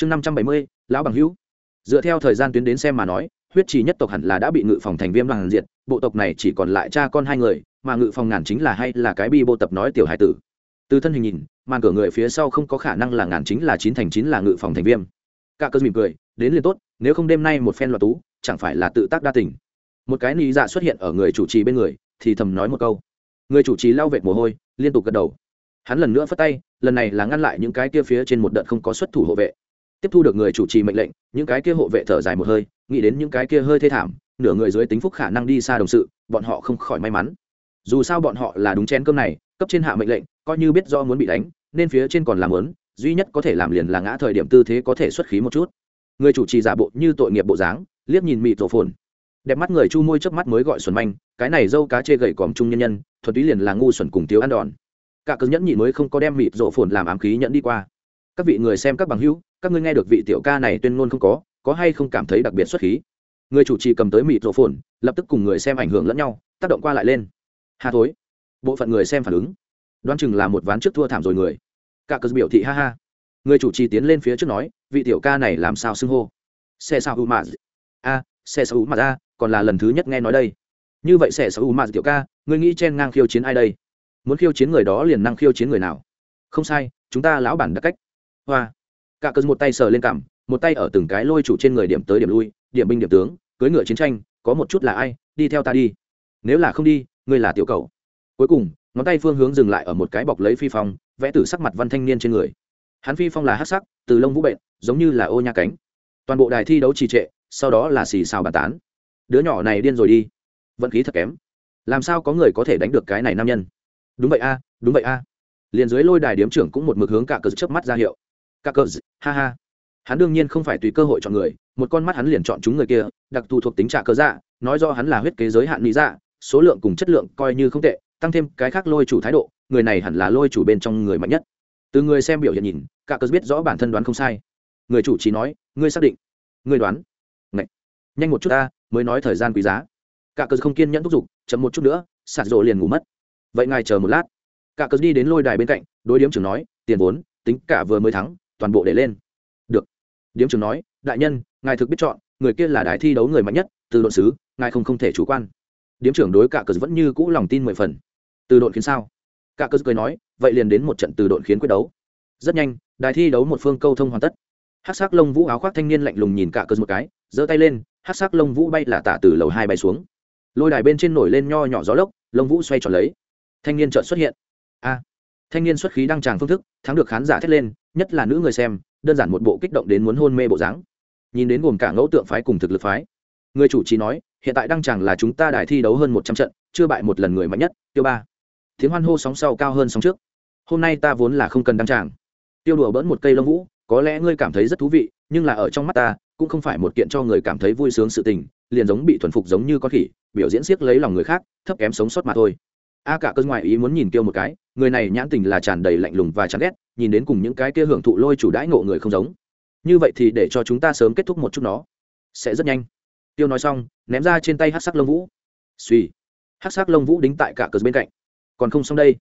chương năm trăm bảy mươi, lão bằng hữu. Dựa theo thời gian tuyến đến xem mà nói, huyết trì nhất tộc hẳn là đã bị ngự phòng thành viêm bằng diệt, bộ tộc này chỉ còn lại cha con hai người, mà ngự phòng ngàn chính là hay là cái bi bộ tập nói tiểu hải tử. Từ thân hình nhìn, màn cửa người phía sau không có khả năng là ngàn chính là chín thành chín là ngự phòng thành viêm. Cả cơ mỉm cười, đến liền tốt, nếu không đêm nay một phen loạt tú, chẳng phải là tự tác đa tình. Một cái nị dạ xuất hiện ở người chủ trì bên người, thì thầm nói một câu. Người chủ trì lau vệt mồ hôi, liên tục gật đầu. Hắn lần nữa phất tay, lần này là ngăn lại những cái kia phía trên một đợt không có xuất thủ hộ vệ tiếp thu được người chủ trì mệnh lệnh, những cái kia hộ vệ thở dài một hơi, nghĩ đến những cái kia hơi thê thảm, nửa người dưới tính phúc khả năng đi xa đồng sự, bọn họ không khỏi may mắn. Dù sao bọn họ là đúng chén cơm này, cấp trên hạ mệnh lệnh, coi như biết do muốn bị đánh, nên phía trên còn làm lớn, duy nhất có thể làm liền là ngã thời điểm tư thế có thể xuất khí một chút. Người chủ trì giả bộ như tội nghiệp bộ dáng, liếc nhìn mị tổ phồn. Đẹp mắt người chu môi trước mắt mới gọi xuẩn manh, cái này dâu cá chê gầy còm trung nhân nhân, thuần túy liền là ngu xuẩn cùng tiếu ăn đòn. Cả cứng nhẫn nhị mới không có đem mịt rổ phồn làm ám khí nhẫn đi qua. Các vị người xem các bằng hữu các ngươi nghe được vị tiểu ca này tuyên ngôn không có có hay không cảm thấy đặc biệt xuất khí? Người chủ trì cầm tới mịt rộ phồn, lập tức cùng người xem ảnh hưởng lẫn nhau, tác động qua lại lên. Hà thối bộ phận người xem phản ứng. Đoán chừng là một ván trước thua thảm rồi người. Cả cờ biểu thị ha ha. Người chủ trì tiến lên phía trước nói, vị tiểu ca này làm sao xưng hô? Xe sao u mà a, xe sao u mà a dạ, còn là lần thứ nhất nghe nói đây. Như vậy xe sao u mà tiểu ca người nghĩ chen ngang khiêu chiến ai đây? Muốn khiêu chiến người đó liền năng khiêu chiến người nào? Không sai, chúng ta lão bản đặc cách. Hoa cả cơn một tay sờ lên cằm một tay ở từng cái lôi chủ trên người điểm tới điểm lui, điểm binh điểm tướng cưới ngựa chiến tranh, có một chút là ai, đi theo ta đi. Nếu là không đi, ngươi là tiểu cầu. Cuối cùng, ngón tay phương hướng dừng lại ở một cái bọc lấy phi phong, vẽ từ sắc mặt văn thanh niên trên người. Hắn phi phong là hát sắc, từ lông vũ bệnh, giống như là ô nha cánh. Toàn bộ đài thi đấu trì trệ, sau đó là xì xào bàn tán. Đứa nhỏ này điên rồi đi. Vận khí thật kém. Làm sao có người có thể đánh được cái này nam nhân? Đúng vậy a, đúng vậy a. Liền dưới lôi đài điếm trưởng cũng một mực hướng cả cờ chớp mắt ra hiệu cả cơ ha ha. Hắn đương nhiên không phải tùy cơ hội chọn người, một con mắt hắn liền chọn chúng người kia, đặc thù thuộc tính trả cơ dạ nói do hắn là huyết kế giới hạn lý dạ số lượng cùng chất lượng coi như không tệ, tăng thêm cái khác lôi chủ thái độ, người này hẳn là lôi chủ bên trong người mạnh nhất. Từ người xem biểu hiện nhìn, cả cơ biết rõ bản thân đoán không sai. Người chủ chỉ nói, ngươi xác định, ngươi đoán. Ngậy. nhanh một chút ta, mới nói thời gian quý giá. Cả cơ không kiên nhẫn thúc giục, chậm một chút nữa, sạt rộ liền ngủ mất. Vậy ngài chờ một lát. Cả cơ đi đến lôi đài bên cạnh, đối điếm trưởng nói, tiền vốn, tính cả vừa mới thắng toàn bộ để lên. Được. Điếm trưởng nói, đại nhân, ngài thực biết chọn, người kia là đài thi đấu người mạnh nhất, từ đội sứ ngài không không thể chủ quan. Điếm trưởng đối cả cờ vẫn như cũ lòng tin mười phần. Từ đội khiến sao? Cả cờ cười nói, vậy liền đến một trận từ đội khiến quyết đấu. Rất nhanh, đài thi đấu một phương câu thông hoàn tất. Hát sắc lông vũ áo khoác thanh niên lạnh lùng nhìn cả cờ một cái, giơ tay lên hát sắc lông vũ bay là tả từ lầu hai bay xuống. Lôi đài bên trên nổi lên nho nhỏ gió lốc, lông vũ xoay tròn lấy. Thanh niên chợt xuất hiện. A! Thanh niên xuất khí đăng tràng phương thức, thắng được khán giả thét lên, nhất là nữ người xem, đơn giản một bộ kích động đến muốn hôn mê bộ dáng. Nhìn đến gồm cả ngẫu tượng phái cùng thực lực phái. Người chủ trì nói, hiện tại đăng tràng là chúng ta đài thi đấu hơn một trăm trận, chưa bại một lần người mạnh nhất, tiêu ba. Tiếng hoan hô sóng sau cao hơn sóng trước. Hôm nay ta vốn là không cần đăng tràng. Tiêu đùa bỡn một cây lông vũ, có lẽ ngươi cảm thấy rất thú vị, nhưng là ở trong mắt ta, cũng không phải một kiện cho người cảm thấy vui sướng sự tình, liền giống bị thuần phục giống như con khỉ, biểu diễn siếc lấy lòng người khác, thấp kém sống sót mà thôi. A cả cơn ngoại ý muốn nhìn kêu một cái người này nhãn tình là tràn đầy lạnh lùng và chán ghét, nhìn đến cùng những cái kia hưởng thụ lôi chủ đãi ngộ người không giống. Như vậy thì để cho chúng ta sớm kết thúc một chút nó. Sẽ rất nhanh. Tiêu nói xong, ném ra trên tay hát sắc lông vũ. Suy hát sắc lông vũ đính tại cả cờ bên cạnh. Còn không xong đây.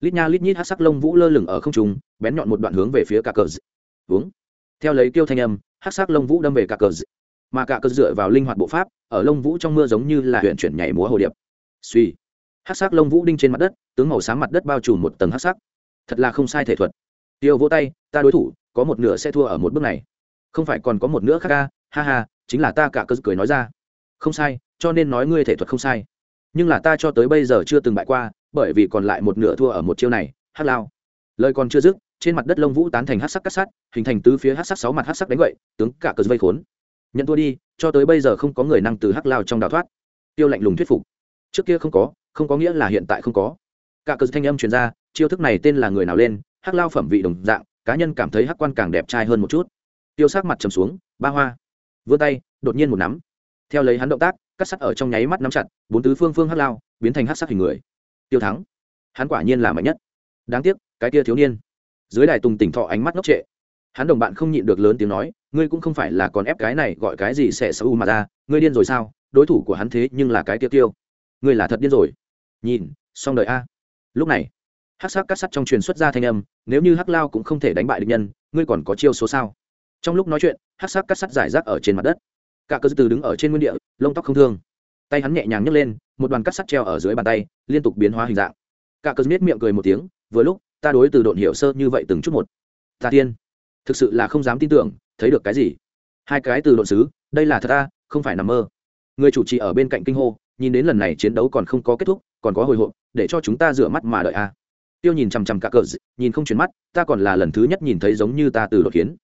Lít nha lít nhít hát sắc lông vũ lơ lửng ở không trung, bén nhọn một đoạn hướng về phía cả cờ uống. Theo lấy tiêu thanh âm hát sắc lông vũ đâm về cả cờ mà cả cờ dựa vào linh hoạt bộ pháp, ở lông vũ trong mưa giống như là huyện chuyển nhảy múa hồ điệp. Suy hát sắc lông vũ đinh trên mặt đất tướng màu sáng mặt đất bao trùm một tầng hắc sắc. Thật là không sai thể thuật. Tiêu vỗ tay, ta đối thủ, có một nửa sẽ thua ở một bước này. Không phải còn có một nửa khác ca ha ha, chính là ta cả cơ cười nói ra. Không sai, cho nên nói ngươi thể thuật không sai. Nhưng là ta cho tới bây giờ chưa từng bại qua, bởi vì còn lại một nửa thua ở một chiêu này hát lao. Lời còn chưa dứt, trên mặt đất lông vũ tán thành hát sắc cắt sát hình thành tứ phía hát sắc sáu mặt hát sắc đánh vậy tướng cả cờ vây khốn. Nhận thua đi, cho tới bây giờ không có người năng từ hắc lao trong đào thoát. Tiêu lạnh lùng thuyết phục. Trước kia không có không có nghĩa là hiện tại không có cả cờ thanh âm truyền ra, chiêu thức này tên là người nào lên, hắc lao phẩm vị đồng dạng, cá nhân cảm thấy hắc quan càng đẹp trai hơn một chút. Tiêu sắc mặt trầm xuống, ba hoa. Vươn tay, đột nhiên một nắm. Theo lấy hắn động tác, cắt sắt ở trong nháy mắt nắm chặt, bốn tứ phương phương hắc lao, biến thành hắc sắc hình người. Tiêu thắng. Hắn quả nhiên là mạnh nhất. Đáng tiếc, cái kia thiếu niên. Dưới đài tùng tỉnh thọ ánh mắt ngốc trệ. Hắn đồng bạn không nhịn được lớn tiếng nói, ngươi cũng không phải là còn ép cái này gọi cái gì sẽ xấu mà ra, ngươi điên rồi sao? Đối thủ của hắn thế nhưng là cái tiêu tiêu. Ngươi là thật điên rồi. Nhìn, xong đời a lúc này, hắc sắc cắt sắt trong truyền xuất ra thanh âm, nếu như hắc lao cũng không thể đánh bại địch nhân, ngươi còn có chiêu số sao? Trong lúc nói chuyện, hắc sắc cắt sắt giải rác ở trên mặt đất. Cả cơ từ đứng ở trên nguyên địa, lông tóc không thương. Tay hắn nhẹ nhàng nhấc lên, một đoàn cắt sắt treo ở dưới bàn tay, liên tục biến hóa hình dạng. Cả cơ biết miệng cười một tiếng, vừa lúc, ta đối từ độn hiểu sơ như vậy từng chút một. Ta tiên, thực sự là không dám tin tưởng, thấy được cái gì? Hai cái từ độn xứ đây là thật ta, không phải nằm mơ. Người chủ trì ở bên cạnh kinh hô nhìn đến lần này chiến đấu còn không có kết thúc, còn có hồi hộp, để cho chúng ta rửa mắt mà đợi a tiêu nhìn chằm chằm cả cờ nhìn không chuyển mắt, ta còn là lần thứ nhất nhìn thấy giống như ta từ đột kiến.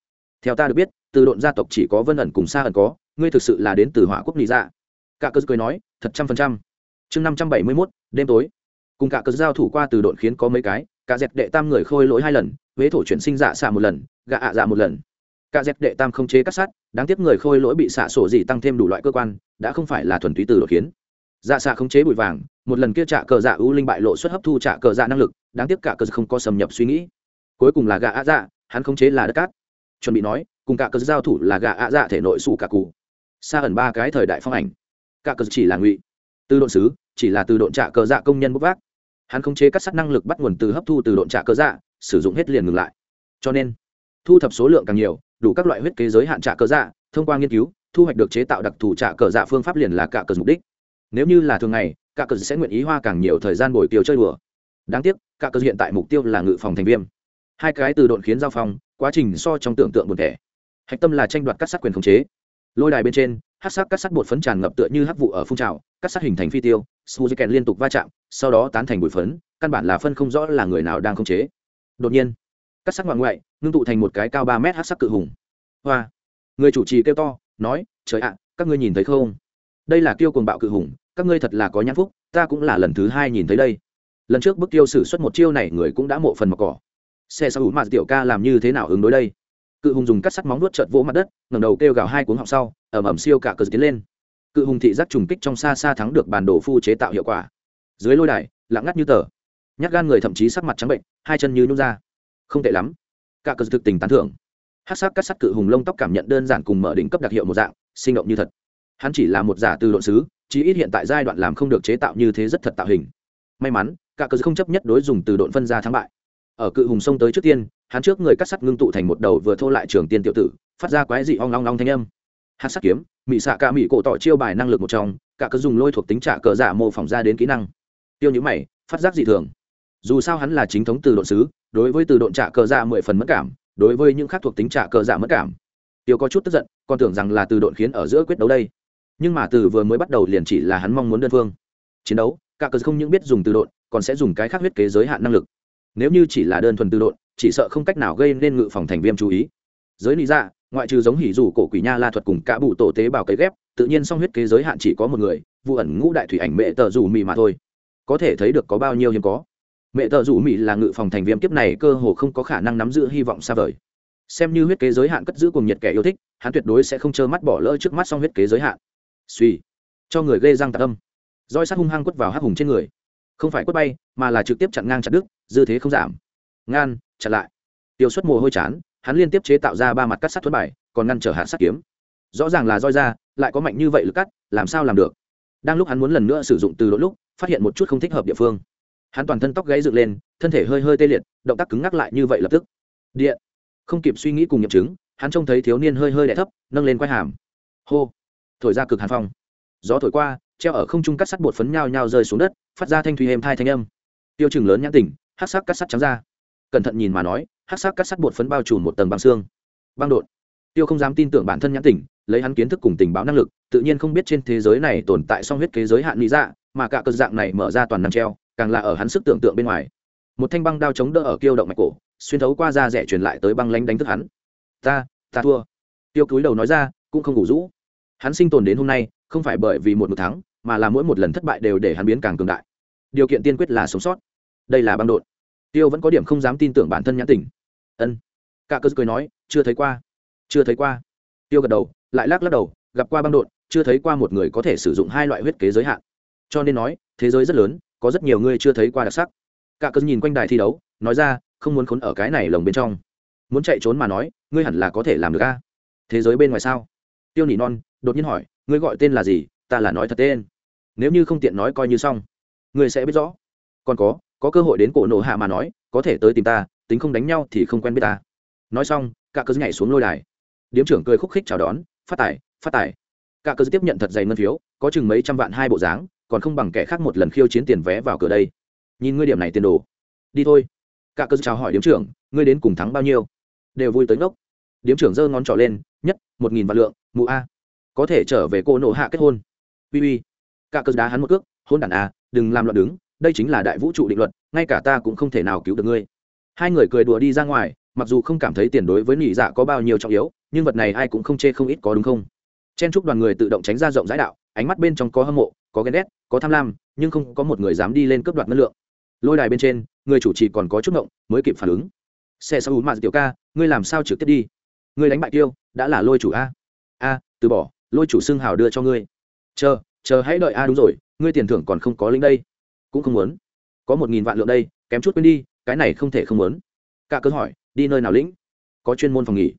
Theo ta được biết, từ độn gia tộc chỉ có vân ẩn cùng xa ẩn có, ngươi thực sự là đến từ hỏa quốc lý ra dạ. cả cờ cười nói, thật trăm phần trăm. Chương năm trăm bảy mươi mốt, đêm tối. Cùng cả cờ giao thủ qua từ độn khiến có mấy cái, cả dẹp đệ tam người khôi lỗi hai lần, huế thổ chuyển sinh dạ xạ một lần, gạ ạ dạ một lần. Cả dẹp đệ tam không chế cắt sát, đáng tiếc người khôi lỗi bị xạ sổ gì tăng thêm đủ loại cơ quan, đã không phải là thuần túy từ đột khiến dạ xạ không chế bụi vàng, một lần kia trả cờ dạ ưu linh bại lộ suất hấp thu trả cờ dạ năng lực, đáng tiếc cả cờ không có xâm nhập suy nghĩ. Cuối cùng là gạ ạ dạ hắn không chế là đất cát. Chuẩn bị nói, cùng cả cờ giao thủ là gạ ạ dạ thể nội sủ cả cụ. Xa ẩn ba cái thời đại phong ảnh. Cả cờ chỉ là ngụy. Từ độn sứ, chỉ là từ độn trả cờ dạ công nhân bốc vác. Hắn không chế cắt sát năng lực bắt nguồn từ hấp thu từ độn trả cờ dạ sử dụng hết liền ngừng lại. Cho nên, thu thập số lượng càng nhiều, đủ các loại huyết kế giới hạn trả cờ dạ thông qua nghiên cứu, thu hoạch được chế tạo đặc thù trả cờ dạ phương pháp liền là cả cờ mục đích nếu như là thường ngày cả cờ sẽ nguyện ý hoa càng nhiều thời gian bồi kiều chơi đùa. Đáng tiếc cả cờ hiện tại mục tiêu là ngự phòng thành viêm. Hai cái từ độn khiến giao phong, quá trình so trong tưởng tượng buồn thẻ. Hạch tâm là tranh đoạt cắt sát quyền khống chế. Lôi đài bên trên, hát sắc cắt sắt bột phấn tràn ngập tựa như hắc vụ ở phun trào, cắt sắt hình thành phi tiêu suzuken liên tục va chạm, sau đó tán thành bụi phấn, căn bản là phân không rõ là người nào đang khống chế. Đột nhiên, cắt sắt ngoại ngoại, ngưng tụ thành một cái cao ba mét hát sắc cự hùng. Hoa. Người chủ trì kêu to, nói, trời ạ, các ngươi nhìn thấy không? Đây là kiêu cuồng bạo cự hùng, các ngươi thật là có nhãn phúc, ta cũng là lần thứ hai nhìn thấy đây. Lần trước bức tiêu sử xuất một chiêu này người cũng đã mộ phần mọc cỏ. Xe sau ủ mà tiểu ca làm như thế nào ứng đối đây? Cự hùng dùng cắt sắt móng nuốt trợt vỗ mặt đất, ngẩng đầu kêu gào hai cuốn họng sau ẩm ẩm siêu cả cờ tiến lên. Cự hùng thị giác trùng kích trong xa xa thắng được bản đồ phu chế tạo hiệu quả. Dưới lôi đài, lặng ngắt như tờ. Nhát gan người thậm chí sắc mặt trắng bệnh, hai chân như nhút ra. Không tệ lắm. Cả cờ thực tình tán thưởng. Hát sắc cắt sắt cự hùng lông tóc cảm nhận đơn giản cùng mở đỉnh cấp đặc hiệu một dạng, sinh động như thật hắn chỉ là một giả từ độn sứ chí ít hiện tại giai đoạn làm không được chế tạo như thế rất thật tạo hình. May mắn, cả cờ không chấp nhất đối dùng từ độn phân ra thắng bại. Ở cự hùng sông tới trước tiên, hắn trước người cắt sắt ngưng tụ thành một đầu vừa thô lại trường tiên tiểu tử, phát ra quái dị ong long long thanh âm. Hát sắt kiếm, mị xạ cả mị cổ tỏ chiêu bài năng lực một trong, cả cớ dùng lôi thuộc tính trả cờ giả mô phỏng ra đến kỹ năng. Tiêu nhữ mày, phát giác dị thường. Dù sao hắn là chính thống từ độn sứ đối với từ độn trả cờ giả mười phần mất cảm, đối với những khác thuộc tính trả cờ giả mất cảm. Tiêu có chút tức giận, còn tưởng rằng là từ độn khiến ở giữa quyết đấu đây nhưng mà từ vừa mới bắt đầu liền chỉ là hắn mong muốn đơn phương. Chiến đấu, cả cờ không những biết dùng từ độn, còn sẽ dùng cái khác huyết kế giới hạn năng lực. Nếu như chỉ là đơn thuần từ độn, chỉ sợ không cách nào gây nên ngự phòng thành viêm chú ý. Giới lý ra dạ, ngoại trừ giống hỉ dù cổ quỷ nha la thuật cùng cả bụ tổ tế bào cấy ghép, tự nhiên song huyết kế giới hạn chỉ có một người, vụ ẩn ngũ đại thủy ảnh mẹ tờ rủ mị mà thôi. Có thể thấy được có bao nhiêu hiếm có. Mẹ tờ rủ mị là ngự phòng thành viêm kiếp này cơ hồ không có khả năng nắm giữ hy vọng xa vời. Xem như huyết kế giới hạn cất giữ cùng nhiệt kẻ yêu thích, hắn tuyệt đối sẽ không trơ mắt bỏ lỡ trước mắt song huyết kế giới hạn suy, cho người gây răng tạc âm. Roi sắt hung hăng quất vào hắc hùng trên người. Không phải quất bay, mà là trực tiếp chặn ngang chặt đứt, dư thế không giảm. Ngan, chặn lại. Tiêu xuất mồ hôi chán, hắn liên tiếp chế tạo ra ba mặt cắt sắt thuẫn bài, còn ngăn trở hạt sắt kiếm. Rõ ràng là roi ra, lại có mạnh như vậy lực cắt, làm sao làm được? Đang lúc hắn muốn lần nữa sử dụng từ đôi lúc, phát hiện một chút không thích hợp địa phương. Hắn toàn thân tóc gáy dựng lên, thân thể hơi hơi tê liệt, động tác cứng ngắc lại như vậy lập tức. Điện. Không kịp suy nghĩ cùng nghiệm chứng, hắn trông thấy thiếu niên hơi hơi đẻ thấp, nâng lên quai hàm. Hô thổi ra cực hàn phong. Gió thổi qua, treo ở không trung cắt sắt bột phấn nhao nhao rơi xuống đất, phát ra thanh thùy êm thai thanh âm. Tiêu chừng lớn nhãn tỉnh hát sắc cắt sắt trắng ra. Cẩn thận nhìn mà nói hát sắc cắt sắt bột phấn bao trùm một tầng băng xương. Băng đột. Tiêu không dám tin tưởng bản thân nhãn tỉnh, lấy hắn kiến thức cùng tình báo năng lực, tự nhiên không biết trên thế giới này tồn tại song huyết kế giới hạn lý dạ mà cả cơ dạng này mở ra toàn năng treo, càng là ở hắn sức tưởng tượng bên ngoài. Một thanh băng đao chống đỡ ở kiêu động mạch cổ, xuyên thấu qua da rẻ truyền lại tới băng lánh đánh thức hắn. Ta ta thua. Tiêu cúi đầu nói ra, cũng không ngủ rũ hắn sinh tồn đến hôm nay, không phải bởi vì một một tháng mà là mỗi một lần thất bại đều để hắn biến càng cường đại. Điều kiện tiên quyết là sống sót. Đây là băng đột tiêu vẫn có điểm không dám tin tưởng bản thân nhãn tình. Ân. Cả cơ cười nói, chưa thấy qua. Chưa thấy qua. Tiêu gật đầu, lại lắc lắc đầu, gặp qua băng đột chưa thấy qua một người có thể sử dụng hai loại huyết kế giới hạn. Cho nên nói, thế giới rất lớn, có rất nhiều người chưa thấy qua đặc sắc. Cả cơ nhìn quanh đài thi đấu, nói ra, không muốn khốn ở cái này lồng bên trong. Muốn chạy trốn mà nói, ngươi hẳn là có thể làm được a. Thế giới bên ngoài sao? Tiêu nỉ non đột nhiên hỏi, ngươi gọi tên là gì? Ta là nói thật tên. Nếu như không tiện nói coi như xong, ngươi sẽ biết rõ. Còn có có cơ hội đến cổ nổ hạ mà nói, có thể tới tìm ta, tính không đánh nhau thì không quen biết ta. Nói xong cả cơ nhảy xuống lôi đài. Điếm trưởng cười khúc khích chào đón, phát tài phát tài. Cả cơ tiếp nhận thật dày ngân phiếu, có chừng mấy trăm vạn hai bộ dáng, còn không bằng kẻ khác một lần khiêu chiến tiền vé vào cửa đây. Nhìn ngươi điểm này tiền đồ, đi thôi. Cả cơ chào hỏi điếm trưởng, ngươi đến cùng thắng bao nhiêu? Đều vui tới ngốc. Điếm trưởng giơ ngón trỏ lên, nhất, một nghìn vạn lượng mụ a. Có thể trở về cô nộ hạ kết hôn. Uy uy. Cả cơn đá hắn một cước, hôn đàn a, đừng làm loạn đứng, đây chính là đại vũ trụ định luật, ngay cả ta cũng không thể nào cứu được ngươi. Hai người cười đùa đi ra ngoài, mặc dù không cảm thấy tiền đối với nỉ dạ có bao nhiêu trọng yếu, nhưng vật này ai cũng không chê không ít có đúng không? Chen chúc đoàn người tự động tránh ra rộng rãi đạo, ánh mắt bên trong có hâm mộ, có ghen ghét, có tham lam, nhưng không có một người dám đi lên cướp đoạt ngân lượng. Lôi đài bên trên, người chủ trì còn có chút ngộng, mới kịp phản ứng. Xe sau mạn tiểu ca, ngươi làm sao trực tiếp đi? Ngươi đánh bại tiêu đã là lôi chủ a a, từ bỏ, lôi chủ xưng hào đưa cho ngươi. Chờ chờ hãy đợi a, đúng rồi, ngươi tiền thưởng còn không có lính đây. Cũng không muốn. Có một nghìn vạn lượng đây, kém chút quên đi, cái này không thể không muốn. Cả cớ hỏi, đi nơi nào lĩnh? Có chuyên môn phòng nghỉ.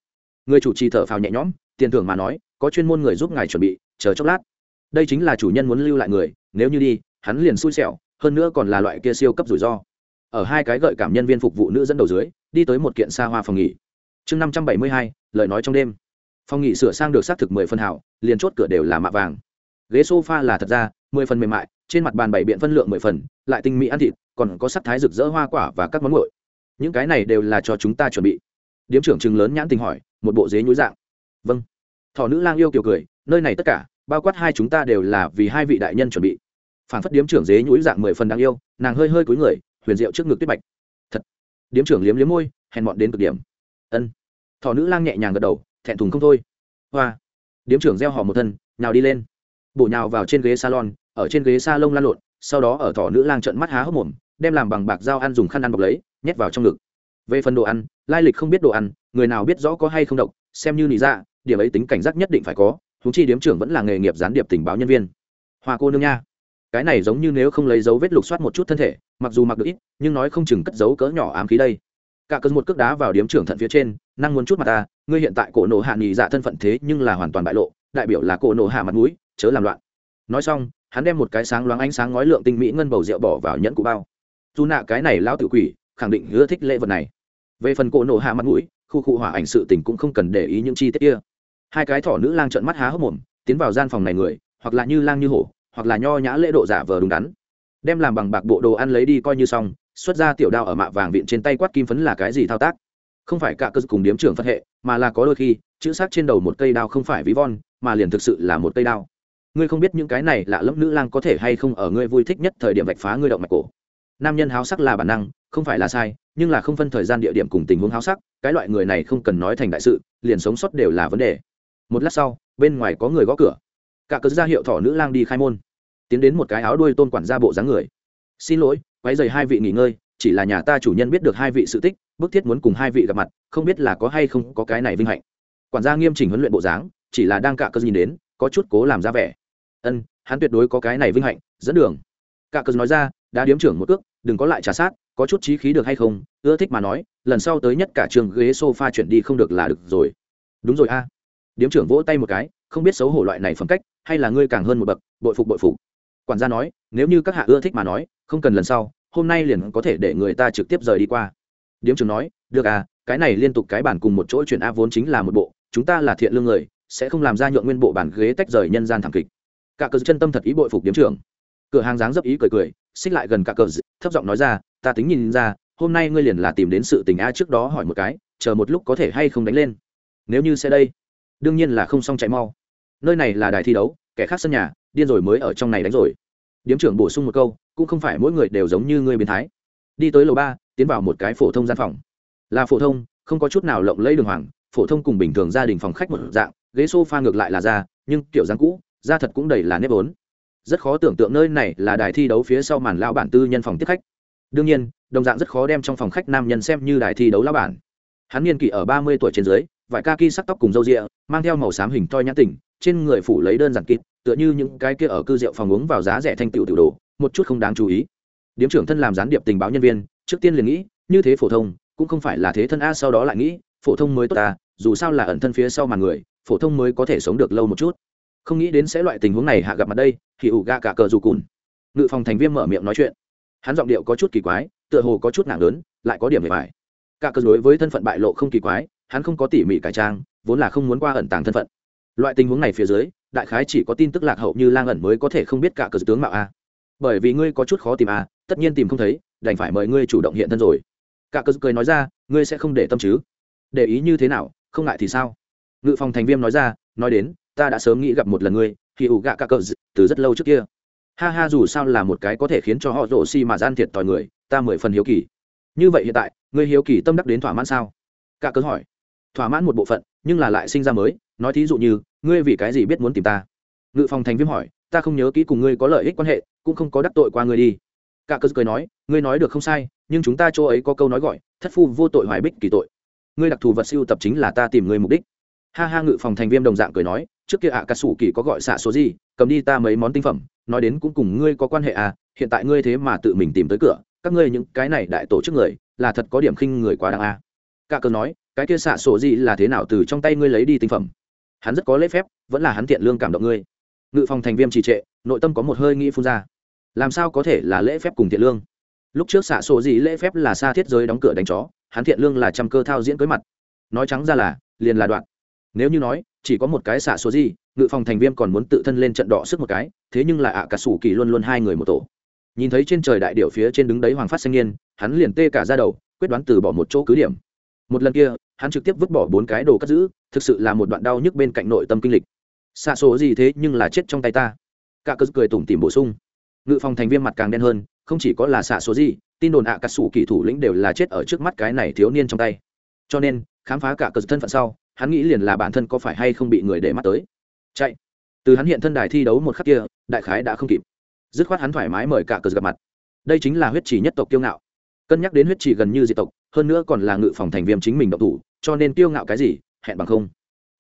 Người chủ trì thở phào nhẹ nhõm, tiền thưởng mà nói, có chuyên môn người giúp ngài chuẩn bị, chờ chốc lát. Đây chính là chủ nhân muốn lưu lại người, nếu như đi, hắn liền xui xẻo, hơn nữa còn là loại kia siêu cấp rủi ro. Ở hai cái gợi cảm nhân viên phục vụ nữ dẫn đầu dưới, đi tới một kiện xa hoa phòng nghỉ. Chương năm trăm bảy mươi hai, lời nói trong đêm phòng nghỉ sửa sang được xác thực mười phân hảo, liền chốt cửa đều là mạ vàng. Ghế sofa là thật ra, mười phần mềm mại, trên mặt bàn bảy biện phân lượng mười phần, lại tinh mỹ ăn thịt, còn có sắc thái rực rỡ hoa quả và các món nguội. Những cái này đều là cho chúng ta chuẩn bị. Điếm trưởng chừng lớn nhãn tình hỏi, một bộ dế nhúi dạng. Vâng. Thỏ nữ lang yêu kiểu cười, nơi này tất cả, bao quát hai chúng ta đều là vì hai vị đại nhân chuẩn bị. Phản phất điếm trưởng dế nhúi dạng mười phần đáng yêu, nàng hơi hơi cúi người, huyền diệu trước ngực tuyết bạch. Thật. Điếm trưởng liếm liếm môi, hèn mọn đến cực điểm. Ân. Thỏ nữ lang nhẹ nhàng gật đầu thẹn thùng không thôi. Hoa. Điếm trưởng gieo họ một thân nào đi lên. Bổ nhào vào trên ghế salon ở trên ghế sa lông lan lộn sau đó ở thỏ nữ lang trận mắt há hốc mồm đem làm bằng bạc dao ăn dùng khăn ăn bọc lấy nhét vào trong ngực. Về phần đồ ăn lai lịch không biết đồ ăn người nào biết rõ có hay không độc xem như nị dạ, điểm ấy tính cảnh giác nhất định phải có thú chi điếm trưởng vẫn là nghề nghiệp gián điệp tình báo nhân viên. Hoa cô nương nha. Cái này giống như nếu không lấy dấu vết lục soát một chút thân thể mặc dù mặc được ít nhưng nói không chừng cất dấu cỡ nhỏ ám khí đây cả cơn một cước đá vào điếm trưởng thận phía trên, năng muốn chút mặt ta, ngươi hiện tại cổ nổ hạ nghỉ dạ thân phận thế nhưng là hoàn toàn bại lộ, đại biểu là cổ nổ hạ mặt mũi, chớ làm loạn. Nói xong, hắn đem một cái sáng loáng ánh sáng ngói lượng tinh mỹ ngân bầu rượu bỏ vào nhẫn cụ bao. Dù nạ cái này lão tự quỷ, khẳng định hứa thích lễ vật này. Về phần cổ nổ hạ mặt mũi, khu cụ hỏa ảnh sự tình cũng không cần để ý những chi tiết kia. Hai cái thỏ nữ lang trợn mắt há hốc mồm, tiến vào gian phòng này người, hoặc là như lang như hổ, hoặc là nho nhã lễ độ giả vờ đúng đắn. Đem làm bằng bạc bộ đồ ăn lấy đi coi như xong xuất ra tiểu đao ở mạ vàng viện trên tay quát kim phấn là cái gì thao tác? Không phải cả cơ cùng điếm trưởng phật hệ, mà là có đôi khi, chữ sắc trên đầu một cây đao không phải ví von, mà liền thực sự là một cây đao. Ngươi không biết những cái này lạ lẫm nữ lang có thể hay không ở ngươi vui thích nhất thời điểm vạch phá ngươi động mạch cổ. Nam nhân háo sắc là bản năng, không phải là sai, nhưng là không phân thời gian địa điểm cùng tình huống háo sắc, cái loại người này không cần nói thành đại sự, liền sống sót đều là vấn đề. Một lát sau, bên ngoài có người gõ cửa. Cả cớ ra hiệu thỏ nữ lang đi khai môn. Tiến đến một cái áo đuôi tôn quản gia bộ dáng người. Xin lỗi quấy rầy hai vị nghỉ ngơi, chỉ là nhà ta chủ nhân biết được hai vị sự tích, bức thiết muốn cùng hai vị gặp mặt, không biết là có hay không có cái này vinh hạnh. Quản gia nghiêm chỉnh huấn luyện bộ dáng, chỉ là đang cạ cơ nhìn đến, có chút cố làm ra vẻ. Ân, hắn tuyệt đối có cái này vinh hạnh, dẫn đường. Cạ cơ nói ra, đã điếm trưởng một cước đừng có lại trả sát, có chút trí khí được hay không, ưa thích mà nói, lần sau tới nhất cả trường ghế sofa chuyển đi không được là được rồi. Đúng rồi a. Điếm trưởng vỗ tay một cái, không biết xấu hổ loại này phẩm cách, hay là ngươi càng hơn một bậc, bội phục bội phục. Quản gia nói, nếu như các hạ ưa thích mà nói không cần lần sau, hôm nay liền có thể để người ta trực tiếp rời đi qua. Điếm trưởng nói, được à cái này liên tục cái bản cùng một chỗ chuyển a vốn chính là một bộ, chúng ta là thiện lương người, sẽ không làm ra nhượng nguyên bộ bản ghế tách rời nhân gian thảm kịch. Cả cờ chân tâm thật ý bội phục điếm trưởng. Cửa hàng dáng dấp ý cười cười, xích lại gần cả cờ thấp giọng nói ra, ta tính nhìn ra, hôm nay ngươi liền là tìm đến sự tình a trước đó hỏi một cái, chờ một lúc có thể hay không đánh lên. Nếu như sẽ đây, đương nhiên là không xong chạy mau. Nơi này là đài thi đấu, kẻ khác sân nhà, điên rồi mới ở trong này đánh rồi điếm trưởng bổ sung một câu, cũng không phải mỗi người đều giống như ngươi biến thái. Đi tới lầu ba, tiến vào một cái phổ thông gian phòng. Là phổ thông, không có chút nào lộng lẫy đường hoàng, phổ thông cùng bình thường gia đình phòng khách một dạng, ghế sofa ngược lại là da nhưng kiểu dáng cũ, da thật cũng đầy là nếp vốn. Rất khó tưởng tượng nơi này là đài thi đấu phía sau màn lao bản tư nhân phòng tiếp khách. Đương nhiên, đồng dạng rất khó đem trong phòng khách nam nhân xem như đài thi đấu lao bản. Hắn niên kỷ ở ba mươi tuổi trên dưới, vải ca ki sắc tóc cùng râu rịa, mang theo màu xám hình toi nhã tỉnh, trên người phủ lấy đơn giản kịp tựa như những cái kia ở cư rượu phòng uống vào giá rẻ thanh tựu tiểu đồ, một chút không đáng chú ý. Điếm trưởng thân làm gián điệp tình báo nhân viên, trước tiên liền nghĩ, như thế phổ thông, cũng không phải là thế thân a sau đó lại nghĩ, phổ thông mới tốt ta dù sao là ẩn thân phía sau màn người, phổ thông mới có thể sống được lâu một chút. Không nghĩ đến sẽ loại tình huống này hạ gặp mặt đây, thì ủ ga cả cờ dù cùn. Ngự phòng thành viên mở miệng nói chuyện. Hắn giọng điệu có chút kỳ quái, tựa hồ có chút nặng lớn, lại có điểm về bài cả cờ đối với thân phận bại lộ không kỳ quái, hắn không có tỉ mỉ cải trang, vốn là không muốn qua ẩn tàng thân phận loại tình huống này phía dưới, đại khái chỉ có tin tức lạc hậu như lang ẩn mới có thể không biết cả cờ tướng mạo a. Bởi vì ngươi có chút khó tìm a, tất nhiên tìm không thấy, đành phải mời ngươi chủ động hiện thân rồi. Cả cờ cười nói ra, ngươi sẽ không để tâm chứ? Để ý như thế nào, không ngại thì sao? Ngự phòng thành viêm nói ra, nói đến, ta đã sớm nghĩ gặp một lần ngươi, khi ủ gạ cả cờ từ rất lâu trước kia. Ha ha, dù sao là một cái có thể khiến cho họ rổ xi mà gian thiệt tòi người, ta mười phần hiếu kỳ. Như vậy hiện tại, ngươi hiếu kỳ tâm đắc đến thỏa mãn sao? Cả cớ hỏi thỏa mãn một bộ phận nhưng là lại sinh ra mới. Nói thí dụ như ngươi vì cái gì biết muốn tìm ta? Ngự phòng thành viêm hỏi ta không nhớ kỹ cùng ngươi có lợi ích quan hệ cũng không có đắc tội qua ngươi đi. Cả cơ cười nói ngươi nói được không sai nhưng chúng ta chỗ ấy có câu nói gọi thất phu vô tội hoài bích kỳ tội. Ngươi đặc thù vật siêu tập chính là ta tìm ngươi mục đích. Ha ha ngự phòng thành viêm đồng dạng cười nói trước kia ạ à, sủ kỳ có gọi xạ số gì cầm đi ta mấy món tinh phẩm nói đến cũng cùng ngươi có quan hệ à hiện tại ngươi thế mà tự mình tìm tới cửa các ngươi những cái này đại tổ chức người là thật có điểm khinh người quá đáng à. cả cơ nói cái kia xạ sổ gì là thế nào từ trong tay ngươi lấy đi tinh phẩm? Hắn rất có lễ phép, vẫn là hắn thiện lương cảm động ngươi. Ngự phòng thành viêm trì trệ, nội tâm có một hơi nghĩ phun ra. Làm sao có thể là lễ phép cùng thiện lương? Lúc trước xạ sổ gì lễ phép là xa thiết giới đóng cửa đánh chó, hắn thiện lương là trăm cơ thao diễn cưới mặt. Nói trắng ra là, liền là đoạn. Nếu như nói, chỉ có một cái xạ số gì, ngự phòng thành viêm còn muốn tự thân lên trận đỏ sức một cái, thế nhưng là ạ cả sủ kỳ luôn luôn hai người một tổ. Nhìn thấy trên trời đại điệu phía trên đứng đấy hoàng phát sinh niên hắn liền tê cả ra đầu, quyết đoán từ bỏ một chỗ cứ điểm. Một lần kia hắn trực tiếp vứt bỏ bốn cái đồ cất giữ, thực sự là một đoạn đau nhức bên cạnh nội tâm kinh lịch. Xa số gì thế nhưng là chết trong tay ta. Cả cớ cười tủm tìm bổ sung. Ngự phòng thành viên mặt càng đen hơn, không chỉ có là xạ số gì, tin đồn ạ cả sủ kỳ thủ lĩnh đều là chết ở trước mắt cái này thiếu niên trong tay. Cho nên, khám phá cả cờ thân phận sau, hắn nghĩ liền là bản thân có phải hay không bị người để mắt tới. Chạy. Từ hắn hiện thân đài thi đấu một khắc kia, đại khái đã không kịp. Dứt khoát hắn thoải mái mời cả cờ gặp mặt. Đây chính là huyết chỉ nhất tộc kiêu ngạo. Cân nhắc đến huyết chỉ gần như diệt tộc, hơn nữa còn là ngự phòng thành viên chính mình độc thủ cho nên kiêu ngạo cái gì, hẹn bằng không.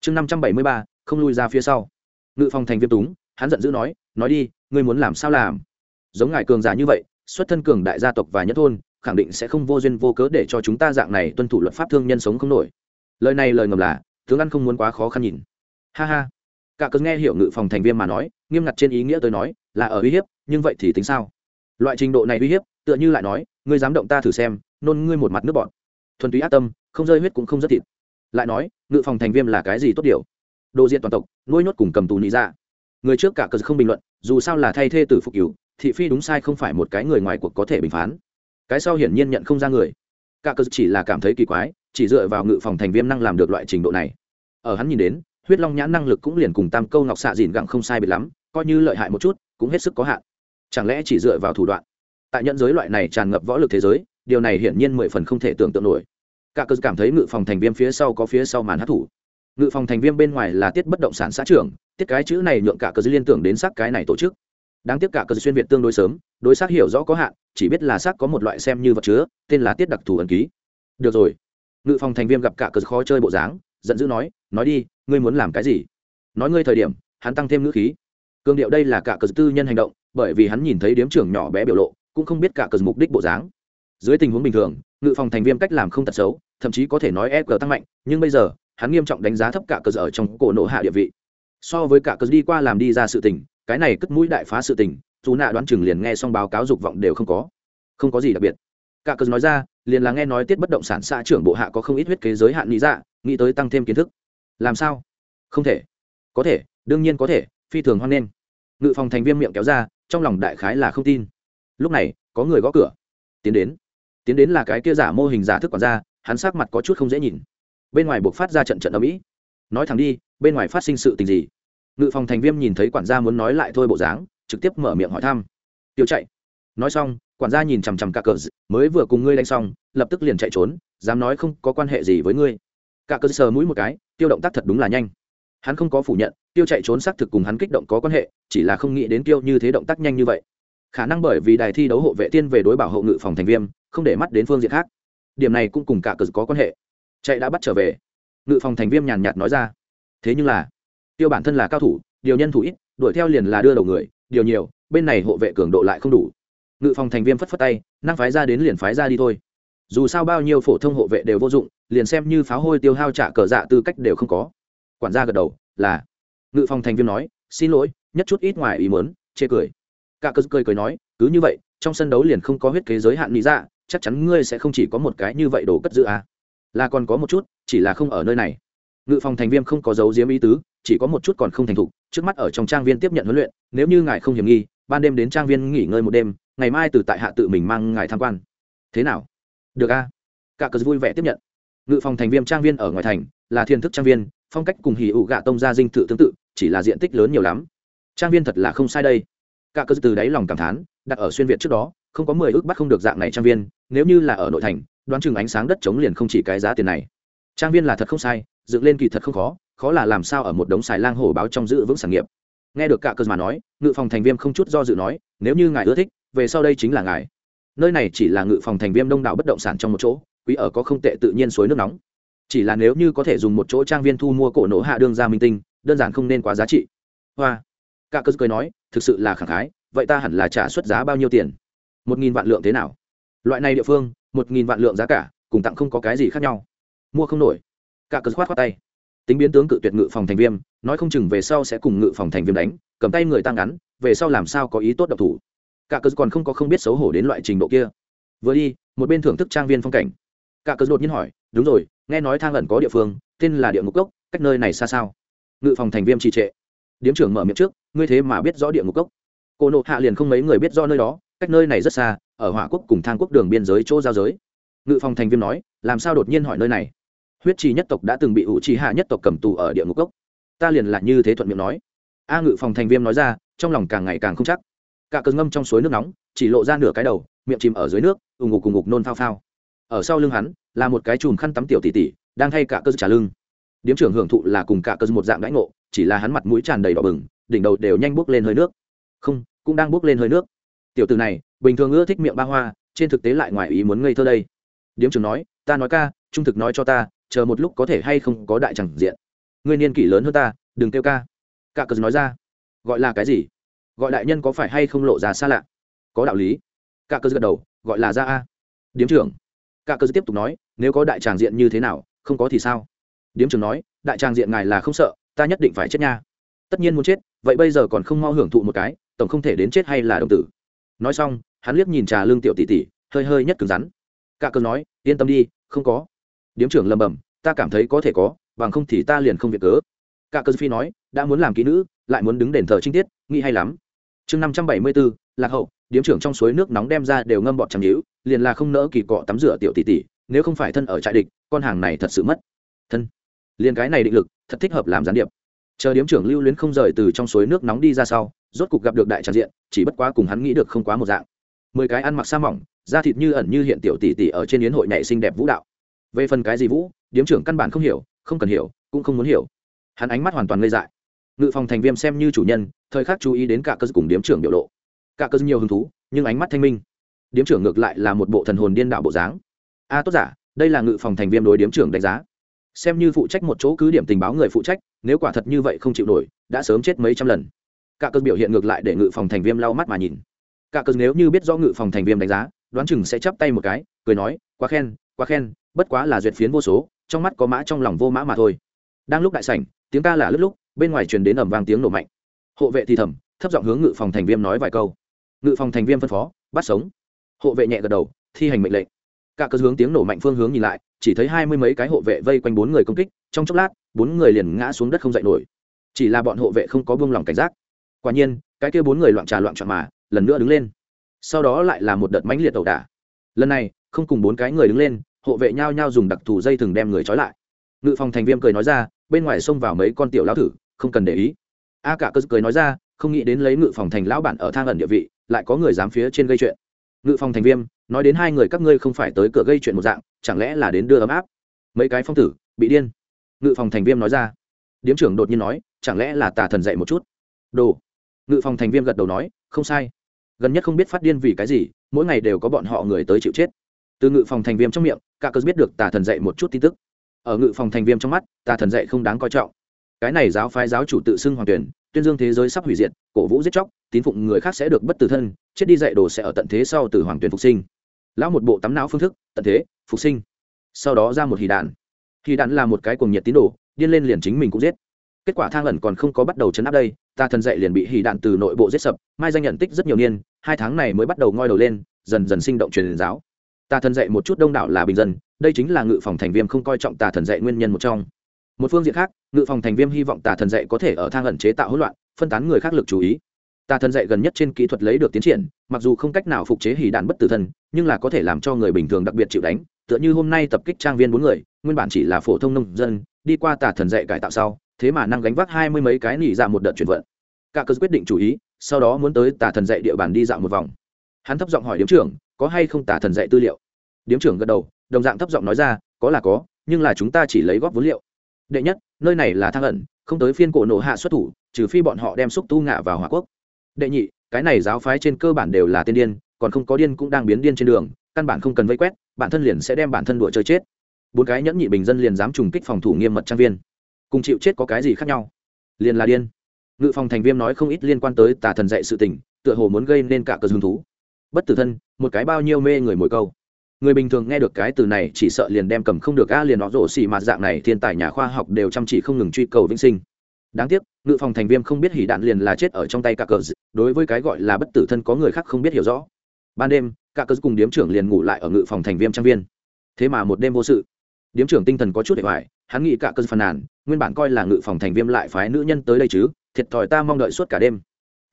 Chương năm trăm bảy mươi ba, không lui ra phía sau. Ngự phòng thành viêm túng, hắn giận dữ nói nói đi, ngươi muốn làm sao làm? Giống ngài cường giả như vậy, xuất thân cường đại gia tộc và nhất thôn, khẳng định sẽ không vô duyên vô cớ để cho chúng ta dạng này tuân thủ luật pháp thương nhân sống không nổi. Lời này lời ngầm là, tướng ăn không muốn quá khó khăn nhìn. Ha ha. Cả cớ nghe hiểu ngự phòng thành viên mà nói, nghiêm ngặt trên ý nghĩa tôi nói, là ở uy hiếp, nhưng vậy thì tính sao? Loại trình độ này uy hiếp, tựa như lại nói, ngươi dám động ta thử xem, nôn ngươi một mặt nước bọn thuần túy ác tâm, không rơi huyết cũng không rất thịt. Lại nói, ngự phòng thành viên là cái gì tốt điều? Đồ diện toàn tộc, nuôi nhốt cùng cầm tù nị ra người trước cả cờ không bình luận, dù sao là thay thê tử phục cửu, thị phi đúng sai không phải một cái người ngoài cuộc có thể bình phán. Cái sau hiển nhiên nhận không ra người. Cả cờ chỉ là cảm thấy kỳ quái, chỉ dựa vào ngự phòng thành viêm năng làm được loại trình độ này. Ở hắn nhìn đến, huyết long nhãn năng lực cũng liền cùng tam câu ngọc xạ dìn gặng không sai biệt lắm, coi như lợi hại một chút, cũng hết sức có hạn. Chẳng lẽ chỉ dựa vào thủ đoạn? Tại nhận giới loại này tràn ngập võ lực thế giới điều này hiển nhiên mười phần không thể tưởng tượng nổi. Cả cơ cảm thấy ngự phòng thành viêm phía sau có phía sau màn hát thủ ngự phòng thành viêm bên ngoài là tiết bất động sản xã trưởng, tiết cái chữ này nhượng cả cơ liên tưởng đến sắc cái này tổ chức. Đáng tiếc cả cơ xuyên việt tương đối sớm, đối xác hiểu rõ có hạn, chỉ biết là xác có một loại xem như vật chứa, tên là tiết đặc thù ẩn ký. Được rồi. Ngự phòng thành viêm gặp cả cơ khó chơi bộ dáng, giận dữ nói nói đi, ngươi muốn làm cái gì? Nói ngươi thời điểm, hắn tăng thêm ngữ khí. Cương điệu đây là cả cờ tư nhân hành động, bởi vì hắn nhìn thấy điếm trưởng nhỏ bé biểu lộ, cũng không biết cả cờ mục đích bộ dáng dưới tình huống bình thường, ngự phòng thành viêm cách làm không tật xấu, thậm chí có thể nói e g tăng mạnh, nhưng bây giờ, hắn nghiêm trọng đánh giá thấp cả cờ ở trong cổ nộ hạ địa vị. So với cả cờ đi qua làm đi ra sự tình, cái này cất mũi đại phá sự tình, dù nạ đoán chừng liền nghe xong báo cáo dục vọng đều không có. Không có gì đặc biệt. Cả cờ nói ra, liền là nghe nói tiết bất động sản xã trưởng bộ hạ có không ít huyết kế giới hạn nghĩ dạ nghĩ tới tăng thêm kiến thức. Làm sao? Không thể. Có thể, đương nhiên có thể, phi thường hoan nghênh. Ngự phòng thành viên miệng kéo ra, trong lòng đại khái là không tin. Lúc này, có người gõ cửa. Tiến đến tiến đến là cái kia giả mô hình giả thức quản gia, hắn sắc mặt có chút không dễ nhìn. Bên ngoài buộc phát ra trận trận ở mỹ nói thẳng đi, bên ngoài phát sinh sự tình gì? Ngự phòng thành viêm nhìn thấy quản gia muốn nói lại thôi bộ dáng, trực tiếp mở miệng hỏi thăm. Tiêu chạy. Nói xong, quản gia nhìn chằm chằm cả cờ mới vừa cùng ngươi đánh xong, lập tức liền chạy trốn, dám nói không có quan hệ gì với ngươi. Cả cờ sờ mũi một cái, tiêu động tác thật đúng là nhanh. Hắn không có phủ nhận, tiêu chạy trốn xác thực cùng hắn kích động có quan hệ, chỉ là không nghĩ đến tiêu như thế động tác nhanh như vậy. Khả năng bởi vì đài thi đấu hộ vệ tiên về đối bảo hộ ngự phòng thành viêm không để mắt đến phương diện khác. Điểm này cũng cùng cả cờ có quan hệ. Chạy đã bắt trở về. Ngự phòng thành viêm nhàn nhạt nói ra. Thế nhưng là, tiêu bản thân là cao thủ, điều nhân thủ ít, đuổi theo liền là đưa đầu người, điều nhiều, bên này hộ vệ cường độ lại không đủ. Ngự phòng thành viêm phất phất tay, năng phái ra đến liền phái ra đi thôi. Dù sao bao nhiêu phổ thông hộ vệ đều vô dụng, liền xem như pháo hôi tiêu hao trả cờ dạ tư cách đều không có. Quản gia gật đầu, là. Ngự phòng thành viêm nói, xin lỗi, nhất chút ít ngoài ý muốn, chê cười. Cả cơ cười cười nói, cứ như vậy, trong sân đấu liền không có huyết kế giới hạn lý dạ chắc chắn ngươi sẽ không chỉ có một cái như vậy đồ cất giữ à. là còn có một chút, chỉ là không ở nơi này. Ngự phòng thành viên không có dấu diếm ý tứ, chỉ có một chút còn không thành thục, trước mắt ở trong trang viên tiếp nhận huấn luyện, nếu như ngài không hiểm nghi, ban đêm đến trang viên nghỉ ngơi một đêm, ngày mai từ tại hạ tự mình mang ngài tham quan. Thế nào? Được a cả cờ vui vẻ tiếp nhận. Ngự phòng thành viên trang viên ở ngoài thành, là thiên thức trang viên, phong cách cùng hỉ ụ gạ tông gia dinh thự tương tự, chỉ là diện tích lớn nhiều lắm. Trang viên thật là không sai đây. Cả cờ từ đáy lòng cảm thán, đặt ở xuyên việt trước đó không có mười ước bắt không được dạng này trang viên, nếu như là ở nội thành, đoán chừng ánh sáng đất chống liền không chỉ cái giá tiền này. Trang viên là thật không sai, dựng lên kỳ thật không khó khó là làm sao ở một đống xài lang hổ báo trong giữ vững sản nghiệp. Nghe được cả cơ mà nói, ngự phòng thành viêm không chút do dự nói, nếu như ngài ưa thích, về sau đây chính là ngài. Nơi này chỉ là ngự phòng thành viêm đông đảo bất động sản trong một chỗ, quý ở có không tệ tự nhiên suối nước nóng. Chỉ là nếu như có thể dùng một chỗ trang viên thu mua cổ nổ hạ đương ra minh tinh, đơn giản không nên quá giá trị. Hoa. Cả cơ cười nói, thực sự là khẳng khái, vậy ta hẳn là trả suất giá bao nhiêu tiền? Một nghìn vạn lượng thế nào? Loại này địa phương, một nghìn vạn lượng giá cả, cùng tặng không có cái gì khác nhau. Mua không nổi. Cả cờ khoát khoát tay. Tính biến tướng cự tuyệt ngự phòng thành viêm, nói không chừng về sau sẽ cùng ngự phòng thành viêm đánh, cầm tay người tăng ngắn, về sau làm sao có ý tốt độc thủ. Cả cờ còn không có không biết xấu hổ đến loại trình độ kia. Vừa đi, một bên thưởng thức trang viên phong cảnh. Cả cờ đột nhiên hỏi, đúng rồi, nghe nói thang ẩn có địa phương, tên là địa ngục cốc, cách nơi này xa sao? Ngự phòng thành viêm trì trệ. Điếm trưởng mở miệng trước, ngươi thế mà biết rõ địa ngục cốc. Cô nộ hạ liền không mấy người biết rõ nơi đó cách nơi này rất xa, ở hỏa quốc cùng thang quốc đường biên giới chỗ giao giới. Ngự phòng thành viêm nói, làm sao đột nhiên hỏi nơi này? Huyết trì nhất tộc đã từng bị ủ trì hạ nhất tộc cầm tù ở địa ngục cốc ta liền là như thế thuận miệng nói. A ngự phòng thành viêm nói ra, trong lòng càng ngày càng không chắc. Cả cơn ngâm trong suối nước nóng, chỉ lộ ra nửa cái đầu, miệng chìm ở dưới nước, ù ngục cùng ngục nôn phao phao. Ở sau lưng hắn, là một cái chùm khăn tắm tiểu tỷ tỷ, đang thay cả cơ trả lưng. Điếm trưởng hưởng thụ là cùng cả cơ một dạng đãi ngộ, chỉ là hắn mặt mũi tràn đầy đỏ bừng, đỉnh đầu đều nhanh bước lên hơi nước. Không, cũng đang bước lên hơi nước tiểu từ này, bình thường ưa thích miệng ba hoa, trên thực tế lại ngoài ý muốn ngây thơ đây. Điếm trưởng nói, ta nói ca, trung thực nói cho ta, chờ một lúc có thể hay không có đại chẳng diện. Ngươi niên kỷ lớn hơn ta, đừng kêu ca. Cả cờ nói ra, gọi là cái gì? Gọi đại nhân có phải hay không lộ ra xa lạ? Có đạo lý. Cả cờ gật đầu, gọi là ra a. Điếm trưởng cả cờ tiếp tục nói, nếu có đại tràng diện như thế nào, không có thì sao? Điếm trưởng nói, đại tràng diện ngài là không sợ, ta nhất định phải chết nha. Tất nhiên muốn chết, vậy bây giờ còn không mau hưởng thụ một cái, tổng không thể đến chết hay là đồng tử nói xong, hắn liếc nhìn trà lương tiểu tỷ tỷ, hơi hơi nhất cứng rắn. Cả cờ nói, yên tâm đi, không có. Điếm trưởng lầm bầm ta cảm thấy có thể có, bằng không thì ta liền không việc cớ. Cả cờ phi nói, đã muốn làm kỹ nữ, lại muốn đứng đền thờ trinh tiết, nghĩ hay lắm. Chương năm trăm bảy mươi bốn lạc hậu, điếm trưởng trong suối nước nóng đem ra đều ngâm bọt chẳng nhữ liền là không nỡ kỳ cọ tắm rửa tiểu tỷ tỷ, nếu không phải thân ở trại địch, con hàng này thật sự mất. Thân. Liền cái này định lực, thật thích hợp làm gián điệp. Chờ điếm trưởng lưu luyến không rời từ trong suối nước nóng đi ra sau rốt cục gặp được đại tràng diện, chỉ bất quá cùng hắn nghĩ được không quá một dạng. Mười cái ăn mặc sa mỏng, da thịt như ẩn như hiện tiểu tỷ tỷ ở trên yến hội nhảy xinh đẹp vũ đạo. Về phần cái gì vũ, điếm trưởng căn bản không hiểu, không cần hiểu, cũng không muốn hiểu. Hắn ánh mắt hoàn toàn ngây dại. Ngự phòng thành viêm xem như chủ nhân, thời khắc chú ý đến cả cơ cùng điếm trưởng biểu lộ. Cả cơ nhiều hứng thú, nhưng ánh mắt thanh minh. Điếm trưởng ngược lại là một bộ thần hồn điên đạo bộ dáng. A, tốt giả, đây là ngự phòng thành viêm đối điếm trưởng đánh giá. Xem như phụ trách một chỗ cứ điểm tình báo người phụ trách, nếu quả thật như vậy không chịu nổi, đã sớm chết mấy trăm lần cả cơ biểu hiện ngược lại để ngự phòng thành viêm lau mắt mà nhìn. Cả cơ nếu như biết do ngự phòng thành viêm đánh giá, đoán chừng sẽ chắp tay một cái, cười nói, quá khen quá khen, bất quá là duyệt phiến vô số, trong mắt có mã trong lòng vô mã mà thôi. Đang lúc đại sảnh, tiếng ca là lúc lúc, bên ngoài truyền đến ầm vang tiếng nổ mạnh. Hộ vệ thì thầm, thấp giọng hướng ngự phòng thành viêm nói vài câu. Ngự phòng thành viêm phân phó, bắt sống. Hộ vệ nhẹ gật đầu, thi hành mệnh lệnh. Cả cơ hướng tiếng nổ mạnh phương hướng nhìn lại, chỉ thấy hai mươi mấy cái hộ vệ vây quanh bốn người công kích, trong chốc lát, bốn người liền ngã xuống đất không dậy nổi. Chỉ là bọn hộ vệ không có buông lòng cảnh giác quả nhiên, cái kia bốn người loạn trà loạn trọn mà, lần nữa đứng lên. Sau đó lại là một đợt mãnh liệt ẩu đả. Lần này, không cùng bốn cái người đứng lên, hộ vệ nhao nhao dùng đặc thù dây thừng đem người trói lại. Ngự phòng thành viêm cười nói ra, bên ngoài xông vào mấy con tiểu lão thử, không cần để ý. A cả cơ cười nói ra, không nghĩ đến lấy ngự phòng thành lão bản ở thang ẩn địa vị, lại có người dám phía trên gây chuyện. Ngự phòng thành viêm, nói đến hai người các ngươi không phải tới cửa gây chuyện một dạng, chẳng lẽ là đến đưa ấm áp? Mấy cái phong tử, bị điên. Ngự phòng thành viêm nói ra. Điếm trưởng đột nhiên nói, chẳng lẽ là tà thần dạy một chút? Đồ ngự phòng thành viêm gật đầu nói, không sai. Gần nhất không biết phát điên vì cái gì, mỗi ngày đều có bọn họ người tới chịu chết. Từ ngự phòng thành viêm trong miệng cả cớ biết được tà thần dạy một chút tin tức. Ở ngự phòng thành viêm trong mắt, tà thần dạy không đáng coi trọng. Cái này giáo phái giáo chủ tự xưng hoàng tuyển, tuyên dương thế giới sắp hủy diệt, cổ vũ giết chóc, tín phụng người khác sẽ được bất tử thân, chết đi dạy đồ sẽ ở tận thế sau từ hoàng tuyển phục sinh. Lão một bộ tắm não phương thức, tận thế, phục sinh. Sau đó ra một hì đạn. Hì đạn là một cái cuồng nhiệt tín đồ, điên lên liền chính mình cũng giết kết quả thang ẩn còn không có bắt đầu chấn áp đây, ta thần dạy liền bị hì đạn từ nội bộ giết sập, mai danh nhận tích rất nhiều niên, hai tháng này mới bắt đầu ngoi đầu lên, dần dần sinh động truyền giáo. Ta thần dạy một chút đông đảo là bình dân, đây chính là ngự phòng thành viêm không coi trọng tà thần dạy nguyên nhân một trong. Một phương diện khác, ngự phòng thành viêm hy vọng tà thần dạy có thể ở thang ẩn chế tạo hỗn loạn, phân tán người khác lực chú ý. Tà thần dạy gần nhất trên kỹ thuật lấy được tiến triển, mặc dù không cách nào phục chế hỉ đạn bất tử thân, nhưng là có thể làm cho người bình thường đặc biệt chịu đánh, tựa như hôm nay tập kích trang viên bốn người, nguyên bản chỉ là phổ thông nông dân, đi qua tà thần dạy cải tạo sau thế mà năng gánh vác hai mươi mấy cái nỉ dạ một đợt chuyển vận. Cả cơ quyết định chủ ý, sau đó muốn tới tà thần dạy địa bàn đi dạo một vòng. Hắn thấp giọng hỏi điếm trưởng, có hay không tà thần dạy tư liệu? Điếm trưởng gật đầu, đồng dạng thấp giọng nói ra, có là có, nhưng là chúng ta chỉ lấy góp vốn liệu. Đệ nhất, nơi này là thang ẩn, không tới phiên cổ nổ hạ xuất thủ, trừ phi bọn họ đem xúc tu ngạ vào hòa quốc. Đệ nhị, cái này giáo phái trên cơ bản đều là tiên điên, còn không có điên cũng đang biến điên trên đường, căn bản không cần vây quét, bản thân liền sẽ đem bản thân đùa chơi chết. Bốn cái nhẫn nhị bình dân liền dám trùng kích phòng thủ nghiêm mật trang viên cùng chịu chết có cái gì khác nhau? Liền là điên. Ngự phòng thành viêm nói không ít liên quan tới tà thần dạy sự tình, tựa hồ muốn gây nên cả cờ hứng thú. Bất tử thân, một cái bao nhiêu mê người mồi câu. Người bình thường nghe được cái từ này chỉ sợ liền đem cầm không được a liền nó rổ xì mặt dạng này thiên tài nhà khoa học đều chăm chỉ không ngừng truy cầu vĩnh sinh. Đáng tiếc, ngự phòng thành viêm không biết hỉ đạn liền là chết ở trong tay cả cờ đối với cái gọi là bất tử thân có người khác không biết hiểu rõ. Ban đêm, cả cờ cùng điếm trưởng liền ngủ lại ở ngự phòng thành viêm trang viên. Thế mà một đêm vô sự. Điếm trưởng tinh thần có chút để hoài hắn nghĩ cả cơn phàn nàn, nguyên bản coi là ngự phòng thành viêm lại phái nữ nhân tới đây chứ, thiệt thòi ta mong đợi suốt cả đêm.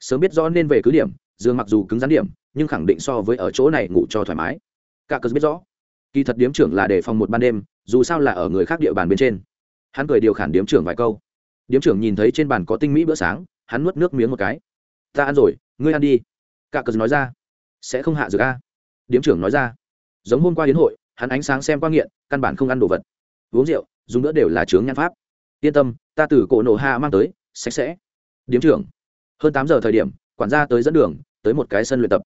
Sớm biết rõ nên về cứ điểm, dương mặc dù cứng rắn điểm, nhưng khẳng định so với ở chỗ này ngủ cho thoải mái. Cả cơn biết rõ, kỳ thật điếm trưởng là để phòng một ban đêm, dù sao là ở người khác địa bàn bên trên. Hắn cười điều khản điếm trưởng vài câu. Điếm trưởng nhìn thấy trên bàn có tinh mỹ bữa sáng, hắn nuốt nước miếng một cái. Ta ăn rồi, ngươi ăn đi. Cả cơn nói ra. Sẽ không hạ dược a. Điếm trưởng nói ra. Giống hôm qua hiến hội, hắn ánh sáng xem qua nghiện, căn bản không ăn đồ vật. Uống rượu dùng nữa đều là chướng nhan pháp. Yên tâm, ta từ cổ nổ hạ mang tới, sạch sẽ. Điếm trưởng, hơn tám giờ thời điểm, quản gia tới dẫn đường, tới một cái sân luyện tập.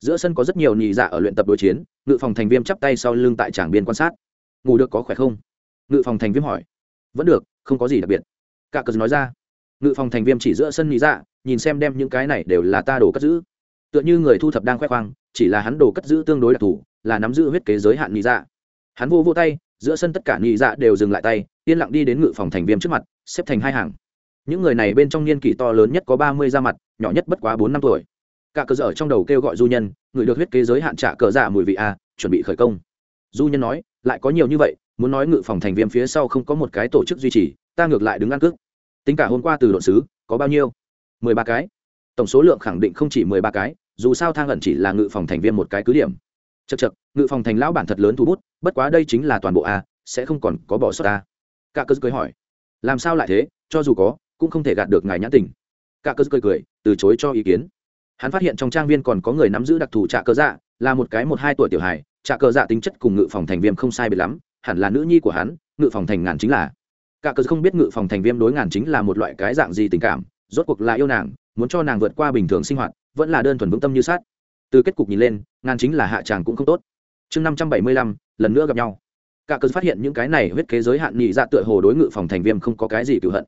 Giữa sân có rất nhiều nhị dạ ở luyện tập đối chiến, ngự phòng thành viêm chắp tay sau lưng tại tràng biên quan sát. Ngủ được có khỏe không? Ngự phòng thành viêm hỏi. Vẫn được, không có gì đặc biệt. Cả cờ nói ra. Ngự phòng thành viêm chỉ giữa sân nhị dạ nhìn xem đem những cái này đều là ta đồ cất giữ. Tựa như người thu thập đang khoe khoang, chỉ là hắn đồ cất giữ tương đối đặc thù, là nắm giữ huyết kế giới hạn nhị dạ. Hắn vô vô tay giữa sân tất cả nhị dạ đều dừng lại tay, yên lặng đi đến ngự phòng thành viêm trước mặt, xếp thành hai hàng. Những người này bên trong niên kỷ to lớn nhất có ba mươi da mặt, nhỏ nhất bất quá bốn năm tuổi. Cả cơ dở trong đầu kêu gọi du nhân, người được huyết kế giới hạn trả cờ giả mùi vị a, chuẩn bị khởi công. Du nhân nói, lại có nhiều như vậy, muốn nói ngự phòng thành viêm phía sau không có một cái tổ chức duy trì, ta ngược lại đứng ăn cước. Tính cả hôm qua từ độn xứ, có bao nhiêu? mười ba cái. Tổng số lượng khẳng định không chỉ mười ba cái, dù sao thang ẩn chỉ là ngự phòng thành viêm một cái cứ điểm chật chật, ngự phòng thành lão bản thật lớn thu bút, bất quá đây chính là toàn bộ a, sẽ không còn có bỏ sót a. Cả cơ cười hỏi, làm sao lại thế? Cho dù có, cũng không thể gạt được ngài nhãn tình. Cả cơ cười cười, từ chối cho ý kiến. Hắn phát hiện trong trang viên còn có người nắm giữ đặc thù trạ cơ dạ là một cái một hai tuổi tiểu hài, trạ cơ dạ tính chất cùng ngự phòng thành viêm không sai biệt lắm, hẳn là nữ nhi của hắn, ngự phòng thành ngàn chính là. Cả cơ không biết ngự phòng thành viêm đối ngàn chính là một loại cái dạng gì tình cảm, rốt cuộc là yêu nàng, muốn cho nàng vượt qua bình thường sinh hoạt, vẫn là đơn thuần vững tâm như sát từ kết cục nhìn lên, ngàn chính là hạ tràng cũng không tốt. Chương năm trăm bảy mươi lăm, lần nữa gặp nhau. Cả cơn phát hiện những cái này huyết kế giới hạn nhị dạ tựa hồ đối ngự phòng thành viêm không có cái gì cựu hận.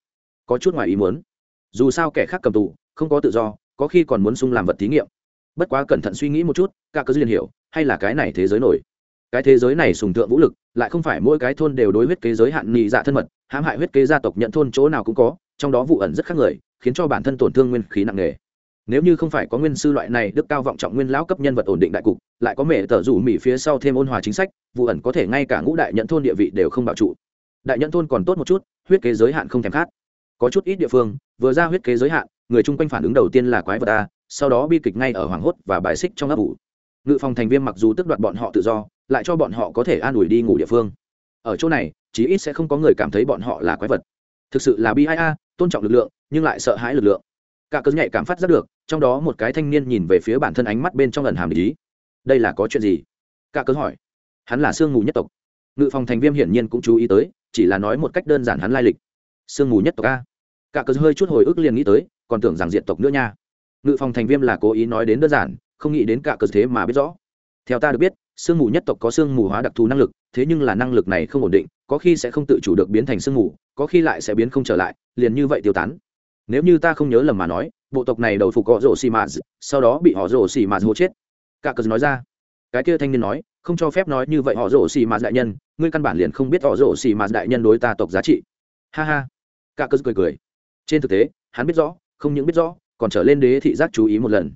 Có chút ngoài ý muốn. Dù sao kẻ khác cầm tù, không có tự do, có khi còn muốn sung làm vật thí nghiệm. Bất quá cẩn thận suy nghĩ một chút, cả cơn liền hiểu, hay là cái này thế giới nổi. Cái thế giới này sùng thượng vũ lực, lại không phải mỗi cái thôn đều đối huyết kế giới hạn nhị dạ thân mật, hãm hại huyết kế gia tộc nhận thôn chỗ nào cũng có, trong đó vụ ẩn rất khác người, khiến cho bản thân tổn thương nguyên khí nặng nề nếu như không phải có nguyên sư loại này đức cao vọng trọng nguyên lão cấp nhân vật ổn định đại cục, lại có mẹ tờ rủ mỹ phía sau thêm ôn hòa chính sách, vụ ẩn có thể ngay cả ngũ đại nhận thôn địa vị đều không bảo trụ. Đại nhận thôn còn tốt một chút, huyết kế giới hạn không thèm khát. Có chút ít địa phương, vừa ra huyết kế giới hạn, người chung quanh phản ứng đầu tiên là quái vật a, sau đó bi kịch ngay ở hoàng hốt và bài xích trong ấp ủ. Ngự phòng thành viên mặc dù tức đoạt bọn họ tự do, lại cho bọn họ có thể an ủi đi ngủ địa phương. Ở chỗ này, chí ít sẽ không có người cảm thấy bọn họ là quái vật. Thực sự là bi a, tôn trọng lực lượng, nhưng lại sợ hãi lực lượng. Cả cơn nhạy cảm phát rất được trong đó một cái thanh niên nhìn về phía bản thân ánh mắt bên trong lần hàm ý. Đây là có chuyện gì? Cả cớ hỏi. Hắn là sương mù nhất tộc. Ngự phòng thành viêm hiển nhiên cũng chú ý tới, chỉ là nói một cách đơn giản hắn lai lịch. Sương mù nhất tộc a. Cả cớ hơi chút hồi ức liền nghĩ tới, còn tưởng rằng diện tộc nữa nha. Ngự phòng thành viêm là cố ý nói đến đơn giản, không nghĩ đến cả cớ thế mà biết rõ. Theo ta được biết, sương mù nhất tộc có sương mù hóa đặc thù năng lực, thế nhưng là năng lực này không ổn định, có khi sẽ không tự chủ được biến thành sương mù, có khi lại sẽ biến không trở lại, liền như vậy tiêu tán nếu như ta không nhớ lầm mà nói, bộ tộc này đầu phục họ rổ xì mạt sau đó bị họ rổ xì mạt hô chết. Cả cờ nói ra. Cái kia thanh niên nói, không cho phép nói như vậy họ rổ xì mạt đại nhân, ngươi căn bản liền không biết họ rổ xì mạt đại nhân đối ta tộc giá trị. Ha ha. Cả cờ cười cười. Trên thực tế, hắn biết rõ, không những biết rõ, còn trở lên đế thị giác chú ý một lần.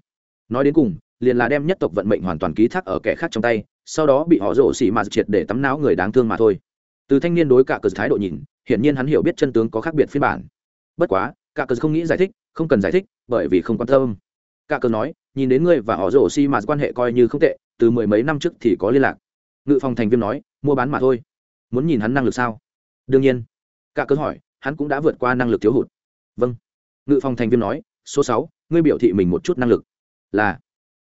Nói đến cùng, liền là đem nhất tộc vận mệnh hoàn toàn ký thác ở kẻ khác trong tay, sau đó bị họ rổ xì mạt triệt để tắm não người đáng thương mà thôi. Từ thanh niên đối cả cờ thái độ nhìn, hiển nhiên hắn hiểu biết chân tướng có khác biệt phiên bản. Bất quá cả cờ không nghĩ giải thích, không cần giải thích, bởi vì không quan tâm. Cả cờ nói, nhìn đến ngươi và họ rổ xi mà quan hệ coi như không tệ, từ mười mấy năm trước thì có liên lạc. Ngự phòng thành viên nói, mua bán mà thôi. Muốn nhìn hắn năng lực sao? Đương nhiên. Cả cớ hỏi, hắn cũng đã vượt qua năng lực thiếu hụt. Vâng. Ngự phòng thành viên nói, số sáu, ngươi biểu thị mình một chút năng lực. Là.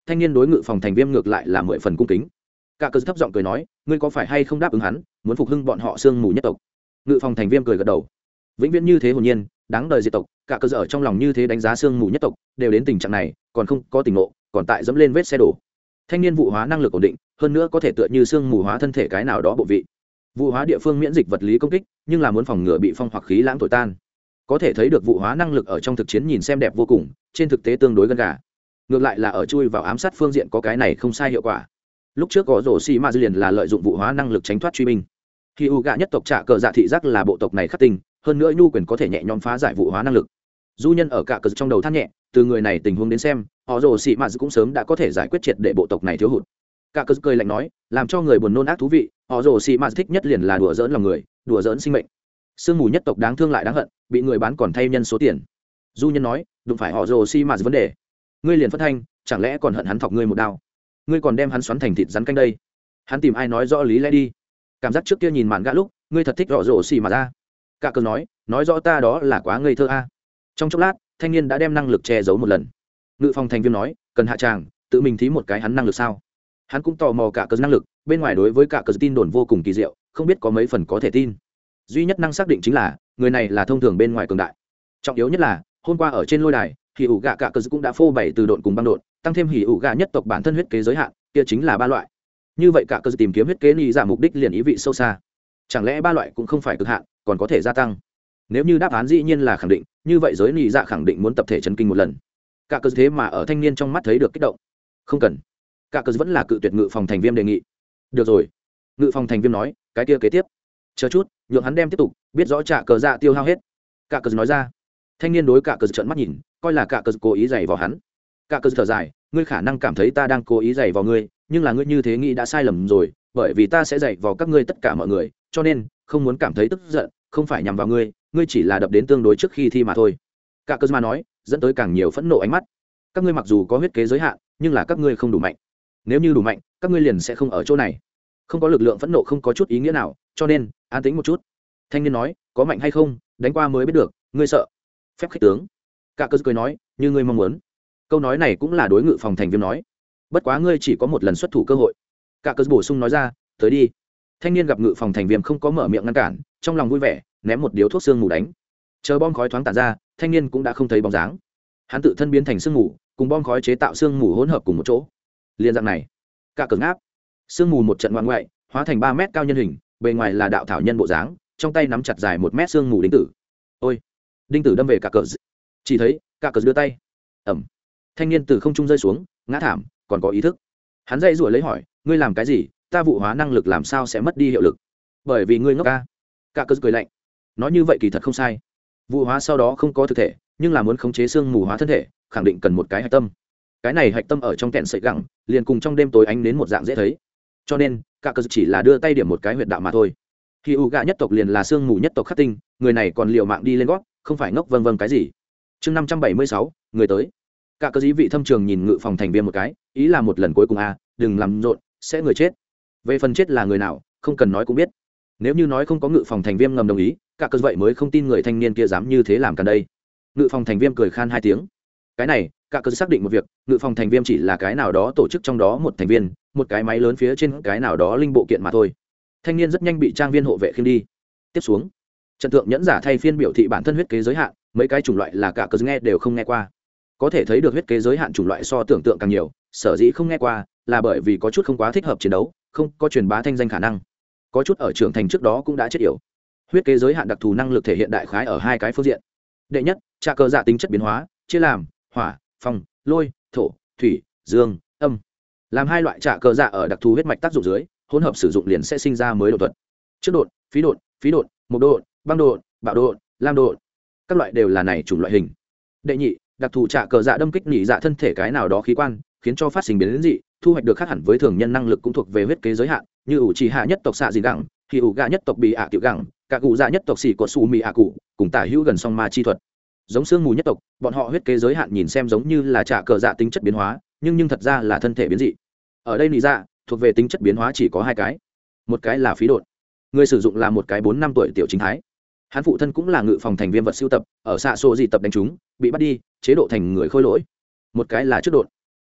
Thanh niên đối ngự phòng thành viên ngược lại là mười phần cung kính. Cả cớ thấp giọng cười nói, ngươi có phải hay không đáp ứng hắn, muốn phục hưng bọn họ sương mù nhất tộc? Ngự phòng thành viên cười gật đầu. Vĩnh viễn như thế hồn nhiên, đáng đời diệt tộc cả cơ sở trong lòng như thế đánh giá sương mù nhất tộc, đều đến tình trạng này, còn không có tình ngộ, còn tại dẫm lên vết xe đổ. Thanh niên vụ hóa năng lực ổn định, hơn nữa có thể tựa như sương mù hóa thân thể cái nào đó bộ vị. Vụ hóa địa phương miễn dịch vật lý công kích, nhưng là muốn phòng ngừa bị phong hoặc khí lãng thổi tan. Có thể thấy được vụ hóa năng lực ở trong thực chiến nhìn xem đẹp vô cùng, trên thực tế tương đối gần gà. Ngược lại là ở chui vào ám sát phương diện có cái này không sai hiệu quả. Lúc trước có rổ xì ma liền là lợi dụng vụ hóa năng lực tránh thoát truy binh. Khi u gạ nhất tộc trả cờ dạ thị giác là bộ tộc này khắc tinh, hơn nữa nhu quyền có thể nhẹ nhõm phá giải vụ hóa năng lực du nhân ở cả cờ trong đầu than nhẹ, từ người này tình huống đến xem, họ rồ xì mạt cũng sớm đã có thể giải quyết triệt để bộ tộc này thiếu hụt. Cả cờ cười lạnh nói, làm cho người buồn nôn ác thú vị, họ rồ xì mạt thích nhất liền là đùa dỡn lòng người, đùa dỡn sinh mệnh. Sương mù nhất tộc đáng thương lại đáng hận, bị người bán còn thay nhân số tiền. Du nhân nói, đụng phải họ rồ xì mạt vấn đề. Ngươi liền phát thanh, chẳng lẽ còn hận hắn thọc ngươi một đao? Ngươi còn đem hắn xoắn thành thịt rắn canh đây. Hắn tìm ai nói rõ lý lẽ đi? Cảm giác trước kia nhìn mạn gã lúc, ngươi thật thích rõ rồ xì mà ra. Cả cờ nói nói rõ ta đó là quá ngây thơ a trong chốc lát, thanh niên đã đem năng lực che giấu một lần. Ngự phòng thành viên nói, cần hạ tràng, tự mình thí một cái hắn năng lực sao? Hắn cũng tò mò cả cờ năng lực, bên ngoài đối với cả cờ tin đồn vô cùng kỳ diệu, không biết có mấy phần có thể tin. Duy nhất năng xác định chính là, người này là thông thường bên ngoài cường đại. Trọng yếu nhất là, hôm qua ở trên lôi đài, hỉ ủ gạ cả cờ cũng đã phô bày từ độn cùng băng độn tăng thêm hỉ ủ gạ nhất tộc bản thân huyết kế giới hạn, kia chính là ba loại. Như vậy cả cờ tìm kiếm huyết kế ni giả mục đích liền ý vị sâu xa. Chẳng lẽ ba loại cũng không phải cực hạn, còn có thể gia tăng? Nếu như đáp án dĩ nhiên là khẳng định, như vậy giới nị dạ khẳng định muốn tập thể chấn kinh một lần. Cả cơ thế mà ở thanh niên trong mắt thấy được kích động. Không cần. Cả cơ vẫn là cự tuyệt ngự phòng thành viên đề nghị. Được rồi. Ngự phòng thành viên nói, cái kia kế tiếp. Chờ chút, nhượng hắn đem tiếp tục, biết rõ trả cờ dạ tiêu hao hết. Cả cờ nói ra. Thanh niên đối cả cờ trợn mắt nhìn, coi là cả cờ cố ý giày vào hắn. Cả cờ thở dài, ngươi khả năng cảm thấy ta đang cố ý giày vào ngươi, nhưng là ngươi như thế nghĩ đã sai lầm rồi, bởi vì ta sẽ dạy vào các ngươi tất cả mọi người, cho nên, không muốn cảm thấy tức giận, không phải nhằm vào ngươi ngươi chỉ là đập đến tương đối trước khi thi mà thôi. Cả cơ mà nói, dẫn tới càng nhiều phẫn nộ ánh mắt. Các ngươi mặc dù có huyết kế giới hạn, nhưng là các ngươi không đủ mạnh. Nếu như đủ mạnh, các ngươi liền sẽ không ở chỗ này. Không có lực lượng phẫn nộ không có chút ý nghĩa nào, cho nên, an tính một chút. Thanh niên nói, có mạnh hay không, đánh qua mới biết được, ngươi sợ. Phép khích tướng. Cả cơ cười nói, như ngươi mong muốn. Câu nói này cũng là đối ngự phòng thành viêm nói. Bất quá ngươi chỉ có một lần xuất thủ cơ hội. Cả cơ bổ sung nói ra, tới đi. Thanh niên gặp ngự phòng thành viêm không có mở miệng ngăn cản, trong lòng vui vẻ ném một điếu thuốc sương mù đánh. Chờ bom khói thoáng tàn ra, thanh niên cũng đã không thấy bóng dáng. Hắn tự thân biến thành sương mù, cùng bom khói chế tạo sương mù hỗn hợp cùng một chỗ. Liên dạng này, cả cường áp. Sương mù một trận ngoạn ngoại, hóa thành ba mét cao nhân hình, bề ngoài là đạo thảo nhân bộ dáng, trong tay nắm chặt dài một mét sương mù đinh tử. Ôi, đinh tử đâm về cả cờ. Chỉ thấy, cả cờ đưa tay. Ẩm. Thanh niên từ không trung rơi xuống, ngã thảm, còn có ý thức. Hắn dây rủa lấy hỏi, ngươi làm cái gì? Ta vụ hóa năng lực làm sao sẽ mất đi hiệu lực? Bởi vì ngươi ngốc ca. Cả cờ cười lạnh nói như vậy kỳ thật không sai. Vụ hóa sau đó không có thực thể nhưng là muốn khống chế xương mù hóa thân thể khẳng định cần một cái hạch tâm. Cái này hạch tâm ở trong kẹn sợi gẳng liền cùng trong đêm tối ánh đến một dạng dễ thấy. Cho nên cả cờ chỉ là đưa tay điểm một cái huyệt đạo mà thôi. Khi u gạ nhất tộc liền là xương mù nhất tộc khắc tinh người này còn liều mạng đi lên gót không phải ngốc vâng vâng cái gì. Chương năm trăm bảy mươi sáu người tới. Cả cơ dĩ vị thâm trường nhìn ngự phòng thành viên một cái ý là một lần cuối cùng a à, đừng làm rộn sẽ người chết. Về phần chết là người nào không cần nói cũng biết. Nếu như nói không có ngự phòng thành viên ngầm đồng ý cả cơn vậy mới không tin người thanh niên kia dám như thế làm cả đây. Ngự phòng thành viên cười khan hai tiếng. Cái này, cả cơn xác định một việc, ngự phòng thành viên chỉ là cái nào đó tổ chức trong đó một thành viên, một cái máy lớn phía trên cái nào đó linh bộ kiện mà thôi. Thanh niên rất nhanh bị trang viên hộ vệ khiêng đi. Tiếp xuống, trận thượng nhẫn giả thay phiên biểu thị bản thân huyết kế giới hạn, mấy cái chủng loại là cả cơn nghe đều không nghe qua. Có thể thấy được huyết kế giới hạn chủng loại so tưởng tượng càng nhiều, sở dĩ không nghe qua, là bởi vì có chút không quá thích hợp chiến đấu, không có truyền bá thanh danh khả năng. Có chút ở trưởng thành trước đó cũng đã chết yểu huyết kế giới hạn đặc thù năng lực thể hiện đại khái ở hai cái phương diện. Đệ nhất, trà cờ dạ tính chất biến hóa, chia làm, hỏa, phong, lôi, thổ, thủy, dương, âm. Làm hai loại trà cờ dạ ở đặc thù huyết mạch tác dụng dưới, hỗn hợp sử dụng liền sẽ sinh ra mới độ thuật. Trước đột phí đột phí đột một đột băng đột bạo đột lam đột các loại đều là này chủng loại hình. Đệ nhị, đặc thù trà cờ dạ đâm kích nhị dạ thân thể cái nào đó khí quan, khiến cho phát sinh biến dị, thu hoạch được khác hẳn với thường nhân năng lực cũng thuộc về huyết kế giới hạn, như ủ trì hạ nhất tộc xạ dị gẳng thì ủ gạ nhất tộc bị ạ à tiểu gẳng cả cụ dạ nhất tộc xỉ có su mì ạ cụ, cùng tả hữu gần song ma chi thuật. Giống xương mù nhất tộc, bọn họ huyết kế giới hạn nhìn xem giống như là trả cờ dạ tính chất biến hóa, nhưng nhưng thật ra là thân thể biến dị. Ở đây lý dạ thuộc về tính chất biến hóa chỉ có hai cái. Một cái là phí đột. Người sử dụng là một cái bốn năm tuổi tiểu chính thái. Hắn phụ thân cũng là ngự phòng thành viên vật siêu tập, ở xạ xô dị tập đánh chúng, bị bắt đi, chế độ thành người khôi lỗi. Một cái là trước đột.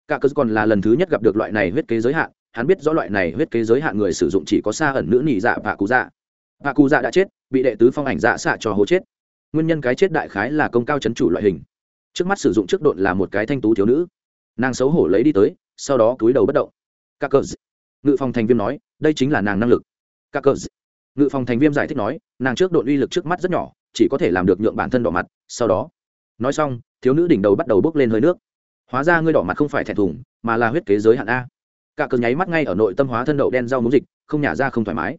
Cả cơ còn là lần thứ nhất gặp được loại này huyết kế giới hạn, hắn biết rõ loại này huyết kế giới hạn người sử dụng chỉ có xa ẩn nữ nị dạ và cụ dạ hạ cụ dạ đã chết, bị đệ tứ phong ảnh dạ xạ cho hố chết. Nguyên nhân cái chết đại khái là công cao chấn chủ loại hình. Trước mắt sử dụng trước độn là một cái thanh tú thiếu nữ. Nàng xấu hổ lấy đi tới, sau đó cúi đầu bất động. Các cờ ngự phòng thành viên nói, đây chính là nàng năng lực. Các cờ ngự phòng thành viên giải thích nói, nàng trước độn uy lực trước mắt rất nhỏ, chỉ có thể làm được nhượng bản thân đỏ mặt, sau đó. Nói xong, thiếu nữ đỉnh đầu bắt đầu bốc lên hơi nước. Hóa ra ngươi đỏ mặt không phải thẹn thùng, mà là huyết kế giới hạn a. Cả cờ nháy mắt ngay ở nội tâm hóa thân đậu đen rau muống dịch, không nhả ra không thoải mái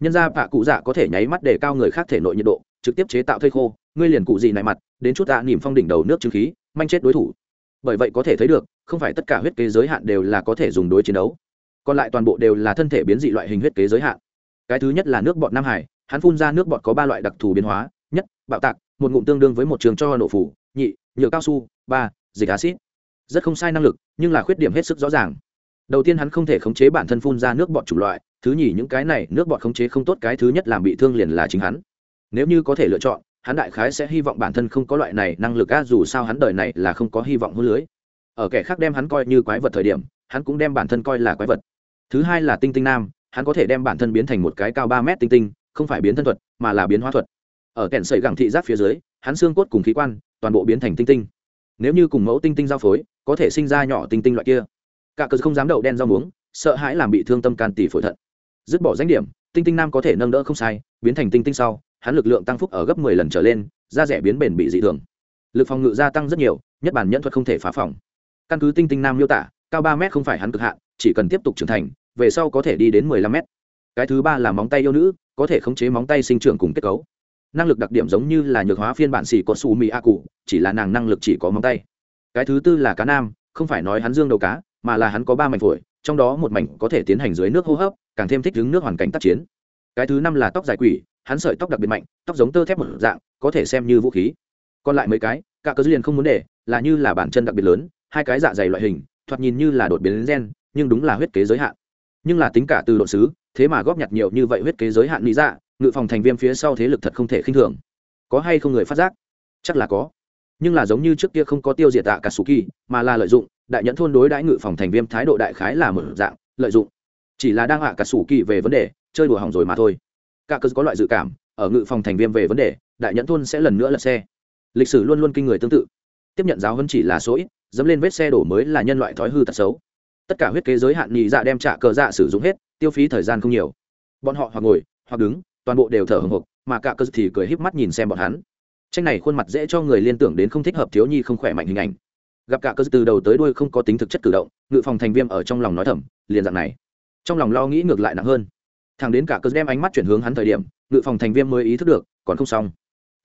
nhân ra vạ cụ dạ có thể nháy mắt để cao người khác thể nội nhiệt độ trực tiếp chế tạo thây khô. Ngươi liền cụ gì này mặt đến chút tạ à, nỉm phong đỉnh đầu nước trừng khí manh chết đối thủ. Bởi vậy có thể thấy được không phải tất cả huyết kế giới hạn đều là có thể dùng đối chiến đấu. Còn lại toàn bộ đều là thân thể biến dị loại hình huyết kế giới hạn. Cái thứ nhất là nước bọt nam hải hắn phun ra nước bọt có ba loại đặc thù biến hóa nhất bạo tạc một ngụm tương đương với một trường cho nổ phủ nhị nhựa cao su ba dịch acid rất không sai năng lực nhưng là khuyết điểm hết sức rõ ràng đầu tiên hắn không thể khống chế bản thân phun ra nước bọt chủng loại, thứ nhì, những cái này nước bọt khống chế không tốt, cái thứ nhất làm bị thương liền là chính hắn. Nếu như có thể lựa chọn, hắn đại khái sẽ hy vọng bản thân không có loại này năng lực a dù sao hắn đời này là không có hy vọng hôn lưới. Ở kẻ khác đem hắn coi như quái vật thời điểm, hắn cũng đem bản thân coi là quái vật. Thứ hai là tinh tinh nam, hắn có thể đem bản thân biến thành một cái cao ba mét tinh tinh, không phải biến thân thuật, mà là biến hóa thuật. Ở kẻn sợi gẳng thị giác phía dưới, hắn xương cốt cùng khí quan toàn bộ biến thành tinh tinh. Nếu như cùng mẫu tinh tinh giao phối, có thể sinh ra nhỏ tinh tinh loại kia cả cờ không dám đậu đen rau muống, sợ hãi làm bị thương tâm can tỷ phổi thận. Dứt bỏ danh điểm, tinh tinh nam có thể nâng đỡ không sai, biến thành tinh tinh sau, hắn lực lượng tăng phúc ở gấp mười lần trở lên, da rẻ biến bền bị dị thường. Lực phòng ngự gia tăng rất nhiều, nhất bản nhẫn thuật không thể phá phòng. Căn cứ tinh tinh nam miêu tả, cao ba mét không phải hắn cực hạn, chỉ cần tiếp tục trưởng thành, về sau có thể đi đến mười lăm mét. Cái thứ ba là móng tay yêu nữ, có thể khống chế móng tay sinh trưởng cùng kết cấu. Năng lực đặc điểm giống như là nhược hóa phiên bản xì có su mi a cụ, chỉ là nàng năng lực chỉ có móng tay. Cái thứ tư là cá nam, không phải nói hắn dương đầu cá mà là hắn có ba mảnh phổi, trong đó một mảnh có thể tiến hành dưới nước hô hấp, càng thêm thích ứng nước hoàn cảnh tác chiến. Cái thứ năm là tóc dài quỷ, hắn sợi tóc đặc biệt mạnh, tóc giống tơ thép một dạng, có thể xem như vũ khí. Còn lại mấy cái, cả cơ liền không muốn để, là như là bản chân đặc biệt lớn, hai cái dạ dày loại hình, thoạt nhìn như là đột biến gen, nhưng đúng là huyết kế giới hạn. Nhưng là tính cả từ độn xứ, thế mà góp nhặt nhiều như vậy huyết kế giới hạn lý dạ ngự phòng thành viên phía sau thế lực thật không thể khinh thường. Có hay không người phát giác? Chắc là có. Nhưng là giống như trước kia không có tiêu diệt tạ cả sù kỳ, mà là lợi dụng đại nhẫn thôn đối đãi ngự phòng thành viêm thái độ đại khái là một dạng, lợi dụng. Chỉ là đang hạ cả sủ kỳ về vấn đề, chơi đùa hỏng rồi mà thôi. Cả cơ có loại dự cảm, ở ngự phòng thành viêm về vấn đề, đại nhẫn thôn sẽ lần nữa lật xe. Lịch sử luôn luôn kinh người tương tự. Tiếp nhận giáo hơn chỉ là số ít, dẫm lên vết xe đổ mới là nhân loại thói hư tật xấu. Tất cả huyết kế giới hạn nhị dạ đem trả cờ dạ sử dụng hết, tiêu phí thời gian không nhiều. Bọn họ hoặc ngồi, hoặc đứng, toàn bộ đều thở hồng hộc, mà cả cơ thì cười híp mắt nhìn xem bọn hắn. Tranh này khuôn mặt dễ cho người liên tưởng đến không thích hợp thiếu nhi không khỏe mạnh hình ảnh gặp cả cơ từ đầu tới đuôi không có tính thực chất cử động, ngự phòng thành viêm ở trong lòng nói thầm, liền dạng này. Trong lòng lo nghĩ ngược lại nặng hơn. Thằng đến cả cơ đem ánh mắt chuyển hướng hắn thời điểm, ngự phòng thành viêm mới ý thức được, còn không xong.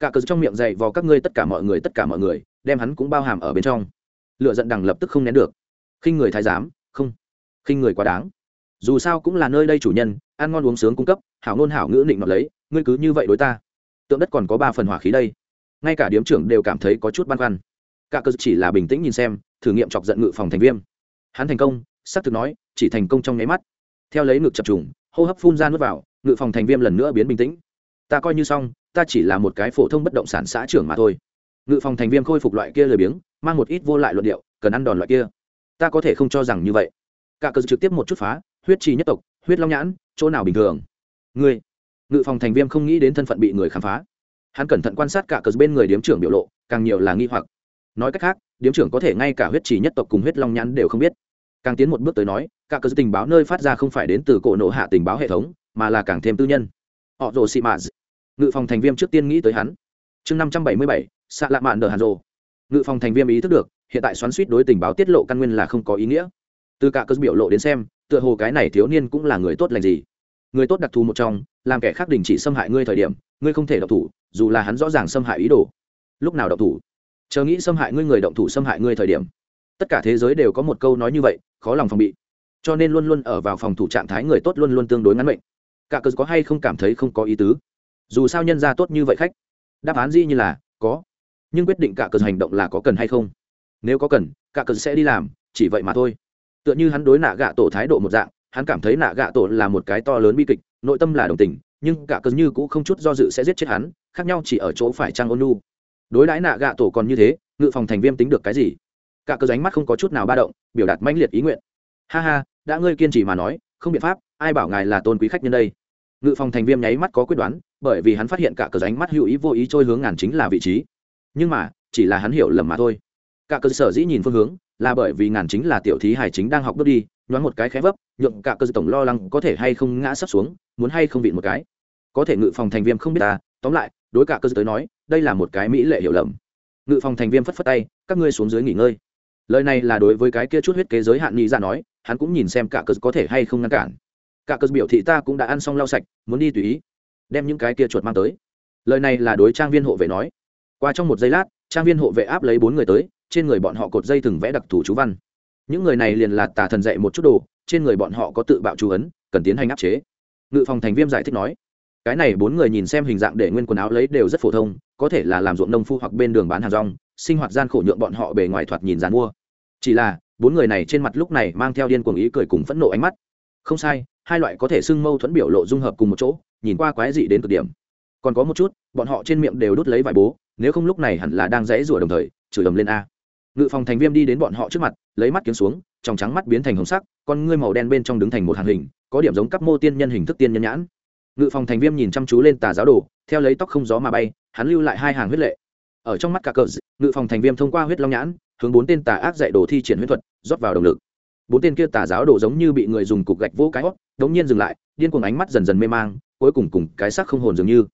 Cả cơ trong miệng dậy vào các ngươi tất cả mọi người, tất cả mọi người, đem hắn cũng bao hàm ở bên trong. Lựa giận đằng lập tức không nén được. Khinh người thái giám, không. Khinh người quá đáng. Dù sao cũng là nơi đây chủ nhân, ăn ngon uống sướng cung cấp, hảo ngôn hảo ngữ định nọt lấy, ngươi cứ như vậy đối ta. Tượng đất còn có ba phần hỏa khí đây. Ngay cả điếm trưởng đều cảm thấy có chút băn khoăn cả cơ chỉ là bình tĩnh nhìn xem, thử nghiệm chọc giận ngự phòng thành viêm. Hắn thành công, xác thực nói, chỉ thành công trong nháy mắt. Theo lấy ngực chập trùng, hô hấp phun ra nuốt vào, ngự phòng thành viêm lần nữa biến bình tĩnh. Ta coi như xong, ta chỉ là một cái phổ thông bất động sản xã trưởng mà thôi. Ngự phòng thành viêm khôi phục loại kia lười biếng, mang một ít vô lại luận điệu, cần ăn đòn loại kia. Ta có thể không cho rằng như vậy. Cả cơ trực tiếp một chút phá, huyết trì nhất tộc, huyết long nhãn, chỗ nào bình thường? Ngươi. Ngự phòng thành viêm không nghĩ đến thân phận bị người khám phá. Hắn cẩn thận quan sát cả cờ bên người điếm trưởng biểu lộ, càng nhiều là nghi hoặc nói cách khác, điếm trưởng có thể ngay cả huyết trì nhất tộc cùng huyết long nhãn đều không biết. Càng tiến một bước tới nói, cả cờ tình báo nơi phát ra không phải đến từ cổ nộ hạ tình báo hệ thống, mà là càng thêm tư nhân. Họ rồ xị mạ ngự phòng thành viên trước tiên nghĩ tới hắn. Chương năm trăm bảy mươi bảy xạ lạ mạn đờ hàn rồ. Ngự phòng thành viên ý thức được, hiện tại xoắn suýt đối tình báo tiết lộ căn nguyên là không có ý nghĩa. Từ cả cơ biểu lộ đến xem, tựa hồ cái này thiếu niên cũng là người tốt lành gì. Người tốt đặc thù một trong, làm kẻ khác đình chỉ xâm hại ngươi thời điểm, ngươi không thể độc thủ, dù là hắn rõ ràng xâm hại ý đồ. Lúc nào độc thủ? Chờ nghĩ xâm hại ngươi người động thủ xâm hại ngươi thời điểm, tất cả thế giới đều có một câu nói như vậy, khó lòng phòng bị. Cho nên luôn luôn ở vào phòng thủ trạng thái người tốt luôn luôn tương đối ngắn mệnh. Cả cớ có hay không cảm thấy không có ý tứ? Dù sao nhân ra tốt như vậy khách. Đáp án dĩ như là có. Nhưng quyết định cả cớ hành động là có cần hay không? Nếu có cần, cả cớ sẽ đi làm, chỉ vậy mà thôi. Tựa như hắn đối nạ gạ tổ thái độ một dạng, hắn cảm thấy nạ gạ tổ là một cái to lớn bi kịch, nội tâm là đồng tình, nhưng cả cớ như cũng không chút do dự sẽ giết chết hắn, khác nhau chỉ ở chỗ phải trang ôn nu đối đãi nạ gạ tổ còn như thế, ngự phòng thành viêm tính được cái gì? Cả cờ ránh mắt không có chút nào ba động, biểu đạt mãnh liệt ý nguyện. Ha ha, đã ngươi kiên trì mà nói, không biện pháp, ai bảo ngài là tôn quý khách nhân đây? Ngự phòng thành viêm nháy mắt có quyết đoán, bởi vì hắn phát hiện cả cờ ránh mắt hữu ý vô ý trôi hướng ngàn chính là vị trí. Nhưng mà, chỉ là hắn hiểu lầm mà thôi. Cả cơ sở dĩ nhìn phương hướng, là bởi vì ngàn chính là tiểu thí hải chính đang học bước đi, nhoáng một cái khé vấp, nhượng cả cơ tổng lo lắng có thể hay không ngã sắp xuống, muốn hay không vịn một cái. Có thể ngự phòng thành viêm không biết ta, tóm lại đối cả cơ tới nói, đây là một cái mỹ lệ hiểu lầm. Ngự phòng thành viên phất phất tay, các ngươi xuống dưới nghỉ ngơi. Lời này là đối với cái kia chút huyết kế giới hạn nghĩ ra dạ nói, hắn cũng nhìn xem cả cơ có thể hay không ngăn cản. Cả cơ biểu thị ta cũng đã ăn xong lau sạch, muốn đi tùy ý, đem những cái kia chuột mang tới. Lời này là đối trang viên hộ vệ nói. Qua trong một giây lát, trang viên hộ vệ áp lấy bốn người tới, trên người bọn họ cột dây từng vẽ đặc thù chú văn. Những người này liền là tà thần dạy một chút đồ, trên người bọn họ có tự bạo chú ấn, cần tiến hành áp chế. Ngự phòng thành viêm giải thích nói cái này bốn người nhìn xem hình dạng để nguyên quần áo lấy đều rất phổ thông, có thể là làm ruộng nông phu hoặc bên đường bán hàng rong, sinh hoạt gian khổ nhượng bọn họ bề ngoài thoạt nhìn dàn mua chỉ là, bốn người này trên mặt lúc này mang theo điên cuồng ý cười cùng phẫn nộ ánh mắt. Không sai, hai loại có thể xưng mâu thuẫn biểu lộ dung hợp cùng một chỗ, nhìn qua quái dị đến cực điểm. Còn có một chút, bọn họ trên miệng đều đút lấy vải bố, nếu không lúc này hẳn là đang rẽ rủa đồng thời, chửi ầm lên a. Ngự phòng thành viêm đi đến bọn họ trước mặt, lấy mắt kiếm xuống, trong trắng mắt biến thành hồng sắc, con ngươi màu đen bên trong đứng thành một hàng hình, có điểm giống các mô tiên nhân hình thức tiên nhân nhãn ngự phòng thành viêm nhìn chăm chú lên tà giáo đồ, theo lấy tóc không gió mà bay, hắn lưu lại hai hàng huyết lệ. Ở trong mắt cả cờ ngự phòng thành viêm thông qua huyết long nhãn, hướng bốn tên tà ác dạy đồ thi triển huyết thuật, rót vào động lực. Bốn tên kia tà giáo đồ giống như bị người dùng cục gạch vỗ cái hót, đống nhiên dừng lại, điên cuồng ánh mắt dần dần mê mang, cuối cùng cùng cái sắc không hồn dường như.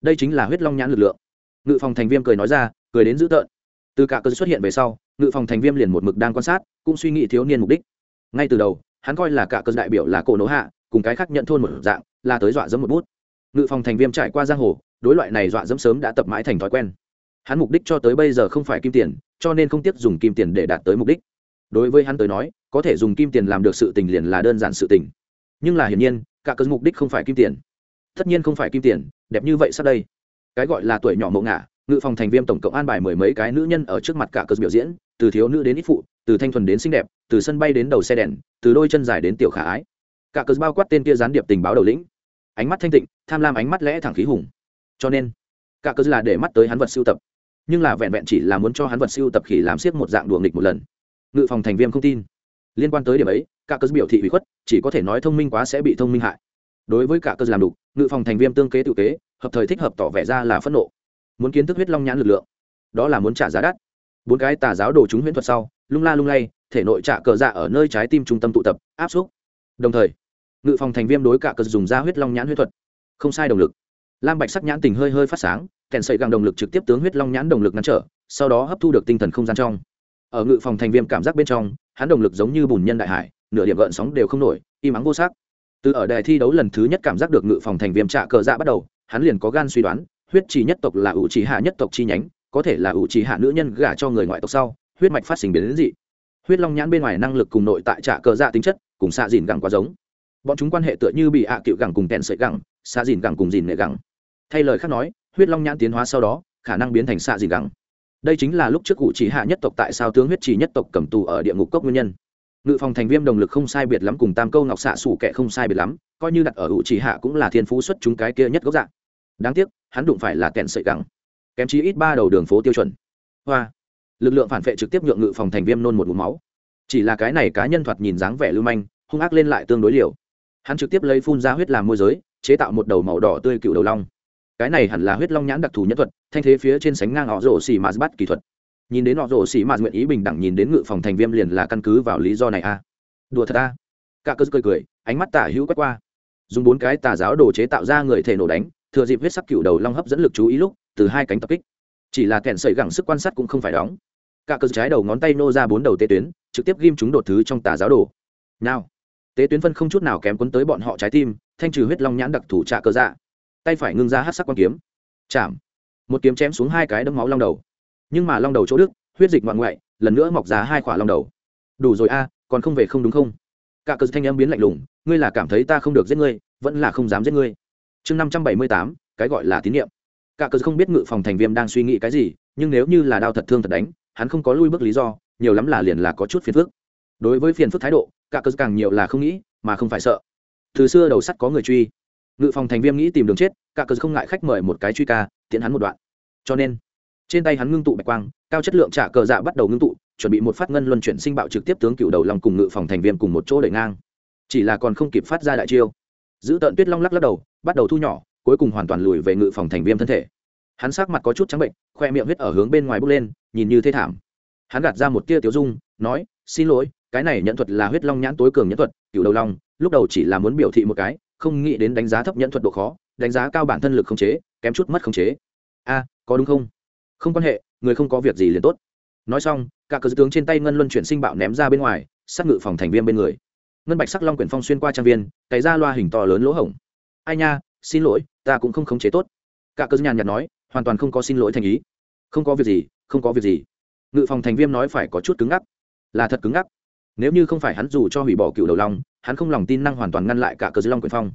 Đây chính là huyết long nhãn lực lượng. Ngự phòng thành viêm cười nói ra, cười đến dữ tợn. Từ cả cơ xuất hiện về sau, ngự phòng thành viêm liền một mực đang quan sát, cũng suy nghĩ thiếu niên mục đích. Ngay từ đầu, hắn coi là cả cơ đại biểu là cổ nỗ hạ cùng cái khác nhận thôn một dạng, là tới dọa dẫm một bút. Ngự phòng thành viêm trải qua giang hồ, đối loại này dọa dẫm sớm đã tập mãi thành thói quen. Hắn mục đích cho tới bây giờ không phải kim tiền, cho nên không tiếc dùng kim tiền để đạt tới mục đích. Đối với hắn tới nói, có thể dùng kim tiền làm được sự tình liền là đơn giản sự tình. Nhưng là hiển nhiên, cả cớ mục đích không phải kim tiền. Tất nhiên không phải kim tiền, đẹp như vậy sắp đây. Cái gọi là tuổi nhỏ mộ ngả, ngự phòng thành viêm tổng cộng an bài mười mấy cái nữ nhân ở trước mặt cả cớ biểu diễn, từ thiếu nữ đến ít phụ, từ thanh thuần đến xinh đẹp, từ sân bay đến đầu xe đèn, từ đôi chân dài đến tiểu khả ái cả cớ bao quát tên kia gián điệp tình báo đầu lĩnh. Ánh mắt thanh tịnh, tham lam ánh mắt lẽ thẳng khí hùng. Cho nên, cả cớ là để mắt tới hắn vật siêu tập. Nhưng là vẹn vẹn chỉ là muốn cho hắn vật siêu tập khỉ làm siết một dạng đùa nghịch một lần. Ngự phòng thành viên không tin. Liên quan tới điểm ấy, cả cớ biểu thị hủy khuất, chỉ có thể nói thông minh quá sẽ bị thông minh hại. Đối với cả cớ làm đủ ngự phòng thành viên tương kế tự kế, hợp thời thích hợp tỏ vẻ ra là phẫn nộ. Muốn kiến thức huyết long nhãn lực lượng, đó là muốn trả giá đắt. Bốn cái tà giáo đồ chúng huyễn thuật sau, lung la lung lay, thể nội trả cờ dạ ở nơi trái tim trung tâm tụ tập, áp xúc đồng thời, ngự phòng thành viêm đối cả cờ dùng ra huyết long nhãn huyết thuật. Không sai đồng lực. Lam bạch sắc nhãn tình hơi hơi phát sáng, kèn sậy găng đồng lực trực tiếp tướng huyết long nhãn đồng lực ngăn trở, sau đó hấp thu được tinh thần không gian trong. Ở ngự phòng thành viêm cảm giác bên trong, hắn đồng lực giống như bùn nhân đại hải, nửa điểm gợn sóng đều không nổi, im ắng vô sắc. Từ ở đài thi đấu lần thứ nhất cảm giác được ngự phòng thành viêm trạ cờ dạ bắt đầu, hắn liền có gan suy đoán, huyết trì nhất tộc là ủ trì hạ nhất tộc chi nhánh, có thể là ủ trì hạ nữ nhân gả cho người ngoại tộc sau, huyết mạch phát sinh biến đến dị. Huyết long nhãn bên ngoài năng lực cùng nội tại trạ cờ dạ tính chất cùng xạ dìn gẳng quá giống. Bọn chúng quan hệ tựa như bị ạ cựu gẳng cùng kẹn sợi gẳng, xạ dìn gẳng cùng dìn nệ gẳng. Thay lời khác nói, huyết long nhãn tiến hóa sau đó, khả năng biến thành xạ dìn gẳng. Đây chính là lúc trước cụ chỉ hạ nhất tộc tại sao tướng huyết trì nhất tộc cầm tù ở địa ngục cốc nguyên nhân. Ngự phòng thành viêm đồng lực không sai biệt lắm cùng tam câu ngọc xạ sủ kệ không sai biệt lắm, coi như đặt ở hữu chỉ hạ cũng là thiên phú xuất chúng cái kia nhất gốc dạng. Đáng tiếc, hắn đụng phải là kẹn sợi gắng kém chí ít ba đầu đường phố tiêu chuẩn. Hoa. Lực lượng phản vệ trực tiếp nhượng ngự phòng thành viêm nôn một mũ máu chỉ là cái này cá nhân thoạt nhìn dáng vẻ lưu manh, hung ác lên lại tương đối liều. Hắn trực tiếp lấy phun ra huyết làm môi giới, chế tạo một đầu màu đỏ tươi cựu đầu long. Cái này hẳn là huyết long nhãn đặc thù nhất thuật, thanh thế phía trên sánh ngang họ rổ xì mạt bắt kỹ thuật. Nhìn đến họ rổ xì mạt nguyện ý bình đẳng nhìn đến ngự phòng thành viêm liền là căn cứ vào lý do này a. À. đùa thật a. À. cả cơ cười cười, ánh mắt tả hữu quét qua. Dùng bốn cái tà giáo đồ chế tạo ra người thể nổ đánh, thừa dịp huyết sắc cựu đầu long hấp dẫn lực chú ý lúc, từ hai cánh tập kích. Chỉ là kẹn sợi gẳng sức quan sát cũng không phải đóng. Cả cơ trái đầu ngón tay nô ra bốn đầu tế tuyến trực tiếp ghim chúng đột thứ trong tà giáo đồ. Nào, tế tuyến phân không chút nào kém quấn tới bọn họ trái tim, thanh trừ huyết long nhãn đặc thủ trạ cơ dạ. Tay phải ngưng ra hát sắc quan kiếm. Chạm. Một kiếm chém xuống hai cái đấm máu long đầu. Nhưng mà long đầu chỗ đức huyết dịch ngoạn ngoại, lần nữa mọc ra hai khỏa long đầu. Đủ rồi a, còn không về không đúng không? Cả cờ thanh âm biến lạnh lùng, ngươi là cảm thấy ta không được giết ngươi, vẫn là không dám giết ngươi. Chương năm trăm bảy mươi tám, cái gọi là tín nhiệm cả cờ không biết ngự phòng thành viêm đang suy nghĩ cái gì, nhưng nếu như là đao thật thương thật đánh, hắn không có lui bước lý do nhiều lắm là liền là có chút phiền phức. Đối với phiền phức thái độ, cả cơ càng nhiều là không nghĩ, mà không phải sợ. Từ xưa đầu sắt có người truy. Ngự phòng thành viêm nghĩ tìm đường chết, cả cơ không ngại khách mời một cái truy ca tiện hắn một đoạn. Cho nên, trên tay hắn ngưng tụ bạch quang, cao chất lượng trả cờ dạ bắt đầu ngưng tụ, chuẩn bị một phát ngân luân chuyển sinh bạo trực tiếp tướng cựu đầu long cùng ngự phòng thành viêm cùng một chỗ đẩy ngang. Chỉ là còn không kịp phát ra đại chiêu. Giữ tợn tuyết long lắc lắc đầu, bắt đầu thu nhỏ, cuối cùng hoàn toàn lùi về ngự phòng thành viêm thân thể. Hắn sắc mặt có chút trắng bệnh, khoe miệng huyết ở hướng bên ngoài bốc lên, nhìn như thế thảm hắn gạt ra một tia tiểu dung, nói, xin lỗi, cái này nhận thuật là huyết long nhãn tối cường nhẫn thuật cựu đầu long, lúc đầu chỉ là muốn biểu thị một cái, không nghĩ đến đánh giá thấp nhẫn thuật độ khó, đánh giá cao bản thân lực khống chế, kém chút mất khống chế. A, có đúng không? Không quan hệ, người không có việc gì liền tốt. Nói xong, cả cờ tướng trên tay ngân luân chuyển sinh bạo ném ra bên ngoài, sát ngự phòng thành viên bên người. Ngân bạch sắc long quyển phong xuyên qua trang viên, cày ra loa hình to lớn lỗ hổng. Ai nha, xin lỗi, ta cũng không khống chế tốt. Cả cờ nhàn nhạt nói, hoàn toàn không có xin lỗi thành ý. Không có việc gì, không có việc gì ngự phòng thành viên nói phải có chút cứng ngắc. Là thật cứng ngắc. Nếu như không phải hắn dù cho hủy bỏ cựu đầu long, hắn không lòng tin năng hoàn toàn ngăn lại cả cờ dư long quyền phong.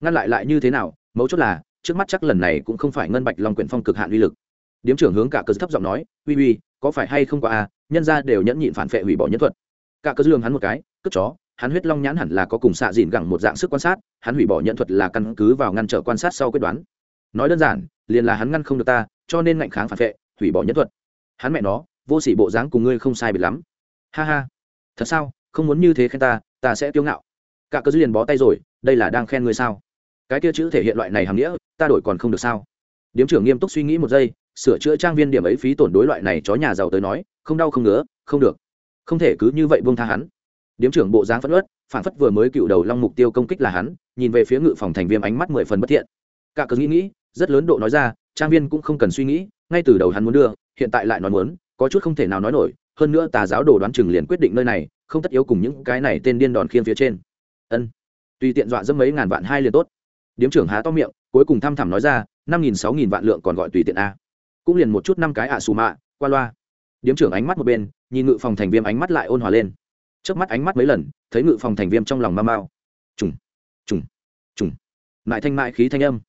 Ngăn lại lại như thế nào? Mấu chốt là, trước mắt chắc lần này cũng không phải ngân bạch long quyền phong cực hạn uy lực. Điếm trưởng hướng cả cờ thấp giọng nói, uy uy, có phải hay không có à? Nhân ra đều nhẫn nhịn phản phệ hủy bỏ nhân thuật. Cả cờ lường hắn một cái, cất chó, hắn huyết long nhãn hẳn là có cùng xạ dìn gẳng một dạng sức quan sát, hắn hủy bỏ nhận thuật là căn cứ vào ngăn trở quan sát sau quyết đoán. Nói đơn giản, liền là hắn ngăn không được ta, cho nên ngạnh kháng phản vệ hủy bỏ nhân thuật. Hắn mẹ nó vô sỉ bộ dáng cùng ngươi không sai biệt lắm. Ha ha. Thật sao? Không muốn như thế khen ta ta sẽ tiêu ngạo. Cả cơ dư liền bó tay rồi, đây là đang khen ngươi sao? Cái kia chữ thể hiện loại này hàm nghĩa, ta đổi còn không được sao? Điếm trưởng nghiêm túc suy nghĩ một giây, sửa chữa trang viên điểm ấy phí tổn đối loại này chó nhà giàu tới nói, không đau không ngứa, không được. Không thể cứ như vậy buông tha hắn. Điếm trưởng bộ dáng phất ớt phản phất vừa mới cựu đầu long mục tiêu công kích là hắn, nhìn về phía ngự phòng thành viêm ánh mắt mười phần bất thiện. Cả cớ nghĩ nghĩ, rất lớn độ nói ra, trang viên cũng không cần suy nghĩ, ngay từ đầu hắn muốn đưa, hiện tại lại nói muốn có chút không thể nào nói nổi, hơn nữa tà giáo đồ đoán chừng liền quyết định nơi này, không tất yếu cùng những cái này tên điên đòn khiên phía trên. Ân, tùy tiện dọa dẫm mấy ngàn vạn hai liền tốt. Điếm trưởng há to miệng, cuối cùng thăm thẳm nói ra, năm nghìn sáu nghìn vạn lượng còn gọi tùy tiện a. Cũng liền một chút năm cái ạ xù mạ, qua loa. Điếm trưởng ánh mắt một bên, nhìn ngự phòng thành viêm ánh mắt lại ôn hòa lên. Trước mắt ánh mắt mấy lần, thấy ngự phòng thành viêm trong lòng ma mau. Trùng trùng trùng. Mại thanh mại khí thanh âm.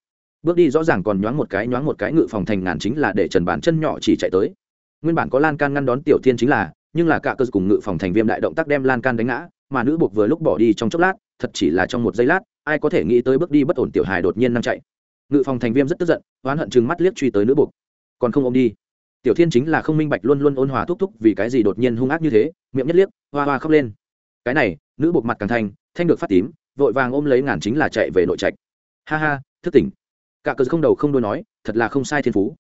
Bước đi rõ ràng còn nhoáng một cái, nhoáng một cái ngự phòng thành ngàn chính là để trần bàn chân nhỏ chỉ chạy tới nguyên bản có lan can ngăn đón tiểu thiên chính là, nhưng là cả cơ cùng ngự phòng thành viêm đại động tác đem lan can đánh ngã, mà nữ buộc vừa lúc bỏ đi trong chốc lát, thật chỉ là trong một giây lát, ai có thể nghĩ tới bước đi bất ổn tiểu hài đột nhiên năng chạy. Ngự phòng thành viêm rất tức giận, oán hận chừng mắt liếc truy tới nữ buộc. Còn không ôm đi. Tiểu thiên chính là không minh bạch luôn luôn ôn hòa thúc thúc vì cái gì đột nhiên hung ác như thế, miệng nhất liếc, hoa hoa khóc lên. Cái này, nữ buộc mặt càng thanh thanh được phát tím, vội vàng ôm lấy ngàn chính là chạy về nội trạch. Ha ha, thức tỉnh. Cả cờ không đầu không đôi nói, thật là không sai thiên phú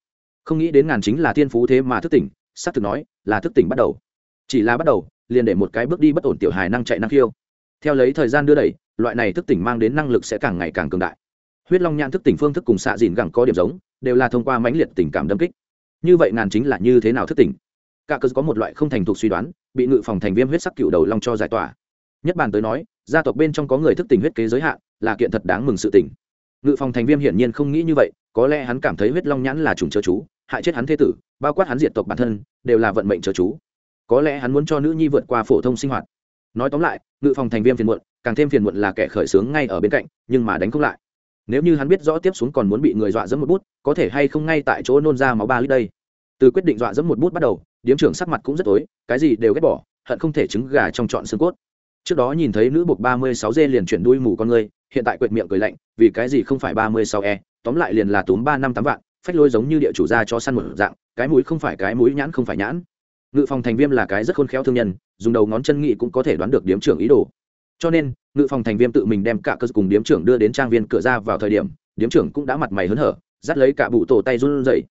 không nghĩ đến ngàn chính là thiên phú thế mà thức tỉnh, xác thực nói là thức tỉnh bắt đầu. Chỉ là bắt đầu, liền để một cái bước đi bất ổn tiểu hài năng chạy năng khiêu. Theo lấy thời gian đưa đẩy, loại này thức tỉnh mang đến năng lực sẽ càng ngày càng cường đại. Huyết long nhãn thức tỉnh phương thức cùng xạ dìn gẳng có điểm giống, đều là thông qua mãnh liệt tình cảm đâm kích. Như vậy ngàn chính là như thế nào thức tỉnh? Cả cơ có một loại không thành thục suy đoán, bị ngự phòng thành viêm huyết sắc cựu đầu long cho giải tỏa. Nhất bàn tới nói, gia tộc bên trong có người thức tỉnh huyết kế giới hạn, là kiện thật đáng mừng sự tỉnh ngự phòng thành viêm hiển nhiên không nghĩ như vậy, có lẽ hắn cảm thấy huyết long nhãn là trùng chớ chú hại chết hắn thế tử, bao quát hắn diệt tộc bản thân, đều là vận mệnh chớ chú. Có lẽ hắn muốn cho nữ nhi vượt qua phổ thông sinh hoạt. Nói tóm lại, ngự phòng thành viên phiền muộn, càng thêm phiền muộn là kẻ khởi xướng ngay ở bên cạnh, nhưng mà đánh không lại. Nếu như hắn biết rõ tiếp xuống còn muốn bị người dọa dẫm một bút, có thể hay không ngay tại chỗ nôn ra máu ba lít đây. Từ quyết định dọa dẫm một bút bắt đầu, điếm trưởng sắc mặt cũng rất tối, cái gì đều ghét bỏ, hận không thể trứng gà trong trọn xương cốt. Trước đó nhìn thấy nữ buộc ba mươi sáu dê liền chuyển đuôi mù con người, hiện tại quệt miệng cười lạnh, vì cái gì không phải ba mươi sáu e tóm lại liền là túm ba năm tám vạn phách lôi giống như địa chủ ra cho săn một dạng, cái mũi không phải cái mũi nhãn không phải nhãn. Ngự phòng thành viêm là cái rất khôn khéo thương nhân, dùng đầu ngón chân nghị cũng có thể đoán được điếm trưởng ý đồ. Cho nên, ngự phòng thành viêm tự mình đem cả cơ cùng điếm trưởng đưa đến trang viên cửa ra vào thời điểm, điếm trưởng cũng đã mặt mày hớn hở, dắt lấy cả bụ tổ tay run rẩy.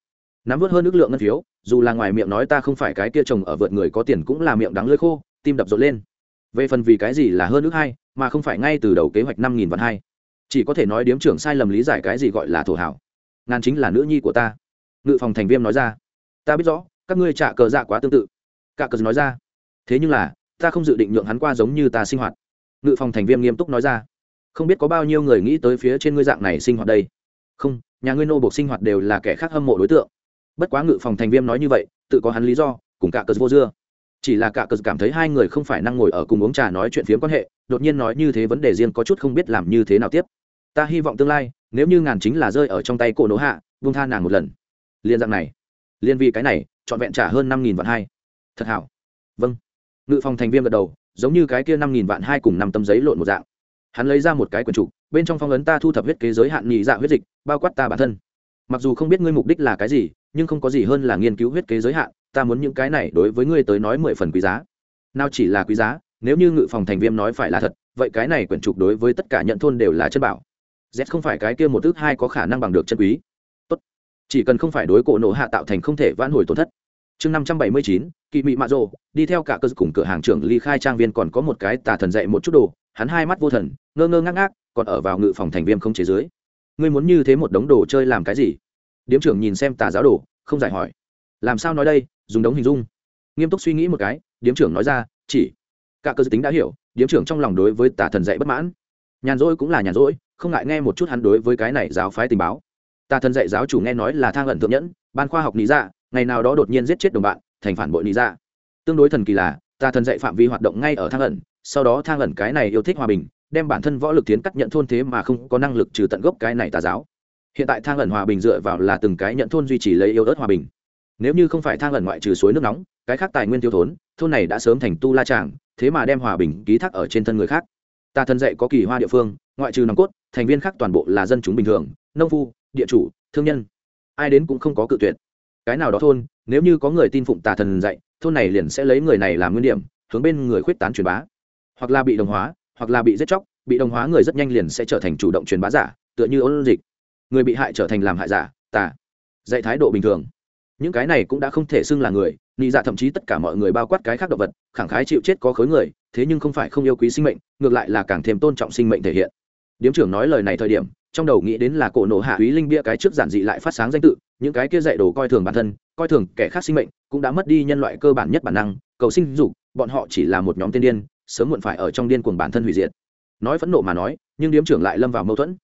Nắm vớt hơn nước lượng ngân phiếu, dù là ngoài miệng nói ta không phải cái kia chồng ở vượt người có tiền cũng là miệng đắng lưỡi khô, tim đập rộn lên. Về phần vì cái gì là hơn nước hai, mà không phải ngay từ đầu kế hoạch năm nghìn vạn hai. Chỉ có thể nói điếm trưởng sai lầm lý giải cái gì gọi là thổ hảo ngàn chính là nữ nhi của ta. Ngự phòng thành viêm nói ra. Ta biết rõ, các ngươi trả cờ dạ quá tương tự. Cả cờ nói ra. Thế nhưng là, ta không dự định nhượng hắn qua giống như ta sinh hoạt. Ngự phòng thành viêm nghiêm túc nói ra. Không biết có bao nhiêu người nghĩ tới phía trên ngươi dạng này sinh hoạt đây. Không, nhà ngươi nô buộc sinh hoạt đều là kẻ khác hâm mộ đối tượng. Bất quá ngự phòng thành viêm nói như vậy, tự có hắn lý do, cùng cả cờ vô dưa. Chỉ là cả cờ cảm thấy hai người không phải năng ngồi ở cùng uống trà nói chuyện phiếm quan hệ, đột nhiên nói như thế vấn đề riêng có chút không biết làm như thế nào tiếp. Ta hy vọng tương lai nếu như ngàn chính là rơi ở trong tay cổ nỗ hạ vung tha nàng một lần. Liên dạng này. Liên vì cái này, trọn vẹn trả hơn năm nghìn vạn hai. Thật hảo. Vâng. Ngự phòng thành viên gật đầu, giống như cái kia năm nghìn vạn hai cùng năm tấm giấy lộn một dạng. Hắn lấy ra một cái quần trục, bên trong phong ấn ta thu thập huyết kế giới hạn nhị dạ huyết dịch, bao quát ta bản thân. Mặc dù không biết ngươi mục đích là cái gì, nhưng không có gì hơn là nghiên cứu huyết kế giới hạn, ta muốn những cái này đối với ngươi tới nói mười phần quý giá. Nào chỉ là quý giá, nếu như ngự phòng thành viêm nói phải là thật, vậy cái này quyển trục đối với tất cả nhận thôn đều là chân bảo z không phải cái kia một thứ hai có khả năng bằng được chân quý. Tốt. chỉ cần không phải đối cổ nổ hạ tạo thành không thể vãn hồi tổn thất. Chương năm trăm bảy mươi chín, kỵ mị mạ rồ, đi theo cả cơ cùng cửa hàng trưởng ly khai trang viên còn có một cái tà thần dạy một chút đồ, hắn hai mắt vô thần, ngơ ngơ ngác ngác, còn ở vào ngự phòng thành viêm không chế dưới. Ngươi muốn như thế một đống đồ chơi làm cái gì? Điếm trưởng nhìn xem tà giáo đồ, không giải hỏi. Làm sao nói đây? Dùng đống hình dung. Nghiêm túc suy nghĩ một cái, điếm trưởng nói ra, chỉ. Cả cơ tính đã hiểu, điếm trưởng trong lòng đối với tà thần dạy bất mãn nhàn rỗi cũng là nhàn rỗi, không ngại nghe một chút hắn đối với cái này giáo phái tình báo. Ta thần dạy giáo chủ nghe nói là thang ẩn thượng nhẫn, ban khoa học lý dạ ngày nào đó đột nhiên giết chết đồng bạn, thành phản bội lý dạ. Tương đối thần kỳ là, ta thần dạy phạm vi hoạt động ngay ở thang ẩn, sau đó thang ẩn cái này yêu thích hòa bình, đem bản thân võ lực tiến cắt nhận thôn thế mà không có năng lực trừ tận gốc cái này tà giáo. Hiện tại thang ẩn hòa bình dựa vào là từng cái nhận thôn duy trì lấy yêu ớt hòa bình. Nếu như không phải thang ẩn ngoại trừ suối nước nóng, cái khác tài nguyên tiêu thốn, thôn này đã sớm thành tu la tràng, thế mà đem hòa bình ký thác ở trên thân người khác ta thần dạy có kỳ hoa địa phương, ngoại trừ nòng cốt, thành viên khác toàn bộ là dân chúng bình thường, nông phu, địa chủ, thương nhân. Ai đến cũng không có cự tuyệt. Cái nào đó thôn, nếu như có người tin phụng tà thần dạy, thôn này liền sẽ lấy người này làm nguyên điểm, hướng bên người khuyết tán truyền bá. Hoặc là bị đồng hóa, hoặc là bị giết chóc, bị đồng hóa người rất nhanh liền sẽ trở thành chủ động truyền bá giả, tựa như ôn dịch. Người bị hại trở thành làm hại giả, tà. Dạy thái độ bình thường. Những cái này cũng đã không thể xưng là người nị dạ thậm chí tất cả mọi người bao quát cái khác động vật, khẳng khái chịu chết có khối người, thế nhưng không phải không yêu quý sinh mệnh, ngược lại là càng thêm tôn trọng sinh mệnh thể hiện. Điếm trưởng nói lời này thời điểm, trong đầu nghĩ đến là cổ nổ hạ úy linh bia cái trước giản dị lại phát sáng danh tự, những cái kia dạy đồ coi thường bản thân, coi thường kẻ khác sinh mệnh, cũng đã mất đi nhân loại cơ bản nhất bản năng, cầu sinh dục, bọn họ chỉ là một nhóm tiên điên, sớm muộn phải ở trong điên cuồng bản thân hủy diệt. Nói phẫn nộ mà nói, nhưng điếm trưởng lại lâm vào mâu thuẫn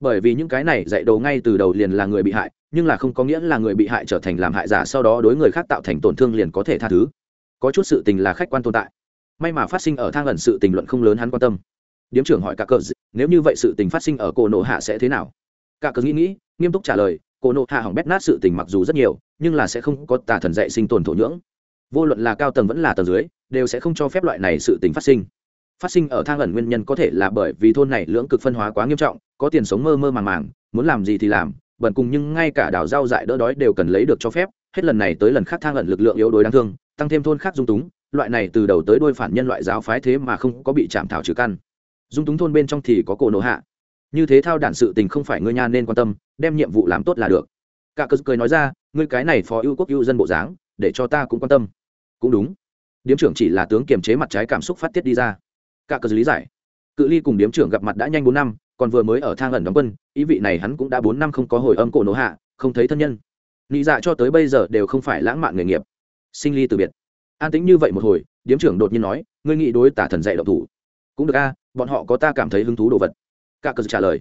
bởi vì những cái này dạy đồ ngay từ đầu liền là người bị hại, nhưng là không có nghĩa là người bị hại trở thành làm hại giả sau đó đối người khác tạo thành tổn thương liền có thể tha thứ. Có chút sự tình là khách quan tồn tại. May mà phát sinh ở thang ẩn sự tình luận không lớn hắn quan tâm. Điếm trưởng hỏi cả cờ nếu như vậy sự tình phát sinh ở cổ nộ hạ sẽ thế nào? Cả cờ nghĩ nghĩ, nghiêm túc trả lời, cổ nộ hạ hỏng bét nát sự tình mặc dù rất nhiều, nhưng là sẽ không có tà thần dạy sinh tồn thổ nhưỡng. Vô luận là cao tầng vẫn là tầng dưới, đều sẽ không cho phép loại này sự tình phát sinh phát sinh ở thang ẩn nguyên nhân có thể là bởi vì thôn này lưỡng cực phân hóa quá nghiêm trọng, có tiền sống mơ mơ màng màng, muốn làm gì thì làm bẩn cùng nhưng ngay cả đảo rau dại đỡ đói đều cần lấy được cho phép, hết lần này tới lần khác thang ẩn lực lượng yếu đuối đáng thương, tăng thêm thôn khác dung túng, loại này từ đầu tới đôi phản nhân loại giáo phái thế mà không có bị chạm thảo trừ căn. Dung túng thôn bên trong thì có cổ nổ hạ. Như thế thao đản sự tình không phải ngươi nha nên quan tâm, đem nhiệm vụ làm tốt là được. Cả cơ cười nói ra, ngươi cái này phó ưu quốc ưu dân bộ dáng, để cho ta cũng quan tâm. Cũng đúng. Điếm trưởng chỉ là tướng kiềm chế mặt trái cảm xúc phát tiết đi ra cả cơ lý giải. Cự ly cùng điếm trưởng gặp mặt đã nhanh bốn năm, còn vừa mới ở thang ẩn đóng quân, ý vị này hắn cũng đã bốn năm không có hồi âm cổ nổ hạ, không thấy thân nhân. Nị dạ cho tới bây giờ đều không phải lãng mạn nghề nghiệp. Sinh ly từ biệt. An tĩnh như vậy một hồi, điếm trưởng đột nhiên nói, ngươi nghĩ đối tả thần dạy độc thủ? Cũng được a, bọn họ có ta cảm thấy hứng thú đồ vật. Cả cờ trả lời,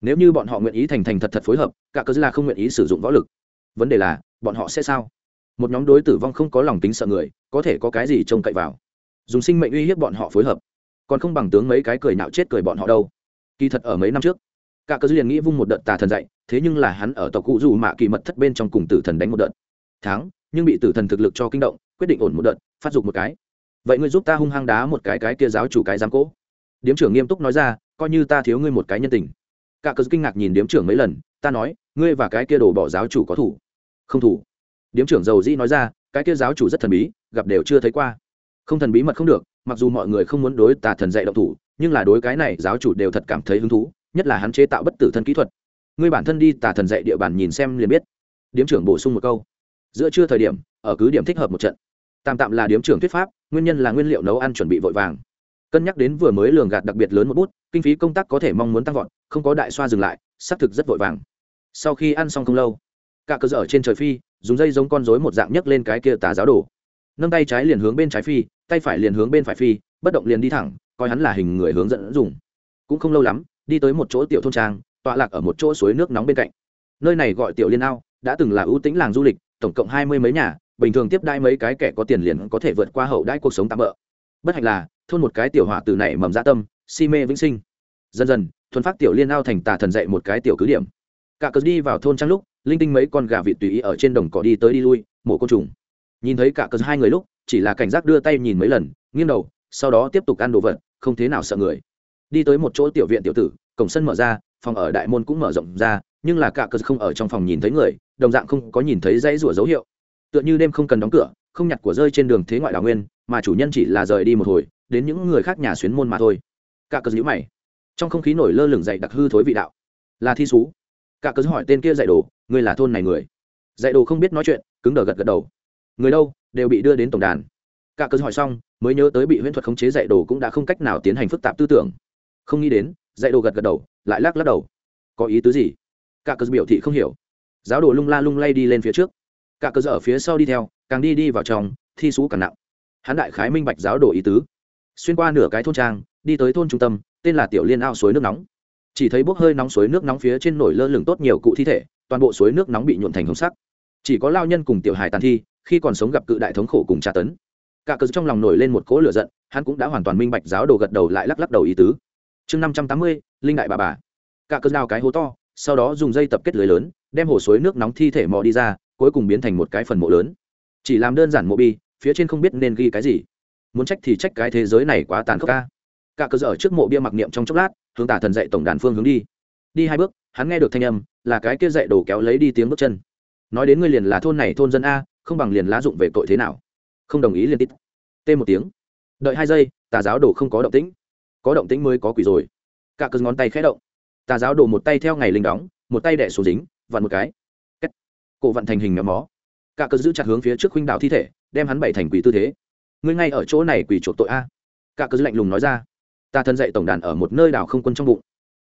nếu như bọn họ nguyện ý thành thành thật thật phối hợp, cả cờ là không nguyện ý sử dụng võ lực. Vấn đề là, bọn họ sẽ sao? Một nhóm đối tử vong không có lòng tính sợ người, có thể có cái gì trông cậy vào. Dùng sinh mệnh uy hiếp bọn họ phối hợp còn không bằng tướng mấy cái cười nạo chết cười bọn họ đâu. Kỳ thật ở mấy năm trước, cả cơ liền nghĩ vung một đợt tà thần dạy, thế nhưng là hắn ở tộc cụ dù mạ kỳ mật thất bên trong cùng tử thần đánh một đợt. Thắng, nhưng bị tử thần thực lực cho kinh động, quyết định ổn một đợt, phát dục một cái. Vậy ngươi giúp ta hung hăng đá một cái cái kia giáo chủ cái giám cỗ điếm trưởng nghiêm túc nói ra, coi như ta thiếu ngươi một cái nhân tình. Cả cơ kinh ngạc nhìn điếm trưởng mấy lần, ta nói, ngươi và cái kia đồ bỏ giáo chủ có thủ? Không thủ. Điếm trưởng dầu dĩ nói ra, cái kia giáo chủ rất thần bí, gặp đều chưa thấy qua. Không thần bí mật không được mặc dù mọi người không muốn đối tà thần dạy động thủ, nhưng là đối cái này giáo chủ đều thật cảm thấy hứng thú, nhất là hắn chế tạo bất tử thân kỹ thuật. Ngươi bản thân đi tà thần dạy địa bàn nhìn xem liền biết. Điếm trưởng bổ sung một câu. Giữa trưa thời điểm, ở cứ điểm thích hợp một trận. Tạm tạm là điếm trưởng thuyết pháp, nguyên nhân là nguyên liệu nấu ăn chuẩn bị vội vàng. Cân nhắc đến vừa mới lường gạt đặc biệt lớn một bút, kinh phí công tác có thể mong muốn tăng vọt, không có đại xoa dừng lại, xác thực rất vội vàng. Sau khi ăn xong không lâu, cả cơ sở trên trời phi, dùng dây giống con rối một dạng nhấc lên cái kia tà giáo đồ nâng tay trái liền hướng bên trái phi, tay phải liền hướng bên phải phi, bất động liền đi thẳng, coi hắn là hình người hướng dẫn dùng. Cũng không lâu lắm, đi tới một chỗ tiểu thôn trang, tọa lạc ở một chỗ suối nước nóng bên cạnh. Nơi này gọi tiểu liên ao, đã từng là ưu tĩnh làng du lịch, tổng cộng hai mươi mấy nhà, bình thường tiếp đai mấy cái kẻ có tiền liền có thể vượt qua hậu đãi cuộc sống tạm bỡ bất hạnh là, thôn một cái tiểu họa từ này mầm dạ tâm, si mê vĩnh sinh. Dần dần, thuần phát tiểu liên ao thành tà thần dạy một cái tiểu cứ điểm. Cả cớ đi vào thôn trang lúc, linh tinh mấy con gà vịt tùy ý ở trên đồng cỏ đi tới đi lui, mổ côn trùng nhìn thấy cả cờ hai người lúc, chỉ là cảnh giác đưa tay nhìn mấy lần, nghiêng đầu, sau đó tiếp tục ăn đồ vật, không thế nào sợ người. Đi tới một chỗ tiểu viện tiểu tử, cổng sân mở ra, phòng ở đại môn cũng mở rộng ra, nhưng là cả cờ không ở trong phòng nhìn thấy người, đồng dạng không có nhìn thấy dãy rủa dấu hiệu. Tựa như đêm không cần đóng cửa, không nhặt của rơi trên đường thế ngoại đào nguyên, mà chủ nhân chỉ là rời đi một hồi, đến những người khác nhà xuyến môn mà thôi. Cả cờ nhữ mày. Trong không khí nổi lơ lửng dậy đặc hư thối vị đạo. Là thi sú cả cớ hỏi tên kia dạy đồ ngươi là thôn này người. Dạy đồ không biết nói chuyện, cứng đờ gật gật đầu người đâu, đều bị đưa đến tổng đàn. Cả cớ hỏi xong, mới nhớ tới bị huyễn thuật khống chế dạy đồ cũng đã không cách nào tiến hành phức tạp tư tưởng. Không nghĩ đến, dạy đồ gật gật đầu, lại lắc lắc đầu. Có ý tứ gì? Cả cớ biểu thị không hiểu. Giáo đồ lung la lung lay đi lên phía trước. Cả cớ ở phía sau đi theo, càng đi đi vào trong, thi sú càng nặng. Hắn đại khái minh bạch giáo đồ ý tứ. Xuyên qua nửa cái thôn trang, đi tới thôn trung tâm, tên là tiểu liên ao suối nước nóng. Chỉ thấy bốc hơi nóng suối nước nóng phía trên nổi lơ lửng tốt nhiều cụ thi thể, toàn bộ suối nước nóng bị nhuộn thành hồng sắc. Chỉ có lao nhân cùng tiểu hài tàn thi khi còn sống gặp cự đại thống khổ cùng tra tấn. Cả cớ trong lòng nổi lên một cỗ lửa giận, hắn cũng đã hoàn toàn minh bạch giáo đồ gật đầu lại lắc lắc đầu ý tứ. Chương năm trăm tám mươi, linh đại bà bà. Cả cớ đào cái hố to, sau đó dùng dây tập kết lưới lớn, đem hồ suối nước nóng thi thể mò đi ra, cuối cùng biến thành một cái phần mộ lớn. Chỉ làm đơn giản mộ bi, phía trên không biết nên ghi cái gì. Muốn trách thì trách cái thế giới này quá tàn khốc ca cả cơ ở trước mộ bia mặc niệm trong chốc lát, hướng tả thần dạy tổng đàn phương hướng đi. Đi hai bước, hắn nghe được thanh âm, là cái kia dạy đổ kéo lấy đi tiếng bước chân. Nói đến ngươi liền là thôn này thôn dân a không bằng liền lá dụng về tội thế nào? Không đồng ý liền tít t một tiếng. Đợi hai giây, tà giáo đồ không có động tĩnh. Có động tĩnh mới có quỷ rồi. Cả cơn ngón tay khẽ động. Tà giáo đồ một tay theo ngày linh đóng, một tay đẻ xuống dính, vặn một cái. Kết. cổ vặn thành hình méo mó. Cả cơn giữ chặt hướng phía trước huynh đảo thi thể, đem hắn bảy thành quỷ tư thế. Ngươi ngay ở chỗ này quỷ chuộc tội a. Cả cơn lạnh lùng nói ra. Ta thân dạy tổng đàn ở một nơi đảo không quân trong bụng.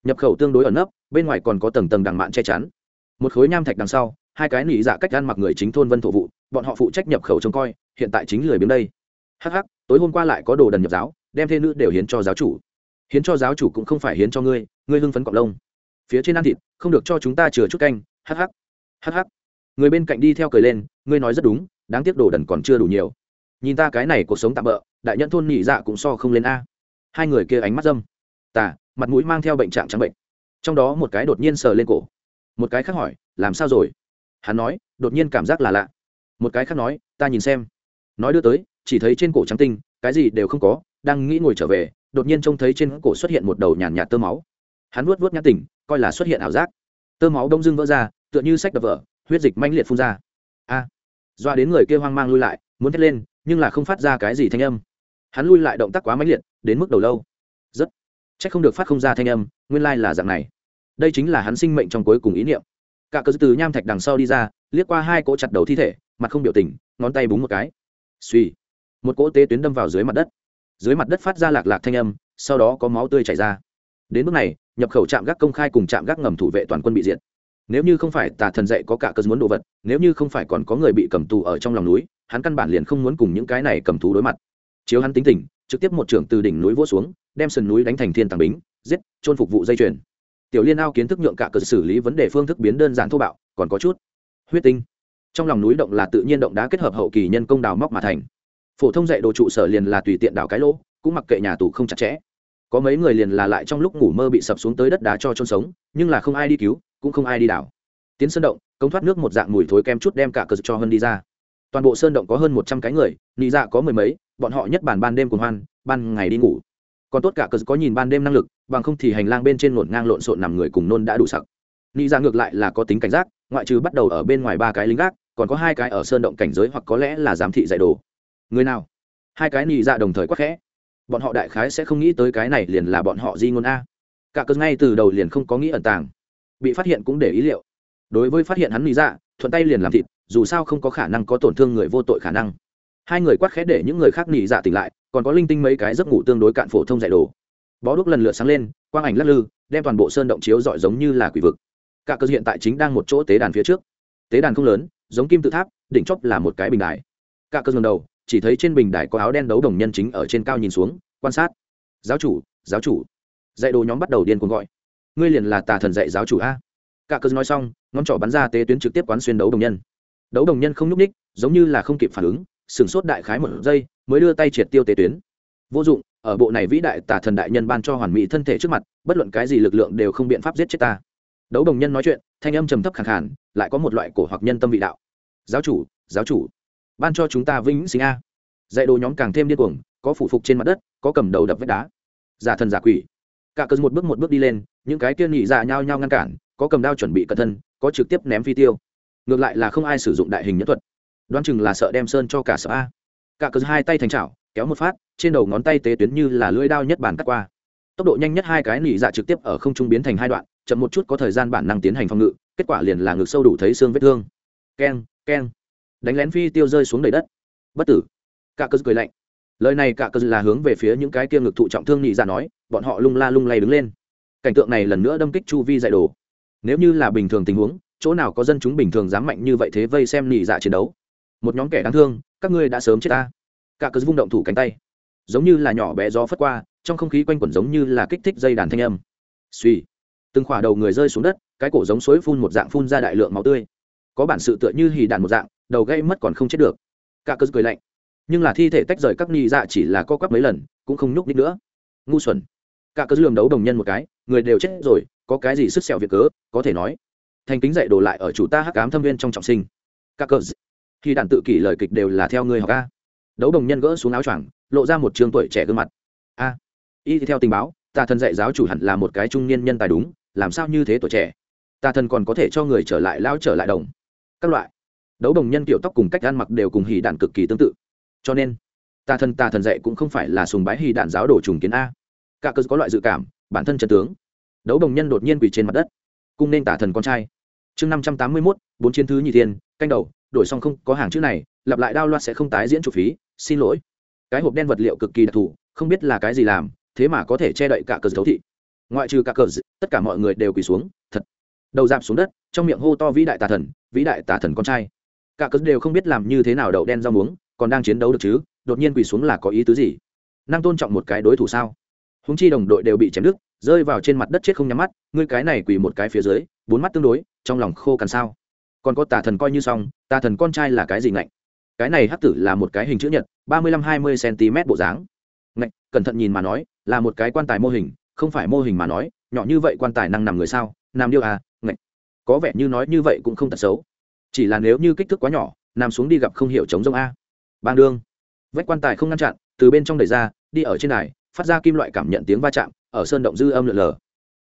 Nhập khẩu tương đối ẩn nấp, bên ngoài còn có tầng tầng đằng mạn che chắn. Một khối nham thạch đằng sau hai cái nỉ dạ cách ăn mặc người chính thôn vân thổ vụ bọn họ phụ trách nhập khẩu trông coi, hiện tại chính lười biếng đây. Hh tối hôm qua lại có đồ đần nhập giáo, đem thê nữ đều hiến cho giáo chủ. Hiến cho giáo chủ cũng không phải hiến cho ngươi ngươi hưng phấn cọc lông. Phía trên ăn thịt, không được cho chúng ta chừa chút canh hh hh người bên cạnh đi theo cười lên, ngươi nói rất đúng, đáng tiếc đồ đần còn chưa đủ nhiều. Nhìn ta cái này cuộc sống tạm bỡ đại nhân thôn nỉ dạ cũng so không lên a. Hai người kia ánh mắt dâm. Tà, mặt mũi mang theo bệnh trạng trắng bệnh. Trong đó một cái đột nhiên sờ lên cổ. Một cái khác hỏi, làm sao rồi? Hắn nói đột nhiên cảm giác là lạ. Một cái khác nói ta nhìn xem. Nói đưa tới chỉ thấy trên cổ trắng tinh cái gì đều không có đang nghĩ ngồi trở về đột nhiên trông thấy trên cổ xuất hiện một đầu nhàn nhạt tơ máu. Hắn vuốt vuốt nhát tỉnh coi là xuất hiện ảo giác. Tơ máu đông dưng vỡ ra tựa như sách đập vỡ huyết dịch manh liệt phun ra. A! À, doa đến người kia hoang mang lui lại muốn thét lên nhưng là không phát ra cái gì thanh âm. Hắn lui lại động tác quá mãnh liệt đến mức đầu lâu. Rất. C h ắ c không được phát không ra thanh âm nguyên lai là dạng này. Đây chính là hắn sinh mệnh trong cuối cùng ý niệm cả cơ từ nham thạch đằng sau đi ra, liếc qua hai cỗ chặt đầu thi thể, mặt không biểu tình, ngón tay búng một cái. Suy một cỗ tế tuyến đâm vào dưới mặt đất. Dưới mặt đất phát ra lạc lạc thanh âm, sau đó có máu tươi chảy ra. Đến bước này, nhập khẩu trạm gác công khai cùng trạm gác ngầm thủ vệ toàn quân bị diệt. Nếu như không phải tà thần dạy có cả cơ muốn đồ vật, nếu như không phải còn có người bị cầm tù ở trong lòng núi, hắn căn bản liền không muốn cùng những cái này cầm tù đối mặt. Chiếu hắn tính tình, trực tiếp một trưởng từ đỉnh núi vỗ xuống, đem sườn núi đánh thành thiên tàng bính, giết trôn phục vụ dây chuyền tiểu liên ao kiến thức nhượng cả cơ xử lý vấn đề phương thức biến đơn giản thô bạo, còn có chút huyết tinh. Trong lòng núi động là tự nhiên động đá kết hợp hậu kỳ nhân công đào móc mà thành. Phổ thông dạy đồ trụ sở liền là tùy tiện đào cái lỗ, cũng mặc kệ nhà tù không chặt chẽ. Có mấy người liền là lại trong lúc ngủ mơ bị sập xuống tới đất đá cho trôn sống, nhưng là không ai đi cứu, cũng không ai đi đào. Tiến sơn động công thoát nước một dạng mùi thối kem chút đem cả cờ cho hơn đi ra. Toàn bộ sơn động có hơn một trăm cái người, nị dạ có mười mấy, bọn họ nhất bản ban đêm cùng hoan, ban ngày đi ngủ. Còn tốt cả cờ có nhìn ban đêm năng lực bằng không thì hành lang bên trên ngổn ngang lộn xộn nằm người cùng nôn đã đủ sặc. Nị dạ ngược lại là có tính cảnh giác, ngoại trừ bắt đầu ở bên ngoài ba cái lính gác, còn có hai cái ở sơn động cảnh giới hoặc có lẽ là giám thị dạy đồ. Người nào? Hai cái nị dạ đồng thời quắc khẽ. Bọn họ đại khái sẽ không nghĩ tới cái này liền là bọn họ di ngôn a. Cả cơn ngay từ đầu liền không có nghĩ ẩn tàng. Bị phát hiện cũng để ý liệu. Đối với phát hiện hắn nị dạ thuận tay liền làm thịt, dù sao không có khả năng có tổn thương người vô tội khả năng. Hai người quát khẽ để những người khác nị dạ tỉnh lại, còn có linh tinh mấy cái giấc ngủ tương đối cạn phổ thông dạy đồ bó đuốc lần lượt sáng lên, quang ảnh lắc lư, đem toàn bộ sơn động chiếu dọi giống như là quỷ vực. Cả cơ hiện tại chính đang một chỗ tế đàn phía trước. Tế đàn không lớn, giống kim tự tháp, đỉnh chóp là một cái bình đài. Cả cơ ngầm đầu, chỉ thấy trên bình đài có áo đen đấu đồng nhân chính ở trên cao nhìn xuống, quan sát. Giáo chủ giáo chủ. Dạy đồ nhóm bắt đầu điên cuồng gọi. Ngươi liền là tà thần dạy giáo chủ a. Cả cơ nói xong, ngón trỏ bắn ra tế tuyến trực tiếp quán xuyên đấu đồng nhân. Đấu đồng nhân không nhúc ních giống như là không kịp phản ứng, sửng sốt đại khái một giây, mới đưa tay triệt tiêu tế tuyến. Vô dụng ở bộ này vĩ đại tả thần đại nhân ban cho hoàn mỹ thân thể trước mặt, bất luận cái gì lực lượng đều không biện pháp giết chết ta. Đấu đồng nhân nói chuyện, thanh âm trầm thấp khẳng khàn, lại có một loại cổ hoặc nhân tâm vị đạo. Giáo chủ giáo chủ, ban cho chúng ta vĩnh sinh a. Dạy đồ nhóm càng thêm điên cuồng, có phủ phục trên mặt đất, có cầm đầu đập vách đá. Giả thần giả quỷ. Cả cơn một bước một bước đi lên, những cái kia nhị dạ nhao nhao ngăn cản, có cầm đao chuẩn bị cẩn thân, có trực tiếp ném phi tiêu. Ngược lại là không ai sử dụng đại hình nhất thuật. Đoán chừng là sợ đem sơn cho cả sợ a. Cả cơn hai tay thành chảo, kéo một phát trên đầu ngón tay tế tuyến như là lưỡi đao nhất bản cắt qua. Tốc độ nhanh nhất hai cái nỉ dạ trực tiếp ở không trung biến thành hai đoạn, chậm một chút có thời gian bản năng tiến hành phòng ngự, kết quả liền là ngực sâu đủ thấy xương vết thương. Keng keng. Đánh lén phi tiêu rơi xuống đầy đất. Bất tử. Cả cơ cười lạnh. Lời này cả cơ là hướng về phía những cái kia ngực thụ trọng thương nhị dạ nói, bọn họ lung la lung lay đứng lên. Cảnh tượng này lần nữa đâm kích chu vi dạy đồ. Nếu như là bình thường tình huống, chỗ nào có dân chúng bình thường dám mạnh như vậy thế vây xem nhị dạ chiến đấu? Một nhóm kẻ đáng thương, các ngươi đã sớm chết ta. Cả cơ vung động thủ cánh tay giống như là nhỏ bé gió phất qua, trong không khí quanh quẩn giống như là kích thích dây đàn thanh âm. Suy từng khỏa đầu người rơi xuống đất, cái cổ giống suối phun một dạng phun ra đại lượng máu tươi. Có bản sự tựa như hì đàn một dạng, đầu gây mất còn không chết được. Cả cơ cười lạnh. Nhưng là thi thể tách rời các ni dạ chỉ là co quắp mấy lần, cũng không nhúc nít nữa. Ngu xuẩn. Cả cơ lường đấu đồng nhân một cái, người đều chết rồi, có cái gì sức sẹo việc cớ, có thể nói. Thành kính dạy đồ lại ở chủ ta hắc ám thâm viên trong trọng sinh. Cả cơ khi đàn tự kỷ lời kịch đều là theo người học ca đấu đồng nhân gỡ xuống áo choàng lộ ra một trường tuổi trẻ gương mặt. A, y theo tình báo, tà thần dạy giáo chủ hẳn là một cái trung niên nhân tài đúng, làm sao như thế tuổi trẻ? Tà thần còn có thể cho người trở lại lao trở lại đồng. Các loại, đấu đồng nhân kiểu tóc cùng cách ăn mặc đều cùng hì đạn cực kỳ tương tự. Cho nên, tà thần tà thần dạy cũng không phải là sùng bái hì đạn giáo đồ trùng kiến a. Cả cơ có loại dự cảm, bản thân trần tướng. Đấu đồng nhân đột nhiên quỳ trên mặt đất. Cung nên tà thần con trai. Chương năm trăm tám mươi mốt, bốn chiến thứ nhị thiên, canh đầu, đổi xong không có hàng chữ này, lặp lại đao loạt sẽ không tái diễn chủ phí, xin lỗi cái hộp đen vật liệu cực kỳ đặc thù, không biết là cái gì làm, thế mà có thể che đậy cả cờ thấu thị. Ngoại trừ cả cờ tất cả mọi người đều quỳ xuống, thật. Đầu dạp xuống đất, trong miệng hô to vĩ đại tà thần, vĩ đại tà thần con trai. Cả cờ đều không biết làm như thế nào đậu đen rau muống, còn đang chiến đấu được chứ, đột nhiên quỳ xuống là có ý tứ gì? Năng tôn trọng một cái đối thủ sao? Húng chi đồng đội đều bị chém đứt, rơi vào trên mặt đất chết không nhắm mắt, ngươi cái này quỳ một cái phía dưới, bốn mắt tương đối, trong lòng khô cằn sao? Còn có tà thần coi như xong, tà thần con trai là cái gì ngạnh? Cái này hắc tử là một cái hình chữ nhật ba mươi lăm hai mươi cm bộ dáng. Ngạch, cẩn thận nhìn mà nói là một cái quan tài mô hình không phải mô hình mà nói nhỏ như vậy quan tài năng nằm người sao? Nam điêu à Ngạch, có vẻ như nói như vậy cũng không tật xấu. Chỉ là nếu như kích thước quá nhỏ nằm xuống đi gặp không hiểu chống rông a. Bang đương. Vách quan tài không ngăn chặn từ bên trong đẩy ra đi ở trên này phát ra kim loại cảm nhận tiếng va chạm ở sơn động dư âm lượn lờ.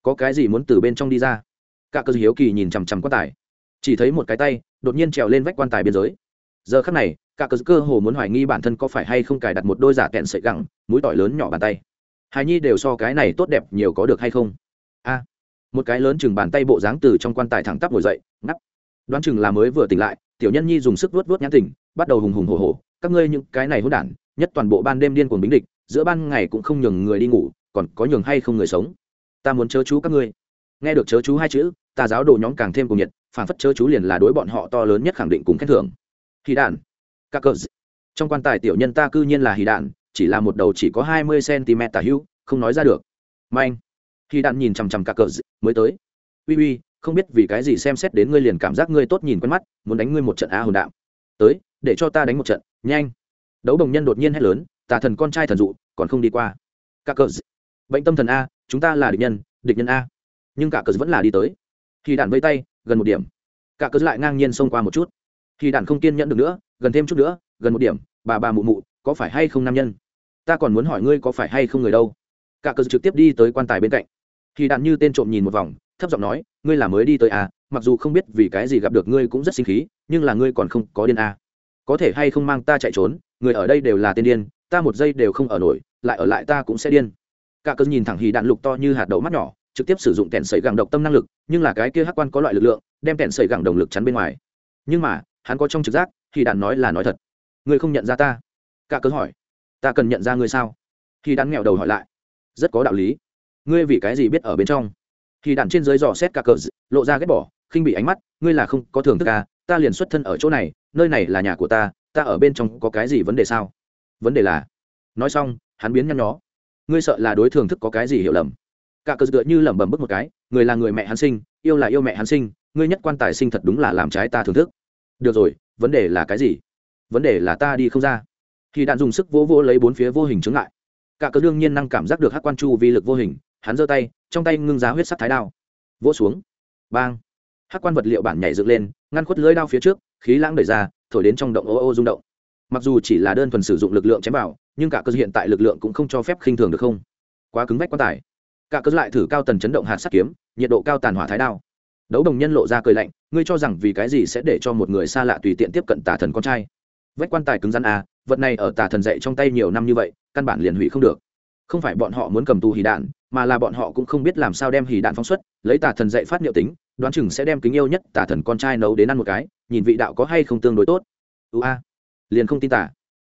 Có cái gì muốn từ bên trong đi ra? Cả cơ hiếu kỳ nhìn chằm chằm quan tài. Chỉ thấy một cái tay đột nhiên trèo lên vách quan tài biên giới. Giờ khắc này cả cơ cơ hồ muốn hoài nghi bản thân có phải hay không cài đặt một đôi giả kẹn sợi gẳng, mũi tỏi lớn nhỏ bàn tay. Hài nhi đều so cái này tốt đẹp nhiều có được hay không? A. Một cái lớn chừng bàn tay bộ dáng từ trong quan tài thẳng tắp ngồi dậy ngắp đoán chừng là mới vừa tỉnh lại, tiểu nhân nhi dùng sức vuốt vuốt nhãn tỉnh bắt đầu hùng hùng hồ hồ các ngươi những cái này hỗn đản, nhất toàn bộ ban đêm điên cuồng bính địch, giữa ban ngày cũng không nhường người đi ngủ, còn có nhường hay không người sống? Ta muốn chớ chú các ngươi. Nghe được chớ chú hai chữ ta giáo đồ nhóm càng thêm cùng nhiệt phản phất chớ chú liền là đối bọn họ to lớn nhất khẳng định cùng khen thưởng. Khi đản các cờ trong quan tài tiểu nhân ta cư nhiên là hì đạn, chỉ là một đầu chỉ có hai mươi cm tả hữu, không nói ra được. Manh hì đạn nhìn chằm chằm các cờ mới tới. Uy uy, không biết vì cái gì xem xét đến ngươi liền cảm giác ngươi tốt nhìn quen mắt, muốn đánh ngươi một trận a hồn đạo tới, để cho ta đánh một trận, nhanh. Đấu đồng nhân đột nhiên hét lớn, tà thần con trai thần dụ, còn không đi qua. Cả cờ bệnh tâm thần a, chúng ta là địch nhân địch nhân a. Nhưng cả cờ vẫn là đi tới. Khi đạn vây tay, gần một điểm. Cả cờ lại ngang nhiên xông qua một chút. Khi đạn không kiên nhẫn được nữa gần thêm chút nữa, gần một điểm, bà bà mụ mụ, có phải hay không nam nhân? Ta còn muốn hỏi ngươi có phải hay không người đâu. Cả cờ trực tiếp đi tới quan tài bên cạnh. Khi đạn như tên trộm nhìn một vòng, thấp giọng nói, ngươi là mới đi tới à mặc dù không biết vì cái gì gặp được ngươi cũng rất sinh khí, nhưng là ngươi còn không có điên à. có thể hay không mang ta chạy trốn, người ở đây đều là tên điên, ta một giây đều không ở nổi, lại ở lại ta cũng sẽ điên. Cả cơn nhìn thẳng hì đạn lục to như hạt đậu mắt nhỏ, trực tiếp sử dụng kẹn sẩy gẳng độc tâm năng lực, nhưng là cái kia hắc quan có loại lực lượng, đem kẹn sẩy gẳng đồng lực chắn bên ngoài. Nhưng mà, hắn có trong trực giác thì đàn nói là nói thật. Ngươi không nhận ra ta? Cả cớ hỏi. Ta cần nhận ra ngươi sao? Hì đàn nghèo đầu hỏi lại. Rất có đạo lý. Ngươi vì cái gì biết ở bên trong? Thì đàn trên dưới dò xét cả cờ lộ ra ghét bỏ, khinh bị ánh mắt. Ngươi là không có thưởng thức à? Ta liền xuất thân ở chỗ này, nơi này là nhà của ta. Ta ở bên trong có cái gì vấn đề sao? Vấn đề là, nói xong, hắn biến nhăn nhó. Ngươi sợ là đối thưởng thức có cái gì hiểu lầm? Cả cờ tựa như lẩm bẩm bức một cái. Người là người mẹ hắn sinh, yêu là yêu mẹ hắn sinh. Ngươi nhất quan tài sinh thật đúng là làm trái ta thưởng thức. Được rồi vấn đề là cái gì? Vấn đề là ta đi không ra. Khi đạn dùng sức vỗ vỗ lấy bốn phía vô hình chứng lại cả cớ đương nhiên năng cảm giác được hắc quan chu vi lực vô hình, hắn giơ tay, trong tay ngưng giá huyết sắc thái đao, vỗ xuống. Bang! Hắc quan vật liệu bản nhảy dựng lên, ngăn khuất lưới đao phía trước, khí lãng đẩy ra, thổi đến trong động ô ô rung động. Mặc dù chỉ là đơn thuần sử dụng lực lượng chém vào, nhưng cả cơ hiện tại lực lượng cũng không cho phép khinh thường được không? Quá cứng vách quan tài. Cả cơ lại thử cao tần chấn động hạt sắt kiếm, nhiệt độ cao tàn hỏa thái đao đấu đồng nhân lộ ra cười lạnh, ngươi cho rằng vì cái gì sẽ để cho một người xa lạ tùy tiện tiếp cận tà thần con trai? Vách quan tài cứng rắn à vật này ở tà thần dạy trong tay nhiều năm như vậy, căn bản liền hủy không được. Không phải bọn họ muốn cầm tù hỉ đạn, mà là bọn họ cũng không biết làm sao đem hỉ đạn phóng xuất, lấy tà thần dạy phát liệu tính, đoán chừng sẽ đem kính yêu nhất tà thần con trai nấu đến ăn một cái, nhìn vị đạo có hay không tương đối tốt. Ưu a, liền không tin tả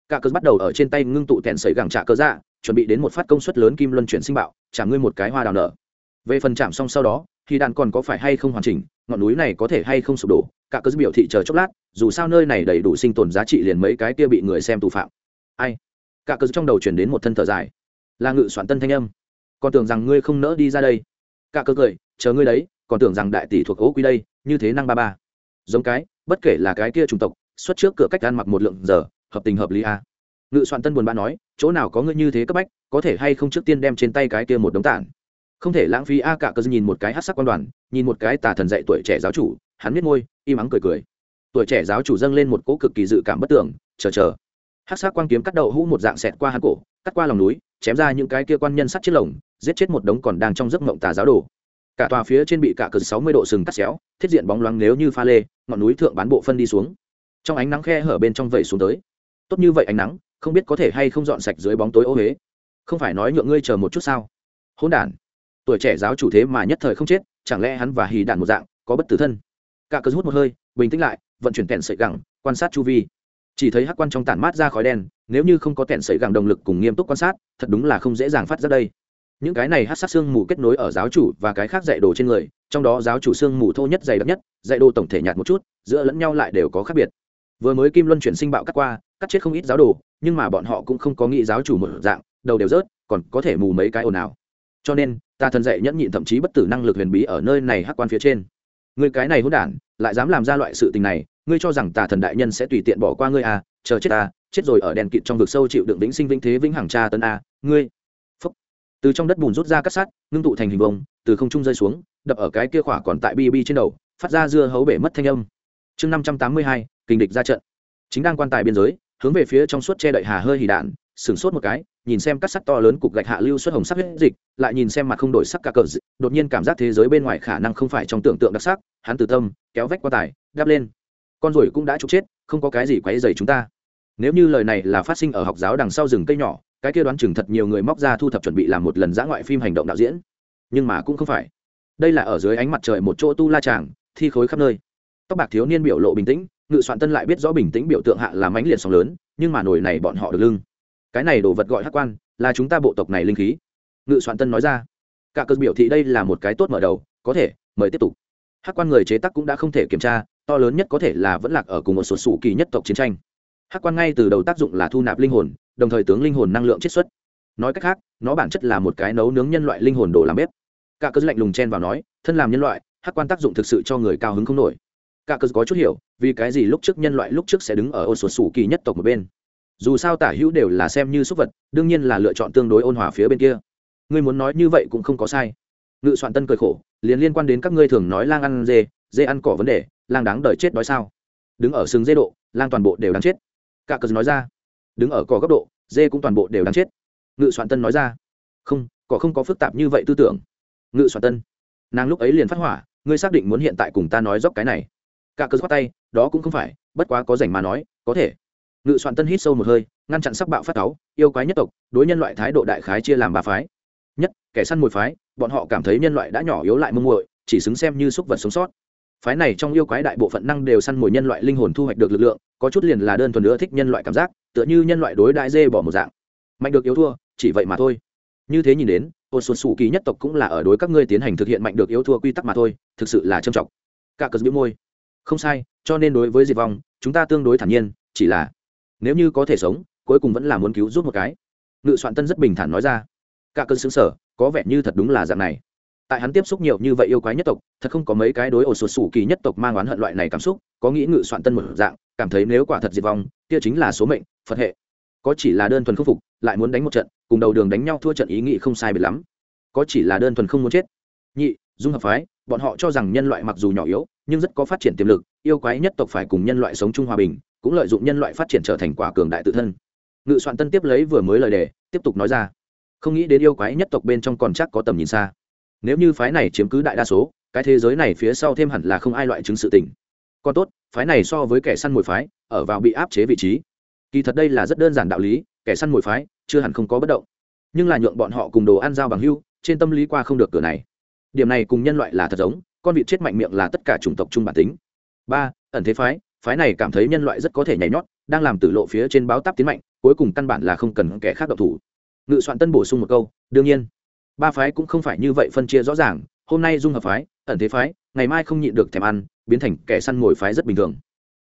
cả cớ bắt đầu ở trên tay ngưng tụ tẹn sấy gẳng trả cơ dạ chuẩn bị đến một phát công suất lớn kim luân chuyển sinh bạo, trả ngươi một cái hoa đào nở. Về phần chạm xong sau đó thì đạn còn có phải hay không hoàn chỉnh, ngọn núi này có thể hay không sụp đổ, cả cơ biểu thị chờ chốc lát, dù sao nơi này đầy đủ sinh tồn giá trị liền mấy cái kia bị người xem tù phạm. Ai? Cả cơ trong đầu chuyển đến một thân thở dài. Là ngự soạn tân thanh âm. Còn tưởng rằng ngươi không nỡ đi ra đây. Cả cơ cười, chờ ngươi đấy, còn tưởng rằng đại tỷ thuộc ố quy đây, như thế năng ba ba. Giống cái, bất kể là cái kia chủng tộc, xuất trước cửa cách ăn mặc một lượng giờ, hợp tình hợp lý a à. ngự soạn tân buồn bã nói, chỗ nào có ngươi như thế cấp bách, có thể hay không trước tiên đem trên tay cái kia một đống tản không thể lãng phí a cả cơ nhìn một cái hát sắc quan đoàn, nhìn một cái tà thần dạy tuổi trẻ giáo chủ, hắn biết ngôi im ắng cười cười. Tuổi trẻ giáo chủ dâng lên một cỗ cực kỳ dự cảm bất tưởng chờ chờ. Hát sắc quan kiếm cắt đầu hũ một dạng xẹt qua hắn cổ, cắt qua lòng núi, chém ra những cái kia quan nhân sắt chết lồng, giết chết một đống còn đang trong giấc mộng tà giáo đồ. Cả tòa phía trên bị cả cờ sáu mươi độ sừng cắt xéo, thiết diện bóng loáng nếu như pha lê, ngọn núi thượng bán bộ phân đi xuống. Trong ánh nắng khe hở bên trong vẩy xuống tới. Tốt như vậy ánh nắng, không biết có thể hay không dọn sạch dưới bóng tối ô huế. Không phải nói nhượng ngươi chờ một chút sao? Hôn đản tuổi trẻ giáo chủ thế mà nhất thời không chết, chẳng lẽ hắn và hì đạn một dạng có bất tử thân? Cả cớ hút một hơi, bình tĩnh lại, vận chuyển kẹn sợi gẳng, quan sát chu vi. Chỉ thấy hắc quan trong tản mát ra khói đen, nếu như không có kẹn sợi gẳng động lực cùng nghiêm túc quan sát, thật đúng là không dễ dàng phát ra đây. Những cái này hát sát xương mù kết nối ở giáo chủ và cái khác dạy đồ trên người, trong đó giáo chủ xương mù thô nhất dày đặc nhất, dạy đồ tổng thể nhạt một chút, giữa lẫn nhau lại đều có khác biệt. Vừa mới kim luân chuyển sinh bạo cắt qua, cắt chết không ít giáo đồ, nhưng mà bọn họ cũng không có nghĩ giáo chủ một dạng, đầu đều rớt, còn có thể mù mấy cái ồn ào cho nên, ta thần dạy nhẫn nhịn thậm chí bất tử năng lực huyền bí ở nơi này hắc quan phía trên. Người cái này hỗn đản, lại dám làm ra loại sự tình này, ngươi cho rằng tà thần đại nhân sẽ tùy tiện bỏ qua ngươi à chờ chết à chết rồi ở đèn kịt trong vực sâu chịu đựng vĩnh sinh vĩnh thế vĩnh hằng tra tân à ngươi. Phúc. từ trong đất bùn rút ra cắt sắt ngưng tụ thành hình vông từ không trung rơi xuống, đập ở cái kia khỏa còn tại bb trên đầu, phát ra dưa hấu bể mất thanh âm. Chương năm trăm tám mươi hai kinh địch ra trận. Chính đang quan tài biên giới, hướng về phía trong suốt che đậy hà hơi hỉ đạn sửng sốt một cái, nhìn xem các sắc to lớn cục gạch hạ lưu xuất hồng sắc huyết dịch, lại nhìn xem mặt không đổi sắc cả cờ đột nhiên cảm giác thế giới bên ngoài khả năng không phải trong tưởng tượng đặc sắc, hắn từ tâm, kéo vách qua tải đáp lên. Con rồi cũng đã trục chết, không có cái gì quấy dày chúng ta. Nếu như lời này là phát sinh ở học giáo đằng sau rừng cây nhỏ, cái kia đoán chừng thật nhiều người móc ra thu thập chuẩn bị làm một lần giã ngoại phim hành động đạo diễn. Nhưng mà cũng không phải. Đây là ở dưới ánh mặt trời một chỗ tu la tràng, thi khối khắp nơi. Tóc bạc thiếu niên biểu lộ bình tĩnh, ngự soạn tân lại biết rõ bình tĩnh biểu tượng hạ là mãnh liệt sóng lớn, nhưng mà nổi này bọn họ được lưng cái này đồ vật gọi hắc quan, là chúng ta bộ tộc này linh khí. Ngự soạn tân nói ra. Cả cơ biểu thị đây là một cái tốt mở đầu, có thể, mời tiếp tục. Hắc quan người chế tác cũng đã không thể kiểm tra, to lớn nhất có thể là vẫn lạc ở cùng một số sủ kỳ nhất tộc chiến tranh. Hắc quan ngay từ đầu tác dụng là thu nạp linh hồn, đồng thời tướng linh hồn năng lượng chiết xuất. Nói cách khác, nó bản chất là một cái nấu nướng nhân loại linh hồn đồ làm bếp. Cả cơ lạnh lùng chen vào nói, thân làm nhân loại, hắc quan tác dụng thực sự cho người cao hứng không nổi. Cả cơ có chút hiểu, vì cái gì lúc trước nhân loại lúc trước sẽ đứng ở ô sột sủ kỳ nhất tộc một bên dù sao tả hữu đều là xem như súc vật, đương nhiên là lựa chọn tương đối ôn hòa phía bên kia. Ngươi muốn nói như vậy cũng không có sai. Ngự soạn tân cười khổ, liền liên quan đến các ngươi thường nói lang ăn dê dê ăn cỏ vấn đề, lang đáng đợi chết đói sao? Đứng ở sừng dê độ, lang toàn bộ đều đáng chết. Cả cờ nói ra. Đứng ở cỏ góc độ, dê cũng toàn bộ đều đáng chết. Ngự soạn tân nói ra. Không, cỏ không có phức tạp như vậy tư tưởng. Ngự soạn tân, nàng lúc ấy liền phát hỏa, ngươi xác định muốn hiện tại cùng ta nói dốc cái này. Cả cờ khoát tay, đó cũng không phải, bất quá có rảnh mà nói, có thể ngự soạn tân hít sâu một hơi, ngăn chặn sắc bạo phát cáu, yêu quái nhất tộc, đối nhân loại thái độ đại khái chia làm ba phái. Nhất, kẻ săn mồi phái, bọn họ cảm thấy nhân loại đã nhỏ yếu lại mông muội, chỉ xứng xem như súc vật sống sót. Phái này trong yêu quái đại bộ phận năng đều săn mồi nhân loại linh hồn thu hoạch được lực lượng, có chút liền là đơn thuần nữa thích nhân loại cảm giác, tựa như nhân loại đối đại dê bỏ một dạng. Mạnh được yếu thua, chỉ vậy mà thôi. Như thế nhìn đến, ô xuân xù kỳ nhất tộc cũng là ở đối các ngươi tiến hành thực hiện mạnh được yếu thua quy tắc mà thôi, thực sự là trầm trọng. Cả cờ giữ môi. Không sai, cho nên đối với diệt vong, chúng ta tương đối thản nhiên, chỉ là nếu như có thể sống, cuối cùng vẫn là muốn cứu giúp một cái. Ngự soạn tân rất bình thản nói ra. Cả cơn xứng sở có vẻ như thật đúng là dạng này. Tại hắn tiếp xúc nhiều như vậy yêu quái nhất tộc, thật không có mấy cái đối ổ sụt sủ kỳ nhất tộc mang oán hận loại này cảm xúc, có nghĩ ngự soạn tân một dạng, cảm thấy nếu quả thật diệt vong, kia chính là số mệnh, phật hệ. Có chỉ là đơn thuần khắc phục, lại muốn đánh một trận, cùng đầu đường đánh nhau thua trận ý nghĩ không sai biệt lắm. Có chỉ là đơn thuần không muốn chết. Nhị, dung hợp phái, bọn họ cho rằng nhân loại mặc dù nhỏ yếu, nhưng rất có phát triển tiềm lực, yêu quái nhất tộc phải cùng nhân loại sống chung hòa bình cũng lợi dụng nhân loại phát triển trở thành quả cường đại tự thân. Ngự soạn tân tiếp lấy vừa mới lời đề, tiếp tục nói ra. Không nghĩ đến yêu quái nhất tộc bên trong còn chắc có tầm nhìn xa. Nếu như phái này chiếm cứ đại đa số, cái thế giới này phía sau thêm hẳn là không ai loại chứng sự tình. Còn tốt, phái này so với kẻ săn mồi phái, ở vào bị áp chế vị trí. Kỳ thật đây là rất đơn giản đạo lý, kẻ săn mồi phái, chưa hẳn không có bất động. Nhưng là nhượng bọn họ cùng đồ ăn giao bằng hưu, trên tâm lý qua không được cửa này. Điểm này cùng nhân loại là thật giống, con vịt chết mạnh miệng là tất cả chủng tộc chung bản tính. Ba, ẩn thế phái phái này cảm thấy nhân loại rất có thể nhảy nhót, đang làm tử lộ phía trên báo táp tiến mạnh, cuối cùng căn bản là không cần kẻ khác độc thủ. Ngự soạn tân bổ sung một câu, đương nhiên, ba phái cũng không phải như vậy phân chia rõ ràng, hôm nay dung hợp phái, ẩn thế phái, ngày mai không nhịn được thèm ăn, biến thành kẻ săn mồi phái rất bình thường.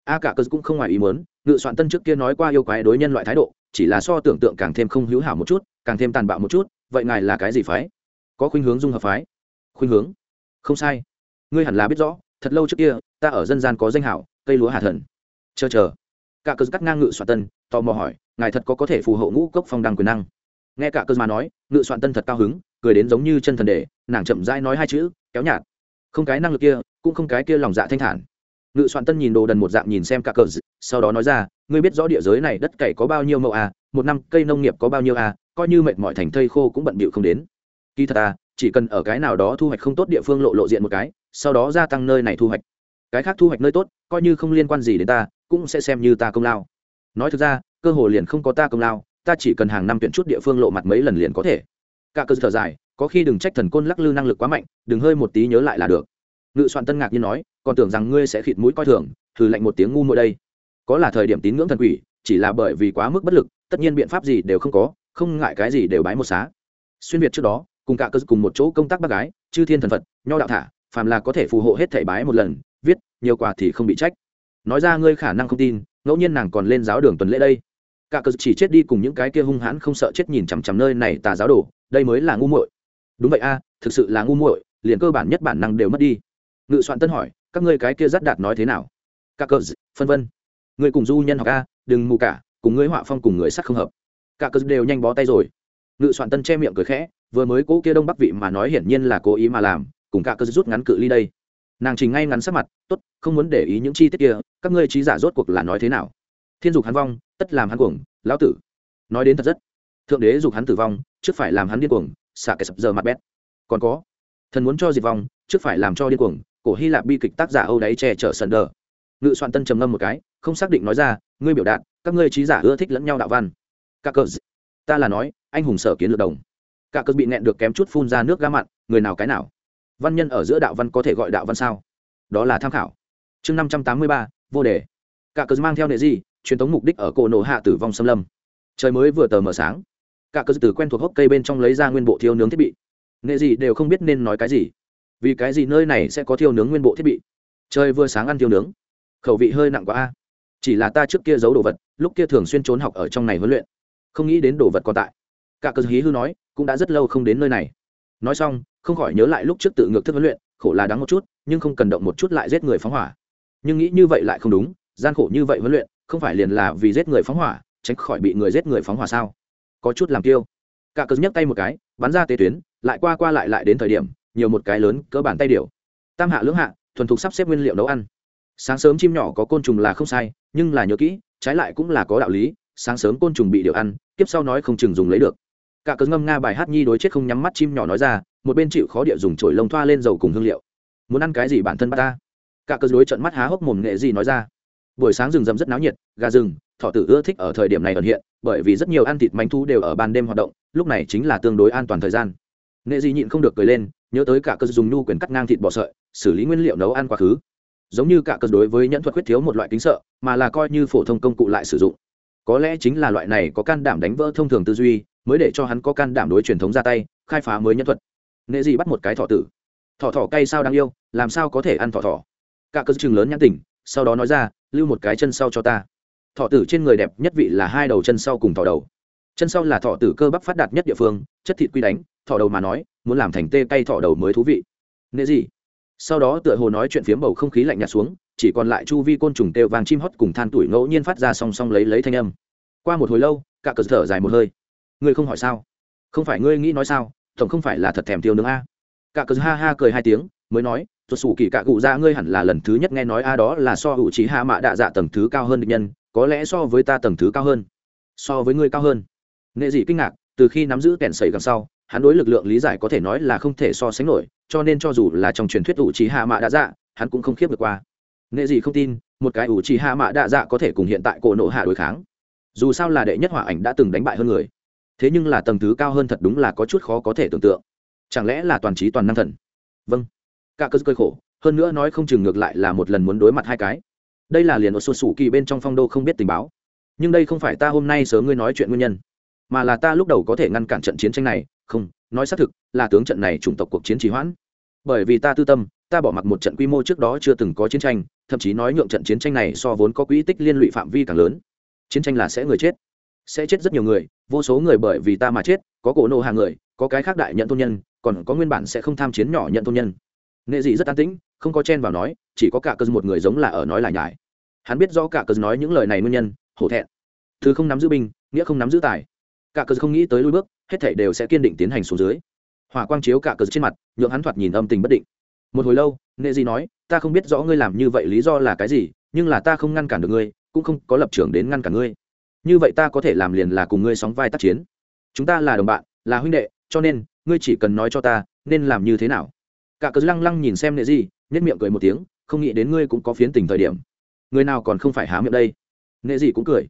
A cả cơ cũng không ngoài ý muốn, ngự soạn tân trước kia nói qua yêu quái đối nhân loại thái độ, chỉ là so tưởng tượng càng thêm không hữu hảo một chút, càng thêm tàn bạo một chút, vậy ngài là cái gì phái? Có khuynh hướng dung hợp phái? Khuynh hướng? Không sai. Ngươi hẳn là biết rõ, thật lâu trước kia, ta ở dân gian có danh hảo cây lúa hà thần. Chờ chờ. Cả cớ cắt ngang ngự soạn tân, tò mò hỏi, ngài thật có có thể phù hộ ngũ cốc phong đăng quyền năng? Nghe cả cớ mà nói, ngự soạn tân thật cao hứng, cười đến giống như chân thần để nàng chậm rãi nói hai chữ, kéo nhạt. Không cái năng lực kia, cũng không cái kia lòng dạ thanh thản. Ngự soạn tân nhìn đồ đần một dạng nhìn xem cả cờ, sau đó nói ra, ngươi biết rõ địa giới này đất cày có bao nhiêu mẫu à một năm cây nông nghiệp có bao nhiêu à coi như mệt mỏi thành thây khô cũng bận bịu không đến. Kỳ thật à chỉ cần ở cái nào đó thu hoạch không tốt địa phương lộ lộ diện một cái, sau đó gia tăng nơi này thu hoạch cái khác thu hoạch nơi tốt, coi như không liên quan gì đến ta, cũng sẽ xem như ta công lao. Nói thực ra, cơ hồ liền không có ta công lao, ta chỉ cần hàng năm tuyển chút địa phương lộ mặt mấy lần liền có thể. Cả cơ thở dài, có khi đừng trách thần côn lắc lư năng lực quá mạnh, đừng hơi một tí nhớ lại là được. Ngự soạn tân ngạc nhiên nói, còn tưởng rằng ngươi sẽ khịt mũi coi thường, thử lạnh một tiếng ngu mỗi đây. Có là thời điểm tín ngưỡng thần quỷ, chỉ là bởi vì quá mức bất lực, tất nhiên biện pháp gì đều không có, không ngại cái gì đều bái một xá. Xuyên việt trước đó, cùng cả cơ cùng một chỗ công tác bác gái, chư thiên thần phật, nho đạo thả, phàm là có thể phù hộ hết thảy bái một lần viết, nhiều quà thì không bị trách. Nói ra ngươi khả năng không tin, ngẫu nhiên nàng còn lên giáo đường tuần lễ đây. Cả cờ chỉ chết đi cùng những cái kia hung hãn không sợ chết nhìn chằm chằm nơi này tà giáo đồ, đây mới là ngu muội. Đúng vậy a, thực sự là ngu muội, liền cơ bản nhất bản năng đều mất đi. Ngự soạn tân hỏi, các ngươi cái kia rất đạt nói thế nào? Cả cờ phân vân. Người cùng du nhân học a, đừng mù cả, cùng ngươi họa phong cùng người sắc không hợp. Cả cờ đều nhanh bó tay rồi. Ngự soạn tân che miệng cười khẽ, vừa mới cố kia đông bắc vị mà nói hiển nhiên là cố ý mà làm, cùng cả cờ rút ngắn cự ly đây nàng trình ngay ngắn sắc mặt, tốt, không muốn để ý những chi tiết kia, các ngươi trí giả rốt cuộc là nói thế nào? Thiên dục hắn vong, tất làm hắn cuồng, lão tử. Nói đến thật rất. Thượng đế dục hắn tử vong, trước phải làm hắn điên cuồng, xả kẻ sập giờ mặt bét. Còn có, thần muốn cho diệt vong, trước phải làm cho điên cuồng, cổ hy lạp bi kịch tác giả âu đáy che chở sần đờ. Ngự soạn tân trầm ngâm một cái, không xác định nói ra, ngươi biểu đạt, các ngươi trí giả ưa thích lẫn nhau đạo văn. Các cờ ta là nói, anh hùng sở kiến lược đồng. Cả cờ bị nẹn được kém chút phun ra nước gá mặn, người nào cái nào? Văn nhân ở giữa đạo văn có thể gọi đạo văn sao? Đó là tham khảo. Chương năm trăm tám mươi ba, vô đề. Cả cớ mang theo nệ gì truyền thống mục đích ở cổ nổ hạ tử vong xâm lâm. Trời mới vừa tờ mờ sáng. Cả cớ từ quen thuộc hốc cây bên trong lấy ra nguyên bộ thiêu nướng thiết bị. Nệ gì đều không biết nên nói cái gì. Vì cái gì nơi này sẽ có thiêu nướng nguyên bộ thiết bị? Trời vừa sáng ăn thiêu nướng. Khẩu vị hơi nặng quá a. Chỉ là ta trước kia giấu đồ vật, lúc kia thường xuyên trốn học ở trong này huấn luyện. Không nghĩ đến đồ vật còn tại. Cả cớ hí hư nói, cũng đã rất lâu không đến nơi này nói xong, không khỏi nhớ lại lúc trước tự ngược thức huấn luyện, khổ là đáng một chút, nhưng không cần động một chút lại giết người phóng hỏa. Nhưng nghĩ như vậy lại không đúng, gian khổ như vậy huấn luyện, không phải liền là vì giết người phóng hỏa, tránh khỏi bị người giết người phóng hỏa sao? Có chút làm tiêu cả cớ nhấc tay một cái, bắn ra tế tuyến, lại qua qua lại lại đến thời điểm, nhiều một cái lớn cỡ bàn tay điều tam hạ lưỡng hạ, thuần thục sắp xếp nguyên liệu nấu ăn. Sáng sớm chim nhỏ có côn trùng là không sai, nhưng là nhớ kỹ, trái lại cũng là có đạo lý, sáng sớm côn trùng bị điều ăn tiếp sau nói không chừng dùng lấy được cả cớ ngâm nga bài hát nhi đối chết không nhắm mắt chim nhỏ nói ra, một bên chịu khó địa dùng chổi lông thoa lên dầu cùng hương liệu. Muốn ăn cái gì bản thân bắt ta? Cả cớ đối trận mắt há hốc mồm nghệ gì nói ra. Buổi sáng rừng rậm rất náo nhiệt, gà rừng, thỏ tử ưa thích ở thời điểm này ẩn hiện, bởi vì rất nhiều ăn thịt manh thu đều ở ban đêm hoạt động, lúc này chính là tương đối an toàn thời gian. Nghệ gì nhịn không được cười lên, nhớ tới cả cơ dùng nhu quyền cắt ngang thịt bò sợi, xử lý nguyên liệu nấu ăn quá khứ. Giống như cả cơ đối với nhẫn thuật quyết thiếu một loại kính sợ, mà là coi như phổ thông công cụ lại sử dụng. Có lẽ chính là loại này có can đảm đánh vỡ thông thường tư duy mới để cho hắn có can đảm đối truyền thống ra tay, khai phá mới nhân thuật. Nệ gì bắt một cái thọ tử. Thọ thọ cay sao đáng yêu, làm sao có thể ăn thọ thọ cả cơ chừng lớn nhãn tỉnh sau đó nói ra, lưu một cái chân sau cho ta. Thọ tử trên người đẹp nhất vị là hai đầu chân sau cùng thọ đầu. Chân sau là thọ tử cơ bắp phát đạt nhất địa phương, chất thịt quy đánh thọ đầu mà nói, muốn làm thành tê cay thọ đầu mới thú vị. Nệ gì sau đó tựa hồ nói chuyện phiếm bầu không khí lạnh nhạt xuống, chỉ còn lại chu vi côn trùng têu vàng chim hót cùng than tuổi ngẫu nhiên phát ra song song lấy lấy thanh âm. Qua một hồi lâu, cả cờ thở dài một hơi ngươi không hỏi sao? Không phải ngươi nghĩ nói sao? Tổng không phải là thật thèm tiêu nướng a. Cả cờ ha ha cười hai tiếng, mới nói, tuột sủ kỳ cạ cụ ra ngươi hẳn là lần thứ nhất nghe nói a, đó là so hữu trí hạ mạ đạ dạ tầng thứ cao hơn định nhân, có lẽ so với ta tầng thứ cao hơn. So với ngươi cao hơn. Nghệ dị kinh ngạc, từ khi nắm giữ kẻn sẩy gần sau, hắn đối lực lượng lý giải có thể nói là không thể so sánh nổi, cho nên cho dù là trong truyền thuyết ủ trí hạ mạ đạ dạ hắn cũng không khiếp được qua. Nghệ dị không tin, một cái ủ trí hạ mạ đạ dạ có thể cùng hiện tại cổ nộ hạ đối kháng. Dù sao là đệ nhất hỏa ảnh đã từng đánh bại hơn người thế nhưng là tầng thứ cao hơn thật đúng là có chút khó có thể tưởng tượng. Chẳng lẽ là toàn trí toàn năng thần? Vâng. Cả cơ cơi khổ, hơn nữa nói không chừng ngược lại là một lần muốn đối mặt hai cái. Đây là liền ở sụt sủ kỳ bên trong phong đô không biết tình báo. Nhưng đây không phải ta hôm nay sớm ngươi nói chuyện nguyên nhân, mà là ta lúc đầu có thể ngăn cản trận chiến tranh này. Không, nói xác thực, là tướng trận này chủng tộc cuộc chiến trì hoãn. Bởi vì ta tư tâm, ta bỏ mặc một trận quy mô trước đó chưa từng có chiến tranh, thậm chí nói nhượng trận chiến tranh này so vốn có quỹ tích liên lụy phạm vi càng lớn. Chiến tranh là sẽ người chết sẽ chết rất nhiều người, vô số người bởi vì ta mà chết, có cổ nô hàng người, có cái khác đại nhận tôn nhân, còn có nguyên bản sẽ không tham chiến nhỏ nhận tôn nhân. Nghệ dị rất an tĩnh, không có chen vào nói, chỉ có cả cơ một người giống là ở nói lại nhải. Hắn biết rõ cả cơ nói những lời này nguyên nhân, hổ thẹn. Thứ không nắm giữ binh, nghĩa không nắm giữ tài. Cả cơ không nghĩ tới lui bước, hết thảy đều sẽ kiên định tiến hành xuống dưới. Hỏa quang chiếu cả cơ trên mặt, nhượng hắn thoạt nhìn âm tình bất định. Một hồi lâu nghệ dị nói, ta không biết rõ ngươi làm như vậy lý do là cái gì, nhưng là ta không ngăn cản được ngươi, cũng không có lập trường đến ngăn cản ngươi như vậy ta có thể làm liền là cùng ngươi sóng vai tác chiến. Chúng ta là đồng bạn, là huynh đệ, cho nên, ngươi chỉ cần nói cho ta, nên làm như thế nào. Cả cớ lăng lăng nhìn xem nệ gì nhất miệng cười một tiếng, không nghĩ đến ngươi cũng có phiến tình thời điểm. Người nào còn không phải há miệng đây? Nệ gì cũng cười.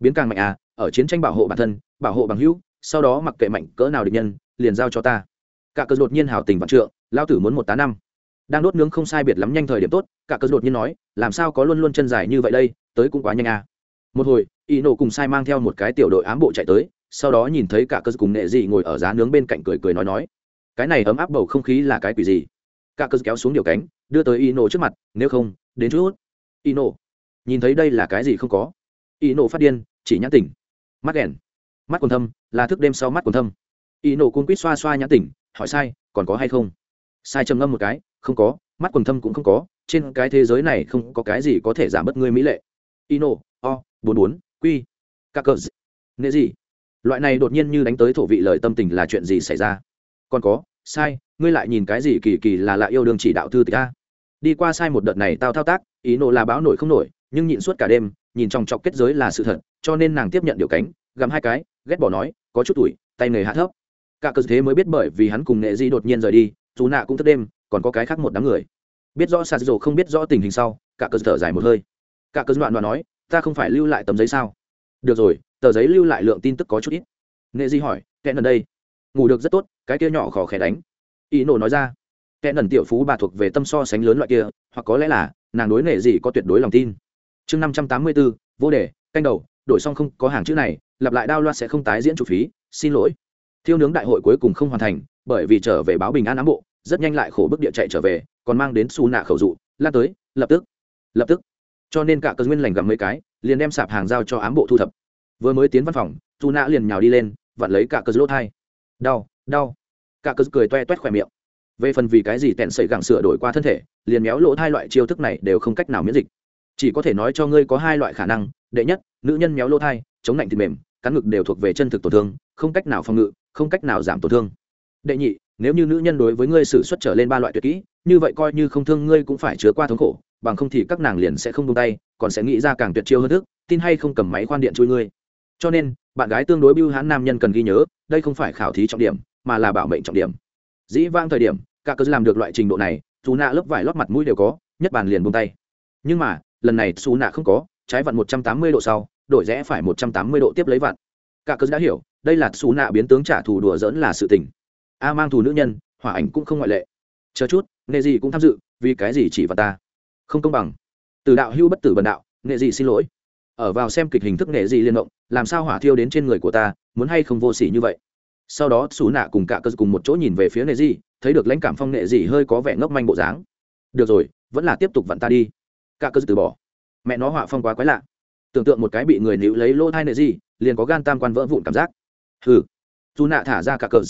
Biến càng mạnh à ở chiến tranh bảo hộ bản thân, bảo hộ bằng hữu, sau đó mặc kệ mạnh cỡ nào địch nhân, liền giao cho ta. Cả cớ đột nhiên hào tình vạn trượng lao tử muốn một tá năm. Đang đốt nướng không sai biệt lắm nhanh thời điểm tốt, cả cớ đột nhiên nói, làm sao có luôn luôn chân dài như vậy đây, tới cũng quá nhanh à một hồi y nổ cùng sai mang theo một cái tiểu đội ám bộ chạy tới, sau đó nhìn thấy cả cơ cùng nệ dị ngồi ở giá nướng bên cạnh cười cười nói nói. Cái này ấm áp bầu không khí là cái quỷ gì? Cả cơ kéo xuống điều cánh, đưa tới y nổ trước mặt, nếu không, đến chút. Y nổ, nhìn thấy đây là cái gì không có? Y nổ phát điên, chỉ nhãn tỉnh. Mắt đèn mắt còn thâm, là thức đêm sau mắt còn thâm. Y nổ cuốn quýt xoa xoa nhãn tỉnh, hỏi sai, còn có hay không? Sai trầm ngâm một cái, không có, mắt quần thâm cũng không có, trên cái thế giới này không có cái gì có thể giảm bớt ngươi mỹ lệ. Ino o, bốn bốn, quy. Các cờ nghệ gì loại này đột nhiên như đánh tới thổ vị lời tâm tình là chuyện gì xảy ra? Còn có, sai, ngươi lại nhìn cái gì kỳ kỳ là lạ yêu đương chỉ đạo thư tịch a? Đi qua sai một đợt này tao thao tác, ý nộ là báo nổi không nổi, nhưng nhịn suốt cả đêm, nhìn trong trọc kết giới là sự thật, cho nên nàng tiếp nhận điều cánh gắm hai cái, ghét bỏ nói, có chút tuổi, tay nghề hạ thấp. Cả cơ thế mới biết bởi vì hắn cùng nghệ di đột nhiên rời đi, dù nạ cũng thức đêm, còn có cái khác một đám người. Biết rõ sạt dầu không biết rõ tình hình sau, cả cơ thở dài một hơi. Cả cơ đoạn đoạn nói ta không phải lưu lại tấm giấy sao? Được rồi, tờ giấy lưu lại lượng tin tức có chút ít. Nghệ di hỏi, kẻ nần đây? Ngủ được rất tốt, cái kia nhỏ khò khẽ đánh. Ý nổ nói ra, kẻ nần tiểu phú bà thuộc về tâm so sánh lớn loại kia, hoặc có lẽ là, nàng đối nghệ gì có tuyệt đối lòng tin. Chương năm trăm tám mươi bốn vô đề, canh đầu, đổi xong không có hàng chữ này, lặp lại đao loa sẽ không tái diễn chủ phí, xin lỗi. Thiêu nướng đại hội cuối cùng không hoàn thành, bởi vì trở về báo bình an ám bộ, rất nhanh lại khổ bức địa chạy trở về, còn mang đến xù nạ khẩu dụ, lan tới, lập tức lập tức cho nên cả cơ nguyên lành gặm mấy cái, liền đem sạp hàng giao cho ám bộ thu thập. Vừa mới tiến văn phòng dù nạ liền nhào đi lên, vặn lấy cả cơ lỗ thai. Đau đau. Cả cơ cười toe toét khỏe miệng. Về phần vì cái gì tẹn sẩy gẳng sửa đổi qua thân thể, liền méo lỗ thai loại chiêu thức này đều không cách nào miễn dịch. Chỉ có thể nói cho ngươi có hai loại khả năng, đệ nhất, nữ nhân méo lỗ thai, chống lạnh thịt mềm, cắn ngực đều thuộc về chân thực tổn thương, không cách nào phòng ngự, không cách nào giảm tổn thương. Đệ nhị, nếu như nữ nhân đối với ngươi xử xuất trở lên ba loại tuyệt kỹ, như vậy coi như không thương ngươi cũng phải chứa qua thống khổ bằng không thì các nàng liền sẽ không buông tay, còn sẽ nghĩ ra càng tuyệt chiêu hơn thức, tin hay không cầm máy khoan điện chui ngươi. Cho nên, bạn gái tương đối bưu hãn nam nhân cần ghi nhớ, đây không phải khảo thí trọng điểm, mà là bảo mệnh trọng điểm. Dĩ vang thời điểm, cả cơ làm được loại trình độ này dù nạ lớp vải lót mặt mũi đều có, nhất bàn liền buông tay. Nhưng mà, lần này xù nạ không có, trái vặn một trăm tám mươi độ sau, đổi rẽ phải một trăm tám mươi độ tiếp lấy vặn. Cả cơ đã hiểu, đây là xù nạ biến tướng trả thù đùa dỡn là sự tình. A mang thù nữ nhân, hỏa ảnh cũng không ngoại lệ. Chờ chút nghề gì cũng tham dự, vì cái gì chỉ vào ta? Không công bằng. Từ đạo hưu bất tử bần đạo nghệ dị xin lỗi. Ở vào xem kịch hình thức nghệ dị liên động làm sao hỏa thiêu đến trên người của ta muốn hay không vô s ỉ như vậy? Sau đó xú nạ cùng cả cơ cùng một chỗ nhìn về phía nghệ dị, thấy được lãnh cảm phong nghệ dị hơi có vẻ ngốc manh bộ dáng. Được rồi vẫn là tiếp tục vặn ta đi. Cả cơ từ bỏ. Mẹ nó họa phong quá quái lạ. Tưởng tượng một cái bị người níu lấy lỗ thai nghệ gì liền có gan tam quan vỡ vụn cảm giác. Hừ. Dù nạ thả ra cả cờ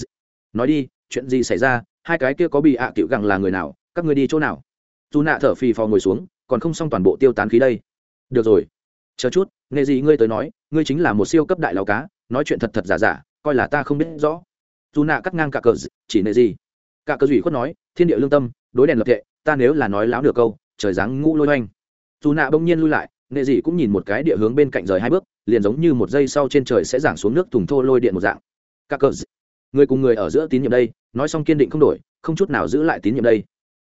nói đi chuyện gì xảy ra? Hai cái kia có bị ạ à cựu gẳng là người nào? Các người đi chỗ nào? Dù nạ thở phì phò ngồi xuống, còn không xong toàn bộ tiêu tán khí đây. Được rồi. Chờ chút nghề gì ngươi tới nói, ngươi chính là một siêu cấp đại lao cá, nói chuyện thật thật giả giả, coi là ta không biết rõ. Dù nạ cắt ngang cả cờ chỉ nệ gì? Cả cờ dủy khuất nói, thiên địa lương tâm, đối đèn lập thệ, ta nếu là nói láo nửa câu, trời dáng ngũ lôi oanh dù nạ bỗng nhiên lui lại, nệ dị cũng nhìn một cái địa hướng bên cạnh rời hai bước, liền giống như một giây sau trên trời sẽ giảng xuống nước thùng thô lôi điện một dạng. Các cờ người cùng người ở giữa tín nhiệm đây, nói xong kiên định không đổi, không chút nào giữ lại tín nhiệm đây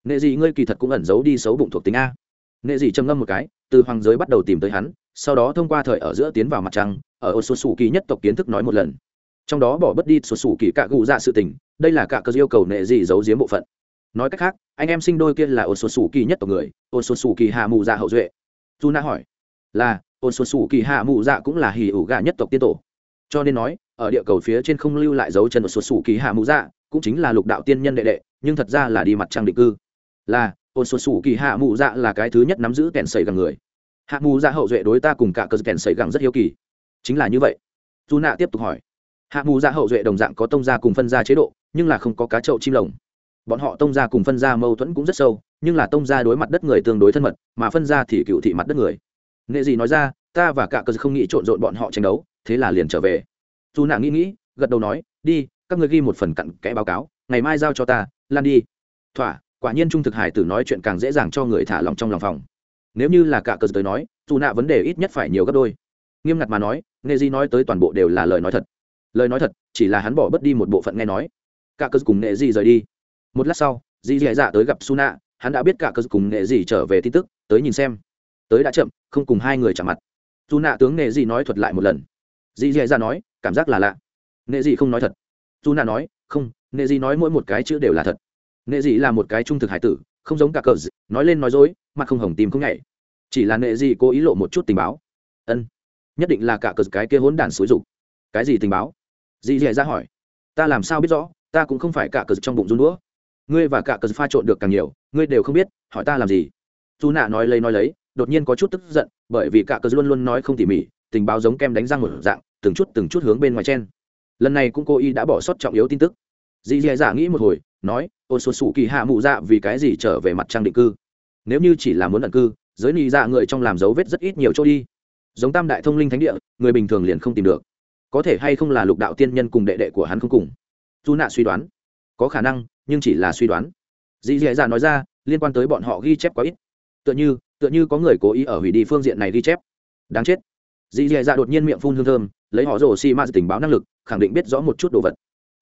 nệ dị ngươi kỳ thật cũng ẩn giấu đi xấu bụng thuộc tính a. Nệ dị trầm ngâm một cái, từ hoàng giới bắt đầu tìm tới hắn, sau đó thông qua thời ở giữa tiến vào mặt trăng, ở ô số sủ kỳ nhất tộc kiến thức nói một lần. Trong đó bỏ bất đi số sủ kỳ cạ gù dạ sự tình, đây là cả cơ yêu cầu nệ dị giấu giếm bộ phận. Nói cách khác, anh em sinh đôi kia là ô số sủ kỳ nhất tộc người ô số sủ kỳ hạ mù dạ hậu duệ. Dù na hỏi, là ô số sủ kỳ hạ mù dạ cũng là hì ủ gà nhất tộc tiên tổ. Cho nên nói, ở địa cầu phía trên không lưu lại dấu chân ô số sủ kỳ hạ mù dạ cũng chính là lục đạo tiên nhân đệ đệ, nhưng thật ra là đi mặt trăng định cư là, ôn số sủ kỳ hạ mù dạ là cái thứ nhất nắm giữ kèn sầy gẳng người. Hạ mù dạ hậu duệ đối ta cùng cả cơ kèn sầy gẳng rất hiếu kỳ. Chính là như vậy. Dù nạ tiếp tục hỏi. Hạ mù dạ hậu duệ đồng dạng có tông gia cùng phân gia chế độ, nhưng là không có cá trậu chim lồng. Bọn họ tông gia cùng phân gia mâu thuẫn cũng rất sâu, nhưng là tông gia đối mặt đất người tương đối thân mật, mà phân gia thì cựu thị mặt đất người. Nghệ gì nói ra, ta và cả cơ không nghĩ trộn rộn bọn họ tranh đấu, thế là liền trở về. Dù nạ nghĩ nghĩ, gật đầu nói, đi, các người ghi một phần cặn kẽ báo cáo, ngày mai giao cho ta, lan đi. Thỏa quả nhiên trung thực hải tử nói chuyện càng dễ dàng cho người thả lòng trong lòng phòng. Nếu như là cả cờ tới nói, dù nạ vấn đề ít nhất phải nhiều gấp đôi. Nghiêm ngặt mà nói nghe di nói tới toàn bộ đều là lời nói thật. Lời nói thật, chỉ là hắn bỏ bớt đi một bộ phận nghe nói. Cả cờ cùng nghệ di rời đi. Một lát sau, di dì dạ tới gặp su nạ hắn đã biết cả cờ cùng nghệ di trở về tin tức, tới nhìn xem. Tới đã chậm, không cùng hai người chạm mặt. Dù nạ tướng nghệ di nói thuật lại một lần. Di dì dạ nói, cảm giác là lạ. Nghệ di không nói thật. Dù nạ nói, không nghệ di nói mỗi một cái chữ đều là thật nệ dị là một cái trung thực hải tử, không giống cả cờ dị. nói lên nói dối, mặt không hồng tìm không nhảy. Chỉ là nệ dị cố ý lộ một chút tình báo. Ân, nhất định là cả cờ cái kia hỗn đản xúi dục. Cái gì tình báo? Dị dì ra hỏi. Ta làm sao biết rõ, ta cũng không phải cả cờ trong bụng run đũa. Ngươi và cả cờ pha trộn được càng nhiều, ngươi đều không biết, hỏi ta làm gì? Dù nạ nói lấy nói lấy, đột nhiên có chút tức giận, bởi vì cả cờ luôn luôn nói không tỉ mỉ, tình báo giống kem đánh răng một dạng, từng chút từng chút hướng bên ngoài chen. Lần này cũng cô y đã bỏ sót trọng yếu tin tức. Dì dì dạ nghĩ một hồi, nói ô số sủ kỳ hạ mụ dạ vì cái gì trở về mặt trăng định cư? Nếu như chỉ là muốn ẩn cư, giới nị dạ người trong làm dấu vết rất ít nhiều chỗ đi. Giống tam đại thông linh thánh địa, người bình thường liền không tìm được. Có thể hay không là lục đạo tiên nhân cùng đệ đệ của hắn không cùng? Dù nạ suy đoán. Có khả năng, nhưng chỉ là suy đoán. Dì dì dạ nói ra, liên quan tới bọn họ ghi chép quá ít. Tựa như tựa như có người cố ý ở hủy đi phương diện này ghi chép. Đáng chết. Dì dì dạ đột nhiên miệng phun hương thơm, lấy họ rổ xi ma tình báo năng lực, khẳng định biết rõ một chút đồ vật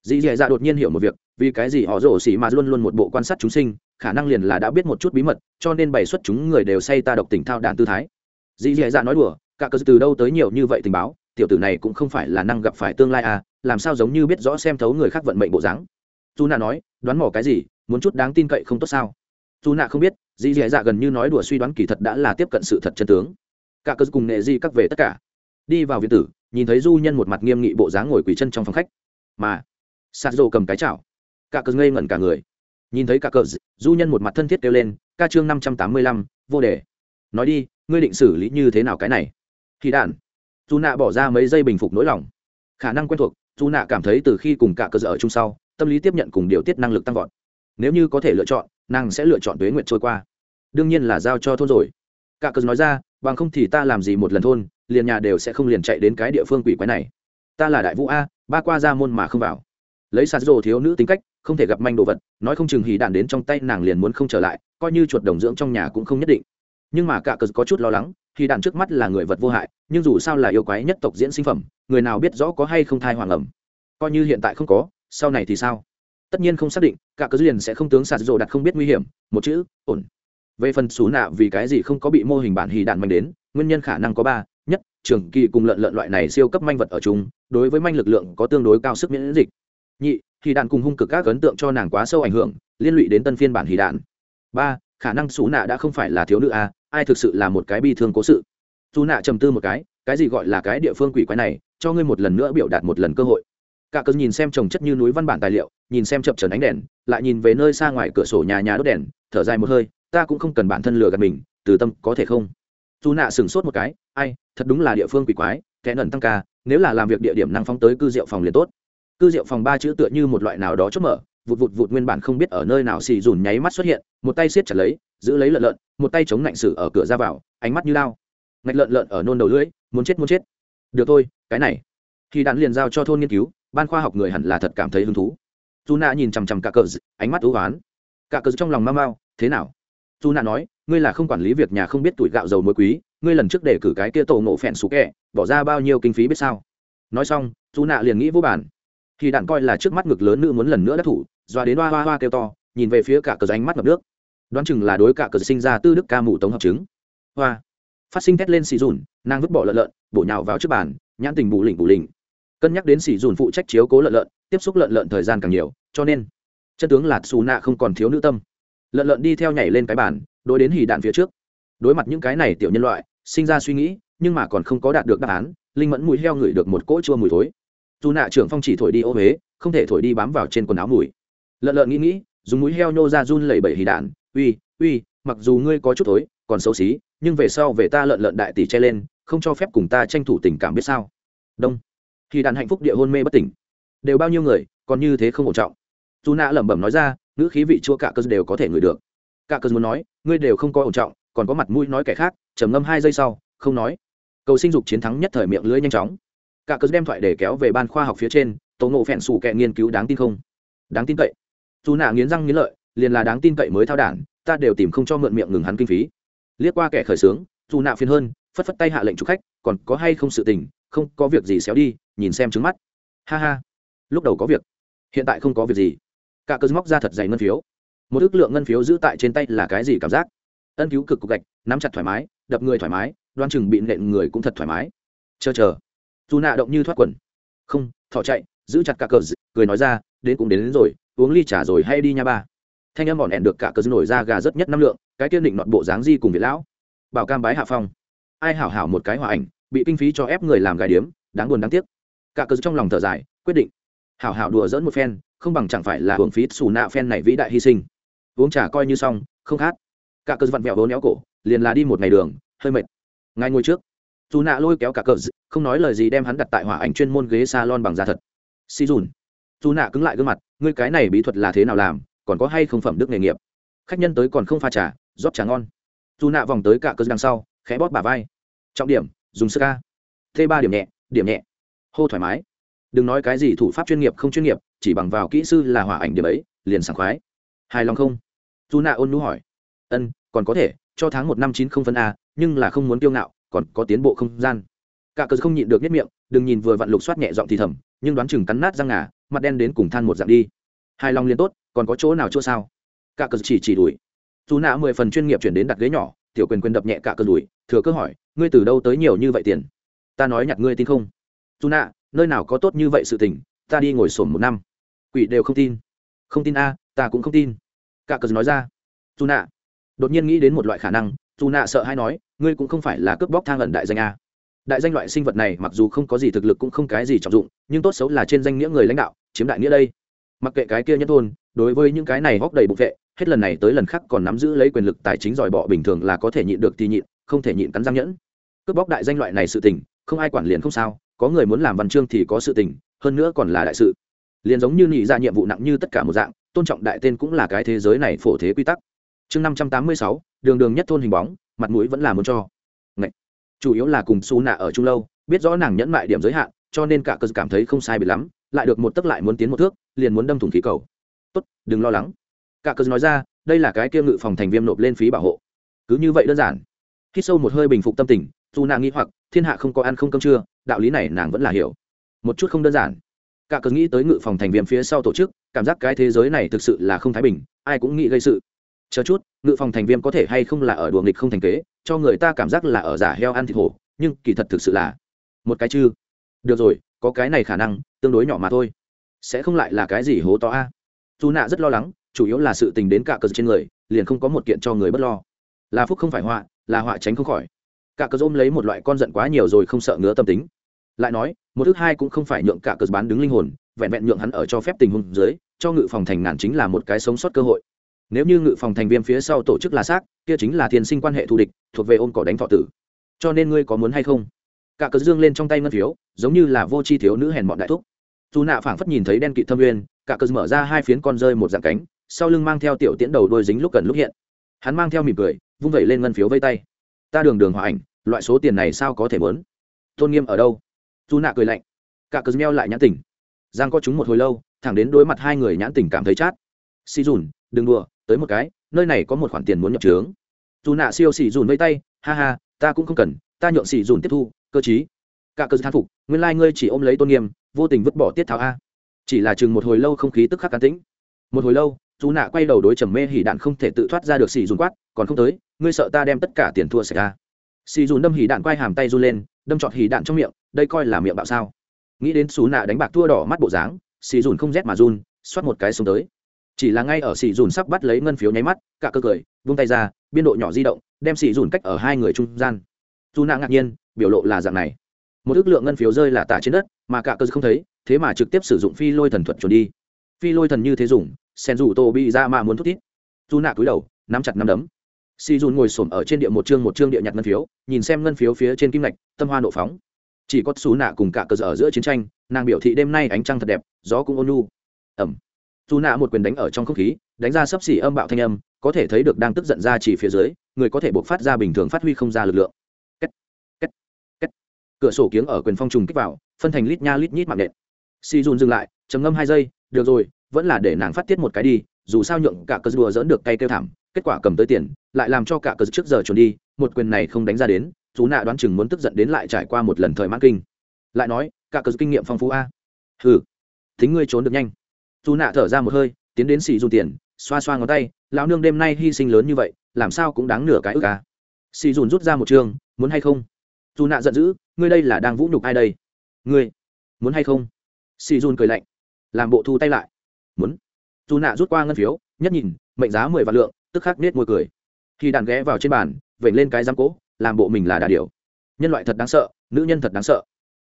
dì dì dạ đột nhiên hiểu một việc, vì cái gì họ rổ xỉ mà luôn luôn một bộ quan sát chúng sinh, khả năng liền là đã biết một chút bí mật, cho nên bày xuất chúng người đều say ta độc tỉnh thao đàn tư thái. Dì dì dạ nói đùa, cả cơ từ đâu tới nhiều như vậy tình báo, tiểu tử này cũng không phải là năng gặp phải tương lai à làm sao giống như biết rõ xem thấu người khác vận mệnh bộ dáng? Dù nạ nói, đoán mò cái gì, muốn chút đáng tin cậy không tốt sao? Dù nạ không biết dì dì dạ gần như nói đùa suy đoán kỳ thật đã là tiếp cận sự thật chân tướng. Cả cơ cùng nghệ di các về tất cả. Đi vào viện tử, nhìn thấy du nhân một mặt nghiêm nghị bộ dáng ngồi quỳ chân trong phòng khách. Mà sạt rộ cầm cái chảo. Cả cờ ngây ngẩn cả người. Nhìn thấy cả cờ, du nhân một mặt thân thiết kêu lên, ca chương năm trăm tám mươi lăm, vô đề. Nói đi, ngươi định xử lý như thế nào cái này? Khi đạn. Dù nạ bỏ ra mấy giây bình phục nỗi lòng. Khả năng quen thuộc, dù nạ cảm thấy từ khi cùng cả cờ ở chung sau, tâm lý tiếp nhận cùng điều tiết năng lực tăng vọt. Nếu như có thể lựa chọn, nàng sẽ lựa chọn tuế nguyện trôi qua. Đương nhiên là giao cho thôn rồi. Cả cờ nói ra, bằng không thì ta làm gì một lần thôn, liền nhà đều sẽ không liền chạy đến cái địa phương quỷ quái này. Ta là đại vũ a, ba qua ra môn mà không vào lấy sạt rồ thiếu nữ tính cách, không thể gặp manh đồ vật, nói không chừng hì đạn đến trong tay nàng liền muốn không trở lại, coi như chuột đồng dưỡng trong nhà cũng không nhất định. Nhưng mà cả cờ có chút lo lắng hì đạn trước mắt là người vật vô hại, nhưng dù sao là yêu quái nhất tộc diễn sinh phẩm, người nào biết rõ có hay không thai hoàng ẩm. Coi như hiện tại không có, sau này thì sao? Tất nhiên không xác định, cả cớ liền sẽ không tướng sạt rồ đặt không biết nguy hiểm, một chữ, ổn. Về phần xú nạ vì cái gì không có bị mô hình bản hì đạn manh đến, nguyên nhân khả năng có ba, nhất, trường kỳ cùng lợn lợn loại này siêu cấp manh vật ở chúng đối với manh lực lượng có tương đối cao sức miễn dịch nhị thì đạn cùng hung cực các ấn tượng cho nàng quá sâu ảnh hưởng, liên lụy đến tân phiên bản hì đạn. Ba, khả năng xú nạ đã không phải là thiếu nữ a, ai thực sự là một cái bi thương cố sự? Dù nạ trầm tư một cái cái gì gọi là cái địa phương quỷ quái này, cho ngươi một lần nữa biểu đạt một lần cơ hội. Cả cơn nhìn xem trồng chất như núi văn bản tài liệu, nhìn xem chập trần ánh đèn, lại nhìn về nơi xa ngoài cửa sổ nhà nhà đốt đèn, thở dài một hơi, ta cũng không cần bản thân lừa gạt mình, từ tâm có thể không? Dù nạ sửng sốt một cái, ai, thật đúng là địa phương quỷ quái, kẻ nần tăng ca, nếu là làm việc địa điểm năng phóng tới cư rượu phòng liền tốt cư rượu phòng ba chữ tựa như một loại nào đó chốt mở, vụt vụt vụt nguyên bản không biết ở nơi nào xì dùn nháy mắt xuất hiện, một tay siết chặt lấy, giữ lấy lợn lợn, một tay chống lạnh sử ở cửa ra vào, ánh mắt như lao. Ngạch lợn lợn ở nôn đầu lưỡi, muốn chết muốn chết. Được thôi, cái này. Khi đạn liền giao cho thôn nghiên cứu, ban khoa học người hẳn là thật cảm thấy hứng thú. Dù nạ nhìn chằm chằm cả cờ ánh mắt ưu oán cả cờ trong lòng mau mau, thế nào? Dù nạ nói, ngươi là không quản lý việc nhà không biết tuổi gạo dầu muối quý, ngươi lần trước để cử cái kia tổ ngộ phèn xú kẹ, bỏ ra bao nhiêu kinh phí biết sao? Nói xong dù nạ liền nghĩ vô bản thì đạn coi là trước mắt ngực lớn nữ muốn lần nữa đắc thủ, doa đến hoa hoa hoa kêu to, nhìn về phía cả cờ ánh mắt ngập nước. Đoán chừng là đối cả cờ sinh ra tư đức ca mù tống hợp chứng. Hoa. Phát sinh thét lên xì dùn, nàng vứt bỏ lợn lợn, bổ nhào vào trước bàn, nhãn tình bù lỉnh bù lỉnh. Cân nhắc đến xì dùn phụ trách chiếu cố lợn lợn, tiếp xúc lợn lợn thời gian càng nhiều, cho nên, chân tướng là xù nạ không còn thiếu nữ tâm. Lợn lợn đi theo nhảy lên cái bàn, đối đến hì đạn phía trước. Đối mặt những cái này tiểu nhân loại, sinh ra suy nghĩ, nhưng mà còn không có đạt được đáp án, linh mẫn mùi heo ngửi được một cỗ chua mùi thối dù nạ trưởng phong chỉ thổi đi ô huế, không thể thổi đi bám vào trên quần áo mùi. Lợn lợn nghĩ nghĩ, dùng mũi heo nhô ra run lẩy bẩy hì đạn, uy uy, mặc dù ngươi có chút thối, còn xấu xí, nhưng về sau về ta lợn lợn đại tỷ che lên, không cho phép cùng ta tranh thủ tình cảm biết sao. Đông. Khi đạn hạnh phúc địa hôn mê bất tỉnh. Đều bao nhiêu người, còn như thế không ổn trọng. Dù nạ lẩm bẩm nói ra, ngữ khí vị chua cả cơ đều có thể ngửi được. Cả cơ muốn nói, ngươi đều không có ổn trọng, còn có mặt mũi nói kẻ khác, trầm ngâm hai giây sau, không nói. Cầu sinh dục chiến thắng nhất thời miệng lưỡi nhanh chóng cả cớ đem thoại để kéo về ban khoa học phía trên tổ ngộ phèn xù kẹ nghiên cứu đáng tin không? Đáng tin cậy. Dù nạ nghiến răng nghiến lợi, liền là đáng tin cậy mới thao đản, ta đều tìm không cho mượn miệng ngừng hắn kinh phí. Liếc qua kẻ khởi sướng dù nạ phiền hơn, phất phất tay hạ lệnh chủ khách, còn có hay không sự tình, không có việc gì xéo đi, nhìn xem trứng mắt. Ha ha. Lúc đầu có việc, hiện tại không có việc gì. Cả cớ móc ra thật dày ngân phiếu. Một ước lượng ngân phiếu giữ tại trên tay là cái gì cảm giác? Ân cứu cực cục gạch, nắm chặt thoải mái, đập người thoải mái, đoan chừng bị nện người cũng thật thoải mái. Chờ chờ dù nạ động như thoát quần. Không thỏ chạy giữ chặt cả cờ cười nói ra đến cũng đến, đến rồi uống ly trà rồi hay đi nha ba. Thanh em bọn hẹn được cả cờ nổi ra gà rất nhất năm lượng cái kiên định nọt bộ dáng di cùng việt lão. Bảo cam bái hạ phong. Ai hảo hảo một cái hòa ảnh bị kinh phí cho ép người làm gài điếm đáng buồn đáng tiếc. Cả cờ trong lòng thở dài quyết định. Hảo hảo đùa dỡn một phen không bằng chẳng phải là hưởng phí xù nạ phen này vĩ đại hy sinh. Uống trà coi như xong không khát. Cả cờ vặn vẹo vốn néo cổ liền là đi một ngày đường hơi mệt. Ngay ngồi trước dù nạ lôi kéo cả cờ không nói lời gì đem hắn đặt tại hỏa ảnh chuyên môn ghế salon bằng da thật. Si dùn. Dù nạ cứng lại gương mặt, ngươi cái này bí thuật là thế nào làm, còn có hay không phẩm đức nghề nghiệp? Khách nhân tới còn không pha trà, rót trà ngon. Dù nạ vòng tới cả cờ đằng sau, khẽ bóp bả vai. Trọng điểm, dùng sơ ca. T ba điểm nhẹ điểm nhẹ. Hô thoải mái. Đừng nói cái gì thủ pháp chuyên nghiệp không chuyên nghiệp, chỉ bằng vào kỹ sư là hỏa ảnh điểm ấy, liền sảng khoái. Hài lòng không? Dù nạ ôn nú hỏi. Ân, còn có thể, cho tháng một năm chín không phân a, nhưng là không muốn tiêu ngạo còn có tiến bộ không gian. Cả cờ không nhịn được nhất miệng, đừng nhìn vừa vặn lục soát nhẹ giọng thì thầm, nhưng đoán chừng cắn nát răng ngà, mặt đen đến cùng than một dạng đi. Hài lòng liền tốt, còn có chỗ nào chỗ sao? Cả cờ chỉ chỉ đuổi dù nạ mười phần chuyên nghiệp chuyển đến đặt ghế nhỏ, tiểu quyền quyền đập nhẹ cả cờ đuổi thừa cơ hỏi, ngươi từ đâu tới nhiều như vậy tiền? Ta nói nhặt ngươi tin không? Dù nạ, nơi nào có tốt như vậy sự tình, ta đi ngồi sổm một năm. Quỷ đều không tin. Không tin a, ta cũng không tin. Cả cờ nói ra. Dù nạ, đột nhiên nghĩ đến một loại khả năng dù nạ sợ hay nói, ngươi cũng không phải là cướp bóc thang ẩn đại danh a. Đại danh loại sinh vật này mặc dù không có gì thực lực cũng không cái gì trọng dụng, nhưng tốt xấu là trên danh nghĩa người lãnh đạo, chiếm đại nghĩa đây. Mặc kệ cái kia nhất thôn, đối với những cái này hóc đầy bục vệ, hết lần này tới lần khác còn nắm giữ lấy quyền lực tài chính giỏi bọ bình thường là có thể nhịn được thì nhịn, không thể nhịn cắn răng nhẫn. Cướp bóc đại danh loại này sự tình, không ai quản liền không sao, có người muốn làm văn chương thì có sự tình, hơn nữa còn là đại sự. Liền giống như nghĩ ra nhiệm vụ nặng như tất cả một dạng, tôn trọng đại tên cũng là cái thế giới này phổ thế quy tắc chương năm trăm tám mươi sáu, đường đường nhất thôn hình bóng, mặt mũi vẫn là muốn cho. Ngậy. chủ yếu là cùng su nạ ở chung lâu, biết rõ nàng nhẫn mại điểm giới hạn, cho nên cả cơ cảm thấy không sai bị lắm, lại được một tấc lại muốn tiến một thước, liền muốn đâm thủng khí cầu. Tốt, đừng lo lắng. Cả cơ nói ra, đây là cái kia ngự phòng thành viêm nộp lên phí bảo hộ. Cứ như vậy đơn giản. Khi sâu một hơi bình phục tâm tình dù nàng nghĩ hoặc, thiên hạ không có ăn không cơm trưa, đạo lý này nàng vẫn là hiểu. Một chút không đơn giản. Cả cớ nghĩ tới ngự phòng thành viêm phía sau tổ chức, cảm giác cái thế giới này thực sự là không thái bình, ai cũng nghĩ gây sự chờ chút, ngự phòng thành viêm có thể hay không là ở đùa nghịch không thành kế, cho người ta cảm giác là ở giả heo ăn thịt hổ, nhưng kỳ thật thực sự là một cái chư. Được rồi, có cái này khả năng, tương đối nhỏ mà thôi. Sẽ không lại là cái gì hố to a. Dù nạ rất lo lắng, chủ yếu là sự tình đến cả cờ trên người, liền không có một kiện cho người bất lo. Là phúc không phải họa, là họa tránh không khỏi. Cả cờ ôm lấy một loại con giận quá nhiều rồi không sợ ngứa tâm tính. Lại nói, một thứ hai cũng không phải nhượng cả cờ bán đứng linh hồn, vẹn vẹn nhượng hắn ở cho phép tình huống dưới, cho ngự phòng thành ngàn chính là một cái sống sót cơ hội nếu như ngự phòng thành viên phía sau tổ chức là xác, kia chính là thiên sinh quan hệ thù địch, thuộc về ôm cỏ đánh thọ tử. Cho nên ngươi có muốn hay không? Cả cớ dương lên trong tay ngân phiếu, giống như là vô chi thiếu nữ hèn bọn đại thúc. Dù nạ phảng phất nhìn thấy đen kỵ thâm uyên cả cớ mở ra hai phiến con rơi một dạng cánh, sau lưng mang theo tiểu tiễn đầu đôi dính lúc cần lúc hiện. Hắn mang theo mỉm cười, vung vẩy lên ngân phiếu vây tay. Ta đường đường hòa ảnh, loại số tiền này sao có thể mớn tôn nghiêm ở đâu? Dù nạ cười lạnh. Cả cớ meo lại nhãn tỉnh giang có chúng một hồi lâu, thẳng đến đối mặt hai người nhãn tỉnh cảm thấy chát. Xì dùn đừng đùa, tới một cái, nơi này có một khoản tiền muốn nhập trướng. Dù nạ siêu xì dùn vây tay, ha ha, ta cũng không cần, ta nhượng xì dùn tiếp thu, cơ chí. Cả cơ than phục, nguyên lai、like、ngươi chỉ ôm lấy tôn nghiêm, vô tình vứt bỏ tiết tháo a. Chỉ là chừng một hồi lâu không khí tức khắc cán tĩnh. Một hồi lâu, dù nạ quay đầu đối trầm mê hỉ đạn không thể tự thoát ra được xì dùn quát, còn không tới, ngươi sợ ta đem tất cả tiền thua xảy ra xì dùn đâm hỉ đạn quay hàm tay run lên, đâm trọt hỉ đạn trong miệng, đây coi là miệng bạo sao. Nghĩ đến xú nạ đánh bạc thua đỏ mắt bộ dáng, xì dùn không rét mà run, xoát một cái xuống tới chỉ là ngay ở xì dùn sắp bắt lấy ngân phiếu nháy mắt, cả cơ cười, vung tay ra, biên độ nhỏ di động, đem xì dùn cách ở hai người trung gian. Dù nạ ngạc nhiên, biểu lộ là dạng này. Một ước lượng ngân phiếu rơi là tả trên đất, mà cả cơ không thấy, thế mà trực tiếp sử dụng phi lôi thần thuật trốn đi. Phi lôi thần như thế dùng, sen dù tô bị ra mà muốn thút tít dù nạ cúi đầu, nắm chặt nắm đấm. Si dùn ngồi xổm ở trên địa một chương một chương địa nhặt ngân phiếu, nhìn xem ngân phiếu phía trên kim ngạch, tâm hoa nộ phóng. Chỉ có xú nạ cùng cả cơ ở giữa chiến tranh, nàng biểu thị đêm nay ánh trăng thật đẹp, gió cũng ôn nhu. Ẩm dù nạ một quyền đánh ở trong không khí đánh ra sấp xỉ âm bạo thanh âm có thể thấy được đang tức giận ra chỉ phía dưới người có thể buộc phát ra bình thường phát huy không ra lực lượng. Kết, kết, kết. cửa sổ kiếng ở quyền phong trùng kích vào phân thành lít nha lít nhít mạng nện. Si dùn dừng lại trầm ngâm hai giây được rồi vẫn là để nàng phát tiết một cái đi dù sao nhượng cả cờ đùa dỡn được cay kêu thảm kết quả cầm tới tiền lại làm cho cả cờ trước giờ trốn đi một quyền này không đánh ra đến chú nạ đoán chừng muốn tức giận đến lại trải qua một lần thời mãn kinh. Lại nói cả cờ kinh nghiệm phong phú a. Hừ thính ngươi trốn được nhanh dù nạ thở ra một hơi, tiến đến xì dù tiền, xoa xoa ngón tay, lão nương đêm nay hy sinh lớn như vậy, làm sao cũng đáng nửa cái ức à. xì dùn rút ra một trường, muốn hay không? Dù nạ giận dữ, ngươi đây là đang vũ nhục ai đây? Ngươi, muốn hay không? Xì dùn cười lạnh, làm bộ thu tay lại. Muốn. Dù nạ rút qua ngân phiếu, nhất nhìn, mệnh giá mười vạn lượng, tức khắc nết môi cười. Khi đàn ghé vào trên bàn vẩy lên cái giam cỗ làm bộ mình là đà điều nhân loại thật đáng sợ, nữ nhân thật đáng sợ.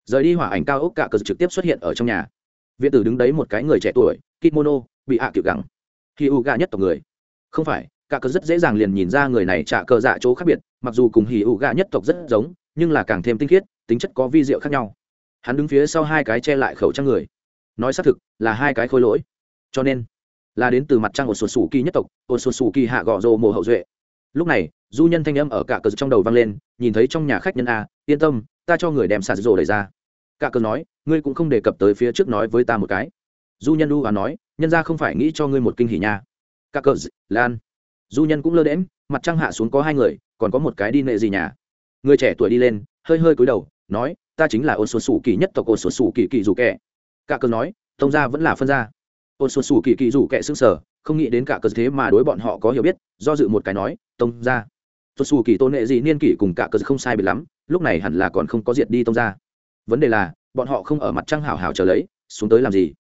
Rời đi hỏa ảnh cao ốc cả cờ trực tiếp xuất hiện ở trong nhà. Viện tử đứng đấy một cái người trẻ tuổi kimono, bị hạ à gắng khi u gà nhất tộc người. Không phải, cả cớ rất dễ dàng liền nhìn ra người này trả cờ dạ chỗ khác biệt, mặc dù cùng hì u gà nhất tộc rất giống, nhưng là càng thêm tinh khiết, tính chất có vi diệu khác nhau. Hắn đứng phía sau hai cái che lại khẩu trang người. Nói xác thực, là hai cái khôi lỗi. Cho nên, là đến từ mặt trăng của sột sủ kỳ nhất tộc ột sột sủ kỳ hạ gõ rồ mồ hậu duệ. Lúc này, du nhân thanh âm ở cả cờ trong đầu vang lên, nhìn thấy trong nhà khách nhân a, yên tâm, ta cho người đem sạt rồ đẩy ra. Cả cờ nói, ngươi cũng không đề cập tới phía trước nói với ta một cái du nhân đu và nói, nhân ra không phải nghĩ cho ngươi một kinh hỉ nha. Cả cờ lan. Du nhân cũng lơ đễm mặt trăng hạ xuống có hai người, còn có một cái đi nệ gì nhà. Người trẻ tuổi đi lên, hơi hơi cúi đầu, nói, ta chính là ôn xuân sủ kỳ nhất tộc ôn xuân sủ kỳ kỳ dù kẻ. Cả cờ nói, tông ra vẫn là phân ra ôn xuân sủ kỳ kỳ dù kẻ xương sở không nghĩ đến cả cờ thế mà đối bọn họ có hiểu biết, do dự một cái nói, tông ra xuân sủ kỳ tôn nệ gì niên kỷ cùng cả cờ không sai biệt lắm, lúc này hẳn là còn không có diệt đi tông ra vấn đề là, bọn họ không ở mặt trăng hảo hảo chờ lấy, xuống tới làm gì?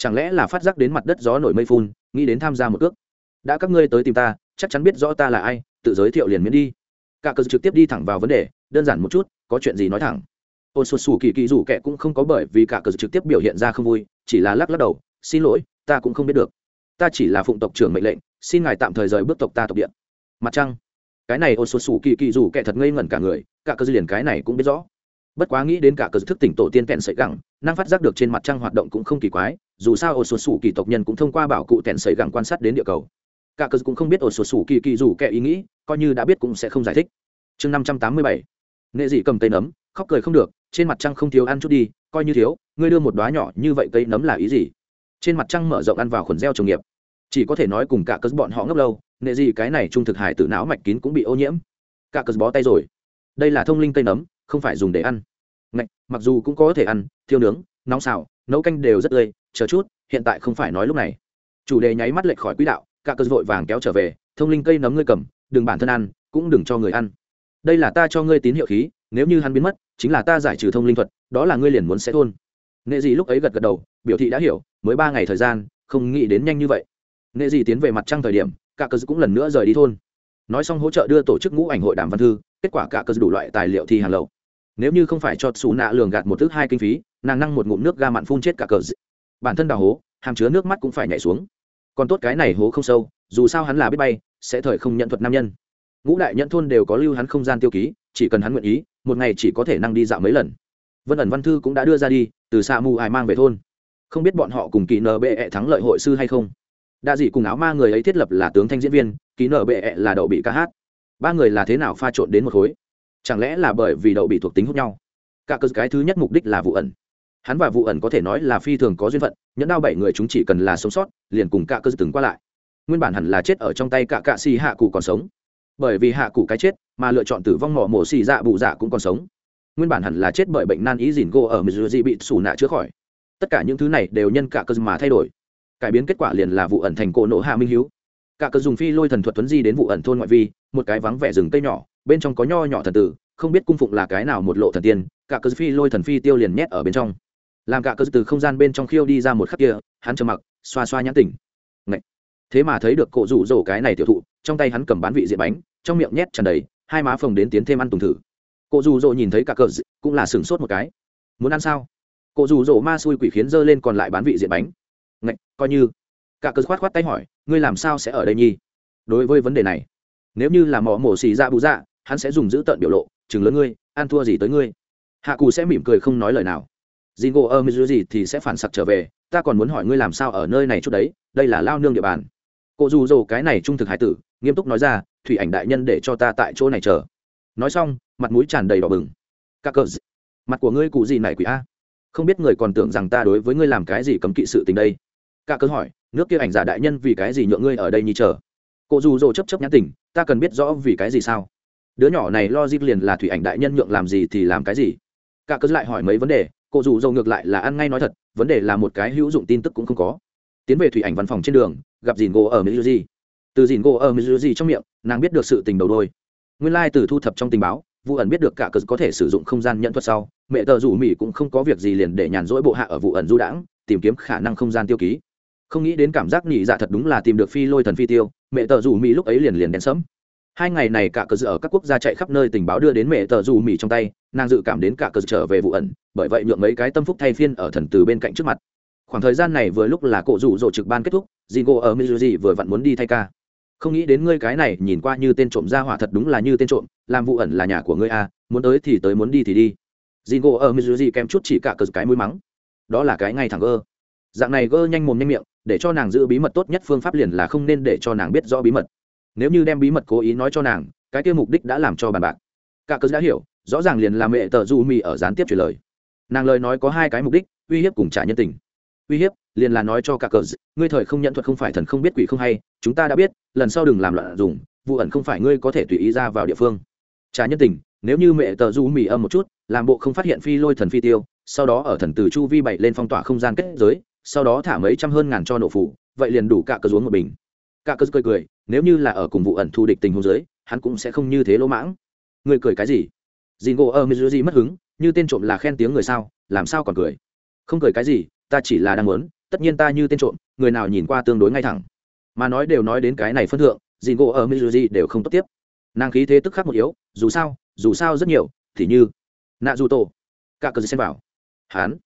Chẳng lẽ là phát giác đến mặt đất gió nổi mây phun, nghĩ đến tham gia một cước? Đã các ngươi tới tìm ta, chắc chắn biết rõ ta là ai, tự giới thiệu liền miễn đi. Cả cờ trực tiếp đi thẳng vào vấn đề, đơn giản một chút, có chuyện gì nói thẳng. Ôn sụt sù kỳ kỳ rủ kệ cũng không có bởi vì cả cờ trực tiếp biểu hiện ra không vui, chỉ là lắc lắc đầu, xin lỗi, ta cũng không biết được. Ta chỉ là phụng tộc trưởng mệnh lệnh, xin ngài tạm thời rời bước tộc ta tộc điện mặt trăng. Cái này ôn sụt sù kỳ kỳ rủ kệ thật ngây ngẩn cả người, cả cờ liền cái này cũng biết rõ. Bất quá nghĩ đến cả cờ thức tỉnh tổ tiên kẹn sợi gẳng năng phát giác được trên mặt trăng hoạt động cũng không kỳ quái, dù sao ổ sột sủ kỳ tộc nhân cũng thông qua bảo cụ kẹn sợi gẳng quan sát đến địa cầu. Cả cờ cũng không biết ổ sột sủ kỳ kỳ dù kẻ ý nghĩ, coi như đã biết cũng sẽ không giải thích. Chương năm trăm tám mươi bảy. Nghệ dị cầm cây nấm, khóc cười không được, trên mặt trăng không thiếu ăn chút đi, coi như thiếu, ngươi đưa một đoá nhỏ như vậy cây nấm là ý gì? Trên mặt trăng mở rộng ăn vào khuẩn gieo trồng nghiệp. Chỉ có thể nói cùng cả cớ bọn họ ngốc lâu nghệ gì cái này trung thực hải tử não mạch kín cũng bị ô nhiễm. Cả cớ bó tay rồi. Đây là thông linh cây nấm, không phải dùng để ăn mặc dù cũng có thể ăn, thiêu nướng, nóng xào, nấu canh đều rất tươi, chờ chút, hiện tại không phải nói lúc này. Chủ đề nháy mắt lệch khỏi quỹ đạo, cả cơ vội vàng kéo trở về, thông linh cây nấm ngươi cầm, đừng bản thân ăn, cũng đừng cho người ăn. Đây là ta cho ngươi tín hiệu khí, nếu như hắn biến mất, chính là ta giải trừ thông linh thuật, đó là ngươi liền muốn sẽ thôn. Nghệ dị lúc ấy gật gật đầu, biểu thị đã hiểu, mới ba ngày thời gian, không nghĩ đến nhanh như vậy. Nghệ dị tiến về mặt trăng thời điểm, cả cơ cũng lần nữa rời đi thôn. Nói xong hỗ trợ đưa tổ chức ngũ ảnh hội đàm văn thư, kết quả cả cơ đủ loại tài liệu thi hàng lậu nếu như không phải cho xù nạ lường gạt một thứ hai kinh phí, nàng năng một ngụm nước ga mặn phun chết cả cờ bản thân đào hố, hàm chứa nước mắt cũng phải nhảy xuống. Còn tốt cái này hố không sâu, dù sao hắn là biết bay, sẽ thời không nhận thuật nam nhân. Ngũ đại nhận thôn đều có lưu hắn không gian tiêu ký, chỉ cần hắn nguyện ý, một ngày chỉ có thể năng đi dạo mấy lần. Vân ẩn văn thư cũng đã đưa ra đi, từ xa mù ai mang về thôn. Không biết bọn họ cùng kỳ nợ bệ thắng lợi hội sư hay không? Đa dị cùng áo ma người ấy thiết lập là tướng thanh diễn viên, kỳ nợ bệ là đậu bị ca hát. Ba người là thế nào pha trộn đến một khối? Chẳng lẽ là bởi vì đậu bị thuộc tính hút nhau? Cả cơ cái thứ nhất mục đích là vụ ẩn. Hắn và vụ ẩn có thể nói là phi thường có duyên phận, nhẫn đao bảy người chúng chỉ cần là sống sót, liền cùng cả cơ từng qua lại. Nguyên bản hẳn là chết ở trong tay cả cạ xì hạ cụ còn sống. Bởi vì hạ cụ cái chết, mà lựa chọn tử vong mỏ mổ xì dạ bụ dạ cũng còn sống. Nguyên bản hẳn là chết bởi bệnh nan ý dìn gô ở missouri bị xù nạ chữa khỏi. Tất cả những thứ này đều nhân cả cơ mà thay đổi. Cải biến kết quả liền là vụ ẩn thành cổ nổ hạ minh hiếu. Cả cơ dùng phi lôi thần thuật tuấn di đến vụ ẩn thôn ngoại vi, một cái vắng vẻ rừng cây nhỏ bên trong có nho nhỏ thần tử không biết cung phụng là cái nào một lộ thần tiên cả cơ phi lôi thần phi tiêu liền nhét ở bên trong. Làm cả cơ từ không gian bên trong khiêu đi ra một khắc kia hắn trầm mặc xoa xoa nhãn tỉnh. Ngậy. thế mà thấy được cổ rủ rổ cái này tiểu thụ trong tay hắn cầm bán vị diện bánh trong miệng nhét tràn đầy hai má phồng đến tiến thêm ăn tùng thử. Cổ rủ rổ nhìn thấy cả cơ cũng là sửng sốt một cái. Muốn ăn sao? Cổ rủ rổ ma xui quỷ khiến dơ lên còn lại bán vị diện bánh. Ngậy, coi như. Cả cơ khoát khoát tay hỏi ngươi làm sao sẽ ở đây nhi? Đối với vấn đề này nếu như là mỏ mổ xì ra bù dạ hắn sẽ dùng giữ tợn biểu lộ, chừng lớn ngươi, ăn thua gì tới ngươi. Hạ cù sẽ mỉm cười không nói lời nào. Dì ngộ ơ mizu gì thì sẽ phản sặc trở về, ta còn muốn hỏi ngươi làm sao ở nơi này chút đấy, đây là lao nương địa bàn. Cụ dù dồ cái này trung thực hải tử, nghiêm túc nói ra, thủy ảnh đại nhân để cho ta tại chỗ này chờ. Nói xong, mặt mũi tràn đầy đỏ bừng. Các cờ mặt của ngươi cụ gì này quỷ a? Không biết người còn tưởng rằng ta đối với ngươi làm cái gì cấm kỵ sự tình đây. Cả cớ hỏi, nước kia ảnh giả đại nhân vì cái gì nhượng ngươi ở đây như chờ? Cụ dù dồ chấp chấp nhãn tình ta cần biết rõ vì cái gì sao? Đứa nhỏ này lo dịp liền là thủy ảnh đại nhân nhượng làm gì thì làm cái gì. Cả cớ lại hỏi mấy vấn đề, cô dù dâu ngược lại là ăn ngay nói thật, vấn đề là một cái hữu dụng tin tức cũng không có. Tiến về thủy ảnh văn phòng trên đường, gặp dìn gỗ ở mizuji. Từ dìn gỗ ở mizuji trong miệng, nàng biết được sự tình đầu đôi. Nguyên lai、like、từ thu thập trong tình báo vụ ẩn biết được cả cớ có thể sử dụng không gian nhận thuật sau, mẹ tờ rủ mỹ cũng không có việc gì liền để nhàn rỗi bộ hạ ở vụ ẩn du đãng, tìm kiếm khả năng không gian tiêu ký. Không nghĩ đến cảm giác nhị dạ thật đúng là tìm được phi lôi thần phi tiêu, mẹ tờ rủ mỹ lúc ấy liền liền đen sẫm hai ngày này cả cờ dự ở các quốc gia chạy khắp nơi tình báo đưa đến mẹ tờ dù mỹ trong tay nàng dự cảm đến cả cờ trở về vụ ẩn bởi vậy nhượng mấy cái tâm phúc thay phiên ở thần từ bên cạnh trước mặt. Khoảng thời gian này vừa lúc là cổ rủ rộ trực ban kết thúc Jingo ở Mizuji vừa vặn muốn đi thay ca. Không nghĩ đến ngươi cái này nhìn qua như tên trộm ra hỏa thật đúng là như tên trộm làm vụ ẩn là nhà của ngươi a à, muốn tới thì tới muốn đi thì đi. Jingo ở Mizuji kèm chút chỉ cả cờ cái mũi mắng. Đó là cái ngay thẳng gơ. Dạng này gơ nhanh mồm nhanh miệng để cho nàng giữ bí mật tốt nhất phương pháp liền là không nên để cho nàng biết rõ bí mật nếu như đem bí mật cố ý nói cho nàng, cái kia mục đích đã làm cho bàn bạc. Cả cớ đã hiểu, rõ ràng liền là mẹ tờ du mì ở gián tiếp truyền lời. Nàng lời nói có hai cái mục đích, uy hiếp cùng trả nhân tình. Uy hiếp, liền là nói cho cả cờ ngươi thời không nhận thuật không phải thần không biết quỷ không hay, chúng ta đã biết, lần sau đừng làm loạn dùng, vụ ẩn không phải ngươi có thể tùy ý ra vào địa phương. Trả nhân tình, nếu như mẹ tờ du mì âm một chút, làm bộ không phát hiện phi lôi thần phi tiêu, sau đó ở thần từ chu vi bảy lên phong tỏa không gian kết giới, sau đó thả mấy trăm hơn ngàn cho nổ phủ, vậy liền đủ cả cờ uống một bình. Cả cờ cười cười nếu như là ở cùng vụ ẩn thù địch tình huống dưới, hắn cũng sẽ không như thế lỗ mãng. Người cười cái gì? Dìn gỗ ở mizuji mất hứng, như tên trộm là khen tiếng người sao, làm sao còn cười? Không cười cái gì, ta chỉ là đang muốn, tất nhiên ta như tên trộm, người nào nhìn qua tương đối ngay thẳng. Mà nói đều nói đến cái này phân thượng dìn gỗ ở mizuji đều không tốt tiếp. Nàng khí thế tức khắc một yếu, dù sao dù sao rất nhiều, thì như nạ dù tổ cả cờ xem vào. Hán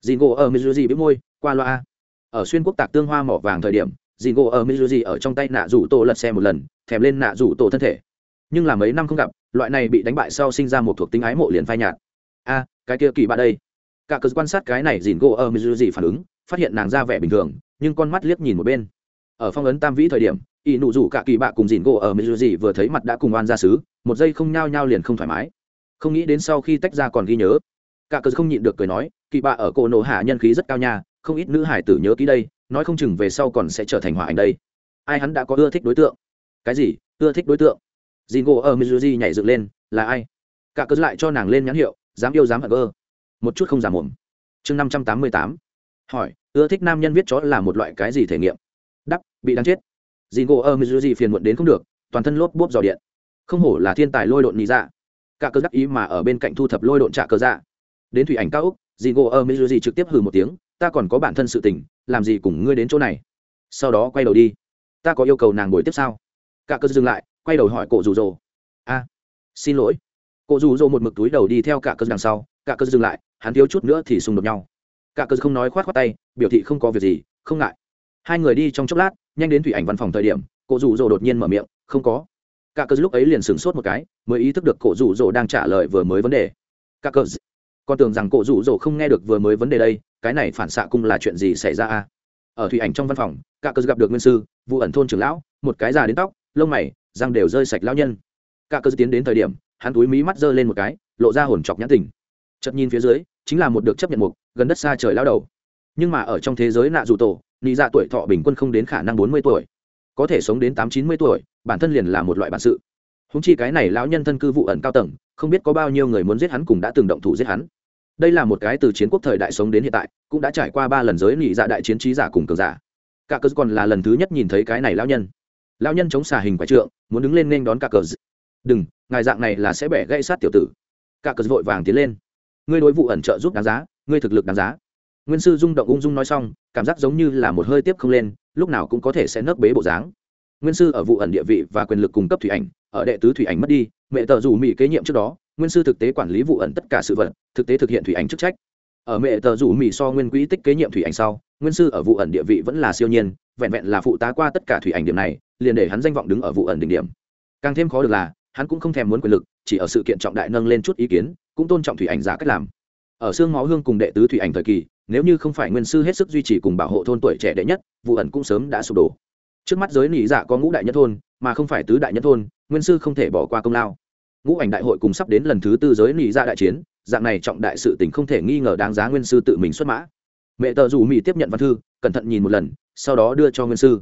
dìn gỗ ở mizuji biết môi, qua loa. Ở xuyên quốc tạc tương hoa mỏ vàng thời điểm dì ngộ ở mizuji ở trong tay nạ rủ tổ lật xe một lần, thèm lên nạ rủ tổ thân thể. Nhưng là mấy năm không gặp, loại này bị đánh bại sau sinh ra một thuộc tính ái mộ liền phai nhạt. A, cái kia kỳ bạ đây. Cả cớ quan sát cái này dìn gỗ ở mizuji phản ứng, phát hiện nàng ra vẻ bình thường, nhưng con mắt liếc nhìn một bên. Ở phong ấn tam vĩ thời điểm y nụ rủ cả kỳ bạ cùng dìn gỗ ở mizuji vừa thấy mặt đã cùng oan ra xứ một giây không nhao nhao liền không thoải mái. Không nghĩ đến sau khi tách ra còn ghi nhớ. Cả cớ không nhịn được cười nói, kỳ bạ ở cổ nổ hạ nhân khí rất cao nha không ít nữ hải tử nhớ kỹ đây, nói không chừng về sau còn sẽ trở thành hỏa ảnh đây. Ai hắn đã có ưa thích đối tượng? Cái gì? Ưa thích đối tượng? Dì ngộ ở mizuji nhảy dựng lên, là ai? Cả cớ lại cho nàng lên nhãn hiệu, dám yêu dám hận ơ. Một chút không giảm mồm chương năm trăm tám mươi tám. Hỏi, ưa thích nam nhân viết chó là một loại cái gì thể nghiệm? Đắp, bị đáng chết. Dì ngộ ở mizuji phiền muộn đến không được, toàn thân lốp bốp dò điện. Không hổ là thiên tài lôi độn nhị ra dạ. cả cớ đắc ý mà ở bên cạnh thu thập lôi độn trả cớ dạ. đến thủy ảnh cao úc dì ngộ ở mizuji trực tiếp hừ một tiếng ta còn có bản thân sự tình, làm gì cùng ngươi đến chỗ này? Sau đó quay đầu đi. Ta có yêu cầu nàng ngồi tiếp sao cả cơ dừng lại, quay đầu hỏi cổ rủ rồ. A, xin lỗi. Cổ rủ rồ một mực túi đầu đi theo cả cơ đằng sau, cả cơ dừng lại, hắn thiếu chút nữa thì xung đột nhau. Cả cơ không nói khoát khoát tay, biểu thị không có việc gì, không ngại. Hai người đi trong chốc lát, nhanh đến thủy ảnh văn phòng thời điểm, cổ rủ rồ đột nhiên mở miệng, không có. Cả cơ lúc ấy liền sửng sốt một cái, mới ý thức được cổ rủ rồ đang trả lời vừa mới vấn đề. Cả cơ con tưởng rằng cổ rủ rỗ không nghe được vừa mới vấn đề đây, cái này phản xạ cung là chuyện gì xảy ra a? Ở thủy ảnh trong văn phòng cả cơ gặp được nguyên sư vụ ẩn thôn trưởng lão, một cái già đến tóc, lông mày, răng đều rơi sạch lão nhân. Cả cơ tiến đến thời điểm, hắn túi mí mắt giơ lên một cái, lộ ra hồn chọc nhãn tình. Chợt nhìn phía dưới, chính là một được chấp nhận mục, gần đất xa trời lao đầu. Nhưng mà ở trong thế giới nạ dù tổ, nị dạ tuổi thọ bình quân không đến khả năng bốn mươi tuổi. Có thể sống đến tám chín mươi tuổi, bản thân liền là một loại bản sự húng chi cái này lão nhân thân cư vụ ẩn cao tầng, không biết có bao nhiêu người muốn giết hắn cùng đã từng động thủ giết hắn. Đây là một cái từ chiến quốc thời đại sống đến hiện tại, cũng đã trải qua ba lần giới nghị dạ đại chiến trí giả cùng cường giả. Cả cờ còn là lần thứ nhất nhìn thấy cái này lão nhân. Lão nhân chống xà hình quả trượng, muốn đứng lên nên đón cả cờ đừng, ngài dạng này là sẽ bẻ gây sát tiểu tử. Cả cờ vội vàng tiến lên. Ngươi đối vụ ẩn trợ giúp đáng giá, ngươi thực lực đáng giá. Nguyên sư rung động ung dung nói xong, cảm giác giống như là một hơi tiếp không lên, lúc nào cũng có thể sẽ nấc bế bộ dáng. Nguyên sư ở vụ ẩn địa vị và quyền lực cung cấp thủy ảnh ở đệ tứ thủy ảnh mất đi, mẹ tờ dù mỹ kế nhiệm trước đó, nguyên sư thực tế quản lý vụ ẩn tất cả sự vật, thực tế thực hiện thủy ảnh chức trách. Ở mẹ tờ rủ mỹ so nguyên quỹ tích kế nhiệm thủy ảnh sau, nguyên sư ở vụ ẩn địa vị vẫn là siêu nhiên, vẹn vẹn là phụ tá qua tất cả thủy ảnh điểm này, liền để hắn danh vọng đứng ở vụ ẩn đỉnh điểm. Càng thêm khó được là, hắn cũng không thèm muốn quyền lực, chỉ ở sự kiện trọng đại nâng lên chút ý kiến, cũng tôn trọng thủy ảnh giả cách làm. Ở xương máu hương cùng đệ tứ thủy ảnh thời kỳ, nếu như không phải nguyên sư hết sức duy trì cùng bảo hộ thôn tuổi trẻ đệ nhất, vụ ẩn cũng sớm đã sụp đổ trước mắt giới nỉ dạ có ngũ đại nhất thôn, mà không phải tứ đại nhất thôn, nguyên sư không thể bỏ qua công lao. Ngũ ảnh đại hội cùng sắp đến lần thứ tư giới nỉ dạ đại chiến, dạng này trọng đại sự tình không thể nghi ngờ đáng giá nguyên sư tự mình xuất mã. Mẹ tờ dù mỹ tiếp nhận văn thư, cẩn thận nhìn một lần, sau đó đưa cho nguyên sư.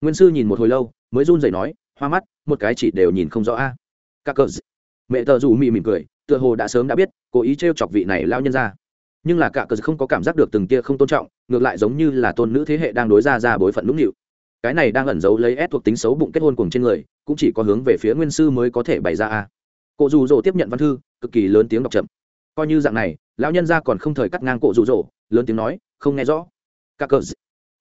Nguyên sư nhìn một hồi lâu, mới run rẩy nói, hoa mắt, một cái chỉ đều nhìn không rõ a. Các cờ mẹ tờ dù mỹ mỉm cười, tựa hồ đã sớm đã biết, cố ý t chọc vị này lao nhân ra nhưng là cả cờ không có cảm giác được từng tia không tôn trọng, ngược lại giống như là tôn nữ thế hệ đang đối ra ra bối phận lũng nịu cái này đang ẩn giấu lấy ép thuộc tính xấu bụng kết hôn cùng trên người, cũng chỉ có hướng về phía nguyên sư mới có thể bày ra a. Cụ dù dỗ tiếp nhận văn thư, cực kỳ lớn tiếng đọc chậm. Coi như dạng này, lão nhân ra còn không thời cắt ngang cụ dù dỗ, lớn tiếng nói, không nghe rõ. Các cờ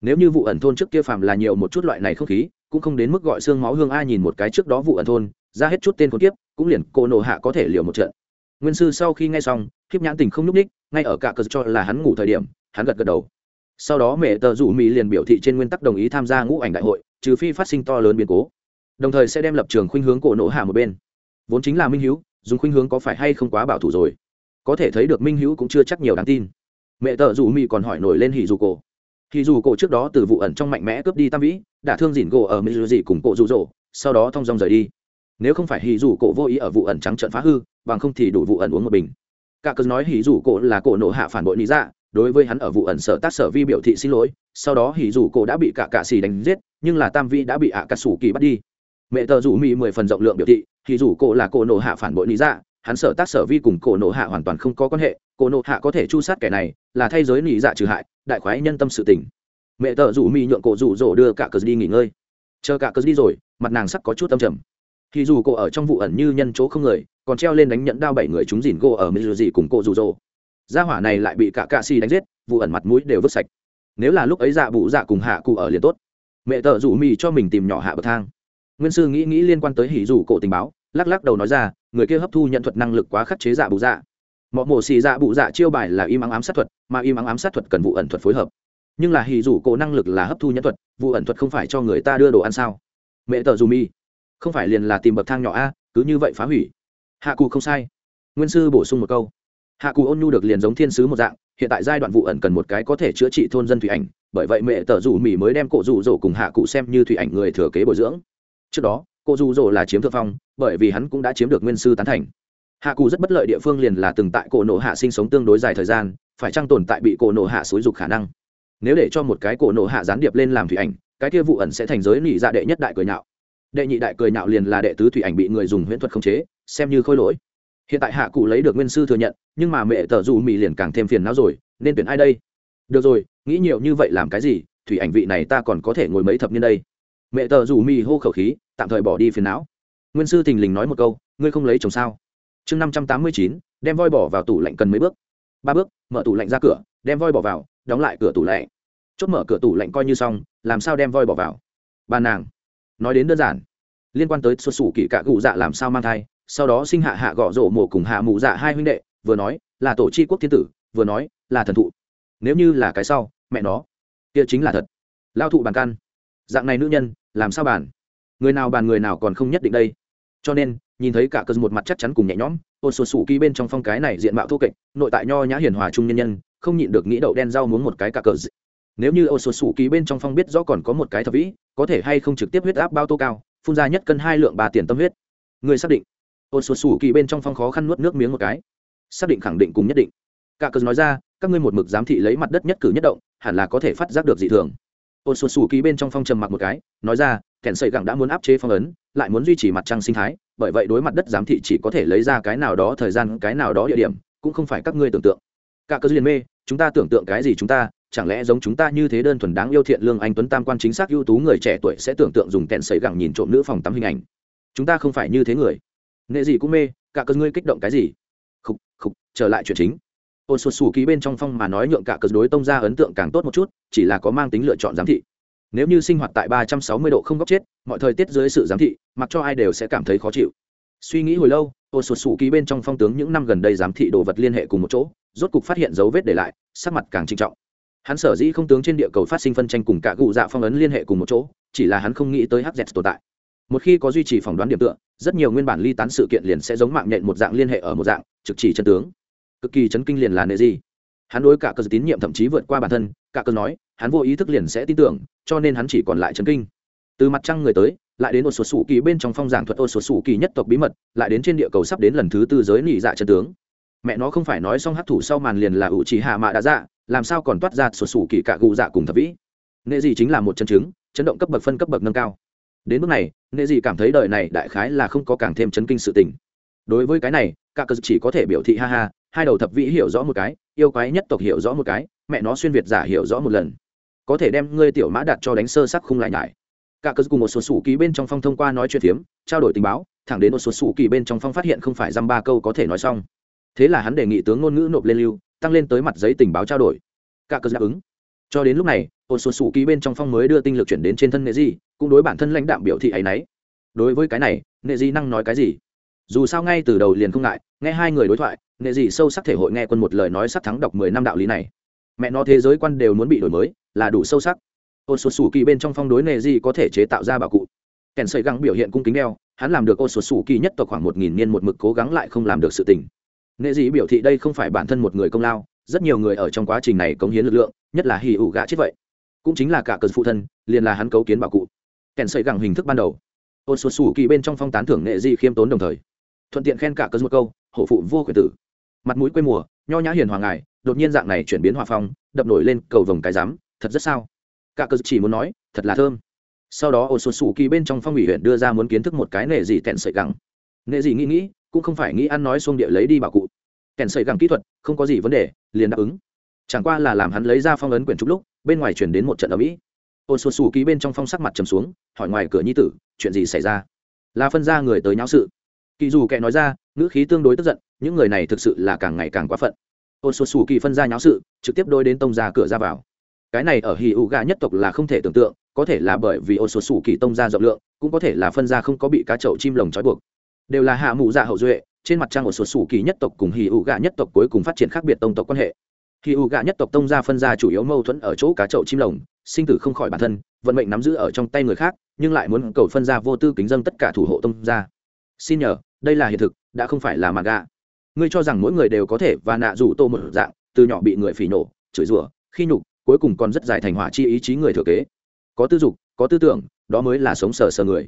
nếu như vụ ẩn thôn trước kia phàm là nhiều một chút loại này không khí, cũng không đến mức gọi xương máu hương ai nhìn một cái trước đó vụ ẩn thôn, ra hết chút tên khốn kiếp, cũng liền cô nổ hạ có thể liều một trận. Nguyên sư sau khi nghe xong, khiếp nhãn tình không nhúc ních ngay ở cả cờ cho là hắn ngủ thời điểm, hắn gật gật đầu sau đó mẹ tờ rủ mỹ liền biểu thị trên nguyên tắc đồng ý tham gia ngũ ảnh đại hội, trừ phi phát sinh to lớn biến cố. Đồng thời sẽ đem lập trường khuynh hướng cổ nổ hạ một bên. Vốn chính là minh hữu dùng khuynh hướng có phải hay không quá bảo thủ rồi. Có thể thấy được minh hữu cũng chưa chắc nhiều đáng tin. Mẹ tờ rủ mỹ còn hỏi nổi lên hỉ dù cổ. Hỉ dù cổ trước đó từ vụ ẩn trong mạnh mẽ cướp đi tam vĩ, đã thương dỉn gỗ ở mỹ dù dị cùng cổ rụ rỗ sau đó thong dong rời đi. Nếu không phải hỉ dù cổ vô ý ở vụ ẩn trắng trận phá hư, bằng không thì đủ vụ ẩn uống một bình. Cả cớ nói hỉ dù cổ là cổ nổ hạ phản bội lý dạ đối với hắn ở vụ ẩn sở tác sở vi biểu thị xin lỗi, sau đó hỉ dù cổ đã bị cả cạ xì đánh giết, nhưng là tam vi đã bị ạ cà sủ kỳ bắt đi. Mẹ tờ rủ mỹ mười phần rộng lượng biểu thị, hỉ dù cổ là cổ nổ hạ phản bội lý dạ hắn sở tác sở vi cùng cổ nổ hạ hoàn toàn không có quan hệ, cổ nổ hạ có thể chu sát kẻ này, là thay giới lý dạ trừ hại, đại khoái nhân tâm sự tình. Mẹ tờ rủ mỹ nhượng cổ rủ rỗ đưa cả cờ đi nghỉ ngơi. Chờ cả cờ đi rồi, mặt nàng sắc có chút tâm trầm. Thì dù cổ ở trong vụ ẩn như nhân chỗ không người, còn treo lên đánh nhẫn đao bảy người chúng dìn cô ở mỹ dị cùng cô rủ rỗ gia hỏa này lại bị cả cạ xì đánh giết, vụ ẩn mặt mũi đều vứt sạch. Nếu là lúc ấy dạ bụ dạ cùng hạ cụ ở liền tốt. Mẹ tợ rủ mì cho mình tìm nhỏ hạ bậc thang. Nguyên sư nghĩ nghĩ liên quan tới hỉ rủ cổ tình báo, lắc lắc đầu nói ra, người kia hấp thu nhận thuật năng lực quá khắc chế dạ bụ dạ. Mọi mổ xì dạ bụ dạ chiêu bài là im ắng ám sát thuật, mà im ắng ám sát thuật cần vụ ẩn thuật phối hợp. Nhưng là hỉ rủ cổ năng lực là hấp thu nhận thuật, vụ ẩn thuật không phải cho người ta đưa đồ ăn sao? Mẹ tợ dù mi không phải liền là tìm bậc thang nhỏ a, cứ như vậy phá hủy. Hạ cụ không sai. Nguyên sư bổ sung một câu hạ cù ôn nhu được liền giống thiên sứ một dạng, hiện tại giai đoạn vụ ẩn cần một cái có thể chữa trị thôn dân thủy ảnh, bởi vậy mẹ tờ rủ mỹ mới đem cổ rủ rỗ cùng hạ cụ xem như thủy ảnh người thừa kế bồi dưỡng. Trước đó, cổ rủ rỗ là chiếm thượng phong, bởi vì hắn cũng đã chiếm được nguyên sư tán thành. Hạ cụ rất bất lợi địa phương liền là từng tại cổ nộ hạ sinh sống tương đối dài thời gian, phải chăng tồn tại bị cổ nộ hạ xúi dục khả năng? Nếu để cho một cái cổ nộ hạ gián điệp lên làm thủy ảnh, cái kia vụ ẩn sẽ thành giới nỉ dạ đệ nhất đại cười nhạo. Đệ nhị đại cười nhạo liền là đệ tứ thủy ảnh bị người dùng huyễn thuật khống chế, xem như khôi lỗi hiện tại hạ cụ lấy được nguyên sư thừa nhận, nhưng mà mẹ tờ dù mỹ liền càng thêm phiền não rồi, nên tuyển ai đây? Được rồi, nghĩ nhiều như vậy làm cái gì? Thủy ảnh vị này ta còn có thể ngồi mấy thập niên đây. Mẹ tờ dù mỹ hô khẩu khí, tạm thời bỏ đi phiền não. Nguyên sư thình lình nói một câu, ngươi không lấy chồng sao? Chương năm trăm tám mươi chín, đem voi bỏ vào tủ lạnh cần mấy bước. Ba bước, mở tủ lạnh ra cửa, đem voi bỏ vào, đóng lại cửa tủ lạnh. Chốt mở cửa tủ lạnh coi như xong, làm sao đem voi bỏ vào? Bà nàng, nói đến đơn giản. Liên quan tới xuất xù kỹ cả cụ dạ làm sao mang thai sau đó sinh hạ hạ gõ rổ mổ cùng hạ mụ dạ hai huynh đệ, vừa nói, là tổ chi quốc thiên tử, vừa nói, là thần thụ. Nếu như là cái sau, mẹ nó, kia chính là thật. Lao thụ bàn căn dạng này nữ nhân, làm sao bàn? Người nào bàn người nào còn không nhất định đây. Cho nên, nhìn thấy cả cơn một mặt chắc chắn cùng nhẹ nhõm ôn sột sủ kỳ bên trong phong cái này diện mạo thô kệch, nội tại nho nhã hiền hòa trung nhân nhân, không nhịn được nghĩ đậu đen rau muốn một cái cả cờ nếu như ôn sột sủ kỳ bên trong phong biết rõ còn có một cái thập vĩ, có thể hay không trực tiếp huyết áp bao tô cao, phun ra nhất cân hai lượng ba tiền tâm huyết. Người xác định ôn sột sủ kỳ bên trong phong khó khăn nuốt nước miếng một cái. Xác định khẳng định cùng nhất định. Cả cờ nói ra, các ngươi một mực giám thị lấy mặt đất nhất cử nhất động, hẳn là có thể phát giác được dị thường. Ôn sột sủ kỳ bên trong phong trầm mặc một cái, nói ra kẻn sợi gẳng đã muốn áp chế phong ấn, lại muốn duy trì mặt trăng sinh thái, bởi vậy đối mặt đất giám thị chỉ có thể lấy ra cái nào đó thời gian, cái nào đó địa điểm, cũng không phải các ngươi tưởng tượng. Cả cơ liền mê, chúng ta tưởng tượng cái gì chúng ta? Chẳng lẽ giống chúng ta như thế đơn thuần đáng yêu thiện lương anh tuấn tam quan chính xác ưu tú người trẻ tuổi sẽ tưởng tượng dùng kẹn sấy gẳng nhìn trộm nữ phòng tắm hình ảnh? Chúng ta không phải như thế người nệ gì cũng mê, cả cơn ngươi kích động cái gì? Khục khục, trở lại chuyện chính. Ôn sụt sù ký bên trong phong mà nói nhượng cả cơn đối tông ra ấn tượng càng tốt một chút, chỉ là có mang tính lựa chọn giám thị. Nếu như sinh hoạt tại ba trăm sáu mươi độ không góc chết, mọi thời tiết dưới sự giám thị, mặc cho ai đều sẽ cảm thấy khó chịu. Suy nghĩ hồi lâu, ô sụt sụ ký bên trong phong tướng những năm gần đây giám thị đồ vật liên hệ cùng một chỗ, rốt cục phát hiện dấu vết để lại, sắc mặt càng trinh trọng. Hắn sở dĩ không tướng trên địa cầu phát sinh phân tranh cùng cả cụ dạ phong ấn liên hệ cùng một chỗ, chỉ là hắn không nghĩ tới hz tồn tại một khi có duy trì phỏng đoán điểm tựa, rất nhiều nguyên bản ly tán sự kiện liền sẽ giống mạng nhện một dạng liên hệ ở một dạng, trực chỉ chân tướng. Cực kỳ chấn kinh liền là nệ gì. Hắn đối cả cơ tín nhiệm thậm chí vượt qua bản thân, cả cơ nói, hắn vô ý thức liền sẽ tin tưởng, cho nên hắn chỉ còn lại chấn kinh. Từ mặt trăng người tới, lại đến một số sủ kỳ bên trong phong giảng thuật ô số sủ kỳ nhất tộc bí mật, lại đến trên địa cầu sắp đến lần thứ tư giới nỉ dạ chân tướng. Mẹ nó không phải nói xong hấp thủ sau màn liền là ủ chỉ hạ mạ đã dạ làm sao còn toát ra sổ sủ kỳ cả gù dạ cùng thập vĩ. Nệ gì chính là một chân chứng, chấn động cấp bậc phân cấp bậc nâng cao đến bước này nghệ Dị cảm thấy đời này đại khái là không có càng thêm chấn kinh sự tình. Đối với cái này cả cơ chỉ có thể biểu thị ha ha, hai đầu thập vĩ hiểu rõ một cái, yêu quái nhất tộc hiểu rõ một cái, mẹ nó xuyên việt giả hiểu rõ một lần. Có thể đem ngươi tiểu mã đặt cho đánh sơ sắc không lại nhải. Cả cơ cùng một số sủ ký bên trong phong thông qua nói chuyện phiếm, trao đổi tình báo, thẳng đến một số sủ kỳ bên trong phong phát hiện không phải dăm ba câu có thể nói xong. Thế là hắn đề nghị tướng ngôn ngữ nộp lên lưu, tăng lên tới mặt giấy tình báo trao đổi. Cả cơ đáp ứng. Cho đến lúc này, một số sủ kỳ bên trong phong mới đưa tinh lực chuyển đến trên thân nghệ di cũng đối bản thân lãnh đạm biểu thị ấy nấy đối với cái này nghệ di năng nói cái gì? Dù sao ngay từ đầu liền không ngại, nghe hai người đối thoại nghệ dị sâu sắc thể hội nghe quân một lời nói sắc thắng đọc mười năm đạo lý này. Mẹ nó thế giới quan đều muốn bị đổi mới, là đủ sâu sắc. Ô sột sủ kỳ bên trong phong đối nệ dị có thể chế tạo ra bảo cụ. Kèn sợi găng biểu hiện cung kính đeo, hắn làm được ô sột sủ kỳ nhất tộc khoảng một nghìn niên một mực cố gắng lại không làm được sự tình. Nệ dị biểu thị đây không phải bản thân một người công lao, rất nhiều người ở trong quá trình này cống hiến lực lượng, nhất là hì ủ gạ chết vậy. Cũng chính là cả cơn phụ thân, liền là hắn cấu kiến bảo cụ kèn sợi gẳng hình thức ban đầu. Ôn xuân xù kỳ bên trong phong tán thưởng nghệ gì khiêm tốn đồng thời. Thuận tiện khen cả cơ một câu, hổ phụ vô quyền tử. Mặt mũi quê mùa, nho nhã hiền hoàng ngài, đột nhiên dạng này chuyển biến hòa phong, đập nổi lên cầu vồng cái rắm thật rất sao. Cả cơ chỉ muốn nói, thật là thơm. Sau đó ôn xuân xù kỳ bên trong phong ủy huyện đưa ra muốn kiến thức một cái nghệ gì kèn sợi gẳng. Nghệ gì nghĩ nghĩ, cũng không phải nghĩ ăn nói xuông địa lấy đi bảo cụ. Kèn sợi gẳng kỹ thuật, không có gì vấn đề, liền đáp ứng. Chẳng qua là làm hắn lấy ra phong ấn quyển trúc lúc, bên ngoài chuyển đến một trận ở mỹ ô xuân xù ký bên trong phong sắc mặt trầm xuống, hỏi ngoài cửa nhi tử, chuyện gì xảy ra? Là phân ra người tới nháo sự. Kỳ dù kệ nói ra, ngữ khí tương đối tức giận, những người này thực sự là càng ngày càng quá phận. Ôn xuân xù kỳ phân ra nháo sự, trực tiếp đôi đến tông ra cửa ra vào. Cái này ở hì ụ gà nhất tộc là không thể tưởng tượng, có thể là bởi vì ôn xuân xù kỳ tông ra rộng lượng, cũng có thể là phân ra không có bị cá chậu chim lồng trói buộc. Đều là hạ mụ dạ hậu duệ, trên mặt trang ôn xuân xù kỳ nhất tộc cùng hì ụ gà nhất tộc cuối cùng phát triển khác biệt tông tộc quan hệ. Khi U Gạ nhất tộc tông ra phân ra chủ yếu mâu thuẫn ở chỗ cá chậu chim lồng, sinh tử không khỏi bản thân, vận mệnh nắm giữ ở trong tay người khác, nhưng lại muốn cầu phân ra vô tư kính dân tất cả thủ hộ tông ra xin nhờ, đây là hiện thực, đã không phải là mặt gạ. ngươi cho rằng mỗi người đều có thể và nạ rủ tô một dạng, từ nhỏ bị người phỉ nổ, chửi rủa, khi nhục, cuối cùng còn rất dài thành hỏa chi ý chí người thừa kế. Có tư dục, có tư tưởng, đó mới là sống sờ sờ người.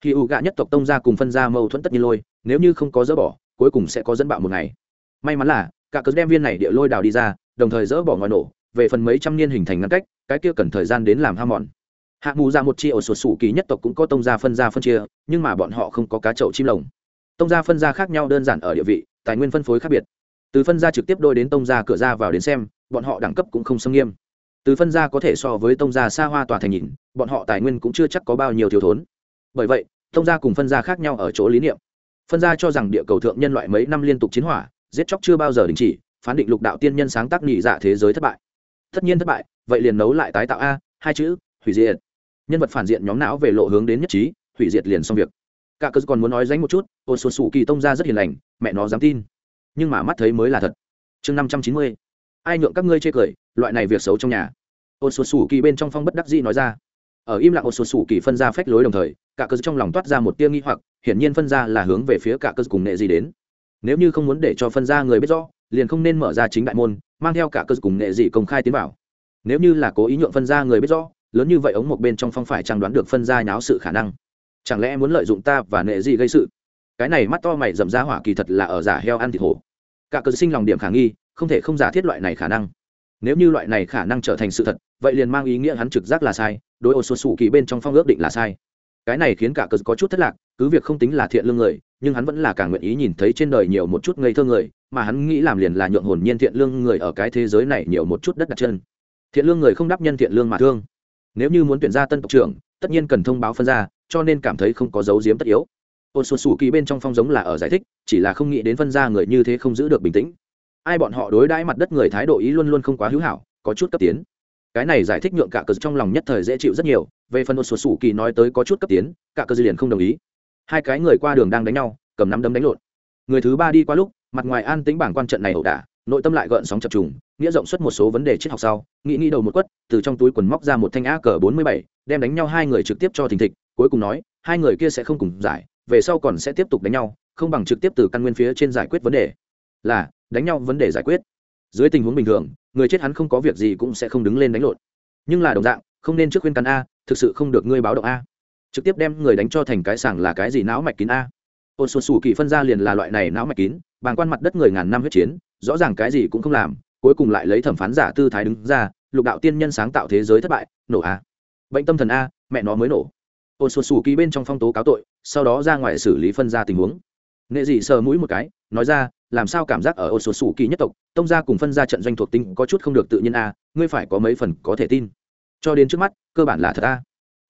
Khi u gạ nhất tộc tông ra cùng phân ra mâu thuẫn tất nhiên lôi, nếu như không có dỡ bỏ, cuối cùng sẽ có dẫn bạo một ngày. May mắn là, cả cớ đem viên này địa lôi đào đi ra đồng thời dỡ bỏ ngoài nổ, về phần mấy trăm niên hình thành ngăn cách, cái kia cần thời gian đến làm ham mòn. Hạ mù ra một chi ở sột sủ kỳ nhất tộc cũng có tông gia phân gia phân chia, nhưng mà bọn họ không có cá chậu chim lồng. Tông gia phân gia khác nhau đơn giản ở địa vị, tài nguyên phân phối khác biệt. Từ phân gia trực tiếp đôi đến tông gia cửa ra vào đến xem, bọn họ đẳng cấp cũng không xâm nghiêm. Từ phân gia có thể so với tông gia xa hoa tòa thành nhìn, bọn họ tài nguyên cũng chưa chắc có bao nhiêu thiếu thốn. Bởi vậy, tông gia cùng phân gia khác nhau ở chỗ lý niệm. Phân gia cho rằng địa cầu thượng nhân loại mấy năm liên tục chiến hỏa, giết chóc chưa bao giờ đình chỉ phán định lục đạo tiên nhân sáng tác nhị dạ thế giới thất bại. Tất nhiên thất bại, vậy liền nấu lại tái tạo a, hai chữ, hủy diệt. Nhân vật phản diện nhóm não về lộ hướng đến nhất trí, hủy diệt liền xong việc. Cả cơ còn muốn nói dánh một chút ôn số sủ kỳ tông ra rất hiền lành, mẹ nó dám tin. Nhưng mà mắt thấy mới là thật. Chương năm trăm chín mươi. Ai nhượng các ngươi chê cười, loại này việc xấu trong nhà. Ôn số sủ kỳ bên trong phong bất đắc dĩ nói ra. Ở im lặng ô số sủ kỳ phân ra phách lối đồng thời, cả cơ trong lòng toát ra một tia nghi hoặc, hiển nhiên phân ra là hướng về phía cả cơ cùng nệ gì đến. Nếu như không muốn để cho phân ra người biết rõ liền không nên mở ra chính đại môn, mang theo cả cơ cùng nghệ dị công khai tiến vào. Nếu như là cố ý nhượng phân ra người biết rõ, lớn như vậy ống một bên trong phong phải chẳng đoán được phân ra nháo sự khả năng? Chẳng lẽ muốn lợi dụng ta và nghệ dị gây sự? Cái này mắt to mày dầm ra hỏa kỳ thật là ở giả heo ăn thịt hổ. Cả cơ sinh lòng điểm khả nghi, không thể không giả thiết loại này khả năng. Nếu như loại này khả năng trở thành sự thật, vậy liền mang ý nghĩa hắn trực giác là sai, đối ô số xù kỳ bên trong phong ước định là sai. Cái này khiến cả cờ có chút thất lạc, cứ việc không tính là thiện lương người nhưng hắn vẫn là càng nguyện ý nhìn thấy trên đời nhiều một chút ngây thơ người, mà hắn nghĩ làm liền là nhượng hồn nhiên thiện lương người ở cái thế giới này nhiều một chút đất đặt chân. Thiện lương người không đáp nhân thiện lương mà thương. Nếu như muốn tuyển ra tân tộc trưởng, tất nhiên cần thông báo phân ra, cho nên cảm thấy không có dấu diếm tất yếu. Ôn xuân xù kỳ bên trong phong giống là ở giải thích, chỉ là không nghĩ đến phân ra người như thế không giữ được bình tĩnh. Ai bọn họ đối đãi mặt đất người thái độ ý luôn luôn không quá hữu hảo, có chút cấp tiến. Cái này giải thích nhượng cả cờ trong lòng nhất thời dễ chịu rất nhiều, về phần ôn xuân xù kỳ nói tới có chút cấp tiến, cả cờ liền không đồng ý hai cái người qua đường đang đánh nhau, cầm nắm đấm đánh lộn. Người thứ ba đi qua lúc, mặt ngoài an tính bảng quan trận này ẩu đả, nội tâm lại gợn sóng chập trùng, nghĩa rộng xuất một số vấn đề triết học sau, nghĩ nghĩ đầu một quất, từ trong túi quần móc ra một thanh á cờ bốn mươi bảy, đem đánh nhau hai người trực tiếp cho thình thịch, cuối cùng nói, hai người kia sẽ không cùng giải, về sau còn sẽ tiếp tục đánh nhau, không bằng trực tiếp từ căn nguyên phía trên giải quyết vấn đề. Là, đánh nhau vấn đề giải quyết. Dưới tình huống bình thường, người chết hắn không có việc gì cũng sẽ không đứng lên đánh lộn. Nhưng là đồng dạng, không nên trước khuyên căn a, thực sự không được ngươi báo động a trực tiếp đem người đánh cho thành cái sảng là cái gì não mạch kín a? Ôn xuân xù kỳ phân ra liền là loại này não mạch kín, bàng quan mặt đất người ngàn năm huyết chiến, rõ ràng cái gì cũng không làm, cuối cùng lại lấy thẩm phán giả tư thái đứng ra, lục đạo tiên nhân sáng tạo thế giới thất bại, nổ a. Bệnh tâm thần a, mẹ nó mới nổ. Ôn xuân xù kỳ bên trong phong tố cáo tội, sau đó ra ngoài xử lý phân ra tình huống. Nghệ dị sờ mũi một cái, nói ra, làm sao cảm giác ở ôn xuân xù kỳ nhất tộc, tông gia cùng phân ra trận doanh thuộc tính có chút không được tự nhiên a, ngươi phải có mấy phần có thể tin. Cho đến trước mắt, cơ bản là thật a.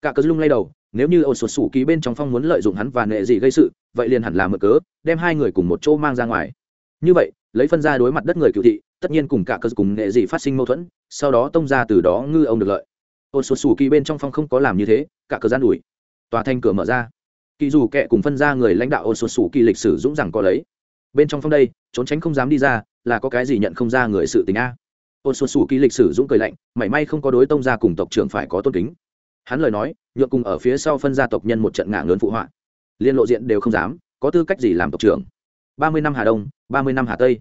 Cả cớ lung lay đầu nếu như ô sột sủ ký bên trong phong muốn lợi dụng hắn và nệ gì gây sự, vậy liền hẳn là mở cớ, đem hai người cùng một chỗ mang ra ngoài. Như vậy, lấy phân ra đối mặt đất người cựu thị, tất nhiên cùng cả cơ cùng nệ gì phát sinh mâu thuẫn, sau đó tông ra từ đó ngư ông được lợi. Ô sột sủ ký bên trong phong không có làm như thế, cả cơ gian đuổi tòa thanh cửa mở ra. Kỳ dù kệ cùng phân ra người lãnh đạo ô sột sủ kỳ lịch sử dũng rằng có lấy. Bên trong phong đây, trốn tránh không dám đi ra, là có cái gì nhận không ra người sự tình a? Ôn xuân xù ký lịch sử dũng cười lạnh, mảy may không có đối tông gia cùng tộc trưởng phải có tôn kính hắn lời nói nhượng cùng ở phía sau phân gia tộc nhân một trận ngã lớn phụ họa. Liên lộ diện đều không dám có tư cách gì làm tộc trưởng? Ba mươi năm hà đông ba mươi năm hà tây.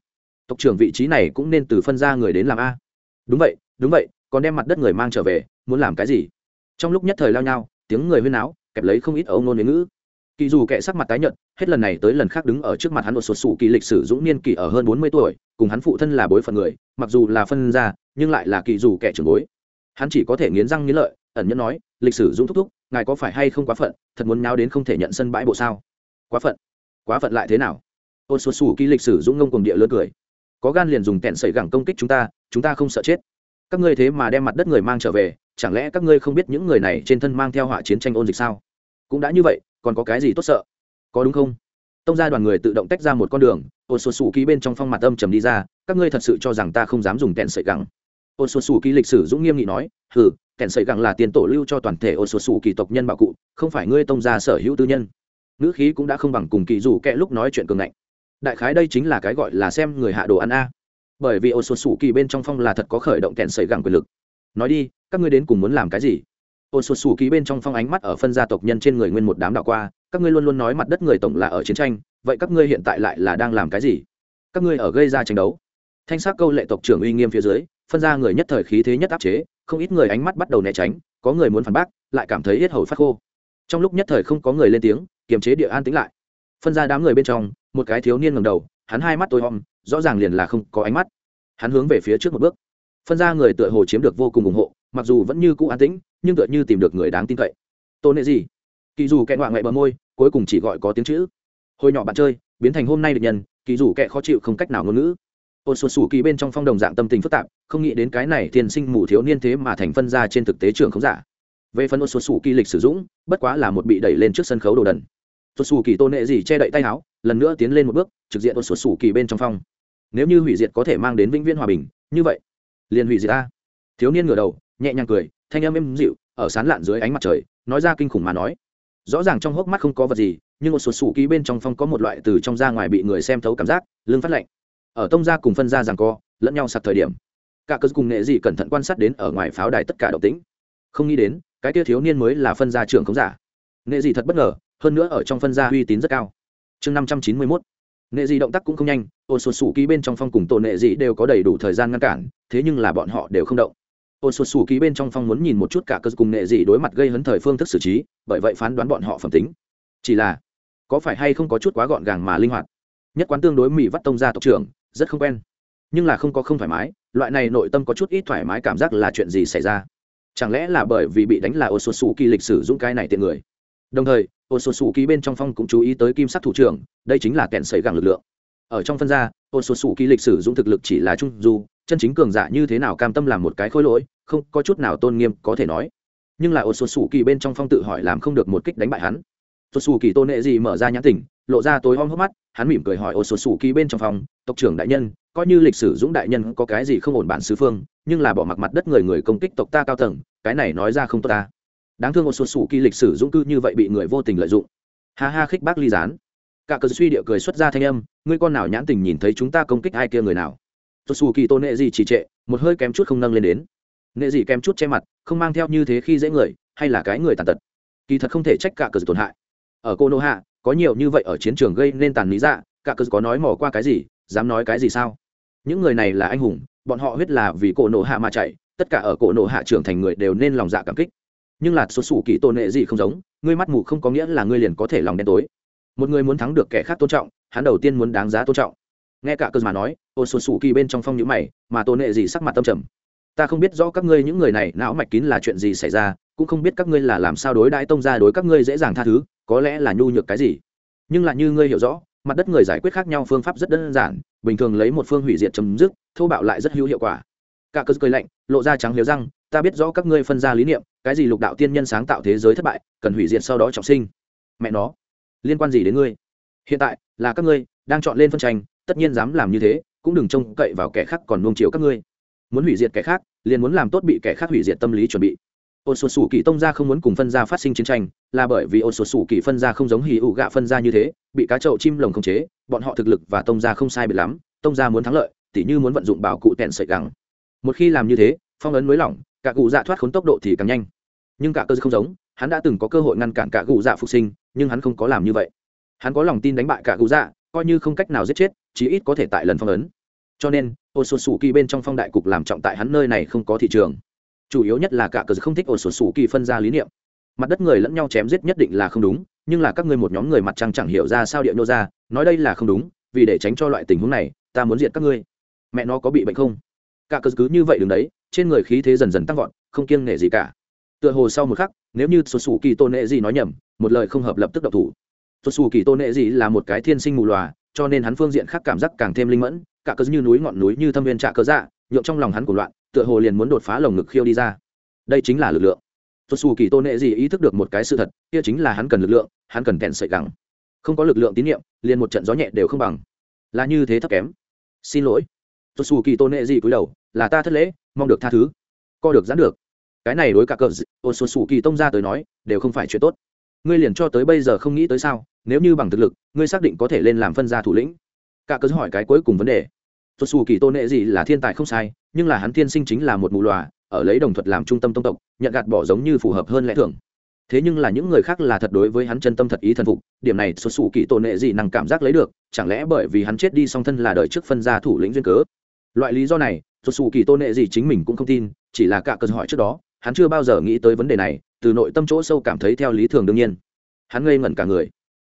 Tộc trưởng vị trí này cũng nên từ phân gia người đến làm a. Đúng vậy đúng vậy còn đem mặt đất người mang trở về muốn làm cái gì? Trong lúc nhất thời lao nhau tiếng người huyên áo kẹp lấy không ít ở ông nôn ngữ. Kỳ dù kệ sắc mặt tái nhợt hết lần này tới lần khác đứng ở trước mặt hắn một sột sủ kỳ lịch sử dũng niên kỳ ở hơn bốn mươi tuổi cùng hắn phụ thân là bối phận người mặc dù là phân gia, nhưng lại là kỳ dù kệ trưởng bối. Hắn chỉ có thể nghiến răng nghiến lợi ẩn nhẫn nói lịch sử dũng thúc thúc, ngài có phải hay không quá phận, thật muốn nháo đến không thể nhận sân bãi bộ sao? Quá phận. Quá phận lại thế nào? Ôn xuân xù ký lịch sử dũng ngông cùng địa lớn cười. Có gan liền dùng tẹn sẩy gẳng công kích chúng ta chúng ta không sợ chết. Các ngươi thế mà đem mặt đất người mang trở về, chẳng lẽ các ngươi không biết những người này trên thân mang theo họa chiến tranh ôn dịch sao? Cũng đã như vậy, còn có cái gì tốt sợ? Có đúng không? Tông ra đoàn người tự động tách ra một con đường ôn xuân xù ký bên trong phong mặt âm trầm đi ra, các ngươi thật sự cho rằng ta không dám dùng tẹn sợi gẳng? Ô xuân xù kỳ lịch sử dũng nghiêm nghị nói, hừ kẹn sợi gẳng là tiền tổ lưu cho toàn thể ô xuân xù kỳ tộc nhân bảo cụ, không phải ngươi tông gia sở hữu tư nhân. Ngữ khí cũng đã không bằng cùng kỳ dù kẹ lúc nói chuyện cường ngạnh. Đại khái đây chính là cái gọi là xem người hạ đồ ăn a. Bởi vì ô xuân xù kỳ bên trong phong là thật có khởi động kẹn sợi gẳng quyền lực. Nói đi, các ngươi đến cùng muốn làm cái gì? Ô sụt sù kỳ bên trong phong ánh mắt ở phân gia tộc nhân trên người nguyên một đám đạo qua, các ngươi luôn luôn nói mặt đất người tổng là ở chiến tranh, vậy các ngươi hiện tại lại là đang làm cái gì? Các ngươi ở gây ra tranh đấu. Thanh sắc câu lệ tộc trưởng uy nghiêm phía dưới phân ra người nhất thời khí thế nhất áp chế, không ít người ánh mắt bắt đầu né tránh, có người muốn phản bác, lại cảm thấy hết hầu phát khô. Trong lúc nhất thời không có người lên tiếng, kiềm chế địa an tính lại. Phân ra đám người bên trong, một cái thiếu niên ngầm đầu, hắn hai mắt tối om, rõ ràng liền là không có ánh mắt. Hắn hướng về phía trước một bước. Phân ra người tựa hồ chiếm được vô cùng ủng hộ, mặc dù vẫn như cũ an tĩnh, nhưng tựa như tìm được người đáng tin cậy. Tôn nệ gì kỳ dù kẹn ngoại ngoại bờ môi, cuối cùng chỉ gọi có tiếng chữ. Hồi nhỏ bạn chơi, biến thành hôm nay được nhân kỳ dù kẹ khó chịu không cách nào ngôn ngữ ôn sột sủ kỳ bên trong phong đồng dạng tâm tình phức tạp, không nghĩ đến cái này thiên sinh mù thiếu niên thế mà thành phân ra trên thực tế trường không giả. Về phần ôn sột sủ kỳ lịch sử dũng, bất quá là một bị đẩy lên trước sân khấu đồ đần. Ôn sủ kỳ tôn nệ gì che đậy tay áo, lần nữa tiến lên một bước, trực diện ôn sột sủ kỳ bên trong phong. Nếu như hủy diệt có thể mang đến vĩnh viễn hòa bình, như vậy, liền hủy diệt ta thiếu niên ngửa đầu, nhẹ nhàng cười, thanh âm êm dịu, ở sán lạn dưới ánh mặt trời, nói ra kinh khủng mà nói. Rõ ràng trong hốc mắt không có vật gì, nhưng một sột sủ ký bên trong phong có một loại từ trong ra ngoài bị người xem thấu cảm giác, lưng phát lạnh ở tông gia cùng phân gia rằng co, lẫn nhau sạc thời điểm. Cả cơ cùng nghệ dị cẩn thận quan sát đến ở ngoài pháo đài tất cả động tĩnh. Không nghĩ đến, cái kia thiếu niên mới là phân gia trưởng không giả. Nghệ dị thật bất ngờ, hơn nữa ở trong phân gia uy tín rất cao. Chương năm trăm chín mươi mốt. Nghệ dị động tác cũng không nhanh ôn sụt sủ ký bên trong phong cùng tổ nghệ dị đều có đầy đủ thời gian ngăn cản, thế nhưng là bọn họ đều không động. Ôn sụt sủ ký bên trong phong muốn nhìn một chút cả cơ cùng nghệ dị đối mặt gây hấn thời phương thức xử trí, bởi vậy phán đoán bọn họ phẩm tính. Chỉ là, có phải hay không có chút quá gọn gàng mà linh hoạt? Nhất quán tương đối mỹ vắt tông gia tộc trưởng rất không quen. Nhưng là không có không thoải mái, loại này nội tâm có chút ít thoải mái cảm giác là chuyện gì xảy ra? Chẳng lẽ là bởi vì bị đánh là ô xuân xù kỳ lịch sử dũng cái này tiện người? Đồng thời ô xuân xù kỳ bên trong phong cũng chú ý tới kim sắc thủ trưởng, đây chính là kẹn xảy gẳng lực lượng. Ở trong phân gia ô xuân xù kỳ lịch sử dũng thực lực chỉ là trung du, chân chính cường giả như thế nào cam tâm làm một cái khối lỗi, không có chút nào tôn nghiêm có thể nói. Nhưng là ô xuân xù kỳ bên trong phong tự hỏi làm không được một kích đánh bại hắn. Xuân xù kỳ tôn nệ gì mở ra nhãn tỉnh lộ ra tối om hốc mắt, hắn mỉm cười hỏi ô xuất sủ kỳ bên trong phòng, tộc trưởng đại nhân, coi như lịch sử dũng đại nhân có cái gì không ổn bản xứ phương, nhưng là bỏ mặc mặt đất người người công kích tộc ta cao tầng, cái này nói ra không tốt ta. Đáng thương ô xuất sủ kỳ lịch sử dũng cư như vậy bị người vô tình lợi dụng. Ha ha khích bác ly gián. Cả cờ suy địa cười xuất ra thanh âm, ngươi con nào nhãn tình nhìn thấy chúng ta công kích ai kia người nào? Xuất xù kỳ tôn nệ gì chỉ trệ, một hơi kém chút không nâng lên đến. Nệ gì kém chút che mặt, không mang theo như thế khi dễ người, hay là cái người tàn tật. Kỳ thật không thể trách cả cờ tổn hại. Ở cô nô hạ có nhiều như vậy ở chiến trường gây nên tàn lý dạ cả cơ có nói mò qua cái gì, dám nói cái gì sao? Những người này là anh hùng, bọn họ huyết là vì cổ nổ hạ mà chạy, tất cả ở cổ nổ hạ trưởng thành người đều nên lòng dạ cảm kích. Nhưng là số sủ kỳ tôn nệ gì không giống, ngươi mắt mù không có nghĩa là ngươi liền có thể lòng đen tối. Một người muốn thắng được kẻ khác tôn trọng, hắn đầu tiên muốn đáng giá tôn trọng. Nghe cả cơ mà nói, ô số sủ kỳ bên trong phong nhữ mày, mà tôn nệ gì sắc mặt tâm trầm ta không biết rõ các ngươi những người này não mạch kín là chuyện gì xảy ra, cũng không biết các ngươi là làm sao đối đãi tông ra đối các ngươi dễ dàng tha thứ, có lẽ là nhu nhược cái gì. Nhưng là như ngươi hiểu rõ, mặt đất người giải quyết khác nhau phương pháp rất đơn giản, bình thường lấy một phương hủy diệt chấm dứt, thô bạo lại rất hữu hiệu quả. Cả cơ cười lạnh, lộ ra trắng liếu răng, ta biết rõ các ngươi phân ra lý niệm, cái gì lục đạo tiên nhân sáng tạo thế giới thất bại, cần hủy diệt sau đó trọng sinh. Mẹ nó, liên quan gì đến ngươi? Hiện tại, là các ngươi đang chọn lên phân tranh, tất nhiên dám làm như thế, cũng đừng trông cậy vào kẻ khác còn nuông chiều các ngươi muốn hủy diệt kẻ khác, liền muốn làm tốt bị kẻ khác hủy diệt tâm lý chuẩn bị. Ôn sột sủ kỳ tông gia không muốn cùng phân gia phát sinh chiến tranh, là bởi vì ôn sột sủ kỳ phân gia không giống hì ụ gạ phân gia như thế, bị cá trậu chim lồng khống chế, bọn họ thực lực và tông gia không sai biệt lắm, tông gia muốn thắng lợi, tỉ như muốn vận dụng bảo cụ tẹn sợi gắng một khi làm như thế, phong ấn mới lỏng, cả cụ dạ thoát khốn tốc độ thì càng nhanh. Nhưng cả cơ không giống, hắn đã từng có cơ hội ngăn cản cả cụ dạ phục sinh, nhưng hắn không có làm như vậy. Hắn có lòng tin đánh bại cả cụ dạ coi như không cách nào giết chết, chí ít có thể tại lần phong ấn. Cho nên ô sổ sủ kỳ bên trong phong đại cục làm trọng tại hắn nơi này không có thị trường. Chủ yếu nhất là cả cờ không thích ổ sổ sủ kỳ phân ra lý niệm. Mặt đất người lẫn nhau chém giết nhất định là không đúng, nhưng là các ngươi một nhóm người mặt trăng chẳng hiểu ra sao địa nô ra, nói đây là không đúng, vì để tránh cho loại tình huống này, ta muốn diệt các ngươi. Mẹ nó có bị bệnh không? Cả cờ cứ như vậy đứng đấy, trên người khí thế dần dần tăng vọt, không kiêng nể gì cả. Tựa hồ sau một khắc, nếu như sổ sủ kỳ tôn nệ gì nói nhầm, một lời không hợp lập tức độc thủ. Sổ sủ kỳ tôn nệ gì là một cái thiên sinh mù lòa cho nên hắn phương diện khác cảm giác càng thêm linh mẫn cả cơ như núi ngọn núi như thâm viên trạ cơ dạ nhộn trong lòng hắn của loạn, tựa hồ liền muốn đột phá lồng ngực khiêu đi ra. Đây chính là lực lượng. Tuột xù kỳ tôn nệ gì ý thức được một cái sự thật, kia chính là hắn cần lực lượng, hắn cần kẹn sợi gắng không có lực lượng tín nhiệm, liền một trận gió nhẹ đều không bằng. Là như thế thấp kém. Xin lỗi. Tuột xù kỳ tôn nệ gì cúi đầu, là ta thất lễ, mong được tha thứ. Co được giãn được. Cái này đối cả cờ ô xù kỳ tông ra tới nói, đều không phải chuyện tốt. Ngươi liền cho tới bây giờ không nghĩ tới sao, nếu như bằng thực lực, ngươi xác định có thể lên làm phân gia thủ lĩnh. Cả cớ hỏi cái cuối cùng vấn đề xuất xù kỳ tôn nệ gì là thiên tài không sai, nhưng là hắn thiên sinh chính là một mù lòa, ở lấy đồng thuật làm trung tâm tông tộc, nhận gạt bỏ giống như phù hợp hơn lẽ thường. Thế nhưng là những người khác là thật đối với hắn chân tâm thật ý thần phục, điểm này xuất xù kỳ tôn nệ gì năng cảm giác lấy được, chẳng lẽ bởi vì hắn chết đi song thân là đời trước phân gia thủ lĩnh duyên cớ? Loại lý do này xuất xù kỳ tôn nệ gì chính mình cũng không tin, chỉ là cả cơn hỏi trước đó, hắn chưa bao giờ nghĩ tới vấn đề này, từ nội tâm chỗ sâu cảm thấy theo lý thường đương nhiên. Hắn ngây ngẩn cả người.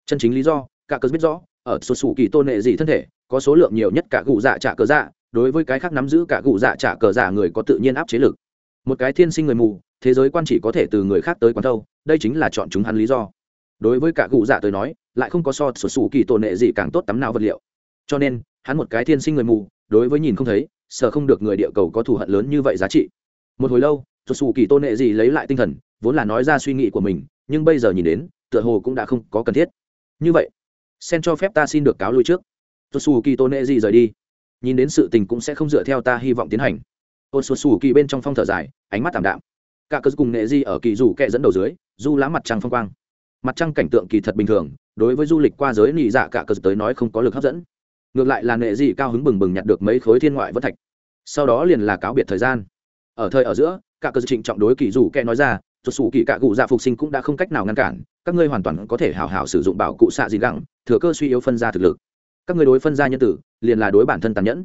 Chân chính lý do, cả cơn biết rõ, ở xuất xù kỳ tôn nệ gì thân thể có số lượng nhiều nhất cả cụ dạ trả cờ dạ đối với cái khác nắm giữ cả cụ dạ trả cờ dạ người có tự nhiên áp chế lực. Một cái thiên sinh người mù, thế giới quan chỉ có thể từ người khác tới quán thâu, đây chính là chọn chúng hắn lý do. Đối với cả cụ dạ tới nói, lại không có so sổ sủ kỳ tổn nệ gì càng tốt tắm nào vật liệu. Cho nên, hắn một cái thiên sinh người mù, đối với nhìn không thấy, sợ không được người địa cầu có thù hận lớn như vậy giá trị. Một hồi lâu, sổ sủ kỳ tôn nệ gì lấy lại tinh thần, vốn là nói ra suy nghĩ của mình, nhưng bây giờ nhìn đến, tựa hồ cũng đã không có cần thiết. Như vậy, sen cho phép ta xin được cáo lui trước sổ sủ kỳ tôn nệ gì rời đi. Nhìn đến sự tình cũng sẽ không dựa theo ta hy vọng tiến hành. Ôn sụt sù kỳ bên trong phong thở dài, ánh mắt t ạ m đạm. Cả cơ cùng nệ di ở kỳ rủ kẹ dẫn đầu dưới, du lá mặt trăng phong quang. Mặt trăng cảnh tượng kỳ thật bình thường, đối với du lịch qua giới nị dạ cả cơ tới nói không có lực hấp dẫn. Ngược lại là nệ di cao hứng bừng bừng nhặt được mấy khối thiên ngoại vân thạch. Sau đó liền là cáo biệt thời gian. Ở thời ở giữa, cả cơ trịnh trọng đối kỳ rủ kẹ nói ra Tô xù kỳ cả cụ dạ phục sinh cũng đã không cách nào ngăn cản, các ngươi hoàn toàn có thể hào hào sử dụng bảo cụ xạ gì gẳng thừa cơ suy yếu phân ra thực lực các ngươi đối phân ra nhân tử, liền là đối bản thân tàn nhẫn.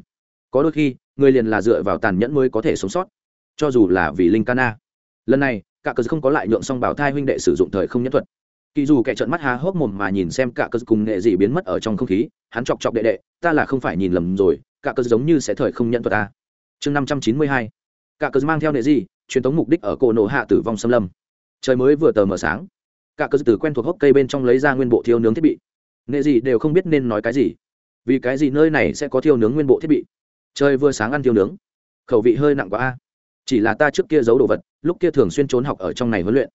Có đôi khi, người liền là dựa vào tàn nhẫn mới có thể sống sót. Cho dù là vì linh cana lần này cả cờ không có lại nhượng song bảo thai huynh đệ sử dụng thời không nhất thuật. Kỳ dù kẻ trợn mắt há hốc mồm mà nhìn xem cả cờ cùng nghệ gì biến mất ở trong không khí, hắn chọc chọc đệ đệ, ta là không phải nhìn lầm rồi cả cờ giống như sẽ thời không nhận thuật ta chương năm trăm chín mươi hai. Cả cờ mang theo nghệ gì truyền thống mục đích ở cổ nổ hạ tử vong xâm lâm. Trời mới vừa tờ mờ sáng cả cờ từ quen thuộc hốc cây bên trong lấy ra nguyên bộ thiêu nướng thiết bị. Nghệ gì đều không biết nên nói cái gì vì cái gì nơi này sẽ có thiêu nướng nguyên bộ thiết bị? Chơi vừa sáng ăn thiêu nướng. Khẩu vị hơi nặng quá a. Chỉ là ta trước kia giấu đồ vật, lúc kia thường xuyên trốn học ở trong này huấn luyện.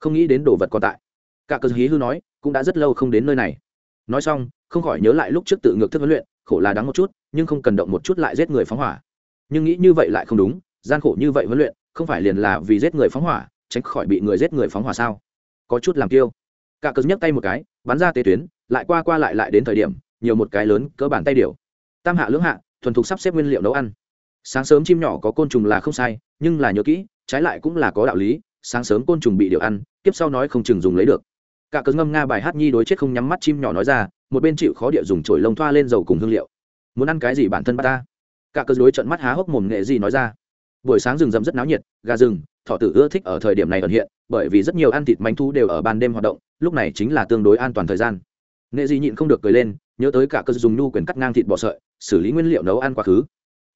Không nghĩ đến đồ vật còn tại. Cả cơ hí hư nói, cũng đã rất lâu không đến nơi này. Nói xong, không khỏi nhớ lại lúc trước tự ngược thức huấn luyện, khổ là đắng một chút, nhưng không cần động một chút lại giết người phóng hỏa. Nhưng nghĩ như vậy lại không đúng, gian khổ như vậy huấn luyện, không phải liền là vì giết người phóng hỏa, tránh khỏi bị người giết người phóng hỏa sao? Có chút làm tiêu cả cơ nhấc tay một cái, bắn ra tế tuyến, lại qua qua lại lại đến thời điểm nhiều một cái lớn cỡ bàn tay điều. Tam hạ lưỡng hạ, thuần thục sắp xếp nguyên liệu nấu ăn. Sáng sớm chim nhỏ có côn trùng là không sai, nhưng là nhớ kỹ, trái lại cũng là có đạo lý, sáng sớm côn trùng bị điều ăn tiếp sau nói không chừng dùng lấy được. Cả cớ ngâm nga bài hát nhi đối chết không nhắm mắt chim nhỏ nói ra, một bên chịu khó địa dùng chổi lông thoa lên dầu cùng hương liệu. Muốn ăn cái gì bản thân bắt ta? Cả cớ đối trận mắt há hốc mồm nghệ gì nói ra. Buổi sáng rừng rậm rất náo nhiệt, gà rừng thọ tử ưa thích ở thời điểm này ẩn hiện, bởi vì rất nhiều ăn thịt manh thu đều ở ban đêm hoạt động, lúc này chính là tương đối an toàn thời gian. Nghệ gì nhịn không được cười lên nhớ tới cả cơ dùng nhu quyền cắt ngang thịt bò sợi, xử lý nguyên liệu nấu ăn quá khứ.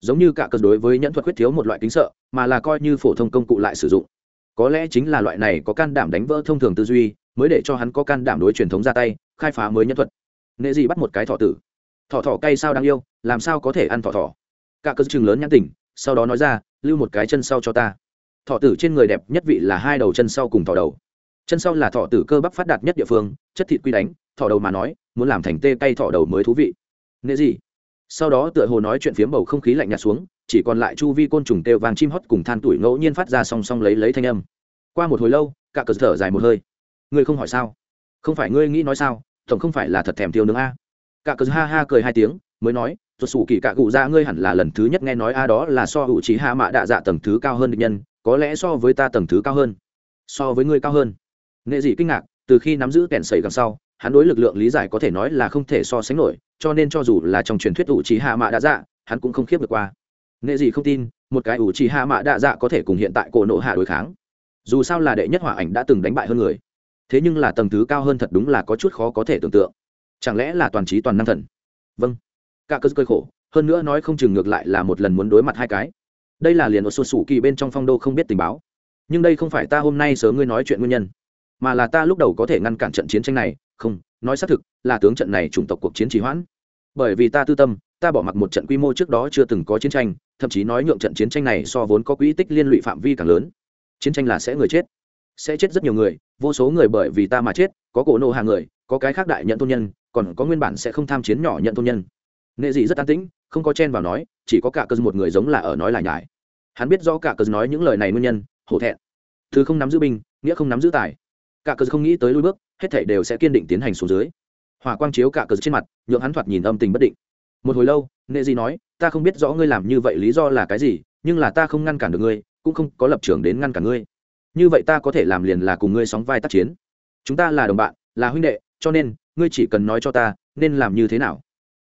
Giống như cả cơ đối với nhẫn thuật quyết thiếu một loại kính sợ, mà là coi như phổ thông công cụ lại sử dụng. Có lẽ chính là loại này có can đảm đánh vỡ thông thường tư duy, mới để cho hắn có can đảm đối truyền thống ra tay, khai phá mới nhẫn thuật. Nệ gì bắt một cái thọ tử. Thọ thọ cay sao đáng yêu, làm sao có thể ăn thọ thọ cả cơ chừng lớn nhãn tỉnh sau đó nói ra, lưu một cái chân sau cho ta. Thọ tử trên người đẹp nhất vị là hai đầu chân sau cùng thọ đầu. Chân sau là thọ tử cơ bắp phát đạt nhất địa phương, chất thịt quy đánh thọ đầu mà nói muốn làm thành tê cay thọ đầu mới thú vị. Nghệ gì? Sau đó tựa hồ nói chuyện phiếm bầu không khí lạnh nhạt xuống, chỉ còn lại chu vi côn trùng têu vàng chim hót cùng than tuổi ngẫu nhiên phát ra song song lấy lấy thanh âm. Qua một hồi lâu, cả cờ thở dài một hơi. Ngươi không hỏi sao? Không phải ngươi nghĩ nói sao, tổng không phải là thật thèm tiêu nướng a. Cả cờ ha ha cười hai tiếng, mới nói, tuột sủ kỳ cạ cụ ra ngươi hẳn là lần thứ nhất nghe nói a, đó là so hữu trí hạ mạ đạ dạ tầng thứ cao hơn địch nhân, có lẽ so với ta tầng thứ cao hơn. So với ngươi cao hơn. Nghệ dị kinh ngạc, từ khi nắm giữ kẻn sẩy gần sau hắn đối lực lượng lý giải có thể nói là không thể so sánh nổi, cho nên cho dù là trong truyền thuyết ủ trí hạ mạ đạ dạ hắn cũng không khiếp được qua. Nghệ gì không tin, một cái ủ trí hạ mạ đạ dạ có thể cùng hiện tại cổ nộ hạ đối kháng. Dù sao là đệ nhất hỏa ảnh đã từng đánh bại hơn người. Thế nhưng là tầng thứ cao hơn thật đúng là có chút khó có thể tưởng tượng. Chẳng lẽ là toàn trí toàn năng thần? Vâng. Cả cơ cơi khổ, hơn nữa nói không chừng ngược lại là một lần muốn đối mặt hai cái. Đây là liền một số sủ kỳ bên trong phong đô không biết tình báo. Nhưng đây không phải ta hôm nay sớm ngươi nói chuyện nguyên nhân, mà là ta lúc đầu có thể ngăn cản trận chiến tranh này không, nói xác thực, là tướng trận này chủng tộc cuộc chiến trì hoãn. Bởi vì ta tư tâm, ta bỏ mặc một trận quy mô trước đó chưa từng có chiến tranh, thậm chí nói nhượng trận chiến tranh này so vốn có quỹ tích liên lụy phạm vi càng lớn. Chiến tranh là sẽ người chết, sẽ chết rất nhiều người, vô số người bởi vì ta mà chết, có cổ nộ hàng người, có cái khác đại nhận tôn nhân, còn có nguyên bản sẽ không tham chiến nhỏ nhận tôn nhân. Nghệ dị rất an tĩnh, không có chen vào nói, chỉ có cả cơ một người giống là ở nói lại nhải. Hắn biết do cả cơ nói những lời này nguyên nhân, hổ thẹn. Thứ không nắm giữ binh, nghĩa không nắm giữ tài cả cờ không nghĩ tới lui bước, hết thảy đều sẽ kiên định tiến hành xuống dưới. Hỏa quang chiếu cả cờ trên mặt, nhượng hắn thoạt nhìn âm tình bất định. Một hồi lâu, nệ di nói, ta không biết rõ ngươi làm như vậy lý do là cái gì, nhưng là ta không ngăn cản được ngươi, cũng không có lập trường đến ngăn cản ngươi. Như vậy ta có thể làm liền là cùng ngươi sóng vai tác chiến. Chúng ta là đồng bạn, là huynh đệ, cho nên, ngươi chỉ cần nói cho ta, nên làm như thế nào?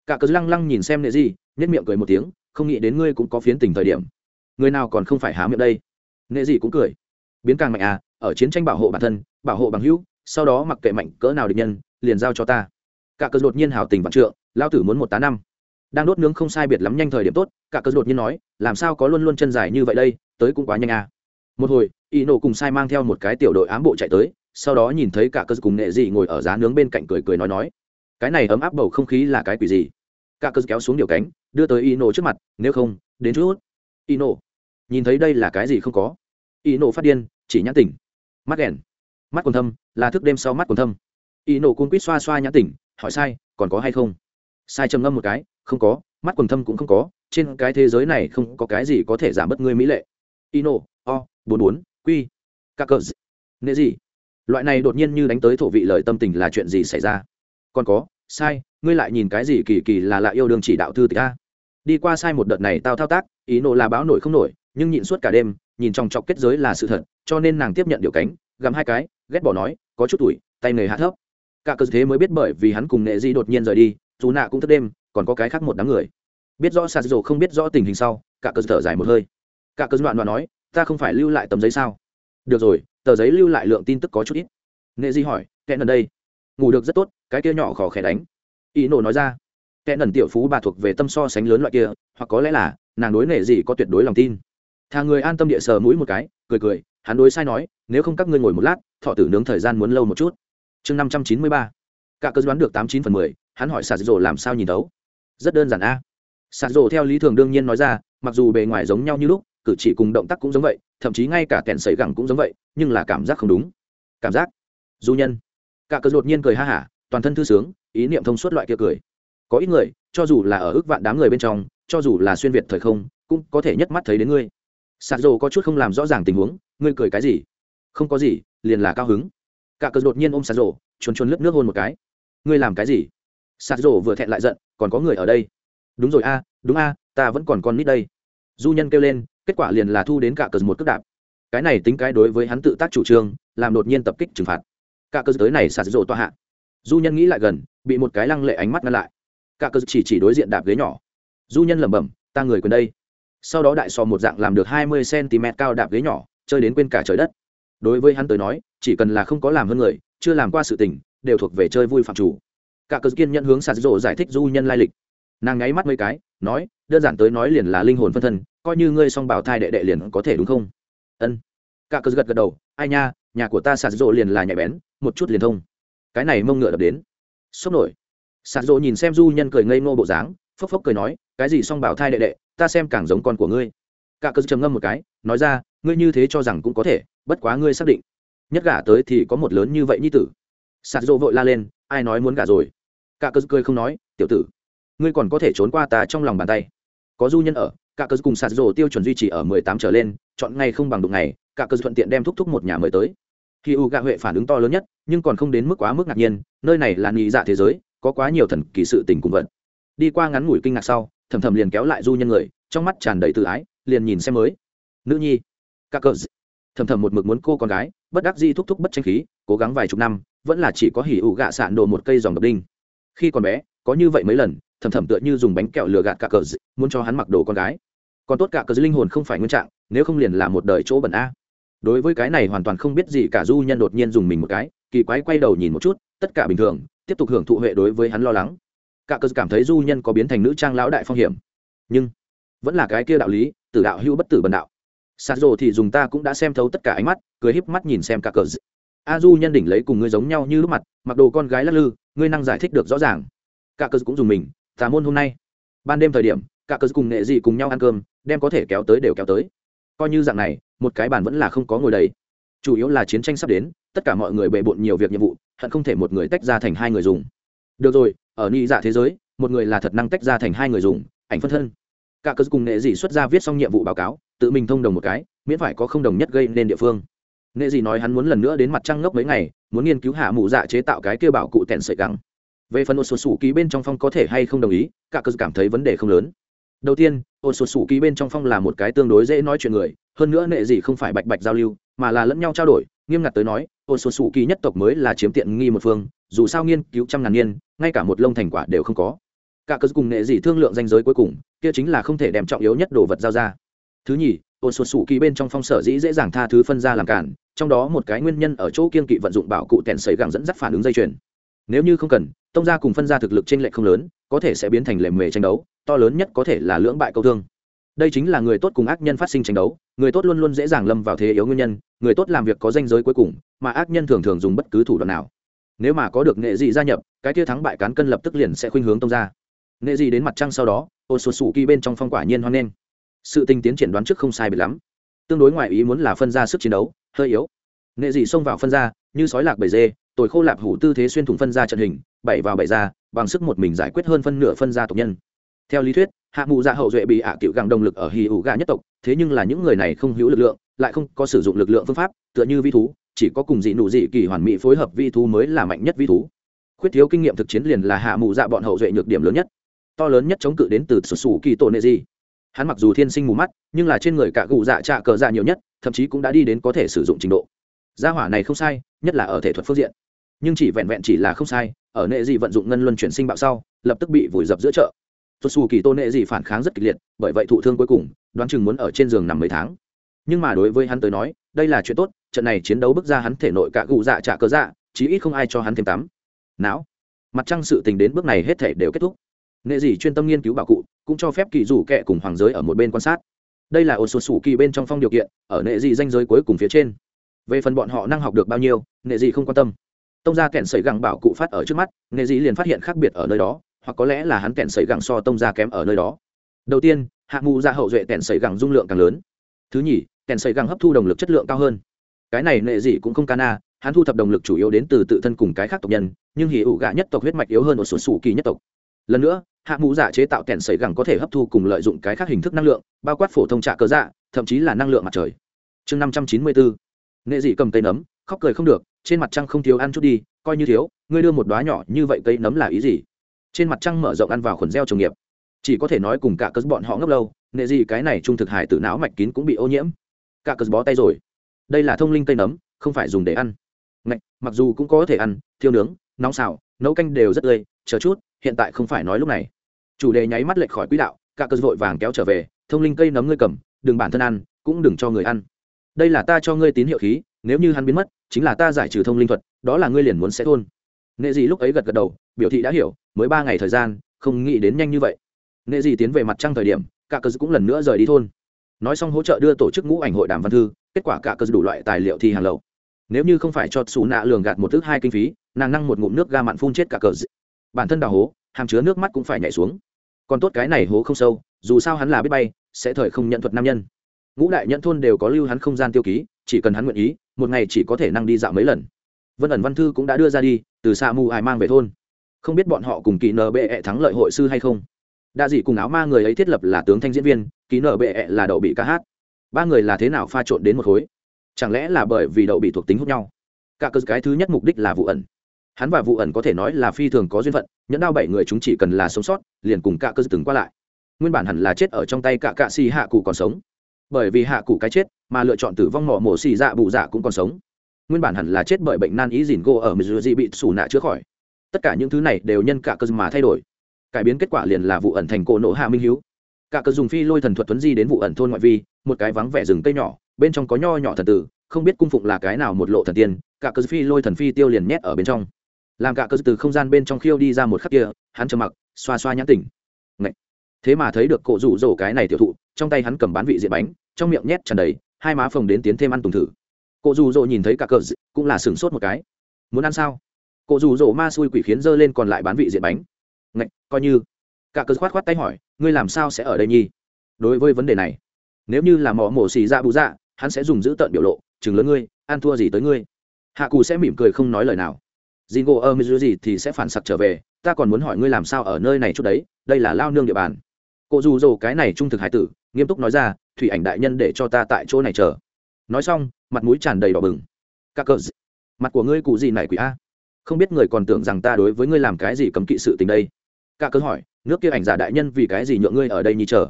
Cả cớ lăng lăng nhìn xem nệ di nhất miệng cười một tiếng, không nghĩ đến ngươi cũng có phiến tình thời điểm. Người nào còn không phải há miệng đây? Nệ di cũng cười. Biến càng mạnh à ở chiến tranh bảo hộ bản thân, bảo hộ bằng hữu, sau đó mặc kệ mạnh cỡ nào địch nhân, liền giao cho ta. Cả cơ đột nhiên hào tình vạn trượng lao tử muốn một tá năm. Đang đốt nướng không sai biệt lắm nhanh thời điểm tốt, cả cơ đột nhiên nói, làm sao có luôn luôn chân dài như vậy đây, tới cũng quá nhanh à. Một hồi, y nổ cùng sai mang theo một cái tiểu đội ám bộ chạy tới, sau đó nhìn thấy cả cơ cùng nệ dị ngồi ở giá nướng bên cạnh cười cười nói nói. Cái này ấm áp bầu không khí là cái quỷ gì? Cả cơ kéo xuống điều cánh, đưa tới y nổ trước mặt, nếu không, đến chút. Y nổ. Nhìn thấy đây là cái gì không có. Y nổ phát điên, chỉ nhãn tỉnh mắt đèn. Mắt còn thâm, là thức đêm sau mắt còn thâm. Y nổ cung quýt xoa xoa nhãn tỉnh, hỏi sai, còn có hay không? Sai trầm ngâm một cái, không có, mắt quần thâm cũng không có, trên cái thế giới này không có cái gì có thể giảm bớt ngươi mỹ lệ. Ino o, bốn bốn, quy. Các cờ nệ gì loại này đột nhiên như đánh tới thổ vị lời tâm tình là chuyện gì xảy ra? Còn có, sai, ngươi lại nhìn cái gì kỳ kỳ là lạ yêu đương chỉ đạo thư tịch a? Đi qua sai một đợt này tao thao tác ý nộ là báo nổi không nổi, nhưng nhịn suốt cả đêm nhìn trong chọc kết giới là sự thật, cho nên nàng tiếp nhận điều cánh gắm hai cái, ghét bỏ nói, có chút tuổi, tay nghề hạ thấp. Cả cơ thế mới biết bởi vì hắn cùng nệ di đột nhiên rời đi, dù nạ cũng thức đêm, còn có cái khác một đám người. Biết rõ sạt dồ không biết rõ tình hình sau, cả cơ thở dài một hơi. Cả cơ đoạn đoạn nói, ta không phải lưu lại tấm giấy sao? Được rồi, tờ giấy lưu lại lượng tin tức có chút ít. Nệ di hỏi kẹn nần đây? Ngủ được rất tốt, cái kia nhỏ khó khẽ đánh. Ý nổ nói ra. Kẹn nần tiểu phú bà thuộc về tâm so sánh lớn loại kia, hoặc có lẽ là, nàng đối nệ gì có tuyệt đối lòng tin thà người an tâm địa sờ mũi một cái, cười cười, hắn đối sai nói, nếu không các ngươi ngồi một lát, thọ tử nướng thời gian muốn lâu một chút. Chương năm trăm chín mươi ba. Cả cơ đoán được tám chín phần mười, hắn hỏi sạt rổ làm sao nhìn đấu rất đơn giản a. À. sạt rổ theo lý thường đương nhiên nói ra, mặc dù bề ngoài giống nhau như lúc, cử chỉ cùng động tác cũng giống vậy, thậm chí ngay cả kẹn sấy gẳng cũng giống vậy, nhưng là cảm giác không đúng. Cảm giác? Du nhân. Cả cơ đột nhiên cười ha hả, toàn thân thư sướng, ý niệm thông suốt loại kia cười. Có ít người, cho dù là ở ước vạn đám người bên trong, cho dù là xuyên việt thời không, cũng có thể nhất mắt thấy đến ngươi sạt rồ có chút không làm rõ ràng tình huống, ngươi cười cái gì? Không có gì, liền là cao hứng. Cả cờ đột nhiên ôm sạt rồ, chuồn chuồn lướt nước hôn một cái. Ngươi làm cái gì? Sạt rồ vừa thẹn lại giận, còn có người ở đây. Đúng rồi a, đúng a, ta vẫn còn con nít đây. Du nhân kêu lên, kết quả liền là thu đến cả cờ một cước đạp. Cái này tính cái đối với hắn tự tác chủ trương, làm đột nhiên tập kích trừng phạt. Cả cờ tới này sạt rồ toa hạ. Du nhân nghĩ lại gần, bị một cái lăng lệ ánh mắt ngăn lại. Cả cờ chỉ chỉ đối diện đạp ghế nhỏ. Du nhân lẩm bẩm, ta người quên đây sau đó đại sò một dạng làm được hai mươi cm cao đạp ghế nhỏ, chơi đến quên cả trời đất. Đối với hắn tới nói, chỉ cần là không có làm hơn người, chưa làm qua sự tình, đều thuộc về chơi vui phạm chủ. Cả cờ kiên nhận hướng sạt rộ giải thích du nhân lai lịch. Nàng ngáy mắt mấy cái, nói, đơn giản tới nói liền là linh hồn phân thân, coi như ngươi song bảo thai đệ đệ liền có thể đúng không? Ân. Cả cờ gật gật đầu, ai nha, nhà của ta sạt rộ liền là nhạy bén, một chút liền thông. Cái này mông ngựa đập đến. Sốc nổi. Sạt rộ nhìn xem du nhân cười ngây ngô bộ dáng, phốc phốc cười nói, cái gì song bảo thai đệ đệ ta xem càng giống con của ngươi. Cả cơ trầm ngâm một cái, nói ra, ngươi như thế cho rằng cũng có thể, bất quá ngươi xác định. Nhất gả tới thì có một lớn như vậy như tử. Sạt dỗ vội la lên, ai nói muốn gả rồi? Cả cơ cười không nói, tiểu tử, ngươi còn có thể trốn qua ta trong lòng bàn tay. Có du nhân ở, cả cơ cùng sạt dỗ tiêu chuẩn duy trì ở mười tám trở lên, chọn ngay không bằng đụng ngày, cả cơ thuận tiện đem thúc thúc một nhà mới tới. Khi u gạ huệ phản ứng to lớn nhất, nhưng còn không đến mức quá mức ngạc nhiên, nơi này là nghĩ dạ thế giới, có quá nhiều thần kỳ sự tình cùng vận đi qua ngắn ngủi kinh ngạc sau thầm thầm liền kéo lại du nhân người, trong mắt tràn đầy tự ái, liền nhìn xem mới. Nữ nhi, các cờ thầm thầm một mực muốn cô con gái, bất đắc di thúc thúc bất tranh khí, cố gắng vài chục năm, vẫn là chỉ có hỉ ủ gạ sạn đồ một cây dòng độc đinh. Khi còn bé, có như vậy mấy lần, thầm thầm tựa như dùng bánh kẹo lừa gạt cả cờ muốn cho hắn mặc đồ con gái. Còn tốt cả cờ linh hồn không phải nguyên trạng, nếu không liền là một đời chỗ bẩn a. Đối với cái này hoàn toàn không biết gì cả du nhân đột nhiên dùng mình một cái, kỳ quái quay đầu nhìn một chút, tất cả bình thường, tiếp tục hưởng thụ huệ đối với hắn lo lắng cả cơ cảm thấy du nhân có biến thành nữ trang lão đại phong hiểm. Nhưng, vẫn là cái kia đạo lý, tử đạo hưu bất tử bần đạo. Sạt rồ thì dùng ta cũng đã xem thấu tất cả ánh mắt, cười híp mắt nhìn xem cả cờ a du nhân đỉnh lấy cùng ngươi giống nhau như lúc mặt, mặc đồ con gái lắc lư, ngươi năng giải thích được rõ ràng. Cả cờ cũng dùng mình tà môn hôm nay. Ban đêm thời điểm, cả cờ cùng nghệ dị cùng nhau ăn cơm, đem có thể kéo tới đều kéo tới. Coi như dạng này, một cái bàn vẫn là không có ngồi đầy. Chủ yếu là chiến tranh sắp đến, tất cả mọi người bề bộn nhiều việc nhiệm vụ, hận không thể một người tách ra thành hai người dùng. Được rồi ở nhị dạ thế giới, một người là thật năng tách ra thành hai người dùng, ảnh phân thân. Cả cơ cùng nghệ dị xuất ra viết xong nhiệm vụ báo cáo, tự mình thông đồng một cái, miễn phải có không đồng nhất gây nên địa phương. Nghệ dị nói hắn muốn lần nữa đến mặt trăng ngốc mấy ngày, muốn nghiên cứu hạ mụ dạ chế tạo cái kêu bảo cụ tẹn sợi gắng về phần ô sột sủ ký bên trong phong có thể hay không đồng ý, cả cơ cảm thấy vấn đề không lớn. Đầu tiên ô sột sủ ký bên trong phong là một cái tương đối dễ nói chuyện người, hơn nữa nệ dị không phải bạch bạch giao lưu, mà là lẫn nhau trao đổi, nghiêm ngặt tới nói ô sột sủ ký nhất tộc mới là chiếm tiện nghi một phương dù sao nghiên cứu trăm ngàn niên, ngay cả một lông thành quả đều không có. Cả cớ cùng nghệ dị thương lượng danh giới cuối cùng, kia chính là không thể đem trọng yếu nhất đồ vật giao ra. Thứ nhì ôn sụt sụ kỳ bên trong phong sở dĩ dễ dàng tha thứ phân ra làm cản, trong đó một cái nguyên nhân ở chỗ kiên kỵ vận dụng bảo cụ tèn sấy gẳng dẫn dắt phản ứng dây chuyền. Nếu như không cần, tông gia cùng phân ra thực lực trên lệ không lớn, có thể sẽ biến thành lề mề tranh đấu, to lớn nhất có thể là lưỡng bại câu thương. Đây chính là người tốt cùng ác nhân phát sinh tranh đấu, người tốt luôn luôn dễ dàng lâm vào thế yếu nguyên nhân, người tốt làm việc có danh giới cuối cùng, mà ác nhân thường thường dùng bất cứ thủ đoạn nào nếu mà có được nghệ dị gia nhập, cái tia thắng bại cán cân lập tức liền sẽ khuynh hướng tông ra nghệ dị đến mặt trăng sau đó ô sột sủ kỳ bên trong phong quả nhiên hoan nghênh. Sự tình tiến triển đoán trước không sai bị lắm. Tương đối ngoại ý muốn là phân ra sức chiến đấu, hơi yếu. Nghệ dị xông vào phân ra, như sói lạc bầy dê, tồi khô lạp hủ tư thế xuyên thủng phân ra trận hình bảy vào bảy ra, bằng sức một mình giải quyết hơn phân nửa phân ra tộc nhân. Theo lý thuyết, hạ mụ dạ hậu duệ bị ả cựu gàng động lực ở hì ủ gà nhất tộc, thế nhưng là những người này không hữu lực lượng, lại không có sử dụng lực lượng phương pháp, tựa như vi thú chỉ có cùng dị nụ dị kỳ hoàn mỹ phối hợp vi thú mới là mạnh nhất vi thú. Khuyết thiếu kinh nghiệm thực chiến liền là hạ mù dạ bọn hậu duệ nhược điểm lớn nhất. To lớn nhất chống cự đến từ sù sù kỳ tổ nệ dị hắn mặc dù thiên sinh mù mắt, nhưng là trên người cả gù dạ trạ cờ dạ nhiều nhất, thậm chí cũng đã đi đến có thể sử dụng trình độ. Gia hỏa này không sai, nhất là ở thể thuật phương diện. Nhưng chỉ vẹn vẹn chỉ là không sai, ở nệ dị vận dụng ngân luân chuyển sinh bạo sau, lập tức bị vùi dập giữa chợ. Xuất xù kỳ tô nệ dị phản kháng rất kịch liệt, bởi vậy thụ thương cuối cùng, đoán chừng muốn ở trên giường nằm mấy tháng. Nhưng mà đối với hắn tới nói, đây là chuyện tốt trận này chiến đấu bước ra hắn thể nội cả gù dạ trả cớ dạ chí ít không ai cho hắn thêm tắm. Não. Mặt trăng sự tình đến bước này hết thể đều kết thúc. Nghệ dị chuyên tâm nghiên cứu bảo cụ, cũng cho phép kỳ rủ kệ cùng hoàng giới ở một bên quan sát. Đây là ô số sủ kỳ bên trong phong điều kiện, ở nệ dị danh giới cuối cùng phía trên. Về phần bọn họ năng học được bao nhiêu nệ dị không quan tâm. Tông gia kẹn sẩy gẳng bảo cụ phát ở trước mắt nệ dị liền phát hiện khác biệt ở nơi đó, hoặc có lẽ là hắn kẹn sẩy gẳng so tông gia kém ở nơi đó. Đầu tiên, hạ mù ra hậu duệ kẹn sẩy gẳng dung lượng càng lớn. Thứ nhì, kẹn sẩy gẳng hấp thu đồng lực chất lượng cao hơn cái này nệ dị cũng không cana hắn thu thập đồng lực chủ yếu đến từ tự thân cùng cái khác tộc nhân, nhưng hỉ ủ gạ nhất tộc huyết mạch yếu hơn một số sủ kỳ nhất tộc. Lần nữa, hạ mũ giả chế tạo kẹn sấy gẳng có thể hấp thu cùng lợi dụng cái khác hình thức năng lượng, bao quát phổ thông trạ cơ dạ thậm chí là năng lượng mặt trời. Chương năm trăm chín mươi bốn nghệ dị cầm cây nấm, khóc cười không được, trên mặt trăng không thiếu ăn chút đi, coi như thiếu, ngươi đưa một đoá nhỏ như vậy cây nấm là ý gì? Trên mặt trăng mở rộng ăn vào khuẩn gieo trồng nghiệp. Chỉ có thể nói cùng cả cớ bọn họ ngốc lâu nghệ gì cái này trung thực hải tử não mạch kín cũng bị ô nhiễm. Cả cớ bó tay rồi đây là thông linh cây nấm không phải dùng để ăn. Ngạch, mặc dù cũng có thể ăn thiêu nướng nóng xào nấu canh đều rất tươi chờ chút hiện tại không phải nói lúc này. Chủ đề nháy mắt lệch khỏi quỹ đạo cả cơ vội vàng kéo trở về thông linh cây nấm ngươi cầm đừng bản thân ăn cũng đừng cho người ăn. Đây là ta cho ngươi tín hiệu khí nếu như hắn biến mất chính là ta giải trừ thông linh thuật đó là ngươi liền muốn sẽ thôn. Nghệ dị lúc ấy gật gật đầu biểu thị đã hiểu mới ba ngày thời gian không nghĩ đến nhanh như vậy. Nghệ dị tiến về mặt trăng thời điểm cả cơ cũng lần nữa rời đi thôn nói xong hỗ trợ đưa tổ chức ngũ ảnh hội đàm văn thư, kết quả cả cơ đủ loại tài liệu thi hàng lậu. Nếu như không phải cho xù nạ lường gạt một thước hai kinh phí, nàng năng một ngụm nước ga mặn phun chết cả cờ bản thân đào hố, hàm chứa nước mắt cũng phải nhảy xuống. Còn tốt cái này hố không sâu, dù sao hắn là biết bay, sẽ thời không nhận thuật nam nhân. Ngũ đại nhận thôn đều có lưu hắn không gian tiêu ký, chỉ cần hắn nguyện ý, một ngày chỉ có thể năng đi dạo mấy lần. Vân ẩn văn thư cũng đã đưa ra đi, từ xa mù ai mang về thôn. Không biết bọn họ cùng kỳ nb bệ -E thắng lợi hội sư hay không đa dị cùng áo ma người ấy thiết lập là tướng thanh diễn viên, ký nở bệ là đậu bị ca hát. Ba người là thế nào pha trộn đến một khối? Chẳng lẽ là bởi vì đậu bị thuộc tính hút nhau? Cả cơ cái thứ nhất mục đích là vụ ẩn. Hắn và vụ ẩn có thể nói là phi thường có duyên phận, nhẫn đao bảy người chúng chỉ cần là sống sót, liền cùng cả cơ từng qua lại. Nguyên bản hẳn là chết ở trong tay cả cạ xì hạ cụ còn sống. Bởi vì hạ cụ cái chết, mà lựa chọn tử vong mỏ mổ xì dạ bụ dạ cũng còn sống. Nguyên bản hẳn là chết bởi bệnh nan ý dìn gô ở missouri bị sủ nạ chữa khỏi. Tất cả những thứ này đều nhân cả cơ mà thay đổi cải biến kết quả liền là vụ ẩn thành cổ nộ hạ minh hiếu. Cả cờ dùng phi lôi thần thuật tuấn di đến vụ ẩn thôn ngoại vi, một cái vắng vẻ rừng cây nhỏ, bên trong có nho nhỏ thần tử, không biết cung phụng là cái nào một lộ thần tiên, cả cờ phi lôi thần phi tiêu liền nhét ở bên trong. Làm cả cờ từ không gian bên trong khiêu đi ra một khắc kia, hắn trầm mặc, xoa xoa nhãn tỉnh. Ngậy. thế mà thấy được cổ rủ rổ cái này tiểu thụ, trong tay hắn cầm bán vị diện bánh, trong miệng nhét tràn đầy, hai má phồng đến tiến thêm ăn tùng thử. Cổ rủ rổ nhìn thấy cả cờ, cũng là sửng sốt một cái. Muốn ăn sao? Cổ rủ rổ ma xui quỷ khiến dơ lên còn lại bán vị diện bánh ngạch, coi như. Cả cơ khoát khoát tay hỏi, ngươi làm sao sẽ ở đây nhi đối với vấn đề này, nếu như là mỏ mổ xì ra bù dạ hắn sẽ dùng giữ tợn biểu lộ, chừng lớn ngươi, ăn thua gì tới ngươi. Hạ cù sẽ mỉm cười không nói lời nào. Dì ngộ ơ mưu gì thì sẽ phản sặc trở về, ta còn muốn hỏi ngươi làm sao ở nơi này chút đấy, đây là lao nương địa bàn. Cụ dù dồ cái này trung thực hải tử, nghiêm túc nói ra, thủy ảnh đại nhân để cho ta tại chỗ này chờ. Nói xong, mặt mũi tràn đầy đỏ bừng. Các cờ mặt của ngươi cụ gì này quỷ a? Không biết người còn tưởng rằng ta đối với ngươi làm cái gì cấm kỵ sự tình đây cả cơ hỏi, nước kia ảnh giả đại nhân vì cái gì nhượng ngươi ở đây nhi chờ?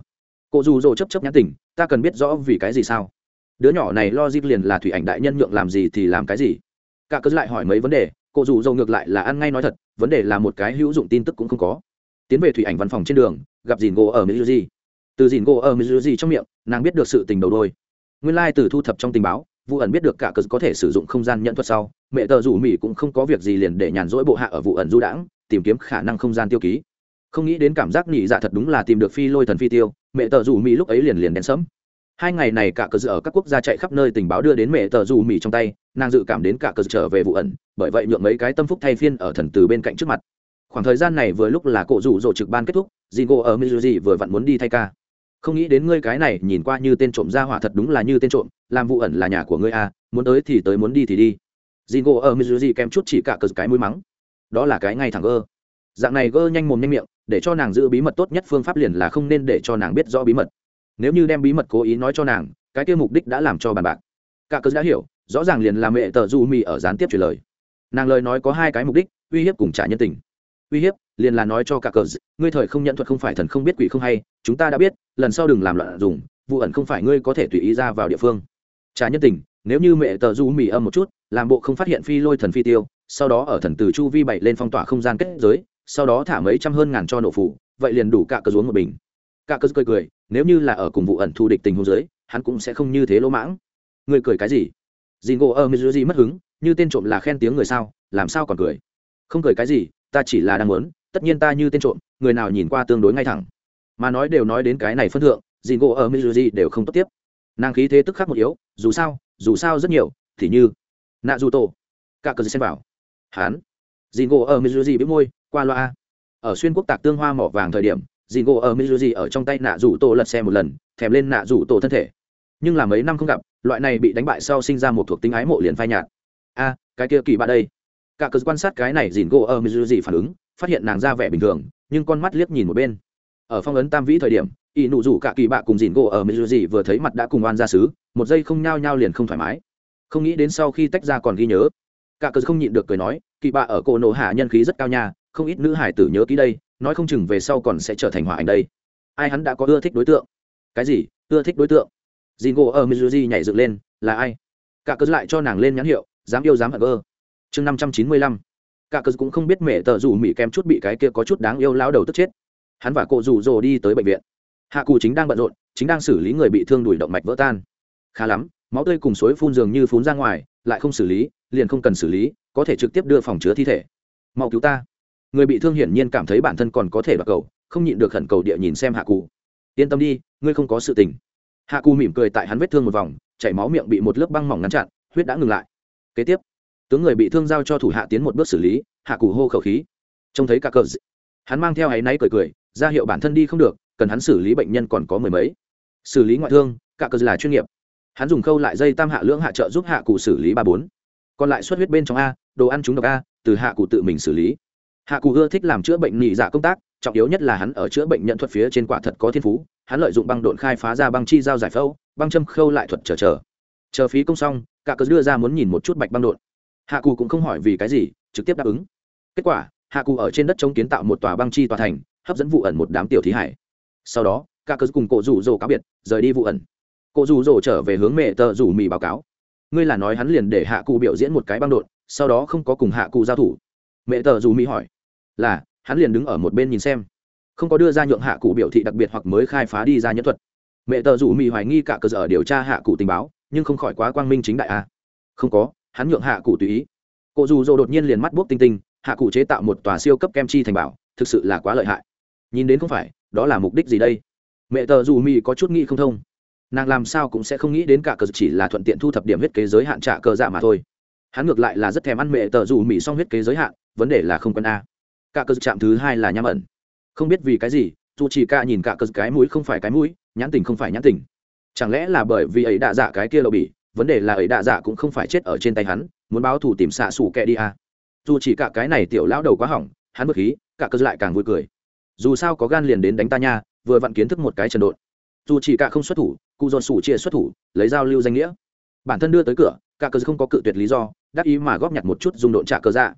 Cụ dù dỗ chấp chấp nhãn tỉnh, ta cần biết rõ vì cái gì sao? Đứa nhỏ này lo dịp liền là thủy ảnh đại nhân nhượng làm gì thì làm cái gì? Cả cơ lại hỏi mấy vấn đề cụ dù dỗ ngược lại là ăn ngay nói thật, vấn đề là một cái hữu dụng tin tức cũng không có. Tiến về thủy ảnh văn phòng trên đường, gặp dìn gỗ ở mizuji. Từ dìn gỗ ở mizuji trong miệng, nàng biết được sự tình đầu đôi. Nguyên lai、like、từ thu thập trong tình báo vụ ẩn biết được cả cớ có thể sử dụng không gian nhận thuật sau, mẹ tờ rủ mỹ cũng không có việc gì liền để nhàn rỗi bộ hạ ở vụ ẩn du đãng, tìm kiếm khả năng không gian tiêu ký không nghĩ đến cảm giác nhị dạ thật đúng là tìm được phi lôi thần phi tiêu mẹ tờ rủ mỹ lúc ấy liền liền đen sẫm hai ngày này cả cờ dự ở các quốc gia chạy khắp nơi tình báo đưa đến mẹ tờ dù mỹ trong tay nàng dự cảm đến cả cờ trở về vụ ẩn bởi vậy nhượng mấy cái tâm phúc thay phiên ở thần từ bên cạnh trước mặt khoảng thời gian này vừa lúc là cổ rủ rộ trực ban kết thúc Jingo ở Mizuji vừa vặn muốn đi thay ca. Không nghĩ đến ngươi cái này nhìn qua như tên trộm ra hỏa thật đúng là như tên trộm, làm vụ ẩn là nhà của ngươi à, muốn tới thì tới muốn đi thì đi. Jingo ở Mizuji kém chút chỉ cả cờ cái mũi mắng. Đó là cái ngay thẳng ơ Dạng này gơ nhanh mồm nhanh miệng, để cho nàng giữ bí mật tốt nhất phương pháp liền là không nên để cho nàng biết rõ bí mật. Nếu như đem bí mật cố ý nói cho nàng cái kia mục đích đã làm cho bàn bạc. Cả cớ đã hiểu rõ ràng liền làm mẹ tờ du mì ở gián tiếp truyền lời. Nàng lời nói có hai cái mục đích uy hiếp cùng trả nhân tình. Uy hiếp liền là nói cho cả cờ ngươi thời không nhận thuật không phải thần không biết quỷ không hay chúng ta đã biết lần sau đừng làm loạn dùng vụ ẩn không phải ngươi có thể tùy ý ra vào địa phương. Trả nhân tình nếu như mẹ tờ du mì âm một chút làm bộ không phát hiện phi lôi thần phi tiêu sau đó ở thần từ chu vi bảy lên phong tỏa không gian kết giới sau đó thả mấy trăm hơn ngàn cho nổ phủ, vậy liền đủ cả cờ xuống một bình. Cả cờ cười cười, nếu như là ở cùng vụ ẩn thu địch tình hôn giới hắn cũng sẽ không như thế lỗ mãng. Người cười cái gì? Dì ngộ ở mizuji mất hứng, như tên trộm là khen tiếng người sao, làm sao còn cười? Không cười cái gì, ta chỉ là đang muốn, tất nhiên ta như tên trộm, người nào nhìn qua tương đối ngay thẳng. Mà nói đều nói đến cái này phân thượng dì ngộ ở mizuji đều không tốt tiếp. Nàng khí thế tức khắc một yếu, dù sao dù sao rất nhiều, thì như nạ dù tổ cả cờ xem vào. Hắn. Dì ngộ ở mizuji biết môi qua loa ở xuyên quốc tạc tương hoa mỏ vàng thời điểm dì ngộ ở mizuji ở trong tay nạ rủ tổ lật xe một lần, thèm lên nạ rủ tổ thân thể. Nhưng là mấy năm không gặp, loại này bị đánh bại sau sinh ra một thuộc tính ái mộ liền phai nhạt. A, cái kia kỳ bạ đây. Cả cờ quan sát cái này dì ngộ ở mizuji phản ứng, phát hiện nàng ra vẻ bình thường, nhưng con mắt liếc nhìn một bên. Ở phong ấn tam vĩ thời điểm y nụ rủ cả kỳ bạ cùng dìn gỗ ở mizuji vừa thấy mặt đã cùng oan ra xứ một giây không nhao nhao liền không thoải mái. Không nghĩ đến sau khi tách ra còn ghi nhớ. Cả cớ không nhịn được cười nói, kỳ bạ ở cổ nổ hạ nhân khí rất cao nha không ít nữ hải tử nhớ kỹ đây, nói không chừng về sau còn sẽ trở thành hòa ảnh đây. Ai hắn đã có ưa thích đối tượng? Cái gì? Ưa thích đối tượng? Dì gỗ ở mizuji nhảy dựng lên, là ai? Cả cớ lại cho nàng lên nhãn hiệu, dám yêu dám hận ơ. Chương năm trăm chín mươi lăm. Cả cớ cũng không biết mẹ tờ rủ mỹ kem chút bị cái kia có chút đáng yêu lao đầu tức chết. Hắn và cô rủ rồ đi tới bệnh viện. Hạ cù chính đang bận rộn, chính đang xử lý người bị thương đùi động mạch vỡ tan. Khá lắm, máu tươi cùng suối phun dường như phun ra ngoài, lại không xử lý, liền không cần xử lý, có thể trực tiếp đưa phòng chứa thi thể. Mau cứu ta người bị thương hiển nhiên cảm thấy bản thân còn có thể bạc cầu, không nhịn được khẩn cầu địa nhìn xem hạ cụ yên tâm đi, ngươi không có sự tình. Hạ cụ mỉm cười tại hắn vết thương một vòng, chảy máu miệng bị một lớp băng mỏng ngăn chặn, huyết đã ngừng lại. Kế tiếp, tướng người bị thương giao cho thủ hạ tiến một bước xử lý, hạ cụ hô khẩu khí. Trông thấy cả cờ d... hắn mang theo áy náy cười cười, ra hiệu bản thân đi không được, cần hắn xử lý bệnh nhân còn có mười mấy. Xử lý ngoại thương, cả cờ là chuyên nghiệp. Hắn dùng khâu lại dây tam hạ lưỡng hạ trợ giúp hạ cụ xử lý ba bốn. Còn lại xuất huyết bên trong a, đồ ăn chúng độc a, từ hạ cụ tự mình xử lý hạ cụ ưa thích làm chữa bệnh nhị dạ công tác, trọng yếu nhất là hắn ở chữa bệnh nhận thuật phía trên quả thật có thiên phú, hắn lợi dụng băng độn khai phá ra băng chi giao giải phẫu, băng châm khâu lại thuật chờ chờ. Chờ phí công xong, cả cớ đưa ra muốn nhìn một chút bạch băng độn. Hạ cụ cũng không hỏi vì cái gì, trực tiếp đáp ứng. Kết quả, hạ cụ ở trên đất chống kiến tạo một tòa băng chi tòa thành, hấp dẫn vụ ẩn một đám tiểu thí hải. Sau đó, cả cớ cùng cổ rủ rồ cáo biệt, rời đi vụ ẩn. Cổ rủ rồ trở về hướng mẹ tờ rủ mì báo cáo. Ngươi là nói hắn liền để hạ cụ biểu diễn một cái băng độn, sau đó không có cùng hạ cụ giao thủ. Mẹ tờ rủ mì hỏi là, hắn liền đứng ở một bên nhìn xem. Không có đưa ra nhượng hạ cụ biểu thị đặc biệt hoặc mới khai phá đi ra nhân thuật. Mẹ tờ rủ Mị hoài nghi cả cơ sở điều tra hạ cụ tình báo, nhưng không khỏi quá quang minh chính đại a. Không có, hắn nhượng hạ cụ tùy ý. Cụ dù dỗ đột nhiên liền mắt bốc tinh tinh, hạ cụ chế tạo một tòa siêu cấp kem chi thành bảo, thực sự là quá lợi hại. Nhìn đến không phải, đó là mục đích gì đây? Mẹ tờ dù Mị có chút nghĩ không thông. Nàng làm sao cũng sẽ không nghĩ đến cả cờ chỉ là thuận tiện thu thập điểm huyết kế giới hạn trả cờ dạ mà thôi. Hắn ngược lại là rất thèm ăn mẹ tờ dù Mị xong huyết kế giới hạn, vấn đề là không cần a cả cơ chạm thứ hai là nham ẩn. Không biết vì cái gì, dù chỉ cả nhìn cả cơ cái mũi không phải cái mũi, nhãn tình không phải nhãn tình. Chẳng lẽ là bởi vì ấy đạ dạ cái kia lộ bỉ, vấn đề là ấy đạ dạ cũng không phải chết ở trên tay hắn, muốn báo thù tìm xạ xù kẹ đi à. dù chỉ cả cái này tiểu lão đầu quá hỏng, hắn bực khí, cả cơ lại càng vui cười. Dù sao có gan liền đến đánh ta nha, vừa vặn kiến thức một cái trần độn. Dù chỉ cả không xuất thủ, cụ dọn sủ chia xuất thủ, lấy giao lưu danh nghĩa. Bản thân đưa tới cửa, cả cơ không có cự tuyệt lý do, đắc ý mà góp nhặt một chút dùng độn trả cơ dạ.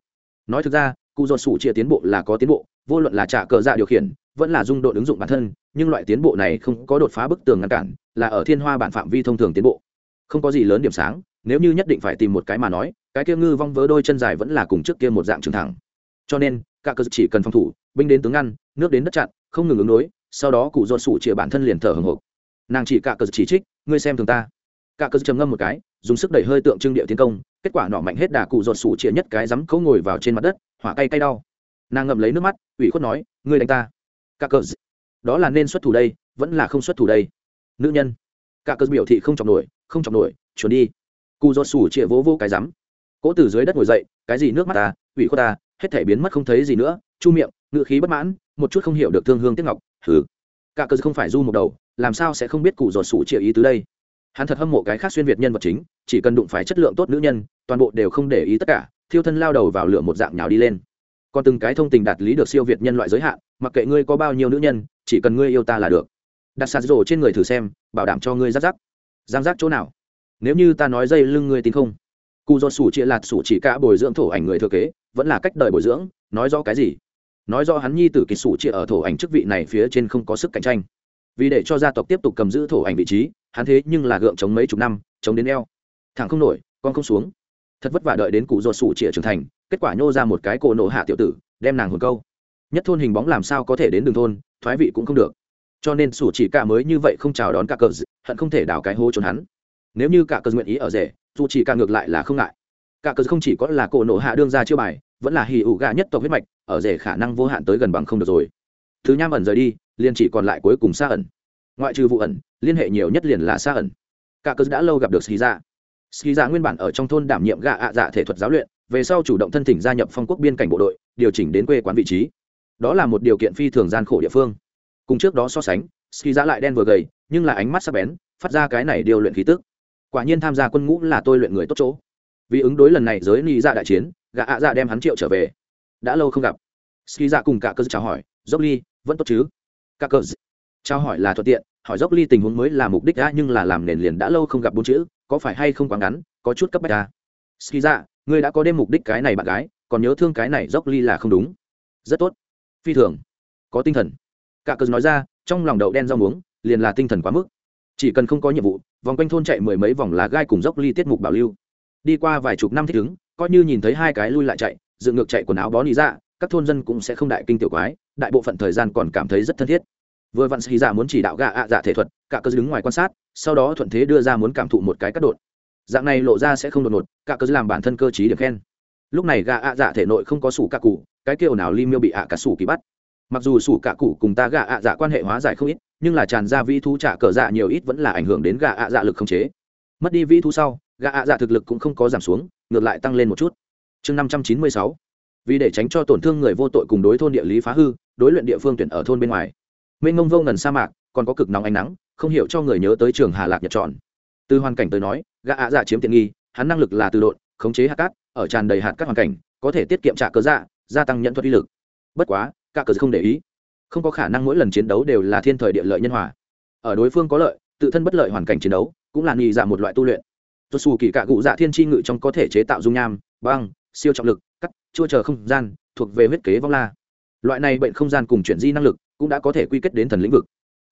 Nói thực ra cụ dọn sủ chia tiến bộ là có tiến bộ, vô luận là trả cờ dạ điều khiển, vẫn là dung độ ứng dụng bản thân, nhưng loại tiến bộ này không có đột phá bức tường ngăn cản, là ở thiên hoa bản phạm vi thông thường tiến bộ. Không có gì lớn điểm sáng, nếu như nhất định phải tìm một cái mà nói, cái kia ngư vong vớ đôi chân dài vẫn là cùng trước kia một dạng trường thẳng. Cho nên, cả cơ chỉ cần phòng thủ, binh đến tướng ngăn, nước đến đất chặn, không ngừng ứng đối, sau đó cụ dọn sủ chia bản thân liền thở hồng hộc. Nàng chỉ cả cờ chỉ trích, ngươi xem thường ta. Cả cờ trầm ngâm một cái, dùng sức đẩy hơi tượng trưng địa tiến công, kết quả nọ mạnh hết đà cụ dọn sủ chia nhất cái rắm cấu ngồi vào trên mặt đất hỏa cay cay đau. Nàng ngậm lấy nước mắt, ủy khuất nói, ngươi đánh ta. Cả cờ đó là nên xuất thủ đây, vẫn là không xuất thủ đây. Nữ nhân. Cả cờ biểu thị không chọc nổi, không chọc nổi trốn đi. Cụ giọt sủ chĩa vỗ vô cái rắm. Cỗ từ dưới đất ngồi dậy, cái gì nước mắt ta ủy khuất ta hết thể biến mất không thấy gì nữa, chu miệng ngựa khí bất mãn, một chút không hiểu được thương hương tiếc ngọc, hừ. Cả cờ không phải du một đầu, làm sao sẽ không biết cụ giọt sủ chĩa ý tứ đây? Hắn thật hâm mộ cái khác xuyên việt nhân vật chính, chỉ cần đụng phải chất lượng tốt nữ nhân, toàn bộ đều không để ý tất cả thiêu thân lao đầu vào lửa một dạng nhào đi lên. Còn từng cái thông tình đạt lý được siêu việt nhân loại giới hạn, mặc kệ ngươi có bao nhiêu nữ nhân, chỉ cần ngươi yêu ta là được. Đặt sạt rổ trên người thử xem, bảo đảm cho ngươi rắc rắc. Giang rác chỗ nào? Nếu như ta nói dây lưng ngươi tin không? Cụ do sủ chia lạt sủ chỉ cả bồi dưỡng thổ ảnh người thừa kế, vẫn là cách đời bồi dưỡng, nói rõ cái gì? Nói rõ hắn nhi tử kỳ sủ chia ở thổ ảnh chức vị này phía trên không có sức cạnh tranh. Vì để cho gia tộc tiếp tục cầm giữ thổ ảnh vị trí, hắn thế nhưng là gượng chống mấy chục năm, chống đến eo. Thẳng không nổi, con không xuống thật vất vả đợi đến cụ ruột sủ chĩa trưởng thành, kết quả nhô ra một cái cổ nổ hạ tiểu tử, đem nàng hồn câu. Nhất thôn hình bóng làm sao có thể đến đường thôn, thoái vị cũng không được. Cho nên sủ chỉ cả mới như vậy không chào đón cả cờ hận không thể đào cái hố trốn hắn. Nếu như cả cờ nguyện ý ở rể, dù chỉ cả ngược lại là không ngại. Cả cờ không chỉ có là cổ nổ hạ đương ra chiêu bài, vẫn là hì ủ gà nhất tộc huyết mạch, ở rể khả năng vô hạn tới gần bằng không được rồi. Thứ nham ẩn rời đi, liền chỉ còn lại cuối cùng xa ẩn. Ngoại trừ vụ ẩn, liên hệ nhiều nhất liền là xa ẩn. Cả cờ đã lâu gặp được xì ra ski dạ nguyên bản ở trong thôn đảm nhiệm gạ ạ dạ thể thuật giáo luyện, về sau chủ động thân thỉnh gia nhập phong quốc biên cảnh bộ đội, điều chỉnh đến quê quán vị trí. Đó là một điều kiện phi thường gian khổ địa phương. Cùng trước đó so sánh, ski dạ lại đen vừa gầy, nhưng là ánh mắt sắc bén, phát ra cái này điều luyện khí tức. Quả nhiên tham gia quân ngũ là tôi luyện người tốt chỗ. Vì ứng đối lần này giới ni dạ đại chiến, gạ ạ dạ đem hắn triệu trở về. Đã lâu không gặp. Ski dạ cùng cả cơ chào hỏi, dốc ly, vẫn tốt chứ? Cả cơ chào hỏi là thuận tiện, hỏi dốc ly tình huống mới là mục đích đã nhưng là làm nền liền đã lâu không gặp bốn chữ có phải hay không quá ngắn, có chút cấp bách ta ski ra ngươi đã có đêm mục đích cái này bạn gái, còn nhớ thương cái này dốc ly là không đúng. Rất tốt. Phi thường. Có tinh thần. Cả cơ nói ra, trong lòng đậu đen rau muống, liền là tinh thần quá mức. Chỉ cần không có nhiệm vụ, vòng quanh thôn chạy mười mấy vòng là gai cùng dốc ly tiết mục bảo lưu. Đi qua vài chục năm thích ứng, coi như nhìn thấy hai cái lui lại chạy, dựng ngược chạy quần áo bó lý ra dạ, các thôn dân cũng sẽ không đại kinh tiểu quái, đại bộ phận thời gian còn cảm thấy rất thân thiết vừa vặn xì dạ muốn chỉ đạo gạ ạ dạ thể thuật, cả cơ đứng ngoài quan sát, sau đó thuận thế đưa ra muốn cảm thụ một cái cắt đột. Dạng này lộ ra sẽ không đột ngột, cả cơ làm bản thân cơ chí điểm khen. Lúc này gạ ạ dạ thể nội không có sủ cả cụ, cái kiểu nào li miêu bị ạ cả sủ kỳ bắt. Mặc dù sủ cả cụ cùng ta gạ ạ dạ quan hệ hóa giải không ít, nhưng là tràn ra vĩ thú trả cờ dạ nhiều ít vẫn là ảnh hưởng đến gạ ạ dạ lực không chế. Mất đi vĩ thú sau, gạ ạ dạ thực lực cũng không có giảm xuống, ngược lại tăng lên một chút. Chương năm trăm chín mươi sáu. Vì để tránh cho tổn thương người vô tội cùng đối thôn địa lý phá hư, đối luyện địa phương tuyển ở thôn bên ngoài mênh ngông vô ngần sa mạc, còn có cực nóng ánh nắng, không hiểu cho người nhớ tới trường hà lạc nhật tròn. Từ hoàn cảnh tới nói, gã ạ dạ chiếm tiện nghi, hắn năng lực là từ độn, khống chế hạt cát, ở tràn đầy hạt cát hoàn cảnh, có thể tiết kiệm trả cớ dạ gia tăng nhận thuật uy lực. Bất quá, cả cớ không để ý. Không có khả năng mỗi lần chiến đấu đều là thiên thời địa lợi nhân hòa. Ở đối phương có lợi, tự thân bất lợi hoàn cảnh chiến đấu, cũng là nghi dạ một loại tu luyện. Tuột xù kỳ cạ cụ dạ thiên tri ngự trong có thể chế tạo dung nham, băng, siêu trọng lực, cắt, chua chờ không gian, thuộc về huyết kế vong la. Loại này bệnh không gian cùng chuyển di năng lực cũng đã có thể quy kết đến thần lĩnh vực.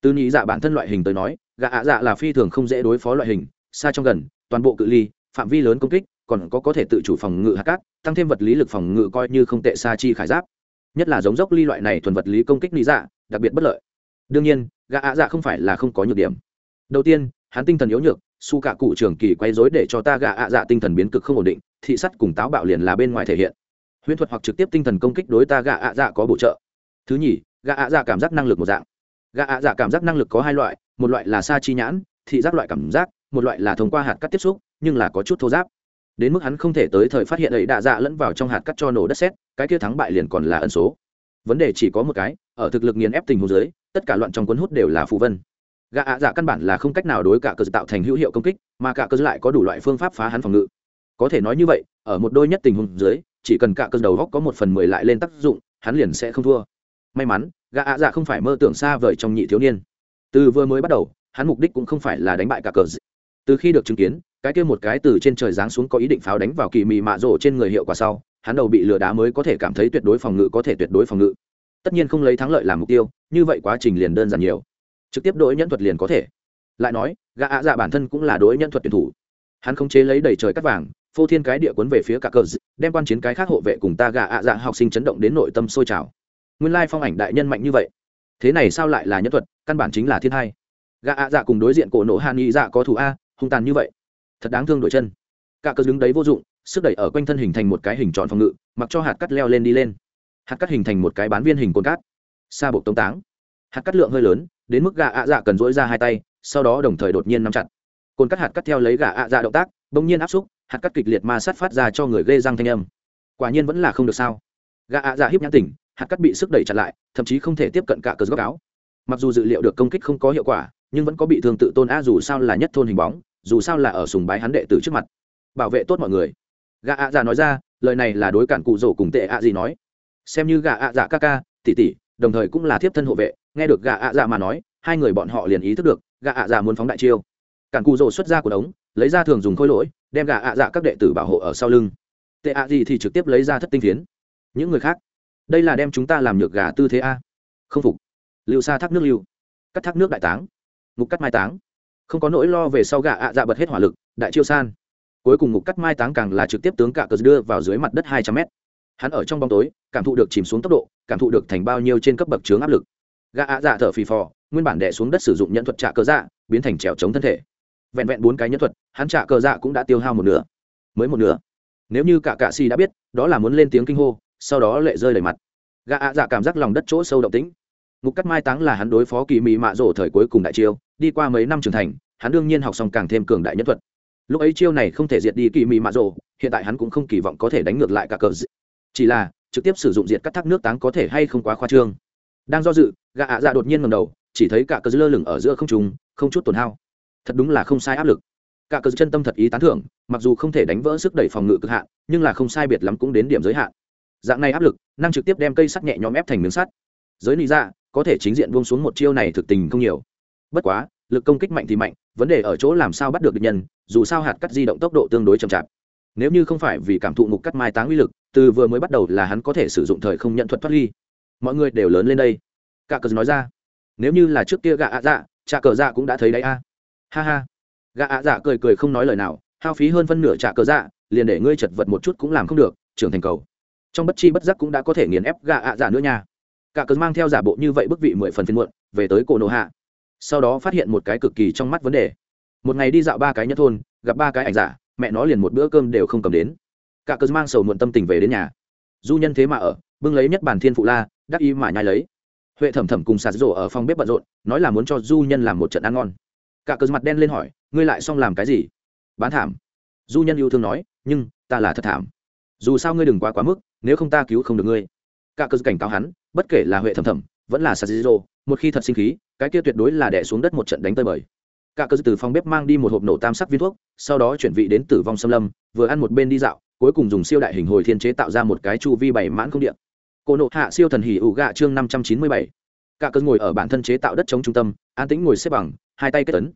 Từ nhị dạ bản thân loại hình tới nói gạ ạ dạ là phi thường không dễ đối phó loại hình, xa trong gần, toàn bộ cự ly, phạm vi lớn công kích, còn có có thể tự chủ phòng ngự hạt cát, tăng thêm vật lý lực phòng ngự coi như không tệ xa chi khải giáp. Nhất là giống dốc ly loại này thuần vật lý công kích lý dạ đặc biệt bất lợi. Đương nhiên gạ ạ dạ không phải là không có nhược điểm. Đầu tiên, hắn tinh thần yếu nhược, su cả cụ trường kỳ quay dối để cho ta gạ ạ dạ tinh thần biến cực không ổn định, thị sắt cùng táo bạo liền là bên ngoài thể hiện. Huyễn thuật hoặc trực tiếp tinh thần công kích đối ta gạ ạ dạ có bổ trợ. Thứ nhì Gà ạ dạ cảm giác năng lực một dạng. Gà ạ dạ cảm giác năng lực có hai loại, một loại là sa chi nhãn, thị giác loại cảm giác, một loại là thông qua hạt cắt tiếp xúc, nhưng là có chút thô giáp. Đến mức hắn không thể tới thời phát hiện ấy đạ dạ lẫn vào trong hạt cắt cho nổ đất xét cái kia thắng bại liền còn là ẩn số. Vấn đề chỉ có một cái, ở thực lực nghiền ép tình hồ dưới, tất cả loạn trong cuốn hút đều là phù vân. Gà ạ dạ căn bản là không cách nào đối cả cơ tạo thành hữu hiệu công kích, mà cả cơ lại có đủ loại phương pháp phá hắn phòng ngự. Có thể nói như vậy, ở một đôi nhất tình huống dưới, chỉ cần cả cơ đầu góc có một phần mười lại lên tác dụng, hắn liền sẽ không thua. May mắn gã ạ dạ không phải mơ tưởng xa vời trong nhị thiếu niên. Từ vừa mới bắt đầu, hắn mục đích cũng không phải là đánh bại cả cờ từ khi được chứng kiến, cái kia một cái từ trên trời giáng xuống có ý định pháo đánh vào kỳ mị mạ rổ trên người hiệu quả sau, hắn đầu bị lừa đá mới có thể cảm thấy tuyệt đối phòng ngự có thể tuyệt đối phòng ngự. Tất nhiên không lấy thắng lợi làm mục tiêu, như vậy quá trình liền đơn giản nhiều. Trực tiếp đối nhẫn thuật liền có thể. Lại nói, gã ạ dạ bản thân cũng là đối nhẫn thuật tuyển thủ. Hắn không chế lấy đầy trời cắt vàng, phô thiên cái địa cuốn về phía cả cờ đem quan chiến cái khác hộ vệ cùng ta gã ạ dạ học sinh chấn động đến nội tâm sôi trào nguyên lai phong ảnh đại nhân mạnh như vậy. Thế này sao lại là nhân thuật, căn bản chính là thiên hai. Gà ạ dạ cùng đối diện cổ nổ hàn nghị dạ có thủ a, hung tàn như vậy. Thật đáng thương đổi chân. Cả cờ đứng đấy vô dụng, sức đẩy ở quanh thân hình thành một cái hình tròn phòng ngự, mặc cho hạt cắt leo lên đi lên. Hạt cắt hình thành một cái bán viên hình cồn cát. Xa bộ tống táng. Hạt cắt lượng hơi lớn, đến mức gà ạ dạ cần dỗi ra hai tay, sau đó đồng thời đột nhiên nắm chặt. Cồn cắt hạt cắt theo lấy gà ạ dạ động tác, bỗng nhiên áp xúc, hạt cắt kịch liệt ma sát phát ra cho người gây răng thanh âm. Quả nhiên vẫn là không được sao. Gà ạ dạ hiếp nhãn tỉnh hạt cắt bị sức đẩy chặt lại, thậm chí không thể tiếp cận cả cờ góc áo. Mặc dù dự liệu được công kích không có hiệu quả, nhưng vẫn có bị thương tự tôn a dù sao là nhất thôn hình bóng, dù sao là ở sùng bái hắn đệ tử trước mặt. Bảo vệ tốt mọi người. Gà ạ dạ nói ra, lời này là đối cản cụ rổ cùng tệ ạ gì nói. Xem như gà ạ dạ ca ca tỉ tỉ đồng thời cũng là thiếp thân hộ vệ, nghe được gà ạ dạ mà nói, hai người bọn họ liền ý thức được gà ạ dạ muốn phóng đại chiêu. Cản cụ rổ xuất ra của đống, lấy ra thường dùng khôi lỗi, đem gà ạ dạ các đệ tử bảo hộ ở sau lưng. Tệ ạ gì thì trực tiếp lấy ra thất tinh phiến. Những người khác đây là đem chúng ta làm nhược gà tư thế a. Không phục. Lưu xa thác nước lưu. Cắt thác nước đại táng. Ngục cắt mai táng. Không có nỗi lo về sau gà ạ dạ bật hết hỏa lực, đại chiêu san. Cuối cùng ngục cắt mai táng càng là trực tiếp tướng cả cờ đưa vào dưới mặt đất hai trăm mét. Hắn ở trong bóng tối, cảm thụ được chìm xuống tốc độ, cảm thụ được thành bao nhiêu trên cấp bậc chướng áp lực. Gà ạ dạ thở phì phò, nguyên bản đẻ xuống đất sử dụng nhận thuật trả cờ dạ biến thành trèo chống thân thể. Vẹn vẹn bốn cái nhân thuật, hắn trả cờ dạ cũng đã tiêu hao một nửa. Mới một nửa. Nếu như cả cạ xì đã biết, đó là muốn lên tiếng kinh hô sau đó lệ rơi đầy mặt. Gã ạ dạ cảm giác lòng đất chỗ sâu động tĩnh. Ngục cắt mai táng là hắn đối phó kỳ mị mạ rổ thời cuối cùng đại chiêu, đi qua mấy năm trưởng thành, hắn đương nhiên học xong càng thêm cường đại nhất thuật. Lúc ấy chiêu này không thể diệt đi kỳ mị mạ rổ, hiện tại hắn cũng không kỳ vọng có thể đánh ngược lại cả cờ chỉ là, trực tiếp sử dụng diệt cắt thác nước táng có thể hay không quá khoa trương. Đang do dự, gã ạ dạ đột nhiên ngầm đầu, chỉ thấy cả cờ lơ lửng ở giữa không trùng không chút tổn hao. Thật đúng là không sai áp lực. Cả cờ chân tâm thật ý tán thưởng, mặc dù không thể đánh vỡ sức đẩy phòng ngự cực hạn, nhưng là không sai biệt lắm cũng đến điểm giới hạn dạng này áp lực, năng trực tiếp đem cây sắt nhẹ nhõm ép thành miếng sắt. Giới lý ra dạ, có thể chính diện buông xuống một chiêu này thực tình không nhiều. Bất quá, lực công kích mạnh thì mạnh, vấn đề ở chỗ làm sao bắt được địch nhân, dù sao hạt cắt di động tốc độ tương đối chậm chạp. Nếu như không phải vì cảm thụ mục cắt mai táng uy lực, từ vừa mới bắt đầu là hắn có thể sử dụng thời không nhận thuật thoát ly. Mọi người đều lớn lên đây. Cả cờ nói ra. Nếu như là trước kia gạ ạ dạ trà cờ dạ cũng đã thấy đấy a. Ha ha. Gạ ạ dạ cười cười không nói lời nào, hao phí hơn phân nửa trà cờ dạ liền để ngươi chật vật một chút cũng làm không được, trưởng thành cầu trong bất chi bất giác cũng đã có thể nghiền ép gạ ạ giả nữa nha. Cả cớ mang theo giả bộ như vậy bức vị mười phần phiên muộn, về tới cổ nộ hạ. Sau đó phát hiện một cái cực kỳ trong mắt vấn đề. Một ngày đi dạo ba cái nhất thôn, gặp ba cái ảnh giả, mẹ nó liền một bữa cơm đều không cầm đến. Cả cớ mang sầu muộn tâm tình về đến nhà. Du nhân thế mà ở, bưng lấy nhất bản thiên phụ la, đắc ý mà nhai lấy. Huệ thẩm thẩm cùng sạt rổ ở phòng bếp bận rộn, nói là muốn cho du nhân làm một trận ăn ngon. Cả cớ mặt đen lên hỏi, ngươi lại xong làm cái gì? Bán thảm. Du nhân yêu thương nói, nhưng, ta là thật thảm dù sao ngươi đừng quá quá mức, nếu không ta cứu không được ngươi. Cả cơ cảnh cáo hắn, bất kể là huệ thầm thầm vẫn là sạt một khi thật sinh khí, cái kia tuyệt đối là đẻ xuống đất một trận đánh tơi bời. Cả cơ từ phòng bếp mang đi một hộp nổ tam sắc viên thuốc, sau đó chuyển vị đến tử vong xâm lâm, vừa ăn một bên đi dạo, cuối cùng dùng siêu đại hình hồi thiên chế tạo ra một cái chu vi bảy mãn không điện cô nộ hạ siêu thần hỉ ủ gạ chương năm trăm chín mươi bảy. Cả cơ ngồi ở bản thân chế tạo đất chống trung tâm, an tĩnh ngồi xếp bằng, hai tay kết tấn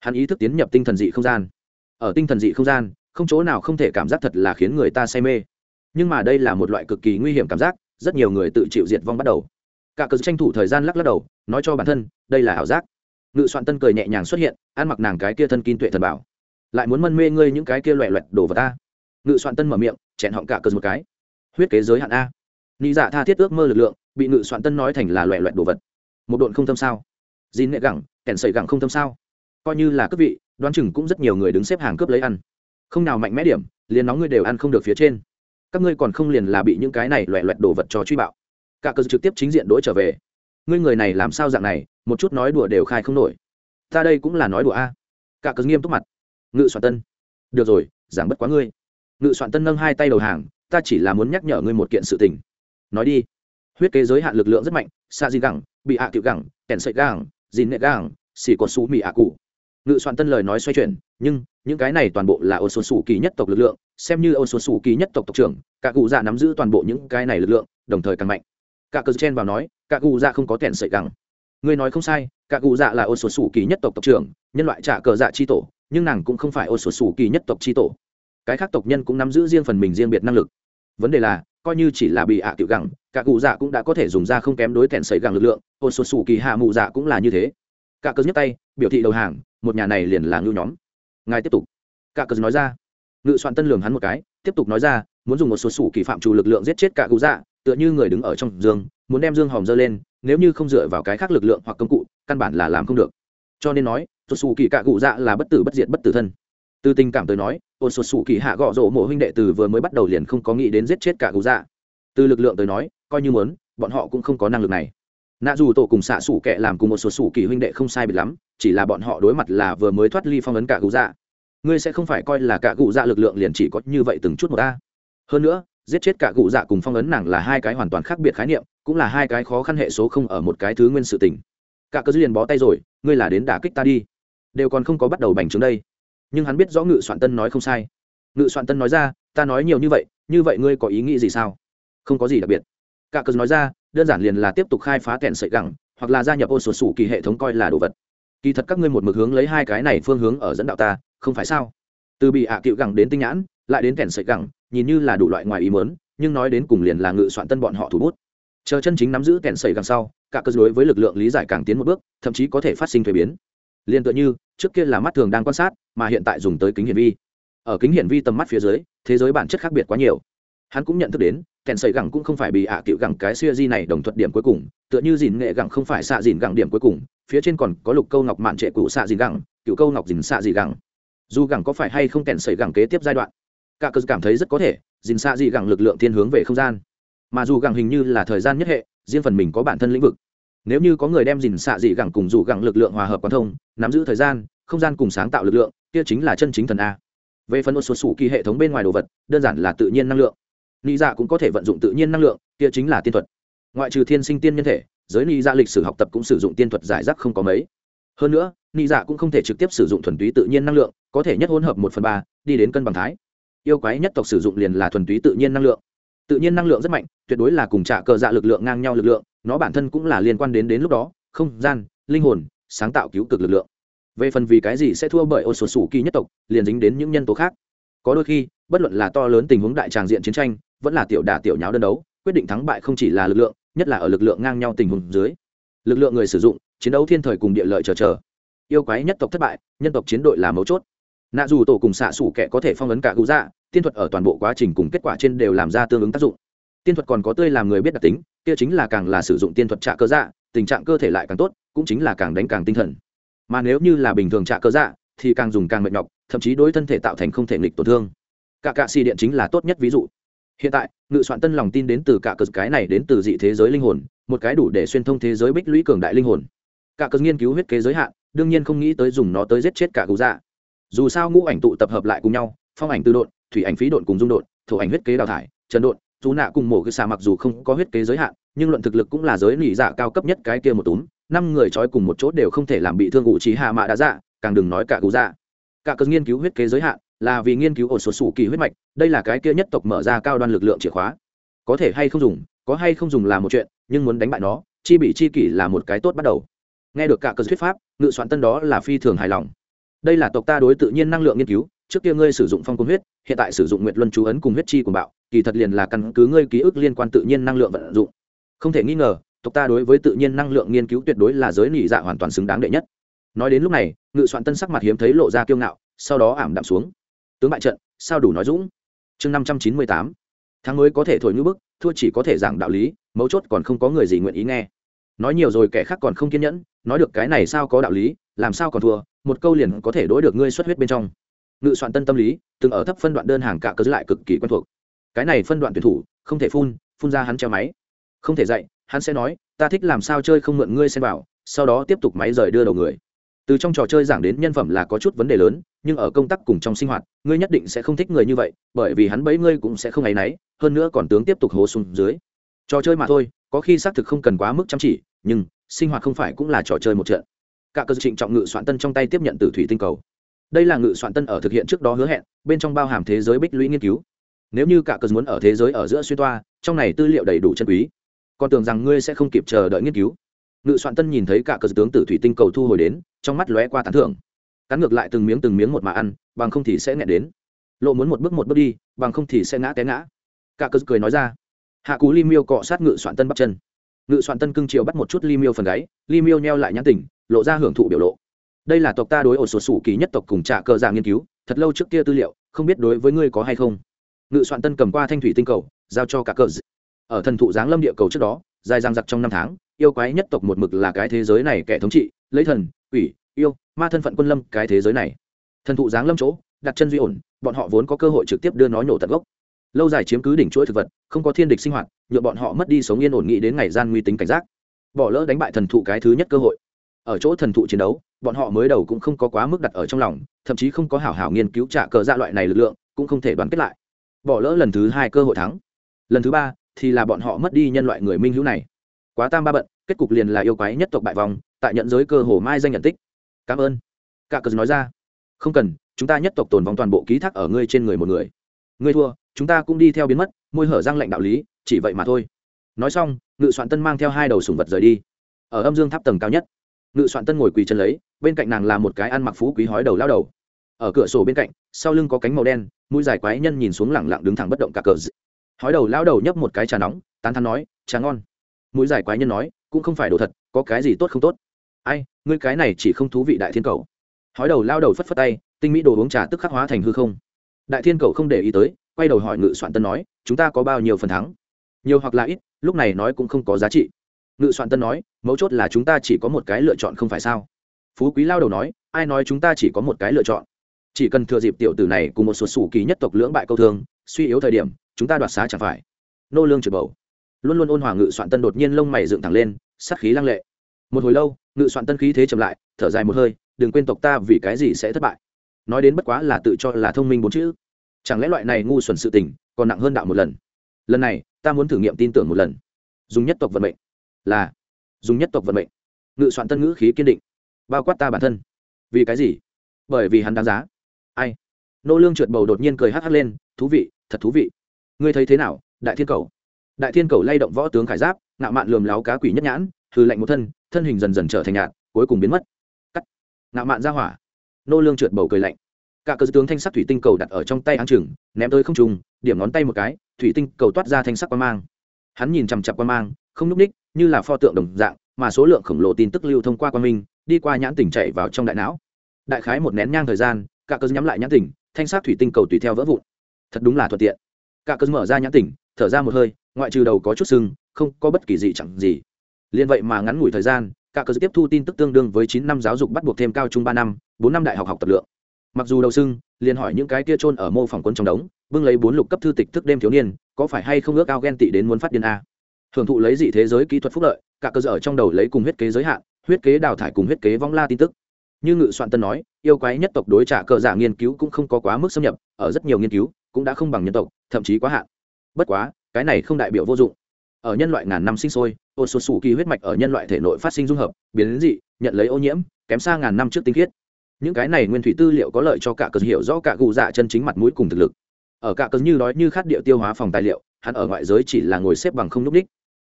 hắn ý thức tiến nhập tinh thần dị không gian. Ở tinh thần dị không gian không chỗ nào không thể cảm giác thật là khiến người ta say mê. Nhưng mà đây là một loại cực kỳ nguy hiểm cảm giác, rất nhiều người tự chịu diệt vong bắt đầu. Cả cờ tranh thủ thời gian lắc lắc đầu, nói cho bản thân, đây là ảo giác. Ngự soạn tân cười nhẹ nhàng xuất hiện, ăn mặc nàng cái kia thân kim tuệ thần bảo. Lại muốn mân mê ngươi những cái kia loẹ loẹt đổ vào ta ngự soạn tân mở miệng, chẹn họng cả cờ một cái. Huyết kế giới hạn a. Nghĩ dạ tha thiết ước mơ lực lượng, bị ngự soạn tân nói thành là loẹ loẹt đồ vật. Một độn không thâm sao? Dìn nghệ gẳng, kèn sậy gẳng không thâm sao? Coi như là cướp vị, đoán chừng cũng rất nhiều người đứng xếp hàng cướp lấy ăn không nào mạnh mẽ điểm, liền nóng ngươi đều ăn không được phía trên. Các ngươi còn không liền là bị những cái này loẹ loẹt đồ vật cho truy bạo. Cả cơ trực tiếp chính diện đỗi trở về. Ngươi người này làm sao dạng này, một chút nói đùa đều khai không nổi. Ta đây cũng là nói đùa a. Cả cơ nghiêm túc mặt. Ngự soạn tân. Được rồi, giảng bất quá ngươi. Ngự soạn tân nâng hai tay đầu hàng, ta chỉ là muốn nhắc nhở ngươi một kiện sự tình. Nói đi. Huyết kế giới hạn lực lượng rất mạnh xa di gẳng, bị hạ à cựu gẳng, kèn sợi gẳng, dìn nệ gẳng xỉ còn xú mị hạ cụ. Ngự soạn tân lời nói xoay chuyển, nhưng những cái này toàn bộ là ô số sủ kỳ nhất tộc lực lượng, xem như ô số sủ kỳ nhất tộc tộc trưởng, cả cụ dạ nắm giữ toàn bộ những cái này lực lượng, đồng thời càng mạnh. Cả cờ chen vào nói, cả cụ dạ không có tẻn sợi gẳng. Ngươi nói không sai, cả cụ dạ là ô số sủ kỳ nhất tộc tộc trưởng, nhân loại trả cờ dạ chi tổ, nhưng nàng cũng không phải ô số sủ kỳ nhất tộc chi tổ. Cái khác tộc nhân cũng nắm giữ riêng phần mình riêng biệt năng lực. Vấn đề là, coi như chỉ là bị ạ tiểu gẳng, cả cụ dạ cũng đã có thể dùng ra không kém đối thẹn sợi gẳng lực lượng ô số sủ kỳ hạ mụ dạ cũng là như thế. Cả cớ nhấc tay, biểu thị đầu hàng, một nhà này liền là ngưu nhóm ngài tiếp tục. Cả cờ nói ra. Ngự soạn tân lường hắn một cái, tiếp tục nói ra, muốn dùng một số sủ kỳ phạm chủ lực lượng giết chết cả cụ dạ tựa như người đứng ở trong giường muốn đem dương hòm dơ lên, nếu như không dựa vào cái khác lực lượng hoặc công cụ, căn bản là làm không được. Cho nên nói số sủ kỳ cả cụ dạ là bất tử bất diệt bất tử thân. Từ tình cảm tới nói một sột sủ kỳ hạ gõ rổ mộ huynh đệ từ vừa mới bắt đầu liền không có nghĩ đến giết chết cả cụ dạ. Từ lực lượng tới nói, coi như muốn, bọn họ cũng không có năng lực này nạ dù tổ cùng xạ sủ kệ làm cùng một số sủ kỳ huynh đệ không sai biệt lắm, chỉ là bọn họ đối mặt là vừa mới thoát ly phong ấn cả cụ dạ. Ngươi sẽ không phải coi là cả cụ dạ lực lượng liền chỉ có như vậy từng chút một ta hơn nữa, giết chết cả cụ dạ cùng phong ấn nàng là hai cái hoàn toàn khác biệt khái niệm, cũng là hai cái khó khăn hệ số không ở một cái thứ nguyên sự tình. Cả cơ dư liền bó tay rồi, ngươi là đến đả kích ta đi. Đều còn không có bắt đầu bành trướng đây. Nhưng hắn biết rõ ngự soạn tân nói không sai. Ngự soạn tân nói ra, ta nói nhiều như vậy như vậy ngươi có ý nghĩ gì sao? Không có gì đặc biệt. Cả cơ nói ra đơn giản liền là tiếp tục khai phá kẹn sợi gẳng, hoặc là gia nhập ô sổ sủ kỳ hệ thống coi là đồ vật. Kỳ thật các ngươi một mực hướng lấy hai cái này phương hướng ở dẫn đạo ta, không phải sao? Từ bị hạ à cựu gẳng đến tinh nhãn, lại đến kẹn sợi gẳng, nhìn như là đủ loại ngoài ý mớn nhưng nói đến cùng liền là ngự soạn tân bọn họ thủ bút. Chờ chân chính nắm giữ kẹn sợi gẳng sau, cả cơ đối với lực lượng lý giải càng tiến một bước, thậm chí có thể phát sinh thuế biến. Liền tựa như, trước kia là mắt thường đang quan sát, mà hiện tại dùng tới kính hiển vi. Ở kính hiển vi tầm mắt phía dưới, thế giới bản chất khác biệt quá nhiều hắn cũng nhận thức đến, kèn sẩy gẳng cũng không phải bị ạ à cựu gẳng cái xuya di này đồng thuận điểm cuối cùng, tựa như dìn nghệ gẳng không phải xạ dìn gẳng điểm cuối cùng, phía trên còn có lục câu ngọc mạn trệ cụ xạ dìn gẳng, cựu câu ngọc dìn xạ dìn gẳng. Dù gẳng có phải hay không kèn sẩy gẳng kế tiếp giai đoạn, cả cơ cảm thấy rất có thể, dìn xạ dìn gẳng lực lượng thiên hướng về không gian. Mà dù gẳng hình như là thời gian nhất hệ, riêng phần mình có bản thân lĩnh vực. Nếu như có người đem dìn xạ dị gẳng cùng dù gẳng lực lượng hòa hợp quan thông, nắm giữ thời gian, không gian cùng sáng tạo lực lượng, kia chính là chân chính thần a. Về phần ô số sủ kỳ hệ thống bên ngoài đồ vật, đơn giản là tự nhiên năng lượng. Nị dạ cũng có thể vận dụng tự nhiên năng lượng, kia chính là tiên thuật. Ngoại trừ thiên sinh tiên nhân thể, giới Nị dạ lịch sử học tập cũng sử dụng tiên thuật giải rác không có mấy. Hơn nữa, Nị dạ cũng không thể trực tiếp sử dụng thuần túy tự nhiên năng lượng, có thể nhất hỗn hợp một phần ba, đi đến cân bằng thái. Yêu quái nhất tộc sử dụng liền là thuần túy tự nhiên năng lượng. Tự nhiên năng lượng rất mạnh, tuyệt đối là cùng trả cờ dạ lực lượng ngang nhau lực lượng, nó bản thân cũng là liên quan đến đến lúc đó, không gian, linh hồn, sáng tạo cứu cực lực lượng. Về phần vì cái gì sẽ thua bởi ô sổ sủ kỳ nhất tộc, liền dính đến những nhân tố khác. Có đôi khi, bất luận là to lớn tình huống đại tràng diện chiến tranh vẫn là tiểu đả tiểu nháo đơn đấu, quyết định thắng bại không chỉ là lực lượng, nhất là ở lực lượng ngang nhau tình huống dưới. Lực lượng người sử dụng, chiến đấu thiên thời cùng địa lợi chờ chờ. Yêu quái nhất tộc thất bại, nhân tộc chiến đội là mấu chốt. Nạ dù tổ cùng xạ xủ kẻ có thể phong ấn cả gũ dạ tiên thuật ở toàn bộ quá trình cùng kết quả trên đều làm ra tương ứng tác dụng. Tiên thuật còn có tươi làm người biết đặc tính, kia chính là càng là sử dụng tiên thuật trạ cơ dạ tình trạng cơ thể lại càng tốt, cũng chính là càng đánh càng tinh thần. Mà nếu như là bình thường trạ cơ dạ thì càng dùng càng mệt nhọc, thậm chí đối thân thể tạo thành không thể nghịch tổn thương. Cả cạ xì điện chính là tốt nhất ví dụ hiện tại, ngự soạn tân lòng tin đến từ cả cờ cái này đến từ dị thế giới linh hồn, một cái đủ để xuyên thông thế giới bích lũy cường đại linh hồn. Cả cờ nghiên cứu huyết kế giới hạn, đương nhiên không nghĩ tới dùng nó tới giết chết cả cụ dạ. Dù sao ngũ ảnh tụ tập hợp lại cùng nhau, phong ảnh tư độn, thủy ảnh phí độn cùng dung độn, thổ ảnh huyết kế đào thải, trần độn, dù nạ cùng mổ cứ xà mặc dù không có huyết kế giới hạn, nhưng luận thực lực cũng là giới nỉ dạ cao cấp nhất cái kia một túm, năm người trói cùng một chỗ đều không thể làm bị thương ngụ trí hạ mạ đã dạ càng đừng nói cả cụ dạ. Cả cơn nghiên cứu huyết kế giới hạn là vì nghiên cứu ổ số sủ kỳ huyết mạch, đây là cái kia nhất tộc mở ra cao đoan lực lượng chìa khóa. Có thể hay không dùng, có hay không dùng là một chuyện, nhưng muốn đánh bại nó, chi bị chi kỷ là một cái tốt bắt đầu. Nghe được cả cơ thuyết pháp, ngự soạn tân đó là phi thường hài lòng. Đây là tộc ta đối tự nhiên năng lượng nghiên cứu, trước kia ngươi sử dụng phong cung huyết, hiện tại sử dụng nguyệt luân chú ấn cùng huyết chi của bạo, kỳ thật liền là căn cứ ngươi ký ức liên quan tự nhiên năng lượng vận dụng. Không thể nghi ngờ, tộc ta đối với tự nhiên năng lượng nghiên cứu tuyệt đối là giới nỉ dạ hoàn toàn xứng đáng đệ nhất. Nói đến lúc này, ngự soạn tân sắc mặt hiếm thấy lộ ra kiêu ngạo, sau đó ảm đạm xuống tướng bại trận, sao đủ nói dũng? Chương năm trăm chín mươi tám. Tháng mới có thể thổi ngữ bức, thua chỉ có thể giảng đạo lý, mấu chốt còn không có người gì nguyện ý nghe. Nói nhiều rồi kẻ khác còn không kiên nhẫn, nói được cái này sao có đạo lý, làm sao còn thua, một câu liền có thể đối được ngươi xuất huyết bên trong. Ngự soạn tân tâm lý, từng ở thấp phân đoạn đơn hàng cả cơ lại cực kỳ quen thuộc. Cái này phân đoạn tuyển thủ, không thể phun phun ra hắn treo máy. Không thể dạy, hắn sẽ nói, ta thích làm sao chơi không mượn ngươi xem vào, sau đó tiếp tục máy rời đưa đầu người từ trong trò chơi giảng đến nhân phẩm là có chút vấn đề lớn, nhưng ở công tác cùng trong sinh hoạt, ngươi nhất định sẽ không thích người như vậy, bởi vì hắn bấy ngươi cũng sẽ không áy náy, hơn nữa còn tướng tiếp tục hố xuống dưới. Trò chơi mà thôi, có khi xác thực không cần quá mức chăm chỉ, nhưng sinh hoạt không phải cũng là trò chơi một trận. Cả cơ trịnh trọng ngự soạn tân trong tay tiếp nhận từ thủy tinh cầu. Đây là ngự soạn tân ở thực hiện trước đó hứa hẹn, bên trong bao hàm thế giới bích lũy nghiên cứu. Nếu như cả cơ muốn ở thế giới ở giữa xuyên toa, trong này tư liệu đầy đủ chân quý. Còn tưởng rằng ngươi sẽ không kịp chờ đợi nghiên cứu. Ngự soạn tân nhìn thấy cả cơ tướng tử thủy tinh cầu thu hồi đến trong mắt lóe qua tán thưởng. Cắn ngược lại từng miếng từng miếng một mà ăn, bằng không thì sẽ nghẹn đến. Lộ muốn một bước một bước đi, bằng không thì sẽ ngã té ngã. Cả cơ cười nói ra. Hạ cú li miêu cọ sát ngự soạn tân bắt chân. Ngự soạn tân cưng chiều bắt một chút li miêu phần gáy li miêu neo lại nhãn tỉnh lộ ra hưởng thụ biểu lộ. Đây là tộc ta đối ổ sổ sủ kỳ nhất tộc cùng trả cờ giả nghiên cứu, thật lâu trước kia tư liệu, không biết đối với ngươi có hay không. Ngự soạn tân cầm qua thanh thủy tinh cầu, giao cho cả cờ ở thần thụ giáng lâm địa cầu trước đó, dài giang giặc trong năm tháng yêu quái nhất tộc một mực là cái thế giới này kẻ thống trị, lấy thần, quỷ, yêu, ma thân phận quân lâm, cái thế giới này. Thần thụ giáng lâm chỗ, đặt chân duy ổn, bọn họ vốn có cơ hội trực tiếp đưa nó nhổ tận gốc. Lâu dài chiếm cứ đỉnh chuỗi thực vật, không có thiên địch sinh hoạt nhựa bọn họ mất đi sống yên ổn nghĩ đến ngày gian nguy tính cảnh giác. Bỏ lỡ đánh bại thần thụ cái thứ nhất cơ hội. Ở chỗ thần thụ chiến đấu, bọn họ mới đầu cũng không có quá mức đặt ở trong lòng, thậm chí không có hảo hảo nghiên cứu trả cờ dạ loại này lực lượng, cũng không thể đoán kết lại. Bỏ lỡ lần thứ hai cơ hội thắng. Lần thứ ba thì là bọn họ mất đi nhân loại người minh hữu này quá tam ba bận, kết cục liền là yêu quái nhất tộc bại vòng tại nhận giới cơ hồ mai danh nhận tích. Cảm ơn. Cả cờ nói ra. Không cần, chúng ta nhất tộc tồn vong toàn bộ ký thác ở ngươi trên người một người. Ngươi thua, chúng ta cũng đi theo biến mất, môi hở răng lệnh đạo lý, chỉ vậy mà thôi. Nói xong, ngự soạn tân mang theo hai đầu sùng vật rời đi. Ở âm dương tháp tầng cao nhất, ngự soạn tân ngồi quỳ chân lấy, bên cạnh nàng là một cái ăn mặc phú quý hói đầu lao đầu. Ở cửa sổ bên cạnh, sau lưng có cánh màu đen, mũi dài quái nhân nhìn xuống lẳng lặng đứng thẳng bất động cả cờ. D... hói đầu lao đầu nhấp một cái trà nóng, tán thắn nói, trà ngon mũi dài quái nhân nói, cũng không phải đồ thật, có cái gì tốt không tốt? Ai, ngươi cái này chỉ không thú vị đại thiên cầu. Hói đầu lao đầu phất phất tay, tinh mỹ đồ uống trà tức khắc hóa thành hư không. Đại thiên cầu không để ý tới, quay đầu hỏi ngự soạn tân nói, chúng ta có bao nhiêu phần thắng? Nhiều hoặc là ít, lúc này nói cũng không có giá trị. Ngự soạn tân nói, mấu chốt là chúng ta chỉ có một cái lựa chọn không phải sao? Phú quý lao đầu nói, ai nói chúng ta chỉ có một cái lựa chọn? Chỉ cần thừa dịp tiểu tử này cùng một số sủ kỳ nhất tộc lưỡng bại câu thương, suy yếu thời điểm, chúng ta đoạt xá chẳng phải. Nô lương trượt bầu luôn luôn ôn hòa ngự soạn tân đột nhiên lông mày dựng thẳng lên, sát khí lăng lệ. Một hồi lâu, ngự soạn tân khí thế chậm lại, thở dài một hơi, đừng quên tộc ta vì cái gì sẽ thất bại. Nói đến bất quá là tự cho là thông minh bốn chữ. Chẳng lẽ loại này ngu xuẩn sự tình còn nặng hơn đạo một lần? Lần này, ta muốn thử nghiệm tin tưởng một lần. Dùng nhất tộc vận mệnh. Là, dùng nhất tộc vận mệnh. Ngự soạn tân ngữ khí kiên định. Bao quát ta bản thân. Vì cái gì? Bởi vì hắn đáng giá. Ai? Nô lương trượt bầu đột nhiên cười hắc hắc lên, thú vị, thật thú vị. Ngươi thấy thế nào, đại thiên cầu? Đại thiên cầu lay động võ tướng khải giáp, ngạo mạn lườm láo cá quỷ nhất nhãn hư lạnh một thân thân hình dần dần trở thành nhạt, cuối cùng biến mất. Cắt. Ngạo mạn ra hỏa. Nô lương trượt bầu cười lạnh. Cả cơ tướng thanh sắc thủy tinh cầu đặt ở trong tay áng chừng ném tới không trùng điểm ngón tay một cái, thủy tinh cầu toát ra thanh sắc quan mang. Hắn nhìn chằm chặp quan mang, không núp ních, như là pho tượng đồng dạng, mà số lượng khổng lồ tin tức lưu thông qua quan minh, đi qua nhãn tỉnh chạy vào trong đại não. Đại khái một nén nhang thời gian, cả cơ nhắm lại nhãn tỉnh, thanh sắc thủy tinh cầu tùy theo vỡ vụn. Thật đúng là thuận tiện. Cả cơ mở ra nhãn tỉnh, thở ra một hơi ngoại trừ đầu có chút sưng, không có bất kỳ gì chẳng gì. Liên vậy mà ngắn ngủi thời gian, cả cơ tiếp thu tin tức tương đương với chín năm giáo dục bắt buộc thêm cao trung ba năm, bốn năm đại học học tập lượng. Mặc dù đầu sưng, liền hỏi những cái kia trôn ở mô phỏng quân trong đống, bưng lấy bốn lục cấp thư tịch thức đêm thiếu niên, có phải hay không ước ao ghen tị đến muốn phát điên a? Hưởng thụ lấy dị thế giới kỹ thuật phúc lợi, cả cơ ở trong đầu lấy cùng huyết kế giới hạn, huyết kế đào thải cùng huyết kế vong la tin tức. Như ngự soạn tân nói, yêu quái nhất tộc đối trả cờ giả nghiên cứu cũng không có quá mức xâm nhập, ở rất nhiều nghiên cứu cũng đã không bằng nhân tộc, thậm chí quá hạn. Bất quá cái này không đại biểu vô dụng. Ở nhân loại ngàn năm sinh sôi ô số sủ kỳ huyết mạch ở nhân loại thể nội phát sinh dung hợp biến đến dị nhận lấy ô nhiễm kém xa ngàn năm trước tinh khiết. Những cái này nguyên thủy tư liệu có lợi cho cả cờ hiểu rõ cả gù dạ chân chính mặt mũi cùng thực lực. Ở cả cờ như nói như khát địa tiêu hóa phòng tài liệu hắn ở ngoại giới chỉ là ngồi xếp bằng không n ú c ních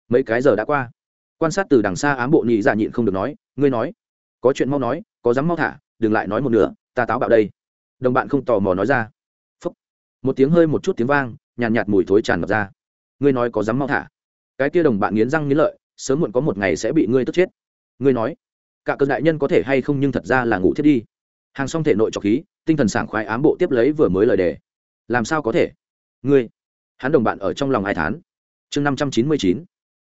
mấy cái giờ đã qua. Quan sát từ đằng xa ám bộ nhị dạ nhịn không được nói ngươi nói có chuyện mau nói có dám mau thả đừng lại nói một nửa ta táo bạo đây. Đồng bạn không tò mò nói ra. Phúc. một tiếng hơi một chút tiếng vang nhàn nhạt, nhạt mùi thối tràn ngập ra ngươi nói có dám mau thả? Cái kia đồng bạn nghiến răng nghiến lợi, sớm muộn có một ngày sẽ bị ngươi tức chết. Ngươi nói, cả cơn đại nhân có thể hay không nhưng thật ra là ngủ thiết đi. Hàng xong thể nội trọc khí, tinh thần sảng khoái ám bộ tiếp lấy vừa mới lời đề. Làm sao có thể? Ngươi, hắn đồng bạn ở trong lòng ai thán? Chương năm trăm chín mươi chín.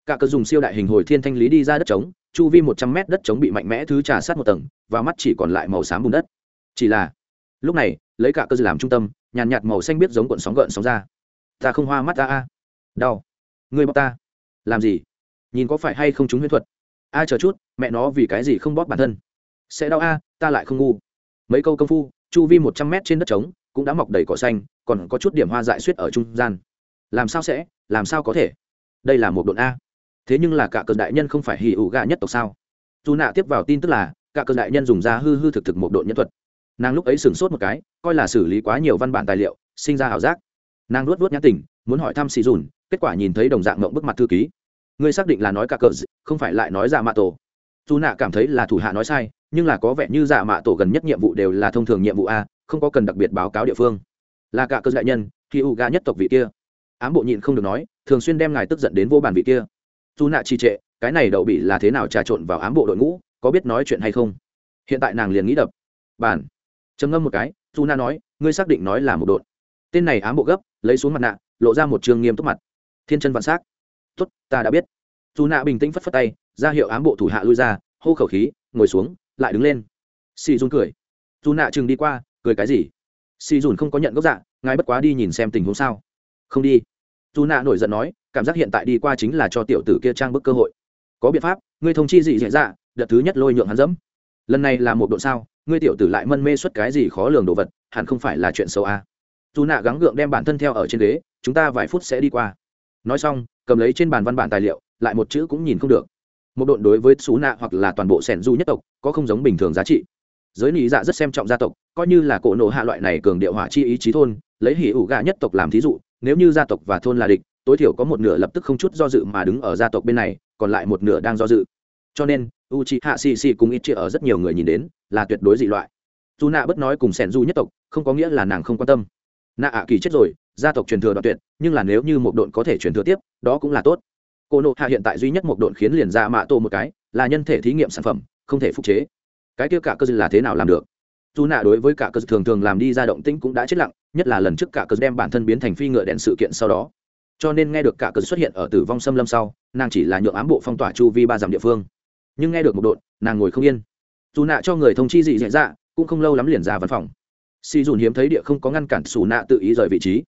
Cả cơn dùng siêu đại hình hồi thiên thanh lý đi ra đất trống, chu vi một trăm mét đất trống bị mạnh mẽ thứ trà sát một tầng, và mắt chỉ còn lại màu xám bùn đất. Chỉ là, lúc này, lấy cả cơ làm trung tâm, nhàn nhạt màu xanh biết giống cuộn sóng gợn sóng ra. Ta không hoa mắt ta a đau. Người bóc ta. Làm gì? Nhìn có phải hay không chúng huyễn thuật? A, chờ chút, mẹ nó vì cái gì không bóp bản thân? Sẽ đau a, ta lại không ngu. Mấy câu công phu, chu vi một trăm mét trên đất trống cũng đã mọc đầy cỏ xanh, còn có chút điểm hoa dại suýt ở trung gian. Làm sao sẽ? Làm sao có thể? Đây là một độn a. Thế nhưng là cả cờ đại nhân không phải hì ủ gà nhất tộc sao? Dù nạ tiếp vào tin tức là, cả cờ đại nhân dùng ra hư hư thực thực một độn nhân thuật. Nàng lúc ấy sửng sốt một cái, coi là xử lý quá nhiều văn bản tài liệu, sinh ra ảo giác. Nàng luốt luốt nhãn tình muốn hỏi thăm xì dùn kết quả nhìn thấy đồng dạng mộng bức mặt thư ký. Ngươi xác định là nói cả cờ không phải lại nói giả mạ tổ. Dù nạ cảm thấy là thủ hạ nói sai, nhưng là có vẻ như giả mạ tổ gần nhất nhiệm vụ đều là thông thường nhiệm vụ a, không có cần đặc biệt báo cáo địa phương. Là cả cơ đại nhân khi u gà nhất tộc vị kia. Ám bộ nhịn không được nói, thường xuyên đem ngài tức giận đến vô bàn vị kia. Dù nạ trì trệ, cái này đậu bị là thế nào trà trộn vào ám bộ đội ngũ, có biết nói chuyện hay không? Hiện tại nàng liền nghĩ đập. Bản trầm ngâm một cái, dù nạ nói, ngươi xác định nói là một đội tên này ám bộ gấp, lấy xuống mặt nạ, lộ ra một trường nghiêm túc mặt thiên chân vạn s á c tuất ta đã biết dù nạ bình tĩnh phất phất tay ra hiệu ám bộ thủ hạ lui ra hô khẩu khí ngồi xuống lại đứng lên xì dùn cười dù nạ chừng đi qua cười cái gì xì dùn không có nhận gốc dạ ngài bất quá đi nhìn xem tình huống sao không đi dù nạ nổi giận nói cảm giác hiện tại đi qua chính là cho tiểu tử kia trang bức cơ hội có biện pháp ngươi thông chi gì dễ dạ đợt thứ nhất lôi nhượng hắn dẫm lần này là một độ sao ngươi tiểu tử lại mân mê xuất cái gì khó lường đồ vật hẳn không phải là chuyện xấu à. dù nạ gắng gượng đem bản thân theo ở trên ghế chúng ta vài phút sẽ đi qua nói xong, cầm lấy trên bàn văn bản tài liệu, lại một chữ cũng nhìn không được. Một độn đối với xú nạ hoặc là toàn bộ sẻn du nhất tộc, có không giống bình thường giá trị. Giới lý dạ rất xem trọng gia tộc, coi như là cổ nộ hạ loại này cường điệu hỏa chi ý chí thôn, lấy hỉ ủ gà nhất tộc làm thí dụ, nếu như gia tộc và thôn là địch, tối thiểu có một nửa lập tức không chút do dự mà đứng ở gia tộc bên này, còn lại một nửa đang do dự. Cho nên u c h i hạ xì xì cùng ít chia ở rất nhiều người nhìn đến, là tuyệt đối dị loại. Dù nạ bất nói cùng sẻn du nhất tộc, không có nghĩa là nàng không quan tâm. Nạ ạ kỳ chết rồi gia tộc truyền thừa đoạn tuyệt, nhưng là nếu như một độn có thể truyền thừa tiếp, đó cũng là tốt. Cô nộ hạ hiện tại duy nhất một độn khiến liền ra mạ tô một cái, là nhân thể thí nghiệm sản phẩm, không thể phục chế. Cái kia cả cơ dư là thế nào làm được? Dù nạ đối với cả cờ thường thường làm đi ra động tĩnh cũng đã chết lặng, nhất là lần trước cả cờ đem bản thân biến thành phi ngựa đèn sự kiện sau đó. Cho nên nghe được cả cờ xuất hiện ở tử vong xâm lâm sau, nàng chỉ là nhượng ám bộ phong tỏa chu vi ba dặm địa phương. Nhưng nghe được một độn, nàng ngồi không yên. Dù nạ cho người thông chi dị dạ dạ cũng không lâu lắm liền ra văn phòng. Si dùn hiếm thấy địa không có ngăn cản xù nạ tự ý rời vị trí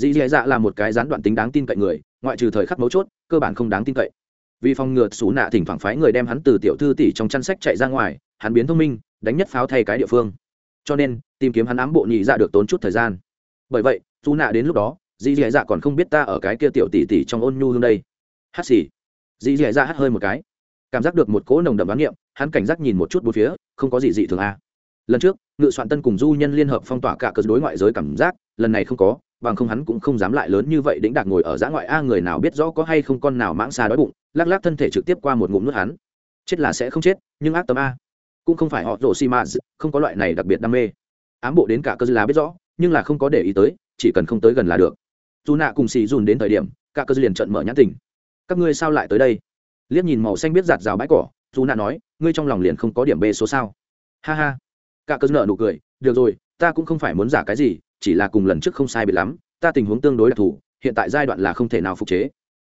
dì dì dạ là một cái gián đoạn tính đáng tin cậy người, ngoại trừ thời khắc mấu chốt, cơ bản không đáng tin cậy. Vì phòng ngừa xú nạ thỉnh thoảng phái người đem hắn từ tiểu thư tỷ trong chăn sách chạy ra ngoài, hắn biến thông minh, đánh nhất pháo thay cái địa phương. Cho nên, tìm kiếm hắn ám bộ nhị dạ được tốn chút thời gian. Bởi vậy, xú nạ đến lúc đó dì dì dạ còn không biết ta ở cái kia tiểu tỷ tỷ trong ôn nhu hương đây. Hát xì. Dì dì dạ hát hơi một cái. Cảm giác được một cỗ nồng đậm đoán niệm hắn cảnh giác nhìn một chút bốn phía, không có gì dị thường a à. lần trước, ngự soạn tân cùng du nhân liên hợp phong tỏa cả cờ đối ngoại giới cảm giác, lần này không có bằng không hắn cũng không dám lại lớn như vậy đĩnh đạc ngồi ở giã ngoại a, người nào biết rõ có hay không con nào mãng xa đói bụng, lắc lắc thân thể trực tiếp qua một ngụm nước hắn. Chết là sẽ không chết, nhưng ác tâm a. Cũng không phải họ rổ xi mã không có loại này đặc biệt đam mê. Ám bộ đến cả cơ là biết rõ, nhưng là không có để ý tới, chỉ cần không tới gần là được. Dù nạ cùng xì dùn đến thời điểm, cả cơ liền trận mở nhãn tình. Các ngươi sao lại tới đây? Liếc nhìn màu xanh biết giạt rào bãi cỏ, dù nạ nói, ngươi trong lòng liền không có điểm b số sao? Ha ha. Cả cơ nợ nụ cười, được rồi, ta cũng không phải muốn giả cái gì chỉ là cùng lần trước không sai biệt lắm, ta tình huống tương đối đặc thù, hiện tại giai đoạn là không thể nào phục chế.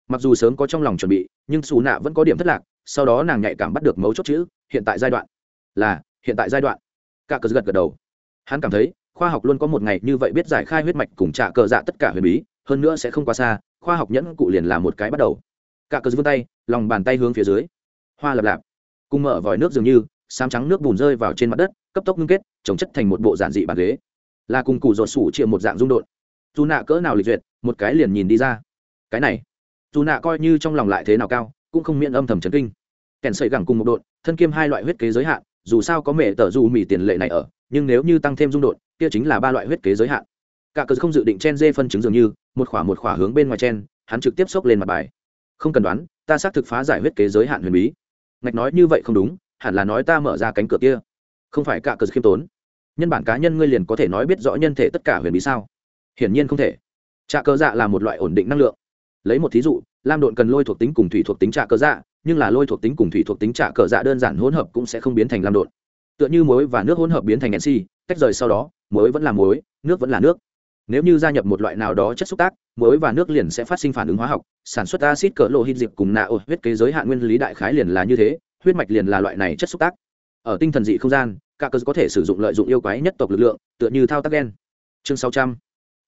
Mặc dù sớm có trong lòng chuẩn bị, nhưng xù nạ vẫn có điểm thất lạc, sau đó nàng nhạy cảm bắt được mấu chốt chữ, hiện tại giai đoạn là, hiện tại giai đoạn. Cả cờ gật gật đầu. Hắn cảm thấy, khoa học luôn có một ngày như vậy biết giải khai huyết mạch cùng trả cờ dạ tất cả huyền bí, hơn nữa sẽ không quá xa, khoa học nhẫn cụ liền là một cái bắt đầu. Cả cờ vươn tay, lòng bàn tay hướng phía dưới. Hoa lập lạp. Cùng mở vòi nước dường như, xám trắng nước bùn rơi vào trên mặt đất, cấp tốc ngưng kết, trồng chất thành một bộ giản dị bàn ghế là cùng cụ rột sủ chia một dạng dung đột dù nạ cỡ nào lịch duyệt, một cái liền nhìn đi ra. Cái này, dù nạ coi như trong lòng lại thế nào cao, cũng không miễn âm thầm chấn kinh. Kèn sợi gẳng cùng một đột thân kiêm hai loại huyết kế giới hạn, dù sao có mẹ tờ dù mỹ tiền lệ này ở, nhưng nếu như tăng thêm dung đột kia chính là ba loại huyết kế giới hạn. Cả cờ không dự định chen dê phân chứng dường như, một khỏa một khỏa hướng bên ngoài chen, hắn trực tiếp xốc lên mặt bài. Không cần đoán, ta xác thực phá giải huyết kế giới hạn huyền bí. Ngạch nói như vậy không đúng, hẳn là nói ta mở ra cánh cửa kia. Không phải cả cờ khiêm tốn nhân bản cá nhân ngươi liền có thể nói biết rõ nhân thể tất cả huyền bí sao? Hiển nhiên không thể. Trạ cơ dạ là một loại ổn định năng lượng. Lấy một thí dụ, lam độn cần lôi thuộc tính cùng thủy thuộc tính trạ cơ dạ nhưng là lôi thuộc tính cùng thủy thuộc tính trạ cơ dạ đơn giản hỗn hợp cũng sẽ không biến thành lam độn. Tựa như muối và nước hỗn hợp biến thành nc tách rời sau đó, muối vẫn là muối, nước vẫn là nước. Nếu như gia nhập một loại nào đó chất xúc tác, muối và nước liền sẽ phát sinh phản ứng hóa học, sản xuất acid cỡ lộ hít diệp cùng nạ ổ huyết kế giới hạn nguyên lý đại khái liền là như thế, huyết mạch liền là loại này chất xúc tác. Ở tinh thần dị không gian cả cơ có thể sử dụng lợi dụng yêu quái nhất tộc lực lượng, tựa như thao tác đen chương sáu trăm.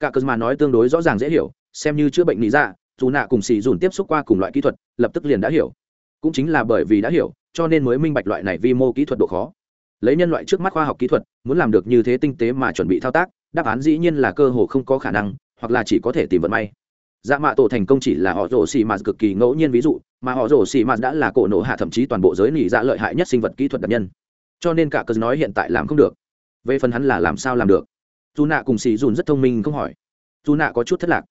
Cả cơ mà nói tương đối rõ ràng dễ hiểu, xem như chữa bệnh lý dạ dù nạ cùng xì dùn tiếp xúc qua cùng loại kỹ thuật, lập tức liền đã hiểu. Cũng chính là bởi vì đã hiểu, cho nên mới minh bạch loại này vi mô kỹ thuật độ khó. Lấy nhân loại trước mắt khoa học kỹ thuật, muốn làm được như thế tinh tế mà chuẩn bị thao tác, đáp án dĩ nhiên là cơ hồ không có khả năng, hoặc là chỉ có thể tìm vận may. Dạ mạ tổ thành công chỉ là họ rổ xì mà cực kỳ ngẫu nhiên ví dụ, mà họ rổ xì mà đã là cổ nổ hạ thậm chí toàn bộ giới nỉ dạ lợi hại nhất sinh vật kỹ thuật đặc nhân cho nên cả cờ nói hiện tại làm không được. Về phần hắn là làm sao làm được? Dù nạ cùng xì dùn rất thông minh không hỏi. Dù nạ có chút thất lạc.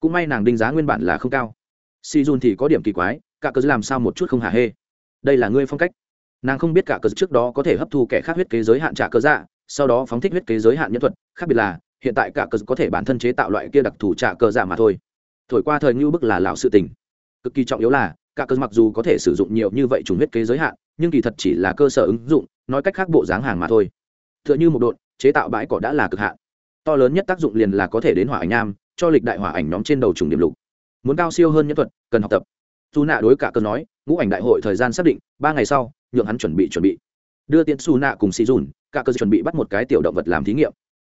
Cũng may nàng đánh giá nguyên bản là không cao. Xì dùn thì có điểm kỳ quái, cả cờ làm sao một chút không hả hê? Đây là ngươi phong cách. Nàng không biết cả cờ trước đó có thể hấp thu kẻ khác huyết kế giới hạn trả cơ dạ sau đó phóng thích huyết kế giới hạn nhân thuật, khác biệt là, hiện tại cả cờ có thể bản thân chế tạo loại kia đặc thù trả cơ dạ mà thôi. Thổi qua thời ngưu bức là lão sự tình. Cực kỳ trọng yếu là cả cơ mặc dù có thể sử dụng nhiều như vậy trùng huyết kế giới hạn, nhưng kỳ thật chỉ là cơ sở ứng dụng, nói cách khác bộ dáng hàng mà thôi. T h ư ợ n h ư một đột chế tạo bãi cỏ đã là cực hạn. To lớn nhất tác dụng liền là có thể đến hỏa ảnh nam cho lịch đại hỏa ảnh nhóm trên đầu trùng điểm lục. Muốn cao siêu hơn nhân thuật, cần học tập. Dù nạ đối cả cơ nói, ngũ ảnh đại hội thời gian xác định, ba ngày sau, nhượng hắn chuẩn bị chuẩn bị. Đưa tiện xù nạ cùng xì dùn cả cơ chuẩn bị bắt một cái tiểu động vật làm thí nghiệm.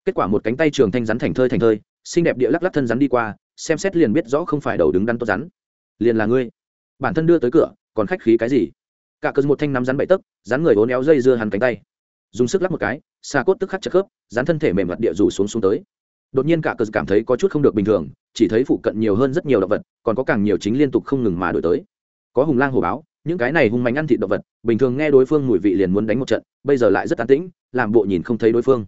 Kết quả một cánh tay trường thanh rắn thành thơi thành thơi, xinh đẹp địa lắc lắc thân rắn đi qua, xem xét liền biết rõ không phải đầu đứng đắn tốt rắn. Liền là ngươi bản thân đưa tới cửa, còn khách khí cái gì? Cả cơn một thanh nắm rắn bậy tấc rắn người vốn éo dây dưa hắn cánh tay. Dùng sức lắc một cái xa cốt tức khắc chất khớp rắn thân thể mềm mặt địa rủ xuống xuống tới. Đột nhiên cả cơn cảm thấy có chút không được bình thường, chỉ thấy phụ cận nhiều hơn rất nhiều động vật, còn có càng nhiều chính liên tục không ngừng mà đổi tới. Có hùng lang hổ báo, những cái này hung mạnh ăn thịt động vật, bình thường nghe đối phương mùi vị liền muốn đánh một trận, bây giờ lại rất an tĩnh, làm bộ nhìn không thấy đối phương.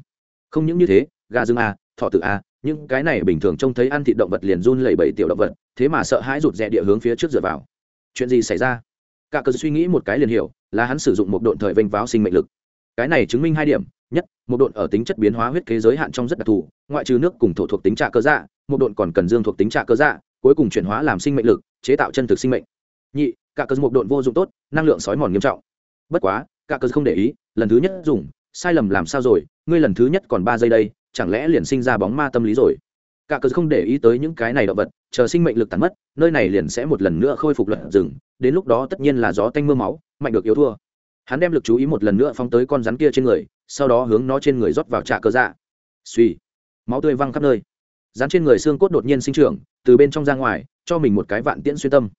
Không những như thế, gà rừng à, a thọ tự a à, những cái này bình thường trông thấy ăn thịt động vật liền run lẩy bẩy tiểu động vật, thế mà sợ hãi rụt rè địa hướng phía trước dựa vào chuyện gì xảy ra? Cả cờ suy nghĩ một cái liền hiểu, là hắn sử dụng một độn thời vênh váo sinh mệnh lực. Cái này chứng minh hai điểm, nhất, một độn ở tính chất biến hóa huyết kế giới hạn trong rất đặc thù, ngoại trừ nước cùng thổ thuộc tính trạ cơ dạ một độn còn cần dương thuộc tính trạ cơ dạ cuối cùng chuyển hóa làm sinh mệnh lực, chế tạo chân thực sinh mệnh. Nhị, cả cờ một độn vô dụng tốt, năng lượng sói mòn nghiêm trọng. Bất quá, cả cờ không để ý, lần thứ nhất dùng, sai lầm làm sao rồi, ngươi lần thứ nhất còn ba giây đây, chẳng lẽ liền sinh ra bóng ma tâm lý rồi? Cả cờ không để ý tới những cái này động vật, chờ sinh mệnh lực tàn mất, nơi này liền sẽ một lần nữa khôi phục luận rừng, đến lúc đó tất nhiên là gió tanh m ư a máu, mạnh được yếu thua. Hắn đem lực chú ý một lần nữa phóng tới con rắn kia trên người, sau đó hướng nó trên người rót vào trạ cơ dạ. Suy máu tươi văng khắp nơi. Rắn trên người xương cốt đột nhiên sinh trưởng, từ bên trong ra ngoài, cho mình một cái vạn tiễn xuyên tâm.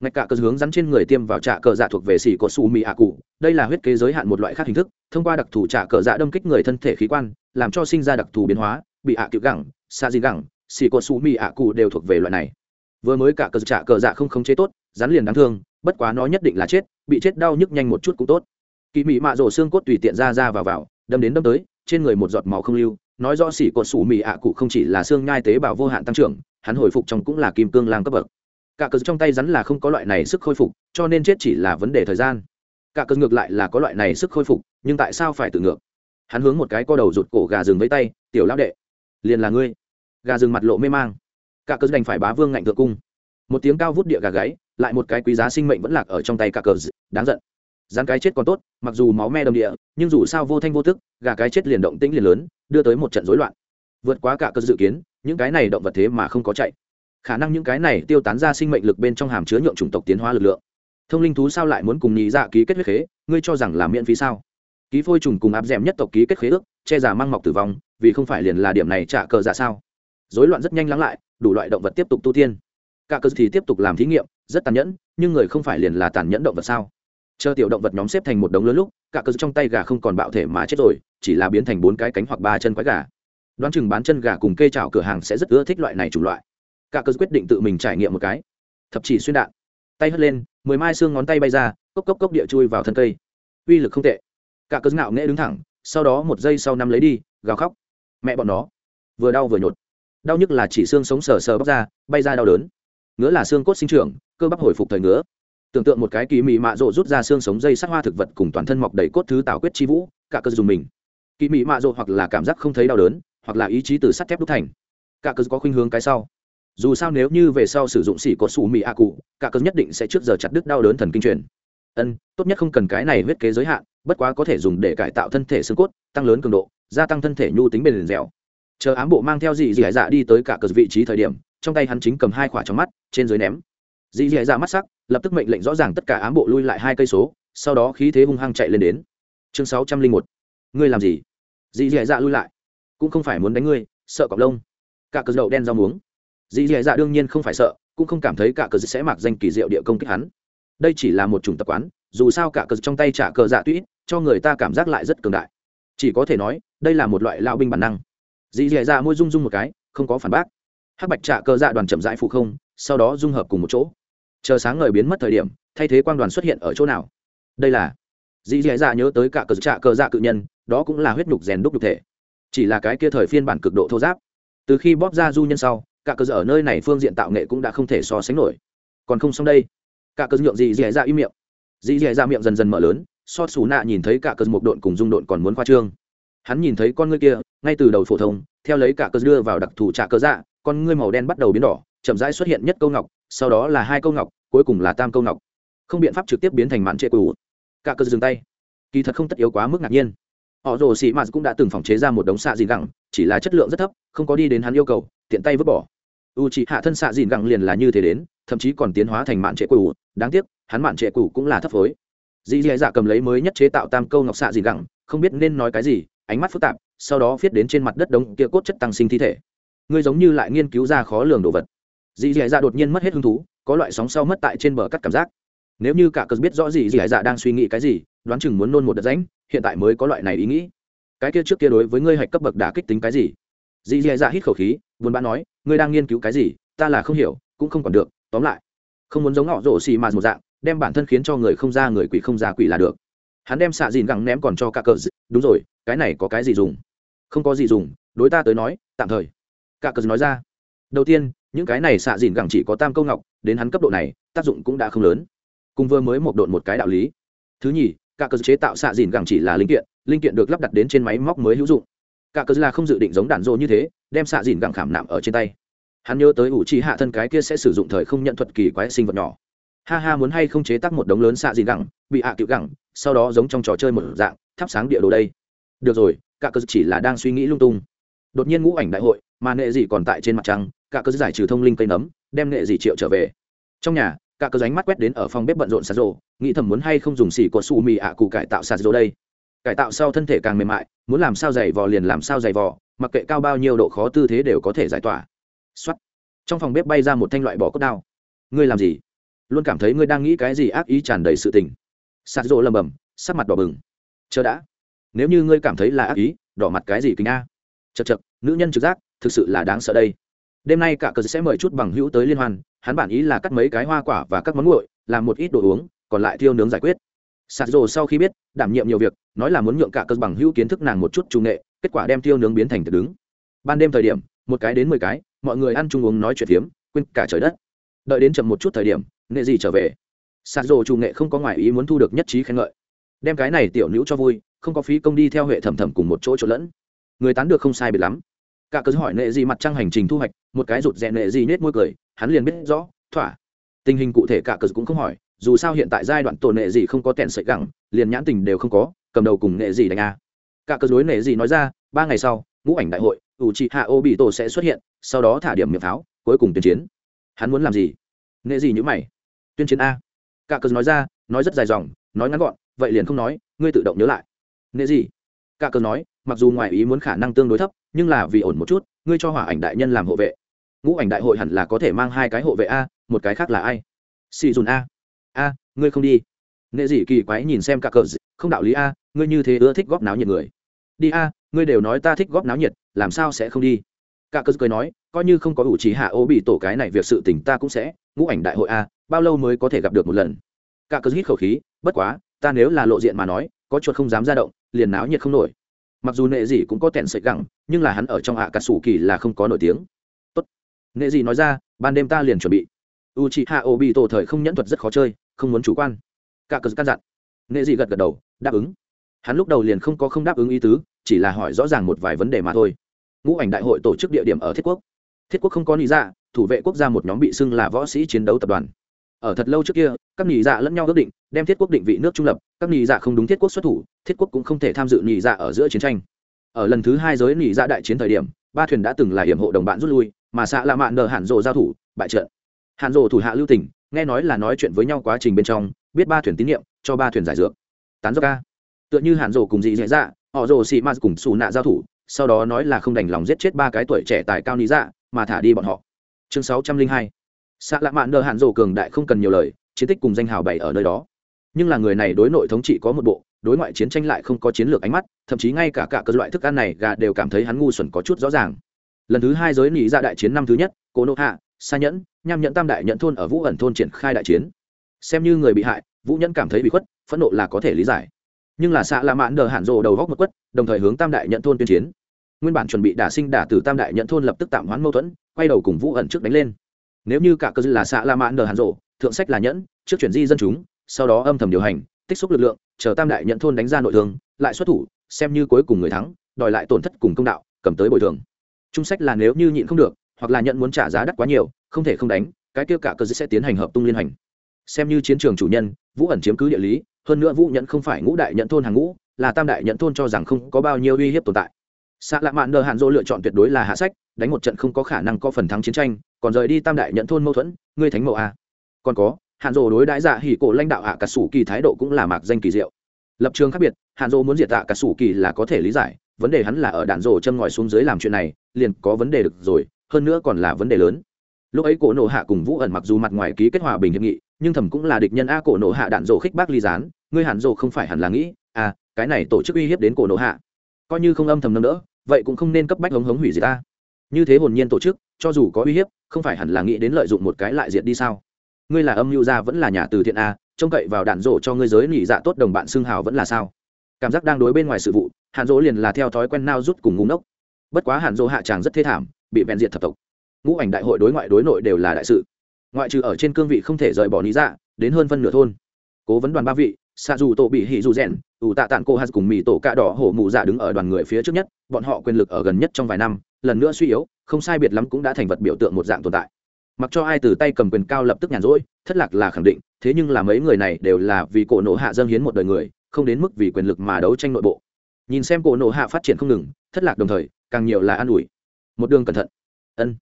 Ngay cả cơ hướng rắn trên người tiêm vào trạ cờ dạ thuộc về xỉ có su mì ạ cụ, đây là huyết kế giới hạn một loại khác hình thức, thông qua đặc thù trạ cờ dạ đâm kích người thân thể khí quan, làm cho sinh ra đặc thù biến hóa, bị ạ à cựu gẳng xa di gẳng xì cột xù mì ạ cụ đều thuộc về loại này. Vừa mới cả cờ trạ cờ dạ không khống chế tốt, rắn liền đáng thương, bất quá nó nhất định là chết, bị chết đau nhức nhanh một chút cũng tốt. Kỳ mị mạ rổ xương cốt tùy tiện ra ra vào vào, đâm đến đâm tới, trên người một giọt máu không lưu, nói rõ xỉ cột sủ mị ạ cụ không chỉ là xương nhai tế bào vô hạn tăng trưởng, hắn hồi phục trong cũng là kim cương lang cấp bậc. Cả cờ trong tay rắn là không có loại này sức khôi phục, cho nên chết chỉ là vấn đề thời gian. Cả cờ ngược lại là có loại này sức khôi phục, nhưng tại sao phải tự ngược? Hắn hướng một cái co đầu rụt cổ gà rừng với tay, tiểu lão đệ, liền là ngươi gà rừng mặt lộ mê mang. Cả cờ đành phải bá vương ngạnh thượng cung. Một tiếng cao vút địa gà gáy, lại một cái quý giá sinh mệnh vẫn lạc ở trong tay cả cờ đáng giận. Rắn cái chết còn tốt, mặc dù máu me đầm địa, nhưng dù sao vô thanh vô tức, gà cái chết liền động tĩnh liền lớn, đưa tới một trận rối loạn. Vượt quá cả cơ dự kiến, những cái này động vật thế mà không có chạy. Khả năng những cái này tiêu tán ra sinh mệnh lực bên trong hàm chứa nhượng chủng tộc tiến hóa lực lượng. Thông linh thú sao lại muốn cùng nhị dạ ký kết huyết khế? Ngươi cho rằng là miễn phí sao? Ký phôi trùng cùng áp d nhất tộc ký kết khế ước, che giả mang mọc tử vong, vì không phải liền là điểm này trả cờ dạ sao? Dối loạn rất nhanh lắng lại, đủ loại động vật tiếp tục tu tiên. Cả cơ thì tiếp tục làm thí nghiệm, rất tàn nhẫn, nhưng người không phải liền là tàn nhẫn động vật sao? Chờ tiểu động vật nhóm xếp thành một đống lớn lúc, cả cơ trong tay gà không còn bạo thể mà chết rồi, chỉ là biến thành bốn cái cánh hoặc ba chân quái gà. Đoán chừng bán chân gà cùng kê chảo cửa hàng sẽ rất ưa thích loại này chủng loại. Cả cơ quyết định tự mình trải nghiệm một cái. Thập chỉ xuyên đạn. Tay hất lên, mười mai xương ngón tay bay ra, cốc cốc cốc địa chui vào thân cây. Uy lực không tệ. Cả cơ ngạo nghễ đứng thẳng, sau đó một giây sau năm lấy đi, gào khóc. Mẹ bọn nó. Vừa đau vừa nhột đau nhức là chỉ xương sống sờ sờ bóc ra, bay ra đau đớn. Ngứa là xương cốt sinh trưởng, cơ bắp hồi phục thời ngứa. Tưởng tượng một cái kỳ mị mạ rộ rút ra xương sống dây sắc hoa thực vật cùng toàn thân mọc đầy cốt thứ tạo quyết chi vũ, cả cơ dùng mình. Kỳ mị mạ rộ hoặc là cảm giác không thấy đau đớn, hoặc là ý chí từ sắt thép đúc thành. Cả cơ có khuynh hướng cái sau. Dù sao nếu như về sau sử dụng xỉ cột xù mị a cụ, cả cơ nhất định sẽ trước giờ chặt đứt đau đớn thần kinh truyền. Ân, tốt nhất không cần cái này huyết kế giới hạn, bất quá có thể dùng để cải tạo thân thể xương cốt, tăng lớn cường độ, gia tăng thân thể nhu tính bền dẻo chờ ám bộ mang theo dị dị dạ đi tới cả cờ vị trí thời điểm, trong tay hắn chính cầm hai quả trong mắt, trên dưới ném. Dị dị dạ mắt sắc, lập tức mệnh lệnh rõ ràng tất cả ám bộ lui lại hai cây số, sau đó khí thế hung hăng chạy lên đến. Chương sáu trăm linh một. Ngươi làm gì? Dị dị dạ lui lại. Cũng không phải muốn đánh ngươi, sợ cọc lông. Cả cờ đậu đen rau muống. Dị dị dạ đương nhiên không phải sợ, cũng không cảm thấy cả cờ sẽ mặc danh kỳ diệu địa công kích hắn. Đây chỉ là một chủng tập quán, dù sao cả cờ trong tay trả cờ dạ tũy cho người ta cảm giác lại rất cường đại. Chỉ có thể nói, đây là một loại lao binh bản năng dị dì dạ môi rung rung một cái, không có phản bác. Hắc bạch trả cờ dạ đoàn chậm rãi phụ không, sau đó dung hợp cùng một chỗ. Chờ sáng ngời biến mất thời điểm, thay thế quang đoàn xuất hiện ở chỗ nào? Đây là dì dì dạ nhớ tới cả cờ trạ cờ dạ cự nhân, đó cũng là huyết nhục rèn đúc nhục thể. Chỉ là cái kia thời phiên bản cực độ thô giáp. Từ khi bóp ra du nhân sau, cả cờ dạ ở nơi này phương diện tạo nghệ cũng đã không thể so sánh nổi. Còn không xong đây. Cả cờ nhượng dì dì dạ im miệng. Dì dì dạ miệng dần dần mở lớn, so xù nạ nhìn thấy cả cờ một độn cùng dung độn còn muốn khoa trương hắn nhìn thấy con ngươi kia, ngay từ đầu phổ thông, theo lấy cả cơ đưa vào đặc thù trả cơ dạ con ngươi màu đen bắt đầu biến đỏ, chậm rãi xuất hiện nhất câu ngọc, sau đó là hai câu ngọc, cuối cùng là tam câu ngọc. Không biện pháp trực tiếp biến thành mạn trệ cũ cả cơ dừng tay. Kỳ thật không tất yếu quá mức ngạc nhiên. Họ rồ sĩ mạt cũng đã từng phòng chế ra một đống xạ dìn gẳng, chỉ là chất lượng rất thấp, không có đi đến hắn yêu cầu, tiện tay vứt bỏ. U chỉ hạ thân xạ dìn gẳng liền là như thế đến, thậm chí còn tiến hóa thành mạn trệ cũ đáng tiếc, hắn mạn trệ cũ cũng là thấp phối. Dì dì dạ cầm lấy mới nhất chế tạo tam câu ngọc xạ dìn gẳng, không biết nên nói cái gì ánh mắt phức tạp, sau đó viết đến trên mặt đất đống kia cốt chất tăng sinh thi thể. Ngươi giống như lại nghiên cứu ra khó lường đồ vật. Dì dì dạ đột nhiên mất hết hứng thú, có loại sóng sau mất tại trên bờ cắt cảm giác. Nếu như cả cờ biết rõ dì dì dạ đang suy nghĩ cái gì, đoán chừng muốn nôn một đợt ránh hiện tại mới có loại này ý nghĩ. Cái kia trước kia đối với ngươi hạch cấp bậc đã kích tính cái gì? Dì dì dạ hít khẩu khí, buồn bã nói, ngươi đang nghiên cứu cái gì, ta là không hiểu, cũng không còn được, tóm lại, không muốn giống họ rổ xì mà một dạng, đem bản thân khiến cho người không ra người quỷ không ra quỷ là được. Hắn đem xạ dìn gẳng ném còn cho cả cờ đúng rồi cái này có cái gì dùng? Không có gì dùng, đối ta tới nói, tạm thời. Cả cờ nói ra. Đầu tiên, những cái này xạ dìn gẳng chỉ có tam câu ngọc, đến hắn cấp độ này, tác dụng cũng đã không lớn. Cùng vừa mới một độn một cái đạo lý. Thứ nhì, cả cờ chế tạo xạ dìn gẳng chỉ là linh kiện linh kiện được lắp đặt đến trên máy móc mới hữu dụng. Cả cờ là không dự định giống đạn dỗ như thế, đem xạ dìn gẳng khảm nạm ở trên tay. Hắn nhớ tới ủ trì hạ thân cái kia sẽ sử dụng thời không nhận thuật kỳ quái sinh vật nhỏ. Ha ha, muốn hay không chế tác một đống lớn xạ dìn gẳng, bị hạ à cựu gẳng, sau đó giống trong trò chơi một dạng, thắp sáng địa đồ đây được rồi, cả cơ chỉ là đang suy nghĩ lung tung. Đột nhiên ngũ ảnh đại hội, mà nghệ dị còn tại trên mặt trăng, cả cơ giải trừ thông linh cây nấm, đem nghệ dị triệu trở về. Trong nhà, cả cơ ránh mắt quét đến ở phòng bếp bận rộn sạt rộ nghĩ thầm muốn hay không dùng xỉ có su mì ạ cụ cải tạo sạt rộ đây. Cải tạo sau thân thể càng mềm mại, muốn làm sao dày vò liền làm sao dày vò, mặc kệ cao bao nhiêu độ khó tư thế đều có thể giải tỏa. Xuất trong phòng bếp bay ra một thanh loại bỏ cốt đao. Ngươi làm gì? Luôn cảm thấy ngươi đang nghĩ cái gì ác ý tràn đầy sự tình. Sạt rộ lầm bầm sắc mặt đỏ bừng. Chờ đã nếu như ngươi cảm thấy là ác ý, đỏ mặt cái gì kính a? Chật chật nữ nhân trực giác, thực sự là đáng sợ đây. Đêm nay cả cờ sẽ mời chút bằng hữu tới liên hoan, hắn bản ý là cắt mấy cái hoa quả và các món nguội, làm một ít đồ uống, còn lại thiêu nướng giải quyết. Sạt rồ sau khi biết, đảm nhiệm nhiều việc, nói là muốn nhượng cả cờ bằng hữu kiến thức nàng một chút trung nghệ, kết quả đem thiêu nướng biến thành thực đứng. Ban đêm thời điểm, một cái đến mười cái, mọi người ăn chung uống nói chuyện phiếm, quên cả trời đất. Đợi đến chậm một chút thời điểm, nghệ gì trở về. Sạt rồ trung nghệ không có ngoại ý muốn thu được nhất trí khen ngợi. Đem cái này tiểu nữ cho vui không có phí công đi theo hệ thẩm thẩm cùng một chỗ chỗ lẫn. Người tán được không sai biệt lắm. Cả cớ hỏi nệ gì mặt trăng hành trình thu hoạch, một cái rụt rè nệ gì nết môi cười, hắn liền biết rõ, thỏa. Tình hình cụ thể cả cớ cũng không hỏi, dù sao hiện tại giai đoạn tổ nệ gì không có tẹn sợi gẳng, liền nhãn tình đều không có, cầm đầu cùng nệ gì đánh a. Cả cớ đối nệ gì nói ra, ba ngày sau, ngũ ảnh đại hội, ủ trị hạ ô bị tổ sẽ xuất hiện, sau đó thả điểm miệng pháo, cuối cùng tuyên chiến. Hắn muốn làm gì? Nệ gì như mày. Tuyên chiến a. Cả cớ nói ra, nói rất dài dòng, nói ngắn gọn, vậy liền không nói, ngươi tự động nhớ lại nghệ gì? Cả cớ nói, mặc dù ngoài ý muốn khả năng tương đối thấp, nhưng là vì ổn một chút, ngươi cho hỏa ảnh đại nhân làm hộ vệ. Ngũ ảnh đại hội hẳn là có thể mang hai cái hộ vệ a, một cái khác là ai? Xì dùn a. A, ngươi không đi. Nghệ dị kỳ quái nhìn xem cả cờ không đạo lý a, ngươi như thế ưa thích góp náo nhiệt người. Đi a, ngươi đều nói ta thích góp náo nhiệt, làm sao sẽ không đi? Cả cờ cười nói, coi như không có ủ trí hạ ô bị tổ cái này việc sự tình ta cũng sẽ. Ngũ ảnh đại hội a, bao lâu mới có thể gặp được một lần? Cả cờ hít khẩu khí, bất quá, ta nếu là lộ diện mà nói, có chuột không dám ra động liền náo nhiệt không nổi. Mặc dù nệ dị cũng có tẹn sợi gẳng, nhưng là hắn ở trong ạ cà sủ kỳ là không có nổi tiếng. Tốt. Nệ dị nói ra, ban đêm ta liền chuẩn bị. U chị hạ ô bị tổ thời không nhẫn thuật rất khó chơi, không muốn chủ quan. Cả cờ căn dặn. Nệ dị gật gật đầu, đáp ứng. Hắn lúc đầu liền không có không đáp ứng ý tứ, chỉ là hỏi rõ ràng một vài vấn đề mà thôi. Ngũ ảnh đại hội tổ chức địa điểm ở thiết quốc. Thiết quốc không có lý ra dạ, thủ vệ quốc gia một nhóm bị xưng là võ sĩ chiến đấu tập đoàn ở thật lâu trước kia, các nhị dạ lẫn nhau ước định, đem thiết quốc định vị nước trung lập, các nhị dạ không đúng thiết quốc xuất thủ, thiết quốc cũng không thể tham dự nhị dạ ở giữa chiến tranh. Ở lần thứ hai giới nhị dạ đại chiến thời điểm, ba thuyền đã từng là hiểm hộ đồng bạn rút lui, mà xạ lạ mạn nợ hạn rộ giao thủ, bại trận. Hạn rộ thủ hạ lưu tỉnh nghe nói là nói chuyện với nhau quá trình bên trong, biết ba thuyền tín nhiệm, cho ba thuyền giải dược. Tán do ca. Tựa như hạn rộ cùng dị dạ dạ họ rộ xị ma cùng xù nạ giao thủ, sau đó nói là không đành lòng giết chết ba cái tuổi trẻ tài cao lý dạ mà thả đi bọn họ. Chương sáu trăm linh hai xạ lạ mạn nờ hạn rổ cường đại không cần nhiều lời, chiến tích cùng danh hào bày ở nơi đó. Nhưng là người này đối nội thống trị có một bộ, đối ngoại chiến tranh lại không có chiến lược ánh mắt, thậm chí ngay cả cả cơ loại thức ăn này gà đều cảm thấy hắn ngu xuẩn có chút rõ ràng. Lần thứ hai giới nỉ ra dạ đại chiến năm thứ nhất, cố nộ hạ, sa nhẫn, nham nhẫn tam đại nhận thôn ở vũ ẩn thôn triển khai đại chiến. Xem như người bị hại, vũ nhẫn cảm thấy bị khuất, phẫn nộ là có thể lý giải. Nhưng là xạ lạ mãn đờ hạn rồ đầu góc một quất, đồng thời hướng tam đại nhận thôn tuyên chiến. Nguyên bản chuẩn bị đả sinh đả từ tam đại nhận thôn lập tức tạm hoãn mâu thuẫn, quay đầu cùng vũ ẩn trước đánh lên nếu như cả cơ là xạ la mãn đờ hàn rộ, thượng sách là nhẫn, trước chuyển di dân chúng, sau đó âm thầm điều hành, tích xúc lực lượng, chờ tam đại nhận thôn đánh ra nội thương, lại xuất thủ, xem như cuối cùng người thắng, đòi lại tổn thất cùng công đạo, cầm tới bồi thường. Trung sách là nếu như nhịn không được, hoặc là nhận muốn trả giá đắt quá nhiều, không thể không đánh, cái kêu cả cơ sẽ tiến hành hợp tung liên hành. Xem như chiến trường chủ nhân, vũ ẩn chiếm cứ địa lý, hơn nữa vũ nhận không phải ngũ đại nhận thôn hàng ngũ, là tam đại nhận thôn cho rằng không có bao nhiêu uy hiếp tồn tại xạ lạ mạn nờ hạn dô lựa chọn tuyệt đối là hạ sách, đánh một trận không có khả năng có phần thắng chiến tranh, còn rời đi tam đại nhận thôn mâu thuẫn, ngươi thánh mẫu a. Còn có hạn dô đối đãi dạ hỉ cổ lãnh đạo hạ cà sủ kỳ thái độ cũng là mạc danh kỳ diệu. Lập trường khác biệt hạn dô muốn diệt tạ cà sủ kỳ là có thể lý giải, vấn đề hắn là ở đạn rổ châm ngòi xuống dưới làm chuyện này, liền có vấn đề được rồi, hơn nữa còn là vấn đề lớn. Lúc ấy cổ nộ hạ cùng vũ ẩn mặc dù mặt ngoài ký kết hòa bình hiệp nghị, nhưng thầm cũng là địch nhân a cổ nộ hạ đạn rổ khích bác ly gián, ngươi hạn dô không phải hẳn là nghĩ à cái này tổ chức uy hiếp đến cổ nộ hạ. Coi như không âm thầm nâng đỡ vậy cũng không nên cấp bách hống hống hủy diệt ta. Như thế hồn nhiên tổ chức, cho dù có uy hiếp, không phải hẳn là nghĩ đến lợi dụng một cái lại diệt đi sao? Ngươi là âm mưu gia vẫn là nhà từ thiện a, trông cậy vào đạn rổ cho ngươi giới nhị dạ tốt đồng bạn xưng hào vẫn là sao? Cảm giác đang đối bên ngoài sự vụ hạn dỗ liền là theo thói quen nao rút cùng ngúng ốc bất quá hạn dỗ hạ tràng rất thê thảm, bị vẹn diệt thập tộc. Ngũ ảnh đại hội đối ngoại đối nội đều là đại sự. Ngoại trừ ở trên cương vị không thể rời bỏ lý dạ đến hơn phân nửa thôn. Cố vấn đoàn ba vị xa dù tổ bị hỉ dù rèn, ủ tạ tạng cô hát cùng mì tổ cạ đỏ hổ mụ dạ đứng ở đoàn người phía trước nhất, bọn họ quyền lực ở gần nhất trong vài năm, lần nữa suy yếu, không sai biệt lắm cũng đã thành vật biểu tượng một dạng tồn tại. Mặc cho ai từ tay cầm quyền cao lập tức nhàn rỗi, thất lạc là khẳng định, thế nhưng là mấy người này đều là vì cổ nộ hạ dâng hiến một đời người, không đến mức vì quyền lực mà đấu tranh nội bộ. Nhìn xem cổ nộ hạ phát triển không ngừng, thất lạc đồng thời, càng nhiều là an ủi. Một đường cẩn thận. Ân.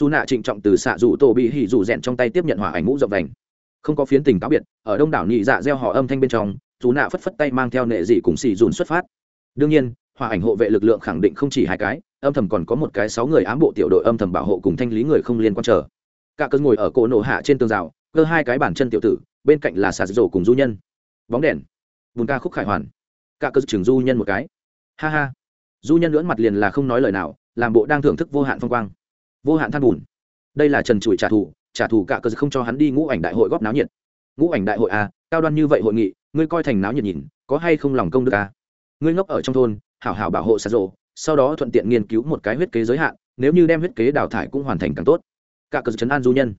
Dù nạ trịnh trọng từ xạ dù tổ bị hỉ dù rèn trong tay tiếp nhận hỏa ảnh mũ rộng vành không có phiến tình cáo biệt, ở đông đảo nhị dạ gieo họ âm thanh bên trong, dù nạ phất phất tay mang theo nệ dị cùng xì dùn xuất phát. Đương nhiên, hòa ảnh hộ vệ lực lượng khẳng định không chỉ hai cái, âm thầm còn có một cái sáu người ám bộ tiểu đội âm thầm bảo hộ cùng thanh lý người không liên quan trở cả cơn ngồi ở cổ nổ hạ trên tường rào, cơ hai cái bản chân tiểu tử, bên cạnh là xà rổ cùng du nhân. Bóng đèn. Bùn ca khúc khải hoàn. Cả cơ trường du nhân một cái. Ha ha. Du nhân lưỡn mặt liền là không nói lời nào, làm bộ đang thưởng thức vô hạn phong quang. Vô hạn than bùn. Đây là trần trụi trả thù trả thù cả cơ không cho hắn đi ngũ ảnh đại hội góp náo nhiệt. Ngũ ảnh đại hội à cao đoan như vậy hội nghị, ngươi coi thành náo nhiệt nhìn, có hay không lòng công được à? Ngươi ngốc ở trong thôn, hảo hảo bảo hộ sạt rộ, sau đó thuận tiện nghiên cứu một cái huyết kế giới hạn, nếu như đem huyết kế đào thải cũng hoàn thành càng tốt. Cả cơ chấn an du nhân.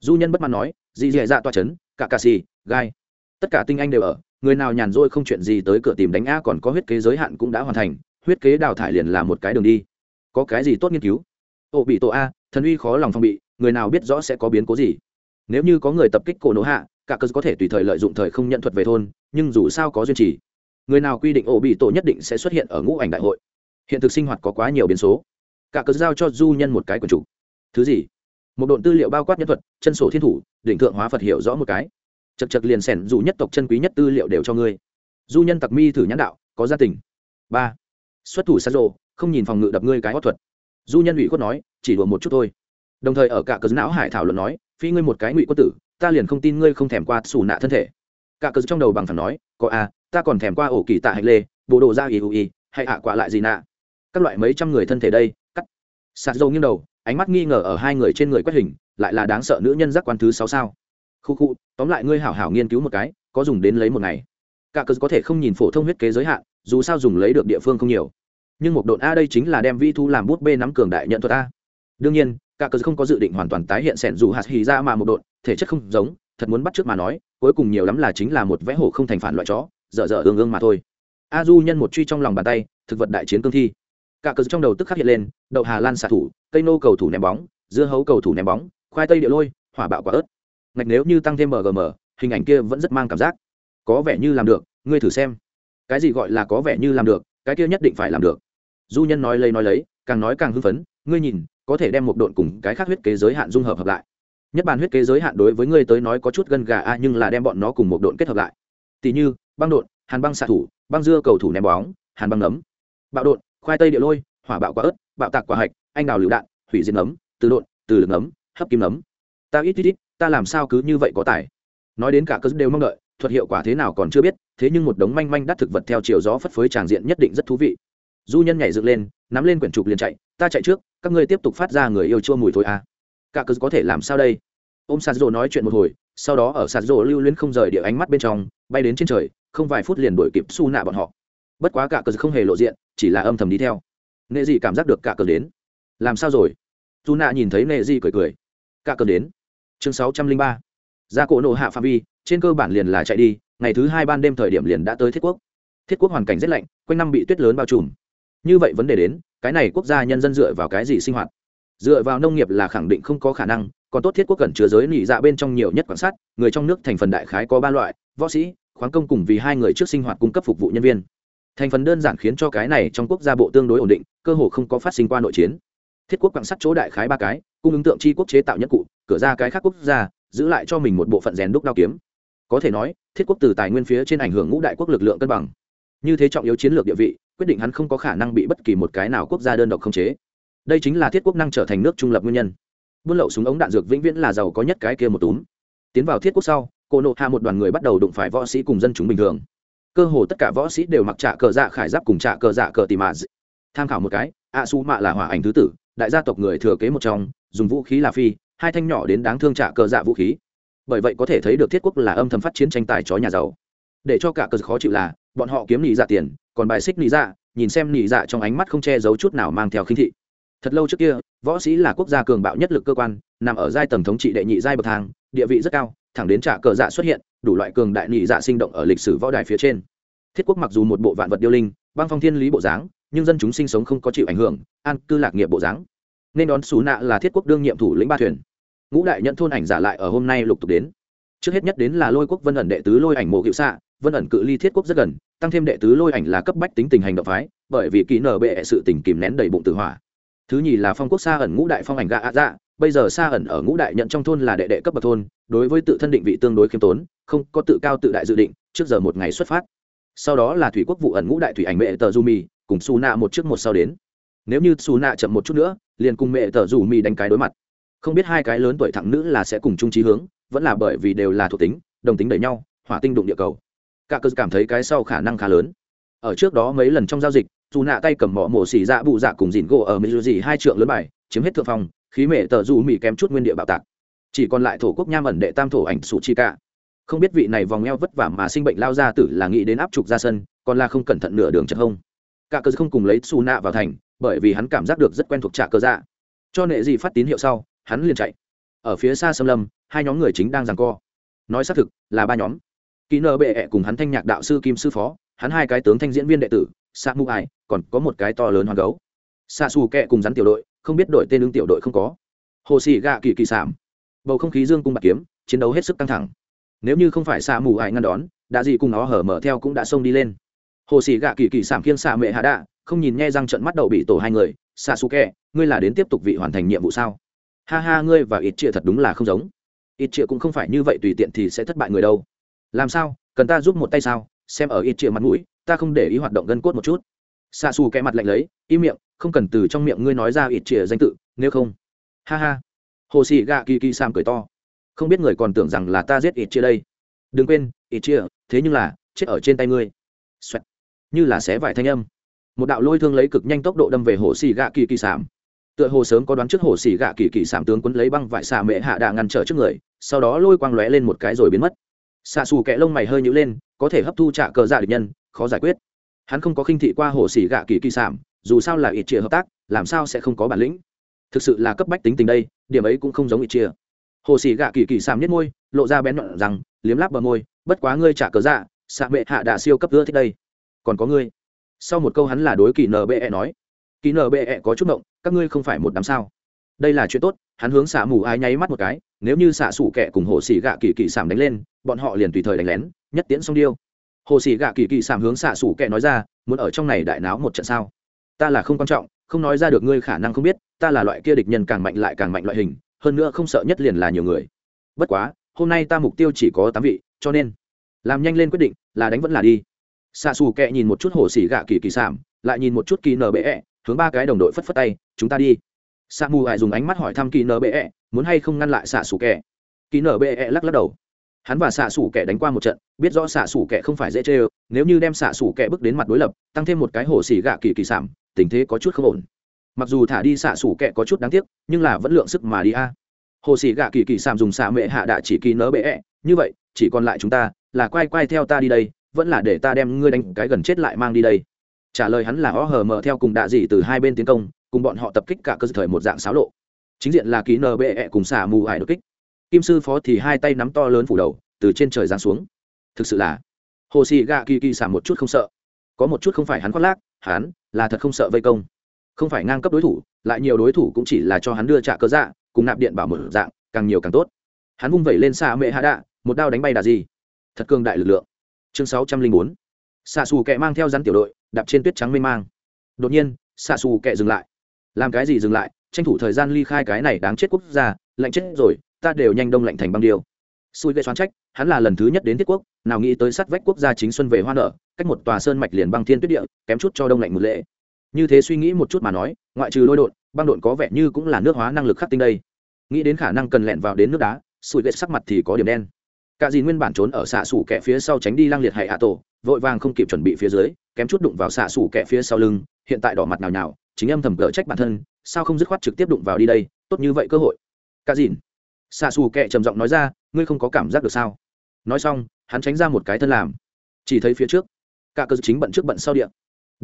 Du nhân bất mãn nói dị dị dạ toa chấn cả cà xì, gai. Tất cả tinh anh đều ở, người nào nhàn rỗi không chuyện gì tới cửa tìm đánh a còn có huyết kế giới hạn cũng đã hoàn thành, huyết kế đào thải liền là một cái đường đi. Có cái gì tốt nghiên cứu? Ô bị tổ a, thần uy khó lòng phong bị người nào biết rõ sẽ có biến cố gì. Nếu như có người tập kích cổ nổ hạ, cả cơ có thể tùy thời lợi dụng thời không nhận thuật về thôn, nhưng dù sao có duyên trì, người nào quy định ổ bị tổ nhất định sẽ xuất hiện ở ngũ ảnh đại hội. Hiện thực sinh hoạt có quá nhiều biến số. Cả cơ giao cho du nhân một cái quần chủ. Thứ gì? Một độn tư liệu bao quát nhân thuật, chân sổ thiên thủ, định thượng hóa phật hiểu rõ một cái. Chật chật liền sẻn dù nhất tộc chân quý nhất tư liệu đều cho ngươi. Du nhân tặc mi thử nhãn đạo, có gia tình. Ba. Xuất thủ xa rộ không nhìn phòng ngự đập ngươi cái hót thuật. Du nhân ủy khuất nói, chỉ đùa một chút thôi đồng thời ở cả cớ não hải thảo luận nói phi ngươi một cái ngụy quân tử ta liền không tin ngươi không thèm qua xù nạ thân thể. Cả cớ trong đầu bằng phẳng nói có a à, ta còn thèm qua ổ kỳ tạ hạch lê bộ đồ ra ý ưu ý hay hạ quả lại gì nạ? Các loại mấy trăm người thân thể đây cắt. Sạt dầu nghiêng đầu ánh mắt nghi ngờ ở hai người trên người quét hình lại là đáng sợ nữ nhân giác quan thứ sáu sao. Khu khu tóm lại ngươi hảo hảo nghiên cứu một cái có dùng đến lấy một ngày. Cả cớ có thể không nhìn phổ thông huyết kế giới hạn dù sao dùng lấy được địa phương không nhiều. Nhưng một độn a đây chính là đem vi thu làm bút bê nắm cường đại nhận thuật a đương nhiên, cả cớ không có dự định hoàn toàn tái hiện sẻn dù hạt hì ra mà một độn thể chất không giống, thật muốn bắt trước mà nói, cuối cùng nhiều lắm là chính là một vẽ hổ không thành phản loại chó, dở dở ương ương mà thôi. A du nhân một truy trong lòng bàn tay, thực vật đại chiến cương thi. Cả cớ trong đầu tức khắc hiện lên, đậu hà lan xạ thủ, cây nô cầu thủ ném bóng, dưa hấu cầu thủ ném bóng, khoai tây địa lôi, hỏa bạo quả ớt. Ngạch nếu như tăng thêm mgm hình ảnh kia vẫn rất mang cảm giác. Có vẻ như làm được, ngươi thử xem. Cái gì gọi là có vẻ như làm được, cái kia nhất định phải làm được. Du nhân nói lấy nói lấy, càng nói càng hưng phấn, ngươi nhìn có thể đem một độn cùng cái khác huyết kế giới hạn dung hợp hợp lại. Nhất bản huyết kế giới hạn đối với ngươi tới nói có chút gân gà a, nhưng là đem bọn nó cùng một độn kết hợp lại. Tỷ như, băng độn, hàn băng xạ thủ, băng dưa cầu thủ ném bóng, hàn băng nấm. Bạo độn, khoai tây địa lôi, hỏa bạo quả ớt, bạo tạc quả hạch, anh đào lựu đạn, hủy diệt nấm, từ độn, từ lực nấm, hấp kim nấm. Ta ít ít ít, ta làm sao cứ như vậy có tài? Nói đến cả cơ đều mong đợi, thuật hiệu quả thế nào còn chưa biết, thế nhưng một đống manh manh đắt thực vật theo chiều gió phất phới tràng diện nhất định rất thú vị. Du nhân nhảy dựng lên nắm lên quyển trục liền chạy, ta chạy trước, các ngươi tiếp tục phát ra người yêu chua mùi thôi à cả cứ có thể làm sao đây? Ôm sạt rộ nói chuyện một hồi, sau đó ở sạt rộ lưu luyến không rời địa ánh mắt bên trong, bay đến trên trời, không vài phút liền đuổi kịp su nạ bọn họ. Bất quá cả cờ không hề lộ diện, chỉ là âm thầm đi theo. Nệ dị cảm giác được cả cờ đến. Làm sao rồi? Su nạ nhìn thấy nệ dị cười cười. Cả cờ đến. Chương sáu trăm linh ba. Ra cổ nộ hạ phạm vi, trên cơ bản liền là chạy đi, ngày thứ hai ban đêm thời điểm liền đã tới thiết quốc. Thiết quốc hoàn cảnh rất lạnh, quanh năm bị tuyết lớn bao trùm như vậy vấn đề đến, cái này quốc gia nhân dân dựa vào cái gì sinh hoạt? Dựa vào nông nghiệp là khẳng định không có khả năng, còn tốt thiết quốc cần chứa giới nỉ dạ bên trong nhiều nhất quan sát, người trong nước thành phần đại khái có ba loại, võ sĩ, khoáng công cùng vì hai người trước sinh hoạt cung cấp phục vụ nhân viên. Thành phần đơn giản khiến cho cái này trong quốc gia bộ tương đối ổn định, cơ hồ không có phát sinh qua nội chiến. Thiết quốc quan sát chỗ đại khái ba cái, cung ứng tượng chi quốc chế tạo nhất cụ, cửa ra cái khác quốc gia, giữ lại cho mình một bộ phận rèn đúc đao kiếm. Có thể nói, thiết quốc từ tài nguyên phía trên ảnh hưởng ngũ đại quốc lực lượng cân bằng. Như thế trọng yếu chiến lược địa vị quyết định hắn không có khả năng bị bất kỳ một cái nào quốc gia đơn độc khống chế. Đây chính là thiết quốc năng trở thành nước trung lập nguyên nhân. Buôn lậu súng ống đạn dược vĩnh viễn là giàu có nhất cái kia một túm. Tiến vào thiết quốc sau cô nộ hạ một đoàn người bắt đầu đụng phải võ sĩ cùng dân chúng bình thường. Cơ hồ tất cả võ sĩ đều mặc trạ cờ dạ khải giáp cùng trạ cờ dạ cờ tì mạ tham khảo một cái, a su mạ là hỏa ảnh thứ tử, đại gia tộc người thừa kế một trong, dùng vũ khí là phi, hai thanh nhỏ đến đáng thương trạ cờ dạ vũ khí. Bởi vậy có thể thấy được thiết quốc là âm thầm phát chiến tranh tài chó nhà giàu. Để cho cả cờ khó chịu là, bọn họ kiếm nỉ dạ tiền còn bài xích nỉ dạ nhìn xem nỉ dạ trong ánh mắt không che giấu chút nào mang theo khinh thị. Thật lâu trước kia, võ sĩ là quốc gia cường bạo nhất lực cơ quan, nằm ở giai tầng thống trị đệ nhị giai bậc thang, địa vị rất cao, thẳng đến trả cờ dạ xuất hiện, đủ loại cường đại nỉ dạ sinh động ở lịch sử võ đài phía trên. Thiết quốc mặc dù một bộ vạn vật điêu linh, băng phong thiên lý bộ dáng, nhưng dân chúng sinh sống không có chịu ảnh hưởng, an cư lạc nghiệp bộ dáng. Nên đón xú nạ là thiết quốc đương nhiệm thủ lĩnh ba thuyền. Ngũ đại nhận thôn ảnh giả lại ở hôm nay lục tục đến. Trước hết nhất đến là lôi quốc vân ẩn đệ tứ lôi ảnh mộ cựu xạ, vân ẩn cự ly thiết quốc rất gần tăng thêm đệ tứ lôi ảnh là cấp bách tính tình hành động phái, bởi vì kỹ nở bệ sự tình kìm nén đầy bụng tử hỏa. Thứ nhì là phong quốc xa ẩn ngũ đại phong ảnh gạ ạ dạ bây giờ xa ẩn ở ngũ đại nhận trong thôn là đệ đệ cấp bậc thôn, đối với tự thân định vị tương đối khiêm tốn, không có tự cao tự đại dự định, trước giờ một ngày xuất phát. Sau đó là thủy quốc vụ ẩn ngũ đại thủy ảnh mẹ tờ du mì cùng xù nạ một trước một sau đến. Nếu như xù nạ chậm một chút nữa, liền cùng mẹ tờ dù mì đánh cái đối mặt. Không biết hai cái lớn tuổi thẳng nữ là sẽ cùng chung trí hướng, vẫn là bởi vì đều là thuộc tính, đồng tính đẩy nhau, hỏa tinh đụng địa cầu cả cơ cảm thấy cái sau khả năng khá lớn. Ở trước đó mấy lần trong giao dịch, dù nạ tay cầm mỏ mổ xỉ dạ bụ dạ cùng dìn gỗ ở mỹ dù gì hai trượng lớn bài, chiếm hết thượng phòng khí mệ tờ dù mỹ kém chút nguyên địa bạo tạc. Chỉ còn lại thổ quốc nham ẩn đệ tam thổ ảnh sủ chi cả. Không biết vị này vòng eo vất vả mà sinh bệnh lao ra tử là nghĩ đến áp trục ra sân, còn là không cẩn thận nửa đường chật hông. Cả cơ không cùng lấy xù nạ vào thành, bởi vì hắn cảm giác được rất quen thuộc trả cơ dạ. Cho nệ gì phát tín hiệu sau, hắn liền chạy. Ở phía xa xâm lâm, hai nhóm người chính đang giằng co. Nói xác thực, là ba nhóm kỹ nợ bệ ẹ cùng hắn thanh nhạc đạo sư kim sư phó, hắn hai cái tướng thanh diễn viên đệ tử, sa mu ai, còn có một cái to lớn hoàng gấu. Sa su kẹ cùng rắn tiểu đội, không biết đội tên ứng tiểu đội không có. Hồ sĩ gạ kỳ kỳ sảm bầu không khí dương cung bạc kiếm, chiến đấu hết sức căng thẳng. Nếu như không phải sa mù ai ngăn đón, đã gì cùng nó hở mở theo cũng đã xông đi lên. Hồ sĩ gạ kỳ kỳ sảm khiêng xạ mẹ hạ đạ, không nhìn nghe răng trận mắt đầu bị tổ hai người xạ xù kẹ, ngươi là đến tiếp tục vị hoàn thành nhiệm vụ sao? Ha ha, ngươi và ít chia thật đúng là không giống. Ít chia cũng không phải như vậy, tùy tiện thì sẽ thất bại người đâu làm sao, cần ta giúp một tay sao? Xem ở ít chia mặt mũi, ta không để ý hoạt động gân cốt một chút. Xa xù kẽ mặt lạnh lấy, im miệng, không cần từ trong miệng ngươi nói ra ít chia danh tự, nếu không. Ha ha. Hồ sĩ gạ kỳ kỳ sam cười to. Không biết người còn tưởng rằng là ta giết ít chia đây. Đừng quên, ít chia thế nhưng là, chết ở trên tay ngươi. Xoẹt. như là xé vải thanh âm. Một đạo lôi thương lấy cực nhanh tốc độ đâm về hồ sĩ gạ kỳ kỳ sảm tựa hồ sớm có đoán trước hồ sĩ gạ kỳ kỳ sảm tướng quấn lấy băng vải xà mệ hạ đà ngăn trở trước người, sau đó lôi quang lóe lên một cái rồi biến mất xạ xù kẽ lông mày hơi nhữ lên, có thể hấp thu trả cờ dạ địch nhân, khó giải quyết. Hắn không có khinh thị qua hồ xỉ gạ kỳ kỳ sản dù sao là ít chia hợp tác, làm sao sẽ không có bản lĩnh. Thực sự là cấp bách tính tình đây, điểm ấy cũng không giống ít chia hồ xỉ gạ kỳ kỳ sản nhất môi, lộ ra bén nhọn rằng, liếm láp bờ môi, bất quá ngươi trả cờ dạ xạ bệ hạ đà siêu cấp ưa thích đây. Còn có ngươi. Sau một câu hắn là đối kỳ nbe nói. Kỳ nbe có chút động các ngươi không phải một đám sao đây là chuyện tốt, hắn hướng xạ mù ai nháy mắt một cái, nếu như xạ sủ kẻ cùng hồ xì gạ kỳ kỳ sảm đánh lên, bọn họ liền tùy thời đánh lén, nhất tiễn xong điêu. Hồ xì gạ kỳ kỳ sảm hướng xạ sủ kẻ nói ra, muốn ở trong này đại náo một trận sao? Ta là không quan trọng, không nói ra được ngươi khả năng không biết, ta là loại kia địch nhân càng mạnh lại càng mạnh loại hình, hơn nữa không sợ nhất liền là nhiều người. Bất quá, hôm nay ta mục tiêu chỉ có tám vị, cho nên làm nhanh lên quyết định, là đánh vẫn là đi. Xạ xù kẹ nhìn một chút hồ xỉ gạ kỳ kỳ sảm, lại nhìn một chút kỳ nở bệ hướng ba cái đồng đội phất phất tay, chúng ta đi xạ mù ải dùng ánh mắt hỏi thăm kỳ nở bệ muốn hay không ngăn lại xạ xù kẹ kỳ nở bệ lắc lắc đầu. Hắn và xạ sủ kẻ đánh qua một trận biết rõ xạ sủ kẻ không phải dễ chê ơ nếu như đem xạ sủ kẻ bước đến mặt đối lập tăng thêm một cái hồ xỉ gạ kỳ kỳ sạm, tình thế có chút không ổn. Mặc dù thả đi xạ sủ kẻ có chút đáng tiếc nhưng là vẫn lượng sức mà đi a. Hồ xỉ gạ kỳ kỳ sạm dùng xạ mệ hạ đạ chỉ kỳ nở bệ -E, như vậy chỉ còn lại chúng ta là quay quay theo ta đi đây vẫn là để ta đem ngươi đánh cái gần chết lại mang đi đây. Trả lời hắn là ó hờ mờ theo cùng đạ dị từ hai bên tiến công cùng bọn họ tập kích cả cơ thời một dạng xáo lộ. Chính diện là ký nờ cùng xả mù ải đột kích. Kim sư phó thì hai tay nắm to lớn phủ đầu, từ trên trời giáng xuống. Thực sự là, hồ sĩ gạ kỳ kỳ xả một chút không sợ. Có một chút không phải hắn khoác lác, hắn là thật không sợ vây công. Không phải ngang cấp đối thủ, lại nhiều đối thủ cũng chỉ là cho hắn đưa trả cơ dạ cùng nạp điện bảo một dạng, càng nhiều càng tốt. Hắn vung vẩy lên xa mệ hạ đạ, một đao đánh bay đà gì thật cường đại lực lượng. Chương sáu trăm linh bốn. Xạ xù kẹ mang theo rắn tiểu đội, đạp trên tuyết trắng mênh mang. Đột nhiên, xạ xù kẹ dừng lại làm cái gì dừng lại, tranh thủ thời gian ly khai cái này đáng chết quốc gia, lạnh chết rồi, ta đều nhanh đông lạnh thành băng điêu. Xui gây xoán trách, hắn là lần thứ nhất đến thiết quốc, nào nghĩ tới sát vách quốc gia chính xuân về hoa nở, cách một tòa sơn mạch liền băng thiên tuyết địa, kém chút cho đông lạnh một lễ như thế suy nghĩ một chút mà nói, ngoại trừ lôi đột băng đột có vẻ như cũng là nước hóa năng lực khắc tinh đây. Nghĩ đến khả năng cần lẹn vào đến nước đá sủi ghét sắc mặt thì có điểm đen. Cả gì nguyên bản trốn ở xạ xủ kẻ phía sau tránh đi lang liệt hay hạ tổ, vội vàng không kịp chuẩn bị phía dưới, kém chút đụng vào xạ xủ kẻ phía sau lưng, hiện tại đỏ mặt nào nhào chính âm thầm cỡ trách bản thân, sao không dứt khoát trực tiếp đụng vào đi đây, tốt như vậy cơ hội. Cả dìn. Xạ xù kệ trầm giọng nói ra, ngươi không có cảm giác được sao? Nói xong, hắn tránh ra một cái thân làm. Chỉ thấy phía trước, cả cơ chính bận trước bận sau điện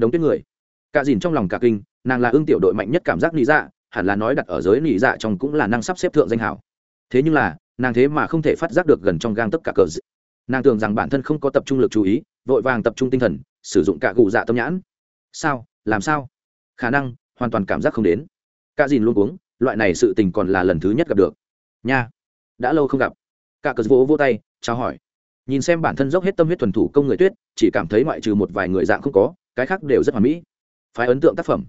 đống tuyết người. Cả dìn trong lòng cả kinh, nàng là ương tiểu đội mạnh nhất cảm giác lý dạ hẳn là nói đặt ở giới lý dạ trong cũng là năng sắp xếp thượng danh hảo. Thế nhưng là, nàng thế mà không thể phát giác được gần trong gang tất cả cờ dị. nàng tưởng rằng bản thân không có tập trung lực chú ý, vội vàng tập trung tinh thần, sử dụng cả gù dạ tâm nhãn. Sao? Làm sao? Khả năng hoàn toàn cảm giác không đến. Cả dìn luôn uống loại này sự tình còn là lần thứ nhất gặp được. Nha, đã lâu không gặp. Cả cờ vỗ vỗ tay, chào hỏi. Nhìn xem bản thân dốc hết tâm huyết thuần thủ công người tuyết, chỉ cảm thấy ngoại trừ một vài người dạng không có, cái khác đều rất hoàn mỹ. Phái ấn tượng tác phẩm.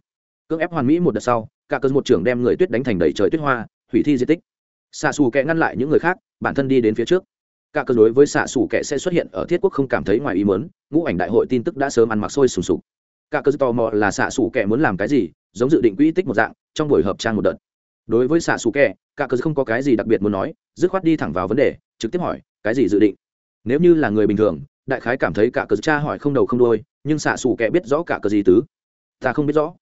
Cưỡng ép hoàn mỹ một đợt sau, cả cơn một trưởng đem người tuyết đánh thành đầy trời tuyết hoa, hủy thi di tích. Xạ xù kẻ ngăn lại những người khác, bản thân đi đến phía trước. Cả cơn đối với xạ xù kẻ sẽ xuất hiện ở thiết quốc không cảm thấy ngoài ý mớn ngũ ảnh đại hội tin tức đã sớm ăn mặc sôi sùng sục cả cơ tò mò là xạ xù kẻ muốn làm cái gì, giống dự định quỹ tích một dạng, trong buổi hợp trang một đợt. Đối với xạ xù kẻ, cả cơ không có cái gì đặc biệt muốn nói, dứt khoát đi thẳng vào vấn đề, trực tiếp hỏi, cái gì dự định? Nếu như là người bình thường, đại khái cảm thấy cả cơ cha hỏi không đầu không đôi nhưng xạ xù kẻ biết rõ cả cơ gì tứ. Ta không biết rõ.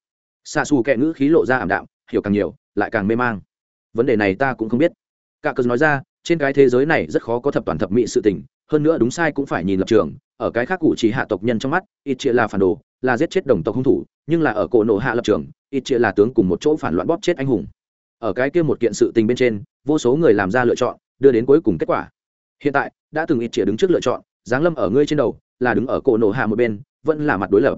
Xạ xù kẻ ngữ khí lộ ra ảm đạm, hiểu càng nhiều, lại càng mê mang. Vấn đề này ta cũng không biết. Cả cơ nói ra, trên cái thế giới này rất khó có thập toàn thập mỹ sự tình hơn nữa đúng sai cũng phải nhìn lập trường, ở cái khác cụ chỉ hạ tộc nhân trong mắt, ít chia là phản đồ, là giết chết đồng tộc hung thủ, nhưng là ở cổ nộ hạ lập trường, ít chia là tướng cùng một chỗ phản loạn bóp chết anh hùng. Ở cái kia một kiện sự tình bên trên, vô số người làm ra lựa chọn, đưa đến cuối cùng kết quả. Hiện tại, đã từng ít chia đứng trước lựa chọn, giáng lâm ở ngươi trên đầu, là đứng ở cổ nộ hạ một bên, vẫn là mặt đối lập.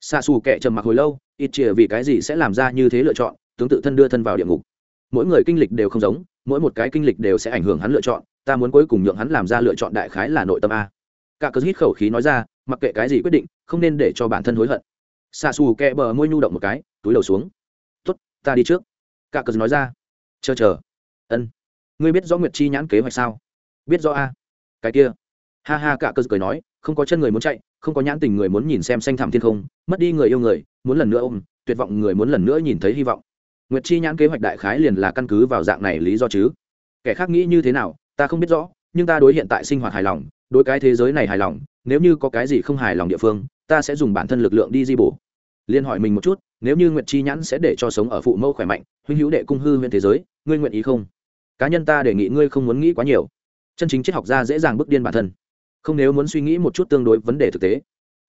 Xa xù kẻ trầm mặc hồi lâu, ít chia vì cái gì sẽ làm ra như thế lựa chọn, tướng tự thân đưa thân vào địa ngục. Mỗi người kinh lịch đều không giống, mỗi một cái kinh lịch đều sẽ ảnh hưởng hắn lựa chọn ta muốn cuối cùng nhượng hắn làm ra lựa chọn đại khái là nội tâm a. Cả cớ hít khẩu khí nói ra, mặc kệ cái gì quyết định, không nên để cho bản thân hối hận. Xa xù kẹ bờ môi nhu động một cái, túi đầu xuống. Tốt, ta đi trước. Cả cớ nói ra. Chờ chờ. Ân. Ngươi biết rõ nguyệt chi nhãn kế hoạch sao? Biết rõ a. Cái kia. Ha ha, cả cớ cười nói, không có chân người muốn chạy, không có nhãn tình người muốn nhìn xem xanh thẳm thiên không, mất đi người yêu người, muốn lần nữa ôm, tuyệt vọng người muốn lần nữa nhìn thấy hy vọng. Nguyệt chi nhãn kế hoạch đại khái liền là căn cứ vào dạng này lý do chứ. Kẻ khác nghĩ như thế nào ta không biết rõ, nhưng ta đối hiện tại sinh hoạt hài lòng, đối cái thế giới này hài lòng, nếu như có cái gì không hài lòng địa phương, ta sẽ dùng bản thân lực lượng đi di bổ. Liên hỏi mình một chút, nếu như nguyệt chi nhãn sẽ để cho sống ở phụ mẫu khỏe mạnh, huynh hữu đệ cung hư huyện thế giới, ngươi nguyện ý không? Cá nhân ta đề nghị ngươi không muốn nghĩ quá nhiều. Chân chính triết học gia dễ dàng bước điên bản thân. Không nếu muốn suy nghĩ một chút tương đối vấn đề thực tế.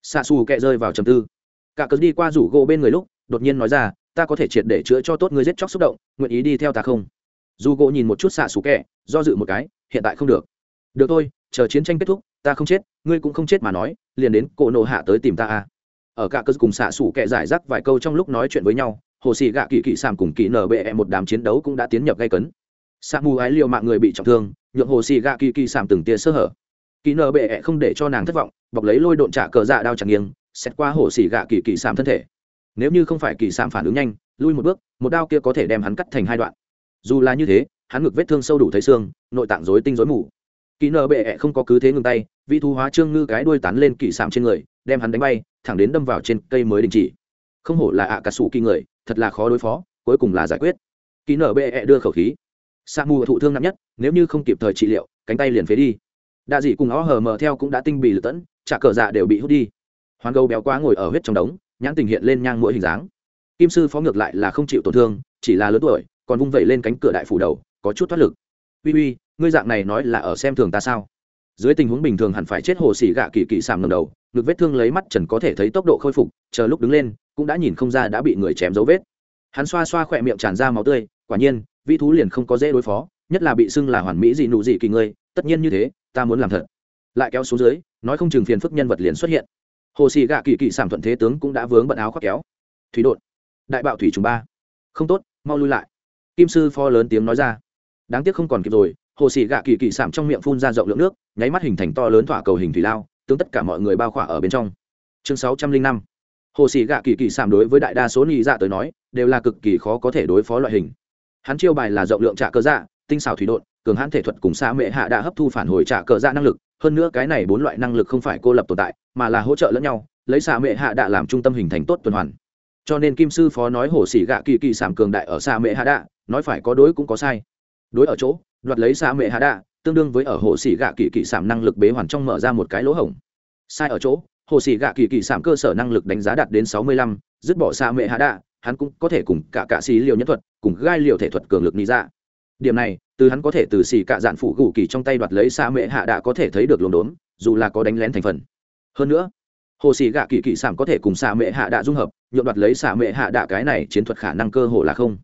Xa xù kẹ rơi vào trầm tư. Cả cớ đi qua rủ gỗ bên người lúc, đột nhiên nói ra, ta có thể triệt để chữa cho tốt ngươi giết chóc xúc động, nguyện ý đi theo ta không? Dù gỗ nhìn một chút xạ xù kẹ, do dự một cái, hiện tại không được. Được thôi, chờ chiến tranh kết thúc, ta không chết, ngươi cũng không chết mà nói, liền đến cổ nộ hạ tới tìm ta a ở cả cơ cùng xạ xù kẹ giải rác vài câu trong lúc nói chuyện với nhau, hồ sĩ gạ kỳ kỳ sàm cùng kỳ nở bệ một đám chiến đấu cũng đã tiến nhập gây cấn. Sa mù ái liệu mạng người bị trọng thương, nhượng hồ sĩ gạ kỳ kỳ sàm từng tia sơ hở. Kỳ nở bệ không để cho nàng thất vọng, bọc lấy lôi độn trả cờ dạ đao chẳng nghiêng, xét qua hồ sĩ gạ kỳ kỳ sàm thân thể. Nếu như không phải kỳ sàm phản ứng nhanh, lui một bước, một đao kia có thể đem hắn cắt thành hai đoạn dù là như thế, hắn ngực vết thương sâu đủ thấy xương, nội tạng rối tinh rối mù. Kỹ nợ bệ -E không có cứ thế ngừng tay, vị thu hóa trương ngư cái đuôi tán lên kỳ sạm trên người, đem hắn đánh bay, thẳng đến đâm vào trên cây mới đình chỉ. Không hổ là ạ à cà sủ kỳ người, thật là khó đối phó, cuối cùng là giải quyết. Kỹ nợ bệ -E đưa khẩu khí. Sa mù thụ thương nặng nhất, nếu như không kịp thời trị liệu, cánh tay liền phế đi. Đạ dị cùng ó hờ mờ theo cũng đã tinh bị lật tẫn trả cờ dạ đều bị hút đi. Hoàn gấu béo quá ngồi ở huyết trong đống, nhãn tình hiện lên nhang mũi hình dáng. Kim sư phó ngược lại là không chịu tổn thương, chỉ là lớn tuổi còn vung vẩy lên cánh cửa đại phủ đầu, có chút thoát lực. Uy uy, ngươi dạng này nói là ở xem thường ta sao? Dưới tình huống bình thường hẳn phải chết hồ xỉ gạ kỳ kỳ sàm ngầm đầu, ngực vết thương lấy mắt trần có thể thấy tốc độ khôi phục, chờ lúc đứng lên, cũng đã nhìn không ra đã bị người chém dấu vết. Hắn xoa xoa khỏe miệng tràn ra máu tươi, quả nhiên vi thú liền không có dễ đối phó, nhất là bị xưng là hoàn mỹ gì nụ gì kỳ ngươi, tất nhiên như thế, ta muốn làm thật. Lại kéo xuống dưới, nói không chừng phiền phức nhân vật liền xuất hiện. Hồ xì gạ kỳ kỳ sản thuận thế tướng cũng đã vướng bận áo khoác kéo. Thủy đột, đại bạo thủy trùng ba. Không tốt, mau lui lại kim sư pho lớn tiếng nói ra. Đáng tiếc không còn kịp rồi, hồ sĩ gạ kỳ kỳ sạm trong miệng phun ra rộng lượng nước, nháy mắt hình thành to lớn thỏa cầu hình thủy lao tướng tất cả mọi người bao khỏa ở bên trong. Chương sáu trăm linh năm. Hồ sĩ gạ kỳ kỳ sạm đối với đại đa số nhị dạ tới nói, đều là cực kỳ khó có thể đối phó loại hình. Hắn chiêu bài là rộng lượng trả cơ dạ tinh xảo thủy đột cường hãn thể thuật cùng xa mệ hạ đã hấp thu phản hồi trả cờ dạ năng lực, hơn nữa cái này bốn loại năng lực không phải cô lập tồn tại, mà là hỗ trợ lẫn nhau, lấy xa mệ hạ đạ làm trung tâm hình thành tốt tuần hoàn. Cho nên kim sư phó nói hồ sĩ gạ kỳ kỳ sảm cường đại ở xa mệ hạ đạ nói phải có đối cũng có sai. Đối ở chỗ, đoạt lấy xạ mệ hạ đạ, tương đương với ở hồ xỉ gạ kỳ kỳ sảm năng lực bế hoàn trong mở ra một cái lỗ hổng. Sai ở chỗ, hồ xỉ gạ kỳ kỳ sảm cơ sở năng lực đánh giá đạt đến sáu mươi lăm, dứt bỏ xạ mệ hạ đạ, hắn cũng có thể cùng cả cạ xì liều nhân thuật, cùng gai liều thể thuật cường lực lý ra dạ. điểm này, từ hắn có thể từ xì cạ dạn phụ gù kỳ trong tay đoạt lấy xạ mệ hạ đạ có thể thấy được lồn đốn, dù là có đánh lén thành phần. Hơn nữa, hồ xì gạ kỳ kỳ sảm có thể cùng xạ mệ hạ đạ dung hợp nhuộm đoạt lấy xạ mệ hạ đạ cái này chiến thuật khả năng cơ hồ là không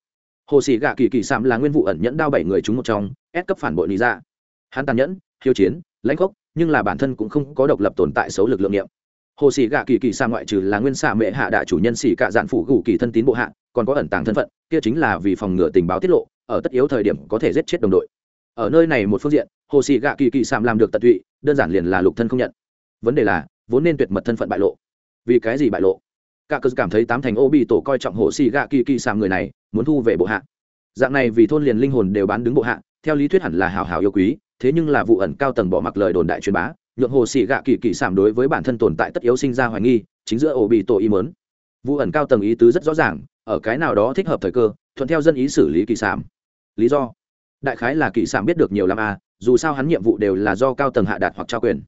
hồ sĩ gạ kỳ kỳ Sạm là nguyên vụ ẩn nhẫn đao bảy người chúng một trong, ép cấp phản bội lý ra dạ. hắn tàn nhẫn, khiêu chiến, lãnh gốc nhưng là bản thân cũng không có độc lập tồn tại xấu lực lượng nghiệm. Hồ sĩ gạ kỳ kỳ Sạm ngoại trừ là nguyên xạ mệ hạ đạ chủ nhân sĩ cạ dạn phủ gù kỳ thân tín bộ hạ, còn có ẩn tàng thân phận, kia chính là vì phòng ngừa tình báo tiết lộ, ở tất yếu thời điểm có thể giết chết đồng đội. Ở nơi này một phương diện, hồ sĩ gạ kỳ kỳ sạm làm được tận tụy, đơn giản liền là lục thân không nhận. Vấn đề là, vốn nên tuyệt mật thân phận bại lộ. Vì cái gì bại lộ? Cả cơ cảm thấy tám thành ô bị tổ coi trọng hồ sĩ gạ kỳ kỳ sạm người này, muốn thu về bộ hạ. Dạng này vì thôn liền linh hồn đều bán đứng bộ hạ, theo lý thuyết hẳn là hào hào yêu quý, thế nhưng là vụ ẩn cao tầng bỏ mặc lời đồn đại truyền bá, nhượng hồ sĩ gạ kỳ kỳ sảm đối với bản thân tồn tại tất yếu sinh ra hoài nghi, chính giữa ổ bị tổ ý mớn vụ ẩn cao tầng ý tứ rất rõ ràng, ở cái nào đó thích hợp thời cơ, thuận theo dân ý xử lý kỳ sảm lý do? Đại khái là kỳ sảm biết được nhiều l a à, dù sao hắn nhiệm vụ đều là do cao tầng hạ đạt hoặc trao quyền.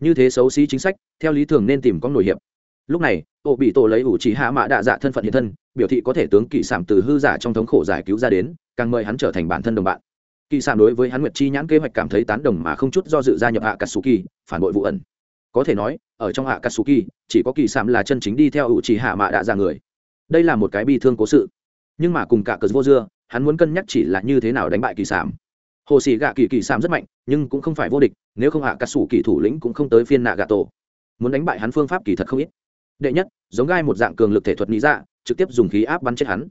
Như thế xấu xí chính sách, theo lý thường nên tìm có nổi hiệp lúc này ổ bị tổ lấy ủ trí hạ mạ đạ dạ thân phận hiện thân, biểu thị có thể tướng kỳ sảm từ hư giả trong thống khổ giải cứu ra đến, càng mời hắn trở thành bản thân đồng bạn. Kỳ sảm đối với hắn nguyệt chi nhãn kế hoạch cảm thấy tán đồng mà không chút do dự gia nhập hạ katsuki phản bội vụ ẩn. Có thể nói, ở trong hạ katsuki chỉ có kỳ sảm là chân chính đi theo ủ trí hạ mạ đạ dạ người. Đây là một cái bi thương cố sự. Nhưng mà cùng cả cờ vô dưa, hắn muốn cân nhắc chỉ là như thế nào đánh bại kỳ sảm hồ sĩ gạ kỳ kỳ sảm rất mạnh, nhưng cũng không phải vô địch, nếu không hạ cắt sủ kỳ thủ lĩnh cũng không tới phiên nạ gà tổ muốn đánh bại hắn phương pháp kỳ thật không ít đệ nhất, giống gai một dạng cường lực thể thuật lý dạ trực tiếp dùng khí áp bắn chết hắn.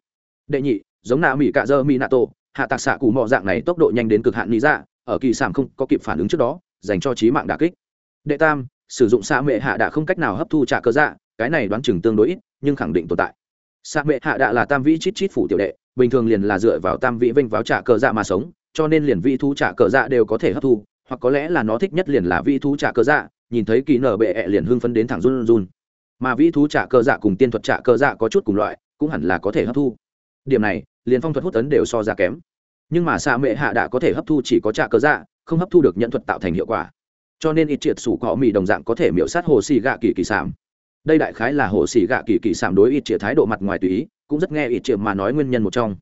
Đệ nhị, giống nạ mỹ cạ dơ mỹ nạ tổ, hạ tạc xạ cụ mọ dạng này tốc độ nhanh đến cực hạn lý dạ ở kỳ sản không có kịp phản ứng trước đó, dành cho trí mạng đà kích. Đệ tam, sử dụng xạ mệ hạ đã không cách nào hấp thu trả cơ dạ cái này đoán chừng tương đối ít, nhưng khẳng định tồn tại. Xạ mệ hạ đã là tam vĩ chít chít phủ tiểu đệ, bình thường liền là dựa vào tam vĩ vinh vào trả cơ dạ mà sống, cho nên liền vi thú trả cơ dạ đều có thể hấp thu, hoặc có lẽ là nó thích nhất liền là vi thú trả cơ dạ nhìn thấy kỳ nở bệ ẹ liền hưng phấn đến thẳng run run mà vĩ thú trả cơ dạ cùng tiên thuật trả cơ dạ có chút cùng loại, cũng hẳn là có thể hấp thu. Điểm này, liền phong thuật hút ấn đều so ra kém. Nhưng mà xạ mệ hạ đã có thể hấp thu chỉ có trả cơ dạ không hấp thu được nhận thuật tạo thành hiệu quả. Cho nên ít triệt sủ cọ mì đồng dạng có thể miễu sát hồ xì gạ kỳ kỳ sảm đây đại khái là hồ xì gạ kỳ kỳ sảm đối ít triệt thái độ mặt ngoài tùy ý, cũng rất nghe ít triệt mà nói nguyên nhân một trong.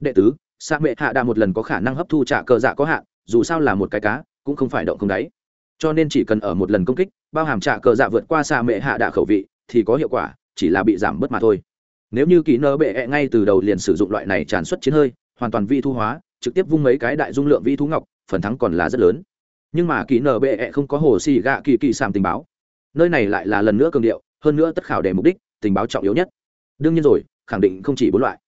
Đệ tứ sa mệ hạ đã một lần có khả năng hấp thu trả cơ dạ có hạn, dù sao là một cái cá, cũng không phải động không đáy. Cho nên chỉ cần ở một lần công kích, bao hàm trả cờ dạ vượt qua sa mệ hạ đã khẩu vị thì có hiệu quả, chỉ là bị giảm bớt mà thôi. Nếu như kỳ nơ bệ -e ngay từ đầu liền sử dụng loại này tràn xuất chiến hơi, hoàn toàn vi thu hóa, trực tiếp vung mấy cái đại dung lượng vi thú ngọc, phần thắng còn là rất lớn. Nhưng mà kỳ nở bệ -E không có hồ xì gạ kỳ kỳ sàm tình báo. Nơi này lại là lần nữa cường điệu, hơn nữa tất khảo để mục đích, tình báo trọng yếu nhất. Đương nhiên rồi, khẳng định không chỉ bốn loại.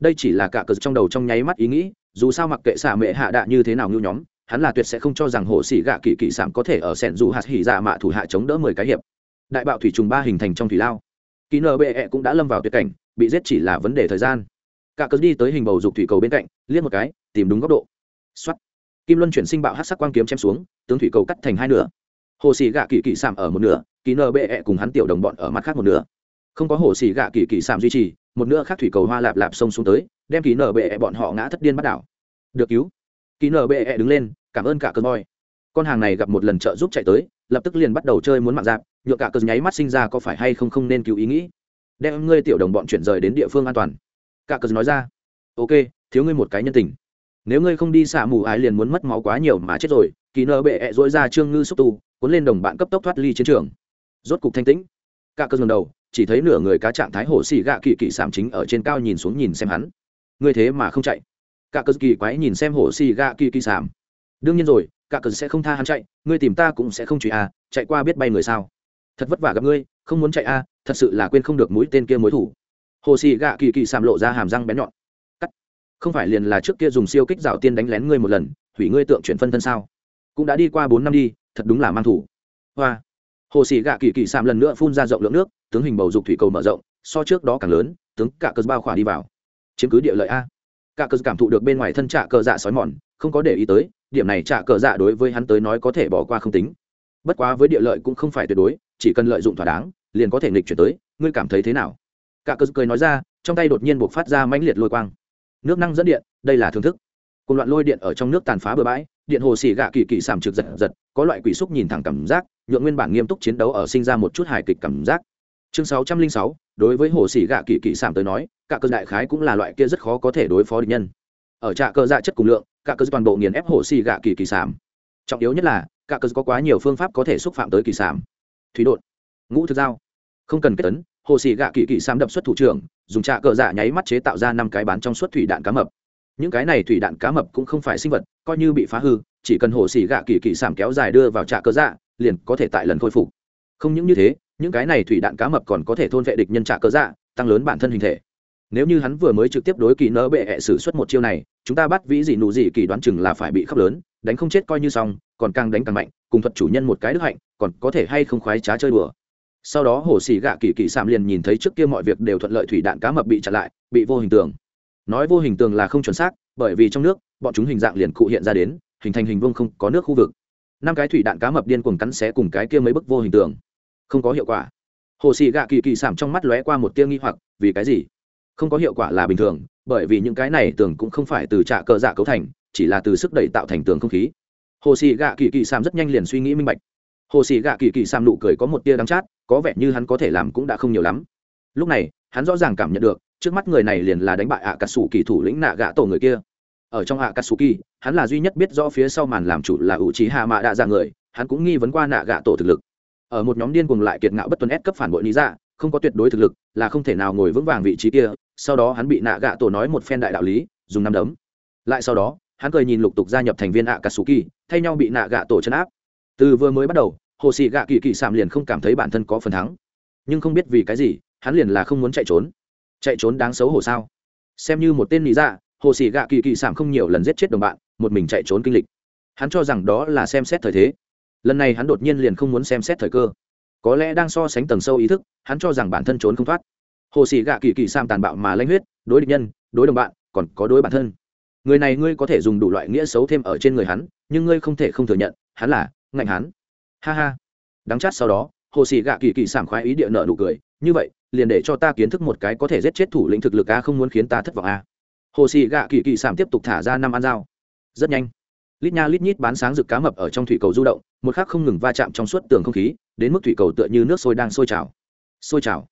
Đây chỉ là cả cờ trong đầu trong nháy mắt ý nghĩ, dù sao mặc kệ xả mệ hạ đạ như thế nào nhu nhóm, hắn là tuyệt sẽ không cho rằng hồ xì gạ kỳ kỳ sàm có thể ở sẻn dù hạt hỉ dạ mạ thủ hạ chống đỡ mười cái hiệp đại bạo thủy trùng ba hình thành trong thủy lao. Kỳ nở bệ -E cũng đã lâm vào tuyệt cảnh, bị giết chỉ là vấn đề thời gian. Cả cớ đi tới hình bầu dục thủy cầu bên cạnh liên một cái, tìm đúng góc độ. Xuất kim luân chuyển sinh bạo hát sắc quang kiếm chém xuống, tướng thủy cầu cắt thành hai nửa. Hồ xì gạ kỳ kỳ sảm ở một nửa kỳ nơ bệ -E cùng hắn tiểu đồng bọn ở mặt khác một nửa. Không có hồ xì gạ kỳ kỳ sảm duy trì, một nửa khác thủy cầu hoa lạp lạp sông xuống tới, đem kỳ nở bệ -E bọn họ ngã thất điên bắt đảo. Được cứu. Kỳ nở bệ -E đứng lên, cảm ơn cả cơn voi con hàng này gặp một lần trợ giúp chạy tới, lập tức liền bắt đầu chơi muốn mạng dạp, nhựa cả cờ nháy mắt sinh ra có phải hay không không nên cứu ý nghĩ. Đem ngươi tiểu đồng bọn chuyển rời đến địa phương an toàn. Cả cờ nói ra. Ok, thiếu ngươi một cái nhân tình. Nếu ngươi không đi xả mù ái liền muốn mất máu quá nhiều mà chết rồi, kỳ nợ bệ ẹ dỗi ra trương ngư xúc tu, cuốn lên đồng bạn cấp tốc thoát ly chiến trường. Rốt cục thanh tĩnh. Cả cơn đầu, chỉ thấy nửa người cá trạng thái hổ xì gạ kỳ kỳ sảm chính ở trên cao nhìn xuống nhìn xem hắn. Ngươi thế mà không chạy. Cả cơn kỳ quái nhìn xem hổ xì gạ kỳ kỳ sảm đương nhiên rồi cả cờ sẽ không tha hắn chạy ngươi tìm ta cũng sẽ không truy à chạy qua biết bay người sao. Thật vất vả gặp ngươi không muốn chạy à thật sự là quên không được mũi tên kia mối thủ. Hồ xì gạ kỳ kỳ sàm lộ ra hàm răng bén nhọn. Cắt, không phải liền là trước kia dùng siêu kích rào tiên đánh lén ngươi một lần hủy ngươi tượng chuyển phân thân sao? Cũng đã đi qua bốn năm đi thật đúng là mang thủ. Hoa. Hồ xì gạ kỳ kỳ sàm lần nữa phun ra rộng lượng nước tướng hình bầu dục thủy cầu mở rộng so trước đó càng lớn tướng cả cờ bao khỏa đi vào. Chiếm cứ địa lợi a. Cả cờ cảm thụ được bên ngoài thân trạ cờ dạ sói mòn không có để ý tới điểm này trạ cờ dạ đối với hắn tới nói có thể bỏ qua không tính. Bất quá với địa lợi cũng không phải tuyệt đối, chỉ cần lợi dụng thỏa đáng, liền có thể nghịch chuyển tới. Ngươi cảm thấy thế nào? Cả cơn cười nói ra, trong tay đột nhiên buộc phát ra mãnh liệt lôi quang. Nước năng dẫn điện, đây là thưởng thức. Cùng loạn lôi điện ở trong nước tàn phá bừa bãi, điện hồ xỉ gạ kỳ kỳ sảm trực giật giật, có loại quỷ xúc nhìn thẳng cảm giác, nhượng nguyên bản nghiêm túc chiến đấu ở sinh ra một chút hài kịch cảm giác. Chương sáu trăm linh sáu, đối với hồ xỉ gạ kỳ kỳ sảm tới nói, cả cơn đại khái cũng là loại kia rất khó có thể đối phó địch nhân. Ở trạ cơ dạ chất cùng lượng cả cơ toàn bộ nghiền ép hồ xì gạ kỳ kỳ sảm. Trọng yếu nhất là cả cơ có quá nhiều phương pháp có thể xúc phạm tới kỳ sảm. Thủy đột ngũ thực dao, không cần kết tấn hồ xì gạ kỳ kỳ sảm đập xuất thủ trưởng dùng trạ cờ dạ nháy mắt chế tạo ra năm cái bán trong suốt thủy đạn cá mập. Những cái này thủy đạn cá mập cũng không phải sinh vật coi như bị phá hư chỉ cần hồ xì gạ kỳ kỳ sảm kéo dài đưa vào trạ cờ dạ liền có thể tại lần khôi phục. Không những như thế những cái này thủy đạn cá mập còn có thể thôn vệ địch nhân trạ cờ dạ tăng lớn bản thân hình thể. Nếu như hắn vừa mới trực tiếp đối kỳ nỡ bệ hệ xử suất một chiêu này chúng ta bắt vĩ gì nụ gì kỳ đoán chừng là phải bị khóc lớn, đánh không chết coi như xong, còn càng đánh càng mạnh, cùng thuật chủ nhân một cái đức hạnh, còn có thể hay không khoái trá chơi đùa. Sau đó hồ xì gạ kỳ kỳ sạm liền nhìn thấy trước kia mọi việc đều thuận lợi thủy đạn cá mập bị chặn lại, bị vô hình tường. Nói vô hình tường là không chuẩn xác, bởi vì trong nước, bọn chúng hình dạng liền cụ hiện ra đến, hình thành hình vuông không có nước khu vực. Năm cái thủy đạn cá mập điên cuồng cắn xé cùng cái kia mấy bức vô hình tường. Không có hiệu quả. Hồ xì gạ kỳ kỳ sảm trong mắt lóe qua một tia nghi hoặc, vì cái gì? Không có hiệu quả là bình thường bởi vì những cái này tường cũng không phải từ trạ cờ dạ cấu thành, chỉ là từ sức đẩy tạo thành tường không khí. Hồ xì gạ kỳ kỳ sam rất nhanh liền suy nghĩ minh bạch. Hồ xì gạ kỳ kỳ sam nụ cười có một tia đắng chát, có vẻ như hắn có thể làm cũng đã không nhiều lắm. Lúc này, hắn rõ ràng cảm nhận được, trước mắt người này liền là đánh bại ạ cà sủ kỳ thủ lĩnh nạ gạ tổ người kia. Ở trong ạ cà sủ kỳ hắn là duy nhất biết rõ phía sau màn làm chủ là ủ trí hạ mạ đạ ra người, hắn cũng nghi vấn qua nạ gạ tổ thực lực. Ở một nhóm điên cuồng lại kiệt ngạo bất tuân ép cấp phản bội lý dạ không có tuyệt đối thực lực, là không thể nào ngồi vững vàng vị trí kia sau đó hắn bị nạ gạ tổ nói một phen đại đạo lý, dùng năm đấm. Lại sau đó, hắn cười nhìn lục tục gia nhập thành viên ạ cà sù kỳ thay nhau bị nạ gạ tổ chấn áp. Từ vừa mới bắt đầu, hồ sĩ gạ kỳ kỳ sạm liền không cảm thấy bản thân có phần thắng. Nhưng không biết vì cái gì, hắn liền là không muốn chạy trốn. Chạy trốn đáng xấu hổ sao? Xem như một tên lý dạ hồ sĩ gạ kỳ kỳ sạm không nhiều lần giết chết đồng bạn, một mình chạy trốn kinh lịch. Hắn cho rằng đó là xem xét thời thế. Lần này hắn đột nhiên liền không muốn xem xét thời cơ. Có lẽ đang so sánh tầng sâu ý thức, hắn cho rằng bản thân trốn không thoát hồ sĩ gạ kỳ kỳ sam tàn bạo mà lanh huyết, đối địch nhân, đối đồng bạn, còn có đối bản thân. Người này ngươi có thể dùng đủ loại nghĩa xấu thêm ở trên người hắn, nhưng ngươi không thể không thừa nhận, hắn là ngạnh hắn. Ha ha. Đáng chát sau đó, hồ sĩ gạ kỳ kỳ sảng khoái ý địa nợ nụ cười, như vậy, liền để cho ta kiến thức một cái có thể giết chết thủ lĩnh thực lực a, không muốn khiến ta thất vọng a. Hồ sĩ gạ kỳ kỳ sảng tiếp tục thả ra năm ăn dao. Rất nhanh, lít nha lít nhít bán sáng rực cá mập ở trong thủy cầu du động, một khắc không ngừng va chạm trong suốt tường không khí, đến mức thủy cầu tựa như nước sôi đang sôi trào. Sôi trào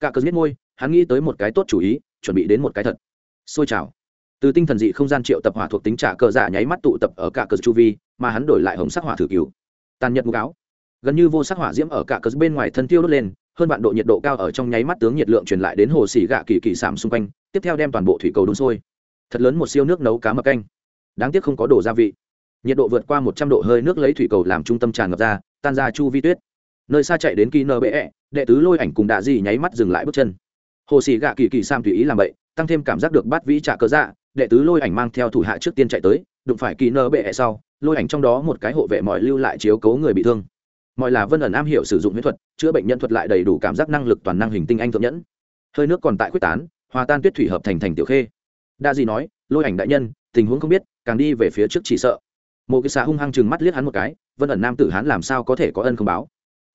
cả cớ giết môi, hắn nghĩ tới một cái tốt chủ ý, chuẩn bị đến một cái thật. Sôi trào từ tinh thần dị không gian triệu tập hỏa thuộc tính trả cờ giả nháy mắt tụ tập ở cả cờ chu vi, mà hắn đổi lại hồng sắc hỏa thử cứu tàn nhật mục áo. Gần như vô sắc hỏa diễm ở cả cờ bên ngoài thân tiêu đốt lên, hơn vạn độ nhiệt độ cao ở trong nháy mắt tướng nhiệt lượng truyền lại đến hồ xỉ gạ kỳ kỳ sảm xung quanh, tiếp theo đem toàn bộ thủy cầu đun sôi. Thật lớn một siêu nước nấu cá mập canh. Đáng tiếc không có đồ gia vị. Nhiệt độ vượt qua một trăm độ hơi nước lấy thủy cầu làm trung tâm tràn ngập ra, tan ra chu vi tuyết nơi xa chạy đến kỳ nơ bệ đệ tứ lôi ảnh cùng đạ di nháy mắt dừng lại bước chân. Hồ sĩ gạ kỳ kỳ sam tùy ý làm vậy, tăng thêm cảm giác được bát vĩ trả cớ dạ đệ tứ lôi ảnh mang theo thủ hạ trước tiên chạy tới, đụng phải kỳ nơ bệ sau, lôi ảnh trong đó một cái hộ vệ mọi lưu lại chiếu cố người bị thương. Mọi là vân ẩn am hiểu sử dụng huyết thuật, chữa bệnh nhân thuật lại đầy đủ cảm giác năng lực toàn năng hình tinh anh thượng nhẫn. Hơi nước còn tại quyết tán, hòa tan tuyết thủy hợp thành thành tiểu khê. Đa di nói, lôi ảnh đại nhân, tình huống không biết, càng đi về phía trước chỉ sợ. Một cái xà hung hăng chừng mắt liếc hắn một cái, vân ẩn nam tử hắn làm sao có thể có ân không báo?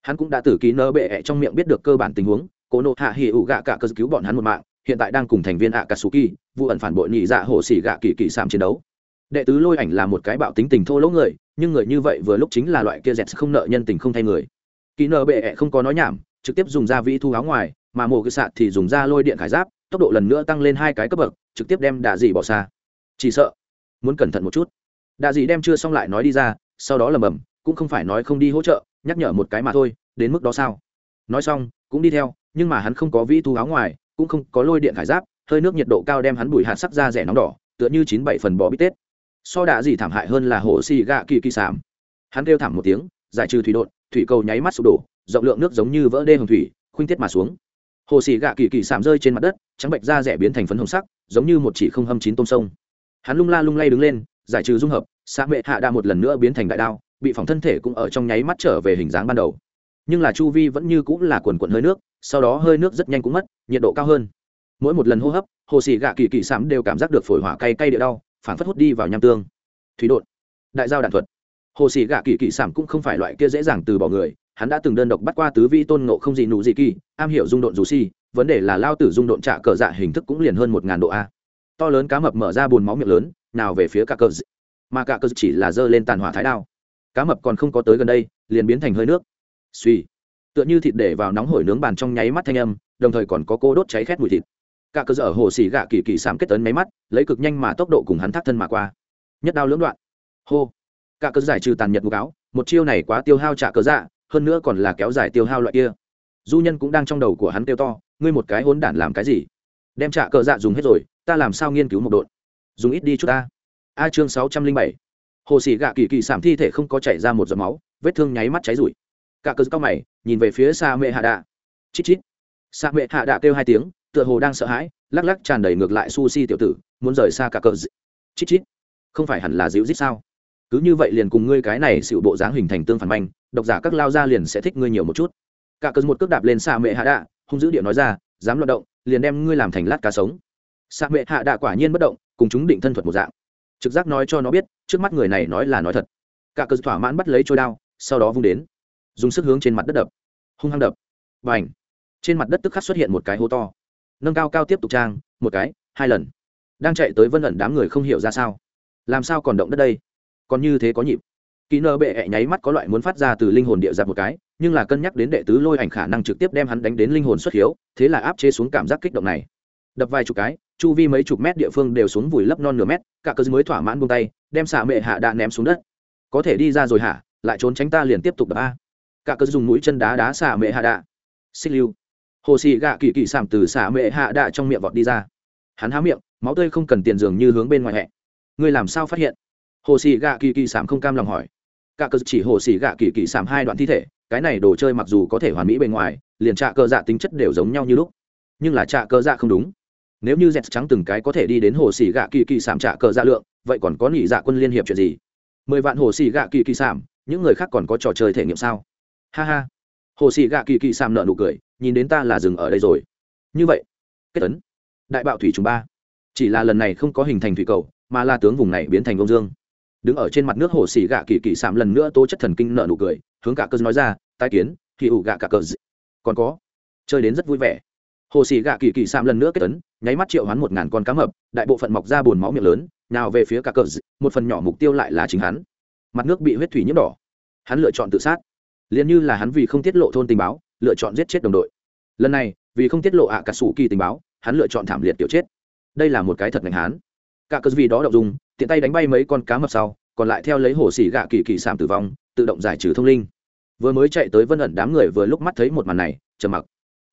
Hắn cũng đã từ ký nơ bệ trong miệng biết được cơ bản tình huống, cố nộ hạ hỉ ủ gạ cả cơ cứu bọn hắn một mạng, hiện tại đang cùng thành viên ạ katsuki vụ ẩn phản bội nhị dạ hổ xỉ gạ kỳ kỳ sạm chiến đấu. Đệ tứ lôi ảnh là một cái bạo tính tình thô lỗ người, nhưng người như vậy vừa lúc chính là loại kia dẹt không nợ nhân tình không thay người. Ký nơ bệ không có nói nhảm, trực tiếp dùng da vi thu áo ngoài, mà mồ cơ sạ thì dùng da lôi điện khải giáp, tốc độ lần nữa tăng lên hai cái cấp bậc, trực tiếp đem đà dị bỏ xa. Chỉ sợ, muốn cẩn thận một chút. Đà dị đem chưa xong lại nói đi ra, sau đó lầm bầm cũng không phải nói không đi hỗ trợ nhắc nhở một cái mà thôi, đến mức đó sao? Nói xong, cũng đi theo, nhưng mà hắn không có vĩ thu áo ngoài, cũng không có lôi điện khải giáp, hơi nước nhiệt độ cao đem hắn bùi hạt sắc ra rẻ nóng đỏ, tựa như chín bảy phần bò bít tết. So đã gì thảm hại hơn là hồ xì gạ kỳ kỳ sảm. Hắn kêu thảm một tiếng, giải trừ thủy đột thủy cầu nháy mắt sụp đổ, rộng lượng nước giống như vỡ đê hồng thủy, khuynh tiết mà xuống. Hồ xì gạ kỳ kỳ sảm rơi trên mặt đất, trắng bệnh da rẻ biến thành phấn hồng sắc, giống như một chỉ không hâm chín tôm sông. Hắn lung la lung lay đứng lên, giải trừ dung hợp xã mệ hạ đa một lần nữa biến thành đại đao bị phỏng thân thể cũng ở trong nháy mắt trở về hình dáng ban đầu. Nhưng là chu vi vẫn như cũng là quần quần hơi nước, sau đó hơi nước rất nhanh cũng mất, nhiệt độ cao hơn. Mỗi một lần hô hấp, hồ xì gạ kỳ kỳ sám đều cảm giác được phổi hỏa cay cay địa đau phản phất hút đi vào nham tương. Thủy đột đại giao đạn thuật. Hồ sĩ gạ kỳ kỳ sản cũng không phải loại kia dễ dàng từ bỏ người, hắn đã từng đơn độc bắt qua tứ vi tôn ngộ không gì nụ gì kỳ, am hiểu dung độn dù si, vấn đề là lao tử dung độn trả cờ dạ hình thức cũng liền hơn một ngàn độ a. To lớn cá mập mở ra bùn máu miệng lớn, nào về phía cả cờ dị. mà cả cờ chỉ là giơ lên tàn hỏa thái đao cá mập còn không có tới gần đây, liền biến thành hơi nước. Suy tựa như thịt để vào nóng hổi nướng bàn trong nháy mắt thanh âm, đồng thời còn có cô đốt cháy khét mùi thịt. Cả cơ sở hồ xỉ gạ kỳ kỳ sám kết tấn máy mắt, lấy cực nhanh mà tốc độ cùng hắn thắt thân mà qua. Nhất đao lưỡng đoạn. Hô. Cả cơ giải trừ tàn nhật mục áo một chiêu này quá tiêu hao trả cớ dạ hơn nữa còn là kéo dài tiêu hao loại kia. Du nhân cũng đang trong đầu của hắn kêu to, ngươi một cái hốn đản làm cái gì? Đem trả cờ dạ dùng hết rồi, ta làm sao nghiên cứu một độn? Dùng ít đi chút ta. A chương sáu trăm linh bảy hồ xì gạ kỳ kỳ sảm thi thể không có chảy ra một giọt máu, vết thương nháy mắt cháy rụi. Cả cờ cao mày, nhìn về phía xa mẹ hạ đạ. Chít chít. Xa mẹ hạ đạ kêu hai tiếng, tựa hồ đang sợ hãi, lắc lắc tràn đầy ngược lại sushi tiểu tử, muốn rời xa cả cờ chít chít. Không phải hẳn là dịu dít sao? Cứ như vậy liền cùng ngươi cái này sự bộ dáng hình thành tương phản manh, độc giả các lao ra liền sẽ thích ngươi nhiều một chút. Cả cơn một cước đạp lên xa mẹ hạ đạ, hung dữ điện nói ra, dám loạt động, liền đem ngươi làm thành lát cá sống. Xa mẹ hạ đạ quả nhiên bất động, cùng chúng định thân thuật một dạng trực giác nói cho nó biết, trước mắt người này nói là nói thật. Cả cơ thỏa mãn bắt lấy trôi đao, sau đó vung đến. Dùng sức hướng trên mặt đất đập. Hung hăng đập. Và ảnh trên mặt đất tức khắc xuất hiện một cái hố to. Nâng cao cao tiếp tục trang, một cái, hai lần. Đang chạy tới vân ẩn đám người không hiểu ra sao. Làm sao còn động đất đây? Còn như thế có nhịp. Kỹ nơ bệ hẹ nháy mắt có loại muốn phát ra từ linh hồn địa giặt một cái, nhưng là cân nhắc đến đệ tứ lôi ảnh khả năng trực tiếp đem hắn đánh đến linh hồn xuất hiếu, thế là áp chế xuống cảm giác kích động này. Đập vài chục cái chu vi mấy chục mét địa phương đều xuống vùi lấp non nửa mét, cả cơ mới thỏa mãn buông tay, đem xạ mệ hạ đã ném xuống đất. Có thể đi ra rồi hả? Lại trốn tránh ta liền tiếp tục đập a. Cả cơ dùng mũi chân đá đá xạ mệ hạ đạ. Xích lưu. Hồ xì gạ kỳ kỳ sảm từ xạ mệ hạ đạ trong miệng vọt đi ra. Hắn há miệng, máu tươi không cần tiền dường như hướng bên ngoài hẹ. Ngươi làm sao phát hiện? Hồ xì gạ kỳ kỳ sảm không cam lòng hỏi. Cả cơ chỉ hồ xì gạ kỳ kỳ sảm hai đoạn thi thể, cái này đồ chơi mặc dù có thể hoàn mỹ bề ngoài, liền trạ cơ dạ tính chất đều giống nhau như lúc. Nhưng là trạ cơ dạ không đúng nếu như dẹt trắng từng cái có thể đi đến hồ xì gạ kỳ kỳ sảm trả cờ dạ lượng, vậy còn có nỉ dạ quân liên hiệp chuyện gì? Mười vạn hồ xì gạ kỳ kỳ sảm những người khác còn có trò chơi thể nghiệm sao? Ha ha. Hồ xì gạ kỳ kỳ sảm nợ nụ cười, nhìn đến ta là dừng ở đây rồi. Như vậy, kết tấn đại bạo thủy chúng ba. Chỉ là lần này không có hình thành thủy cầu, mà là tướng vùng này biến thành công dương. Đứng ở trên mặt nước hồ xì gạ kỳ kỳ sảm lần nữa tố chất thần kinh nợ nụ cười, hướng cả cơ nói ra, tai kiến, thì ủ gạ cả cờ còn có, chơi đến rất vui vẻ. Hồ xì gạ kỳ kỳ sảm lần nữa kết tấn nháy mắt triệu hoán một ngàn con cá mập, đại bộ phận mọc ra bùn máu miệng lớn, nào về phía cả cờ một phần nhỏ mục tiêu lại là chính hắn. Mặt nước bị huyết thủy nhiễm đỏ. Hắn lựa chọn tự sát. Liền như là hắn vì không tiết lộ thôn tình báo, lựa chọn giết chết đồng đội. Lần này, vì không tiết lộ ạ cả sủ kỳ tình báo, hắn lựa chọn thảm liệt tiểu chết. Đây là một cái thật ngành hắn. cả cờ vì đó đậu dùng tiện tay đánh bay mấy con cá mập sau, còn lại theo lấy hồ xỉ gạ kỳ kỳ sảm tử vong, tự động giải trừ thông linh. Vừa mới chạy tới vân ẩn đám người vừa lúc mắt thấy một màn này, trầm mặc.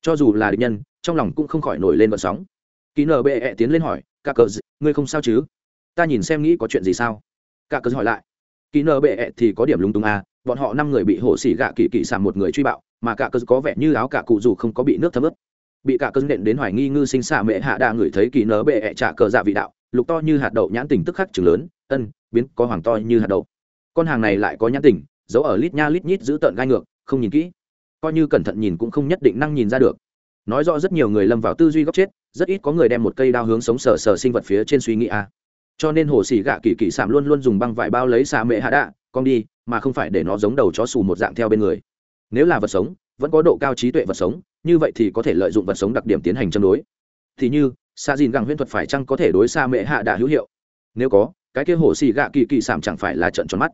Cho dù là địch nhân, trong lòng cũng không khỏi nổi lên vận sóng. Ký nở bệ -E tiến lên hỏi cả cờ ngươi không sao chứ? Ta nhìn xem nghĩ có chuyện gì sao? Cả cờ hỏi lại, ký nở bệ -E thì có điểm lúng túng à bọn họ năm người bị hổ xỉ gạ kỳ kỳ sàm một người truy bạo, mà cả cờ có vẻ như áo cả cụ dù không có bị nước thấm ướt. Bị cả cờ nện đến hoài nghi ngư sinh xạ mẹ hạ đa người thấy ký nở bệ -E trả cờ dạ vị đạo, lục to như hạt đậu nhãn tình tức khắc chừng lớn, ân, biến có hoàng to như hạt đậu. Con hàng này lại có nhãn tình, giấu ở lít nha lít nhít giữ tợn gai ngược, không nhìn kỹ. Coi như cẩn thận nhìn cũng không nhất định năng nhìn ra được nói rõ rất nhiều người lâm vào tư duy góc chết, rất ít có người đem một cây đao hướng sống sờ sờ sinh vật phía trên suy nghĩ a cho nên hồ xỉ gạ kỳ kỳ sạm luôn luôn dùng băng vải bao lấy xà mệ hạ đạ, con đi, mà không phải để nó giống đầu chó xù một dạng theo bên người. Nếu là vật sống, vẫn có độ cao trí tuệ vật sống, như vậy thì có thể lợi dụng vật sống đặc điểm tiến hành châm đối. Thì như xa dìn gẳng huyễn thuật phải chăng có thể đối xa mệ hạ đạ hữu hiệu? Nếu có, cái kia hồ xì gạ kỳ kỳ sảm chẳng phải là trận tròn mắt.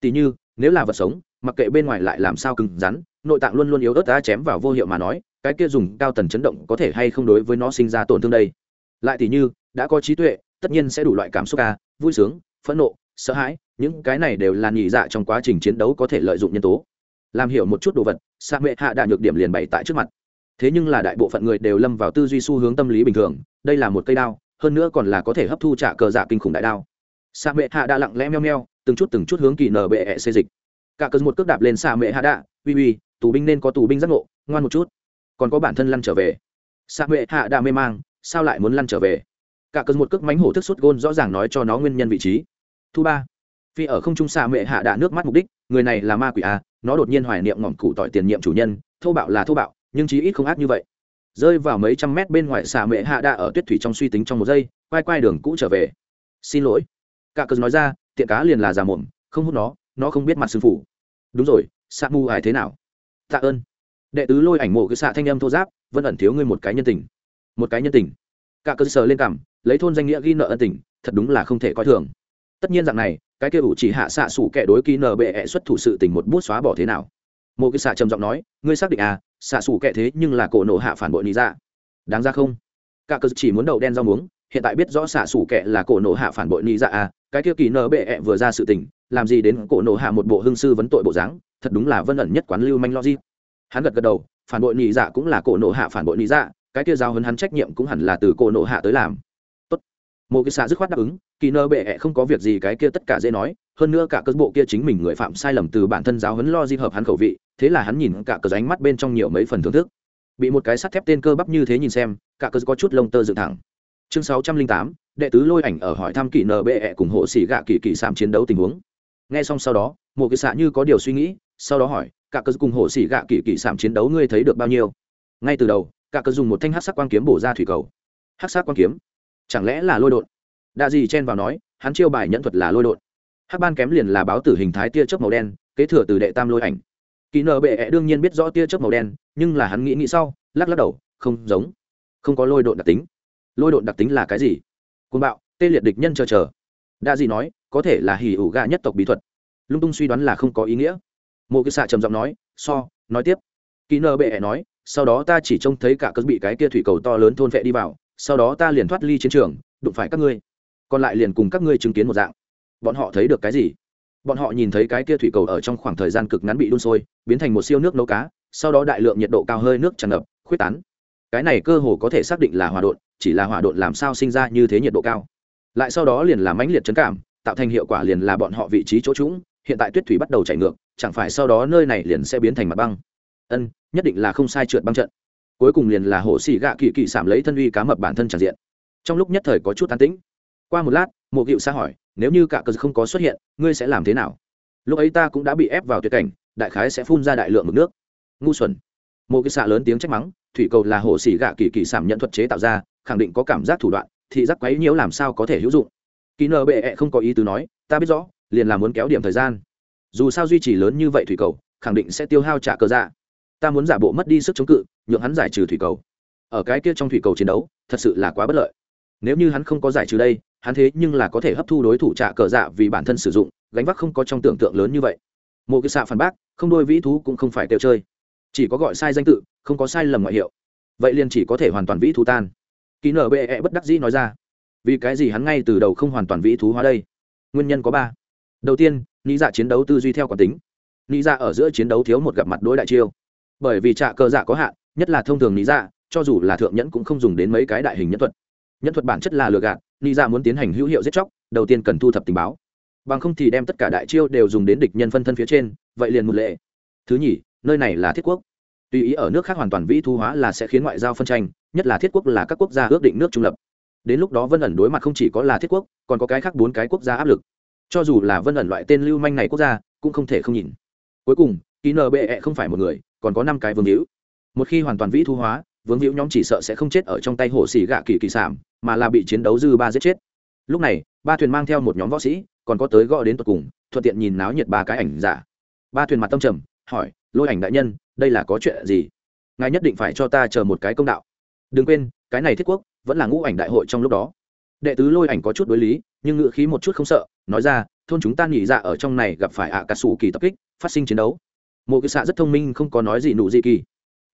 Tỉ như, nếu là vật sống, mặc kệ bên ngoài lại làm sao cứng rắn, nội tạng luôn luôn yếu ớt đã chém vào vô hiệu mà nói cái kia dùng cao tần chấn động có thể hay không đối với nó sinh ra tổn thương đây? Lại thì như, đã có trí tuệ, tất nhiên sẽ đủ loại cảm xúc ca, vui sướng, phẫn nộ, sợ hãi, những cái này đều là nhị dạ trong quá trình chiến đấu có thể lợi dụng nhân tố. Làm hiểu một chút đồ vật, sa mệ hạ đạ nhược điểm liền bày tại trước mặt. Thế nhưng là đại bộ phận người đều lâm vào tư duy xu hướng tâm lý bình thường, đây là một cây đao, hơn nữa còn là có thể hấp thu trả cờ dạ kinh khủng đại đao. Sa mệ hạ đã lặng lẽ meo meo, từng chút từng chút hướng kỳ nở bệ xê dịch. Cả cơn một cước đạp lên sa mệ hạ đạ, uy uy, tù binh nên có tù binh giác ngộ, ngoan một chút còn có bản thân lăn trở về. Xạ huệ hạ đã mê mang, sao lại muốn lăn trở về? Cả cơn một cước mánh hổ thức suốt gôn rõ ràng nói cho nó nguyên nhân vị trí. Thu ba. Phi ở không trung xạ huệ hạ đã nước mắt mục đích, người này là ma quỷ à? nó đột nhiên hoài niệm ngọn cụ tỏi tiền nhiệm chủ nhân, thô bạo là thô bạo, nhưng chí ít không ác như vậy. Rơi vào mấy trăm mét bên ngoài xà mệ hạ đa ở tuyết thủy trong suy tính trong một giây, quay quay đường cũ trở về. Xin lỗi. Cả cờ nói ra, tiện cá liền là già mồm không hút nó nó không biết mặt sư phụ. Đúng rồi xạ mu ải thế nào? Tạ ơn đệ tứ lôi ảnh mộ cứ xạ thanh âm thô giáp vẫn ẩn thiếu ngươi một cái nhân tình. Một cái nhân tình? Cả cơ sở lên cảm, lấy thôn danh nghĩa ghi nợ ân tình, thật đúng là không thể coi thường. Tất nhiên dạng này, cái kia ủ chỉ hạ xạ sủ kẻ đối ký nở bệ ẹ xuất thủ sự tình một bút xóa bỏ thế nào? Một cái xạ trầm giọng nói, ngươi xác định à xạ sủ kẻ thế nhưng là cổ nộ hạ phản bội lý ra dạ. đáng ra không? Cả cơ chỉ muốn đậu đen rau muống, hiện tại biết rõ xạ sủ kẻ là cổ nộ hạ phản bội lý ra dạ à cái kia kỳ nở bệ ẹ vừa ra sự tình, làm gì đến cổ nộ hạ một bộ hương sư vấn tội bộ dáng, thật đúng là vân ẩn nhất quán lưu manh logic hắn gật gật đầu, phản bội nị dạ cũng là cổ nộ hạ phản bội nị dạ cái kia giao hấn hắn trách nhiệm cũng hẳn là từ cổ nộ hạ tới làm. Tốt. Một cái xạ dứt khoát đáp ứng, kỳ nơ bệ ẹ không có việc gì cái kia tất cả dễ nói, hơn nữa cả cơ bộ kia chính mình người phạm sai lầm từ bản thân giáo huấn lo di hợp hắn khẩu vị, thế là hắn nhìn cả cờ ánh mắt bên trong nhiều mấy phần thưởng thức. Bị một cái sắt thép tên cơ bắp như thế nhìn xem, cả cờ có chút lông tơ dựng thẳng. Chương sáu trăm linh tám, đệ tứ lôi ảnh ở hỏi thăm kỳ nờ bệ ẹ cùng hộ xỉ gạ kỳ kỳ sạm chiến đấu tình huống. Nghe xong sau đó một cái xạ như có điều suy nghĩ, sau đó hỏi cả cơ cùng hồ xỉ gạ kỳ kỳ sảm chiến đấu ngươi thấy được bao nhiêu? Ngay từ đầu, cả cơ dùng một thanh hát sắc quang kiếm bổ ra thủy cầu. Hát sắc quang kiếm? Chẳng lẽ là lôi đột đa gì chen vào nói, hắn chiêu bài nhẫn thuật là lôi đột hắc ban kém liền là báo tử hình thái tia chớp màu đen, kế thừa từ đệ tam lôi ảnh. Kỳ nợ bệ -E đương nhiên biết rõ tia chớp màu đen, nhưng là hắn nghĩ nghĩ sau, lắc lắc đầu, không giống. Không có lôi đột đặc tính. Lôi đột đặc tính là cái gì? Côn bạo, tê liệt địch nhân chờ chờ. Đa gì nói, có thể là hỉ ủ gà nhất tộc bí thuật. Lung tung suy đoán là không có ý nghĩa mộ cái xạ trầm giọng nói, so, nói tiếp. Kỹ nơ bệ nói, sau đó ta chỉ trông thấy cả cơn bị cái kia thủy cầu to lớn thôn vệ đi vào, sau đó ta liền thoát ly chiến trường, đụng phải các ngươi. Còn lại liền cùng các ngươi chứng kiến một dạng. Bọn họ thấy được cái gì? Bọn họ nhìn thấy cái kia thủy cầu ở trong khoảng thời gian cực ngắn bị đun sôi, biến thành một siêu nước nấu cá, sau đó đại lượng nhiệt độ cao hơi nước tràn ngập, khuyết tán. Cái này cơ hồ có thể xác định là hỏa độn, chỉ là hỏa độn làm sao sinh ra như thế nhiệt độ cao. Lại sau đó liền làm mãnh liệt chấn cảm, tạo thành hiệu quả liền là bọn họ vị trí chỗ trũng hiện tại tuyết thủy bắt đầu chảy ngược, chẳng phải sau đó nơi này liền sẽ biến thành mặt băng? Ân, nhất định là không sai trượt băng trận. Cuối cùng liền là hổ xì gạ kỳ kỳ sảm lấy thân uy cá mập bản thân tràn diện. Trong lúc nhất thời có chút an tĩnh. Qua một lát, mộ cựu xa hỏi, nếu như cả cờ không có xuất hiện, ngươi sẽ làm thế nào? Lúc ấy ta cũng đã bị ép vào tuyệt cảnh, đại khái sẽ phun ra đại lượng mực nước. Ngu xuẩn. Mộ cựu xạ lớn tiếng trách mắng, thủy cầu là hổ xì gạ kỳ kỳ sảm nhận thuật chế tạo ra, khẳng định có cảm giác thủ đoạn, thị giác quấy nhiễu làm sao có thể hữu dụng. Kỳ nờ bệ -E không có ý tứ nói, ta biết rõ liền là muốn kéo điểm thời gian. Dù sao duy trì lớn như vậy thủy cầu, khẳng định sẽ tiêu hao trả cờ dạ. Ta muốn giả bộ mất đi sức chống cự, nhượng hắn giải trừ thủy cầu. Ở cái kia trong thủy cầu chiến đấu, thật sự là quá bất lợi. Nếu như hắn không có giải trừ đây, hắn thế nhưng là có thể hấp thu đối thủ trả cờ dạ vì bản thân sử dụng, gánh vác không có trong tưởng tượng lớn như vậy. Một cái xạ phản bác, không đôi vĩ thú cũng không phải tiêu chơi. Chỉ có gọi sai danh tự, không có sai lầm ngoại hiệu. Vậy liền chỉ có thể hoàn toàn vĩ thú tan. Ký nở bệ bất đắc dĩ nói ra. Vì cái gì hắn ngay từ đầu không hoàn toàn vĩ thú hóa đây? Nguyên nhân có ba đầu tiên nghĩ dạ chiến đấu tư duy theo quản tính. Nghĩ dạ ở giữa chiến đấu thiếu một gặp mặt đối đại chiêu. Bởi vì trạ cơ dạ có hạn, nhất là thông thường nghĩ dạ cho dù là thượng nhẫn cũng không dùng đến mấy cái đại hình nhân thuật. Nhân thuật bản chất là lừa gạt nghĩ dạ muốn tiến hành hữu hiệu giết chóc, đầu tiên cần thu thập tình báo. Bằng không thì đem tất cả đại chiêu đều dùng đến địch nhân phân thân phía trên, vậy liền một lệ. Thứ nhì, nơi này là thiết quốc. Tùy ý ở nước khác hoàn toàn vĩ thu hóa là sẽ khiến ngoại giao phân tranh, nhất là thiết quốc là các quốc gia ước định nước trung lập. Đến lúc đó vân ẩn đối mặt không chỉ có là thiết quốc, còn có cái khác bốn cái quốc gia áp lực cho dù là vân ẩn loại tên lưu manh này quốc gia, cũng không thể không nhìn. Cuối cùng, ký nbe không phải một người, còn có năm cái vương hữu một khi hoàn toàn vĩ thu hóa, vương hữu nhóm chỉ sợ sẽ không chết ở trong tay hồ xì gạ kỳ kỳ sản mà là bị chiến đấu dư ba giết chết. Lúc này, ba thuyền mang theo một nhóm võ sĩ, còn có tới gõ đến tột cùng, thuận tiện nhìn náo nhiệt ba cái ảnh giả. Ba thuyền mặt tâm trầm, hỏi, lôi ảnh đại nhân, đây là có chuyện gì? Ngài nhất định phải cho ta chờ một cái công đạo. Đừng quên, cái này thiết quốc vẫn là ngũ ảnh đại hội trong lúc đó đệ tứ lôi ảnh có chút đối lý, nhưng ngự khí một chút không sợ, nói ra, thôn chúng ta nghỉ dạ ở trong này gặp phải ạ à cà sủ kỳ tập kích, phát sinh chiến đấu. Mộ cái xạ rất thông minh, không có nói gì nụ dị kỳ.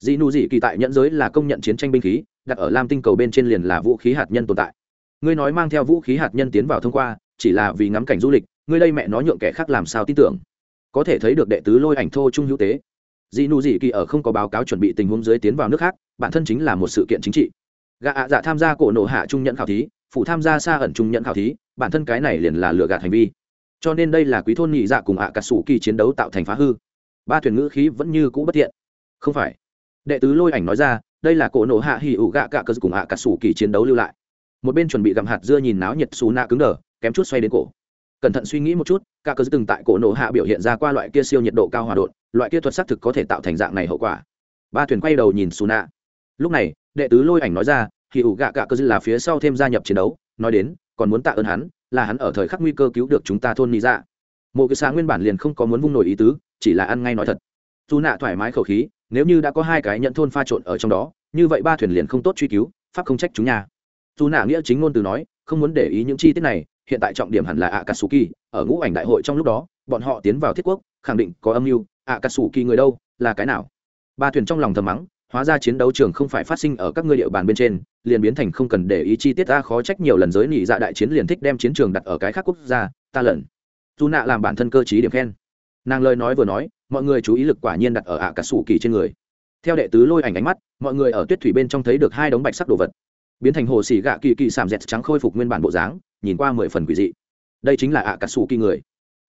Dị nụ dị kỳ tại nhẫn giới là công nhận chiến tranh binh khí, đặt ở lam tinh cầu bên trên liền là vũ khí hạt nhân tồn tại. Ngươi nói mang theo vũ khí hạt nhân tiến vào thông qua, chỉ là vì ngắm cảnh du lịch, ngươi đây mẹ nó nhượng kẻ khác làm sao tin tưởng? Có thể thấy được đệ tứ lôi ảnh thô trung hữu tế. Dị nụ dị kỳ ở không có báo cáo chuẩn bị tình huống dưới tiến vào nước khác, bản thân chính là một sự kiện chính trị. Gạ ạ dạ tham gia cổ nộ hạ trung nhận khảo thí phụ tham gia xa ẩn trung nhận khảo thí, bản thân cái này liền là lừa gạt hành vi. Cho nên đây là quý thôn nhị dạ cùng ạ cà sủ kỳ chiến đấu tạo thành phá hư. Ba thuyền ngữ khí vẫn như cũ bất thiện. Không phải. Đệ tứ lôi ảnh nói ra, đây là cổ nổ hạ hỉ ủ gạ cạ cơ cùng ạ cà sủ kỳ chiến đấu lưu lại. Một bên chuẩn bị gặm hạt dưa nhìn náo nhiệt xù nạ cứng đờ, kém chút xoay đến cổ. Cẩn thận suy nghĩ một chút cả cơ từng tại cổ nổ hạ biểu hiện ra qua loại kia siêu nhiệt độ cao hòa đột, loại kia thuật xác thực có thể tạo thành dạng này hậu quả. Ba thuyền quay đầu nhìn xù nạ. Lúc này, đệ tứ lôi ảnh nói ra hì ủ gạ gạ cơ là phía sau thêm gia nhập chiến đấu, nói đến, còn muốn tạ ơn hắn, là hắn ở thời khắc nguy cơ cứu được chúng ta thôn lý dạ. Mộ cái sáng nguyên bản liền không có muốn vung nổi ý tứ, chỉ là ăn ngay nói thật. Dù nạ thoải mái khẩu khí, nếu như đã có hai cái nhận thôn pha trộn ở trong đó, như vậy ba thuyền liền không tốt truy cứu, pháp không trách chúng nhà. Dù nạ nghĩa chính ngôn từ nói, không muốn để ý những chi tiết này, hiện tại trọng điểm hẳn là akatsuki, ở ngũ ảnh đại hội trong lúc đó, bọn họ tiến vào thiết quốc, khẳng định có âm mưu, akatsuki người đâu, là cái nào? Ba thuyền trong lòng thầm mắng hóa ra chiến đấu trường không phải phát sinh ở các ngươi địa bàn bên trên, liền biến thành không cần để ý chi tiết ta khó trách nhiều lần giới nhị dạ đại chiến liền thích đem chiến trường đặt ở cái khác quốc gia, ta lẩn dù nạ làm bản thân cơ chí điểm khen. Nàng lời nói vừa nói, mọi người chú ý lực quả nhiên đặt ở ạ cả sủ kỳ trên người. Theo đệ tứ lôi ảnh ánh mắt, mọi người ở tuyết thủy bên trong thấy được hai đống bạch sắc đồ vật. Biến thành hồ xỉ gạ kỳ kỳ sàm dẹt trắng khôi phục nguyên bản bộ dáng, nhìn qua mười phần quỷ dị. Đây chính là ạ cả sủ kỳ người.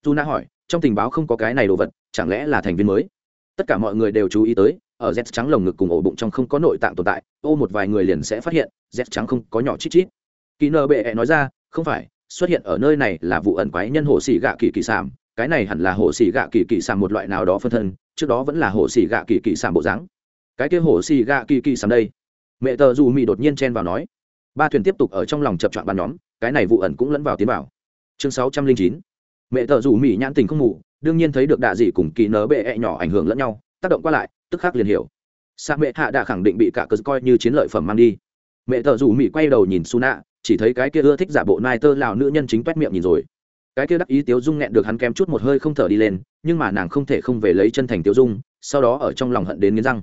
Dù nạ hỏi, trong tình báo không có cái này đồ vật, chẳng lẽ là thành viên mới? Tất cả mọi người đều chú ý tới ở z trắng lồng ngực cùng ổ bụng trong không có nội tạng tồn tại, ô một vài người liền sẽ phát hiện, z trắng không có nhỏ chít chít. Kỳ nơ bệ nói ra, không phải, xuất hiện ở nơi này là vụ ẩn quái nhân hồ xỉ gạ kỳ kỳ sảm cái này hẳn là hồ sĩ gạ kỳ kỳ sàm một loại nào đó phân thân, trước đó vẫn là hồ sĩ gạ kỳ kỳ sàm bộ dáng. Cái kia hồ sĩ gạ kỳ kỳ sàm đây? Mẹ tờ dù mỹ đột nhiên chen vào nói. Ba thuyền tiếp tục ở trong lòng chập chọn bàn nhóm, cái này vụ ẩn cũng lẫn vào tiến vào. Chương sáu trăm linh chín. Mẹ tờ dù mỹ nhãn tình không ngủ, đương nhiên thấy được đạ dị cùng kỳ nở bệ -e nhỏ ảnh hưởng lẫn nhau, tác động qua lại tức khắc liền hiểu. Sa mẹ hạ đã khẳng định bị cả cờ coi như chiến lợi phẩm mang đi. Mẹ thợ dù mỹ quay đầu nhìn su nạ chỉ thấy cái kia ưa thích giả bộ nai tơ lào nữ nhân chính toét miệng nhìn rồi. Cái kia đắc ý tiếu dung nghẹn được hắn kém chút một hơi không thở đi lên, nhưng mà nàng không thể không về lấy chân thành tiếu dung, sau đó ở trong lòng hận đến nghiến răng.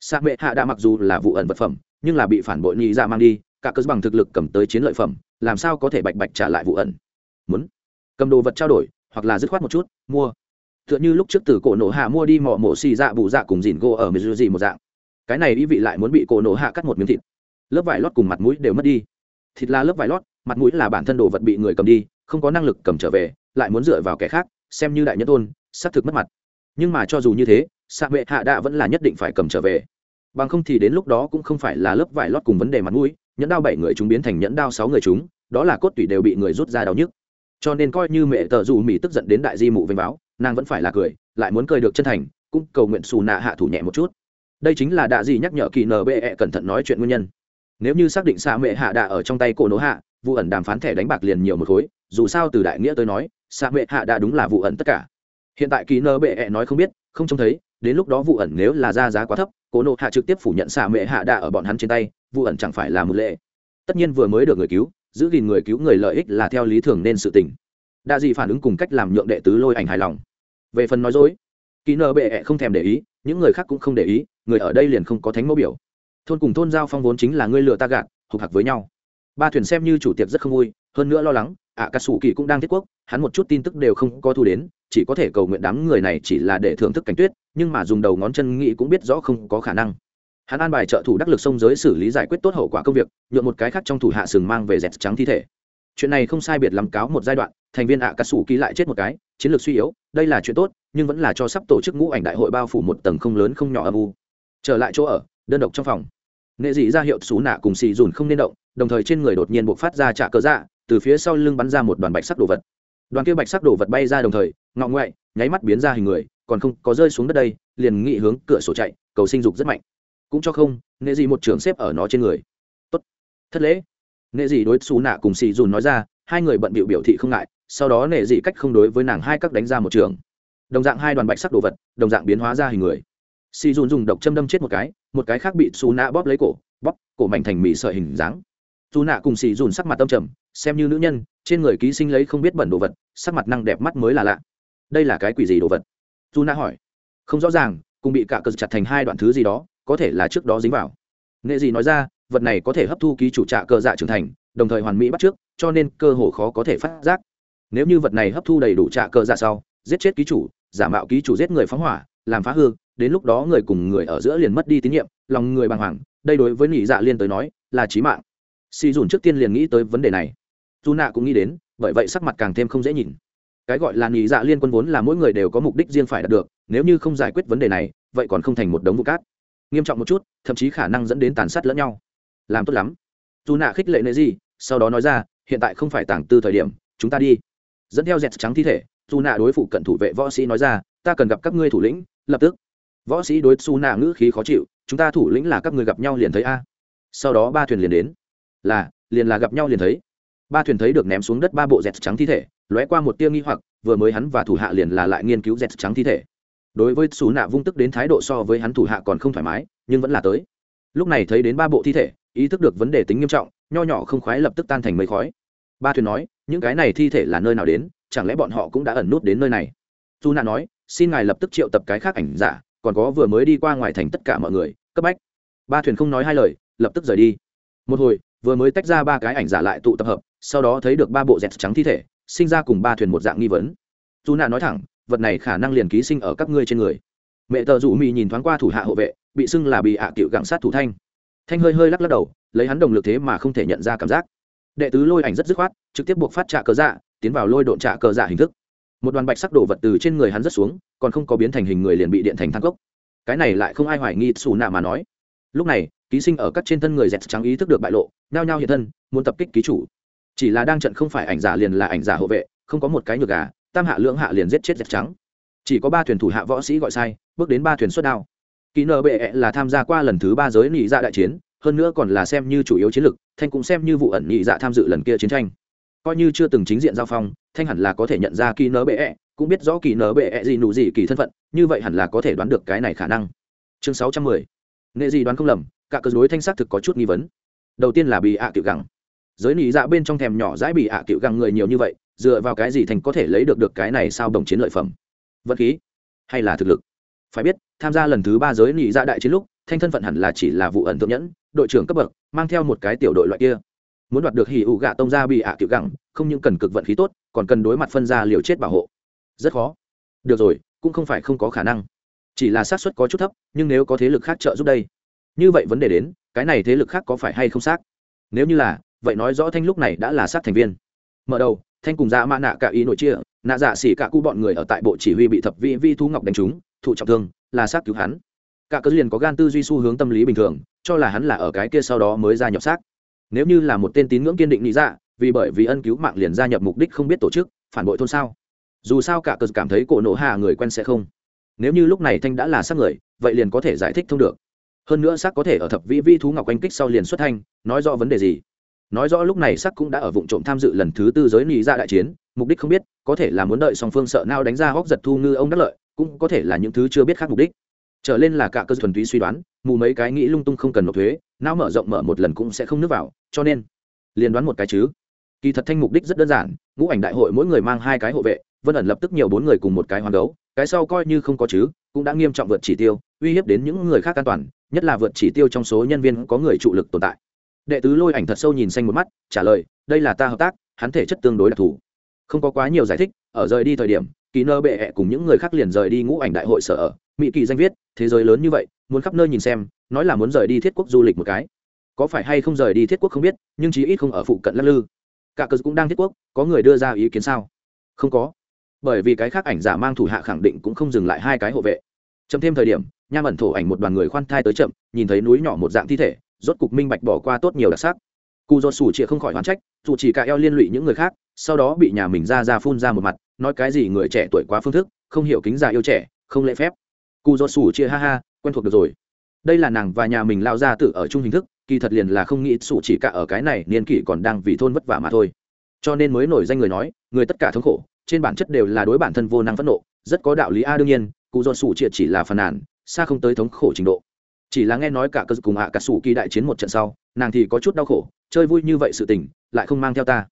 Sa mẹ hạ đã mặc dù là vụ ẩn vật phẩm, nhưng là bị phản bội nhị ra dạ mang đi, cả cớ bằng thực lực cầm tới chiến lợi phẩm, làm sao có thể bạch bạch trả lại vụ ẩn. Muốn cầm đồ vật trao đổi, hoặc là dứt khoát một chút, mua tựa như lúc trước từ cổ nổ hạ mua đi mỏ mổ xì dạ bù dạ cùng dìn gỗ ở gì một dạng. Cái này ý vị lại muốn bị cổ nổ hạ cắt một miếng thịt. Lớp vải lót cùng mặt mũi đều mất đi. Thịt là lớp vải lót, mặt mũi là bản thân đồ vật bị người cầm đi, không có năng lực cầm trở về, lại muốn dựa vào kẻ khác, xem như đại nhân tôn, xác thực mất mặt. Nhưng mà cho dù như thế xạ vệ hạ đạ vẫn là nhất định phải cầm trở về. Bằng không thì đến lúc đó cũng không phải là lớp vải lót cùng vấn đề mặt mũi, nhẫn đao bảy người chúng biến thành nhẫn đao sáu người chúng, đó là cốt tủy đều bị người rút ra đau nhức. Cho nên coi như mẹ tờ dù mỹ tức giận đến đại di mụ vênh báo nàng vẫn phải là cười, lại muốn cười được chân thành, cũng cầu nguyện xù nạ hạ thủ nhẹ một chút. Đây chính là đạ dị nhắc nhở kỳ nbe cẩn thận nói chuyện nguyên nhân. Nếu như xác định xạ mẹ hạ đạ ở trong tay cổ nỗ hạ, vụ ẩn đàm phán thẻ đánh bạc liền nhiều một khối, dù sao từ đại nghĩa tới nói, xạ mẹ hạ đạ đúng là vụ ẩn tất cả. Hiện tại kỳ nbe nói không biết, không trông thấy, đến lúc đó vụ ẩn nếu là ra giá quá thấp, cổ nỗ hạ trực tiếp phủ nhận xạ mẹ hạ đạ ở bọn hắn trên tay, vụ ẩn chẳng phải là một lệ. Tất nhiên vừa mới được người cứu, giữ gìn người cứu người lợi ích là theo lý thường nên sự tình đa dị phản ứng cùng cách làm nhượng đệ tứ lôi ảnh hài lòng. Về phần nói dối kỹ nợ bệ không thèm để ý, những người khác cũng không để ý, người ở đây liền không có thánh mẫu biểu. Thôn cùng thôn giao phong vốn chính là ngươi lựa ta gạt hục hạc với nhau. Ba thuyền xem như chủ tiệc rất không vui, hơn nữa lo lắng ạ cà sủ kỳ cũng đang thiết quốc, hắn một chút tin tức đều không có thu đến, chỉ có thể cầu nguyện đám người này chỉ là để thưởng thức cảnh tuyết, nhưng mà dùng đầu ngón chân nghĩ cũng biết rõ không có khả năng. Hắn an bài trợ thủ đắc lực sông giới xử lý giải quyết tốt hậu quả công việc nhuộm một cái khác trong thủ hạ sừng mang về dẹt trắng thi thể. Chuyện này không sai biệt lắm cáo một giai đoạn thành viên ạ cà sủ ký lại chết một cái, chiến lược suy yếu, đây là chuyện tốt, nhưng vẫn là cho sắp tổ chức ngũ ảnh đại hội bao phủ một tầng không lớn không nhỏ âm u. Trở lại chỗ ở, đơn độc trong phòng. Nghệ dị ra hiệu xú nạ cùng xì dùn không nên động, đồng thời trên người đột nhiên buộc phát ra trả cớ dạ từ phía sau lưng bắn ra một đoàn bạch sắc đồ vật. Đoàn kia bạch sắc đồ vật bay ra đồng thời ngọ ngoại, nháy mắt biến ra hình người, còn không có rơi xuống đất đây, liền nghị hướng cửa sổ chạy, cầu sinh dục rất mạnh. Cũng cho không nghệ dị một trưởng xếp ở nó trên người. Tốt. Thất lễ. Nghệ dị đối xú nạ cùng xì dùn nói ra, hai người bận bịu biểu thị không ngại sau đó nệ dị cách không đối với nàng hai các đánh ra một trường. Đồng dạng hai đoàn bạch sắc đồ vật, đồng dạng biến hóa ra hình người. Si dùn dùng độc châm đâm chết một cái một cái khác bị xù nạ bóp lấy cổ, bóp, cổ mảnh thành mì sợi hình dáng. Dù nạ cùng xì dùn sắc mặt tâm trầm, xem như nữ nhân, trên người ký sinh lấy không biết bẩn đồ vật, sắc mặt năng đẹp mắt mới là lạ. Đây là cái quỷ gì đồ vật? Dù nạ hỏi. Không rõ ràng, cùng bị cả cờ chặt thành hai đoạn thứ gì đó, có thể là trước đó dính vào. Nghệ gì nói ra, vật này có thể hấp thu ký chủ trạ cơ dạ trưởng thành, đồng thời hoàn mỹ bắt trước, cho nên cơ hồ khó có thể phát giác nếu như vật này hấp thu đầy đủ trạ cơ dạ sau, giết chết ký chủ, giả mạo ký chủ giết người phóng hỏa, làm phá hư, đến lúc đó người cùng người ở giữa liền mất đi tín nhiệm, lòng người bàng hoàng, đây đối với nỉ dạ liên tới nói là trí mạng. Si dùn trước tiên liền nghĩ tới vấn đề này. Dù nạ cũng nghĩ đến, bởi vậy sắc mặt càng thêm không dễ nhìn. Cái gọi là nỉ dạ liên quân vốn là mỗi người đều có mục đích riêng phải đạt được, nếu như không giải quyết vấn đề này, vậy còn không thành một đống vụ cát. Nghiêm trọng một chút, thậm chí khả năng dẫn đến tàn sát lẫn nhau. Làm tốt lắm. Dù nạ khích lệ nệ gì, sau đó nói ra, hiện tại không phải tàng tư thời điểm, chúng ta đi dẫn theo dẹt trắng thi thể dù nạ đối phụ cận thủ vệ võ sĩ nói ra, ta cần gặp các ngươi thủ lĩnh, lập tức. Võ sĩ đối su nạ ngữ khí khó chịu, chúng ta thủ lĩnh là các người gặp nhau liền thấy a. Sau đó ba thuyền liền đến. Là, liền là gặp nhau liền thấy. Ba thuyền thấy được ném xuống đất ba bộ dẹt trắng thi thể, lóe qua một tia nghi hoặc, vừa mới hắn và thủ hạ liền là lại nghiên cứu dẹt trắng thi thể. Đối với xu nạ vung tức đến thái độ so với hắn thủ hạ còn không thoải mái, nhưng vẫn là tới. Lúc này thấy đến ba bộ thi thể, ý thức được vấn đề tính nghiêm trọng, nho nhỏ không khoái lập tức tan thành mây khói. Ba thuyền nói những cái này thi thể là nơi nào đến, chẳng lẽ bọn họ cũng đã ẩn nút đến nơi này? Dù nạ nói, xin ngài lập tức triệu tập cái khác ảnh giả, còn có vừa mới đi qua ngoài thành tất cả mọi người, cấp bách. Ba thuyền không nói hai lời, lập tức rời đi. Một hồi, vừa mới tách ra ba cái ảnh giả lại tụ tập hợp, sau đó thấy được ba bộ dẹt trắng thi thể, sinh ra cùng ba thuyền một dạng nghi vấn. Dù nạ nói thẳng, vật này khả năng liền ký sinh ở các ngươi trên người. Mẹ tờ dụ mì nhìn thoáng qua thủ hạ hộ vệ, bị xưng là bị hạ à cựu gặng sát thủ thanh. Thanh hơi hơi lắc lắc đầu, lấy hắn đồng lực thế mà không thể nhận ra cảm giác đệ tứ lôi ảnh rất dứt khoát, trực tiếp buộc phát trạ cờ dạ tiến vào lôi độn trạ cờ dạ hình thức. Một đoàn bạch sắc đổ vật từ trên người hắn rất xuống, còn không có biến thành hình người liền bị điện thành thang cốc. Cái này lại không ai hoài nghi xù nạ mà nói. Lúc này, ký sinh ở các trên thân người dẹt trắng ý thức được bại lộ, nhao nhao hiện thân, muốn tập kích ký chủ. Chỉ là đang trận không phải ảnh giả liền là ảnh giả hộ vệ, không có một cái nhược gà, tam hạ lưỡng hạ liền giết chết dẹt trắng. Chỉ có ba thuyền thủ hạ võ sĩ gọi sai, bước đến ba thuyền xuất đao. Ký nợ bệ là tham gia qua lần thứ ba giới nị ra đại chiến hơn nữa còn là xem như chủ yếu chiến lực thanh cũng xem như vụ ẩn nhị dạ tham dự lần kia chiến tranh. Coi như chưa từng chính diện giao phong, thanh hẳn là có thể nhận ra kỳ nở bệ cũng biết rõ kỳ nở bệ gì nụ gì kỳ thân phận, như vậy hẳn là có thể đoán được cái này khả năng. Chương sáu trăm mười. Nghệ gì đoán không lầm, cả cơ đối thanh xác thực có chút nghi vấn. Đầu tiên là bị ạ à cựu gẳng. Giới nị dạ bên trong thèm nhỏ dãi bị ạ à cựu gẳng người nhiều như vậy, dựa vào cái gì thành có thể lấy được được cái này sao đồng chiến lợi phẩm? Vật khí hay là thực lực? Phải biết, tham gia lần thứ ba giới nị dạ đại chiến lúc, thanh thân phận hẳn là chỉ là vụ ẩn tượng nhẫn đội trưởng cấp bậc, mang theo một cái tiểu đội loại kia. Muốn đoạt được hỉ ủ gạ tông ra bị ạ à cựu gẳng, không những cần cực vận khí tốt, còn cần đối mặt phân ra liều chết bảo hộ. Rất khó. Được rồi, cũng không phải không có khả năng. Chỉ là xác suất có chút thấp, nhưng nếu có thế lực khác trợ giúp đây. Như vậy vấn đề đến, cái này thế lực khác có phải hay không xác? Nếu như là, vậy nói rõ thanh lúc này đã là sát thành viên. Mở đầu, thanh cùng dạ mã nạ cả ý nội chia, nạ dạ xỉ cả cu bọn người ở tại bộ chỉ huy bị thập vi vi thu ngọc đánh trúng, thụ trọng thương, là sát cứu hắn. Cả cớ liền có gan tư duy xu hướng tâm lý bình thường cho là hắn là ở cái kia sau đó mới gia nhập xác. Nếu như là một tên tín ngưỡng kiên định lý dạ vì bởi vì ân cứu mạng liền gia nhập mục đích không biết tổ chức, phản bội thôn sao? Dù sao cả cờ cảm thấy cổ nộ hạ người quen sẽ không. Nếu như lúc này thanh đã là xác người, vậy liền có thể giải thích thông được. Hơn nữa xác có thể ở thập vĩ vi thú ngọc anh kích sau liền xuất thanh nói rõ vấn đề gì? Nói rõ lúc này sắc cũng đã ở vụ trộm tham dự lần thứ tư giới nị ra đại chiến, mục đích không biết, có thể là muốn đợi song phương sợ nào đánh ra hóc giật thu ngư ông đắc lợi, cũng có thể là những thứ chưa biết khác mục đích trở lên là cả cơ thuần túy suy đoán, mù mấy cái nghĩ lung tung không cần nộp thuế, não mở rộng mở một lần cũng sẽ không nước vào, cho nên, liền đoán một cái chứ. Kỳ thật thanh mục đích rất đơn giản, ngũ ảnh đại hội mỗi người mang hai cái hộ vệ, vân ẩn lập tức nhiều bốn người cùng một cái hoàn đấu, cái sau coi như không có chứ, cũng đã nghiêm trọng vượt chỉ tiêu, uy hiếp đến những người khác an toàn, nhất là vượt chỉ tiêu trong số nhân viên có người trụ lực tồn tại. Đệ tứ lôi ảnh thật sâu nhìn xanh một mắt, trả lời, đây là ta hợp tác, hắn thể chất tương đối đặc thù. Không có quá nhiều giải thích, ở rời đi thời điểm, kỳ nơ bệ -ẹ cùng những người khác liền rời đi ngũ ảnh đại hội sở ở mỹ kỳ danh viết, thế giới lớn như vậy, muốn khắp nơi nhìn xem, nói là muốn rời đi thiết quốc du lịch một cái. Có phải hay không rời đi thiết quốc không biết, nhưng chí ít không ở phụ cận lắc lư. Cả cờ cũng đang thiết quốc, có người đưa ra ý kiến sao? Không có. Bởi vì cái khác ảnh giả mang thủ hạ khẳng định cũng không dừng lại hai cái hộ vệ. Chậm thêm thời điểm, nham ẩn thổ ảnh một đoàn người khoan thai tới chậm, nhìn thấy núi nhỏ một dạng thi thể, rốt cục minh bạch bỏ qua tốt nhiều đặc sắc. Cụ do sủ chịa không khỏi hoán trách, dù chỉ cả eo liên lụy những người khác, sau đó bị nhà mình ra ra phun ra một mặt, nói cái gì người trẻ tuổi quá phương thức, không hiểu kính già yêu trẻ, không lễ phép cụ do sủ chia ha ha, quen thuộc được rồi. Đây là nàng và nhà mình lao ra tự ở chung hình thức, kỳ thật liền là không nghĩ sủ chỉ cả ở cái này niên kỷ còn đang vì thôn vất vả mà thôi. Cho nên mới nổi danh người nói, người tất cả thống khổ, trên bản chất đều là đối bản thân vô năng phẫn nộ, rất có đạo lý a, đương nhiên cụ do sủ chia chỉ là phàn nàn, xa không tới thống khổ trình độ. Chỉ là nghe nói cả cơ cùng hạ cả sủ kỳ đại chiến một trận sau, nàng thì có chút đau khổ, chơi vui như vậy sự tình, lại không mang theo ta.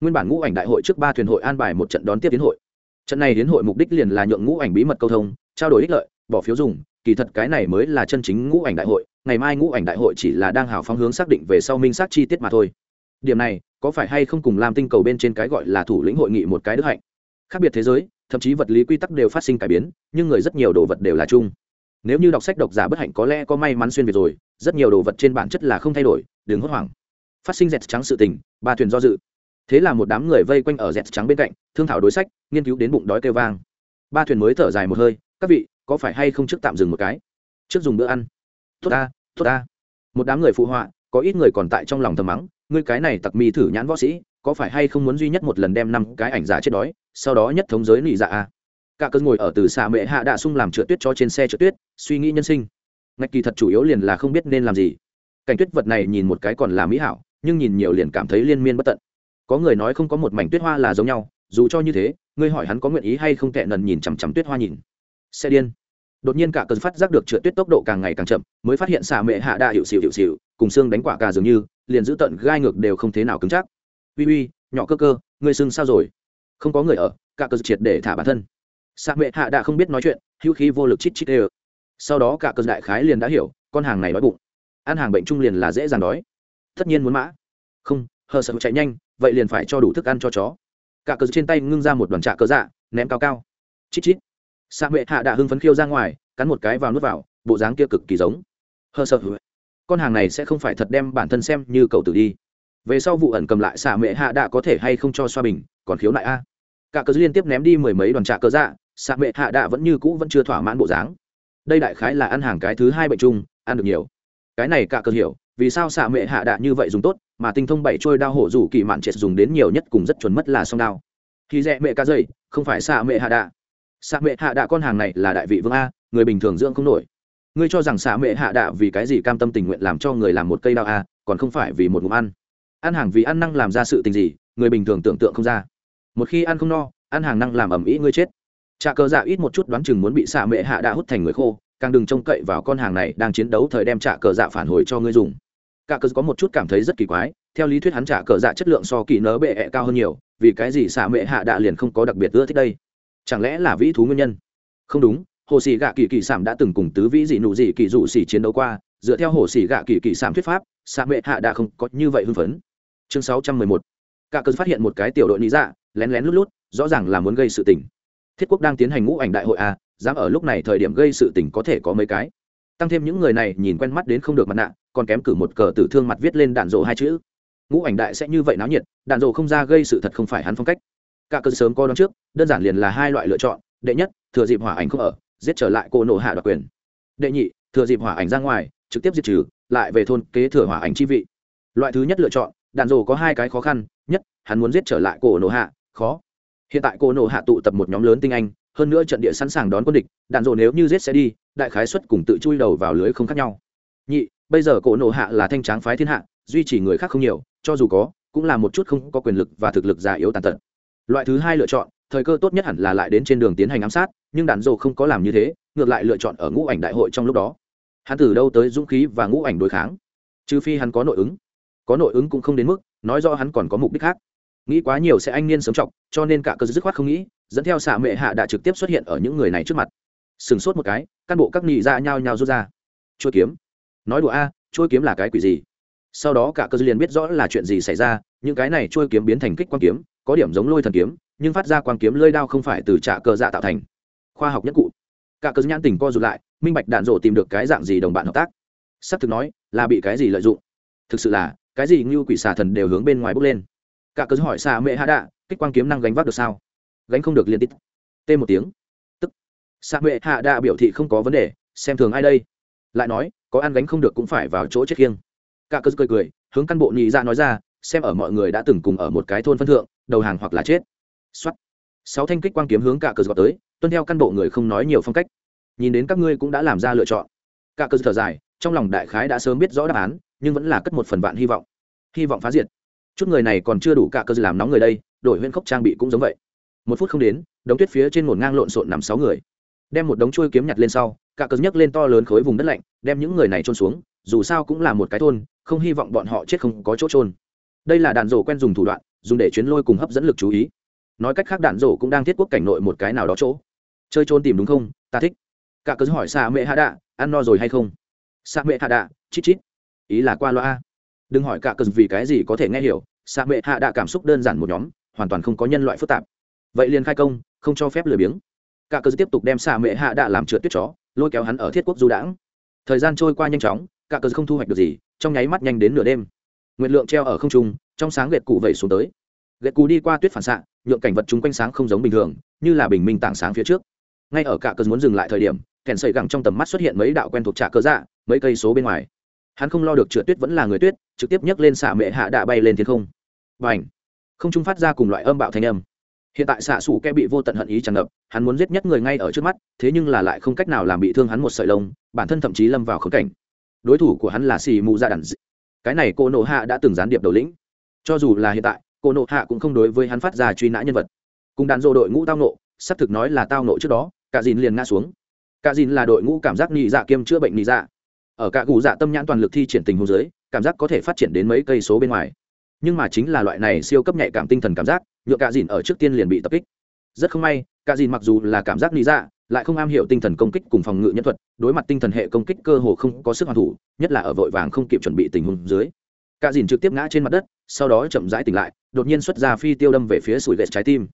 Nguyên bản ngũ ảnh đại hội trước ba thuyền hội an bài một trận đón tiếp tiến hội. Trận này đến hội mục đích liền là nhượng ngũ ảnh bí mật câu thông, trao đổi ích lợi bỏ phiếu dùng, kỳ thật cái này mới là chân chính ngũ ảnh đại hội, ngày mai ngũ ảnh đại hội chỉ là đang hào phóng hướng xác định về sau minh xác chi tiết mà thôi. Điểm này, có phải hay không cùng làm tinh cầu bên trên cái gọi là thủ lĩnh hội nghị một cái đức hạnh? Khác biệt thế giới, thậm chí vật lý quy tắc đều phát sinh cải biến, nhưng người rất nhiều đồ vật đều là chung. Nếu như đọc sách độc giả bất hạnh có lẽ có may mắn xuyên việt rồi, rất nhiều đồ vật trên bản chất là không thay đổi, đừng hốt hoảng. Phát sinh dẹt trắng sự tình, ba thuyền do dự. Thế là một đám người vây quanh ở dẹt trắng bên cạnh, thương thảo đối sách, nghiên cứu đến bụng đói kêu vang. Ba thuyền mới thở dài một hơi, các vị có phải hay không trước tạm dừng một cái? Trước dùng bữa ăn. Tốt ta tốt ta. Một đám người phụ họa, có ít người còn tại trong lòng thầm mắng, ngươi cái này tặc mi thử nhãn võ sĩ, có phải hay không muốn duy nhất một lần đem năm cái ảnh giả chết đói, sau đó nhất thống giới lì dạ a cả cơn ngồi ở từ xạ mệ hạ đạ sung làm trượt tuyết cho trên xe trượt tuyết, suy nghĩ nhân sinh. Ngạch kỳ thật chủ yếu liền là không biết nên làm gì. Cảnh tuyết vật này nhìn một cái còn là mỹ hảo, nhưng nhìn nhiều liền cảm thấy liên miên bất tận. Có người nói không có một mảnh tuyết hoa là giống nhau, dù cho như thế, ngươi hỏi hắn có nguyện ý hay không tệ nần nhìn chằm chằm tuyết hoa nhìn. Xe điên đột nhiên cả cơn phát giác được trượt tuyết tốc độ càng ngày càng chậm, mới phát hiện xà mệ hạ đa hiệu xịu hiệu xịu cùng xương đánh quả cà dường như, liền giữ tận gai ngược đều không thế nào cứng chắc. Uy uy, nhỏ cơ cơ, ngươi xưng sao rồi? Không có người ở, cả cơn triệt để thả bản thân. Xà mệ hạ đã không biết nói chuyện, hữu khí vô lực chít chít ê sau đó cả cơn đại khái liền đã hiểu, con hàng này đói bụng. Ăn hàng bệnh trung liền là dễ dàng đói. Tất nhiên muốn mã. Không, hờ sợ chạy nhanh, vậy liền phải cho đủ thức ăn cho chó. Cả cờ trên tay ngưng ra một đoàn trạ cờ dạ ném cao cao. Chít chít xạ mệ hạ đã hưng phấn khiêu ra ngoài, cắn một cái vào nuốt vào, bộ dáng kia cực kỳ giống. Hơ sợ con hàng này sẽ không phải thật đem bản thân xem như cậu tử đi. Về sau vụ ẩn cầm lại xạ mệ hạ đã có thể hay không cho xoa bình, còn khiếu nại a. Cả cờ liên tiếp ném đi mười mấy đoàn trạ cơ dạ xạ mệ hạ đã vẫn như cũ vẫn chưa thỏa mãn bộ dáng. Đây đại khái là ăn hàng cái thứ hai bệnh chung, ăn được nhiều. Cái này cả cơ hiểu, vì sao xạ mệ hạ đạ như vậy dùng tốt, mà tinh thông bảy trôi đao hổ rủ kỳ mạn triệt dùng đến nhiều nhất cùng rất chuẩn mất là song đao. Khi rẽ mẹ ca dây không phải xạ mẹ hạ đạ xạ mẹ hạ đạ con hàng này là đại vị vương a, người bình thường dưỡng không nổi. Ngươi cho rằng xạ mẹ hạ đạ vì cái gì cam tâm tình nguyện làm cho người làm một cây đao a, còn không phải vì một ngụm ăn. Ăn hàng vì ăn năng làm ra sự tình gì, người bình thường tưởng tượng không ra. Một khi ăn không no, ăn hàng năng làm ẩm ý ngươi chết. Trà cờ dạ ít một chút đoán chừng muốn bị xạ mẹ hạ đạ hút thành người khô, càng đừng trông cậy vào con hàng này đang chiến đấu thời đem trả cờ dạ phản hồi cho ngươi dùng. Cả cờ có một chút cảm thấy rất kỳ quái, theo lý thuyết hắn trả cờ dạ chất lượng so kỳ nớ bệ cao hơn nhiều, vì cái gì xạ mẹ hạ đạ liền không có đặc biệt ưa thích đây? Chẳng lẽ là vĩ thú nguyên nhân? Không đúng, hồ sĩ gạ kỳ kỳ sảm đã từng cùng tứ vĩ dị nụ dị kỳ dụ xỉ chiến đấu qua, dựa theo hồ sĩ gạ kỳ kỳ sảm thuyết pháp xạ mệ hạ đã không có như vậy hưng phấn. Chương sáu trăm mười một. Cả cơn phát hiện một cái tiểu đội lý dạ lén lén lút lút, rõ ràng là muốn gây sự tình. Thiết quốc đang tiến hành ngũ ảnh đại hội a dám ở lúc này thời điểm gây sự tình có thể có mấy cái. Tăng thêm những người này nhìn quen mắt đến không được mặt nạ, còn kém cử một cờ tử thương mặt viết lên đạn rộ hai chữ. Ngũ ảnh đại sẽ như vậy náo nhiệt, đạn rộ không ra gây sự thật không phải hắn phong cách cả cơn sớm coi đón trước, đơn giản liền là hai loại lựa chọn. Đệ nhất, thừa dịp hỏa ảnh không ở, giết trở lại cô nổ hạ đoạt quyền. Đệ nhị, thừa dịp hỏa ảnh ra ngoài, trực tiếp diệt trừ, lại về thôn kế thừa hỏa ảnh chi vị. Loại thứ nhất lựa chọn, đạn rồ có hai cái khó khăn. Nhất, hắn muốn giết trở lại cổ nổ hạ, khó. Hiện tại cổ nổ hạ tụ tập một nhóm lớn tinh anh, hơn nữa trận địa sẵn sàng đón quân địch, đạn rồ nếu như giết sẽ đi, đại khái xuất cùng tự chui đầu vào lưới không khác nhau. Nhị, bây giờ cổ nổ hạ là thanh tráng phái thiên hạ, duy trì người khác không nhiều, cho dù có, cũng là một chút không có quyền lực và thực lực già yếu tàn tật loại thứ hai lựa chọn, thời cơ tốt nhất hẳn là lại đến trên đường tiến hành ám sát, nhưng đàn dồ không có làm như thế, ngược lại lựa chọn ở ngũ ảnh đại hội trong lúc đó. Hắn từ đâu tới dũng khí và ngũ ảnh đối kháng? Trừ phi hắn có nội ứng. Có nội ứng cũng không đến mức, nói do hắn còn có mục đích khác. Nghĩ quá nhiều sẽ anh niên sống trọng cho nên cả cơ dứt khoát không nghĩ, dẫn theo xạ mệ hạ đã trực tiếp xuất hiện ở những người này trước mặt. Sừng sốt một cái, cán bộ các nghị ra dạ nhao nhao rút ra. Trôi kiếm. Nói đùa a trôi kiếm là cái quỷ gì? Sau đó cả cơ liền biết rõ là chuyện gì xảy ra, những cái này trôi kiếm biến thành kích quan kiếm có điểm giống lôi thần kiếm, nhưng phát ra quang kiếm lơi đao không phải từ trạ cơ dạ tạo thành. Khoa học nhất cụ. Cả cờ nhãn tình co rụt lại, minh bạch đạn rộ tìm được cái dạng gì đồng bạn hợp tác. Sắp thực nói, là bị cái gì lợi dụng? Thực sự là, cái gì như quỷ xà thần đều hướng bên ngoài bước lên. Cả cớ hỏi xà mẹ hạ đạ, kích quang kiếm năng gánh vác được sao? Gánh không được liên tít t một tiếng. Tức. Xà mẹ hạ đạ biểu thị không có vấn đề, xem thường ai đây? Lại nói, có ăn gánh không được cũng phải vào chỗ chết khiêng. Cả cớ cười cười, hướng căn bộ nhị ra nói ra, xem ở mọi người đã từng cùng ở một cái thôn phân thượng đầu hàng hoặc là chết. Xuất sáu thanh kích quang kiếm hướng cả cờ gọt tới, tuân theo căn bộ người không nói nhiều phong cách. Nhìn đến các ngươi cũng đã làm ra lựa chọn. Cả cờ thở dài, trong lòng đại khái đã sớm biết rõ đáp án, nhưng vẫn là cất một phần vạn hy vọng. Hy vọng phá diệt. Chút người này còn chưa đủ cả cơ làm nóng người đây, đổi huyên khốc trang bị cũng giống vậy. Một phút không đến, đống tuyết phía trên ngổn ngang lộn xộn nằm sáu người. Đem một đống trôi kiếm nhặt lên sau cả cờ nhấc lên to lớn khối vùng đất lạnh, đem những người này trôn xuống, dù sao cũng là một cái thôn, không hy vọng bọn họ chết không có chỗ trôn đây là đạn rổ quen dùng thủ đoạn dùng để chuyến lôi cùng hấp dẫn lực chú ý. Nói cách khác, đạn rổ cũng đang thiết quốc cảnh nội một cái nào đó chỗ. Chơi trôn tìm đúng không? Ta thích. Cả cớ hỏi xạ mẹ hạ đạ, ăn no rồi hay không? Xạ mẹ hạ đạ, chít chít. Ý là qua loa. Đừng hỏi cả cớ vì cái gì có thể nghe hiểu xạ mẹ hạ đạ cảm xúc đơn giản một nhóm, hoàn toàn không có nhân loại phức tạp. Vậy liền khai công, không cho phép lười biếng. Cả cớ tiếp tục đem xạ mẹ hạ đạ làm trượt tuyết chó, lôi kéo hắn ở thiết quốc du đãng. Thời gian trôi qua nhanh chóng, cả cớ không thu hoạch được gì, trong nháy mắt nhanh đến nửa đêm. Nguyện lượng treo ở không trung trong sáng gậy cụ vẩy xuống tới. Gậy cụ đi qua tuyết phản xạ, nhượng cảnh vật chúng quanh sáng không giống bình thường, như là bình minh tảng sáng phía trước. Ngay ở cả cơn muốn dừng lại thời điểm, kèn sợi gẳng trong tầm mắt xuất hiện mấy đạo quen thuộc trạ cơ dạ mấy cây số bên ngoài. Hắn không lo được trượt tuyết vẫn là người tuyết, trực tiếp nhấc lên xạ mệ hạ đạ bay lên thiên không. Và h không trung phát ra cùng loại âm bạo thanh âm. Hiện tại xạ xù kẽ bị vô tận hận ý tràn ngập, hắn muốn giết nhất người ngay ở trước mắt, thế nhưng là lại không cách nào làm bị thương hắn một sợi lông, bản thân thậm chí lâm vào khớp cảnh. Đối thủ của hắn là xì mù dạ ra đàn cái này cô nộ hạ đã từng gián điệp đầu lĩnh cho dù là hiện tại cô nộ hạ cũng không đối với hắn phát ra truy nã nhân vật. Cùng đàn dộ đội ngũ tao nộ, xác thực nói là tao nộ trước đó, cả dìn liền ngã xuống. Cả dìn là đội ngũ cảm giác nhị dạ kiêm chữa bệnh nhị dạ. Ở cả gù dạ tâm nhãn toàn lực thi triển tình hồ dưới, cảm giác có thể phát triển đến mấy cây số bên ngoài. Nhưng mà chính là loại này siêu cấp nhạy cảm tinh thần cảm giác, nhựa cả dìn ở trước tiên liền bị tập kích. Rất không may, cả dìn mặc dù là cảm giác nhị dạ lại không am hiểu tinh thần công kích cùng phòng ngự nhân thuật, đối mặt tinh thần hệ công kích cơ hồ không có sức hoàn thủ, nhất là ở vội vàng không kịp chuẩn bị tình huống dưới cả dìn trực tiếp ngã trên mặt đất, sau đó chậm rãi tỉnh lại, đột nhiên xuất ra phi tiêu đâm về phía sủi ghét trái tim.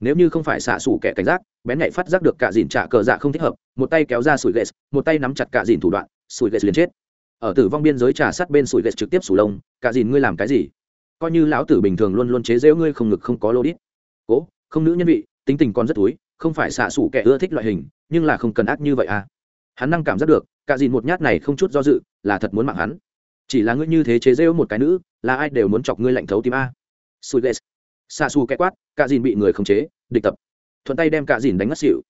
Nếu như không phải xạ xủ kẻ cảnh giác, bén nhạy phát giác được cả dìn trả cờ dạ không thích hợp, một tay kéo ra sủi ghét một tay nắm chặt cả dìn thủ đoạn, sủi ghét liền chết. Ở tử vong biên giới trà sát bên sủi ghét trực tiếp sủ lông, cả dìn ngươi làm cái gì? Coi như lão tử bình thường luôn luôn chế giễu ngươi không ngực không có lô đít. Cố, không nữ nhân vị, tính tình còn rất túi không phải xạ xủ kẻ ưa thích loại hình, nhưng là không cần ác như vậy à. Hắn năng cảm giác được, cả dìn một nhát này không chút do dự, là thật muốn mạng hắn chỉ là ngươi như thế chế rêu một cái nữ, là ai đều muốn chọc ngươi lạnh thấu tim a. Sùi ghét xa xù kẽ quát cả dìn bị người khống chế, địch tập. Thuận tay đem cả dìn đánh ngất xỉu.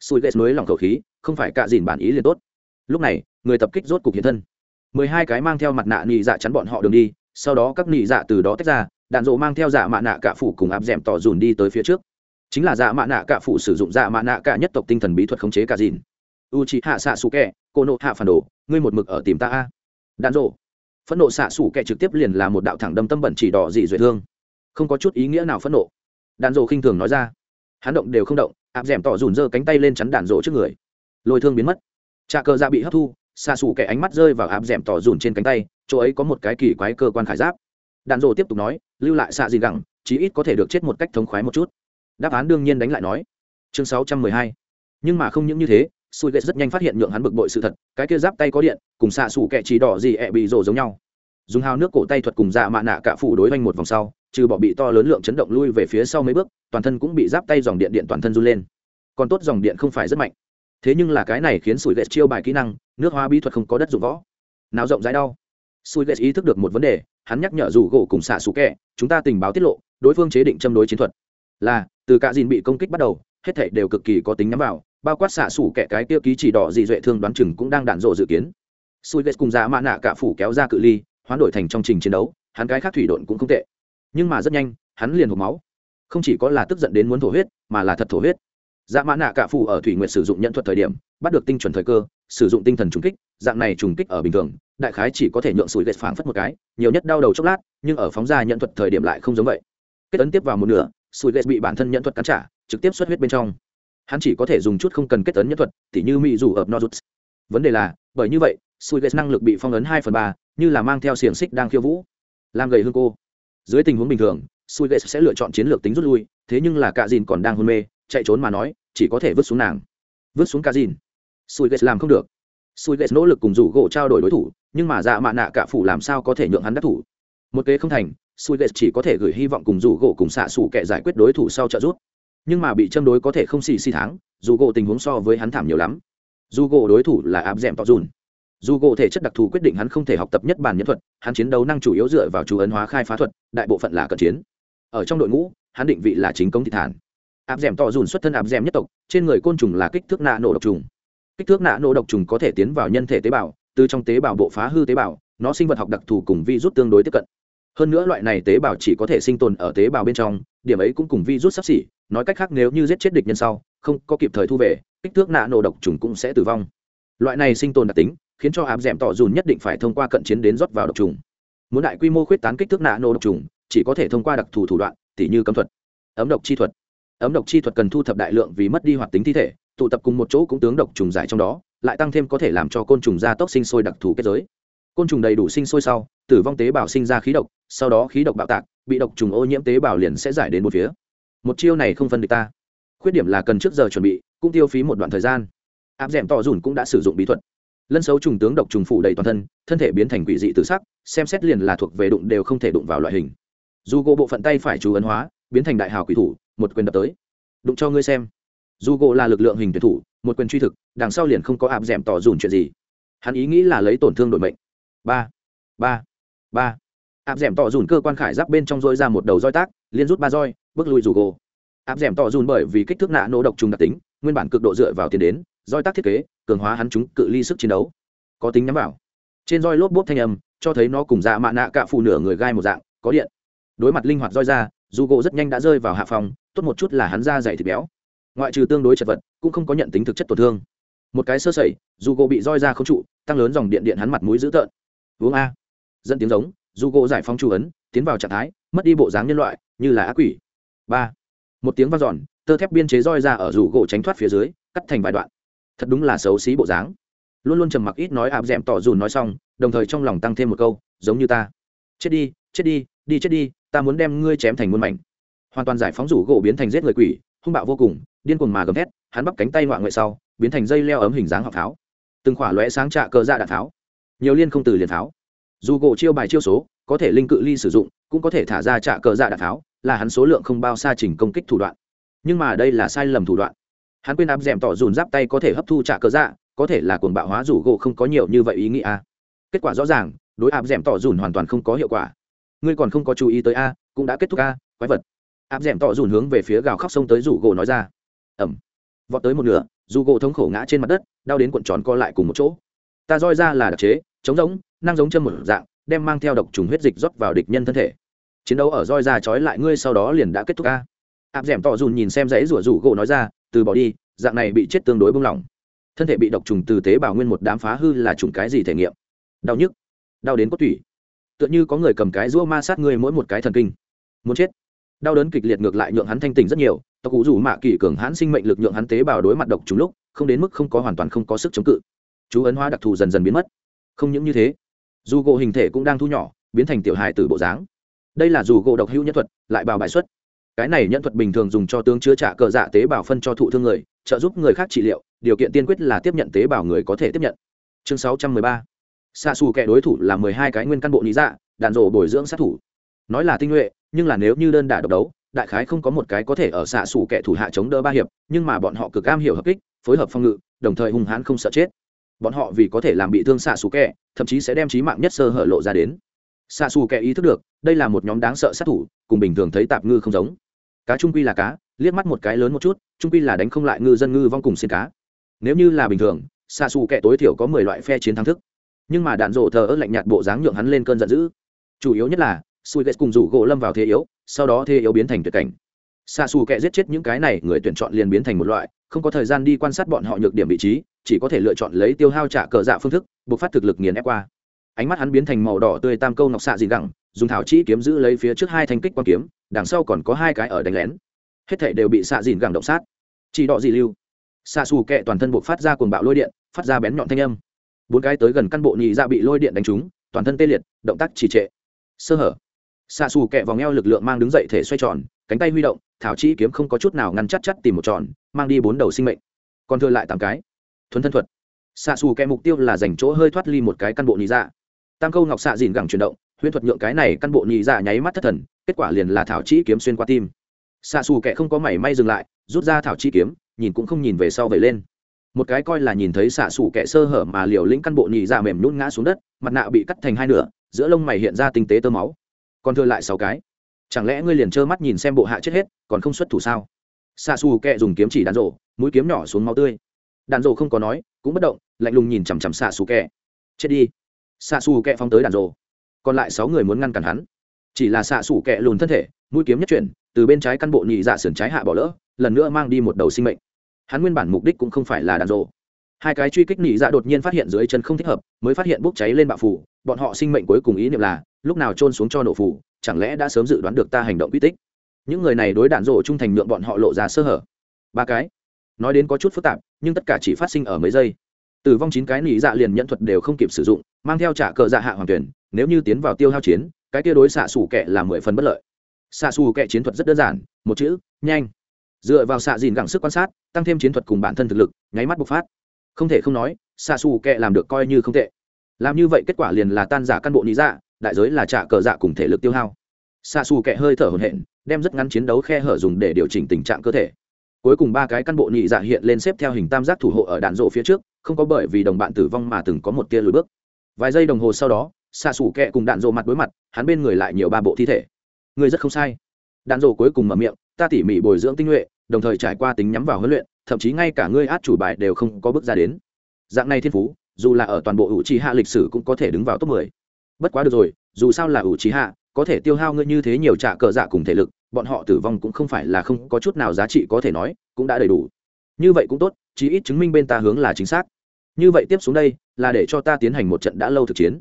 Sùi ghét mới lòng khẩu khí, không phải cả dìn bản ý liền tốt. Lúc này, người tập kích rốt cục hiện thân. Mười hai cái mang theo mặt nạ nị dạ chắn bọn họ đường đi, sau đó các nị dạ từ đó tách ra, đạn dộ mang theo dạ mạ nạ cả phủ cùng áp d ẻ m tỏ dùn đi tới phía trước. Chính là dạ mạ nạ cả phủ sử dụng dạ mạ nạ cả nhất tộc tinh thần bí thuật khống chế cả dìn. U chị hạ xạ xù kẹ cô nộ hạ phản đồ, ngươi một mực ở tìm ta a. Đạn dộ phẫn nộ xạ xù kẻ trực tiếp liền là một đạo thẳng đâm tâm bẩn chỉ đỏ dị duệ thương. Không có chút ý nghĩa nào phẫn nộ. Đạn dộ khinh thường nói ra. Hắn động đều không động, áp d ẻ m tỏ rủn giơ cánh tay lên chắn đạn dộ trước người. Lôi thương biến mất. Trà cờ ra dạ bị hấp thu, xạ xù kẻ ánh mắt rơi vào áp d ẻ m tỏ rủn trên cánh tay, chỗ ấy có một cái kỳ quái cơ quan khải giáp. Đạn dộ tiếp tục nói, lưu lại xạ gì gẳng chí ít có thể được chết một cách thống khoái một chút. Đáp án đương nhiên đánh lại nói. Chương sáu trăm mười hai. Nhưng mà không những như thế sùi ghét rất nhanh phát hiện nhượng hắn bực bội sự thật, cái kia giáp tay có điện, cùng xạ xù kẹ chỉ đỏ gì ẹ bị rồ giống nhau. Dùng hào nước cổ tay thuật cùng dạ mạ nạ cả phủ đối oanh một vòng sau, trừ bỏ bị to lớn lượng chấn động lui về phía sau mấy bước, toàn thân cũng bị giáp tay dòng điện điện toàn thân run lên. Còn tốt dòng điện không phải rất mạnh. Thế nhưng là cái này khiến sủi ghét chiêu bài kỹ năng, nước hoa bí thuật không có đất dụng võ. Nào rộng rãi đau. Sủi ghét ý thức được một vấn đề, hắn nhắc nhở dù gỗ cùng xạ xù kẹ chúng ta tình báo tiết lộ, đối phương chế định châm đối chiến thuật. Là, từ cả dìn bị công kích bắt đầu, hết thảy đều cực kỳ có tính nhắm vào bao quát xạ sủ kẻ cái tiêu ký chỉ đỏ dị duệ thương đoán chừng cũng đang đạn rộ dự kiến. Sùi vết cùng dạ giá mã nạ cả phủ kéo ra cự ly, hoán đổi thành trong trình chiến đấu, hắn cái khác thủy độn cũng không tệ. Nhưng mà rất nhanh, hắn liền hộp máu. Không chỉ có là tức giận đến muốn thổ huyết, mà là thật thổ huyết. Dạ mã nạ cả phủ ở thủy nguyệt sử dụng nhận thuật thời điểm, bắt được tinh chuẩn thời cơ, sử dụng tinh thần trùng kích, dạng này trùng kích ở bình thường, đại khái chỉ có thể nhượng sùi ghét phảng phất một cái, nhiều nhất đau đầu chốc lát, nhưng ở phóng ra nhận thuật thời điểm lại không giống vậy. Kết ấn tiếp vào một nửa sùi ghét bị bản thân nhận thuật cắn trả, trực tiếp xuất huyết bên trong hắn chỉ có thể dùng chút không cần kết tấn nhân thuật, tỉ như mỹ dù ập nozuts. Vấn đề là, bởi như vậy sùi ghét năng lực bị phong ấn hai phần ba, như là mang theo xiềng xích đang khiêu vũ, làm gầy hương cô. Dưới tình huống bình thường sùi ghét sẽ lựa chọn chiến lược tính rút lui, thế nhưng là cạ dìn còn đang hôn mê, chạy trốn mà nói, chỉ có thể vứt xuống nàng. Vứt xuống cạ dìn. Sùi ghét làm không được. Sùi ghét nỗ lực cùng rủ gỗ trao đổi đối thủ, nhưng mà dạ mạ nạ cả phủ làm sao có thể nhượng hắn đắc thủ? Một kế không thành sùi ghét chỉ có thể gửi hy vọng cùng rủ gỗ cùng xạ xủ kẻ giải quyết đối thủ sau trợ giúp nhưng mà bị châm đối có thể không xì xì tháng, dù gỗ tình huống so với hắn thảm nhiều lắm. Dù gỗ đối thủ là áp d ẻ m tọ dùn. Dù gỗ thể chất đặc thù quyết định hắn không thể học tập nhất bản nhân thuật, hắn chiến đấu năng chủ yếu dựa vào chú ấn hóa khai phá thuật, đại bộ phận là cận chiến. Ở trong đội ngũ, hắn định vị là chính công thị thản. Áp d ẻ m tọ dùn xuất thân áp d ẻ m nhất tộc, trên người côn trùng là kích thước nạ nổ độc trùng. Kích thước nạ nổ độc trùng có thể tiến vào nhân thể tế bào, từ trong tế bào bộ phá hư tế bào, nó sinh vật học đặc thù cùng vi rút tương đối tiếp cận. Hơn nữa loại này tế bào chỉ có thể sinh tồn ở tế bào bên trong, điểm ấy cũng cùng vi rút sắp xỉ nói cách khác nếu như giết chết địch nhân sau, không có kịp thời thu về, kích thước nạ nổ độc trùng cũng sẽ tử vong. Loại này sinh tồn đặc tính, khiến cho áp d ẻ m tỏ dùn nhất định phải thông qua cận chiến đến rót vào độc trùng. Muốn đại quy mô khuyết tán kích thước nạ nổ độc trùng, chỉ có thể thông qua đặc thù thủ đoạn, tỉ như cấm thuật, ấm độc chi thuật. Ấm độc chi thuật cần thu thập đại lượng vì mất đi hoạt tính thi thể, tụ tập cùng một chỗ cũng tướng độc trùng giải trong đó, lại tăng thêm có thể làm cho côn trùng gia tốc sinh sôi đặc thù kết giới. Côn trùng đầy đủ sinh sôi sau, tử vong tế bào sinh ra khí độc, sau đó khí độc bạo tạc, bị độc trùng ô nhiễm tế bào liền sẽ giải đến một phía một chiêu này không phân địch ta. Khuyết điểm là cần trước giờ chuẩn bị, cũng tiêu phí một đoạn thời gian. Áp d ẻ m tỏ dùn cũng đã sử dụng bí thuật. Lân xấu trùng tướng độc trùng phủ đầy toàn thân thân thể biến thành quỷ dị tự sắc, xem xét liền là thuộc về đụng đều không thể đụng vào loại hình. Dù gỗ bộ phận tay phải chú ấn hóa, biến thành đại hào quỷ thủ, một quyền đập tới. Đụng cho ngươi xem. Dù gỗ là lực lượng hình tuyển thủ, một quyền truy thực, đằng sau liền không có áp d ẻ m tỏ dùn chuyện gì. Hắn ý nghĩ là lấy tổn thương đổi mệnh. Ba ba ba. Áp d ẻ m tỏ dùn cơ quan khải giáp bên trong dôi ra một đầu roi tác, liên rút ba roi bước lui dù gỗ áp d ẻ m tỏ dùn bởi vì kích thước nạ nổ độc trùng đặc tính, nguyên bản cực độ dựa vào tiền đến, roi tác thiết kế, cường hóa hắn chúng cự ly sức chiến đấu. Có tính nhắm vào. Trên roi lốp bốp thanh âm, cho thấy nó cùng dạ mạ nạ cạ phụ nửa người gai một dạng, có điện. Đối mặt linh hoạt roi ra, dù gỗ rất nhanh đã rơi vào hạ phòng, tốt một chút là hắn da dày thịt béo. Ngoại trừ tương đối chật vật, cũng không có nhận tính thực chất tổn thương. Một cái sơ sẩy, dù gỗ bị roi ra không trụ, tăng lớn dòng điện điện hắn mặt mũi dữ tợn. Uống a. Dẫn tiếng giống, dù gỗ giải phóng chu ấn, tiến vào trạng thái, mất đi bộ dáng nhân loại, như là ác quỷ ba. Một tiếng vang dọn, tơ thép biên chế roi ra ở rủ gỗ tránh thoát phía dưới, cắt thành vài đoạn. Thật đúng là xấu xí bộ dáng. Luôn luôn trầm mặc ít nói áp d ẹ m tỏ dùn nói xong, đồng thời trong lòng tăng thêm một câu, giống như ta. Chết đi chết đi đi chết đi, ta muốn đem ngươi chém thành muôn mảnh. Hoàn toàn giải phóng rủ gỗ biến thành giết người quỷ, hung bạo vô cùng, điên cuồng mà gầm thét, hắn bắp cánh tay ngoại ngoại sau, biến thành dây leo ấm hình dáng họng pháo từng khỏa lóe sáng trạ cờ ra dạ đạn pháo nhiều liên không từ liền pháo dù gỗ chiêu bài chiêu số, có thể linh cự ly sử dụng, cũng có thể thả ra trạ cờ dạ đạn pháo là hắn số lượng không bao xa trình công kích thủ đoạn. Nhưng mà đây là sai lầm thủ đoạn. Hắn quên áp d ẻ m tỏ dùn giáp tay có thể hấp thu trả cớ dạ có thể là cuồng bạo hóa rủ gỗ không có nhiều như vậy ý nghĩ a à. kết quả rõ ràng, đối áp d ẻ m tỏ dùn hoàn toàn không có hiệu quả. Ngươi còn không có chú ý tới a, cũng đã kết thúc a, quái vật. Áp d ẻ m tỏ dùn hướng về phía gào khóc sông tới rủ gỗ nói ra. Ẩm vọt tới một nửa dù gỗ thống khổ ngã trên mặt đất, đau đến cuộn tròn co lại cùng một chỗ. Ta roi ra là đặc chế, chống giống, năng giống chân một dạng, đem mang theo độc trùng huyết dịch rót vào địch nhân thân thể chiến đấu ở roi ra trói lại ngươi sau đó liền đã kết thúc ca áp d ẻ m tỏ dùn nhìn xem dãy rủa rủ gỗ nói ra, từ bỏ đi, dạng này bị chết tương đối bung lỏng thân thể bị độc trùng từ tế bào nguyên một đám phá hư là trùng cái gì thể nghiệm? Đau nhức, đau đến cốt tủy. Tựa như có người cầm cái rũa ma sát ngươi mỗi một cái thần kinh. Muốn chết. Đau đớn kịch liệt ngược lại nhượng hắn thanh tỉnh rất nhiều, tộc cụ rủ mạ kỳ cường hãn sinh mệnh lực nhượng hắn tế bào đối mặt độc trùng lúc, không đến mức không có hoàn toàn không có sức chống cự. Chú ấn hóa đặc thù dần dần biến mất. Không những như thế, dù gỗ hình thể cũng đang thu nhỏ, biến thành tiểu hài từ bộ dáng đây là dù gỗ độc hữu nhân thuật, lại bào bài xuất. Cái này nhân thuật bình thường dùng cho tướng chứa trả cờ dạ tế bào phân cho thụ thương người, trợ giúp người khác trị liệu, điều kiện tiên quyết là tiếp nhận tế bào người có thể tiếp nhận. Chương 613. xạ xù kẻ đối thủ là mười hai cái nguyên căn bộ lý dạ đạn rổ bồi dưỡng sát thủ. Nói là tinh nhuệ, nhưng là nếu như đơn đả độc đấu, đại khái không có một cái có thể ở xạ xù kẻ thủ hạ chống đỡ ba hiệp, nhưng mà bọn họ cực am hiểu hợp kích, phối hợp phòng ngự, đồng thời hung hãn không sợ chết. Bọn họ vì có thể làm bị thương xạ xù kẻ, thậm chí sẽ đem trí mạng nhất sơ hở lộ ra đến xạ xù kẻ ý thức được, đây là một nhóm đáng sợ sát thủ, cùng bình thường thấy tạp ngư không giống. Cá trung quy là cá, liếc mắt một cái lớn một chút, trung quy là đánh không lại ngư dân ngư vong cùng xin cá. Nếu như là bình thường xạ xù kẻ tối thiểu có mười loại phe chiến thắng thức. Nhưng mà đạn rộ thờ ớt lạnh nhạt bộ dáng nhượng hắn lên cơn giận dữ. Chủ yếu nhất là sùi ghét cùng rủ gỗ lâm vào thế yếu, sau đó thế yếu biến thành tuyệt cảnh. Xạ xù kẻ giết chết những cái này, người tuyển chọn liền biến thành một loại, không có thời gian đi quan sát bọn họ nhược điểm vị trí, chỉ có thể lựa chọn lấy tiêu hao trả cờ dạ phương thức buộc phát thực lực nghiền ép qua ánh mắt hắn biến thành màu đỏ tươi tam câu ngọc xạ dị gẳng, dùng thảo chi kiếm giữ lấy phía trước hai thanh kích quan kiếm, đằng sau còn có hai cái ở đánh lén. Hết thảy đều bị xạ dìn gẳng động sát. Chỉ đọ dị lưu. Xạ xù kẹ toàn thân buộc phát ra cuồng bạo lôi điện, phát ra bén nhọn thanh âm. Bốn cái tới gần căn bộ nhị ra dạ bị lôi điện đánh trúng, toàn thân tê liệt, động tác trì trệ. Sơ hở. Xạ xù kẹ vòng eo lực lượng mang đứng dậy thể xoay tròn, cánh tay huy động, thảo chi kiếm không có chút nào ngăn chắc chắc tìm một tròn, mang đi bốn đầu sinh mệnh. Còn thừa lại tám cái. Thuần thân thuật. Xạ xù kẹ mục tiêu là dành chỗ hơi thoát ly một cái căn bộ nhị ra dạ tam câu ngọc xạ dìn gẳng chuyển động, huyễn thuật nhượng cái này căn bộ nhị dạ nháy mắt thất thần, kết quả liền là thảo chi kiếm xuyên qua tim. Xạ xù kẻ không có mảy may dừng lại, rút ra thảo chi kiếm, nhìn cũng không nhìn về sau về lên. Một cái coi là nhìn thấy xạ xù kẻ sơ hở mà liều lĩnh căn bộ nhị dạ mềm nhún ngã xuống đất, mặt nạ bị cắt thành hai nửa, giữa lông mày hiện ra tinh tế tơ máu. Còn thừa lại sáu cái. Chẳng lẽ ngươi liền trơ mắt nhìn xem bộ hạ chết hết, còn không xuất thủ sao? Xạ xù kẹ dùng kiếm chỉ đạn rổ, mũi kiếm nhỏ xuống máu tươi. Đạn rổ không có nói, cũng bất động, lạnh lùng nhìn chằm chằm xạ xù kẹ chết đi xạ xù kẹ phóng tới đàn rồ, còn lại sáu người muốn ngăn cản hắn. Chỉ là xạ xù kẹ lùn thân thể mũi kiếm nhất chuyển từ bên trái căn bộ nhị dạ sườn trái hạ bỏ lỡ lần nữa mang đi một đầu sinh mệnh. Hắn nguyên bản mục đích cũng không phải là đàn rộ hai cái truy kích nhị dạ đột nhiên phát hiện dưới chân không thích hợp mới phát hiện bốc cháy lên bạo phủ bọn họ sinh mệnh cuối cùng ý niệm là lúc nào trôn xuống cho nổ phủ chẳng lẽ đã sớm dự đoán được ta hành động quy tích? Những người này đối đạn rộ trung thành nhượng bọn họ lộ ra sơ hở. Ba cái. Nói đến có chút phức tạp nhưng tất cả chỉ phát sinh ở mấy giây tử vong chín cái nỉ dạ liền nhận thuật đều không kịp sử dụng, mang theo trả cờ dạ hạ hoàng tuyển, nếu như tiến vào tiêu hao chiến, cái kia đối xạ xù kẹ là mười phần bất lợi. Xạ xù kẹ chiến thuật rất đơn giản, một chữ, nhanh. Dựa vào xạ dìn gẳng sức quan sát, tăng thêm chiến thuật cùng bản thân thực lực, nháy mắt bộc phát. Không thể không nói, xạ xù kẹ làm được coi như không tệ. Làm như vậy kết quả liền là tan giả căn bộ lý dạ đại giới là trả cờ dạ cùng thể lực tiêu hao. Xạ xù kẹ hơi thở hồn hển, đem rất ngắn chiến đấu khe hở dùng để điều chỉnh tình trạng cơ thể. Cuối cùng ba cái căn bộ nhị dạ hiện lên xếp theo hình tam giác thủ hộ ở đạn rộ phía trước không có bởi vì đồng bạn tử vong mà từng có một tia lùi bước. Vài giây đồng hồ sau đó, xạ xủ kẹ cùng đạn rộ mặt đối mặt, hắn bên người lại nhiều ba bộ thi thể. Người rất không sai. Đạn rộ cuối cùng mở miệng, ta tỉ mỉ bồi dưỡng tinh nhuệ, đồng thời trải qua tính nhắm vào huấn luyện, thậm chí ngay cả ngươi át chủ bài đều không có bước ra đến. Dạng này thiên phú, dù là ở toàn bộ ủ trì hạ lịch sử cũng có thể đứng vào top mười. Bất quá được rồi, dù sao là ủ trì hạ, có thể tiêu hao ngươi như thế nhiều trả cờ dạ cùng thể lực, bọn họ tử vong cũng không phải là không có chút nào giá trị có thể nói, cũng đã đầy đủ. Như vậy cũng tốt, chí ít chứng minh bên ta hướng là chính xác như vậy tiếp xuống đây, là để cho ta tiến hành một trận đã lâu thực chiến.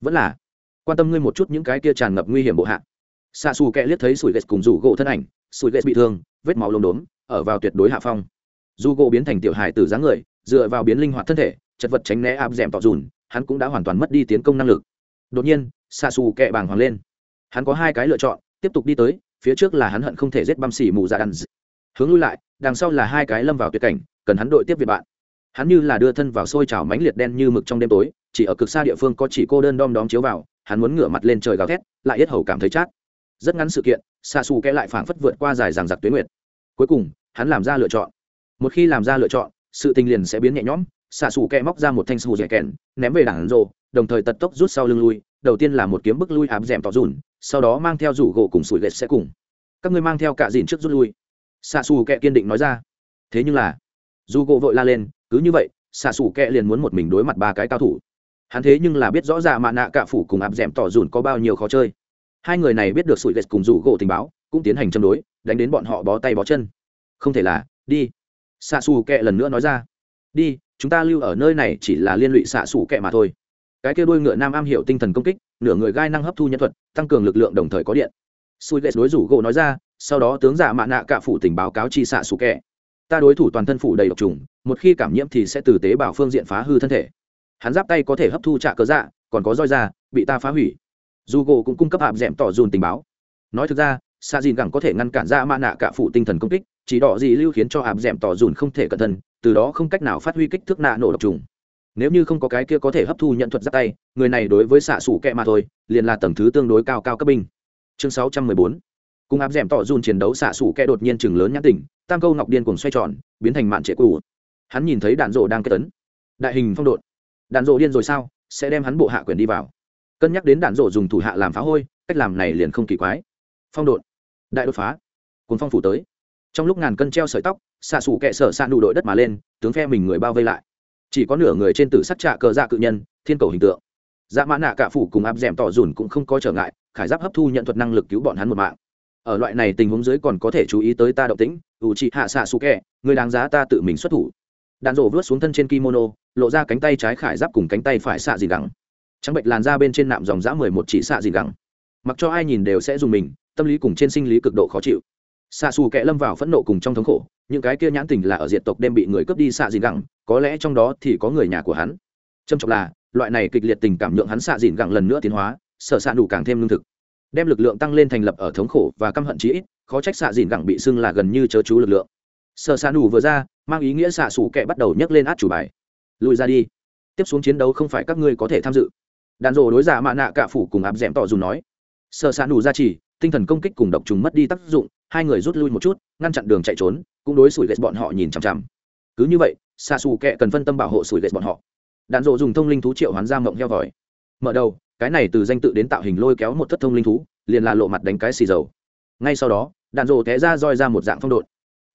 Vẫn là, quan tâm ngươi một chút những cái kia tràn ngập nguy hiểm bộ hạ. Xa xù kẹ liếc thấy sủi ghét cùng rủ gỗ thân ảnh, sủi ghét bị thương, vết máu lốm đốm, ở vào tuyệt đối hạ phong. Dù gỗ biến thành tiểu hài từ dáng người, dựa vào biến linh hoạt thân thể, chật vật tránh né áp d ẻ m tỏ dùn, hắn cũng đã hoàn toàn mất đi tiến công năng lực. Đột nhiên xa xù kẹ bàng hoàng lên. Hắn có hai cái lựa chọn, tiếp tục đi tới, phía trước là hắn hận không thể giết băm xỉ mù dạ đàn hướng lui lại, đằng sau là hai cái lâm vào tuyệt cảnh, cần hắn đội tiếp việt bạn hắn như là đưa thân vào sôi trào mánh liệt đen như mực trong đêm tối, chỉ ở cực xa địa phương có chỉ cô đơn đom đóm chiếu vào, hắn muốn ngửa mặt lên trời gào thét, lại yết hầu cảm thấy chát. Rất ngắn sự kiện xa xù kẽ lại phảng phất vượt qua dài ràng giặc tuyến nguyệt. Cuối cùng, hắn làm ra lựa chọn. Một khi làm ra lựa chọn, sự tình liền sẽ biến nhẹ nhõm. Xạ xù kẹ móc ra một thanh xù dẻ kèn, ném về đảng rồ, đồng thời tật tốc rút sau lưng lui, đầu tiên là một kiếm bức lui áp d ẻ m tỏ dùn, sau đó mang theo rủ gỗ cùng sủi lệch sẽ cùng. Các ngươi mang theo cả dìn trước rút lui. Xạ xù kẹ kiên định nói ra. Thế nhưng là dù gỗ vội la lên cứ như vậy, xạ xù kẹ liền muốn một mình đối mặt ba cái cao thủ. Hắn thế nhưng là biết rõ ràng mạ nạ cạ phủ cùng áp d ẻ m tỏ dùn có bao nhiêu khó chơi. Hai người này biết được sủi vệt cùng rủ gỗ tình báo, cũng tiến hành châm đối, đánh đến bọn họ bó tay bó chân. Không thể là, đi. Xạ xù kẹ lần nữa nói ra. Đi, chúng ta lưu ở nơi này chỉ là liên lụy xạ xù kẹ mà thôi. Cái kia đuôi ngựa nam am hiểu tinh thần công kích, nửa người gai năng hấp thu nhân thuật, tăng cường lực lượng đồng thời có điện. Sủi vệt đối rủ gỗ nói ra, sau đó tướng giả mạ nạ cạ phủ tình báo cáo chi xạ xù kẹ. Ta đối thủ toàn thân phủ đầy độc trùng một khi cảm nhiễm thì sẽ từ tế bào phương diện phá hư thân thể. Hắn giáp tay có thể hấp thu trả cớ dạ còn có roi da, bị ta phá hủy. Dù gỗ cũng cung cấp hạp d ẻ m tỏ dùn tình báo. Nói thực ra xa dìn gẳng có thể ngăn cản ra mạ nạ cả phụ tinh thần công kích, chỉ đỏ gì lưu khiến cho hạp d ẻ m tỏ dùn không thể cẩn thận, từ đó không cách nào phát huy kích thước nạ nổ độc trùng. Nếu như không có cái kia có thể hấp thu nhận thuật giáp tay, người này đối với xạ xủ kẹ mà thôi, liền là tầng thứ tương đối cao cao cấp binh. Chương sáu trăm mười bốn. Cùng áp d ẻ m tỏ dùn chiến đấu xạ xủ kẹ đột nhiên chừng lớn nhãn tỉnh tam câu ngọc điên cùng xoay tròn, biến thành mạn trệ cũ hắn nhìn thấy đạn rộ đang kết tấn. Đại hình phong độn. Đạn rộ điên rồi sao? Sẽ đem hắn bộ hạ quyền đi vào. Cân nhắc đến đạn rộ dùng thủ hạ làm phá hôi, cách làm này liền không kỳ quái. Phong độn. Đại đột phá. Cuốn phong phủ tới. Trong lúc ngàn cân treo sợi tóc, xạ xù kẹ sở xạ nụ đội đất mà lên, tướng phe mình người bao vây lại. Chỉ có nửa người trên tử sắc trạ cờ dạ cự nhân, thiên cầu hình tượng. Dạ mã nạ cả phủ cùng áp d ẻ m tỏ dùn cũng không có trở ngại, khải giáp hấp thu nhận thuật năng lực cứu bọn hắn một mạng. Ở loại này tình huống dưới còn có thể chú ý tới ta động tĩnh ủ trị hạ xạ xù kẹ người đáng giá ta tự mình xuất thủ đạn rổ vớt xuống thân trên kimono, lộ ra cánh tay trái khải giáp cùng cánh tay phải xạ dìn gẳng. Trắng bệnh làn ra bên trên nạm dòng dã mười một chỉ xạ dìn gẳng. Mặc cho ai nhìn đều sẽ dùng mình, tâm lý cùng trên sinh lý cực độ khó chịu. Xạ xù kẹ lâm vào phẫn nộ cùng trong thống khổ, những cái kia nhãn tình là ở diện tộc đem bị người cướp đi xạ dìn gẳng, có lẽ trong đó thì có người nhà của hắn. Trầm trọng là, loại này kịch liệt tình cảm nhượng hắn xạ dìn gẳng lần nữa tiến hóa, sở xạ đủ càng thêm lương thực. Đem lực lượng tăng lên thành lập ở thống khổ và căm hận chí ít, khó trách xạ dìn gẳng bị xưng là gần như chớ chú lực lượng sở xạ đủ vừa ra, mang ý nghĩa xạ xù kẹ bắt đầu nhấc lên át chủ bài. Lùi ra đi. Tiếp xuống chiến đấu không phải các ngươi có thể tham dự. Đàn rồ đối giả mạ nạ cả phủ cùng áp d ẻ m tỏ dù nói. Sợ xạ nù ra chỉ, tinh thần công kích cùng độc trùng mất đi tác dụng, hai người rút lui một chút, ngăn chặn đường chạy trốn, cũng đối sủi ghét bọn họ nhìn chằm chằm. Cứ như vậy xạ xù kẹ cần phân tâm bảo hộ sủi ghét bọn họ. Đàn rộ dùng thông linh thú triệu hoán ra mộng heo vòi. Mở đầu, cái này từ danh tự đến tạo hình lôi kéo một thất thông linh thú, liền là lộ mặt đánh cái xì dầu. Ngay sau đó đàn rộ té ra roi ra một dạng phong độn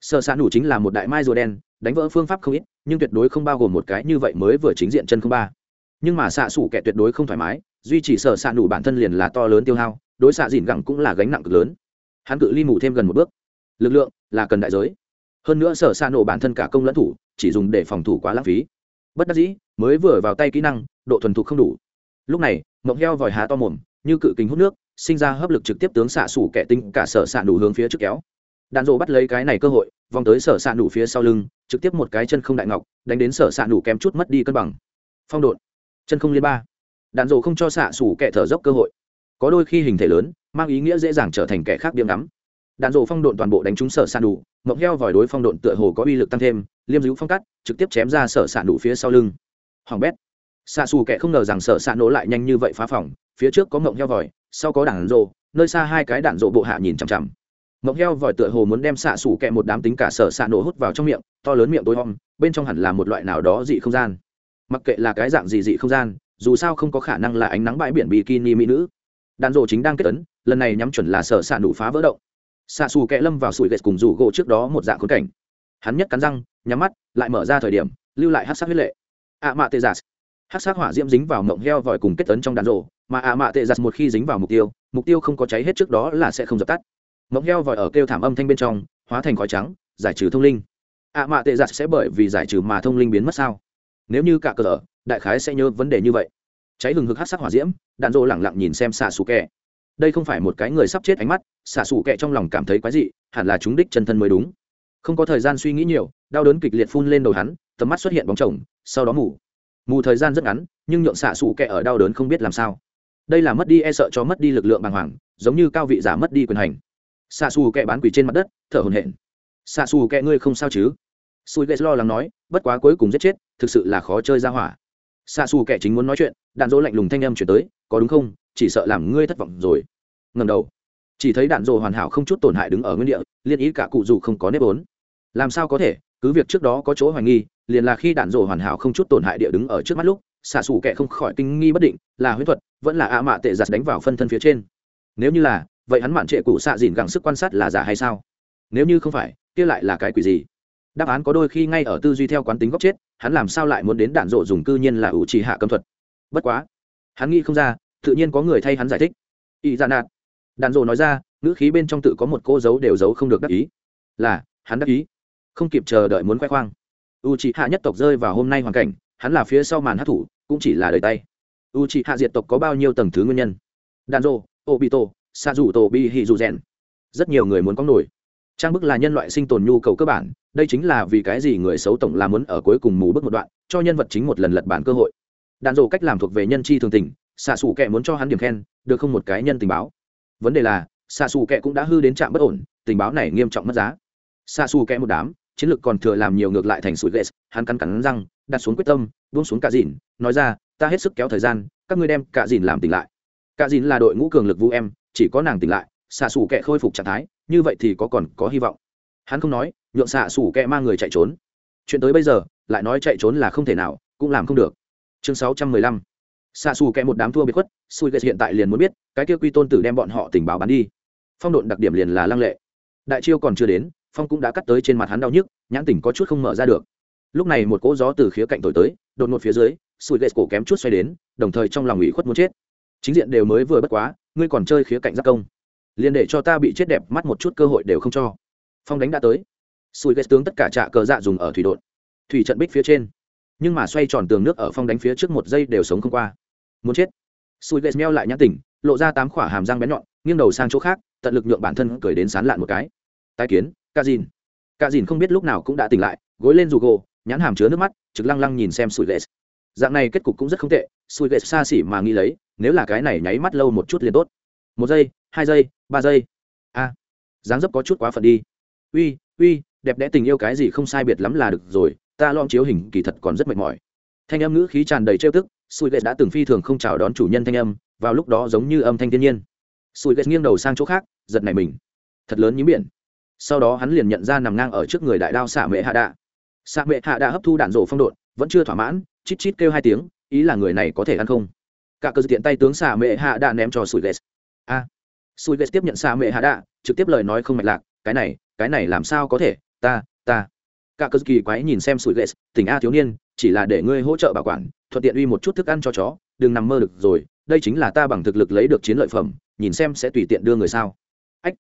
sợ xạ nủ chính là một đại mai rùa đen, đánh vỡ phương pháp không ít, nhưng tuyệt đối không bao gồm một cái như vậy mới vừa chính diện chân không ba. Nhưng mà xạ xủ kẻ tuyệt đối không thoải mái, duy chỉ sợ xạ nủ bản thân liền là to lớn tiêu hao, đối xạ dìn gẳng cũng là gánh nặng cực lớn. Hắn cự ly mù thêm gần một bước. Lực lượng là cần đại giới. Hơn nữa sở xạ nổ bản thân cả công lẫn thủ, chỉ dùng để phòng thủ quá lãng phí. Bất đắc dĩ, mới vừa vào tay kỹ năng, độ thuần thục không đủ. Lúc này, mộng heo vòi há to mồm, như cự kính hút nước, sinh ra hấp lực trực tiếp tướng xạ xủ kẻ tinh cả sở xạ nủ hướng phía trước kéo đàn rộ bắt lấy cái này cơ hội, vòng tới sở xạ nủ phía sau lưng, trực tiếp một cái chân không đại ngọc, đánh đến sở xạ nủ kém chút mất đi cân bằng. Phong độn. Chân không liên ba. Đạn rộ không cho xạ xủ kẻ thở dốc cơ hội. Có đôi khi hình thể lớn, mang ý nghĩa dễ dàng trở thành kẻ khác biếm ngắm. Đạn rộ phong độn toàn bộ đánh trúng sở xạ nủ, mộng heo vòi đối phong độn tựa hồ có uy lực tăng thêm, liêm dữ phong cắt, trực tiếp chém ra sở xạ nủ phía sau lưng. Hoàng bét. Xạ xù kẻ không ngờ rằng sở xạ nổ lại nhanh như vậy phá phòng, phía trước có mộng heo vòi, sau có đạn rộ nơi xa hai cái đạn rộ bộ hạ nhìn chằm chằm mộng heo vòi tựa hồ muốn đem xạ xủ kẹ một đám tính cả sở xạ nổ hút vào trong miệng, to lớn miệng tối om, bên trong hẳn là một loại nào đó dị không gian. Mặc kệ là cái dạng gì dị không gian, dù sao không có khả năng là ánh nắng bãi biển bikini mỹ nữ. Đàn rộ chính đang kết ấn, lần này nhắm chuẩn là sở xạ nổ phá vỡ động. Xạ xù kẹ lâm vào sủi gậy cùng rủ gỗ trước đó một dạng khốn cảnh. Hắn nhất cắn răng, nhắm mắt, lại mở ra thời điểm, lưu lại hát sắc huyết lệ. Ạ mạ tê giả hát sắc hỏa diễm dính vào mộng heo vòi cùng kết tấn trong đàn rộ mà ạ mạ tê giặt một khi dính vào mục tiêu mục tiêu không có cháy hết trước đó là sẽ không dập tắt mộng heo vòi ở kêu thảm âm thanh bên trong, hóa thành khói trắng, giải trừ thông linh. Ạ mạ tệ giặt sẽ bởi vì giải trừ mà thông linh biến mất sao? Nếu như cả cờ đại khái sẽ nhớ vấn đề như vậy. Cháy hừng hực hát sắc hỏa diễm, đạn dô lẳng lặng nhìn xem xạ xù kẹ đây không phải một cái người sắp chết ánh mắt, xạ xù kẹ trong lòng cảm thấy quái dị, hẳn là chúng đích chân thân mới đúng. Không có thời gian suy nghĩ nhiều, đau đớn kịch liệt phun lên đầu hắn, tầm mắt xuất hiện bóng chồng, sau đó mù. Mù thời gian rất ngắn, nhưng nhượng xạ xù kẹ ở đau đớn không biết làm sao. Đây là mất đi e sợ cho mất đi lực lượng bàng hoàng, giống như cao vị giả mất đi quyền hành xạ xù kẹ bán quỷ trên mặt đất, thở hồn hển. Xạ xù kẹ ngươi không sao chứ? Sùi ghét lo lắng nói, bất quá cuối cùng giết chết, thực sự là khó chơi ra hỏa. Xạ xù kẹ chính muốn nói chuyện, đạn dỗ lạnh lùng thanh âm chuyển tới, có đúng không? Chỉ sợ làm ngươi thất vọng rồi. Ngầm đầu. Chỉ thấy đạn dỗ hoàn hảo không chút tổn hại đứng ở nguyên địa, liên ý cả cụ dù không có nếp ốn. Làm sao có thể? Cứ việc trước đó có chỗ hoài nghi, liền là khi đạn dỗ hoàn hảo không chút tổn hại địa đứng ở trước mắt lúc xạ xù kẹ không khỏi kinh nghi bất định, là huyết thuật, vẫn là ạ mạ tệ giặt đánh vào phân thân phía trên. Nếu như là vậy hắn mạn trệ cụ xạ dìn gẳng sức quan sát là giả hay sao? Nếu như không phải, kia lại là cái quỷ gì? Đáp án có đôi khi ngay ở tư duy theo quán tính góc chết, hắn làm sao lại muốn đến đạn rộ dùng cư nhiên là ủ trì hạ cấm thuật? Bất quá, hắn nghĩ không ra, tự nhiên có người thay hắn giải thích. Y dạ nạt. Đạn rộ nói ra, ngữ khí bên trong tự có một cô dấu đều giấu không được đắc ý. Là, hắn đắc ý. Không kịp chờ đợi muốn khoe khoang. U c hạ nhất tộc rơi vào hôm nay hoàn cảnh, hắn là phía sau màn hát thủ, cũng chỉ là đời tay. U c hạ diệt tộc có bao nhiêu tầng thứ nguyên nhân? Đàn rô obito xa dù tổ bi hì dù rèn. Rất nhiều người muốn có nổi. Trang bức là nhân loại sinh tồn nhu cầu cơ bản, đây chính là vì cái gì người xấu tổng là muốn ở cuối cùng mù bước một đoạn, cho nhân vật chính một lần lật bản cơ hội. Đàn dồ cách làm thuộc về nhân chi thường tình xạ xù kệ muốn cho hắn điểm khen, được không một cái nhân tình báo. Vấn đề là xạ xù kệ cũng đã hư đến trạm bất ổn, tình báo này nghiêm trọng mất giá. Xạ xù kệ một đám, chiến lược còn thừa làm nhiều ngược lại thành sủi ghê hắn cắn cắn răng, đặt xuống quyết tâm, buông xuống cả dìn, nói ra, ta hết sức kéo thời gian, các ngươi đem cả dìn làm tỉnh lại. Cả dìn là đội ngũ cường lực vũ em chỉ có nàng tỉnh lại, xạ xù kệ khôi phục trạng thái, như vậy thì có còn có hy vọng. Hắn không nói, nhượng xạ xù kệ mang người chạy trốn. Chuyện tới bây giờ, lại nói chạy trốn là không thể nào, cũng làm không được. Chương sáu trăm mười lăm. Xạ xù kệ một đám thua biệt khuất xui ghét hiện tại liền muốn biết, cái kia quy tôn tử đem bọn họ tình báo bắn đi. Phong độn đặc điểm liền là lăng lệ. Đại chiêu còn chưa đến, phong cũng đã cắt tới trên mặt hắn đau nhức, nhãn tỉnh có chút không mở ra được. Lúc này một cỗ gió từ khía cạnh thổi tới, đột ngột phía dưới sùi ghét cổ kém chút xoay đến, đồng thời trong lòng ủy khuất muốn chết. Chính diện đều mới vừa bất quá ngươi còn chơi khía cạnh giác công. Liền để cho ta bị chết đẹp mắt một chút cơ hội đều không cho. Phong đánh đã tới. Sùi ghét tướng tất cả trạ cờ dạ dùng ở thủy đội, thủy trận bích phía trên. Nhưng mà xoay tròn tường nước ở phong đánh phía trước một giây đều sống không qua. Muốn chết. Sùi ghét meo lại nhãn tỉnh lộ ra tám khỏa hàm răng bén nhọn nghiêng đầu sang chỗ khác tận lực nhượng bản thân cười đến sán lạn một cái. Tai kiến ca dìn. Ca dìn không biết lúc nào cũng đã tỉnh lại gối lên dù gỗ nhãn hàm chứa nước mắt trực lăng lăng nhìn xem sùi ghét dạng này kết cục cũng rất không tệ sùi ghệ xa xỉ mà nghĩ lấy, nếu là cái này nháy mắt lâu một chút liền tốt. Một giây, hai giây, ba giây. A, dáng dấp có chút quá phận đi. Uy uy, đẹp đẽ tình yêu cái gì không sai biệt lắm là được rồi, ta lom chiếu hình kỳ thật còn rất mệt mỏi. Thanh âm ngữ khí tràn đầy trêu tức sùi ghệ đã từng phi thường không chào đón chủ nhân thanh âm, vào lúc đó giống như âm thanh thiên nhiên. Sùi ghệ nghiêng đầu sang chỗ khác, giật này mình. Thật lớn như biển. Sau đó hắn liền nhận ra nằm ngang ở trước người đại đao xạ mệ hạ đạ. Xạ mệ hạ đạ hấp thu đạn rổ phong độn vẫn chưa thỏa mãn chít chít kêu hai tiếng ý là người này có thể ăn không? Cả cơ tiện tay tướng xạ mệ hạ đạ ném cho sùi ghét a. À, sùi ghét tiếp nhận xạ mệ hạ đạ trực tiếp lời nói không mạch lạc cái này cái này làm sao có thể? Ta ta. Cả cơ kỳ quái nhìn xem sùi ghét tỉnh a thiếu niên chỉ là để ngươi hỗ trợ bảo quản thuận tiện uy một chút thức ăn cho chó đừng nằm mơ được rồi đây chính là ta bằng thực lực lấy được chiến lợi phẩm nhìn xem sẽ tùy tiện đưa người sao. Ách.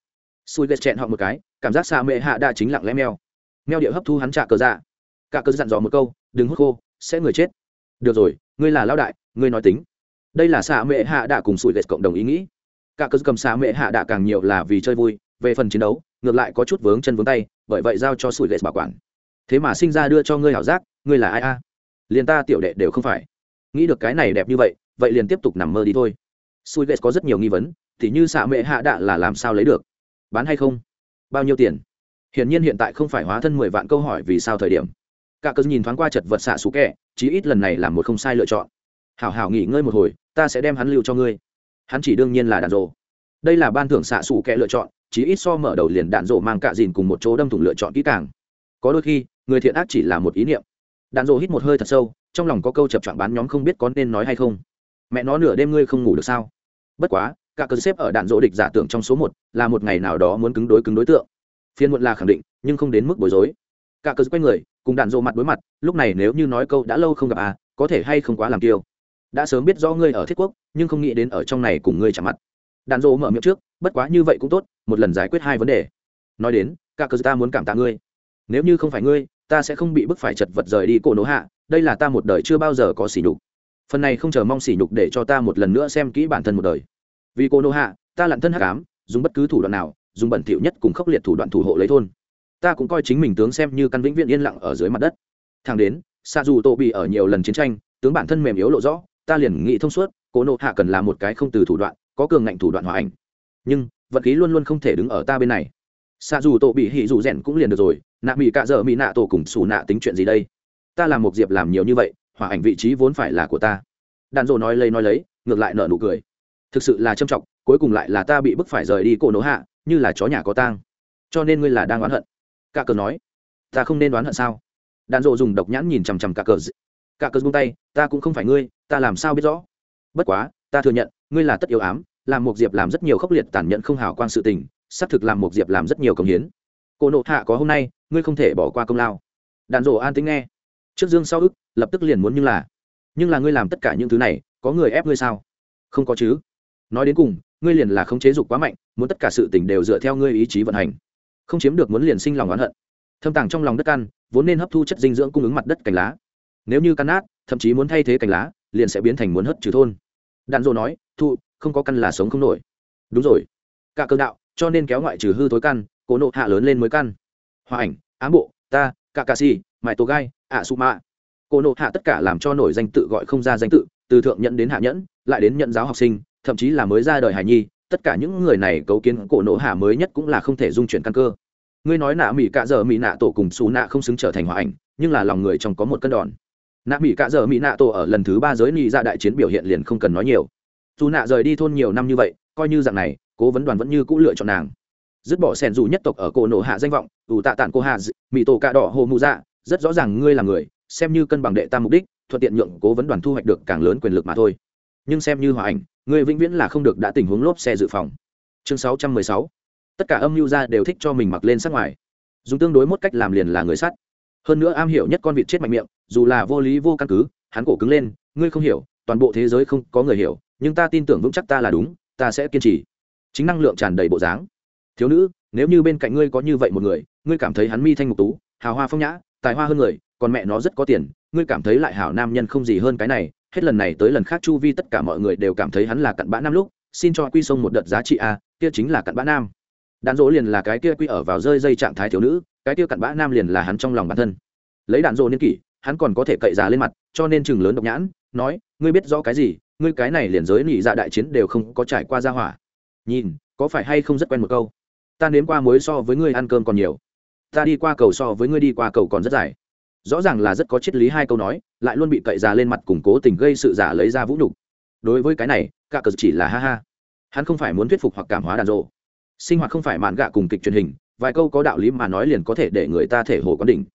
Sùi ghét chẹn họ một cái cảm giác xà mệ hạ đã chính lặng lẽ meo. Meo địa hấp thu hắn trả cờ dạ cả cớ dặn dò một câu, đừng hút khô, sẽ người chết. Được rồi, ngươi là lao đại, ngươi nói tính. Đây là xạ mệ hạ đạ cùng sủi lệch cộng đồng ý nghĩ. Cả cớ cầm xạ mệ hạ đạ càng nhiều là vì chơi vui, về phần chiến đấu, ngược lại có chút vướng chân vướng tay, bởi vậy giao cho sủi ghét bảo quản. Thế mà sinh ra đưa cho ngươi hảo giác, ngươi là ai a? Liền ta tiểu đệ đều không phải. Nghĩ được cái này đẹp như vậy vậy liền tiếp tục nằm mơ đi thôi. Sủi ghét có rất nhiều nghi vấn thì như xạ mệ hạ đạ là làm sao lấy được? Bán hay không? Bao nhiêu tiền? Hiển nhiên hiện tại không phải hóa thân mười vạn câu hỏi vì sao thời điểm cả cơn nhìn thoáng qua chật vật xạ xú kẹ, chí ít lần này là một không sai lựa chọn. Hảo hảo nghỉ ngơi một hồi, ta sẽ đem hắn lưu cho ngươi. Hắn chỉ đương nhiên là đạn rồ. Đây là ban thưởng xạ xù kẹ lựa chọn, chí ít so mở đầu liền đạn rồ mang cả dìn cùng một chỗ đâm thủng lựa chọn kỹ càng. Có đôi khi, người thiện ác chỉ là một ý niệm. Đạn rồ hít một hơi thật sâu, trong lòng có câu chập chọn bán nhóm không biết có nên nói hay không. Mẹ nó nửa đêm ngươi không ngủ được sao? Bất quá, cả cơn xếp ở đạn dỗ địch giả tưởng trong số một, là một ngày nào đó muốn cứng đối cứng đối tượng. Phiên muộn là khẳng định, nhưng không đến mức bối rối cả cờ quay người, cùng đạn dỗ mặt đối mặt, lúc này nếu như nói câu đã lâu không gặp à có thể hay không quá làm tiêu đã sớm biết do ngươi ở thiết quốc, nhưng không nghĩ đến ở trong này cùng ngươi chạm mặt. Đạn dỗ mở miệng trước, bất quá như vậy cũng tốt, một lần giải quyết hai vấn đề. Nói đến, cả cờ ta muốn cảm tạ ngươi. Nếu như không phải ngươi, ta sẽ không bị bức phải chật vật rời đi cổ nỗ hạ, đây là ta một đời chưa bao giờ có sỉ nhục. Phần này không chờ mong sỉ nhục để cho ta một lần nữa xem kỹ bản thân một đời. Vì cô nô hạ, ta lặn thân hắc ám, dùng bất cứ thủ đoạn nào, dùng bẩn thỉu nhất cùng khốc liệt thủ đoạn thủ hộ lấy thôn ta cũng coi chính mình tướng xem như căn vĩnh viễn yên lặng ở dưới mặt đất. Thang đến xa dù tổ bị ở nhiều lần chiến tranh, tướng bản thân mềm yếu lộ rõ, ta liền nghĩ thông suốt, cố nô hạ cần là một cái không từ thủ đoạn, có cường ngạnh thủ đoạn hòa ảnh. Nhưng vật khí luôn luôn không thể đứng ở ta bên này. Xa dù tổ bị hỉ dù rèn cũng liền được rồi, nạ bị cạ dợ mỹ nạ tổ cùng xù nạ tính chuyện gì đây? Ta làm một diệp làm nhiều như vậy, hòa ảnh vị trí vốn phải là của ta. Đàn rộ nói lấy nói lấy, ngược lại nở nụ cười. Thực sự là trâm trọng, cuối cùng lại là ta bị bức phải rời đi cổ nổ hạ, như là chó nhà có tang. Cho nên ngươi là đang oán hận cả cờ nói, ta không nên đoán hận sao? Đàn rộ dùng độc nhãn nhìn chằm chằm cả cờ. Cả cờ buông tay, ta cũng không phải ngươi, ta làm sao biết rõ? Bất quá, ta thừa nhận, ngươi là tất yếu ám, làm một diệp làm rất nhiều khốc liệt tàn nhẫn không hào quang sự tình, xác thực làm một diệp làm rất nhiều công hiến. Cô nộ hạ có hôm nay, ngươi không thể bỏ qua công lao. Đàn rộ an tính nghe. Trước dương sau ức, lập tức liền muốn nhưng là nhưng là ngươi làm tất cả những thứ này, có người ép ngươi sao? Không có chứ. Nói đến cùng, ngươi liền là không chế dục quá mạnh, muốn tất cả sự tình đều dựa theo ngươi ý chí vận hành không chiếm được muốn liền sinh lòng oán hận. Thâm tàng trong lòng đất căn, vốn nên hấp thu chất dinh dưỡng cung ứng mặt đất cành lá. Nếu như căn nát, thậm chí muốn thay thế cành lá, liền sẽ biến thành muốn hất trừ thôn. Đạn dô nói thụ không có căn là sống không nổi. Đúng rồi. Cả cơ đạo, cho nên kéo ngoại trừ hư tối căn, cố nộ hạ lớn lên mới căn. Hòa ảnh, ám bộ, ta, cả cà si mãi tổ gai, ạ su mạ. Cô nộ hạ tất cả làm cho nổi danh tự gọi không ra danh tự, từ thượng nhận đến hạ nhẫn, lại đến nhận giáo học sinh, thậm chí là mới ra đời Hải nhi tất cả những người này cấu kiến cổ nộ hạ mới nhất cũng là không thể dung chuyển căn cơ. Ngươi nói nạ mỹ cạ dở mỹ nạ tổ cùng xù nạ không xứng trở thành hòa ảnh, nhưng là lòng người trong có một cân đòn. Nạ mỹ cạ dở mỹ nạ tổ ở lần thứ ba giới nị ra dạ đại chiến biểu hiện liền không cần nói nhiều. Dù nạ rời đi thôn nhiều năm như vậy, coi như dạng này, cố vấn đoàn vẫn như cũ lựa chọn nàng. Dứt bỏ sẻn dù nhất tộc ở cổ nộ hạ danh vọng, ủ tạ tản cô hạ mỹ tổ cạ đỏ hồ mụ dạ rất rõ ràng ngươi là người, xem như cân bằng đệ tam mục đích, thuận tiện nhượng cố vấn đoàn thu hoạch được càng lớn quyền lực mà thôi. Nhưng xem như hòa ảnh người vĩnh viễn là không được đã tình huống lốp xe dự phòng. Chương 616. tất cả âm mưu ra đều thích cho mình mặc lên sát ngoài. Dùng tương đối một cách làm liền là người sắt hơn nữa am hiểu nhất con vịt chết mạnh miệng, dù là vô lý vô căn cứ, hắn cổ cứng lên, ngươi không hiểu, toàn bộ thế giới không có người hiểu, nhưng ta tin tưởng vững chắc ta là đúng, ta sẽ kiên trì. Chính năng lượng tràn đầy bộ dáng. Thiếu nữ, nếu như bên cạnh ngươi có như vậy một người, ngươi cảm thấy hắn mi thanh ngục tú, hào hoa phong nhã, tài hoa hơn người, còn mẹ nó rất có tiền, ngươi cảm thấy lại hảo nam nhân không gì hơn cái này hết lần này tới lần khác chu vi tất cả mọi người đều cảm thấy hắn là cặn bã nam lúc, xin cho quy sông một đợt giá trị a, kia chính là cặn bã nam. Đạn dỗ liền là cái kia quy ở vào rơi dây trạng thái thiếu nữ, cái kia cặn bã nam liền là hắn trong lòng bản thân. Lấy đạn dỗ niên kỷ, hắn còn có thể cậy già lên mặt, cho nên chừng lớn độc nhãn, nói, ngươi biết rõ cái gì, ngươi cái này liền giới nị dạ đại chiến đều không có trải qua ra hỏa. Nhìn, có phải hay không rất quen một câu? Ta nếm qua muối so với ngươi ăn cơm còn nhiều. Ta đi qua cầu so với ngươi đi qua cầu còn rất dài rõ ràng là rất có triết lý hai câu nói, lại luôn bị cậy già lên mặt củng cố tình gây sự giả lấy ra vũ nhục. Đối với cái này cả cờ chỉ là ha ha. Hắn không phải muốn thuyết phục hoặc cảm hóa đàn rộ. Sinh hoạt không phải mạn gạ cùng kịch truyền hình, vài câu có đạo lý mà nói liền có thể để người ta thể hồ có đỉnh.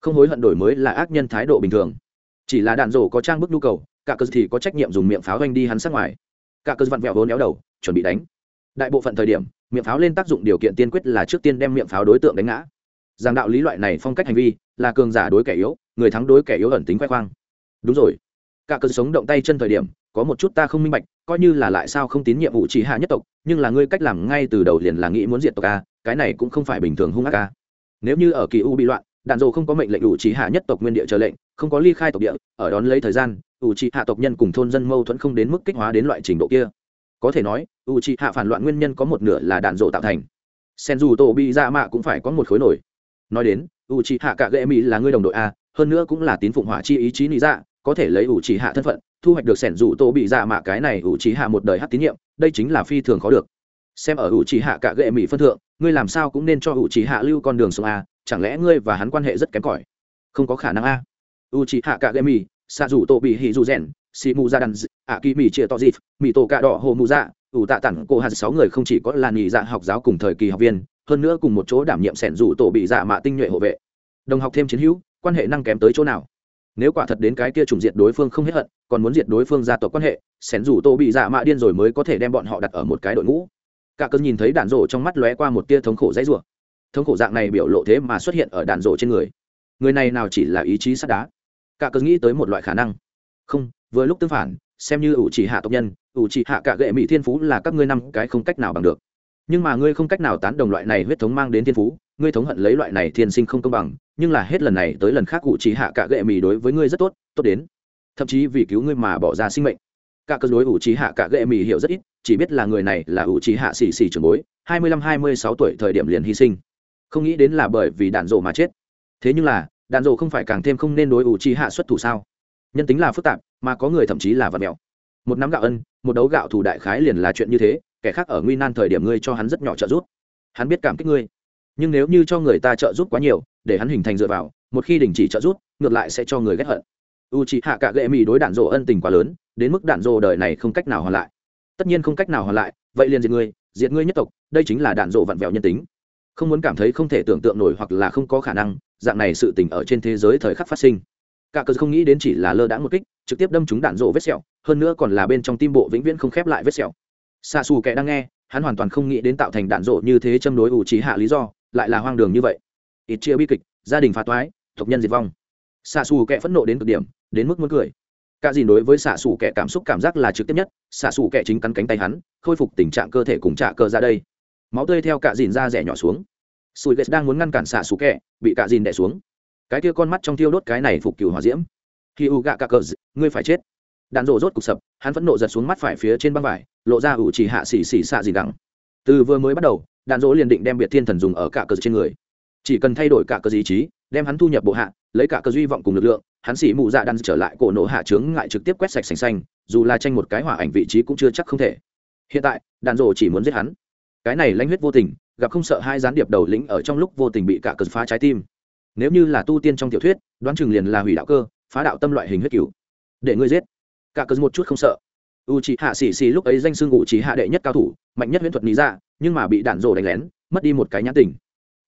Không hối hận đổi mới là ác nhân thái độ bình thường. Chỉ là đạn rổ có trang bức nhu cầu cả cờ thì có trách nhiệm dùng miệng pháo doanh đi hắn sát ngoài. Cả cờ vặn vẹo vốn éo đầu, chuẩn bị đánh. Đại bộ phận thời điểm, miệng pháo lên tác dụng điều kiện tiên quyết là trước tiên đem miệng pháo đối tượng đánh ngã giảng đạo lý loại này phong cách hành vi là cường giả đối kẻ yếu, người thắng đối kẻ yếu ẩn tính khoe khoang. Đúng rồi. Cả cơn sống động tay chân thời điểm, có một chút ta không minh bạch, coi như là lại sao không tín nhiệm vụ chỉ hạ nhất tộc, nhưng là ngươi cách làm ngay từ đầu liền là nghĩ muốn diệt tộc a, cái này cũng không phải bình thường hung ác a. Nếu như ở kỳ u bị loạn, đạn dồ không có mệnh lệnh ủ chỉ hạ nhất tộc nguyên địa chờ lệnh, không có ly khai tộc địa, ở đón lấy thời gian, ủ trị hạ tộc nhân cùng thôn dân mâu thuẫn không đến mức kích hóa đến loại trình độ kia. Có thể nói, ủ trị hạ phản loạn nguyên nhân có một nửa là đạn dồ tạo thành. Sen dù tổ bị ra mạ cũng phải có một khối nổi nói đến u c hạ cả gệ mỹ là người đồng đội a, hơn nữa cũng là tín phụng hỏa chi ý chí lý dạ có thể lấy u c hạ thân phận, thu hoạch được sẻn rủ tô bị dạ mạ cái này u c hạ một đời hát tín nhiệm, đây chính là phi thường khó được. Xem ở u c hạ cả gệ mỹ phân thượng, ngươi làm sao cũng nên cho u c hạ lưu con đường xuống a, chẳng lẽ ngươi và hắn quan hệ rất kém cỏi? Không có khả năng a. U c hạ cả gệ mỹ xạ rủ tô bị hỉ dù rèn xì mù ra đàn ạ kỳ mỹ chia to dịp mỹ tổ cạ đỏ hồ mù dạ ủ tạ tặng cô hạt sáu người không chỉ có là nghỉ dạ học giáo cùng thời kỳ học viên hơn nữa cùng một chỗ đảm nhiệm sẻn rủ tổ bị dạ mạ tinh nhuệ hộ vệ. Đồng học thêm chiến hữu, quan hệ năng kém tới chỗ nào? Nếu quả thật đến cái kia trùng diệt đối phương không hết hận, còn muốn diệt đối phương gia tộc quan hệ, sẻn rủ tổ bị dạ mạ điên rồi mới có thể đem bọn họ đặt ở một cái đội ngũ. Cả cơn nhìn thấy đạn rổ trong mắt lóe qua một tia thống khổ dãy rủa. Thống khổ dạng này biểu lộ thế mà xuất hiện ở đạn rổ trên người. Người này nào chỉ là ý chí sắt đá? Cả cơn nghĩ tới một loại khả năng. Không, vừa lúc tương phản, xem như ủ chỉ hạ tộc nhân, ủ chỉ hạ cả gệ mỹ thiên phú là các ngươi năm cái không cách nào bằng được nhưng mà ngươi không cách nào tán đồng loại này huyết thống mang đến thiên phú, ngươi thống hận lấy loại này thiên sinh không công bằng, nhưng là hết lần này tới lần khác cụ chỉ hạ cả gệ mì đối với ngươi rất tốt tốt đến. Thậm chí vì cứu ngươi mà bỏ ra sinh mệnh. Cả cơ đối ủ trí hạ cả gệ mì hiểu rất ít, chỉ biết là người này là ủ trí hạ xì xì trường bối, hai mươi lăm hai mươi sáu tuổi thời điểm liền hy sinh. Không nghĩ đến là bởi vì đạn rộ mà chết. Thế nhưng là, đạn rộ không phải càng thêm không nên đối ủ trí hạ xuất thủ sao? Nhân tính là phức tạp, mà có người thậm chí là vật mèo một nắm gạo ân, một đấu gạo thủ đại khái liền là chuyện như thế kẻ khác ở nguy nan thời điểm ngươi cho hắn rất nhỏ trợ giúp. Hắn biết cảm kích ngươi. Nhưng nếu như cho người ta trợ giúp quá nhiều, để hắn hình thành dựa vào, một khi đình chỉ trợ giúp, ngược lại sẽ cho người ghét hận. U c hạ cả gệ mỹ đối đạn dộ ân tình quá lớn, đến mức đạn dộ đời này không cách nào hoàn lại. Tất nhiên không cách nào hoàn lại, vậy liền diệt ngươi diệt ngươi nhất tộc, đây chính là đạn dộ vặn vẹo nhân tính. Không muốn cảm thấy không thể tưởng tượng nổi hoặc là không có khả năng, dạng này sự tình ở trên thế giới thời khắc phát sinh. Cả cờ không nghĩ đến chỉ là lơ đãng một kích, trực tiếp đâm trúng đạn dộ vết sẹo, hơn nữa còn là bên trong tim bộ vĩnh viễn không khép lại vết sẹo xạ xù kẻ đang nghe, hắn hoàn toàn không nghĩ đến tạo thành đạn rộ như thế châm đối ủ trí hạ lý do, lại là hoang đường như vậy. Ít chia bi kịch, gia đình phá toái, tộc nhân diệt vong. Xạ xù kẻ phẫn nộ đến cực điểm, đến mức muốn cười. Cả gì đối với xạ xù kẻ cảm xúc cảm giác là trực tiếp nhất xạ xù kẻ chính cắn cánh tay hắn, khôi phục tình trạng cơ thể cùng trạ cơ ra đây. Máu tươi theo cả dìn ra rẻ nhỏ xuống. Sùi ghét đang muốn ngăn cản xạ xù kẻ, bị cả dìn đẻ xuống. Cái kia con mắt trong thiêu đốt cái này phục cửu hỏa diễm. Khi u gạ cả cờ ngươi phải chết. Đạn rộ rốt cục sập, hắn phẫn nộ giật xuống mắt phải phía trên băng vải lộ ra ủ chỉ hạ xỉ xỉ xạ gì đắng từ vừa mới bắt đầu, đạn dỗ liền định đem biệt thiên thần dùng ở cả cờ trên người. Chỉ cần thay đổi cả cờ ý chí, đem hắn thu nhập bộ hạ, lấy cả cờ duy vọng cùng lực lượng, hắn xỉ mụ dạ đan trở lại cổ nổ hạ trướng ngại trực tiếp quét sạch sành xanh, dù là tranh một cái hỏa ảnh vị trí cũng chưa chắc không thể. Hiện tại, đạn dỗ chỉ muốn giết hắn. Cái này lãnh huyết vô tình, gặp không sợ hai gián điệp đầu lĩnh ở trong lúc vô tình bị cả cờ phá trái tim. Nếu như là tu tiên trong tiểu thuyết, đoán chừng liền là hủy đạo cơ, phá đạo tâm loại hình huyết cửu. Để ngươi giết. Cả cờ một chút không sợ u c h i hạ xì xì lúc ấy danh xưng u c h i hạ đệ nhất cao thủ, mạnh nhất huyễn thuật lý ra nhưng mà bị đạn rổ đánh lén, mất đi một cái nhãn tình.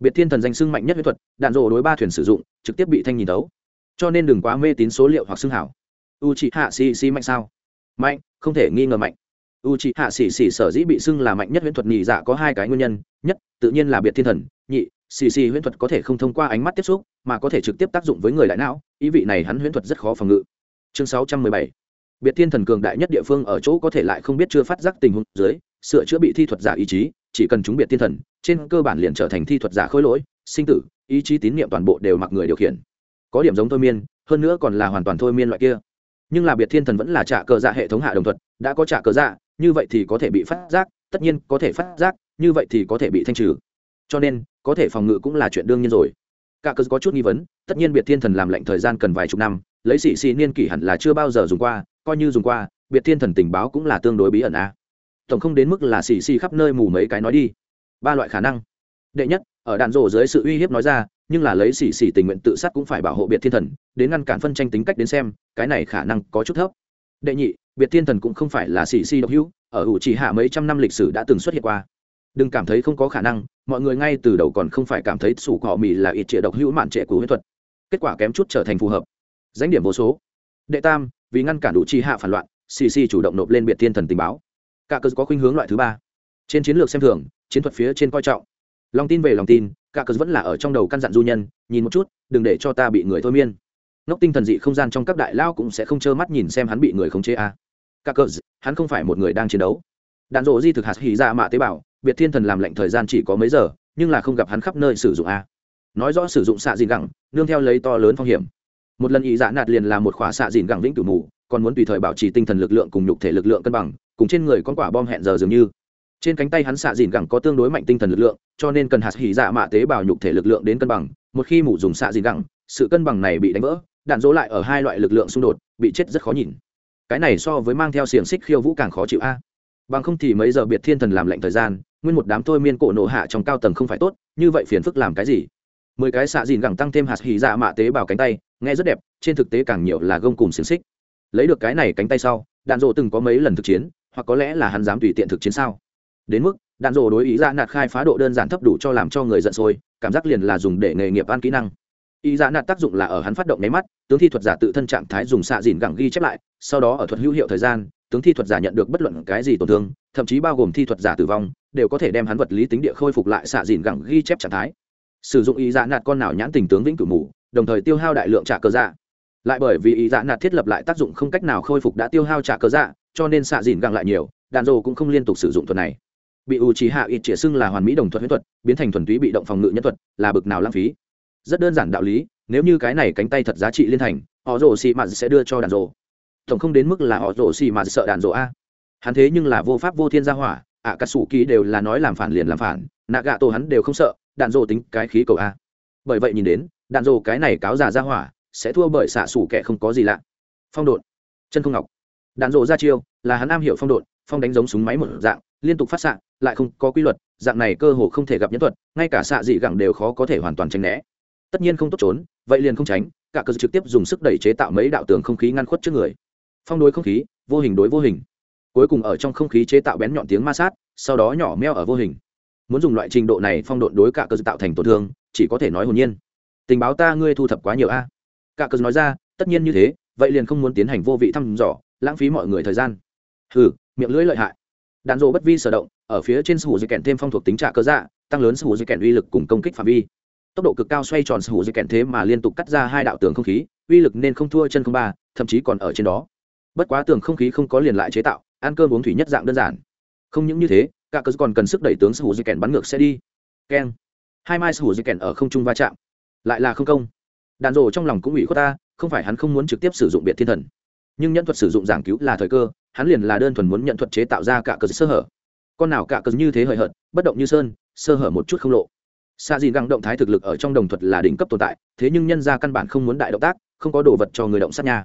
Biệt thiên thần danh xưng mạnh nhất huyễn thuật, đạn rổ đối ba thuyền sử dụng, trực tiếp bị thanh nhìn tấu cho nên đừng quá mê tín số liệu hoặc xưng hảo. U c h i hạ xì xì mạnh sao? Mạnh, không thể nghi ngờ mạnh. U c h i hạ xì xì sở dĩ bị xưng là mạnh nhất huyễn thuật nhị dạ có hai cái nguyên nhân, nhất, tự nhiên là biệt thiên thần, nhị xì xì huyễn thuật có thể không thông qua ánh mắt tiếp xúc, mà có thể trực tiếp tác dụng với người đại não, ý vị này hắn huyễn thuật rất khó phòng ngự. Chương sáu trăm mười bảy biệt thiên thần cường đại nhất địa phương ở chỗ có thể lại không biết chưa phát giác tình huống dưới, sửa chữa bị thi thuật giả ý chí, chỉ cần chúng biệt thiên thần, trên cơ bản liền trở thành thi thuật giả khôi lỗi, sinh tử, ý chí tín nhiệm toàn bộ đều mặc người điều khiển. Có điểm giống thôi miên, hơn nữa còn là hoàn toàn thôi miên loại kia. Nhưng là biệt thiên thần vẫn là trả cờ dạ hệ thống hạ đồng thuật, đã có trả cờ dạ như vậy thì có thể bị phát giác, tất nhiên có thể phát giác, như vậy thì có thể bị thanh trừ. Cho nên, có thể phòng ngự cũng là chuyện đương nhiên rồi. Cả cơ có chút nghi vấn, tất nhiên biệt thiên thần làm lệnh thời gian cần vài chục năm, lấy sĩ sĩ niên kỷ hẳn là chưa bao giờ dùng qua coi như dùng qua, biệt thiên thần tình báo cũng là tương đối bí ẩn a. Tổng không đến mức là xì xì khắp nơi mù mấy cái nói đi. Ba loại khả năng. Đệ nhất, ở đạn rổ dưới sự uy hiếp nói ra, nhưng là lấy xì xì tình nguyện tự sát cũng phải bảo hộ biệt thiên thần, đến ngăn cản phân tranh tính cách đến xem, cái này khả năng có chút thấp. Đệ nhị, biệt thiên thần cũng không phải là xì xì độc hữu, ở ủ chỉ hạ mấy trăm năm lịch sử đã từng xuất hiện qua. Đừng cảm thấy không có khả năng, mọi người ngay từ đầu còn không phải cảm thấy sủ cỏ mì là ít trịa độc hữu mạn trệ của huyết thuật. Kết quả kém chút trở thành phù hợp. Danh điểm vô số. Đệ tam vì ngăn cản đủ chi hạ phản loạn cc chủ động nộp lên biệt thiên thần tình báo. Cả cơ có khuynh hướng loại thứ ba. Trên chiến lược xem thường, chiến thuật phía trên coi trọng. Lòng tin về lòng tin, cả cơ vẫn là ở trong đầu căn dặn du nhân, nhìn một chút, đừng để cho ta bị người thôi miên. Ngốc tinh thần dị không gian trong các đại lao cũng sẽ không trơ mắt nhìn xem hắn bị người khống chế a. À. cả cơ, hắn không phải một người đang chiến đấu. Đạn dỗ di thực hạt hỉ ra mạ tế bào, biệt thiên thần làm lệnh thời gian chỉ có mấy giờ, nhưng là không gặp hắn khắp nơi sử dụng a. Nói rõ sử dụng xạ gì gẳng, nương theo lấy to lớn phong hiểm một lần ý dạ nạt liền là một khóa xạ dìn gẳng vĩnh cửu mù, còn muốn tùy thời bảo trì tinh thần lực lượng cùng nhục thể lực lượng cân bằng, cùng trên người con quả bom hẹn giờ dường như. Trên cánh tay hắn xạ dìn gẳng có tương đối mạnh tinh thần lực lượng, cho nên cần hạt hỉ dạ mạ tế bào nhục thể lực lượng đến cân bằng, một khi mủ dùng xạ dìn gẳng, sự cân bằng này bị đánh vỡ, đạn dỗ lại ở hai loại lực lượng xung đột, bị chết rất khó nhìn. Cái này so với mang theo xiềng xích khiêu vũ càng khó chịu a. Bằng không thì mấy giờ biệt thiên thần làm lệnh thời gian, nguyên một đám thôi miên cổ nổ hạ trong cao tầng không phải tốt, như vậy phiền phức làm cái gì? Mười cái xạ dìn gẳng tăng thêm hạt hỉ dạ mạ tế bào cánh tay nghe rất đẹp, trên thực tế càng nhiều là gông cùng xiềng xích. Lấy được cái này cánh tay sau, đạn dộ từng có mấy lần thực chiến, hoặc có lẽ là hắn dám tùy tiện thực chiến sao? Đến mức, đạn dộ đối ý ra nạt khai phá độ đơn giản thấp đủ cho làm cho người giận sôi, cảm giác liền là dùng để nghề nghiệp ăn kỹ năng. Ý ra nạt tác dụng là ở hắn phát động nháy mắt, tướng thi thuật giả tự thân trạng thái dùng xạ dìn gẳng ghi chép lại, sau đó ở thuật hữu hiệu thời gian, tướng thi thuật giả nhận được bất luận cái gì tổn thương, thậm chí bao gồm thi thuật giả tử vong, đều có thể đem hắn vật lý tính địa khôi phục lại xạ dìn gẳng ghi chép trạng thái. Sử dụng ý dạ nạt con nào nhãn tình tướng vĩnh cửu mù đồng thời tiêu hao đại lượng trả cơ dạ. Lại bởi vì ý dạ nạt thiết lập lại tác dụng không cách nào khôi phục đã tiêu hao trả cơ dạ cho nên xạ dìn găng lại nhiều đạn dồ cũng không liên tục sử dụng thuật này. Bị u trí hạ ít chĩa xưng là hoàn mỹ đồng thuật huyết thuật biến thành thuần túy bị động phòng ngự nhân thuật là bực nào lãng phí. Rất đơn giản đạo lý nếu như cái này cánh tay thật giá trị liên thành họ rồ xì mạt sẽ đưa cho đạn rồ. Tổng không đến mức là họ rồ xì mạt sợ đạn rồ a. Hắn thế nhưng là vô pháp vô thiên gia hỏa ạ à, sủ ký đều là nói làm phản liền làm phản nạ gạ tổ hắn đều không sợ đạn rồ tính cái khí cầu a. Bởi vậy nhìn đến đạn rồ cái này cáo già ra hỏa, sẽ thua bởi xạ xủ kẻ không có gì lạ. Phong độn. Chân không ngọc. Đạn dồ ra chiêu, là hắn am hiểu phong độn, phong đánh giống súng máy một dạng, liên tục phát xạ, lại không có quy luật, dạng này cơ hồ không thể gặp nhân thuật, ngay cả xạ dị gẳng đều khó có thể hoàn toàn tránh né. Tất nhiên không tốt trốn, vậy liền không tránh, cả cơ trực tiếp dùng sức đẩy chế tạo mấy đạo tường không khí ngăn khuất trước người. Phong đối không khí, vô hình đối vô hình. Cuối cùng ở trong không khí chế tạo bén nhọn tiếng ma sát, sau đó nhỏ meo ở vô hình. Muốn dùng loại trình độ này phong độn đối cả cơ tạo thành tổn thương, chỉ có thể nói hồn nhiên tình báo ta ngươi thu thập quá nhiều a. Cả cớ nói ra, tất nhiên như thế, vậy liền không muốn tiến hành vô vị thăm dò, lãng phí mọi người thời gian. Hừ, miệng lưỡi lợi hại. Đạn dỗ bất vi sở động, ở phía trên sủ dây kèn thêm phong thuộc tính trạ cơ dạ tăng lớn sủ dây kèn uy lực cùng công kích phạm vi. Tốc độ cực cao xoay tròn sủ dây kèn thế mà liên tục cắt ra hai đạo tường không khí, uy lực nên không thua chân không ba, thậm chí còn ở trên đó. Bất quá tường không khí không có liền lại chế tạo, ăn cơm uống thủy nhất dạng đơn giản. Không những như thế, cả cớ còn cần sức đẩy tướng sủ dây kèn bắn ngược sẽ đi. Keng. Hai mai sủ dây kèn ở không trung va chạm lại là không công. Đàn rồ trong lòng cũng ủy khuất ta, không phải hắn không muốn trực tiếp sử dụng biệt thiên thần. Nhưng nhân thuật sử dụng giảng cứu là thời cơ, hắn liền là đơn thuần muốn nhận thuật chế tạo ra cả cờ sơ hở. Con nào cả cờ như thế hời hợt, bất động như sơn, sơ hở một chút không lộ. Xa dìn găng động thái thực lực ở trong đồng thuật là đỉnh cấp tồn tại, thế nhưng nhân ra căn bản không muốn đại động tác, không có đồ vật cho người động sát nha.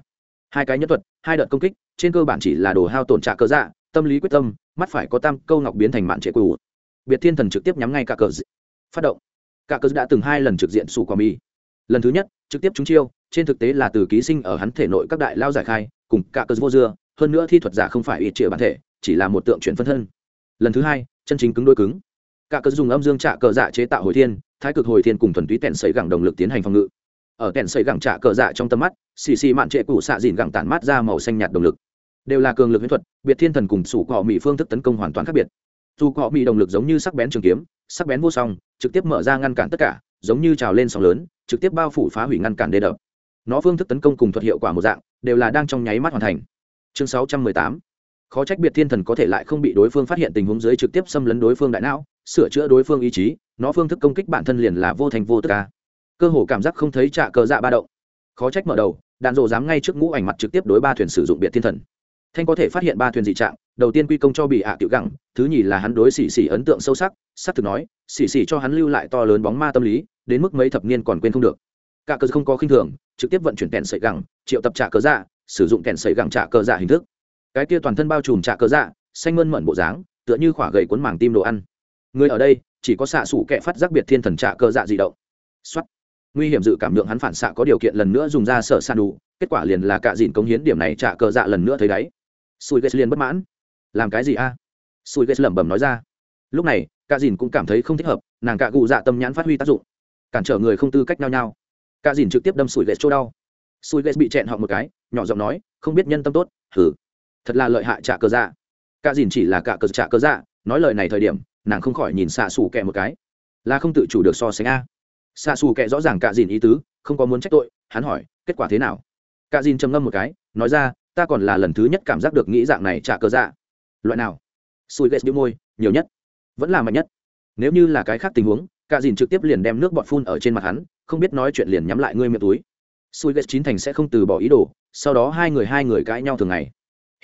Hai cái nhân thuật, hai đợt công kích, trên cơ bản chỉ là đồ hao tổn trả cơ dạ tâm lý quyết tâm, mắt phải có tam câu ngọc biến thành mạn trệ cù biệt thiên thần trực tiếp nhắm ngay cả cờ phát động cả cớ đã từng hai lần trực diện sủ quả mi lần thứ nhất, trực tiếp trúng chiêu, trên thực tế là từ ký sinh ở hắn thể nội các đại lao giải khai, cùng cả cớ vô dưa, hơn nữa thi thuật giả không phải ít triệu bản thể, chỉ là một tượng chuyển phân thân. Lần thứ hai, chân chính cứng đôi cứng. Cả cớ dùng âm dương trạ cờ dạ chế tạo hồi thiên, thái cực hồi thiên cùng thuần túy tèn sấy gẳng đồng lực tiến hành phòng ngự. Ở tèn sấy gẳng trạ cờ dạ trong tầm mắt, xì xì mạn trệ củ xạ dìn gẳng tản mát ra màu xanh nhạt đồng lực. Đều là cường lực huyễn thuật, biệt thiên thần cùng sủ cọ mỹ phương thức tấn công hoàn toàn khác biệt. Dù cọ mỹ đồng lực giống như sắc bén trường kiếm sắc bén vô song, trực tiếp mở ra ngăn cản tất cả, giống như trào lên sóng lớn, trực tiếp bao phủ phá hủy ngăn cản đê đập. Nó phương thức tấn công cùng thuật hiệu quả một dạng, đều là đang trong nháy mắt hoàn thành. Chương 618 khó trách biệt thiên thần có thể lại không bị đối phương phát hiện tình huống dưới trực tiếp xâm lấn đối phương đại não, sửa chữa đối phương ý chí, nó phương thức công kích bản thân liền là vô thành vô tức cả cơ hồ cảm giác không thấy trạ cờ dạ ba động. Khó trách mở đầu, đạn rộ dám ngay trước ngũ ảnh mặt trực tiếp đối ba thuyền sử dụng biệt thiên thần. Thanh có thể phát hiện ba thuyền dị trạng đầu tiên quy công cho bị ạ à tiểu gẳng, thứ nhì là hắn đối xì xì ấn tượng sâu sắc sắc thực nói xì xì cho hắn lưu lại to lớn bóng ma tâm lý, đến mức mấy thập niên còn quên không được. Cả cờ không có khinh thường, trực tiếp vận chuyển kèn sợi gẳng, triệu tập trả cờ dạ sử dụng kèn sợi gẳng trả cờ dạ hình thức. Cái kia toàn thân bao trùm trả cờ dạ xanh mơn mởn bộ dáng, tựa như khỏa gầy cuốn màng tim đồ ăn. Người ở đây, chỉ có xạ sủ kẹ phát giác biệt thiên thần trả cờ dạ di động. Xuất nguy hiểm dự cảm lượng hắn phản xạ có điều kiện lần nữa dùng ra sở san đủ kết quả liền là cạ dìn cống hiến điểm này trả cờ dạ lần nữa thấy đáy. Sùi ghét liền bất mãn làm cái gì a? À? sùi ghét lẩm bẩm nói ra. Lúc này, cạ dìn cũng cảm thấy không thích hợp, nàng cạ gù dạ tâm nhãn phát huy tác dụng, cản trở người không tư cách nhau nhau cạ dìn trực tiếp đâm sùi ghét chỗ đau. Sùi ghét bị chẹn họ một cái, nhỏ giọng nói, không biết nhân tâm tốt hử thật là lợi hại trả cờ dạ. Cạ dìn chỉ là cạ cờ trả cờ dạ nói lời này thời điểm, nàng không khỏi nhìn xạ xù kẹ một cái. Là không tự chủ được so sánh a. Xạ xù kẹ rõ ràng cạ dìn ý tứ, không có muốn trách tội, hắn hỏi, kết quả thế nào? Cạ dìn trầm ngâm một cái, nói ra, ta còn là lần thứ nhất cảm giác được nghĩ dạng này trả cờ dạ loại nào? Sùi ghét đĩu môi, nhiều nhất. Vẫn là mạnh nhất. Nếu như là cái khác tình huống, Cả dìn trực tiếp liền đem nước bọt phun ở trên mặt hắn, không biết nói chuyện liền nhắm lại ngươi miệng túi. Sùi ghét chín thành sẽ không từ bỏ ý đồ, sau đó hai người hai người cãi nhau thường ngày.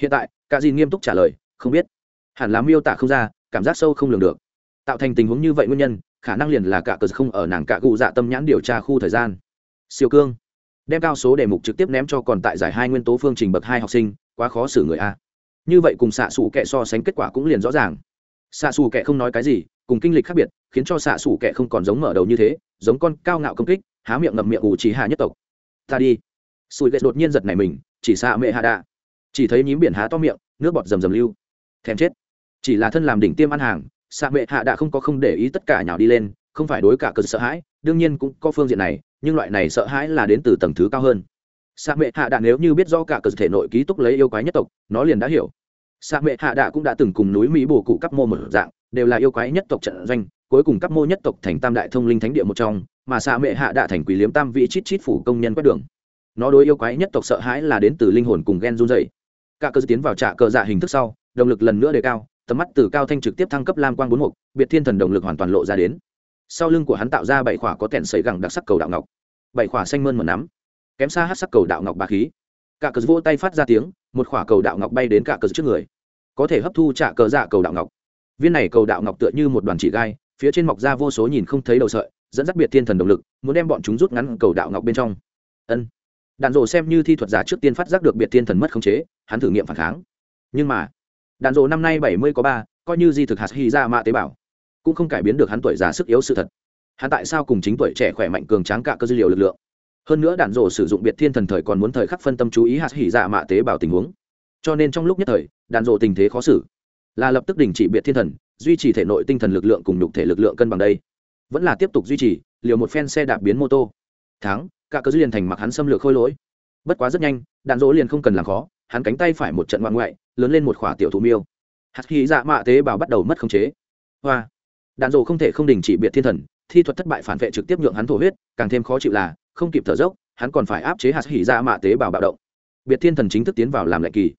Hiện tại, Cả dìn nghiêm túc trả lời, không biết. Hẳn là miêu tả không ra, cảm giác sâu không lường được. Tạo thành tình huống như vậy nguyên nhân, khả năng liền là cả cờ không ở nàng cả cụ dạ tâm nhãn điều tra khu thời gian. Siêu cương. Đem cao số đề mục trực tiếp ném cho còn tại giải hai nguyên tố phương trình bậc hai học sinh, quá khó xử người a như vậy cùng xạ xù kệ so sánh kết quả cũng liền rõ ràng. Xạ xù kệ không nói cái gì, cùng kinh lịch khác biệt, khiến cho xạ xù kệ không còn giống mở đầu như thế, giống con cao ngạo công kích, há miệng ngậm miệng ủ chỉ hạ nhất tộc. Ta đi. Sùi ghét đột nhiên giật này mình, chỉ xạ mẹ hạ đạ. Chỉ thấy nhím biển há to miệng, nước bọt rầm rầm lưu. Thèm chết. Chỉ là thân làm đỉnh tiêm ăn hàng, xạ mẹ hạ đạ không có không để ý tất cả nhào đi lên, không phải đối cả cơn sợ hãi, đương nhiên cũng có phương diện này, nhưng loại này sợ hãi là đến từ tầng thứ cao hơn. Xạ mẹ hạ đạ nếu như biết do cả cơn thể nội ký túc lấy yêu quái nhất tộc, nó liền đã hiểu xạ mẹ hạ đạ cũng đã từng cùng núi mỹ bồ cụ cấp mô một dạng, đều là yêu quái nhất tộc trận doanh, cuối cùng cấp mô nhất tộc thành tam đại thông linh thánh địa một trong, mà xạ mẹ hạ đạ thành quỷ liếm tam vị chít chít phủ công nhân quét đường. Nó đối yêu quái nhất tộc sợ hãi là đến từ linh hồn cùng ghen run dày cả cơ tiến vào trạ cờ dạ hình thức sau, động lực lần nữa đề cao, tầm mắt từ cao thanh trực tiếp thăng cấp lam quang bốn mục, biệt thiên thần động lực hoàn toàn lộ ra đến. Sau lưng của hắn tạo ra bảy khỏa có kèn sấy gẳng đặc sắc cầu đạo ngọc. Bảy khỏa xanh mơn một nắm. Kém xa hát sắc cầu đạo ngọc bà khí cả cờ vỗ tay phát ra tiếng, một khỏa cầu đạo ngọc bay đến cả cờ trước người. Có thể hấp thu trả cờ dạ cầu đạo ngọc. Viên này cầu đạo ngọc tựa như một đoàn chỉ gai, phía trên mọc ra vô số nhìn không thấy đầu sợi, dẫn dắt biệt thiên thần động lực, muốn đem bọn chúng rút ngắn cầu đạo ngọc bên trong. Ân. Đạn rộ xem như thi thuật giả trước tiên phát giác được biệt thiên thần mất khống chế, hắn thử nghiệm phản kháng. Nhưng mà, đạn rộ năm nay bảy mươi có ba, coi như di thực hạt hy ra mạ tế bào cũng không cải biến được hắn tuổi già sức yếu sự thật. Hắn tại sao cùng chính tuổi trẻ khỏe mạnh cường tráng cả cơ dư liệu lực lượng? Hơn nữa đạn rổ sử dụng biệt thiên thần thời còn muốn thời khắc phân tâm chú ý hạt hỉ dạ mạ tế bào tình huống. Cho nên trong lúc nhất thời, đạn rổ tình thế khó xử. Là lập tức đình chỉ biệt thiên thần, duy trì thể nội tinh thần lực lượng cùng nhục thể lực lượng cân bằng đây. Vẫn là tiếp tục duy trì, liều một phen xe đạp biến mô tô. Thắng, cả cơ dư liền thành mặc hắn xâm lược khôi lỗi. Bất quá rất nhanh, đạn rỗ liền không cần làm khó, hắn cánh tay phải một trận ngoạn ngoại, lớn lên một khỏa tiểu thủ miêu. Hạt hy dạ mạ tế bào bắt đầu mất khống chế. Hoa. Đạn rỗ không thể không đình chỉ biệt thiên thần, thi thuật thất bại phản vệ trực tiếp nhượng hắn thổ huyết, càng thêm khó chịu là không kịp thở dốc, hắn còn phải áp chế hạt hỉ ra mạ tế bào bạo động. Biệt thiên thần chính thức tiến vào làm lệnh kỳ.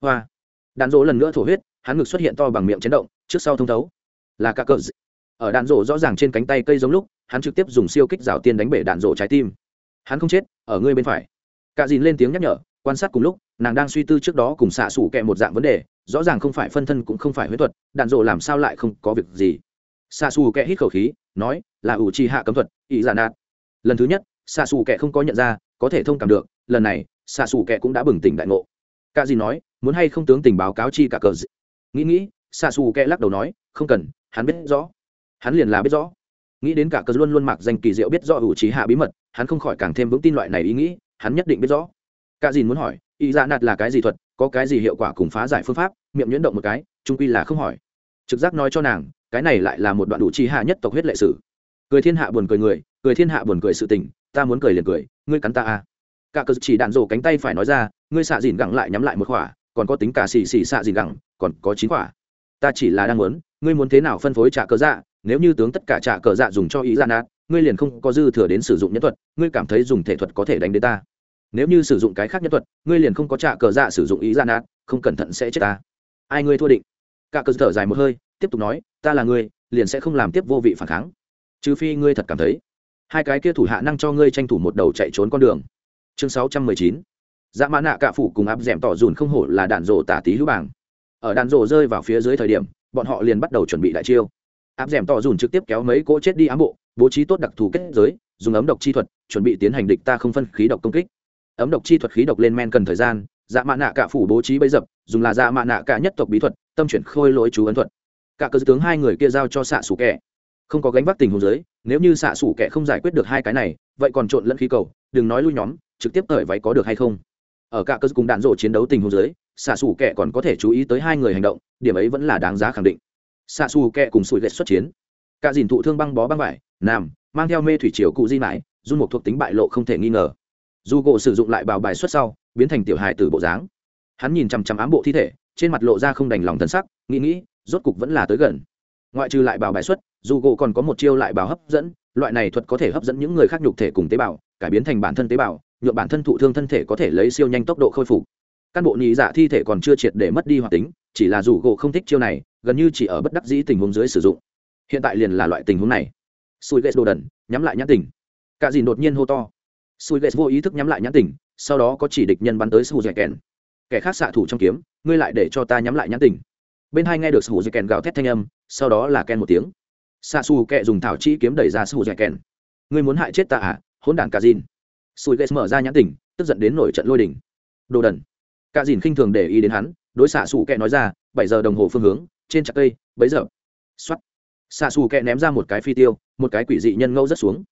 Hoa. Đạn dỗ lần nữa thổ huyết, hắn ngực xuất hiện to bằng miệng chấn động, trước sau thông thấu. Là cả cờ ở đạn dỗ rõ ràng trên cánh tay cây giống lúc, hắn trực tiếp dùng siêu kích rào tiên đánh bể đạn dỗ trái tim. Hắn không chết, ở ngươi bên phải. Cả dìn lên tiếng nhắc nhở, quan sát cùng lúc, nàng đang suy tư trước đó cùng xạ xủ kẹ một dạng vấn đề, rõ ràng không phải phân thân cũng không phải huyết thuật, đạn dỗ làm sao lại không có việc gì. Xạ xù kẹ hít khẩu khí, nói, là ủ trì hạ cấm thuật ý giả nạt. Lần thứ nhất xạ xù kẻ không có nhận ra, có thể thông cảm được, lần này, xạ xù kẻ cũng đã bừng tỉnh đại ngộ. Cả dìn nói, muốn hay không tướng tình báo cáo chi cả cờ gì. nghĩ nghĩ, xạ xù kẻ lắc đầu nói, không cần, hắn biết rõ. Hắn liền là biết rõ. Nghĩ đến cả cờ luôn luôn mặc danh kỳ diệu biết rõ ủ trí hạ bí mật, hắn không khỏi càng thêm vững tin loại này ý nghĩ, hắn nhất định biết rõ. Cả dìn muốn hỏi, ý dạ nạt là cái gì thuật, có cái gì hiệu quả cùng phá giải phương pháp? Miệng nhuyễn động một cái, trung quy là không hỏi. Trực giác nói cho nàng, cái này lại là một đoạn đủ chi hạ nhất tộc huyết lệ sử. Cười thiên hạ buồn cười người, cười thiên hạ buồn cười sự tình ta muốn cười liền cười, ngươi cắn ta à. Cả cờ chỉ đạn rổ cánh tay phải nói ra, ngươi xạ dìn gẳng lại nhắm lại một khỏa, còn có tính cả xì xì xạ dìn gẳng, còn có chín khỏa. Ta chỉ là đang muốn, ngươi muốn thế nào phân phối trả cờ dạ nếu như tướng tất cả trả cờ dạ dùng cho ý gian nát, ngươi liền không có dư thừa đến sử dụng nhân thuật, ngươi cảm thấy dùng thể thuật có thể đánh đến ta. Nếu như sử dụng cái khác nhân thuật, ngươi liền không có trả cờ dạ sử dụng ý gian nát, không cẩn thận sẽ chết ta. Ai ngươi thua định? Cả cờ thở dài một hơi, tiếp tục nói, ta là ngươi, liền sẽ không làm tiếp vô vị phản kháng. Trừ phi ngươi thật cảm thấy hai cái kia thủ hạ năng cho ngươi tranh thủ một đầu chạy trốn con đường. Chương sáu trăm mười chín. Dạ mã nạ cạ phụ cùng áp d ẻ m tỏ dùn không hổ là đạn rổ tả tí hữu bảng. Ở đạn rổ rơi vào phía dưới thời điểm, bọn họ liền bắt đầu chuẩn bị đại chiêu. Áp d ẻ m tỏ dùn trực tiếp kéo mấy cỗ chết đi ám bộ, bố trí tốt đặc thù kết giới, dùng ấm độc chi thuật, chuẩn bị tiến hành địch ta không phân khí độc công kích. Ấm độc chi thuật khí độc lên men cần thời gian dạ mã nạ cạ phủ bố trí bấy dập, dùng là dạ mã nạ cạ nhất tộc bí thuật, tâm chuyển khôi lỗi chú ấn thuật. Cả cơ tướng hai người kia giao cho xạ xù kẻ không có gánh vác tình huống giới, nếu như xạ xủ kẻ không giải quyết được hai cái này, vậy còn trộn lẫn khí cầu, đừng nói lui nhóm, trực tiếp tởi váy có được hay không? Ở cả cơ cùng đạn rộ chiến đấu tình huống giới, xạ xù kẻ còn có thể chú ý tới hai người hành động, điểm ấy vẫn là đáng giá khẳng định. Xạ xù kẻ cùng sủi lệ xuất chiến. Cả dìn thụ thương băng bó băng vải, nam, mang theo mê thủy triều cụ di mãi dung một thuộc tính bại lộ không thể nghi ngờ. Dù gỗ sử dụng lại bào bài xuất sau, biến thành tiểu hài từ bộ dáng. Hắn nhìn chằm chằm ám bộ thi thể, trên mặt lộ ra không đành lòng thân sắc, nghĩ nghĩ, rốt cục vẫn là tới gần ngoại trừ lại bào bài xuất, dù gỗ còn có một chiêu lại bào hấp dẫn, loại này thuật có thể hấp dẫn những người khác nhục thể cùng tế bào, cải biến thành bản thân tế bào nhựa bản thân thụ thương thân thể có thể lấy siêu nhanh tốc độ khôi phục. Căn bộ nhị dạ thi thể còn chưa triệt để mất đi hoạt tính, chỉ là dù gỗ không thích chiêu này, gần như chỉ ở bất đắc dĩ tình huống dưới sử dụng. Hiện tại liền là loại tình huống này. Sùi ghét đồ đần, nhắm lại nhãn tình. Cả gì đột nhiên hô to. Sùi ghét vô ý thức nhắm lại nhãn tình, sau đó có chỉ địch nhân bắn tới sùi dẻ kèn. Kẻ khác xạ thủ trong kiếm, ngươi lại để cho ta nhắm lại nhãn tình. Bên hai nghe được sù dây kèn gào thét thanh âm sau đó là ken một tiếng. Xa xù kẹ dùng thảo chi kiếm đẩy ra sù dạy kèn ngươi muốn hại chết ta à? Hỗn đản cả dìn sùi ghét mở ra nhãn tình tức giận đến nổi trận lôi đỉnh đồ đần. Cả dìn khinh thường để ý đến hắn đối xạ xù kẹ nói ra bảy giờ đồng hồ phương hướng trên chặt cây bấy giờ. Xoắt xạ xù kẹ ném ra một cái phi tiêu một cái quỷ dị nhân ngẫu rất xuống.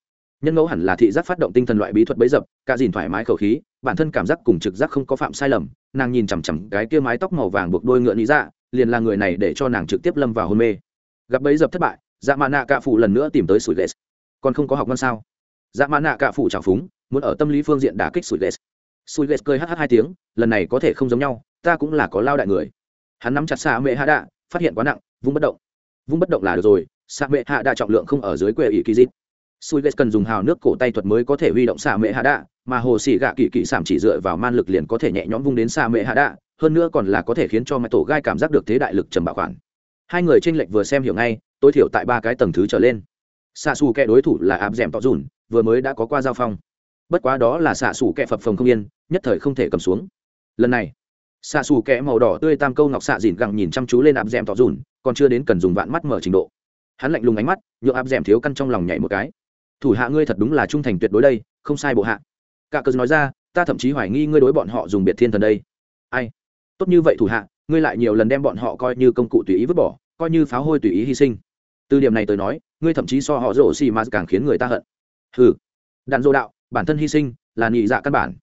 Nhân ngẫu hẳn là thị giác phát động tinh thần loại bí thuật bấy dập cả dìn thoải mái khẩu khí bản thân cảm giác cùng trực giác không có phạm sai lầm nàng nhìn chằm chằm cái kia mái tóc màu vàng buộc đôi ngựa lý dạ, liền là người này để cho nàng trực tiếp lâm vào hôn mê gặp bấy dập thất bại dạ mạ nạ cạ phụ lần nữa tìm tới sủi lệ còn không có học ngon sao? Dạ mạ nạ cạ phụ trào phúng, muốn ở tâm lý phương diện đả kích sủi lệ sủi lệ cười hh hai tiếng, lần này có thể không giống nhau, ta cũng là có lao đại người. Hắn nắm chặt xa mệ hạ đạ, phát hiện quá nặng, vung bất động. Vung bất động là được rồi xa mệ hạ đạ trọng lượng không ở dưới quê ỷ kỳ dít sủi lệ cần dùng hào nước cổ tay thuật mới có thể huy động xa mệ hạ đạ, mà hồ xỉ gạ kỳ kỳ sảm chỉ dựa vào man lực liền có thể nhẹ nhõm vung đến xa mệ hạ đạ, hơn nữa còn là có thể khiến cho mẹ tổ gai cảm giác được thế đại lực trầm bảo khoản hai người tranh lệch vừa xem hiểu ngay, tối thiểu tại ba cái tầng thứ trở lên. Xạ xù kẹ đối thủ là áp d ẻ m tọ dùn, vừa mới đã có qua giao phong. Bất quá đó là xạ xù kẹ phập phồng không yên, nhất thời không thể cầm xuống. Lần này, xạ xù kẹ màu đỏ tươi tam câu ngọc xạ dìn gẳng nhìn chăm chú lên áp d ẻ m tọ dùn, còn chưa đến cần dùng vạn mắt mở trình độ. Hắn lạnh lùng ánh mắt nhựa áp d ẻ m thiếu căn trong lòng nhảy một cái. Thủ hạ ngươi thật đúng là trung thành tuyệt đối đây, không sai bộ hạ. Cả cớ nói ra, ta thậm chí hoài nghi ngươi đối bọn họ dùng biệt thiên thần đây. Ai? Tốt như vậy thủ hạ ngươi lại nhiều lần đem bọn họ coi như công cụ tùy ý vứt bỏ, coi như pháo hôi tùy ý hy sinh. Từ điểm này tới nói, ngươi thậm chí so họ rổ xì mà càng khiến người ta hận. Hừ. Đạn dô đạo, bản thân hy sinh là nhị dạ căn bản.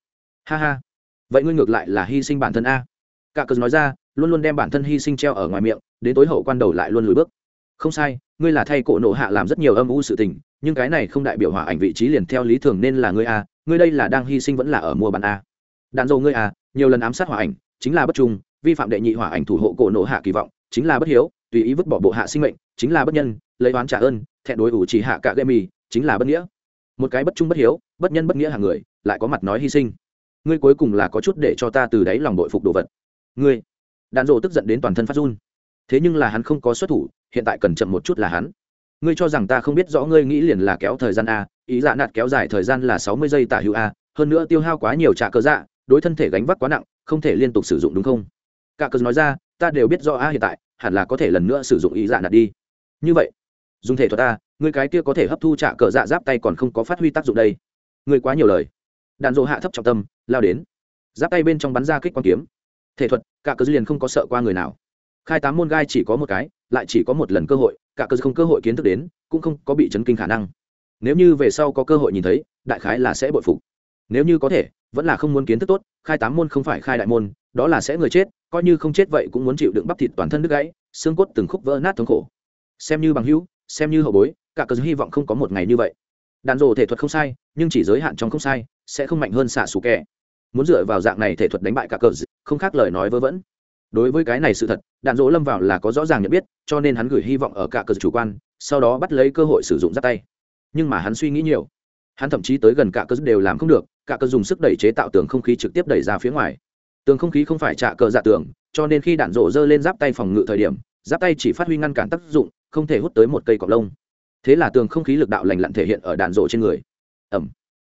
Ha ha. Vậy ngươi ngược lại là hy sinh bản thân a. Cả cớ nói ra, luôn luôn đem bản thân hy sinh treo ở ngoài miệng, đến tối hậu quan đầu lại luôn lùi bước. Không sai, ngươi là thay cổ nộ hạ làm rất nhiều âm u sự tình, nhưng cái này không đại biểu hỏa ảnh vị trí liền theo lý thường nên là ngươi a, ngươi đây là đang hy sinh vẫn là ở mua bán a. Đạn dầu ngươi a, nhiều lần ám sát hỏa ảnh, chính là bất trung vi phạm đệ nhị hỏa ảnh thủ hộ cổ nộ hạ kỳ vọng, chính là bất hiếu, tùy ý vứt bỏ bộ hạ sinh mệnh, chính là bất nhân, lấy oán trả ơn, thẹn đối ủ chỉ hạ cả gây mì, chính là bất nghĩa. Một cái bất trung bất hiếu, bất nhân bất nghĩa hàng người, lại có mặt nói hy sinh. Ngươi cuối cùng là có chút để cho ta từ đáy lòng đội phục đồ vật. Ngươi. Đạn dộ tức giận đến toàn thân phát run. Thế nhưng là hắn không có xuất thủ, hiện tại cần chậm một chút là hắn. Ngươi cho rằng ta không biết rõ ngươi nghĩ liền là kéo thời gian a, ý dạ nạt kéo dài thời gian là sáu mươi giây tả hữu a, hơn nữa tiêu hao quá nhiều trả cơ dạ đối thân thể gánh vác quá nặng, không thể liên tục sử dụng đúng không? Cả cớ nói ra, ta đều biết rõ a hiện tại, hẳn là có thể lần nữa sử dụng ý dạ nạt đi. Như vậy, dùng thể thuật ta người cái kia có thể hấp thu trả cờ dạ giáp tay còn không có phát huy tác dụng đây. Người quá nhiều lời. Đạn dỗ hạ thấp trọng tâm, lao đến. Giáp tay bên trong bắn ra kích quang kiếm. Thể thuật, cả cớ liền không có sợ qua người nào. Khai tám môn gai chỉ có một cái, lại chỉ có một lần cơ hội, cả cớ không cơ hội kiến thức đến, cũng không có bị chấn kinh khả năng. Nếu như về sau có cơ hội nhìn thấy, đại khái là sẽ bội phục. Nếu như có thể, vẫn là không muốn kiến thức tốt, khai tám môn không phải khai đại môn, đó là sẽ người chết coi như không chết vậy cũng muốn chịu đựng bắp thịt toàn thân đứt gãy, xương cốt từng khúc vỡ nát thống khổ. Xem như bằng hữu, xem như hậu bối, cả cớ hy vọng không có một ngày như vậy. Đàn rồ thể thuật không sai, nhưng chỉ giới hạn trong không sai, sẽ không mạnh hơn xạ xù kẻ. Muốn dựa vào dạng này thể thuật đánh bại cả cờ không khác lời nói vớ vẩn. Đối với cái này sự thật đạn dỗ lâm vào là có rõ ràng nhận biết, cho nên hắn gửi hy vọng ở cả cờ chủ quan, sau đó bắt lấy cơ hội sử dụng giáp tay. Nhưng mà hắn suy nghĩ nhiều. Hắn thậm chí tới gần cả cờ đều làm không được, cả cờ dùng sức đẩy chế tạo tường không khí trực tiếp đẩy ra phía ngoài tường không khí không phải trả cờ dạ tường, cho nên khi đạn rổ dơ lên giáp tay phòng ngự thời điểm, giáp tay chỉ phát huy ngăn cản tác dụng, không thể hút tới một cây cọc lông. Thế là tường không khí lực đạo lành lặn thể hiện ở đạn rổ trên người. Ẩm.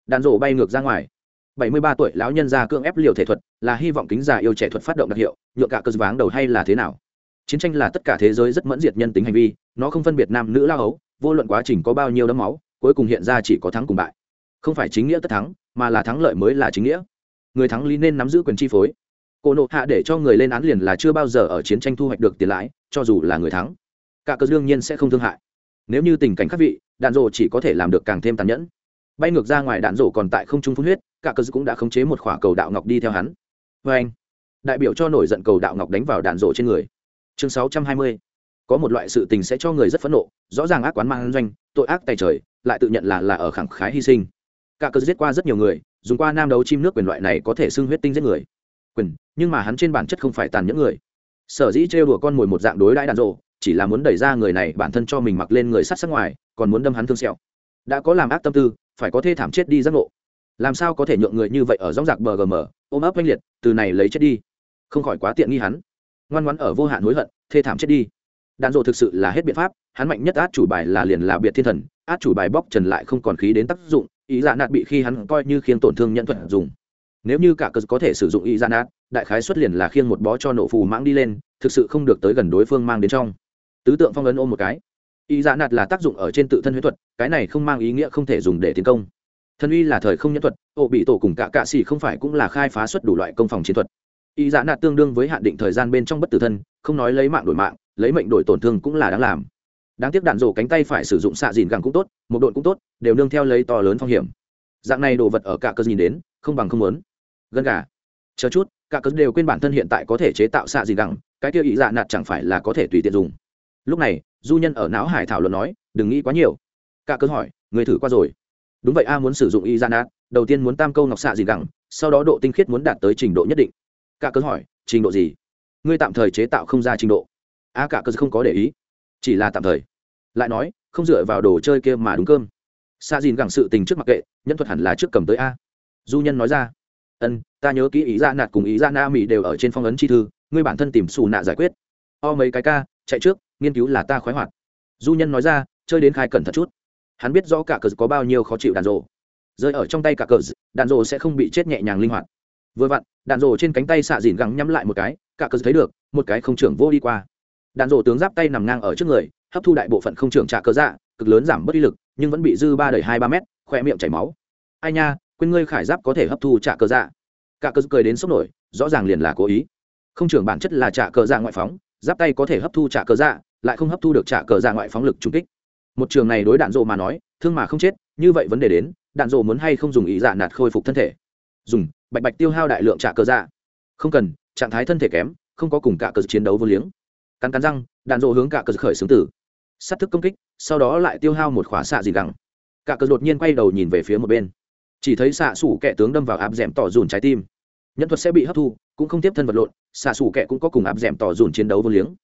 Đạn rổ bay ngược ra ngoài. Bảy mươi ba tuổi lão nhân già cưỡng ép liều thể thuật, là hy vọng kính già yêu trẻ thuật phát động đặc hiệu nhựa cả cơ váng đầu hay là thế nào? Chiến tranh là tất cả thế giới rất mẫn diệt nhân tính hành vi, nó không phân biệt nam nữ lao ấu vô luận quá trình có bao nhiêu đấm máu, cuối cùng hiện ra chỉ có thắng cùng bại. Không phải chính nghĩa tất thắng, mà là thắng lợi mới là chính nghĩa người thắng lý nên nắm giữ quyền chi phối. Cổ nộ hạ để cho người lên án liền là chưa bao giờ ở chiến tranh thu hoạch được tiền lãi, cho dù là người thắng. Cả cơ đương nhiên sẽ không thương hại. Nếu như tình cảnh khác vị, đạn rổ chỉ có thể làm được càng thêm tàn nhẫn. Bay ngược ra ngoài đạn rổ còn tại không trung phun huyết, cả cơ cũng đã khống chế một khỏa cầu đạo ngọc đi theo hắn. Vê anh, đại biểu cho nổi giận cầu đạo ngọc đánh vào đạn rổ trên người. Chương sáu trăm hai mươi, có một loại sự tình sẽ cho người rất phẫn nộ, rõ ràng ác quán mang doanh, tội ác tay trời, lại tự nhận là là ở khẳng khái hy sinh cả cơ giết qua rất nhiều người, dùng qua nam đấu chim nước quyền loại này có thể xưng huyết tinh giết người. Quyền, nhưng mà hắn trên bản chất không phải tàn những người. Sở dĩ trêu đùa con mồi một dạng đối đãi đàn rộ, chỉ là muốn đẩy ra người này bản thân cho mình mặc lên người sắt sắc ngoài, còn muốn đâm hắn thương sẹo. Đã có làm ác tâm tư, phải có thê thảm chết đi giác ngộ. Làm sao có thể nhượng người như vậy ở dóng giặc bờ gm ôm ấp oanh liệt, từ này lấy chết đi? Không khỏi quá tiện nghi hắn. Ngoan ngoãn ở vô hạn hối hận, thê thảm chết đi. Đạn dộ thực sự là hết biện pháp, hắn mạnh nhất át chủ bài là liền là biệt thiên thần, át chủ bài bóc trần lại không còn khí đến tác dụng ý dạ nạt bị khi hắn coi như khiêng tổn thương nhận thuật dùng. Nếu như cả cờ có thể sử dụng ý dạ nạt, đại khái xuất liền là khiêng một bó cho nổ phù mãng đi lên, thực sự không được tới gần đối phương mang đến trong. Tứ tượng phong ấn ôm một cái. Ý dạ nạt là tác dụng ở trên tự thân huyết thuật, cái này không mang ý nghĩa không thể dùng để tiến công. Thân uy là thời không nhân thuật ổ bị tổ cùng cả cạ xỉ không phải cũng là khai phá xuất đủ loại công phòng chiến thuật. Ý dạ nạt tương đương với hạn định thời gian bên trong bất tử thân, không nói lấy mạng đổi mạng, lấy mệnh đổi tổn thương cũng là đáng làm đáng tiếc đạn rổ cánh tay phải sử dụng xạ dìn gẳng cũng tốt, một đội cũng tốt, đều nương theo lấy to lớn phong hiểm. Dạng này đồ vật ở cả cơ nhìn đến, không bằng không lớn. gần gà. Chờ chút, cả cơ đều quên bản thân hiện tại có thể chế tạo xạ dìn gẳng, cái kia ý dạ nạt chẳng phải là có thể tùy tiện dùng. Lúc này, du nhân ở não hải thảo luận nói, đừng nghĩ quá nhiều. Cả cơ hỏi, người thử qua rồi. Đúng vậy a, muốn sử dụng y dạ nạt, đầu tiên muốn tam câu ngọc xạ dìn gẳng, sau đó độ tinh khiết muốn đạt tới trình độ nhất định. Cả cơ hỏi, trình độ gì? Ngươi tạm thời chế tạo không ra trình độ. A, cả cơ không có để ý chỉ là tạm thời. Lại nói, không dựa vào đồ chơi kia mà đúng cơm. Xạ dìn gẳng sự tình trước mặc kệ, nhân thuật hẳn là trước cầm tới a. Du nhân nói ra, ân, ta nhớ kỹ ý ra nạt cùng ý ra na mỹ đều ở trên phong ấn chi thư, ngươi bản thân tìm xù nạ giải quyết. O mấy cái ca, chạy trước, nghiên cứu là ta khoái hoạt. Du nhân nói ra, chơi đến khai cẩn thật chút. Hắn biết rõ cả cờ có bao nhiêu khó chịu đàn rộ rơi ở trong tay cả cờ, đàn rộ sẽ không bị chết nhẹ nhàng linh hoạt. Vừa vặn, đàn rộ trên cánh tay xạ dìn gắng nhắm lại một cái, cả cờ thấy được, một cái không trưởng vô đi qua đạn rổ tướng giáp tay nằm ngang ở trước người, hấp thu đại bộ phận không trưởng trả cơ dạ cực lớn giảm bớt đi lực, nhưng vẫn bị dư ba đẩy hai ba mét, khoe miệng chảy máu. Ai nha, quên ngươi khải giáp có thể hấp thu trả cơ dạ. Cả cơ cười đến sốc nổi, rõ ràng liền là cố ý. Không trưởng bản chất là trả cơ dạ ngoại phóng, giáp tay có thể hấp thu trả cơ dạ lại không hấp thu được trả cơ dạ ngoại phóng lực trung kích. Một trường này đối đạn dộ mà nói, thương mà không chết, như vậy vấn đề đến, đạn dộ muốn hay không dùng ý dạ nạt khôi phục thân thể. Dùng, bạch bạch tiêu hao đại lượng trả cơ dạ. Không cần, trạng thái thân thể kém, không có cùng cả cơ chiến đấu vô liếng cắn cắn răng, đạn dộ hướng cả cờ khởi xướng tử. Sát thức công kích, sau đó lại tiêu hao một khóa xạ gì gẳng. Cả cờ đột nhiên quay đầu nhìn về phía một bên. Chỉ thấy xạ sủ kẻ tướng đâm vào áp d ẻ m tỏ dùn trái tim. Nhân thuật sẽ bị hấp thu, cũng không tiếp thân vật lộn, xạ sủ kẻ cũng có cùng áp d ẻ m tỏ dùn chiến đấu vô liếng.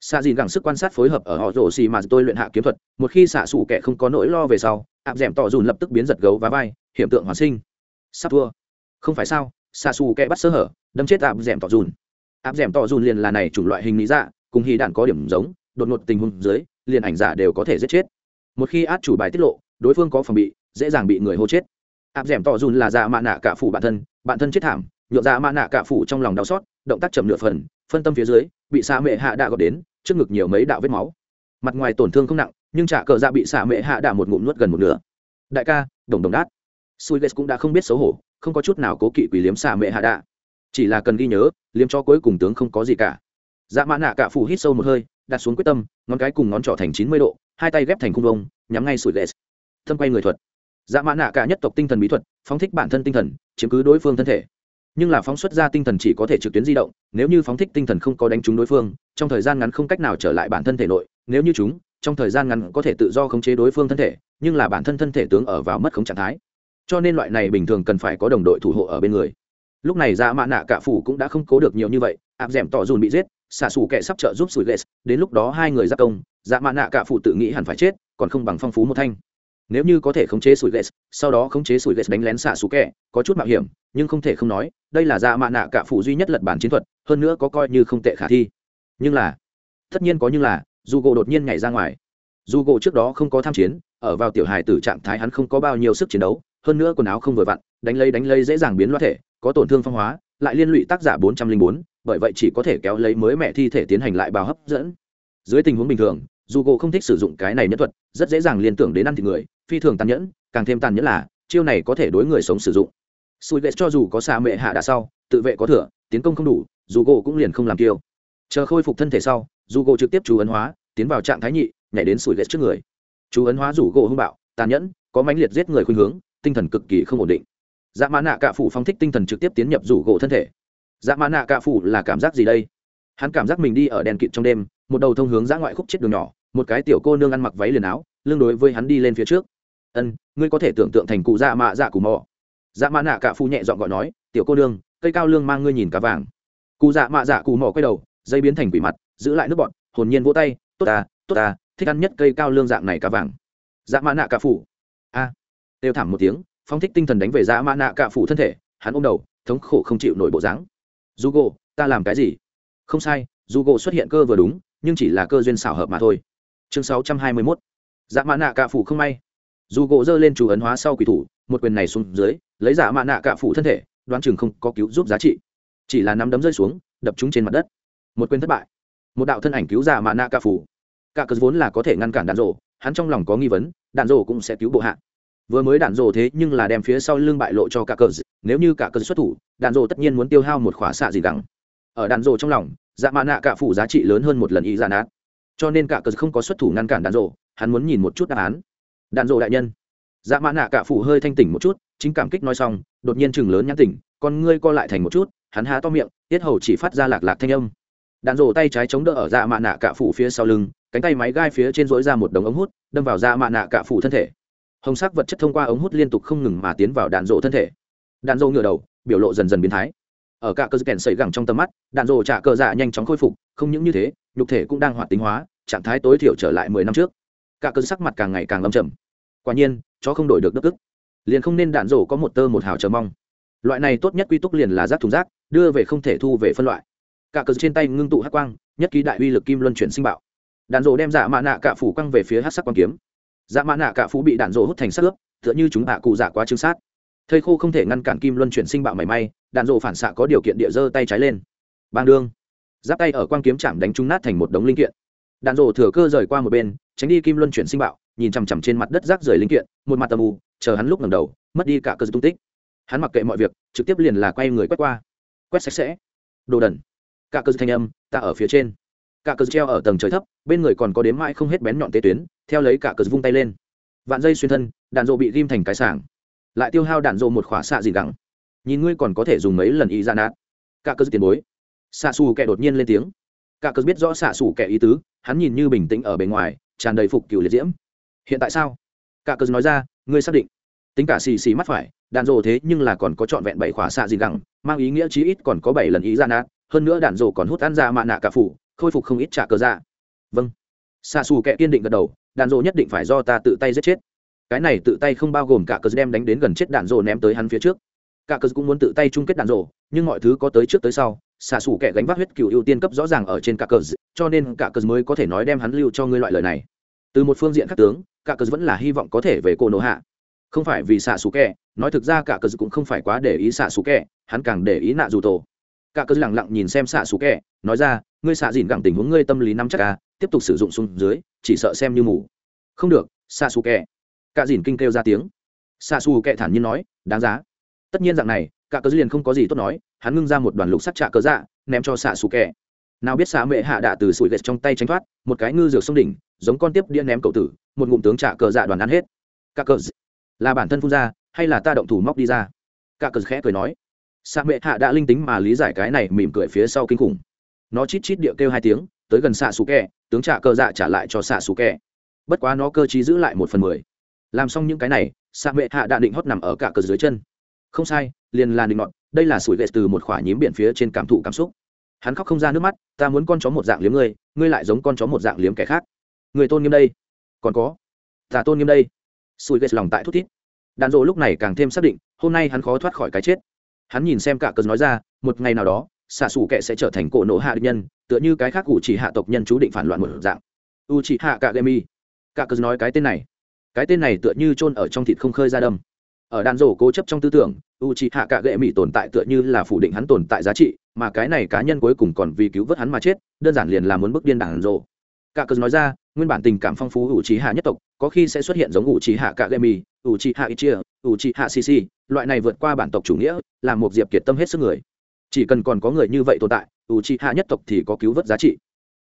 Xạ dìn gẳng sức quan sát phối hợp ở họ rổ xì mà tôi luyện hạ kiếm thuật, một khi xạ xủ kẻ không có nỗi lo về sau, áp d ẻ m tỏ dùn lập tức biến giật gấu và vai hiện tượng hoàn sinh. Sắp thua. Không phải sao, xạ xù kẻ bắt sơ hở, đâm chết áp d ẻ m tỏ dùn. Áp d ẻ m tỏ dùn liền là này chủng loại hình lý dạ cùng hy đạn có điểm giống, đột ngột tình huống dưới, liền ảnh giả đều có thể giết chết. Một khi át chủ bài tiết lộ, đối phương có phòng bị, dễ dàng bị người hô chết. Áp d ẻ m tỏ dùn là dạ mạ nạ cả phủ bản thân bản thân chết thảm, nhượng dạ mạ nạ cả phủ trong lòng đau xót, động tác chậm nửa phần, phân tâm phía dưới, bị xạ mệ hạ đạ gọt đến, trước ngực nhiều mấy đạo vết máu. Mặt ngoài tổn thương không nặng, nhưng trả cờ dạ bị xạ mệ hạ đạ một ngụm nuốt gần một nửa. Đại ca, đồng đồng đát. Sui ghét cũng đã không biết xấu hổ, không có chút nào cố kỵ quỷ liếm xạ mệ hạ đạ. Chỉ là cần ghi nhớ, liếm cho cuối cùng tướng không có gì cả dạ mã nạ cả phủ hít sâu một hơi, đặt xuống quyết tâm, ngón cái cùng ngón trỏ thành chín mươi độ, hai tay ghép thành khung vông, nhắm ngay sủi lệ. Thâm quay người thuật. Dạ mã nạ cả nhất tộc tinh thần bí thuật, phóng thích bản thân tinh thần, chiếm cứ đối phương thân thể. Nhưng là phóng xuất ra tinh thần chỉ có thể trực tuyến di động, nếu như phóng thích tinh thần không có đánh trúng đối phương, trong thời gian ngắn không cách nào trở lại bản thân thể nội, nếu như chúng, trong thời gian ngắn có thể tự do khống chế đối phương thân thể, nhưng là bản thân thân thể tướng ở vào mất khống trạng thái. Cho nên loại này bình thường cần phải có đồng đội thủ hộ ở bên người. Lúc này dạ mã nạ cả phủ cũng đã không cố được nhiều như vậy, áp d ẻ m tỏ dùn bị giết xạ xù kẻ sắp trợ giúp sủi lệ, đến lúc đó hai người ra công dạ mạ nạ cả phụ tự nghĩ hẳn phải chết, còn không bằng phong phú một thanh. Nếu như có thể khống chế sủi lệ, sau đó khống chế sủi lệ đánh lén xạ xù kẻ, có chút mạo hiểm, nhưng không thể không nói, đây là dạ mạ nạ cả phụ duy nhất lật bản chiến thuật, hơn nữa có coi như không tệ khả thi. Nhưng là, tất nhiên có nhưng là, dù gỗ đột nhiên nhảy ra ngoài. Dù gỗ trước đó không có tham chiến, ở vào tiểu hài tử trạng thái hắn không có bao nhiêu sức chiến đấu, hơn nữa quần áo không vừa vặn, đánh lấy đánh lấy dễ dàng biến loa thể, có tổn thương phong hóa, lại liên lụy tác giả bốn trăm linh bốn bởi vậy chỉ có thể kéo lấy mới mẹ thi thể tiến hành lại bào hấp dẫn. Dưới tình huống bình thường dù gỗ không thích sử dụng cái này nhất thuật, rất dễ dàng liên tưởng đến ăn thịt người, phi thường tàn nhẫn, càng thêm tàn nhẫn là, chiêu này có thể đối người sống sử dụng. Sùi vệ cho dù có xa mệ hạ đã sau, tự vệ có thừa, tiến công không đủ dù gỗ cũng liền không làm kiêu. Chờ khôi phục thân thể sau dù gỗ trực tiếp chú ấn hóa, tiến vào trạng thái nhị, nhảy đến sùi ghét trước người. Chú ấn hóa rủ gỗ hung bạo, tàn nhẫn, có mãnh liệt giết người khuynh hướng, tinh thần cực kỳ không ổn định. Dạ mã nạ cạ phủ phong thích tinh thần trực tiếp tiến nhập rủ gỗ thân thể dạ mã nạ cạ phủ là cảm giác gì đây? Hắn cảm giác mình đi ở đèn kịt trong đêm, một đầu thông hướng ra ngoại khúc chết đường nhỏ, một cái tiểu cô nương ăn mặc váy liền áo lương đối với hắn đi lên phía trước. Ân, ngươi có thể tưởng tượng thành cụ dạ mạ dạ cù mò. Dạ mã nạ cạ phu nhẹ dọn gọi nói, tiểu cô nương, cây cao lương mang ngươi nhìn cá vàng. Cụ dạ mạ dạ cù mò quay đầu, dây biến thành quỷ mặt, giữ lại nước bọn hồn nhiên vỗ tay, tốt ta tốt ta, thích ăn nhất cây cao lương dạng này cá vàng. Dạ mã nạ cạ phủ a. À. đều thảm một tiếng phong thích tinh thần đánh về dạ mã nạ cạ phủ thân thể, hắn ôm đầu, thống khổ không chịu nổi bộ dáng dù gỗ, ta làm cái gì? Không sai, dù gỗ xuất hiện cơ vừa đúng, nhưng chỉ là cơ duyên xảo hợp mà thôi. Chương sáu trăm hai mươi mốt. Dạ mã nạ cạ phủ không may. Dù gỗ giơ lên chủ ấn hóa sau quỷ thủ, một quyền này xuống dưới, lấy giả mã nạ cạ phủ thân thể, đoán chừng không có cứu giúp giá trị. Chỉ là nắm đấm rơi xuống, đập chúng trên mặt đất. Một quyền thất bại. Một đạo thân ảnh cứu giả mã nạ cạ phủ. Cạ cớ vốn là có thể ngăn cản đạn rổ, hắn trong lòng có nghi vấn, đạn rổ cũng sẽ cứu bộ hạ vừa mới đạn rổ thế nhưng là đem phía sau lưng bại lộ cho cả cờ nếu như cả cờ xuất thủ, đạn rổ tất nhiên muốn tiêu hao một khóa xạ gì đắng ở đạn rổ trong lòng dạ mạ nạ cạ phủ giá trị lớn hơn một lần ý giả nát. Cho nên cả cờ không có xuất thủ ngăn cản đạn rổ hắn muốn nhìn một chút đáp án. Đạn rổ đại nhân. Dạ mã nạ cả phủ hơi thanh tỉnh một chút, chính cảm kích nói xong, đột nhiên chừng lớn nhãn tỉnh, con ngươi co lại thành một chút, hắn há to miệng, tiết hầu chỉ phát ra lạc lạc thanh âm. Đạn rổ tay trái chống đỡ ở dạ mạ nạ cả phủ phía sau lưng, cánh tay máy gai phía trên dối ra một đống ống hút, đâm vào dạ mạ nạ cả phủ thân thể hồng sắc vật chất thông qua ống hút liên tục không ngừng mà tiến vào đạn rộ thân thể. Đạn rộ ngửa đầu, biểu lộ dần dần biến thái. Ở cả cơ kèn sẩy gẳng trong tầm mắt, đạn rộ trả cờ dạ nhanh chóng khôi phục, không những như thế, nhục thể cũng đang hoạt tính hóa, trạng thái tối thiểu trở lại mười năm trước. Cả cơ sắc mặt càng ngày càng lâm trầm. Quả nhiên, chó không đổi được đức ức. Liền không nên đạn rổ có một tơ một hào chờ mong. Loại này tốt nhất quy túc liền là rác thùng rác, đưa về không thể thu về phân loại. Cả cờ trên tay ngưng tụ hắc quang, nhất ký đại uy lực kim luân chuyển sinh bạo. Đạn rổ đem giả mạ nạ cạ phủ quăng về phía hát sắc quang kiếm dạ mã nạ cả phú bị đạn rổ hút thành sắc ướp, tựa như chúng hạ cụ dạ quá chứng sát. Thầy khô không thể ngăn cản kim luân chuyển sinh bạo mảy may, đạn rổ phản xạ có điều kiện địa dơ tay trái lên. Bang đương. Giáp tay ở quang kiếm chạm đánh trúng nát thành một đống linh kiện. Đạn rổ thừa cơ rời qua một bên, tránh đi kim luân chuyển sinh bạo, nhìn chằm chằm trên mặt đất rác rời linh kiện, một mặt tầm u, chờ hắn lúc ngẩng đầu, mất đi cả cơ tung tích. Hắn mặc kệ mọi việc, trực tiếp liền là quay người quét qua. Quét sạch sẽ. Đồ đần. Cả cơ thanh âm, ta ở phía trên cả cờ treo ở tầng trời thấp, bên người còn có đếm mãi không hết bén nhọn tế tuyến, theo lấy cả cờ vung tay lên. Vạn dây xuyên thân, đạn dộ bị ghim thành cái sảng. Lại tiêu hao đạn dộ một khỏa xạ gì gẳng. nhìn ngươi còn có thể dùng mấy lần ý ra nát. Cả cờ tiền bối. Xạ xù kẻ đột nhiên lên tiếng. Cả cờ biết rõ xạ xù kẻ ý tứ, hắn nhìn như bình tĩnh ở bề ngoài, tràn đầy phục cửu liệt diễm. Hiện tại sao? Cả cờ nói ra, ngươi xác định. Tính cả xì xì mắt phải, đạn rồ thế nhưng là còn có trọn vẹn bảy khóa xạ gì gẳng, mang ý nghĩa chí ít còn có bảy lần ý ra nát, hơn nữa đạn rồ còn hút ăn ra mạ nạ cả phủ khôi phục không ít trả cờ dạ. Vâng. Xa xù kẹ kiên định gật đầu, đạn dộ nhất định phải do ta tự tay giết chết. Cái này tự tay không bao gồm cả cờ đem đánh đến gần chết đạn dộ ném tới hắn phía trước. Cả cờ cũng muốn tự tay chung kết đạn dộ, nhưng mọi thứ có tới trước tới sau xạ xù kẹ gánh vác huyết cựu ưu tiên cấp rõ ràng ở trên cả cờ, cho nên cả cờ mới có thể nói đem hắn lưu cho ngươi loại lời này. Từ một phương diện khác tướng, cả cờ vẫn là hy vọng có thể về cô nổ hạ. Không phải vì xạ xù kẹ nói thực ra cả cờ cũng không phải quá để ý xạ xù kẹ hắn càng để ý nạ dù tổ. Cả cờ lẳng lặng nhìn xem xạ xù kẹ nói ra ngươi xạ dìn gặng tình huống ngươi tâm lý nắm chắc à tiếp tục sử dụng xuống dưới, chỉ sợ xem như mù. Không được, xạ xù kẹ cả dìn kinh kêu ra tiếng. Xạ xù kẹ thản nhiên nói, đáng giá. Tất nhiên dạng này, cả cơ liền không có gì tốt nói, hắn ngưng ra một đoàn lục sắt trạ cơ dạ ném cho xạ xù kẹ nào biết xạ mệ hạ đạ từ sủi gạch trong tay tránh thoát, một cái ngư dược sông đỉnh, giống con tiếp đĩa ném cậu tử, một ngụm tướng trạ cờ dạ đoàn ăn hết. Cả cờ là bản thân phun ra, hay là ta động thủ móc đi ra? Cả cờ khẽ cười nói. Xạ mệ hạ đã linh tính mà lý giải cái này mỉm cười phía sau kinh khủng nó chít chít điệu kêu hai tiếng, tới gần xạ xù kẹ, tướng trả cơ dạ trả lại cho xạ xù kẹ. Bất quá nó cơ chí giữ lại một phần mười. Làm xong những cái này, xạ mệ hạ đã định hót nằm ở cả cờ dưới chân. Không sai, liền là định ngọn đây là sủi ghệ từ một khỏa nhím biển phía trên cảm thụ cảm xúc. Hắn khóc không ra nước mắt, ta muốn con chó một dạng liếm ngươi ngươi lại giống con chó một dạng liếm kẻ khác. Người tôn nghiêm đây. Còn có, ta tôn nghiêm đây. Sủi ghệ lòng tại thút thít. Đàn rộ lúc này càng thêm xác định, hôm nay hắn khó thoát khỏi cái chết. Hắn nhìn xem cả cờ nói ra, một ngày nào đó xạ xù kệ sẽ trở thành cổ nộ hạ địch nhân, tựa như cái khác u chỉ hạ tộc nhân chú định phản loạn một dạng. U chỉ hạ cả gemi cả cờ nói cái tên này. Cái tên này tựa như chôn ở trong thịt không khơi ra đâm. Ở đàn rổ cố chấp trong tư tưởng u chỉ hạ cả gệ mỹ tồn tại tựa như là phủ định hắn tồn tại giá trị, mà cái này cá nhân cuối cùng còn vì cứu vớt hắn mà chết, đơn giản liền là muốn bức điên đàn rổ. Cả cờ nói ra, nguyên bản tình cảm phong phú u chỉ hạ nhất tộc, có khi sẽ xuất hiện giống u chỉ hạ cả gệ mỹ u chỉ hạ ichia u chỉ hạ sisi loại này vượt qua bản tộc chủ nghĩa là một diệp kiệt tâm hết sức người chỉ cần còn có người như vậy tồn tại ủ chi hạ nhất tộc thì có cứu vớt giá trị.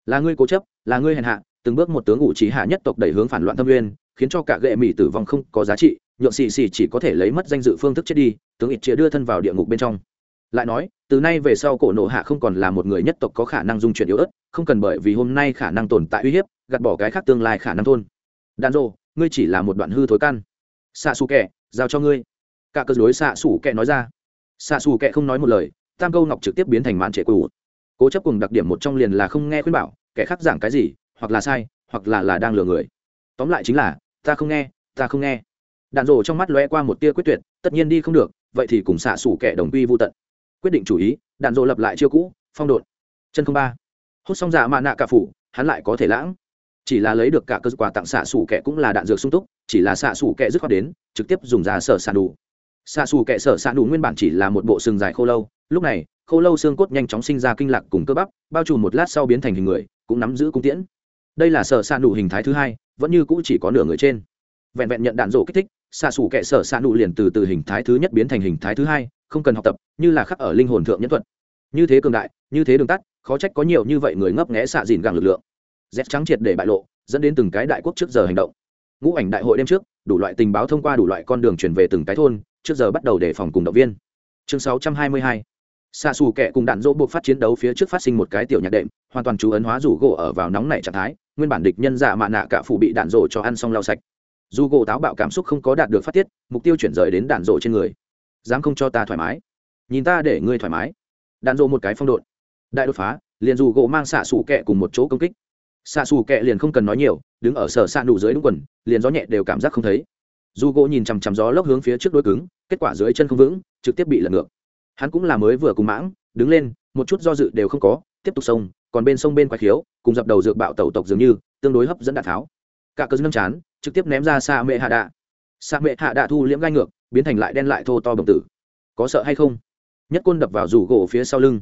Là ngươi cố chấp, là ngươi hèn hạ, từng bước một tướng ủ chi hạ nhất tộc đẩy hướng phản loạn thâm nguyên, khiến cho cả gệ mỹ tử vong không có giá trị, nhượng xì xì chỉ có thể lấy mất danh dự phương thức chết đi, tướng ít chia đưa thân vào địa ngục bên trong. Lại nói, từ nay về sau cổ nộ hạ không còn là một người nhất tộc có khả năng dung chuyển yếu ớt, không cần bởi vì hôm nay khả năng tồn tại uy hiếp, gạt bỏ cái khác tương lai khả năng thôn. Đàn rô ngươi chỉ là một đoạn hư thối căn. Xạ xù kẹ giao cho ngươi. Cả cơ đối xạ xù kẹ nói ra. Xạ xù kẹ không nói một lời tam câu ngọc trực tiếp biến thành mạn trệ cũ cố chấp cùng đặc điểm một trong liền là không nghe khuyên bảo, kẻ khác giảng cái gì, hoặc là sai, hoặc là là đang lừa người. Tóm lại chính là, ta không nghe, ta không nghe. Đạn rổ trong mắt lóe qua một tia quyết tuyệt, tất nhiên đi không được, vậy thì cùng xạ xủ kẻ đồng quy vô tận. Quyết định chủ ý, đạn rổ lập lại chiêu cũ, phong độn. Chân không ba. Hút xong giả mạ nạ cả phủ, hắn lại có thể lãng. Chỉ là lấy được cả cơ quà tặng xạ xủ kẻ cũng là đạn dược sung túc, chỉ là xạ xủ kẻ dứt khoát đến, trực tiếp dùng ra sở xạ đủ xạ xù kệ sở xạ đủ nguyên bản chỉ là một bộ xương dài khô lâu, lúc này, khô lâu xương cốt nhanh chóng sinh ra kinh lạc cùng cơ bắp, bao trùm một lát sau biến thành hình người, cũng nắm giữ cung tiễn. Đây là sở xạ đủ hình thái thứ hai, vẫn như cũ chỉ có nửa người trên. Vẹn vẹn nhận đạn rổ kích thích, xạ xù kệ sở xạ đủ liền từ từ hình thái thứ nhất biến thành hình thái thứ hai, không cần học tập, như là khắc ở linh hồn thượng nhân thuật. Như thế cường đại, như thế đường tắt, khó trách có nhiều như vậy người ngấp nghẽ xạ dìn gàng lực lượng. Dép trắng triệt để bại lộ, dẫn đến từng cái đại quốc trước giờ hành động. Ngũ ảnh đại hội đêm trước, đủ loại tình báo thông qua đủ loại con đường chuyển về từng cái thôn trước giờ bắt đầu đề phòng cùng động viên. Chương 622 xa xù kẻ cùng đạn dỗ buộc phát chiến đấu phía trước phát sinh một cái tiểu nhạc đệm, hoàn toàn chú ấn hóa rủ gỗ ở vào nóng nảy trạng thái, nguyên bản địch nhân dạ mạ nạ cả phụ bị đạn dỗ cho ăn xong lau sạch. Dù gỗ táo bạo cảm xúc không có đạt được phát tiết, mục tiêu chuyển rời đến đạn dỗ trên người. Dám không cho ta thoải mái. Nhìn ta để ngươi thoải mái. Đạn dỗ một cái phong độn. Đại đột phá, liền dù gỗ mang xạ xù kẹ cùng một chỗ công kích. Xạ xù kẹ liền không cần nói nhiều, đứng ở sở xạ đủ dưới đúng quần, liền gió nhẹ đều cảm giác không thấy dù gỗ nhìn chằm chằm gió lốc hướng phía trước đôi cứng, kết quả dưới chân không vững, trực tiếp bị lật ngược. Hắn cũng là mới vừa cùng mãng, đứng lên, một chút do dự đều không có, tiếp tục sông, còn bên sông bên quái khiếu, cùng dập đầu dược bạo tẩu tộc dường như, tương đối hấp dẫn đạn tháo. Cả cơ nâng chán, trực tiếp ném ra xa mệ hạ đạ. Xa mệ hạ đạ thu liễm gai ngược, biến thành lại đen lại thô to bồng tử. Có sợ hay không? Nhất côn đập vào rủ gỗ phía sau lưng.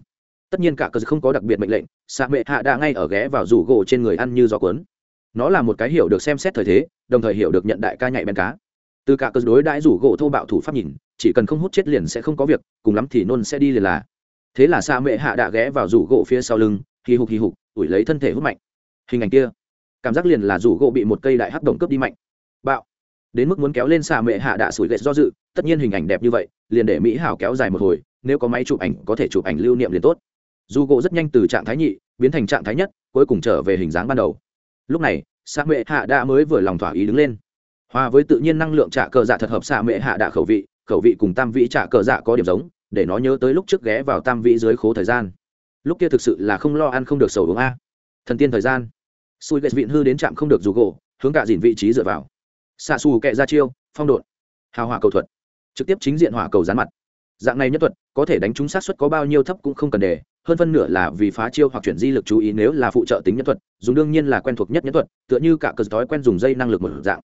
Tất nhiên cả cơ không có đặc biệt mệnh lệnh xa mệ hạ đạ ngay ở ghé vào rủ gỗ trên người ăn như gió cuốn. Nó là một cái hiểu được xem xét thời thế, đồng thời hiểu được nhận đại ca nhạy bén cá từ cả cơ đối đãi rủ gỗ thô bạo thủ pháp nhìn, chỉ cần không hút chết liền sẽ không có việc, cùng lắm thì nôn sẽ đi liền là. Thế là xa mệ hạ đã ghé vào rủ gỗ phía sau lưng, hì hục hì hục, ủi lấy thân thể hút mạnh. Hình ảnh kia, cảm giác liền là rủ gỗ bị một cây đại hắc động cướp đi mạnh. Bạo. Đến mức muốn kéo lên xa mệ hạ đã sủi ghét do dự, tất nhiên hình ảnh đẹp như vậy, liền để mỹ hảo kéo dài một hồi, nếu có máy chụp ảnh, có thể chụp ảnh lưu niệm liền tốt. Dù gỗ rất nhanh từ trạng thái nhị, biến thành trạng thái nhất, cuối cùng trở về hình dáng ban đầu. Lúc này xa mệ hạ đã mới vừa lòng thỏa ý đứng lên hòa với tự nhiên năng lượng trả cờ dạ thật hợp xạ mệ hạ đạ khẩu vị khẩu vị cùng tam vĩ trả cờ dạ có điểm giống, để nó nhớ tới lúc trước ghé vào tam vĩ dưới khố thời gian. Lúc kia thực sự là không lo ăn không được sầu uống a. Thần tiên thời gian. Sùi ghét vịn hư đến trạm không được dù gỗ, hướng cả dìn vị trí dựa vào. Xạ xù kẹ ra chiêu, phong độn. Hào hỏa cầu thuật. Trực tiếp chính diện hỏa cầu rán mặt. Dạng này nhất thuật, có thể đánh trúng sát suất có bao nhiêu thấp cũng không cần đề hơn phân nửa là vì phá chiêu hoặc chuyển di lực chú ý nếu là phụ trợ tính nhất thuật, dùng đương nhiên là quen thuộc nhất nhất thuật, tựa như cả cờ thói quen dùng dây năng lực một dạng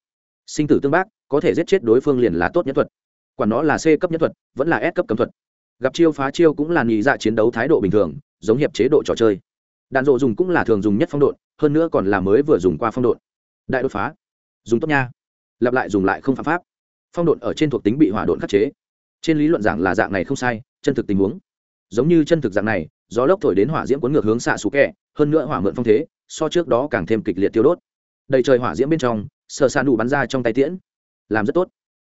sinh tử tương bác, có thể giết chết đối phương liền là tốt nhất thuật. Quản nó là c cấp nhất thuật, vẫn là s cấp cấm thuật. Gặp chiêu phá chiêu cũng là nghĩ dạ chiến đấu thái độ bình thường, giống hiệp chế độ trò chơi. Đạn dộ dùng cũng là thường dùng nhất phong độn, hơn nữa còn là mới vừa dùng qua phong độn. Đại đột phá. Dùng tốt nha. Lặp lại dùng lại không phạm pháp. Phong độn ở trên thuộc tính bị hỏa độn khắc chế. Trên lý luận giảng là dạng này không sai, chân thực tình huống. Giống như chân thực dạng này, gió lốc thổi đến hỏa diễm cuốn ngược hướng xạ xú kẹ, hơn nữa hỏa mượn phong thế, so trước đó càng thêm kịch liệt tiêu đốt. Đầy trời hỏa diễm bên trong sợ xa nụ bắn ra trong tay tiễn. Làm rất tốt.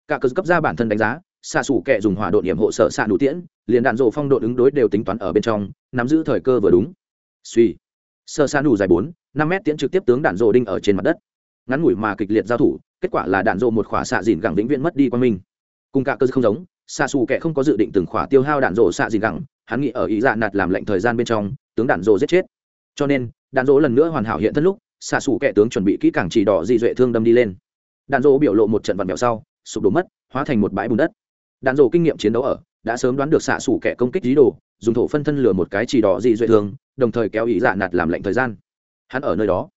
Cả cơ cấp ra bản thân đánh giá xạ xủ kệ dùng hỏa độn điểm hộ sở xạ nụ tiễn, liền đạn rộ phong độ ứng đối đều tính toán ở bên trong, nắm giữ thời cơ vừa đúng. Suy sợ xa nụ dài bốn, năm mét tiễn trực tiếp tướng đạn rộ đinh ở trên mặt đất. Ngắn ngủi mà kịch liệt giao thủ, kết quả là đạn rộ một khỏa xạ dìn gẳng vĩnh viễn mất đi qua mình cùng cả cơ không giống xạ xù kệ không có dự định từng khỏa tiêu hao đạn rộ xạ dìn gẳng, hắn nghĩ ở ý dạ nạt làm lệnh thời gian bên trong, tướng đạn rộ giết chết. Cho nên, đạn rộ lần nữa hoàn hảo hiện thân lúc xạ xủ kẹ tướng chuẩn bị kỹ càng chỉ đỏ di duệ thương đâm đi lên. Đạn dỗ biểu lộ một trận vặn vẹo sau, sụp đổ mất, hóa thành một bãi bùn đất. Đạn dỗ kinh nghiệm chiến đấu ở, đã sớm đoán được xạ xủ kẻ công kích dí đồ, dùng thổ phân thân lừa một cái chỉ đỏ dị duệ thương, đồng thời kéo ý dạ nạt làm lệnh thời gian. Hắn ở nơi đó.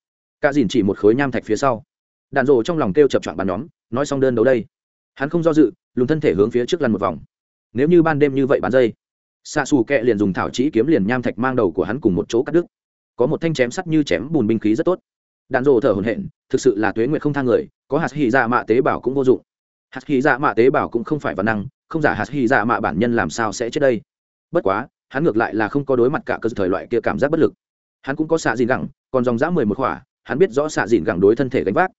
Ca dìn chỉ một khối nham thạch phía sau. Đạn dỗ trong lòng kêu chập choạng bàn nhóm, nói xong đơn đấu đây. Hắn không do dự, lùn thân thể hướng phía trước lăn một vòng. Nếu như ban đêm như vậy bán dây, xạ xù kẹ liền dùng thảo chỉ kiếm liền nham thạch mang đầu của hắn cùng một chỗ cắt đứt. Có một thanh chém sắt như chém bùn binh khí rất tốt đạn rồ thở hồn hện thực sự là tuế nguyện không thang người, có hạt hy dạ mạ tế bào cũng vô dụng. Hạt hy dạ mạ tế bào cũng không phải văn năng, không giả hạt hy dạ mạ bản nhân làm sao sẽ chết đây? Bất quá, hắn ngược lại là không có đối mặt cả cơ thời loại kia cảm giác bất lực. Hắn cũng có xạ dìn gẳng, còn dòng dã mười một khỏa, hắn biết rõ xạ dìn gẳng đối thân thể gánh vác.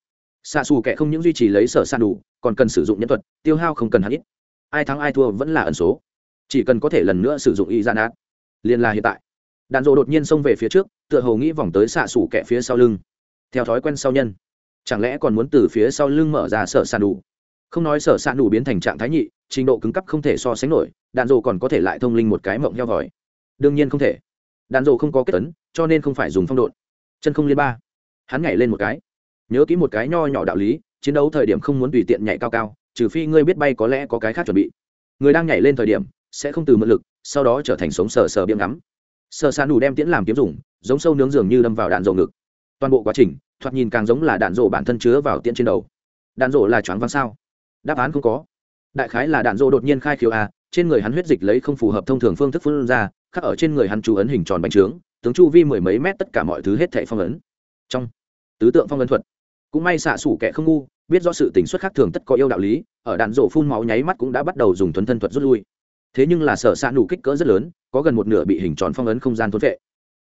Xạ xù kẻ không những duy trì lấy sở san đủ, còn cần sử dụng nhân thuật, tiêu hao không cần hắn ít. Ai thắng ai thua vẫn là ẩn số. Chỉ cần có thể lần nữa sử dụng y dạ gian át liền là hiện tại. Đạn dộ đột nhiên xông về phía trước, tựa hồ nghĩ vòng tới xạ xù kẻ phía sau lưng theo thói quen sau nhân. Chẳng lẽ còn muốn từ phía sau lưng mở ra sở sàn đủ? Không nói sở sàn đủ biến thành trạng thái nhị, trình độ cứng cấp không thể so sánh nổi, đạn dộ còn có thể lại thông linh một cái mộng heo vòi. Đương nhiên không thể. Đạn dộ không có kết tấn cho nên không phải dùng phong độn. Chân không liên ba. Hắn nhảy lên một cái. Nhớ kỹ một cái nho nhỏ đạo lý, chiến đấu thời điểm không muốn tùy tiện nhảy cao cao, trừ phi ngươi biết bay có lẽ có cái khác chuẩn bị. Người đang nhảy lên thời điểm, sẽ không từ mượn lực, sau đó trở thành sống sờ sờ biếng ngắm. Sờ sàn đủ đem tiễn làm kiếm dùng, giống sâu nướng dường như đâm vào đạn dầu ngực toàn bộ quá trình, thoạt nhìn càng giống là đạn rổ bản thân chứa vào tiễn trên đầu. Đạn rổ là choáng váng sao? Đáp án không có. Đại khái là đạn rổ đột nhiên khai khiếu a, trên người hắn huyết dịch lấy không phù hợp thông thường phương thức phun ra, khắc ở trên người hắn chú ấn hình tròn bánh trướng, tướng chu vi mười mấy mét tất cả mọi thứ hết thệ phong ấn. Trong tứ tượng phong ấn thuật, cũng may xạ xủ kẻ không ngu, biết rõ sự tình xuất khác thường tất có yêu đạo lý, ở đạn rổ phun máu nháy mắt cũng đã bắt đầu dùng thuấn thân thuật rút lui. Thế nhưng là sở xạ nủ kích cỡ rất lớn, có gần một nửa bị hình tròn phong ấn không gian thốn vệ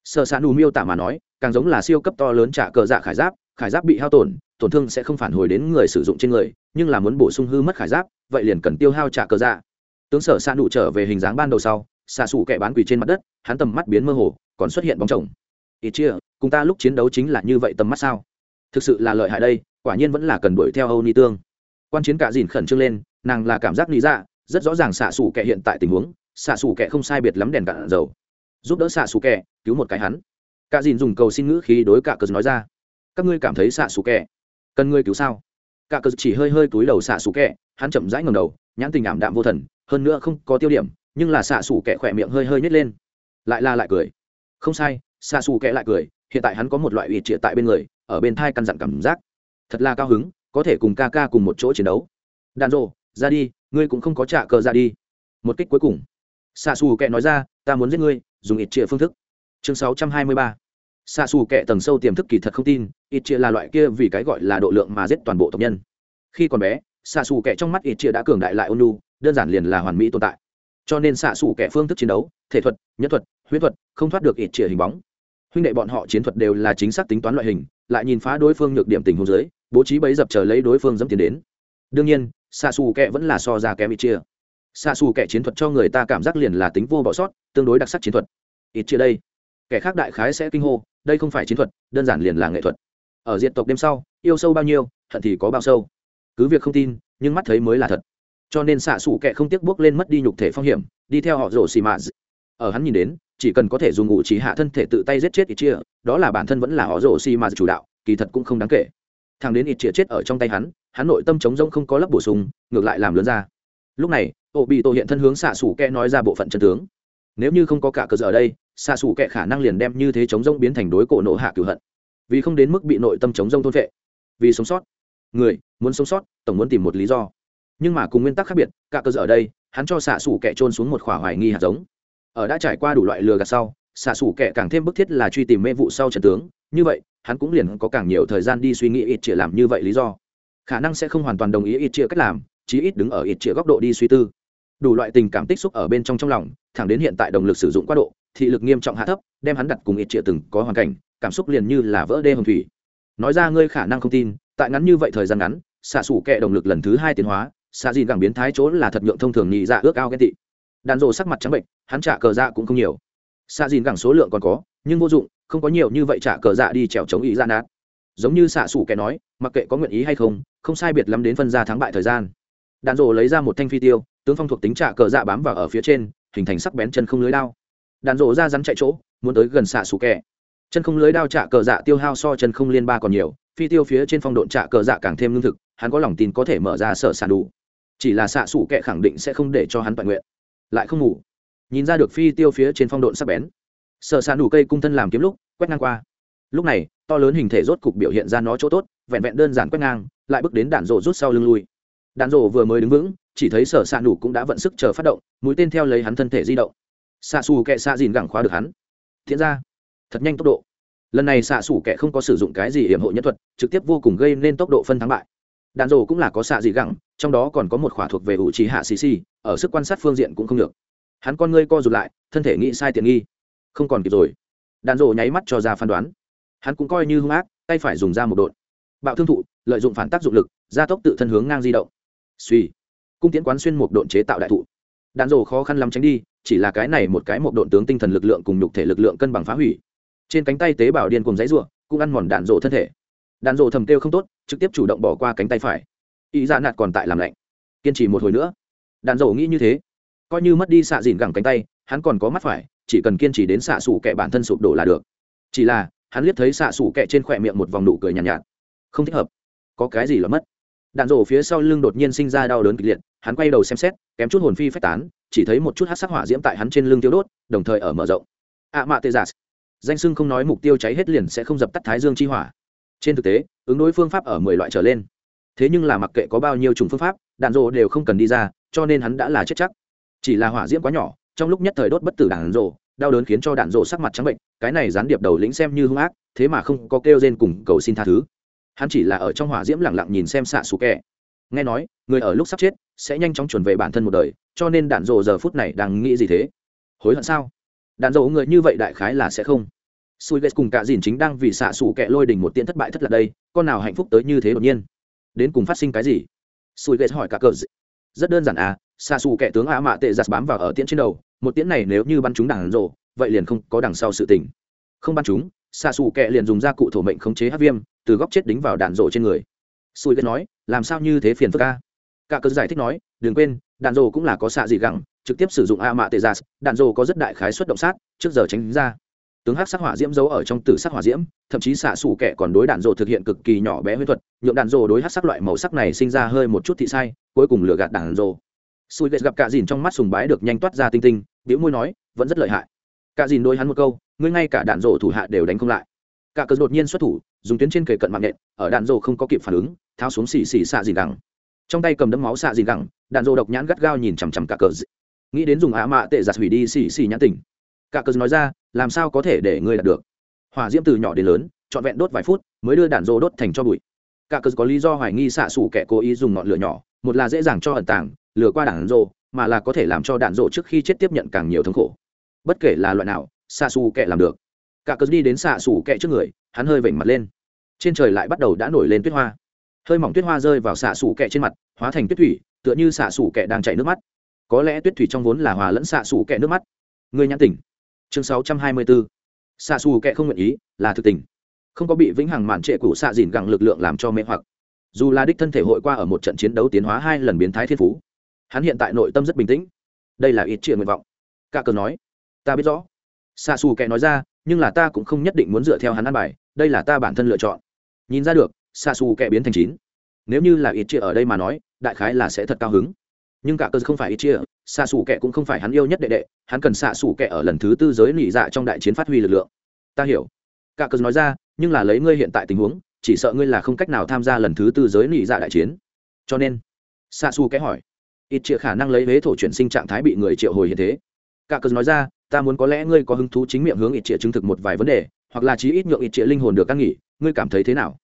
sở xạ nủ miêu tả mà nói càng giống là siêu cấp to lớn trả cờ dạ khải giáp khải giáp bị hao tổn tổn thương sẽ không phản hồi đến người sử dụng trên người, nhưng là muốn bổ sung hư mất khải giáp, vậy liền cần tiêu hao trả cờ dạ. Tướng sở xạ nụ trở về hình dáng ban đầu sau xạ xù kẻ bán quỳ trên mặt đất, hắn tầm mắt biến mơ hồ, còn xuất hiện bóng chồng. Ít chia, cùng ta lúc chiến đấu chính là như vậy tầm mắt sao? Thực sự là lợi hại đây, quả nhiên vẫn là cần đuổi theo âu ni tương. Quan chiến cả dìn khẩn trương lên, nàng là cảm giác lý dạ rất rõ ràng xạ xù kẻ hiện tại tình huống xạ xù kẻ không sai biệt lắm đèn cạn dầu. Giúp đỡ xạ xù kẻ, cứu một cái hắn cả dìn dùng cầu xin ngữ khí đối cả cờ nói ra. Các ngươi cảm thấy xạ xù kẻ cần ngươi cứu sao? Cả cờ chỉ hơi hơi túi đầu xạ xù kẻ hắn chậm rãi ngầm đầu, nhãn tình ảm đạm vô thần, hơn nữa không có tiêu điểm, nhưng là xạ xù kẻ khỏe miệng hơi hơi nhét lên. Lại la lại cười. Không sai, xạ xù kẻ lại cười, hiện tại hắn có một loại ủy triệt tại bên người, ở bên thai căn dặn cảm giác. Thật là cao hứng, có thể cùng ca ca cùng một chỗ chiến đấu. Đàn rộ ra đi, ngươi cũng không có trả cờ ra đi. Một kích cuối cùng. Xạ xù kẻ nói ra, ta muốn giết ngươi, dùng ít trịa phương thức chương sáu trăm hai mươi ba. Xạ xù kệ tầng sâu tiềm thức kỳ thật không tin, ít chia là loại kia vì cái gọi là độ lượng mà giết toàn bộ tộc nhân. Khi còn bé xạ xù kệ trong mắt ít chia đã cường đại lại ôn lu đơn giản liền là hoàn mỹ tồn tại. Cho nên xạ xù kệ phương thức chiến đấu, thể thuật nhất thuật, huyết thuật không thoát được ít chia hình bóng. Huynh đệ bọn họ chiến thuật đều là chính xác tính toán loại hình, lại nhìn phá đối phương nhược điểm tình huống dưới, bố trí bấy dập chờ lấy đối phương dẫm tiền đến. Đương nhiên xạ xù kệ vẫn là so ra kém ít chia xạ xù kệ chiến thuật cho người ta cảm giác liền là tính vô bỏ sót, tương đối đặc sắc chiến thuật. Ít chia đây kẻ khác đại khái sẽ kinh hô, đây không phải chiến thuật, đơn giản liền là nghệ thuật. Ở diện tộc đêm sau, yêu sâu bao nhiêu, hận thì có bao sâu. Cứ việc không tin, nhưng mắt thấy mới là thật. Cho nên xạ xủ kệ không tiếc bước lên mất đi nhục thể phong hiểm, đi theo họ rổ xì mạ ở hắn nhìn đến, chỉ cần có thể dùng ngụ trí hạ thân thể tự tay giết chết ít chia đó là bản thân vẫn là họ rổ xì mạ chủ đạo, kỳ thật cũng không đáng kể. Thằng đến ít chia chết ở trong tay hắn hắn nội tâm chống rỗng không có lớp bổ sung, ngược lại làm lớn ra. Lúc này ô bị tổ hiện thân hướng xạ xủ kẻ nói ra bộ phận chân tướng nếu như không có cả cơ sở ở đây xạ xù kệ khả năng liền đem như thế chống rông biến thành đối cổ nộ hạ cửu hận. Vì không đến mức bị nội tâm chống rông thôn vệ. Vì sống sót. Người, muốn sống sót, tổng muốn tìm một lý do. Nhưng mà cùng nguyên tắc khác biệt, cả cơ sở ở đây, hắn cho xạ xù kệ trôn xuống một khỏa hoài nghi hạt giống. Ở đã trải qua đủ loại lừa gạt sau xạ xù kệ càng thêm bức thiết là truy tìm mê vụ sau trận tướng. Như vậy, hắn cũng liền có càng nhiều thời gian đi suy nghĩ ít chia làm như vậy lý do. Khả năng sẽ không hoàn toàn đồng ý ít chia cách làm, chí ít đứng ở ít chia góc độ đi suy tư đủ loại tình cảm tích xúc ở bên trong trong lòng, thẳng đến hiện tại động lực sử dụng quá độ, thị lực nghiêm trọng hạ thấp, đem hắn đặt cùng ít chia từng có hoàn cảnh, cảm xúc liền như là vỡ đê hồng thủy. Nói ra ngươi khả năng không tin, tại ngắn như vậy thời gian ngắn, xạ xủ kệ động lực lần thứ hai tiến hóa, xạ gì gẳng biến thái chỗ là thật nhượng thông thường nhị dạ ước ao ghen tị. Đàn rộ sắc mặt trắng bệnh, hắn trả cờ dạ cũng không nhiều. Xạ dìn gẳng số lượng còn có, nhưng vô dụng, không có nhiều như vậy trả cờ dạ đi trèo chống ý gian nát. Giống như xạ xủ kẻ nói, mặc kệ có nguyện ý hay không không sai biệt lắm đến phân ra thắng bại thời gian. Đàn rộ lấy ra một thanh phi tiêu tướng phong thuộc tính trạ cờ dạ bám vào ở phía trên, hình thành sắc bén chân không lưới đao. Đạn rộ ra rắn chạy chỗ, muốn tới gần xạ sủ kẹ. chân không lưới đao trạ cờ dạ tiêu hao so chân không liên ba còn nhiều, phi tiêu phía trên phong độn trạ cờ dạ càng thêm lương thực, hắn có lòng tin có thể mở ra sở sản đủ. Chỉ là xạ sủ kẹ khẳng định sẽ không để cho hắn toàn nguyện. Lại không ngủ. Nhìn ra được phi tiêu phía trên phong độn sắc bén. Sở sản đủ cây cung thân làm kiếm lúc, quét ngang qua. Lúc này, to lớn hình thể rốt cục biểu hiện ra nó chỗ tốt, vẹn vẹn đơn giản quét ngang, lại bước đến đạn rộ rút sau lưng lui. Đạn rộ vừa mới đứng vững chỉ thấy sở xạ đủ cũng đã vận sức chờ phát động, mũi tên theo lấy hắn thân thể di động. Xạ xù kẹ xạ dìn gẳng khóa được hắn. Thiện ra. Thật nhanh tốc độ. Lần này xạ xù kẹ không có sử dụng cái gì hiểm hộ nhân thuật, trực tiếp vô cùng gây nên tốc độ phân thắng bại. Đạn rộ cũng là có xạ dị gẳng, trong đó còn có một khỏa thuộc về ủ trì hạ xì xì, ở sức quan sát phương diện cũng không được. Hắn con ngươi co rụt lại, thân thể nghĩ sai tiện nghi. Không còn kịp rồi. Đàn rộ nháy mắt cho ra phán đoán. Hắn cũng coi như hung ác, tay phải dùng ra một đột bạo thương thụ, lợi dụng phản tác dụng lực, gia tốc tự thân hướng ngang di động. Suy cung tiễn quán xuyên một độn chế tạo đại thụ. Đạn rồ khó khăn lắm tránh đi chỉ là cái này một cái một độn tướng tinh thần lực lượng cùng nhục thể lực lượng cân bằng phá hủy. Trên cánh tay tế bào điên cùng dãy ruộng cũng ăn mòn đạn rồ thân thể. Đạn rồ thầm kêu không tốt trực tiếp chủ động bỏ qua cánh tay phải. Ý dạ nạt còn tại làm lạnh. Kiên trì một hồi nữa. Đạn rồ nghĩ như thế. Coi như mất đi xạ dìn gẳng cánh tay hắn còn có mắt phải chỉ cần kiên trì đến xạ xủ kẻ bản thân sụp đổ là được. Chỉ là hắn liếc thấy xạ xủ kẹ trên khỏe miệng một vòng nụ cười nhàn nhạt, nhạt. Không thích hợp. Có cái gì là mất? Đạn rổ phía sau lưng đột nhiên sinh ra đau đớn kịch liệt hắn quay đầu xem xét kém chút hồn phi phách tán chỉ thấy một chút hát sắc hỏa diễm tại hắn trên lưng tiêu đốt đồng thời ở mở rộng. Ạ mạ tê giả danh sưng không nói mục tiêu cháy hết liền sẽ không dập tắt thái dương chi hỏa. Trên thực tế ứng đối phương pháp ở mười loại trở lên. Thế nhưng là mặc kệ có bao nhiêu chủng phương pháp đạn rổ đều không cần đi ra cho nên hắn đã là chết chắc. Chỉ là hỏa diễm quá nhỏ trong lúc nhất thời đốt bất tử đạn rổ, đau đớn khiến cho đạn rổ sắc mặt trắng bệnh cái này gián điệp đầu lĩnh xem như hung ác thế mà không có kêu rên cùng cầu xin tha thứ hắn chỉ là ở trong hỏa diễm lẳng lặng nhìn xem xạ xù kẹ nghe nói, người ở lúc sắp chết, sẽ nhanh chóng chuẩn về bản thân một đời, cho nên đạn dộ giờ phút này đang nghĩ gì thế? Hối hận sao? Đạn dộ người như vậy đại khái là sẽ không. Sùi ghét cùng cả dìn chính đang vì xạ xù kẹ lôi đình một tiện thất bại thất lạc đây, con nào hạnh phúc tới như thế đột nhiên? Đến cùng phát sinh cái gì? Sùi ghét hỏi cả cờ rất đơn giản à xạ xù kẹ tướng a mạ tệ giặt bám vào ở tiễn trên đầu, một tiễn này nếu như bắn chúng đạn dộ vậy liền không có đằng sau sự tình. Không bắn chúng xạ xù kẹ liền dùng ra cụ thổ mệnh khống chế hát viêm từ góc chết đính vào đạn rổ trên người. Xui ghét nói, làm sao như thế phiền phức ca cả cớ giải thích nói, đừng quên đạn rổ cũng là có xạ gì gẳng, trực tiếp sử dụng a mạ tê gia đạn rổ có rất đại khái suất động sát, trước giờ tránh ra. Tướng hắc sắc hỏa diễm giấu ở trong tử sắc hỏa diễm, thậm chí xạ xù kẻ còn đối đạn rộ thực hiện cực kỳ nhỏ bé huyết thuật, nhượng đạn rộ đối hắc sắc loại màu sắc này sinh ra hơi một chút thị sai, cuối cùng lừa gạt đạn rộ. Sùi ghét gặp cả dìn trong mắt sùng bái được nhanh toát ra tinh tinh biểu môi nói, vẫn rất lợi hại. Cả dìn đôi hắn một câu, ngươi ngay cả đạn rổ thủ hạ đều đánh không lại. Cả cờ đột nhiên xuất thủ dùng tuyến trên kề cận mạng nhện, ở đạn rồ không có kịp phản ứng, tháo xuống xì xì xạ dìn gẳng. Trong tay cầm đấm máu xạ dìn gẳng, đạn rồ độc nhãn gắt gao nhìn chằm chằm cả cờ nghĩ đến dùng á mạ tệ giặt hủy đi xì xì nhãn tỉnh. Cả cờ nói ra, làm sao có thể để ngươi đạt được? Hỏa diễm từ nhỏ đến lớn, trọn vẹn đốt vài phút, mới đưa đạn rồ đốt thành cho bụi. Cả cờ có lý do hoài nghi xạ xủ kẻ cố ý dùng ngọn lửa nhỏ, một là dễ dàng cho ẩn tàng, lừa qua đạn rồ, mà là có thể làm cho đạn rồ trước khi chết tiếp nhận càng nhiều thống khổ. Bất kể là loại nào, xạ xù kẻ làm được. Cả cờ đi đến xạ xù kẹ trước người, hắn hơi vểnh mặt lên trên trời lại bắt đầu đã nổi lên tuyết hoa. Hơi mỏng tuyết hoa rơi vào xạ xù kệ trên mặt, hóa thành tuyết thủy, tựa như xạ xù kệ đang chảy nước mắt. Có lẽ tuyết thủy trong vốn là hòa lẫn xạ xù kệ nước mắt. Người nhãn tỉnh. Chương sáu trăm hai mươi bốn xạ xù kệ không nguyện ý, là thực tình. Không có bị vĩnh hằng màn trệ cũ xạ dìn gẳng lực lượng làm cho mê hoặc. Dù là đích thân thể hội qua ở một trận chiến đấu tiến hóa hai lần biến thái thiên phú, hắn hiện tại nội tâm rất bình tĩnh. Đây là ít chuyện nguyện vọng. Cả cờ nói, ta biết rõ. Xa xù kẻ nói ra, nhưng là ta cũng không nhất định muốn dựa theo hắn ăn bài, đây là ta bản thân lựa chọn nhìn ra được xa xù kẻ biến thành chín. Nếu như là ít chia ở đây mà nói, đại khái là sẽ thật cao hứng. Nhưng cả cơ không phải ít chia xa xù kẻ cũng không phải hắn yêu nhất đệ đệ, hắn cần xạ xù kẻ ở lần thứ tư giới nỉ dạ trong đại chiến phát huy lực lượng. Ta hiểu. Cả cơ nói ra, nhưng là lấy ngươi hiện tại tình huống, chỉ sợ ngươi là không cách nào tham gia lần thứ tư giới nỉ dạ đại chiến. Cho nên xa xù kẻ hỏi. Ít chia khả năng lấy huế thổ chuyển sinh trạng thái bị người triệu hồi hiện thế. Cả cơ nói ra, ta muốn có lẽ ngươi có hứng thú chính miệng hướng ít chia chứng thực một vài vấn đề, hoặc là chí ít nhượng ít chia linh hồn được căng nghỉ ngươi cảm thấy thế nào?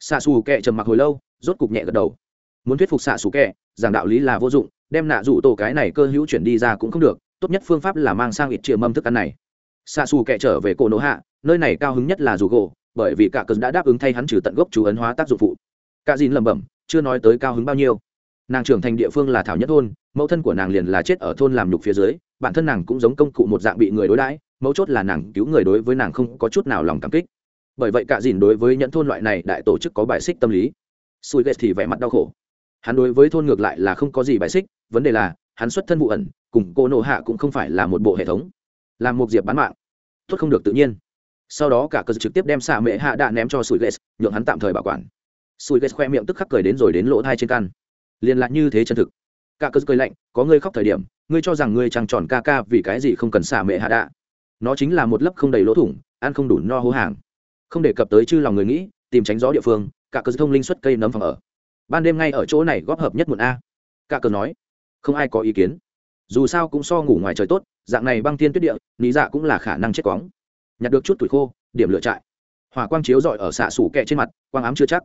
Xạ xù Kệ trầm mặc hồi lâu, rốt cục nhẹ gật đầu. Muốn thuyết phục xạ xù Kệ rằng đạo lý là vô dụng, đem nạ dụ tổ cái này cơ hữu chuyển đi ra cũng không được, tốt nhất phương pháp là mang sang ít chia mâm thức ăn này. Xạ xù Kệ trở về cổ nổ hạ, nơi này cao hứng nhất là dù gỗ, bởi vì cả cơn đã đáp ứng thay hắn trừ tận gốc chú ấn hóa tác dụng phụ. Cả dìn lẩm bẩm, chưa nói tới cao hứng bao nhiêu. Nàng trưởng thành địa phương là thảo nhất thôn, mẫu thân của nàng liền là chết ở thôn làm nhục phía dưới, bản thân nàng cũng giống công cụ một dạng bị người đối đãi, mấu chốt là nàng cứu người đối với nàng không có chút nào lòng cảm kích bởi vậy cả dìn đối với nhẫn thôn loại này đại tổ chức có bài xích tâm lý. Sùi ghét thì vẻ mặt đau khổ. Hắn đối với thôn ngược lại là không có gì bài xích, vấn đề là, hắn xuất thân vụ ẩn, cùng cô nộ hạ cũng không phải là một bộ hệ thống. Làm một diệp bán mạng, tốt không được tự nhiên. Sau đó cả cơ trực tiếp đem xạ mệ hạ đạn ném cho sùi ghét nhượng hắn tạm thời bảo quản. Sùi ghét khoe miệng tức khắc cười đến rồi đến lỗ thai trên căn liên lạc như thế chân thực. Cả cơ cười lạnh, có ngươi khóc thời điểm, ngươi cho rằng ngươi trăng tròn ca ca vì cái gì không cần xạ mệ hạ đạ nó chính là một lớp không đầy lỗ thủng, ăn không đủ no hố hàng không đề cập tới chư lòng người nghĩ, tìm tránh gió địa phương, cả cờ thông linh xuất cây nấm phòng ở. Ban đêm ngay ở chỗ này góp hợp nhất một a. Cả cờ nói, không ai có ý kiến. Dù sao cũng so ngủ ngoài trời tốt, dạng này băng thiên tuyết địa lý dạ cũng là khả năng chết quóng. Nhặt được chút tuổi khô, điểm lựa trại. Hỏa quang chiếu rọi ở xạ xù kẹ trên mặt, quang ám chưa chắc.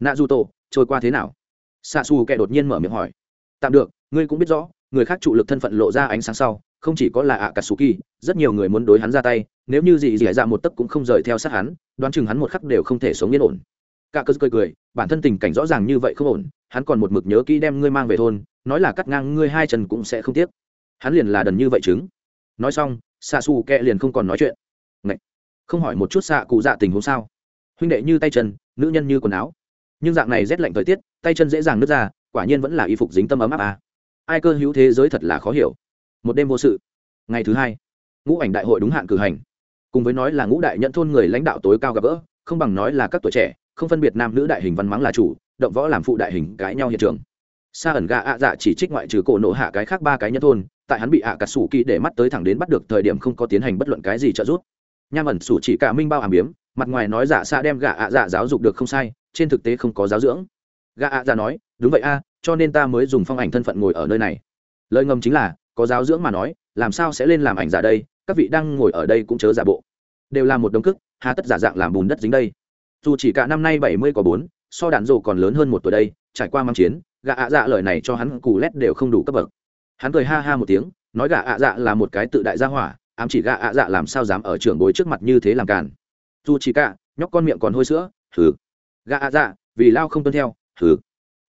Nạ du tổ, trôi qua thế nào? Xạ xù kẹ đột nhiên mở miệng hỏi. Tạm được, ngươi cũng biết rõ, người khác trụ lực thân phận lộ ra ánh sáng sau, không chỉ có là ạ cà sù kỳ rất nhiều người muốn đối hắn ra tay, nếu như gì dì dạ một tấc cũng không rời theo sát hắn đoán chừng hắn một khắc đều không thể sống yên ổn. Cả cơ cười cười, bản thân tình cảnh rõ ràng như vậy không ổn, hắn còn một mực nhớ kỹ đem ngươi mang về thôn, nói là cắt ngang ngươi hai chân cũng sẽ không tiếc. Hắn liền là đần như vậy chứng. Nói xong xạ xù kẹ liền không còn nói chuyện. Ngậy! không hỏi một chút xạ cụ dạ tình huống sao. Huynh đệ như tay chân, nữ nhân như quần áo. Nhưng dạng này rét lạnh thời tiết, tay chân dễ dàng nứt ra, quả nhiên vẫn là y phục dính tâm ấm áp à. ai cơ hữu thế giới thật là khó hiểu. Một đêm vô sự. Ngày thứ hai, ngũ ảnh đại hội đúng hạn cử hành cùng với nói là ngũ đại nhận thôn người lãnh đạo tối cao gặp gỡ, không bằng nói là các tuổi trẻ, không phân biệt nam nữ đại hình văn mắng là chủ, động võ làm phụ đại hình cãi nhau hiện trường. Sa ẩn gà ạ dạ chỉ trích ngoại trừ cổ nộ hạ cái khác ba cái nhân thôn, tại hắn bị ạ cà sủ kỳ để mắt tới thẳng đến bắt được thời điểm không có tiến hành bất luận cái gì trợ giúp. Nham ẩn sủ chỉ cả minh bao hàm biếm, mặt ngoài nói dạ giả xa đem gà ạ dạ giáo dục được không sai, trên thực tế không có giáo dưỡng. Gà ạ dạ nói, đúng vậy a, cho nên ta mới dùng phong ảnh thân phận ngồi ở nơi này. Lời ngầm chính là, có giáo dưỡng mà nói, làm sao sẽ lên làm ảnh giả đây, các vị đang ngồi ở đây cũng chớ giả bộ đều là một đống cức, hà tất giả dạng làm bùn đất dính đây. Dù chỉ cả năm nay bảy mươi có bốn, so đạn rộ còn lớn hơn một tuổi đây, trải qua mang chiến gà ạ dạ lời này cho hắn cù lét đều không đủ cấp bậc. Hắn cười ha ha một tiếng, nói gà ạ dạ là một cái tự đại gia hỏa, ám chỉ gà ạ dạ làm sao dám ở trường bối trước mặt như thế làm càn. Dù chỉ cả, nhóc con miệng còn hôi sữa thử gà ạ dạ vì lao không tuân theo thử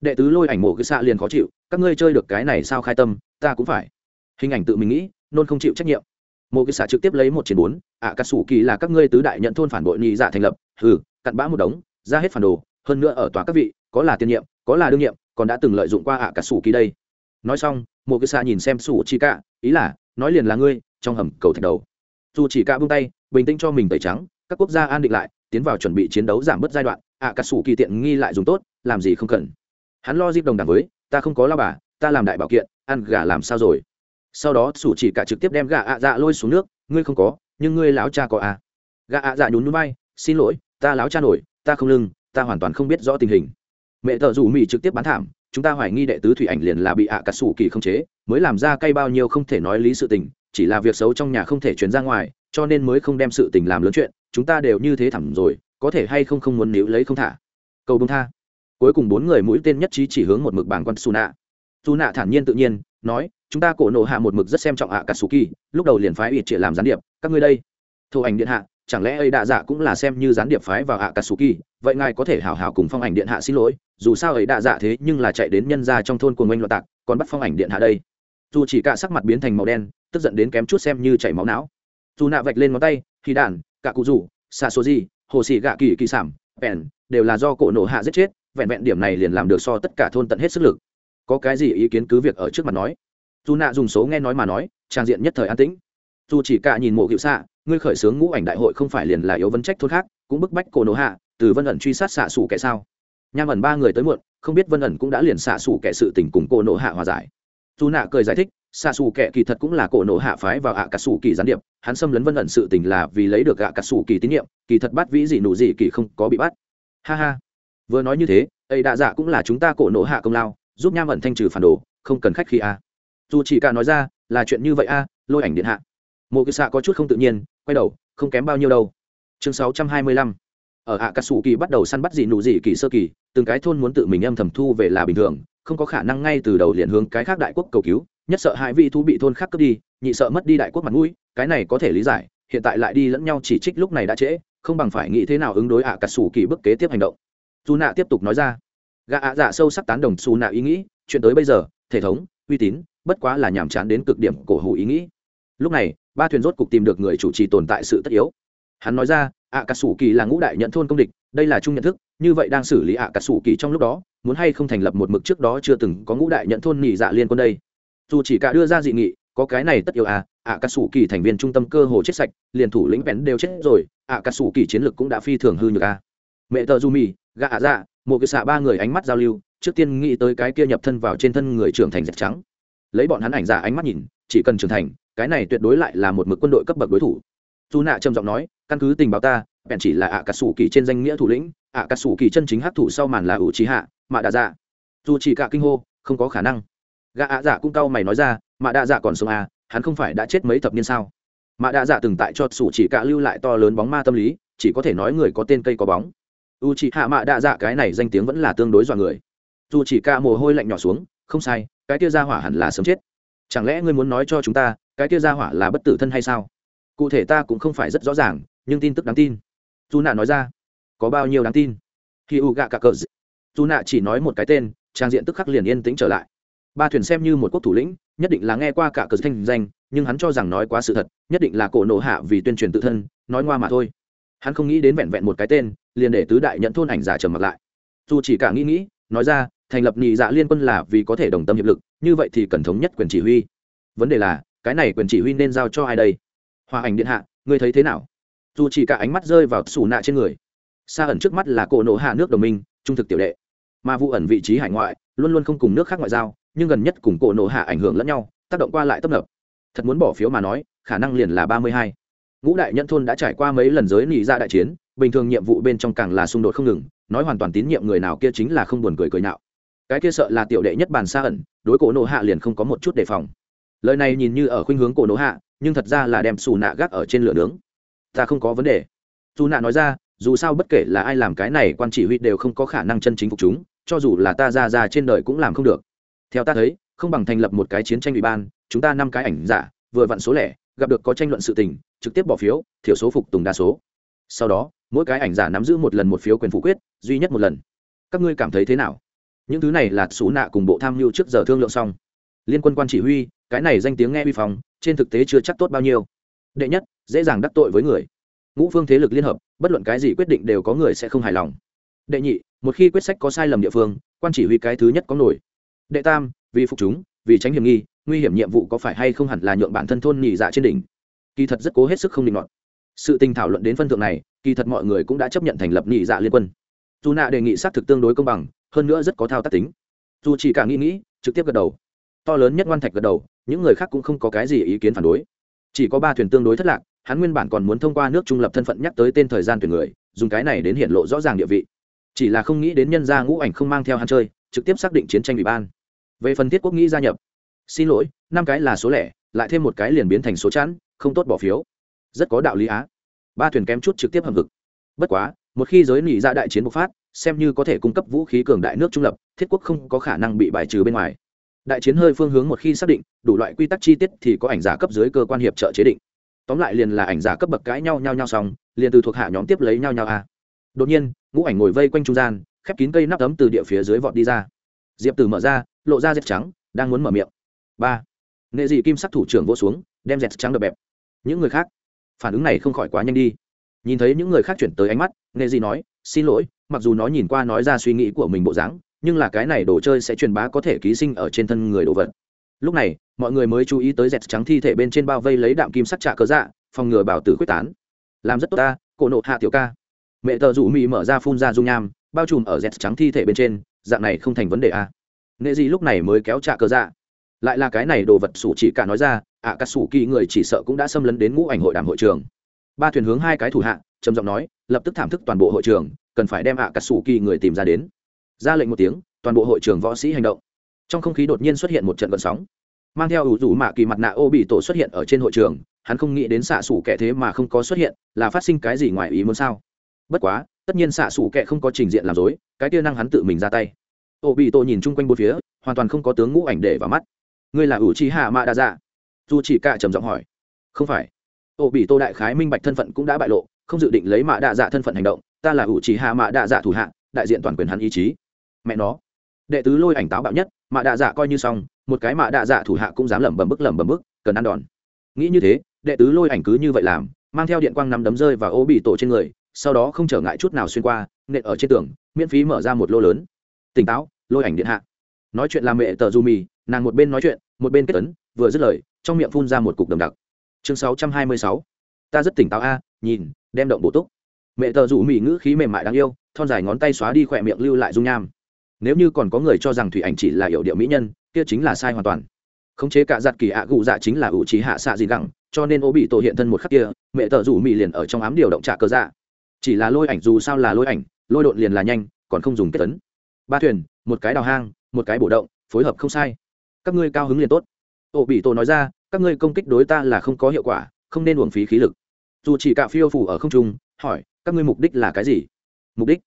đệ tứ lôi ảnh mộ cứ xạ liền khó chịu, các ngươi chơi được cái này sao khai tâm, ta cũng phải. Hình ảnh tự mình nghĩ, nôn không chịu trách nhiệm mộ cái xạ trực tiếp lấy một chiến bốn, ạ cà sủ kỳ là các ngươi tứ đại nhận thôn phản bội nhị dạ thành lập, hừ, cặn bã một đống, ra hết phản đồ, hơn nữa ở tòa các vị, có là tiên nhiệm, có là đương nhiệm, còn đã từng lợi dụng qua ạ cà sủ kỳ đây. Nói xong, mộ cái xạ nhìn xem sủ chi cả ý là, nói liền là ngươi, trong hầm cầu thạch đầu. Dù chỉ cả buông tay, bình tĩnh cho mình tẩy trắng, các quốc gia an định lại, tiến vào chuẩn bị chiến đấu giảm bớt giai đoạn, ạ cà sủ kỳ tiện nghi lại dùng tốt, làm gì không cần. Hắn lo dịp đồng đẳng với, ta không có lao bà, ta làm đại bảo kiện, ăn gà làm sao rồi? Sau đó sủ chỉ cả trực tiếp đem gà ạ dạ lôi xuống nước, ngươi không có, nhưng ngươi láo cha có à? Gà ạ dạ nhún núi bay xin lỗi, ta láo cha nổi, ta không lưng, ta hoàn toàn không biết rõ tình hình. Mẹ thợ rủ mỹ trực tiếp bán thảm, chúng ta hoài nghi đệ tứ thủy ảnh liền là bị ạ cà sủ kỳ không chế, mới làm ra cây bao nhiêu không thể nói lý sự tình, chỉ là việc xấu trong nhà không thể chuyển ra ngoài, cho nên mới không đem sự tình làm lớn chuyện, chúng ta đều như thế thẳng rồi, có thể hay không không muốn níu lấy không thả? Cầu bông tha. Cuối cùng bốn người mũi tên nhất trí chỉ hướng một mực bảng quan su nạ su nạ thản nhiên tự nhiên nói, chúng ta cổ nộ hạ một mực rất xem trọng ạ cả sù kỳ lúc đầu liền phái ít triệt làm gián điệp, các ngươi đây. Thổ ảnh điện hạ, chẳng lẽ ấy đạ dạ cũng là xem như gián điệp phái vào ạ cả sù kỳ vậy ngài có thể hảo hảo cùng phong ảnh điện hạ xin lỗi, dù sao ấy đạ dạ thế nhưng là chạy đến nhân ra trong thôn của ngoanh loạn tạc, còn bắt phong ảnh điện hạ đây. Dù chỉ cả sắc mặt biến thành màu đen, tức giận đến kém chút xem như chảy máu não. Dù nạ vạch lên ngón tay khi đàn cả cụ rủ xa số gì hồ xì gạ kỳ kỳ sản bèn, đều là do cổ nổ hạ giết chết, vẹn vẹn điểm này liền làm được so tất cả thôn tận hết sức lực có cái gì ý kiến cứ việc ở trước mặt nói. Dù nạ dùng số nghe nói mà nói, trang diện nhất thời an tĩnh. Dù chỉ cả nhìn mộ cựu xạ, ngươi khởi xướng ngũ ảnh đại hội không phải liền là yếu vấn trách thôn khác, cũng bức bách cổ nổ hạ, từ vân ẩn truy sát xạ xủ kẻ sao. Nham ẩn ba người tới muộn, không biết vân ẩn cũng đã liền xạ xủ kẻ sự tình cùng cổ nổ hạ hòa giải. Dù nạ cười giải thích, xạ xù kẻ kỳ thật cũng là cổ nổ hạ phái vào ạ cà xù kỳ gián điệp, hắn xâm lấn vân ẩn sự tình là vì lấy được ạ cà xù kỳ tín nhiệm, kỳ thật bắt vĩ gì nụ gì kỳ không có bị bắt. Ha ha. Vừa nói như thế, ấy đạ dạ cũng là chúng ta cổ nổ hạ công lao giúp nham ẩn thanh trừ phản đồ, không cần khách khi a. Dù chỉ cả nói ra, là chuyện như vậy a, lôi ảnh điện hạ. Mộ kỳ xạ có chút không tự nhiên, quay đầu, không kém bao nhiêu đâu. Chương sáu trăm hai mươi lăm. Ở ạ cà sủ kỳ bắt đầu săn bắt dị nụ dị kỳ sơ kỳ, từng cái thôn muốn tự mình âm thầm thu về là bình thường, không có khả năng ngay từ đầu liền hướng cái khác đại quốc cầu cứu, nhất sợ hai vị thú bị thôn khác cướp đi, nhị sợ mất đi đại quốc mặt mũi, cái này có thể lý giải, hiện tại lại đi lẫn nhau chỉ trích lúc này đã trễ, không bằng phải nghĩ thế nào ứng đối ạ cà sủ kỳ bức kế tiếp hành động. Dù nạ tiếp tục nói ra gã ạ dạ sâu sắc tán đồng xù nạ ý nghĩ, chuyện tới bây giờ, thể thống, uy tín, bất quá là nhàm chán đến cực điểm cổ hủ ý nghĩ. Lúc này, ba thuyền rốt cục tìm được người chủ trì tồn tại sự tất yếu. Hắn nói ra, ạ cà sủ kỳ là ngũ đại nhận thôn công địch, đây là chung nhận thức, như vậy đang xử lý ạ cà sủ kỳ trong lúc đó, muốn hay không thành lập một mực trước đó chưa từng có ngũ đại nhận thôn nhị dạ liên quân đây. Dù chỉ cả đưa ra dị nghị, có cái này tất yếu à ạ cà sủ kỳ thành viên trung tâm cơ hồ chết sạch, liền thủ lĩnh bén đều chết rồi, ạ cà sủ kỳ chiến lược cũng đã phi thường hư nhược à. Mẹ tờ du mì gạ ạ dạ một cái xạ ba người ánh mắt giao lưu, trước tiên nghĩ tới cái kia nhập thân vào trên thân người trưởng thành dẹp trắng. Lấy bọn hắn ảnh giả ánh mắt nhìn, chỉ cần trưởng thành, cái này tuyệt đối lại là một mực quân đội cấp bậc đối thủ. Dù nạ trầm giọng nói, căn cứ tình báo ta, bèn chỉ là ạ cà sủ kỳ trên danh nghĩa thủ lĩnh ạ cà sủ kỳ chân chính hắc thủ sau màn là ủ trí hạ mạ đạ dạ dù chỉ cả kinh hô, không có khả năng. Gã ạ dạ cũng cau mày nói ra mạ đạ dạ còn sống à hắn không phải đã chết mấy thập niên sao? Mạ đạ dạ từng tại cho sủ chỉ cả lưu lại to lớn bóng ma tâm lý, chỉ có thể nói người có tên cây có bóng u chị hạ mạ đạ dạ cái này danh tiếng vẫn là tương đối dọa người. Dù chỉ ca mồ hôi lạnh nhỏ xuống, không sai, cái kia ra hỏa hẳn là sớm chết. Chẳng lẽ ngươi muốn nói cho chúng ta, cái kia ra hỏa là bất tử thân hay sao? Cụ thể ta cũng không phải rất rõ ràng, nhưng tin tức đáng tin. Dù nạ nói ra, có bao nhiêu đáng tin? Khi u gạ cả cờ dù nạ chỉ nói một cái tên, trang diện tức khắc liền yên tĩnh trở lại. Ba thuyền xem như một quốc thủ lĩnh, nhất định là nghe qua cả cờ thanh danh, nhưng hắn cho rằng nói quá sự thật, nhất định là cổ nộ hạ vì tuyên truyền tự thân, nói ngoa mà thôi hắn không nghĩ đến vẹn vẹn một cái tên, liền để tứ đại nhận thôn ảnh giả trầm mặc lại. Dù chỉ cả nghĩ nghĩ, nói ra, thành lập nhị dạ liên quân là vì có thể đồng tâm hiệp lực, như vậy thì cần thống nhất quyền chỉ huy. Vấn đề là, cái này quyền chỉ huy nên giao cho ai đây? Hòa ảnh điện hạ, ngươi thấy thế nào? Dù chỉ cả ánh mắt rơi vào xù nạ trên người. Xa ẩn trước mắt là cổ nộ hạ nước đồng minh, trung thực tiểu đệ. Mà vụ ẩn vị trí hải ngoại, luôn luôn không cùng nước khác ngoại giao, nhưng gần nhất cùng cổ nộ hạ ảnh hưởng lẫn nhau, tác động qua lại tấp nập. Thật muốn bỏ phiếu mà nói, khả năng liền là ba mươi hai ngũ đại nhân thôn đã trải qua mấy lần giới nị ra đại chiến, bình thường nhiệm vụ bên trong càng là xung đột không ngừng, nói hoàn toàn tín nhiệm người nào kia chính là không buồn cười cười nạo cái kia sợ là tiểu đệ nhất bàn xa ẩn, đối cổ nộ hạ liền không có một chút đề phòng. Lời này nhìn như ở khuynh hướng cổ nộ hạ, nhưng thật ra là đem xù nạ gác ở trên lửa nướng. Ta không có vấn đề. Dù nạ nói ra, dù sao bất kể là ai làm cái này quan chỉ huy đều không có khả năng chân chính phục chúng, cho dù là ta ra ra trên đời cũng làm không được. Theo ta thấy, không bằng thành lập một cái chiến tranh ủy ban, chúng ta năm cái ảnh giả, vừa vặn số lẻ, gặp được có tranh luận sự tình trực tiếp bỏ phiếu, thiểu số phục tùng đa số. Sau đó, mỗi cái ảnh giả nắm giữ một lần một phiếu quyền phủ quyết, duy nhất một lần. Các ngươi cảm thấy thế nào? Những thứ này là xú nạ cùng bộ tham mưu trước giờ thương lượng xong. Liên quân quan chỉ huy, cái này danh tiếng nghe uy phòng trên thực tế chưa chắc tốt bao nhiêu. Đệ nhất, dễ dàng đắc tội với người. Ngũ phương thế lực liên hợp, bất luận cái gì quyết định đều có người sẽ không hài lòng. Đệ nhị, một khi quyết sách có sai lầm địa phương, quan chỉ huy cái thứ nhất có nổi. Đệ tam, vì phục chúng, vì tránh hiểm nghi, nguy hiểm nhiệm vụ có phải hay không hẳn là nhượng bản thân thôn nhị dạ trên đỉnh kỳ thật rất cố hết sức không định luận sự tình thảo luận đến phân thượng này, kỳ thật mọi người cũng đã chấp nhận thành lập nhị dạ liên quân. Dù nạ đề nghị xác thực tương đối công bằng, hơn nữa rất có thao tác tính. Dù chỉ cả nghĩ nghĩ, trực tiếp gật đầu. To lớn nhất ngoan thạch gật đầu, những người khác cũng không có cái gì ý kiến phản đối. Chỉ có ba thuyền tương đối thất lạc, hắn nguyên bản còn muốn thông qua nước trung lập thân phận nhắc tới tên thời gian tuyển người, dùng cái này đến hiện lộ rõ ràng địa vị. Chỉ là không nghĩ đến nhân gia ngũ ảnh không mang theo hắn chơi, trực tiếp xác định chiến tranh ủy ban. Về phần thiết quốc nghĩ gia nhập, xin lỗi, năm cái là số lẻ, lại thêm một cái liền biến thành số chẵn không tốt bỏ phiếu. Rất có đạo lý á. Ba thuyền kém chút trực tiếp hầm ngực bất quá, một khi giới nỉ ra dạ đại chiến bộc phát, xem như có thể cung cấp vũ khí cường đại nước trung lập, thiết quốc không có khả năng bị bài trừ bên ngoài. Đại chiến hơi phương hướng một khi xác định, đủ loại quy tắc chi tiết thì có ảnh giả cấp dưới cơ quan hiệp trợ chế định. Tóm lại liền là ảnh giả cấp bậc cãi nhau nhau nhau xong, liền từ thuộc hạ nhóm tiếp lấy nhau nhau a. Đột nhiên, ngũ ảnh ngồi vây quanh trung gian, khép kín cây nắp tấm từ địa phía dưới vọt đi ra. Diệp tử mở ra, lộ ra dẹp trắng, đang muốn mở miệng. Ba. Nghệ dị kim sắc thủ trưởng vỗ xuống, đem dẹp trắng đập bẹp những người khác. Phản ứng này không khỏi quá nhanh đi. Nhìn thấy những người khác chuyển tới ánh mắt, nghệ dị nói, xin lỗi, mặc dù nó nhìn qua nói ra suy nghĩ của mình bộ dáng, nhưng là cái này đồ chơi sẽ truyền bá có thể ký sinh ở trên thân người đồ vật. Lúc này, mọi người mới chú ý tới dẹt trắng thi thể bên trên bao vây lấy đạm kim sắc trạ cớ dạ phòng ngừa bảo tử quyết tán. Làm rất tốt ta, cổ nộ hạ tiểu ca. Mẹ tờ rủ mị mở ra phun ra dung nham, bao trùm ở dẹt trắng thi thể bên trên, dạng này không thành vấn đề à. nghệ Dị lúc này mới kéo trạ cớ dạ lại là cái này đồ vật sủ chỉ cả nói ra, ạ cà sủ kỳ người chỉ sợ cũng đã xâm lấn đến ngũ ảnh hội đàm hội trường. Ba thuyền hướng hai cái thủ hạ, trầm giọng nói, lập tức thảm thức toàn bộ hội trường, cần phải đem ạ cà sủ kỳ người tìm ra đến. Ra lệnh một tiếng, toàn bộ hội trường võ sĩ hành động. Trong không khí đột nhiên xuất hiện một trận vận sóng. Mang theo ủ rủ mạ kỳ mặt nạ ô bị tổ xuất hiện ở trên hội trường, hắn không nghĩ đến xạ xủ kẻ thế mà không có xuất hiện, là phát sinh cái gì ngoài ý muốn sao? Bất quá, tất nhiên xạ xủ kẻ không có trình diện làm dối, cái tia năng hắn tự mình ra tay. Ô bị tổ nhìn chung quanh bốn phía, hoàn toàn không có tướng ngũ ảnh để vào mắt ngươi là ủ trí hạ mạ đa dạ. Dù chỉ cả trầm giọng hỏi. Không phải. Ô bị tô đại khái minh bạch thân phận cũng đã bại lộ, không dự định lấy mạ đa dạ thân phận hành động, ta là ủ trí hạ mạ đa dạ thủ hạ, đại diện toàn quyền hắn ý chí. Mẹ nó. Đệ tứ lôi ảnh táo bạo nhất, mạ đa dạ coi như xong, một cái mạ đa dạ thủ hạ cũng dám lẩm bẩm bức, lẩm bẩm bức, cần ăn đòn. Nghĩ như thế, đệ tứ lôi ảnh cứ như vậy làm, mang theo điện quang nắm đấm rơi và ô bị tổ trên người, sau đó không trở ngại chút nào xuyên qua, nện ở trên tường, miễn phí mở ra một lô lớn. Tỉnh táo, lôi ảnh điện hạ. Nói chuyện làm mẹ tờ du mì nàng một bên nói chuyện một bên kết tấn vừa dứt lời, trong miệng phun ra một cục đầm đặc. Chương sáu trăm hai mươi sáu. Ta rất tỉnh táo a, nhìn, đem động bổ túc. Mẹ tờ rủ mỹ ngữ khí mềm mại đáng yêu, thon dài ngón tay xóa đi khỏe miệng lưu lại dung nham. Nếu như còn có người cho rằng thủy ảnh chỉ là hiệu điệu mỹ nhân, kia chính là sai hoàn toàn. Khống chế cả giặt kỳ ạ gụ dạ chính là ủ trí hạ xạ gì gẳng, cho nên ô bị tổ hiện thân một khắc kia, mẹ tờ rủ mỹ liền ở trong ám điều động trả cơ dạ. Chỉ là lôi ảnh dù sao là lôi ảnh, lôi đột liền là nhanh, còn không dùng kết tấn ba thuyền, một cái đào hang, một cái bổ động, phối hợp không sai các ngươi cao hứng liền tốt. Ô, bị tổ nói ra, các ngươi công kích đối ta là không có hiệu quả, không nên uổng phí khí lực. Dù chỉ cả phiêu phủ ở không trung, hỏi, các ngươi mục đích là cái gì? Mục đích?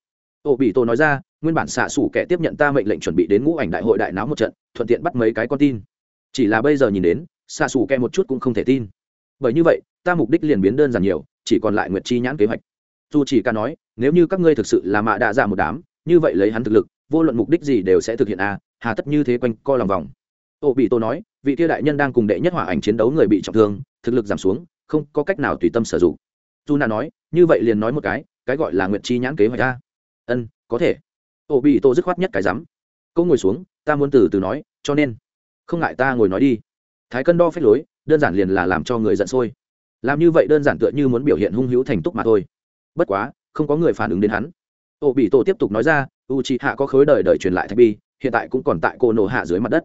Ô, bị tổ nói ra, nguyên bản xạ xủ kẻ tiếp nhận ta mệnh lệnh chuẩn bị đến ngũ ảnh đại hội đại náo một trận, thuận tiện bắt mấy cái con tin. Chỉ là bây giờ nhìn đến, xạ xủ kẻ một chút cũng không thể tin. Bởi như vậy, ta mục đích liền biến đơn giản nhiều, chỉ còn lại nguyệt chi nhãn kế hoạch. Dù chỉ ca nói, nếu như các ngươi thực sự là mạ đạ dạ một đám, như vậy lấy hắn thực lực, vô luận mục đích gì đều sẽ thực hiện a, hà tất như thế quanh co lòng vòng ô bị tô nói, vị tiêu đại nhân đang cùng đệ nhất hỏa ảnh chiến đấu người bị trọng thương, thực lực giảm xuống, không có cách nào tùy tâm sử dụng. Dù nà nói, như vậy liền nói một cái cái gọi là nguyện chi nhãn kế hoạch ta ân, có thể. Ô bị tô dứt khoát nhất cái rắm. Câu ngồi xuống, ta muốn từ từ nói, cho nên. Không ngại ta ngồi nói đi. Thái cân đo phép lối, đơn giản liền là làm cho người giận sôi. Làm như vậy đơn giản tựa như muốn biểu hiện hung hữu thành túc mà thôi. Bất quá, không có người phản ứng đến hắn. Ô bị tổ tiếp tục nói ra u c h hạ có khối đời đời truyền lại thạch bi, hiện tại cũng còn tại cô nổ hạ dưới mặt đất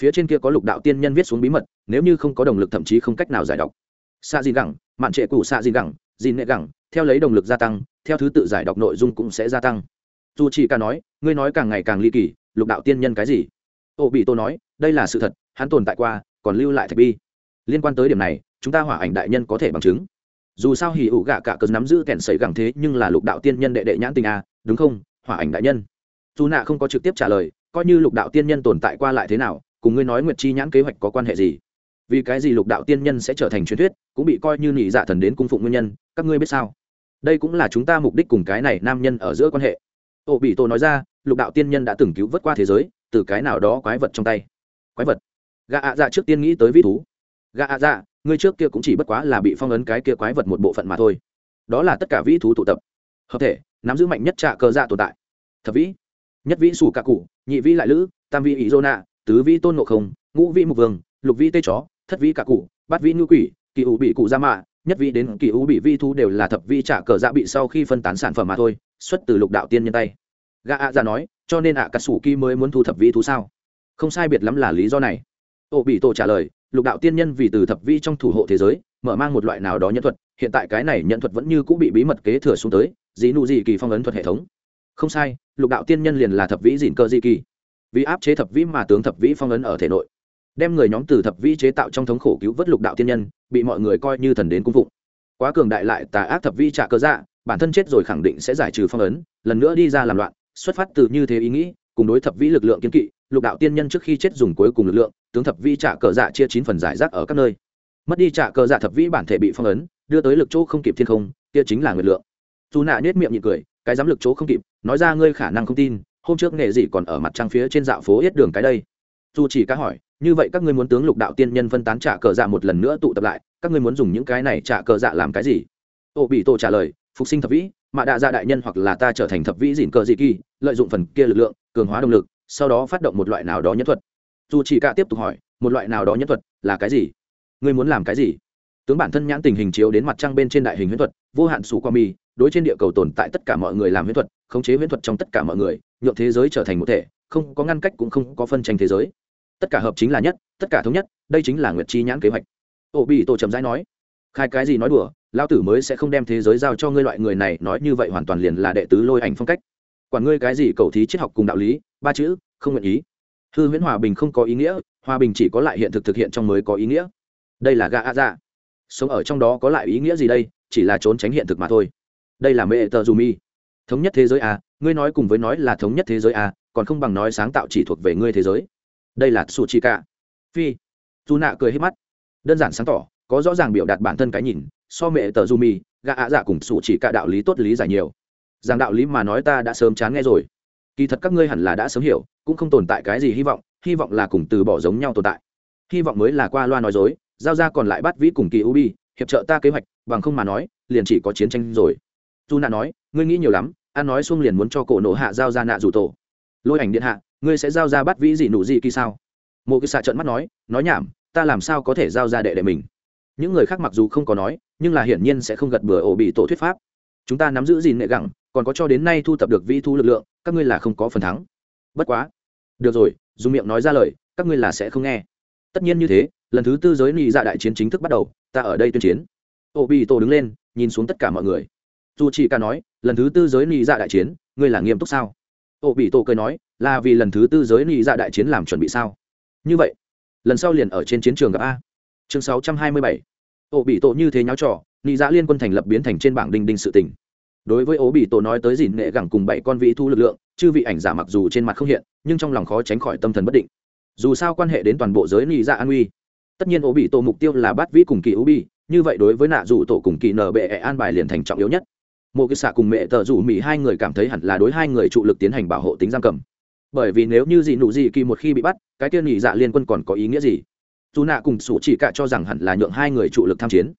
phía trên kia có lục đạo tiên nhân viết xuống bí mật, nếu như không có động lực thậm chí không cách nào giải đọc. Xa gì gẳng, mạn trệ cũ xa gì gẳng gì nệ gẳng, theo lấy động lực gia tăng, theo thứ tự giải đọc nội dung cũng sẽ gia tăng. Dù chỉ ca nói, ngươi nói càng ngày càng ly kỳ, lục đạo tiên nhân cái gì? Ô bị tô nói, đây là sự thật, hắn tồn tại qua, còn lưu lại thạch bi. Liên quan tới điểm này, chúng ta hỏa ảnh đại nhân có thể bằng chứng. Dù sao hỉ ủ gạ cả cớ nắm giữ kẻn sấy gẳng thế, nhưng là lục đạo tiên nhân đệ đệ nhãn tình à đúng không, hỏa ảnh đại nhân? Dù nạ không có trực tiếp trả lời, coi như lục đạo tiên nhân tồn tại qua lại thế nào cùng ngươi nói nguyệt chi nhãn kế hoạch có quan hệ gì? Vì cái gì lục đạo tiên nhân sẽ trở thành truyền thuyết, cũng bị coi như nhị dạ thần đến cung phụng nguyên nhân, các ngươi biết sao? Đây cũng là chúng ta mục đích cùng cái này nam nhân ở giữa quan hệ. Ô bị tô nói ra, lục đạo tiên nhân đã từng cứu vớt qua thế giới, từ cái nào đó quái vật trong tay. Quái vật? Gà ạ dạ trước tiên nghĩ tới vĩ thú. Gà ạ dạ ngươi trước kia cũng chỉ bất quá là bị phong ấn cái kia quái vật một bộ phận mà thôi. Đó là tất cả vĩ thú tụ tập. Hợp thể, nắm giữ mạnh nhất trạ cơ dạ tồn tại. Thập vĩ, nhất vĩ sủ ca cụ, nhị vĩ lại lữ, tam vĩ ý dô nạ tứ vĩ tôn ngộ không, ngũ vĩ mục vương, lục vĩ tê chó, thất vĩ cả cụ, bát vĩ ngư quỷ, kỳ ủ bị cụ gia mạ, nhất vĩ đến kỳ ủ bị vi thú đều là thập vĩ trả cờ dạ bị sau khi phân tán sản phẩm mà thôi, xuất từ lục đạo tiên nhân tay. Gã ạ ra nói, cho nên ạ cà sủ kỳ mới muốn thu thập vĩ thú sao? Không sai biệt lắm là lý do này. Ô bị tổ trả lời, lục đạo tiên nhân vì từ thập vĩ trong thủ hộ thế giới, mở mang một loại nào đó nhân thuật, hiện tại cái này nhận thuật vẫn như cũng bị bí mật kế thừa xuống tới, dĩ nụ dị kỳ phong ấn thuật hệ thống. Không sai, lục đạo tiên nhân liền là thập vĩ dịn cơ dị kỳ vì áp chế thập vĩ mà tướng thập vĩ phong ấn ở thể nội. Đem người nhóm từ thập vĩ chế tạo trong thống khổ cứu vớt lục đạo tiên nhân, bị mọi người coi như thần đến cung phụng. Quá cường đại lại tà ác thập vĩ trả cơ dạ bản thân chết rồi khẳng định sẽ giải trừ phong ấn, lần nữa đi ra làm loạn, xuất phát từ như thế ý nghĩ, cùng đối thập vĩ lực lượng kiến kỵ, lục đạo tiên nhân trước khi chết dùng cuối cùng lực lượng, tướng thập vĩ trả cờ dạ chia chín phần giải rác ở các nơi. Mất đi trả cờ dạ thập vĩ bản thể bị phong ấn, đưa tới lực chỗ không kịp thiên không, kia chính là nguyệt lượng. Dù nạ nết miệng nhịn cười, cái dám lực chỗ không kịp, nói ra ngươi khả năng không tin hôm trước nghệ gì còn ở mặt trăng phía trên dạo phố yết đường cái đây. Dù chỉ cá hỏi, như vậy các ngươi muốn tướng lục đạo tiên nhân phân tán trả cờ dạ một lần nữa tụ tập lại, các ngươi muốn dùng những cái này trả cờ dạ làm cái gì? Ô bị tổ trả lời, phục sinh thập vĩ mạ đạ dạ đại nhân hoặc là ta trở thành thập vĩ dịn cờ dị kỳ, lợi dụng phần kia lực lượng, cường hóa động lực, sau đó phát động một loại nào đó nhất thuật. Dù chỉ cả tiếp tục hỏi, một loại nào đó nhất thuật là cái gì? Ngươi muốn làm cái gì? Tướng bản thân nhãn tình hình chiếu đến mặt trăng bên trên đại hình huyễn thuật, vô hạn sủ qua mi, đối trên địa cầu tồn tại tất cả mọi người làm huyễn thuật, khống chế huyễn thuật trong tất cả mọi người nhượng thế giới trở thành một thể, không có ngăn cách cũng không có phân tranh thế giới. Tất cả hợp chính là nhất, tất cả thống nhất, đây chính là nguyệt chi nhãn kế hoạch. Ô bị tổ trầm rãi nói, khai cái gì nói đùa lao tử mới sẽ không đem thế giới giao cho ngươi loại người này, nói như vậy hoàn toàn liền là đệ tứ lôi ảnh phong cách. Quản ngươi cái gì cầu thí triết học cùng đạo lý, ba chữ, không nguyện ý. Hư huyễn hòa bình không có ý nghĩa, hòa bình chỉ có lại hiện thực thực hiện trong mới có ý nghĩa. Đây là gã a dạ. Sống ở trong đó có lại ý nghĩa gì đây, chỉ là trốn tránh hiện thực mà thôi. Đây là mẹ tờ dù mi. Thống nhất thế giới à ngươi nói cùng với nói là thống nhất thế giới à còn không bằng nói sáng tạo chỉ thuộc về ngươi thế giới. Đây là sủ chi cả. Phi. Dù nạ cười hết mắt. Đơn giản sáng tỏ, có rõ ràng biểu đạt bản thân cái nhìn, so mẹ tờ dù mi gã ạ dạ cùng sủ chỉ cả đạo lý tốt lý giải nhiều. Rằng đạo lý mà nói ta đã sớm chán nghe rồi. Kỳ thật các ngươi hẳn là đã sớm hiểu, cũng không tồn tại cái gì hy vọng hy vọng là cùng từ bỏ giống nhau tồn tại. Hy vọng mới là qua loa nói dối, giao ra còn lại bắt vĩ cùng kỳ ubi hiệp trợ ta kế hoạch, bằng không mà nói, liền chỉ có chiến tranh rồi. Dù nạ nói, ngươi nghĩ nhiều lắm an nói xuông liền muốn cho cổ nổ hạ giao ra nạ rủ tổ. Lôi ảnh điện hạ, ngươi sẽ giao ra bắt vĩ gì nụ gì kỳ sao? Mộ Kỳ xạ trợn mắt nói nói nhảm, ta làm sao có thể giao ra đệ đệ mình? Những người khác mặc dù không có nói, nhưng là hiển nhiên sẽ không gật bừa ổ bị tổ thuyết pháp. Chúng ta nắm giữ gì nệ gẳng, còn có cho đến nay thu thập được vi thu lực lượng, các ngươi là không có phần thắng. Bất quá. Được rồi, dùng miệng nói ra lời, các ngươi là sẽ không nghe. Tất nhiên như thế, lần thứ tư giới nị dạ đại chiến chính thức bắt đầu, ta ở đây tuyên chiến. Ô bị tổ đứng lên, nhìn xuống tất cả mọi người. Dù chị ca nói lần thứ tư giới nị dạ đại chiến, ngươi là nghiêm túc sao? Ô bị tổ cười nói, là vì lần thứ tư giới nị dạ đại chiến làm chuẩn bị sao? Như vậy, lần sau liền ở trên chiến trường gặp a. Chương sáu trăm hai mươi bảy. Ô bị tổ như thế nháo trò nị dạ liên quân thành lập biến thành trên bảng đinh đinh sự tình. Đối với ố bị tổ nói tới dìn nghệ gẳng cùng bảy con vị thu lực lượng, chư vị ảnh giả mặc dù trên mặt không hiện, nhưng trong lòng khó tránh khỏi tâm thần bất định. Dù sao quan hệ đến toàn bộ giới nị dạ an uy. Tất nhiên ố bị tổ mục tiêu là bắt vĩ cùng kỳ ố bi, như vậy đối với nạ dù tổ cùng kỳ nở bệ an bài liền thành trọng yếu nhất. Mộ cái xạ cùng mẹ tờ rủ mỹ hai người cảm thấy hẳn là đối hai người trụ lực tiến hành bảo hộ tính giam cầm. Bởi vì nếu như dị nụ dị kỳ một khi bị bắt, cái tiên nhị dạ liên quân còn có ý nghĩa gì? Dù nạ cùng sủ chỉ cả cho rằng hẳn là nhượng hai người trụ lực tham chiến.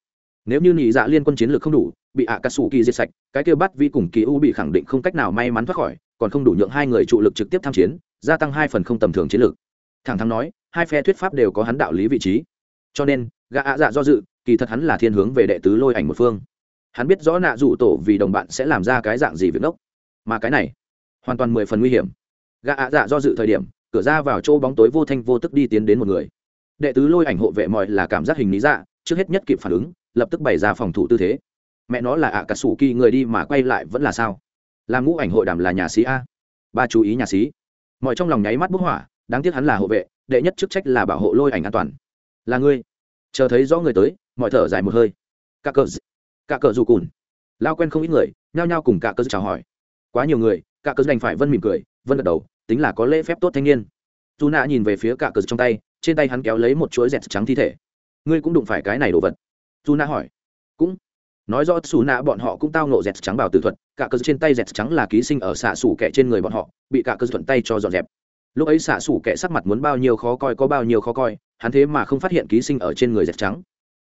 Nếu như nhị dạ liên quân chiến lược không đủ, bị ạ cà sủ kỳ diệt sạch, cái kia bắt vi cùng kỳ u bị khẳng định không cách nào may mắn thoát khỏi, còn không đủ nhượng hai người trụ lực trực tiếp tham chiến, gia tăng hai phần không tầm thường chiến lược. Thẳng thắn nói, hai phe thuyết pháp đều có hắn đạo lý vị trí. Cho nên, gã ạ dạ do dự, kỳ thật hắn là thiên hướng về đệ tứ lôi ảnh một phương hắn biết rõ nạ rủ tổ vì đồng bạn sẽ làm ra cái dạng gì việc ngốc. Mà cái này, hoàn toàn mười phần nguy hiểm. Gã ạ dạ do dự thời điểm, cửa ra vào chỗ bóng tối vô thanh vô tức đi tiến đến một người. Đệ tứ lôi ảnh hộ vệ mọi là cảm giác hình lý dạ trước hết nhất kịp phản ứng, lập tức bày ra phòng thủ tư thế. Mẹ nó là ạ cả sủ kỳ người đi mà quay lại vẫn là sao? Làm ngũ ảnh hội đàm là nhà sĩ a? Ba chú ý nhà sĩ mọi trong lòng nháy mắt bức hỏa, đáng tiếc hắn là hộ vệ, đệ nhất chức trách là bảo hộ lôi ảnh an toàn. Là ngươi. Chờ thấy rõ người tới, mọi thở dài một hơi. Các cờ cả cờ dù cùn. Lao quen không ít người, nhao nhao cùng cả cờ chào hỏi. Quá nhiều người, cả cờ đành phải vân mỉm cười, vân gật đầu, tính là có lễ phép tốt thanh niên. Dù nạ nhìn về phía cả cờ trong tay, trên tay hắn kéo lấy một chuỗi dẹt trắng thi thể. Ngươi cũng đụng phải cái này đồ vật. Dù nạ hỏi. Cũng. Nói rõ xù nạ bọn họ cũng tao nộ dẹt trắng bảo tử thuật, cả cờ trên tay dẹt trắng là ký sinh ở xạ xủ kẻ trên người bọn họ, bị cả cờ thuận tay cho dọn dẹp. Lúc ấy xạ xủ kẻ sắc mặt muốn bao nhiêu khó coi có bao nhiêu khó coi, hắn thế mà không phát hiện ký sinh ở trên người dẹt trắng.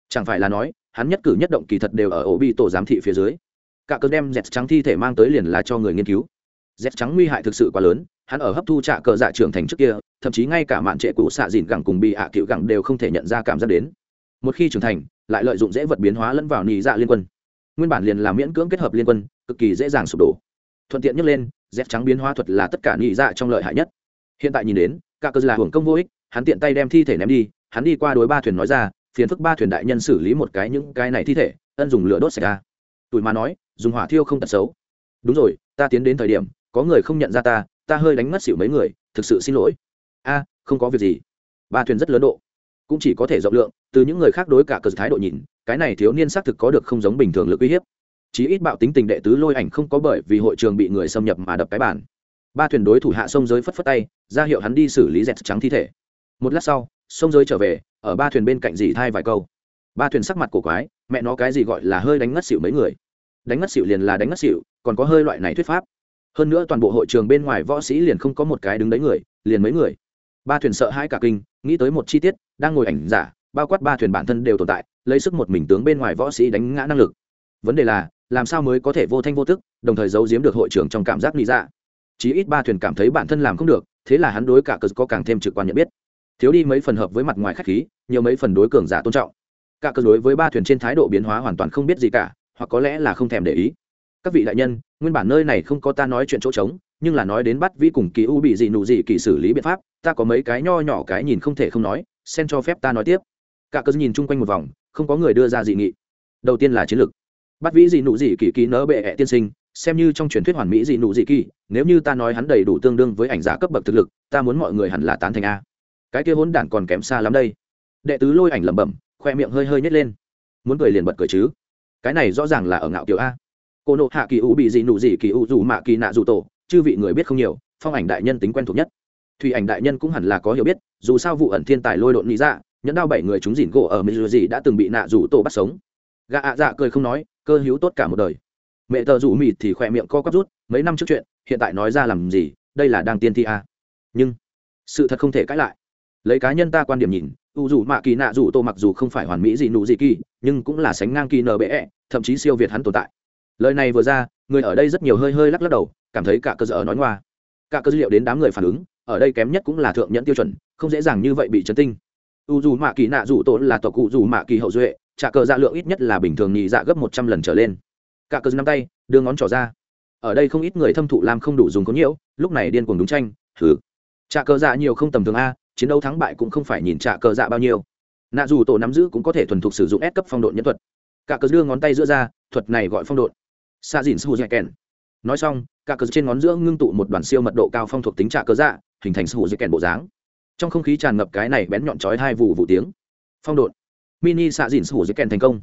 Chẳng phải là nói hắn nhất cử nhất động kỳ thật đều ở ổ bị tổ giám thị phía dưới. Cả cơ đem dẹt trắng thi thể mang tới liền là cho người nghiên cứu. Dẹt trắng nguy hại thực sự quá lớn, hắn ở hấp thu trạ cờ dạ trưởng thành trước kia, thậm chí ngay cả mạn trệ cũ xạ dìn gẳng cùng bị ạ à cựu gẳng đều không thể nhận ra cảm giác đến. Một khi trưởng thành, lại lợi dụng dễ vật biến hóa lẫn vào nị dạ liên quân. Nguyên bản liền là miễn cưỡng kết hợp liên quân, cực kỳ dễ dàng sụp đổ. Thuận tiện nhất lên dép trắng biến hóa thuật là tất cả nị dạ trong lợi hại nhất. Hiện tại nhìn đến, cả cơ là hưởng công vô ích, hắn tiện tay đem thi thể ném đi, hắn đi qua đối ba thuyền nói ra phiền phức ba thuyền đại nhân xử lý một cái những cái này thi thể, ân dùng lửa đốt sạch ra. Tụi mà nói, dùng hỏa thiêu không tật xấu. Đúng rồi, ta tiến đến thời điểm, có người không nhận ra ta ta hơi đánh mất xỉu mấy người, thực sự xin lỗi. A, không có việc gì. Ba thuyền rất lớn độ. Cũng chỉ có thể rộng lượng, từ những người khác đối cả cờ thái độ nhìn, cái này thiếu niên xác thực có được không giống bình thường lực uy hiếp. Chí ít bạo tính tình đệ tứ lôi ảnh không có bởi vì hội trường bị người xâm nhập mà đập cái bản ba thuyền đối thủ hạ sông giới phất phất tay, ra hiệu hắn đi xử lý dẹt trắng thi thể. Một lát sau, sông giới trở về ở ba thuyền bên cạnh dì thai vài câu. Ba thuyền sắc mặt cổ quái, mẹ nó cái gì gọi là hơi đánh ngất xỉu mấy người. Đánh ngất xỉu liền là đánh ngất xỉu, còn có hơi loại này thuyết pháp. Hơn nữa toàn bộ hội trường bên ngoài võ sĩ liền không có một cái đứng đấy người, liền mấy người. Ba thuyền sợ hãi cả kinh, nghĩ tới một chi tiết, đang ngồi ảnh giả, bao quát ba thuyền bản thân đều tồn tại, lấy sức một mình tướng bên ngoài võ sĩ đánh ngã năng lực. Vấn đề là, làm sao mới có thể vô thanh vô tức, đồng thời giấu giếm được hội trưởng trong cảm giác lý dạ? Chí ít ba thuyền cảm thấy bản thân làm không được, thế là hắn đối cả cờ có càng thêm trực quan nhận biết thiếu đi mấy phần hợp với mặt ngoài khách khí, nhiều mấy phần đối cường giả tôn trọng. Cả cơ đối với ba thuyền trên thái độ biến hóa hoàn toàn không biết gì cả, hoặc có lẽ là không thèm để ý. Các vị đại nhân, nguyên bản nơi này không có ta nói chuyện chỗ trống, nhưng là nói đến bắt vĩ cùng kỳ u bị dị nụ dị kỳ xử lý biện pháp, ta có mấy cái nho nhỏ cái nhìn không thể không nói, xen cho phép ta nói tiếp. Cả cơ nhìn chung quanh một vòng, không có người đưa ra dị nghị. Đầu tiên là chiến lược. Bắt vĩ dị nụ dị kỳ ký nỡ bệ ẹ tiên sinh, xem như trong truyền thuyết hoàn mỹ dị nụ dị kỳ, nếu như ta nói hắn đầy đủ tương đương với ảnh giả cấp bậc thực lực, ta muốn mọi người hẳn là tán thành a cái kia hỗn đản còn kém xa lắm đây. Đệ tứ lôi ảnh lẩm bẩm, khoe miệng hơi hơi nhét lên. Muốn cười liền bật cười chứ. Cái này rõ ràng là ở ngạo kiểu a. Cô nộ hạ kỳ u bị gì nụ gì kỳ u dù mạ kỳ nạ dù tổ, chư vị người biết không nhiều, phong ảnh đại nhân tính quen thuộc nhất. Thủy ảnh đại nhân cũng hẳn là có hiểu biết, dù sao vụ ẩn thiên tài lôi độn nghĩ ra dạ, nhẫn đao bảy người chúng dỉn gỗ ở mỹ gì đã từng bị nạ rủ tổ bắt sống. Gạ ạ dạ cười không nói, cơ hữu tốt cả một đời. Mẹ tờ rủ mịt thì khỏe miệng co quắp rút, mấy năm trước chuyện, hiện tại nói ra làm gì, đây là đang tiên thi à. nhưng, sự thật không thể cãi lại lấy cá nhân ta quan điểm nhìn u dù mạ kỳ nạ dù tô mặc dù không phải hoàn mỹ gì nụ gì kỳ nhưng cũng là sánh ngang kỳ nbe, thậm chí siêu việt hắn tồn tại. Lời này vừa ra người ở đây rất nhiều hơi hơi lắc lắc đầu cảm thấy cả cơ sở nói ngoa. Cả cơ dữ liệu đến đám người phản ứng ở đây kém nhất cũng là thượng nhẫn tiêu chuẩn không dễ dàng như vậy bị chấn tinh. U dù mạ kỳ nạ dù tô là tộc cụ dù mạ kỳ hậu duệ trả cờ dạ lượng ít nhất là bình thường nhị dạ gấp một trăm lần trở lên. Cả cơ năm tay đưa ngón trỏ ra. Ở đây không ít người thâm thụ làm không đủ dùng có nhiễu lúc này điên cuồng đúng tranh thử trả cờ dạ nhiều không tầm thường a chiến đấu thắng bại cũng không phải nhìn trả cờ dạ bao nhiêu. Nạ dù tổ nắm giữ cũng có thể thuần thục sử dụng ép cấp phong độn nhân thuật. Cả cờ đưa ngón tay giữa ra, thuật này gọi phong độn. Xa dìn su dạy kèn. Nói xong, cả cờ trên ngón giữa ngưng tụ một đoàn siêu mật độ cao phong thuộc tính trả cờ dạ hình thành su dạy kèn bộ dáng. Trong không khí tràn ngập cái này bén nhọn chói hai vụ vụ tiếng. Phong độn. Mini xạ dìn su dạy kèn thành công.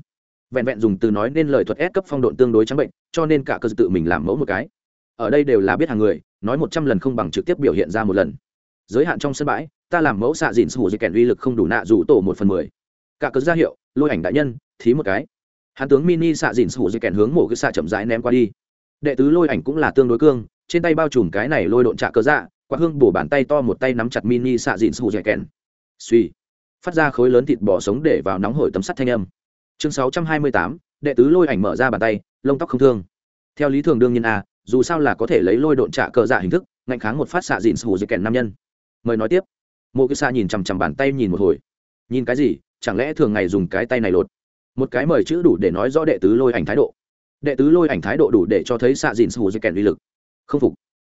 Vẹn vẹn dùng từ nói nên lời thuật ép cấp phong độn tương đối trắng bệnh, cho nên cả cơ tự mình làm mẫu một cái. Ở đây đều là biết hàng người, nói một trăm lần không bằng trực tiếp biểu hiện ra một lần. Giới hạn trong sân bãi ta làm mẫu xạ dìn sủ dây kèn uy lực không đủ nạ dù tổ một phần mười. Cả cớ ra hiệu, lôi ảnh đại nhân, thí một cái. Hắn tướng mini xạ dìn sủ dây kèn hướng mổ cái xạ chậm rãi ném qua đi. Đệ tứ lôi ảnh cũng là tương đối cương, trên tay bao trùm cái này lôi độn trạ cớ dạ quạt hương bổ bàn tay to một tay nắm chặt mini xạ dìn sủ dây kèn. Suy phát ra khối lớn thịt bò sống để vào nóng hổi tấm sắt thanh âm. Chương sáu trăm hai mươi tám, đệ tứ lôi ảnh mở ra bàn tay, lông tóc không thương. Theo lý thường đương nhiên a dù sao là có thể lấy lôi độn trạ cờ dạ hình thức, ngạnh kháng một phát xạ dìn sù dây kèn nam nhân. Mời nói tiếp mộ cái xa nhìn chằm chằm bàn tay nhìn một hồi. Nhìn cái gì? Chẳng lẽ thường ngày dùng cái tay này lột? Một cái mời chữ đủ để nói rõ đệ tứ lôi ảnh thái độ. Đệ tứ lôi ảnh thái độ đủ để cho thấy xạ dìn sù dây kèn uy lực. Không phục.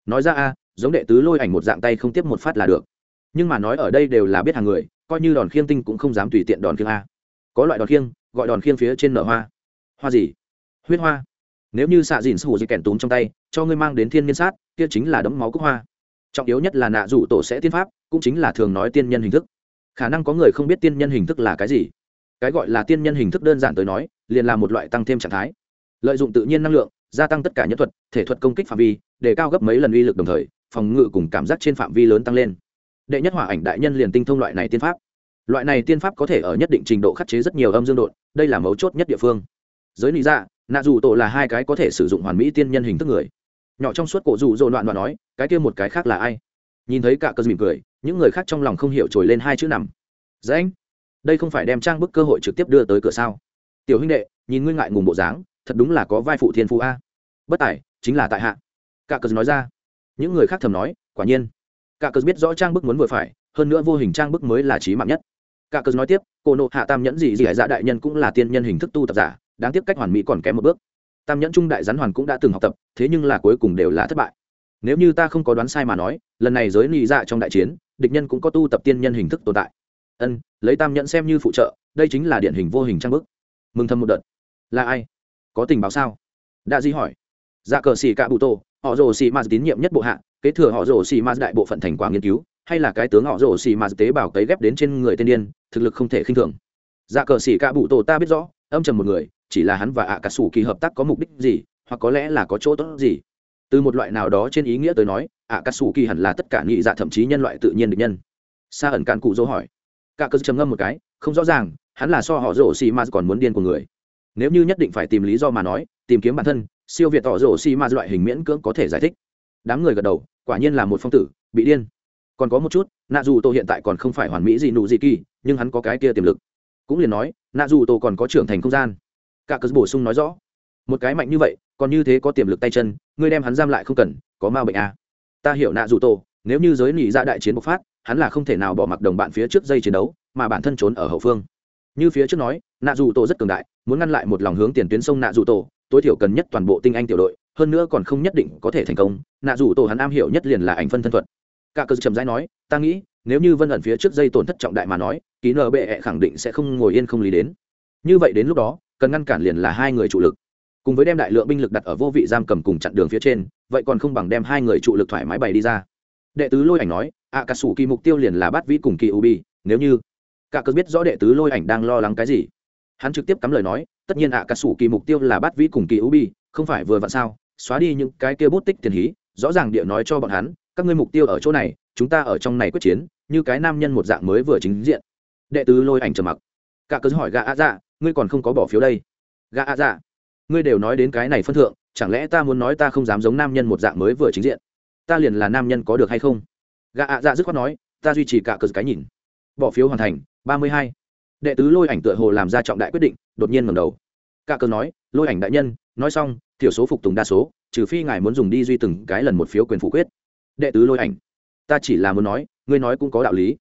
Nói ra a, giống đệ tứ lôi ảnh một dạng tay không tiếp một phát là được. Nhưng mà nói ở đây đều là biết hàng người, coi như đòn khiêng tinh cũng không dám tùy tiện đòn khiêng a. Có loại đòn khiêng, gọi đòn khiêng phía trên nở hoa. Hoa gì? Huyết hoa. Nếu như xạ dìn sù dây kèn túm trong tay, cho ngươi mang đến thiên niên sát, kia chính là đấm máu cúc hoa. Trọng yếu nhất là nạ rủ tổ sẽ tiên pháp cũng chính là thường nói tiên nhân hình thức. Khả năng có người không biết tiên nhân hình thức là cái gì. Cái gọi là tiên nhân hình thức đơn giản tới nói, liền là một loại tăng thêm trạng thái. Lợi dụng tự nhiên năng lượng, gia tăng tất cả nhân thuật, thể thuật công kích phạm vi, để cao gấp mấy lần uy lực đồng thời, phòng ngự cùng cảm giác trên phạm vi lớn tăng lên. Đệ nhất hỏa ảnh đại nhân liền tinh thông loại này tiên pháp. Loại này tiên pháp có thể ở nhất định trình độ khắc chế rất nhiều âm dương độn, đây là mấu chốt nhất địa phương. Giới lý ra dạ, nạ dù tổ là hai cái có thể sử dụng hoàn mỹ tiên nhân hình thức người. Nhỏ trong suốt cổ dù dồn đoạn đoạn nói, cái kia một cái khác là ai? Nhìn thấy cả cơ mỉm cười những người khác trong lòng không hiểu trồi lên hai chữ nằm. Dễ anh, đây không phải đem trang bức cơ hội trực tiếp đưa tới cửa sao? Tiểu huynh đệ, nhìn ngươi ngại ngùng bộ dáng, thật đúng là có vai phụ thiên phú a. Bất tài, chính là tại hạ. Cả cớ nói ra. Những người khác thầm nói, quả nhiên. Cả cớ biết rõ trang bức muốn vừa phải, hơn nữa vô hình trang bức mới là trí mạng nhất. Cả cớ nói tiếp, cô nộ hạ tam nhẫn gì gì hải dạ đại nhân cũng là tiên nhân hình thức tu tập giả, đáng tiếc cách hoàn mỹ còn kém một bước. Tam nhẫn trung đại rắn hoàn cũng đã từng học tập, thế nhưng là cuối cùng đều là thất bại. Nếu như ta không có đoán sai mà nói, lần này giới nị dạ trong đại chiến địch nhân cũng có tu tập tiên nhân hình thức tồn tại. Ân, lấy tam nhẫn xem như phụ trợ, đây chính là điển hình vô hình trang bức. Mừng thầm một đợt. Là ai? Có tình báo sao? Đa di hỏi. Dạ cờ xì cạ bụ tô, họ rồ xì ma tín nhiệm nhất bộ hạ, kế thừa họ rồ xì ma đại bộ phận thành quả nghiên cứu, hay là cái tướng họ rồ xì ma tế bào cấy ghép đến trên người tên điên, thực lực không thể khinh thường. Dạ cờ xì cạ bụ tô ta biết rõ, âm trầm một người, chỉ là hắn và ạ cả sủ kỳ hợp tác có mục đích gì, hoặc có lẽ là có chỗ tốt gì. Từ một loại nào đó trên ý nghĩa tới nói ạ cả sủ kỳ hẳn là tất cả nhị dạ thậm chí nhân loại tự nhiên được nhân. Sa ẩn cạn cụ dỗ hỏi. Cả cơ trầm ngâm một cái, không rõ ràng, hắn là so họ rổ xì ma còn muốn điên của người. Nếu như nhất định phải tìm lý do mà nói, tìm kiếm bản thân, siêu việt tỏ rổ xì ma loại hình miễn cưỡng có thể giải thích. Đám người gật đầu, quả nhiên là một phong tử, bị điên. Còn có một chút nạ dù tô hiện tại còn không phải hoàn mỹ gì nụ gì kỳ, nhưng hắn có cái kia tiềm lực. Cũng liền nói nạ dù tô còn có trưởng thành không gian. Cả cớ bổ sung nói rõ. Một cái mạnh như vậy, còn như thế có tiềm lực tay chân ngươi đem hắn giam lại không cần, có ma bệnh à ta hiểu nạ dù tổ, nếu như giới nỉ ra dạ đại chiến bộc phát, hắn là không thể nào bỏ mặc đồng bạn phía trước dây chiến đấu, mà bản thân trốn ở hậu phương. Như phía trước nói, nạ dù tổ rất cường đại, muốn ngăn lại một lòng hướng tiền tuyến sông nạ dù tổ, tối thiểu cần nhất toàn bộ tinh anh tiểu đội, hơn nữa còn không nhất định có thể thành công. Nạ dù tổ hắn am hiểu nhất liền là ảnh phân thân thuật. Cả cơ Trầm rãi nói, ta nghĩ, nếu như vân ẩn phía trước dây tổn thất trọng đại mà nói, ký nợ bệ khẳng định sẽ không ngồi yên không lý đến. Như vậy đến lúc đó, cần ngăn cản liền là hai người trụ lực cùng với đem đại lượng binh lực đặt ở vô vị giam cầm cùng chặn đường phía trên, vậy còn không bằng đem hai người trụ lực thoải mái bày đi ra. Đệ tứ lôi ảnh nói ạ cả sủ kỳ mục tiêu liền là bắt vĩ cùng kỳ u bi nếu như cả cớ biết rõ đệ tứ lôi ảnh đang lo lắng cái gì. Hắn trực tiếp cắm lời nói, tất nhiên ạ cả sủ kỳ mục tiêu là bắt vĩ cùng kỳ u bi không phải vừa vặn sao, xóa đi những cái kia bút tích tiền hí, rõ ràng địa nói cho bọn hắn, các ngươi mục tiêu ở chỗ này, chúng ta ở trong này quyết chiến, như cái nam nhân một dạng mới vừa chính diện. Đệ tứ lôi ảnh trầm mặc. Cả cớ hỏi gà ạ dạ ngươi còn không có bỏ phiếu đây? Gà ạ dạ ngươi đều nói đến cái này phân thượng, chẳng lẽ ta muốn nói ta không dám giống nam nhân một dạng mới vừa chính diện? Ta liền là nam nhân có được hay không? Gà ạ dạ dứt khoát nói, ta duy trì cả cờ cái nhìn. Bỏ phiếu hoàn thành, ba mươi hai. Đệ tứ lôi ảnh tựa hồ làm ra trọng đại quyết định, đột nhiên ngầm đầu. Cả cờ nói, lôi ảnh đại nhân, nói xong, thiểu số phục tùng đa số, trừ phi ngài muốn dùng đi duy từng cái lần một phiếu quyền phủ quyết. Đệ tứ lôi ảnh, ta chỉ là muốn nói, ngươi nói cũng có đạo lý.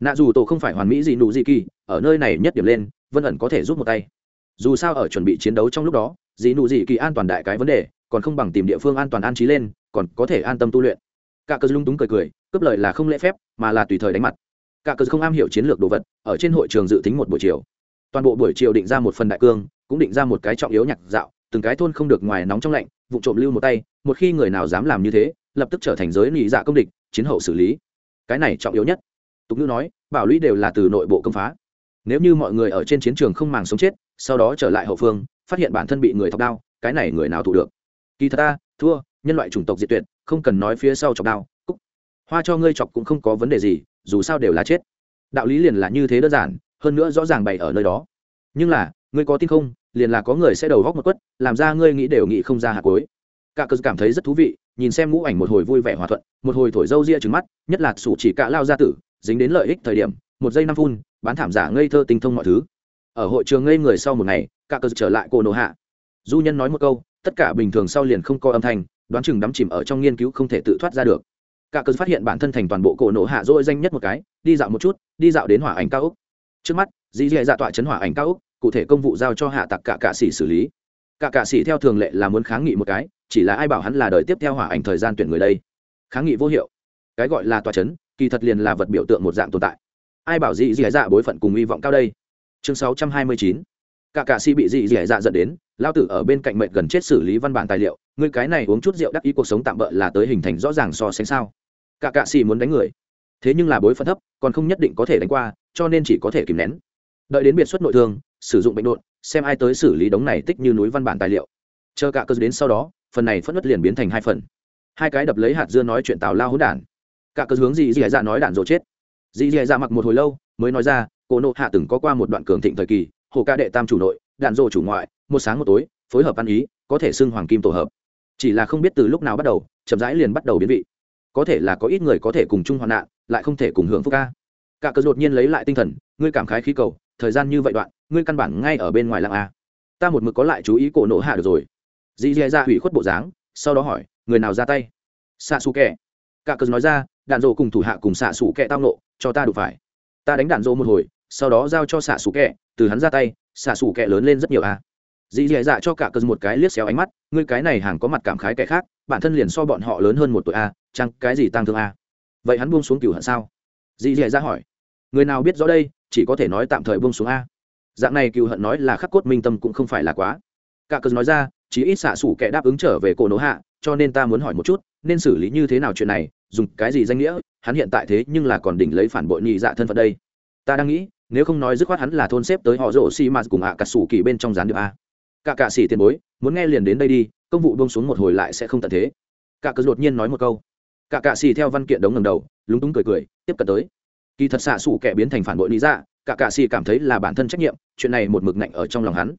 Nạ dù tổ không phải hoàn mỹ gì nụ gì kỳ, ở nơi này nhất điểm lên, vân ẩn có thể giúp một tay. Dù sao ở chuẩn bị chiến đấu trong lúc đó dị nụ dị kỳ an toàn đại cái vấn đề, còn không bằng tìm địa phương an toàn an trí lên, còn có thể an tâm tu luyện. Cả cờ lung túng cười cười, cướp lời là không lễ phép, mà là tùy thời đánh mặt. Cả cờ không am hiểu chiến lược đồ vật, ở trên hội trường dự tính một buổi chiều. Toàn bộ buổi chiều định ra một phần đại cương, cũng định ra một cái trọng yếu nhạc dạo, từng cái thôn không được ngoài nóng trong lạnh, vụ trộm lưu một tay, một khi người nào dám làm như thế, lập tức trở thành giới nị dạ công địch, chiến hậu xử lý. Cái này trọng yếu nhất. Tục ngữ nói, bảo lũy đều là từ nội bộ công phá. Nếu như mọi người ở trên chiến trường không màng sống chết, sau đó trở lại hậu phương phát hiện bản thân bị người thọc đao, cái này người nào thủ được? Kỳ thật ta, thua, nhân loại chủng tộc diệt tuyệt, không cần nói phía sau chọc đao, cúc. Hoa cho ngươi chọc cũng không có vấn đề gì, dù sao đều là chết. Đạo lý liền là như thế đơn giản, hơn nữa rõ ràng bày ở nơi đó. Nhưng là, ngươi có tin không? Liền là có người sẽ đầu góc một quất, làm ra ngươi nghĩ đều nghĩ không ra hạt cối cả cơ cảm thấy rất thú vị, nhìn xem ngũ ảnh một hồi vui vẻ hòa thuận, một hồi thổi râu ria trứng mắt, nhất là sủ chỉ cả lao gia tử, dính đến lợi ích thời điểm, một giây năm phun, bán thảm giả ngây thơ tinh thông mọi thứ ở hội trường ngây người sau một ngày, cả cờ trở lại cô nổ hạ. Du nhân nói một câu, tất cả bình thường sau liền không có âm thanh, đoán chừng đắm chìm ở trong nghiên cứu không thể tự thoát ra được. Cả cơ phát hiện bản thân thành toàn bộ cổ nổ hạ dỗi danh nhất một cái, đi dạo một chút, đi dạo đến hỏa ảnh cao úc trước mắt, dì dì dạ tọa chấn hỏa ảnh cao úc cụ thể công vụ giao cho hạ tặc cả cạ sĩ xử lý. Cả cạ sĩ theo thường lệ là muốn kháng nghị một cái, chỉ là ai bảo hắn là đời tiếp theo hỏa ảnh thời gian tuyển người đây? Kháng nghị vô hiệu. Cái gọi là tọa chấn, kỳ thật liền là vật biểu tượng một dạng tồn tại. Ai bảo dì dì dạ bối phận cùng hy vọng cao đây? Chương sáu trăm hai mươi chín. Cả cạ si bị dị dẻ dạ dẫn đến, lao tử ở bên cạnh mệnh gần chết xử lý văn bản tài liệu người cái này uống chút rượu đắc ý cuộc sống tạm bỡ là tới hình thành rõ ràng so sánh sao? Cả cạ si muốn đánh người. Thế nhưng là bối phận thấp, còn không nhất định có thể đánh qua, cho nên chỉ có thể kìm nén. Đợi đến biệt xuất nội thương, sử dụng bệnh đột, xem ai tới xử lý đống này tích như núi văn bản tài liệu. Chờ cả cơ đến sau đó, phần này phất nứt liền biến thành hai phần. Hai cái đập lấy hạt dưa nói chuyện tào lao hỗn đản. Cả cơ hướng gì dì dạ nói đản rồi chết. Dì dì dạ mặc một hồi lâu, mới nói ra cô nộ hạ từng có qua một đoạn cường thịnh thời kỳ, hồ ca đệ tam chủ nội, đạn rộ chủ ngoại, một sáng một tối, phối hợp ăn ý, có thể xưng hoàng kim tổ hợp. Chỉ là không biết từ lúc nào bắt đầu, chậm rãi liền bắt đầu biến vị. Có thể là có ít người có thể cùng chung hoạn nạn, lại không thể cùng hưởng phúc ca. Cả cớ đột nhiên lấy lại tinh thần, ngươi cảm khái khí cầu, thời gian như vậy đoạn, ngươi căn bản ngay ở bên ngoài lạng a. Ta một mực có lại chú ý cổ nổ hạ được rồi. Dì dè ra hủy khuất bộ dáng, sau đó hỏi, người nào ra tay? Xạ xù kẹ cả cớ nói ra, đạn dộ cùng thủ hạ cùng xạ xù kẹ tao nộ cho ta đủ phải. Ta đánh đạn dộ một hồi sau đó giao cho xạ xù kẹ, từ hắn ra tay, xạ xù kẹ lớn lên rất nhiều a. Dì dì dạ cho cả cơn một cái liếc xéo ánh mắt, ngươi cái này hàng có mặt cảm khái kẻ khác, bản thân liền so bọn họ lớn hơn một tuổi a chăng cái gì tăng thương a. Vậy hắn buông xuống cửu hận sao? Dì dì dạ hỏi. Người nào biết rõ đây, chỉ có thể nói tạm thời buông xuống a. Dạng này cựu hận nói là khắc cốt minh tâm cũng không phải là quá. Cả cơn nói ra chỉ ít xạ xù kẻ đáp ứng trở về cổ nỗ hạ, cho nên ta muốn hỏi một chút, nên xử lý như thế nào chuyện này, dùng cái gì danh nghĩa, hắn hiện tại thế nhưng là còn đỉnh lấy phản bội nhị dạ thân phận đây. Ta đang nghĩ nếu không nói dứt khoát hắn là thôn xếp tới họ rổ xi mạt cùng hạ cả sủ kỳ bên trong gián điệp a. Cả cạ xỉ tiền bối, muốn nghe liền đến đây đi, công vụ bông xuống một hồi lại sẽ không tận thế. Cả cớ đột nhiên nói một câu. Cả cạ xỉ theo văn kiện đống ngầm đầu, lúng túng cười cười, tiếp cận tới. Kỳ thật xạ xủ kẻ biến thành phản bội lý dạ cả cạ xì cảm thấy là bản thân trách nhiệm, chuyện này một mực ngạnh ở trong lòng hắn.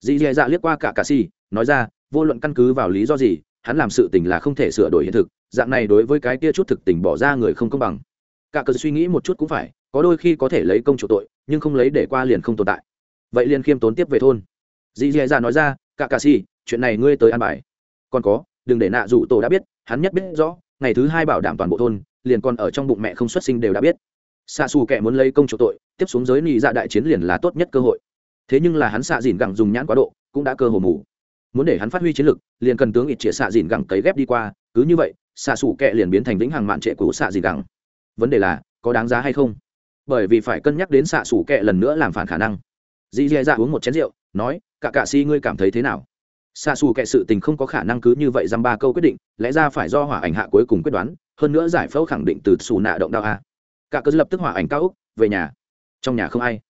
Dì dì dạ liếc qua cả cạ xì nói ra, vô luận căn cứ vào lý do gì, hắn làm sự tình là không thể sửa đổi hiện thực, dạng này đối với cái kia chút thực tình bỏ ra người không công bằng cả cờ suy nghĩ một chút cũng phải, có đôi khi có thể lấy công chủ tội, nhưng không lấy để qua liền không tồn tại. Vậy liền khiêm tốn tiếp về thôn. Dì dì dạ nói ra, cả cà si chuyện này ngươi tới an bài. Còn có, đừng để nạ dụ tổ đã biết, hắn nhất biết rõ, ngày thứ hai bảo đảm toàn bộ thôn, liền còn ở trong bụng mẹ không xuất sinh đều đã biết. Xạ xù kẻ muốn lấy công chủ tội, tiếp xuống giới nị dạ đại chiến liền là tốt nhất cơ hội. Thế nhưng là hắn xạ dìn gẳng dùng nhãn quá độ, cũng đã cơ hồ mù. Muốn để hắn phát huy chiến lực, liền cần tướng ít chĩa xạ dìn gẳng cấy ghép đi qua, cứ như vậy, xạ xù kẻ liền biến thành lĩnh hàng mạn trệ của xạ dìn gẳng vấn đề là, có đáng giá hay không? Bởi vì phải cân nhắc đến xạ xủ kẹ lần nữa làm phản khả năng. Dì dè dạ uống một chén rượu, nói cả cạ si, ngươi cảm thấy thế nào? Xạ xù kệ sự tình không có khả năng cứ như vậy dăm ba câu quyết định, lẽ ra phải do hỏa ảnh hạ cuối cùng quyết đoán, hơn nữa giải phẫu khẳng định từ xù nạ động đao a. Cả cơ lập tức hỏa ảnh cao úc về nhà. Trong nhà không ai.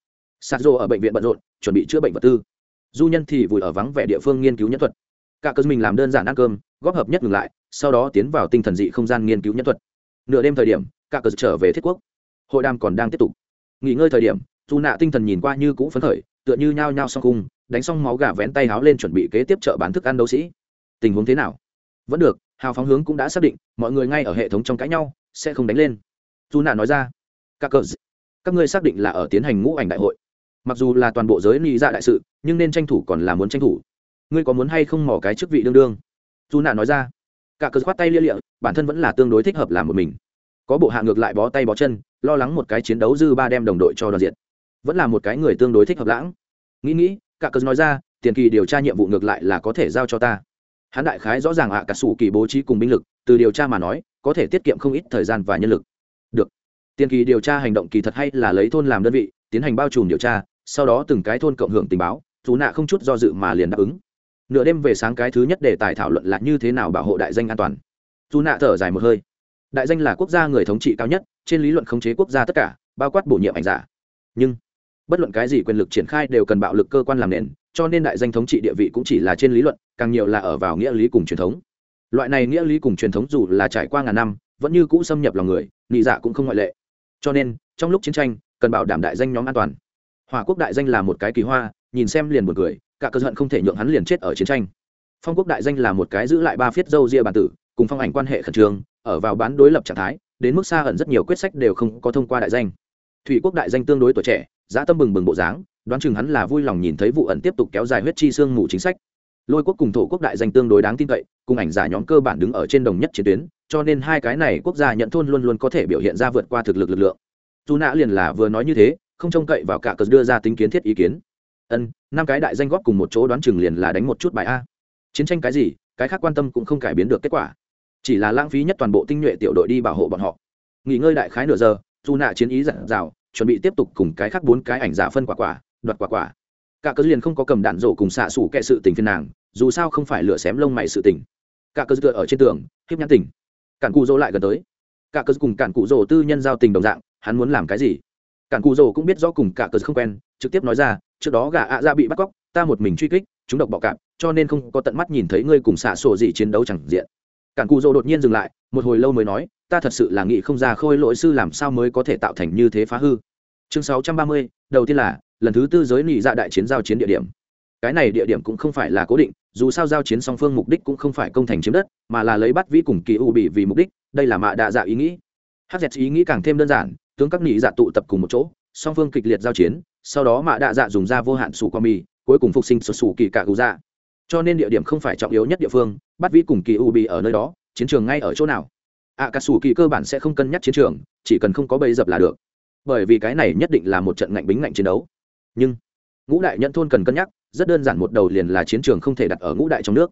Sạt rô ở bệnh viện bận rộn, chuẩn bị chữa bệnh vật tư. Du nhân thì vùi ở vắng vẻ địa phương nghiên cứu nhân thuật. Cả cơ mình làm đơn giản ăn cơm, góp hợp nhất ngừng lại, sau đó tiến vào tinh thần dị không gian nghiên cứu nhân thuật. Nửa đêm thời điểm cả cờ trở về thiết quốc. Hội đàm còn đang tiếp tục. Nghỉ ngơi thời điểm, dù nạ tinh thần nhìn qua như cũ phấn khởi, tựa như nhao nhao xong cung đánh xong máu gà vén tay háo lên chuẩn bị kế tiếp chợ bán thức ăn đấu sĩ. Tình huống thế nào? Vẫn được, hào phóng hướng cũng đã xác định, mọi người ngay ở hệ thống trong cãi nhau, sẽ không đánh lên. Dù nạ nói ra, các cờ, các ngươi xác định là ở tiến hành ngũ ảnh đại hội. Mặc dù là toàn bộ giới lý dạ đại sự, nhưng nên tranh thủ còn là muốn tranh thủ. Ngươi có muốn hay không mỏ cái chức vị đương đương? Dù nạ nói ra, cả cờ khoát tay lia lịa, bản thân vẫn là tương đối thích hợp làm một mình có bộ hạ ngược lại bó tay bó chân, lo lắng một cái chiến đấu dư ba đem đồng đội cho đoàn diện vẫn là một cái người tương đối thích hợp lãng. Nghĩ nghĩ, cả cớ nói ra, tiền kỳ điều tra nhiệm vụ ngược lại là có thể giao cho ta. Hắn đại khái rõ ràng ạ, cả sủ kỳ bố trí cùng binh lực, từ điều tra mà nói, có thể tiết kiệm không ít thời gian và nhân lực. Được. Tiền kỳ điều tra hành động kỳ thật hay là lấy thôn làm đơn vị, tiến hành bao trùm điều tra, sau đó từng cái thôn cộng hưởng tình báo chú nạ không chút do dự mà liền đáp ứng. Nửa đêm về sáng cái thứ nhất để tài thảo luận là như thế nào bảo hộ đại danh an toàn. Chú nạ thở dài một hơi đại danh là quốc gia người thống trị cao nhất, trên lý luận khống chế quốc gia tất cả, bao quát bổ nhiệm ảnh giả. Nhưng, bất luận cái gì quyền lực triển khai đều cần bạo lực cơ quan làm nền, cho nên đại danh thống trị địa vị cũng chỉ là trên lý luận, càng nhiều là ở vào nghĩa lý cùng truyền thống. Loại này nghĩa lý cùng truyền thống dù là trải qua ngàn năm, vẫn như cũ xâm nhập lòng người, nị dạ cũng không ngoại lệ. Cho nên, trong lúc chiến tranh, cần bảo đảm đại danh nhóm an toàn. Hòa quốc đại danh là một cái kỳ hoa, nhìn xem liền một người cả cơ giận không thể nhượng hắn liền chết ở chiến tranh. Phong quốc đại danh là một cái giữ lại ba phiết dâu ria bản tử, cùng phong ảnh quan hệ khẩn trương ở vào bán đối lập trạng thái, đến mức xa ẩn rất nhiều quyết sách đều không có thông qua đại danh. Thủy quốc đại danh tương đối tuổi trẻ, giá tâm bừng bừng bộ dáng, đoán chừng hắn là vui lòng nhìn thấy vụ ẩn tiếp tục kéo dài huyết chi xương mù chính sách. Lôi quốc cùng thổ quốc đại danh tương đối đáng tin cậy, cùng ảnh giả nhóm cơ bản đứng ở trên đồng nhất chiến tuyến, cho nên hai cái này quốc gia nhận thôn luôn luôn có thể biểu hiện ra vượt qua thực lực lực lượng. Dù nã liền là vừa nói như thế, không trông cậy vào cả cờ đưa ra tính kiến thiết ý kiến. Ân, năm cái đại danh góp cùng một chỗ đoán chừng liền là đánh một chút bài a. Chiến tranh cái gì, cái khác quan tâm cũng không cải biến được kết quả chỉ là lãng phí nhất toàn bộ tinh nhuệ tiểu đội đi bảo hộ bọn họ. Nghỉ ngơi đại khái nửa giờ, dù nạ chiến ý dặn dào, chuẩn bị tiếp tục cùng cái khác bốn cái ảnh giả phân quả quả, đoạt quả quả. Cả cớ liền không có cầm đạn rổ cùng xạ xủ kệ sự tình phiên nàng, dù sao không phải lửa xém lông mày sự tình. Cả cớ tựa ở trên tường hiếp nhãn tình cản cụ rỗ lại gần tới. Cả cớ cùng cản cụ rỗ tư nhân giao tình đồng dạng, hắn muốn làm cái gì? Cản cụ rỗ cũng biết rõ cùng cả cớ không quen, trực tiếp nói ra, trước đó gà ạ ra bị bắt cóc, ta một mình truy kích, chúng độc bọ cạp, cho nên không có tận mắt nhìn thấy ngươi cùng xạ sổ gì chiến đấu chẳng diện cản cụ rỗ đột nhiên dừng lại, một hồi lâu mới nói, ta thật sự là nghĩ không ra khôi lỗi sư làm sao mới có thể tạo thành như thế phá hư. Chương sáu trăm ba mươi, đầu tiên là, lần thứ tư giới nị dạ đại chiến giao chiến địa điểm. Cái này địa điểm cũng không phải là cố định, dù sao giao chiến song phương mục đích cũng không phải công thành chiếm đất, mà là lấy bắt vĩ cùng kỳ u bị vì mục đích, đây là mạ đạ dạ ý nghĩ. Hz ý nghĩ càng thêm đơn giản, tướng các nị dạ tụ tập cùng một chỗ, song phương kịch liệt giao chiến, sau đó mạ đạ dạ dùng ra vô hạn sủ qua mì, cuối cùng phục sinh sụt sủ kỳ cả gù dạ cho nên địa điểm không phải trọng yếu nhất địa phương bắt vĩ cùng kỳ u bị ở nơi đó, chiến trường ngay ở chỗ nào? Ạ cà sủ kỳ cơ bản sẽ không cân nhắc chiến trường, chỉ cần không có bầy dập là được. Bởi vì cái này nhất định là một trận ngạnh bính ngạnh chiến đấu. Nhưng, ngũ đại nhận thôn cần cân nhắc, rất đơn giản một đầu liền là chiến trường không thể đặt ở ngũ đại trong nước.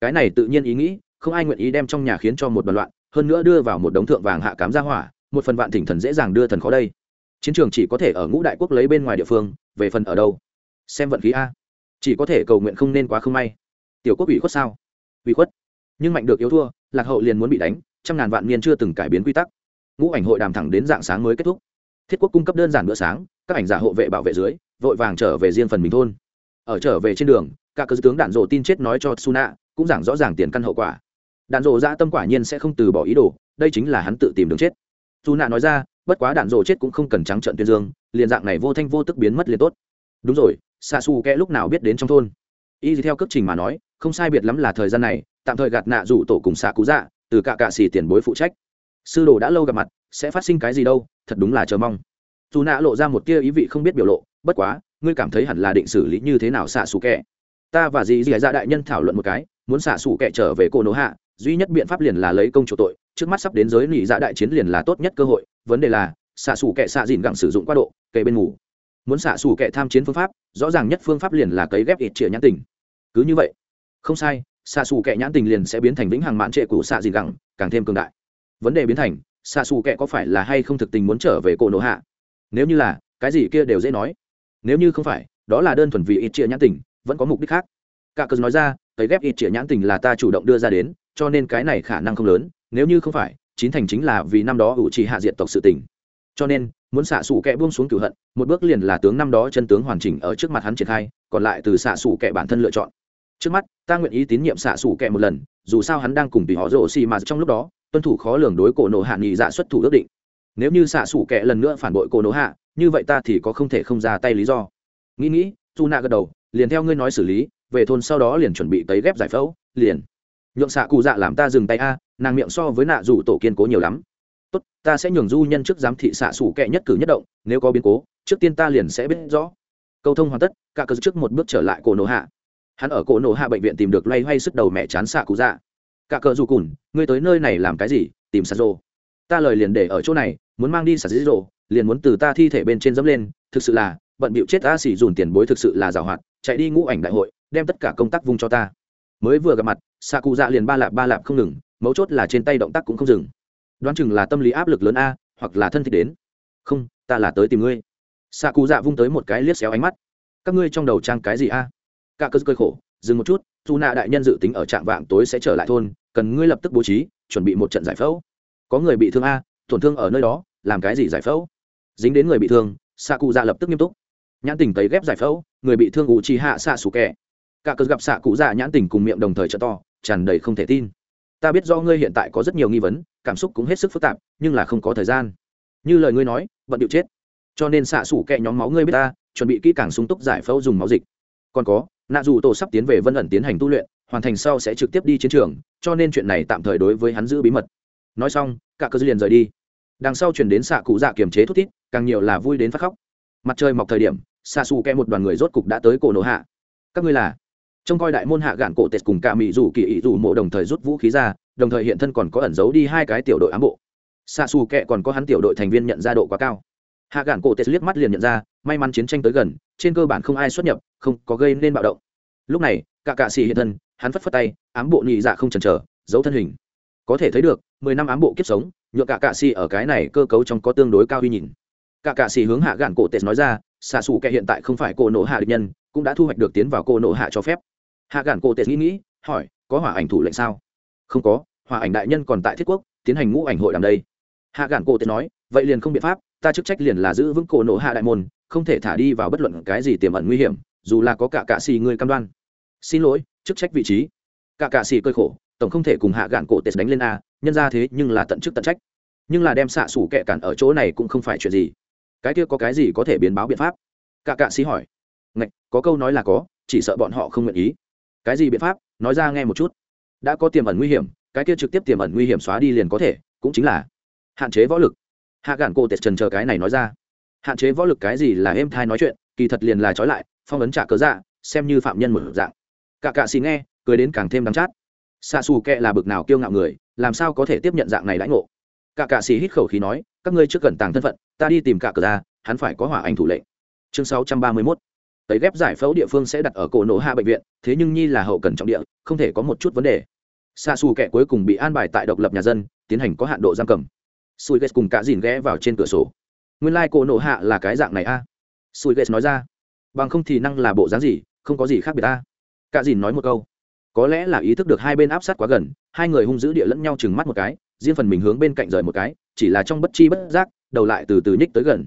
Cái này tự nhiên ý nghĩ, không ai nguyện ý đem trong nhà khiến cho một đoàn loạn, hơn nữa đưa vào một đống thượng vàng hạ cám ra hỏa, một phần vạn thỉnh thần dễ dàng đưa thần khó đây. Chiến trường chỉ có thể ở ngũ đại quốc lấy bên ngoài địa phương, về phần ở đâu? Xem vận khí a chỉ có thể cầu nguyện không nên quá không may. Tiểu quốc ủy khuất sao? Ủy khuất. Nhưng mạnh được yếu thua, lạc hậu liền muốn bị đánh, trăm ngàn vạn niên chưa từng cải biến quy tắc. Ngũ ảnh hội đàm thẳng đến dạng sáng mới kết thúc. Thiết quốc cung cấp đơn giản bữa sáng, các ảnh giả hộ vệ bảo vệ dưới, vội vàng trở về riêng phần mình thôn. Ở trở về trên đường, cả cơ tướng đạn dộ tin chết nói cho suna cũng giảng rõ ràng tiền căn hậu quả. Đạn dộ ra tâm quả nhiên sẽ không từ bỏ ý đồ, đây chính là hắn tự tìm đường chết. Suna nói ra, bất quá đạn dộ chết cũng không cần trắng trợn tuyên dương, liền dạng này vô thanh vô tức biến mất liền tốt. Đúng rồi xạ xù kẽ lúc nào biết đến trong thôn. Y theo cấp trình mà nói, không sai biệt lắm là thời gian này, tạm thời gạt nạ rủ tổ cùng xạ cú dạ từ cả cạ xì tiền bối phụ trách. Sư đồ đã lâu gặp mặt, sẽ phát sinh cái gì đâu, thật đúng là chờ mong. Dù nạ lộ ra một tia ý vị không biết biểu lộ, bất quá, ngươi cảm thấy hẳn là định xử lý như thế nào xạ xù kẹ ta và dì dì dạ đại nhân thảo luận một cái, muốn xạ xù kẹ trở về cô nỗ hạ, duy nhất biện pháp liền là lấy công chủ tội, trước mắt sắp đến giới nỉ dạ đại chiến liền là tốt nhất cơ hội, vấn đề là xạ xù kẹ xạ dìn gặng sử dụng quá độ kệ bên ngủ muốn xạ xù kệ tham chiến phương pháp, rõ ràng nhất phương pháp liền là cấy ghép ít trịa nhãn tình. Cứ như vậy, không sai, xạ xù kệ nhãn tình liền sẽ biến thành vĩnh hằng mạn trệ của xạ gì gẳng, càng thêm cường đại. Vấn đề biến thành, xạ xù kệ có phải là hay không thực tình muốn trở về cổ nổ hạ? Nếu như là, cái gì kia đều dễ nói. Nếu như không phải, đó là đơn thuần vì ít trịa nhãn tình, vẫn có mục đích khác. Cả cớ nói ra, cấy ghép ít trịa nhãn tình là ta chủ động đưa ra đến, cho nên cái này khả năng không lớn, nếu như không phải, chín thành chính là vì năm đó ủ trì hạ diện tộc sự tình cho nên, muốn xạ xù kẹ buông xuống cửu hận, một bước liền là tướng năm đó chân tướng hoàn chỉnh ở trước mặt hắn triển khai, còn lại từ xạ xù kẹ bản thân lựa chọn. Trước mắt, ta nguyện ý tín nhiệm xạ xù kẹ một lần, dù sao hắn đang cùng bị họ rổ xì mà trong lúc đó, tuân thủ khó lường đối cổ nổ hạ nghị dạ xuất thủ ước định. Nếu như xạ xù kẹ lần nữa phản bội cổ nổ hạ, như vậy ta thì có không thể không ra tay lý do. Nghĩ nghĩ dù nạ gật đầu, liền theo ngươi nói xử lý, về thôn sau đó liền chuẩn bị tấy ghép giải phẫu, liền. Nhượng xạ cụ dạ làm ta dừng tay a, nàng miệng so với nạ rủ tổ kiên cố nhiều lắm tốt, ta sẽ nhường du nhân trước giám thị xạ xủ kệ nhất cử nhất động, nếu có biến cố, trước tiên ta liền sẽ biết rõ. Câu thông hoàn tất, cả cờ trước một bước trở lại cổ nổ hạ. Hắn ở cổ nổ hạ bệnh viện tìm được loay hoay sức đầu mẹ chán xạ cụ dạ. Cả cờ dù cùn, ngươi tới nơi này làm cái gì? Tìm sạt rồ. Ta lời liền để ở chỗ này, muốn mang đi sạt dĩ rồ, liền muốn từ ta thi thể bên trên dẫm lên. Thực sự là, bận bịu chết ta xỉ dùn tiền bối thực sự là giàu hoạt. Chạy đi ngũ ảnh đại hội, đem tất cả công tác vung cho ta. Mới vừa gặp mặt, xạ cụ dạ liền ba lạp ba lạp không ngừng, mấu chốt là trên tay động tác cũng không dừng đoán chừng là tâm lý áp lực lớn a, hoặc là thân thích đến. Không, ta là tới tìm ngươi. Xạ cụ dạ vung tới một cái liếc xéo ánh mắt. Các ngươi trong đầu trang cái gì a? Cả cơ cơi khổ, dừng một chút, dù nạ đại nhân dự tính ở trạm vạng tối sẽ trở lại thôn, cần ngươi lập tức bố trí, chuẩn bị một trận giải phẫu. Có người bị thương a, tổn thương ở nơi đó, làm cái gì giải phẫu? Dính đến người bị thương xạ cụ dạ lập tức nghiêm túc. Nhãn tình tấy ghép giải phẫu, người bị thương ủ trì hạ xạ xù kẹ. cả cớ gặp xạ cụ dạ nhãn tình cùng miệng đồng thời trợ to, tràn đầy không thể tin ta biết do ngươi hiện tại có rất nhiều nghi vấn, cảm xúc cũng hết sức phức tạp, nhưng là không có thời gian. Như lời ngươi nói, bận điệu chết. Cho nên xạ xủ kẹ nhóm máu ngươi biết ta, chuẩn bị kỹ càng sung túc giải phẫu dùng máu dịch. Còn có, nạ dù tổ sắp tiến về vân ẩn tiến hành tu luyện, hoàn thành sau sẽ trực tiếp đi chiến trường, cho nên chuyện này tạm thời đối với hắn giữ bí mật. Nói xong, cả cơ dư liền rời đi. Đằng sau chuyển đến xạ cụ dạ kiềm chế thút thít, càng nhiều là vui đến phát khóc. Mặt trời mọc thời điểm, xạ xù kẹ một đoàn người rốt cục đã tới cổ nổ hạ. Các ngươi là? Trông coi đại môn hạ gạn cổ tết cùng cả mỹ dù kỳ ý dù mộ đồng thời rút vũ khí ra, đồng thời hiện thân còn có ẩn giấu đi hai cái tiểu đội ám bộ. Xa xù kệ còn có hắn tiểu đội thành viên nhận ra độ quá cao. Hạ gạn cổ tết liếc mắt liền nhận ra, may mắn chiến tranh tới gần, trên cơ bản không ai xuất nhập, không có gây nên bạo động. Lúc này, cả cạ xì hiện thân, hắn phất phất tay, ám bộ nhị dạ không chần chờ, giấu thân hình. Có thể thấy được, mười năm ám bộ kiếp sống nhựa cả cạ xì ở cái này cơ cấu trong có tương đối cao uy nhìn. Cả cạ xì hướng hạ gạn cổ tết nói ra xạ xù kệ hiện tại không phải cổ nổ hạ địch nhân, cũng đã thu hoạch được tiến vào cô nộ hạ cho phép hạ gạn cổ tệ nghĩ nghĩ, hỏi, có hỏa ảnh thủ lệnh sao? Không có, hỏa ảnh đại nhân còn tại thiết quốc, tiến hành ngũ ảnh hội đàm đây. Hạ gạn cổ tệ nói, vậy liền không biện pháp, ta chức trách liền là giữ vững cổ nổ hạ đại môn, không thể thả đi vào bất luận cái gì tiềm ẩn nguy hiểm, dù là có cả cạ xì người cam đoan. Xin lỗi, chức trách vị trí. Cả cạ xì cơi khổ, tổng không thể cùng hạ gạn cổ tệ đánh lên a, nhân ra thế nhưng là tận chức tận trách. Nhưng là đem xạ xủ kẹ cản ở chỗ này cũng không phải chuyện gì. Cái kia có cái gì có thể biến báo biện pháp? Cả cạ xì hỏi, ngạch, có câu nói là có, chỉ sợ bọn họ không nguyện ý cái gì biện pháp? Nói ra nghe một chút. Đã có tiềm ẩn nguy hiểm, cái kia trực tiếp tiềm ẩn nguy hiểm xóa đi liền có thể, cũng chính là hạn chế võ lực. Hạ gản cô tệ trần chờ cái này nói ra. Hạn chế võ lực cái gì là êm thai nói chuyện, kỳ thật liền là trói lại, phong ấn trả cớ dạ xem như phạm nhân một dạng. Cả cạ xì nghe, cười đến càng thêm đắng chát. Xa xù kệ là bực nào kiêu ngạo người, làm sao có thể tiếp nhận dạng này đãi ngộ? Cả cạ xì hít khẩu khí nói, các ngươi trước cần tàng thân phận, ta đi tìm cả cờ ra, hắn phải có hỏa anh thủ lệnh. Chương sáu trăm ba mươi 631 tấy ghép giải phẫu địa phương sẽ đặt ở cổ nổ hạ bệnh viện, thế nhưng nhi là hậu cần trọng địa, không thể có một chút vấn đề. Xa xù kẻ cuối cùng bị an bài tại độc lập nhà dân, tiến hành có hạn độ giam cầm. Sùi ghét cùng cả dìn ghé vào trên cửa sổ. Nguyên lai、like、cổ nổ hạ là cái dạng này a. À? sùi ghét nói ra. Bằng không thì năng là bộ dáng gì, không có gì khác biệt ta cả dìn nói một câu. Có lẽ là ý thức được hai bên áp sát quá gần, hai người hung dữ địa lẫn nhau chừng mắt một cái, riêng phần mình hướng bên cạnh rời một cái, chỉ là trong bất chi bất giác, đầu lại từ từ nhích tới gần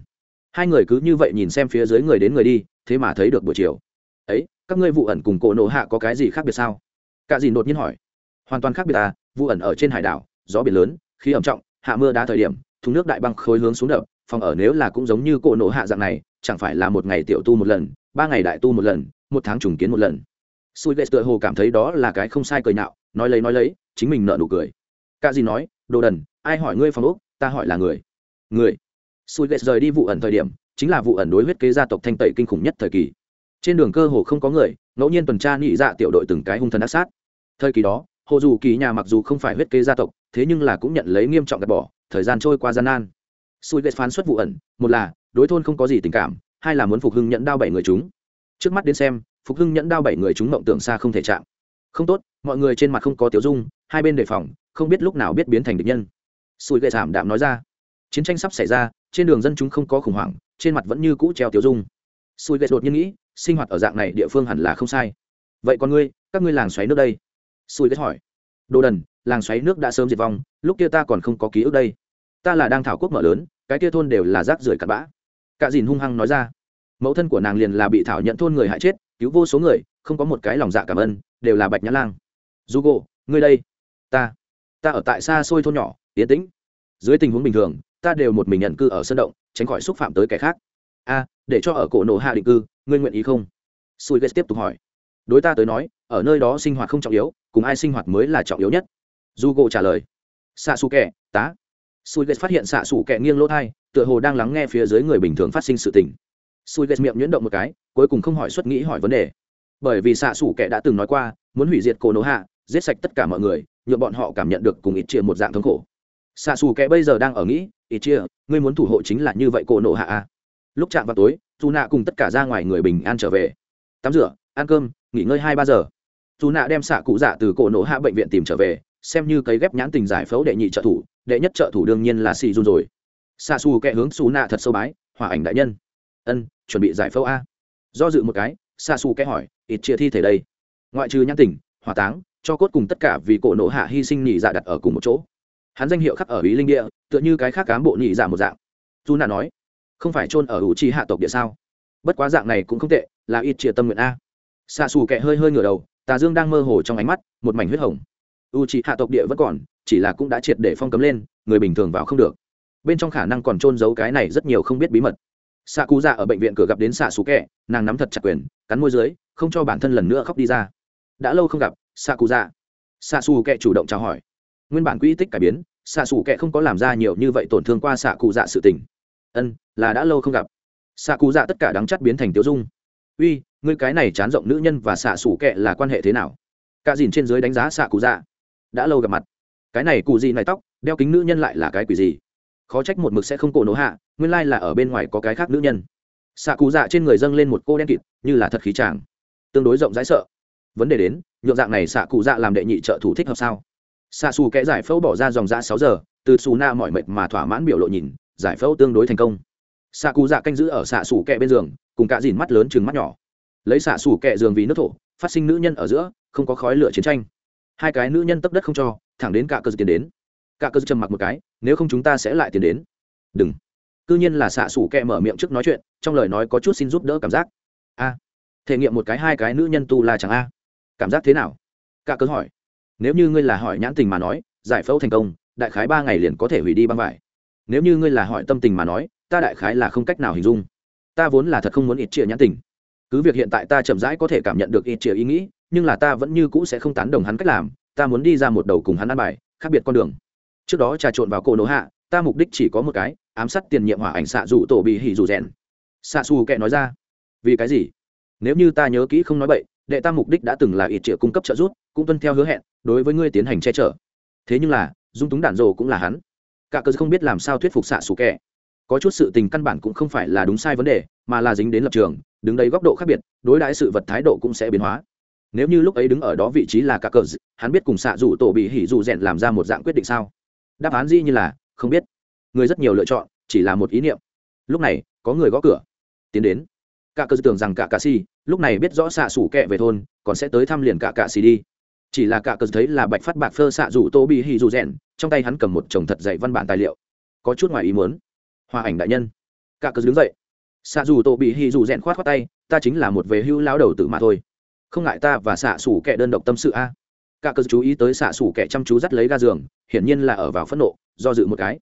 hai người cứ như vậy nhìn xem phía dưới người đến người đi, thế mà thấy được buổi chiều. Ấy, các ngươi vụ ẩn cùng cổ nổ hạ có cái gì khác biệt sao? Cả dìn đột nhiên hỏi. Hoàn toàn khác biệt à vụ ẩn ở trên hải đảo, gió biển lớn, khí ẩm trọng, hạ mưa đá thời điểm, thùng nước đại băng khối hướng xuống đập, phòng ở nếu là cũng giống như cổ nổ hạ dạng này, chẳng phải là một ngày tiểu tu một lần, ba ngày đại tu một lần, một tháng trùng kiến một lần. Sùi vệ tựa hồ cảm thấy đó là cái không sai cười nạo nói lấy nói lấy, chính mình nợ nụ cười. Cả dìn nói, đồ đần, ai hỏi ngươi phòng úc ta hỏi là người. Người? Sùi ghét rời đi vụ ẩn thời điểm, chính là vụ ẩn đối huyết kế gia tộc thanh tẩy kinh khủng nhất thời kỳ. Trên đường cơ hồ không có người, ngẫu nhiên tuần tra nhị dạ tiểu đội từng cái hung thần ác sát. Thời kỳ đó, hồ dù kỳ nhà mặc dù không phải huyết kế gia tộc, thế nhưng là cũng nhận lấy nghiêm trọng gạt bỏ, thời gian trôi qua gian nan. Sùi ghét phán xuất vụ ẩn, một là, đối thôn không có gì tình cảm, hai là muốn phục hưng nhẫn đao bảy người chúng. Trước mắt đến xem, phục hưng nhẫn đao bảy người chúng mộng tưởng xa không thể chạm. Không tốt, mọi người trên mặt không có tiểu dung, hai bên đề phòng, không biết lúc nào biết biến thành địch nhân. Sùi ghét giảm đạm nói ra. Chiến tranh sắp xảy ra trên đường dân chúng không có khủng hoảng, trên mặt vẫn như cũ treo tiểu dung. Sùi ghét đột nhiên nghĩ, sinh hoạt ở dạng này địa phương hẳn là không sai. Vậy còn ngươi, các ngươi làng xoáy nước đây? Sùi ghét hỏi. Đồ đần, làng xoáy nước đã sớm diệt vong, lúc kia ta còn không có ký ức đây. Ta là đang thảo quốc mở lớn, cái kia thôn đều là rác rưởi cặn bã. Cạ dìn hung hăng nói ra. Mẫu thân của nàng liền là bị thảo nhận thôn người hại chết, cứu vô số người, không có một cái lòng dạ cảm ơn, đều là bạch nhã lang. Du gỗ ngươi đây. Ta. Ta ở tại xa xôi thôn nhỏ, yên tĩnh. Dưới tình huống bình thường ta đều một mình nhận cư ở sân động, tránh khỏi xúc phạm tới kẻ khác. A, để cho ở cổ nổ hạ định cư, ngươi nguyện ý không? Sùi tiếp tục hỏi. Đối ta tới nói, ở nơi đó sinh hoạt không trọng yếu, cùng ai sinh hoạt mới là trọng yếu nhất. Du gỗ trả lời. Xạ xù kẻ, tá. Sùi ghét phát hiện xạ xù kẻ nghiêng lỗ thai, tựa hồ đang lắng nghe phía dưới người bình thường phát sinh sự tình. Sùi ghét miệng nhuyễn động một cái, cuối cùng không hỏi xuất nghĩ hỏi vấn đề. Bởi vì xạ xù kẻ đã từng nói qua, muốn hủy diệt cổ nổ hạ, giết sạch tất cả mọi người nhuộm bọn họ cảm nhận được cùng ít chia một dạng thống khổ xạ xù kẻ bây giờ đang ở nghĩ ít chia, ngươi muốn thủ hộ chính là như vậy cổ nộ hạ a lúc chạm vào tối, dù nạ cùng tất cả ra ngoài người bình an trở về. Tắm rửa, ăn cơm, nghỉ ngơi hai ba giờ. Dù nạ đem xạ cụ dạ từ cổ nộ hạ bệnh viện tìm trở về, xem như cấy ghép nhãn tình giải phẫu đệ nhị trợ thủ, đệ nhất trợ thủ đương nhiên là xì run rồi. Xạ xù kẻ hướng xù nạ thật sâu bái hòa ảnh đại nhân. Ân, chuẩn bị giải phẫu a. Do dự một cái, xạ xù kẻ hỏi ít chia thi thể đây? Ngoại trừ nhãn tình, hỏa táng, cho cốt cùng tất cả vì cổ nộ hạ hy sinh nhị dạ đặt ở cùng một chỗ hắn danh hiệu khắc ở ý linh địa, tựa như cái khác cán bộ nhị giả một dạng. Dù nạ nói, không phải chôn ở ủ trì hạ tộc địa sao? Bất quá dạng này cũng không tệ, là ít chia tâm nguyện a. Xa xù kẹ hơi hơi ngửa đầu, tà dương đang mơ hồ trong ánh mắt, một mảnh huyết hồng. U c hạ tộc địa vẫn còn, chỉ là cũng đã triệt để phong cấm lên, người bình thường vào không được. Bên trong khả năng còn trôn giấu cái này rất nhiều không biết bí mật. Xạ cú dạ ở bệnh viện cửa gặp đến xạ xù kẹ nàng nắm thật chặt quyền, cắn môi dưới, không cho bản thân lần nữa khóc đi ra. Đã lâu không gặp xạ cú dạ. Xạ xù kẹ chủ động chào hỏi nguyên bản quỹ tích cải biến, xạ xù kệ không có làm ra nhiều như vậy tổn thương qua xạ cụ dạ sự tình. Ân, là đã lâu không gặp. Xạ cụ dạ tất cả đắng chắt biến thành tiêu dung. Uy, ngươi cái này chán rộng nữ nhân và xạ xù kệ là quan hệ thế nào? Cả dìn trên dưới đánh giá xạ cụ dạ. Đã lâu gặp mặt. Cái này cụ gì này tóc, đeo kính nữ nhân lại là cái quỷ gì? Khó trách một mực sẽ không cổ nổ hạ, nguyên lai là ở bên ngoài có cái khác nữ nhân. Xạ cụ dạ trên người dâng lên một cô đen kịt, như là thật khí tràng. Tương đối rộng rãi sợ. Vấn đề đến, nhượng dạng này xạ cụ dạ làm đệ nhị trợ thủ thích hợp sao? Xạ xù kẽ giải phẫu bỏ ra dòng ra sáu giờ, từ xù na mọi mệt mà thỏa mãn biểu lộ nhìn, giải phẫu tương đối thành công. Xạ cụ dạ canh giữ ở xạ xù kẹ bên giường, cùng cả dìn mắt lớn chừng mắt nhỏ. Lấy xạ xù kẹ giường vì nước thổ, phát sinh nữ nhân ở giữa, không có khói lửa chiến tranh. Hai cái nữ nhân tấp đất không cho, thẳng đến cả cơ tiến đến. Cả cơ trầm mặc một cái, nếu không chúng ta sẽ lại tiền đến. Đừng. Cư nhiên là xạ xù kẹ mở miệng trước nói chuyện, trong lời nói có chút xin giúp đỡ cảm giác. A. Thể nghiệm một cái hai cái nữ nhân tu là chẳng a. Cảm giác thế nào? Cả cơ hỏi nếu như ngươi là hỏi nhãn tình mà nói, giải phẫu thành công, đại khái ba ngày liền có thể hủy đi băng vải. Nếu như ngươi là hỏi tâm tình mà nói, ta đại khái là không cách nào hình dung. Ta vốn là thật không muốn ít chia nhãn tình. Cứ việc hiện tại ta chậm rãi có thể cảm nhận được ít chia ý nghĩ, nhưng là ta vẫn như cũ sẽ không tán đồng hắn cách làm. Ta muốn đi ra một đầu cùng hắn ăn bài, khác biệt con đường. Trước đó trà trộn vào cổ nổ hạ, ta mục đích chỉ có một cái, ám sát tiền nhiệm hỏa ảnh xạ dù tổ bị hỉ rủ rèn. Xạ xù kệ nói ra. Vì cái gì? Nếu như ta nhớ kỹ không nói bậy, đệ ta mục đích đã từng là ít triệu cung cấp trợ giúp, cũng tuân theo hứa hẹn đối với ngươi tiến hành che chở. Thế nhưng là, dung túng đạn rồ cũng là hắn. Cả cơ không biết làm sao thuyết phục xạ xù kệ có chút sự tình căn bản cũng không phải là đúng sai vấn đề, mà là dính đến lập trường, đứng đây góc độ khác biệt, đối đãi sự vật thái độ cũng sẽ biến hóa. Nếu như lúc ấy đứng ở đó vị trí là cả cờ hắn biết cùng xạ rủ tổ bị hỉ dù rèn làm ra một dạng quyết định sao? Đáp án gì như là, không biết. Người rất nhiều lựa chọn, chỉ là một ý niệm. Lúc này, có người gõ cửa. Tiến đến. Cả cờ tưởng rằng cả cà si, lúc này biết rõ xạ sủ kẹ về thôn, còn sẽ tới thăm liền cả cà si đi chỉ là cả cờ thấy là bạch phát bạc phơ xạ rủ tô bị hì dù rèn, trong tay hắn cầm một chồng thật dạy văn bản tài liệu. Có chút ngoài ý muốn. Hòa ảnh đại nhân. Cả cờ đứng dậy. Xạ dù tô bị hì dù rèn khoát khoát tay, ta chính là một về hưu lao đầu tử mà thôi. Không ngại ta và xạ xủ kẻ đơn độc tâm sự a. Cả cờ chú ý tới xạ xủ kẻ chăm chú dắt lấy ga giường, hiển nhiên là ở vào phẫn nộ, do dự một cái.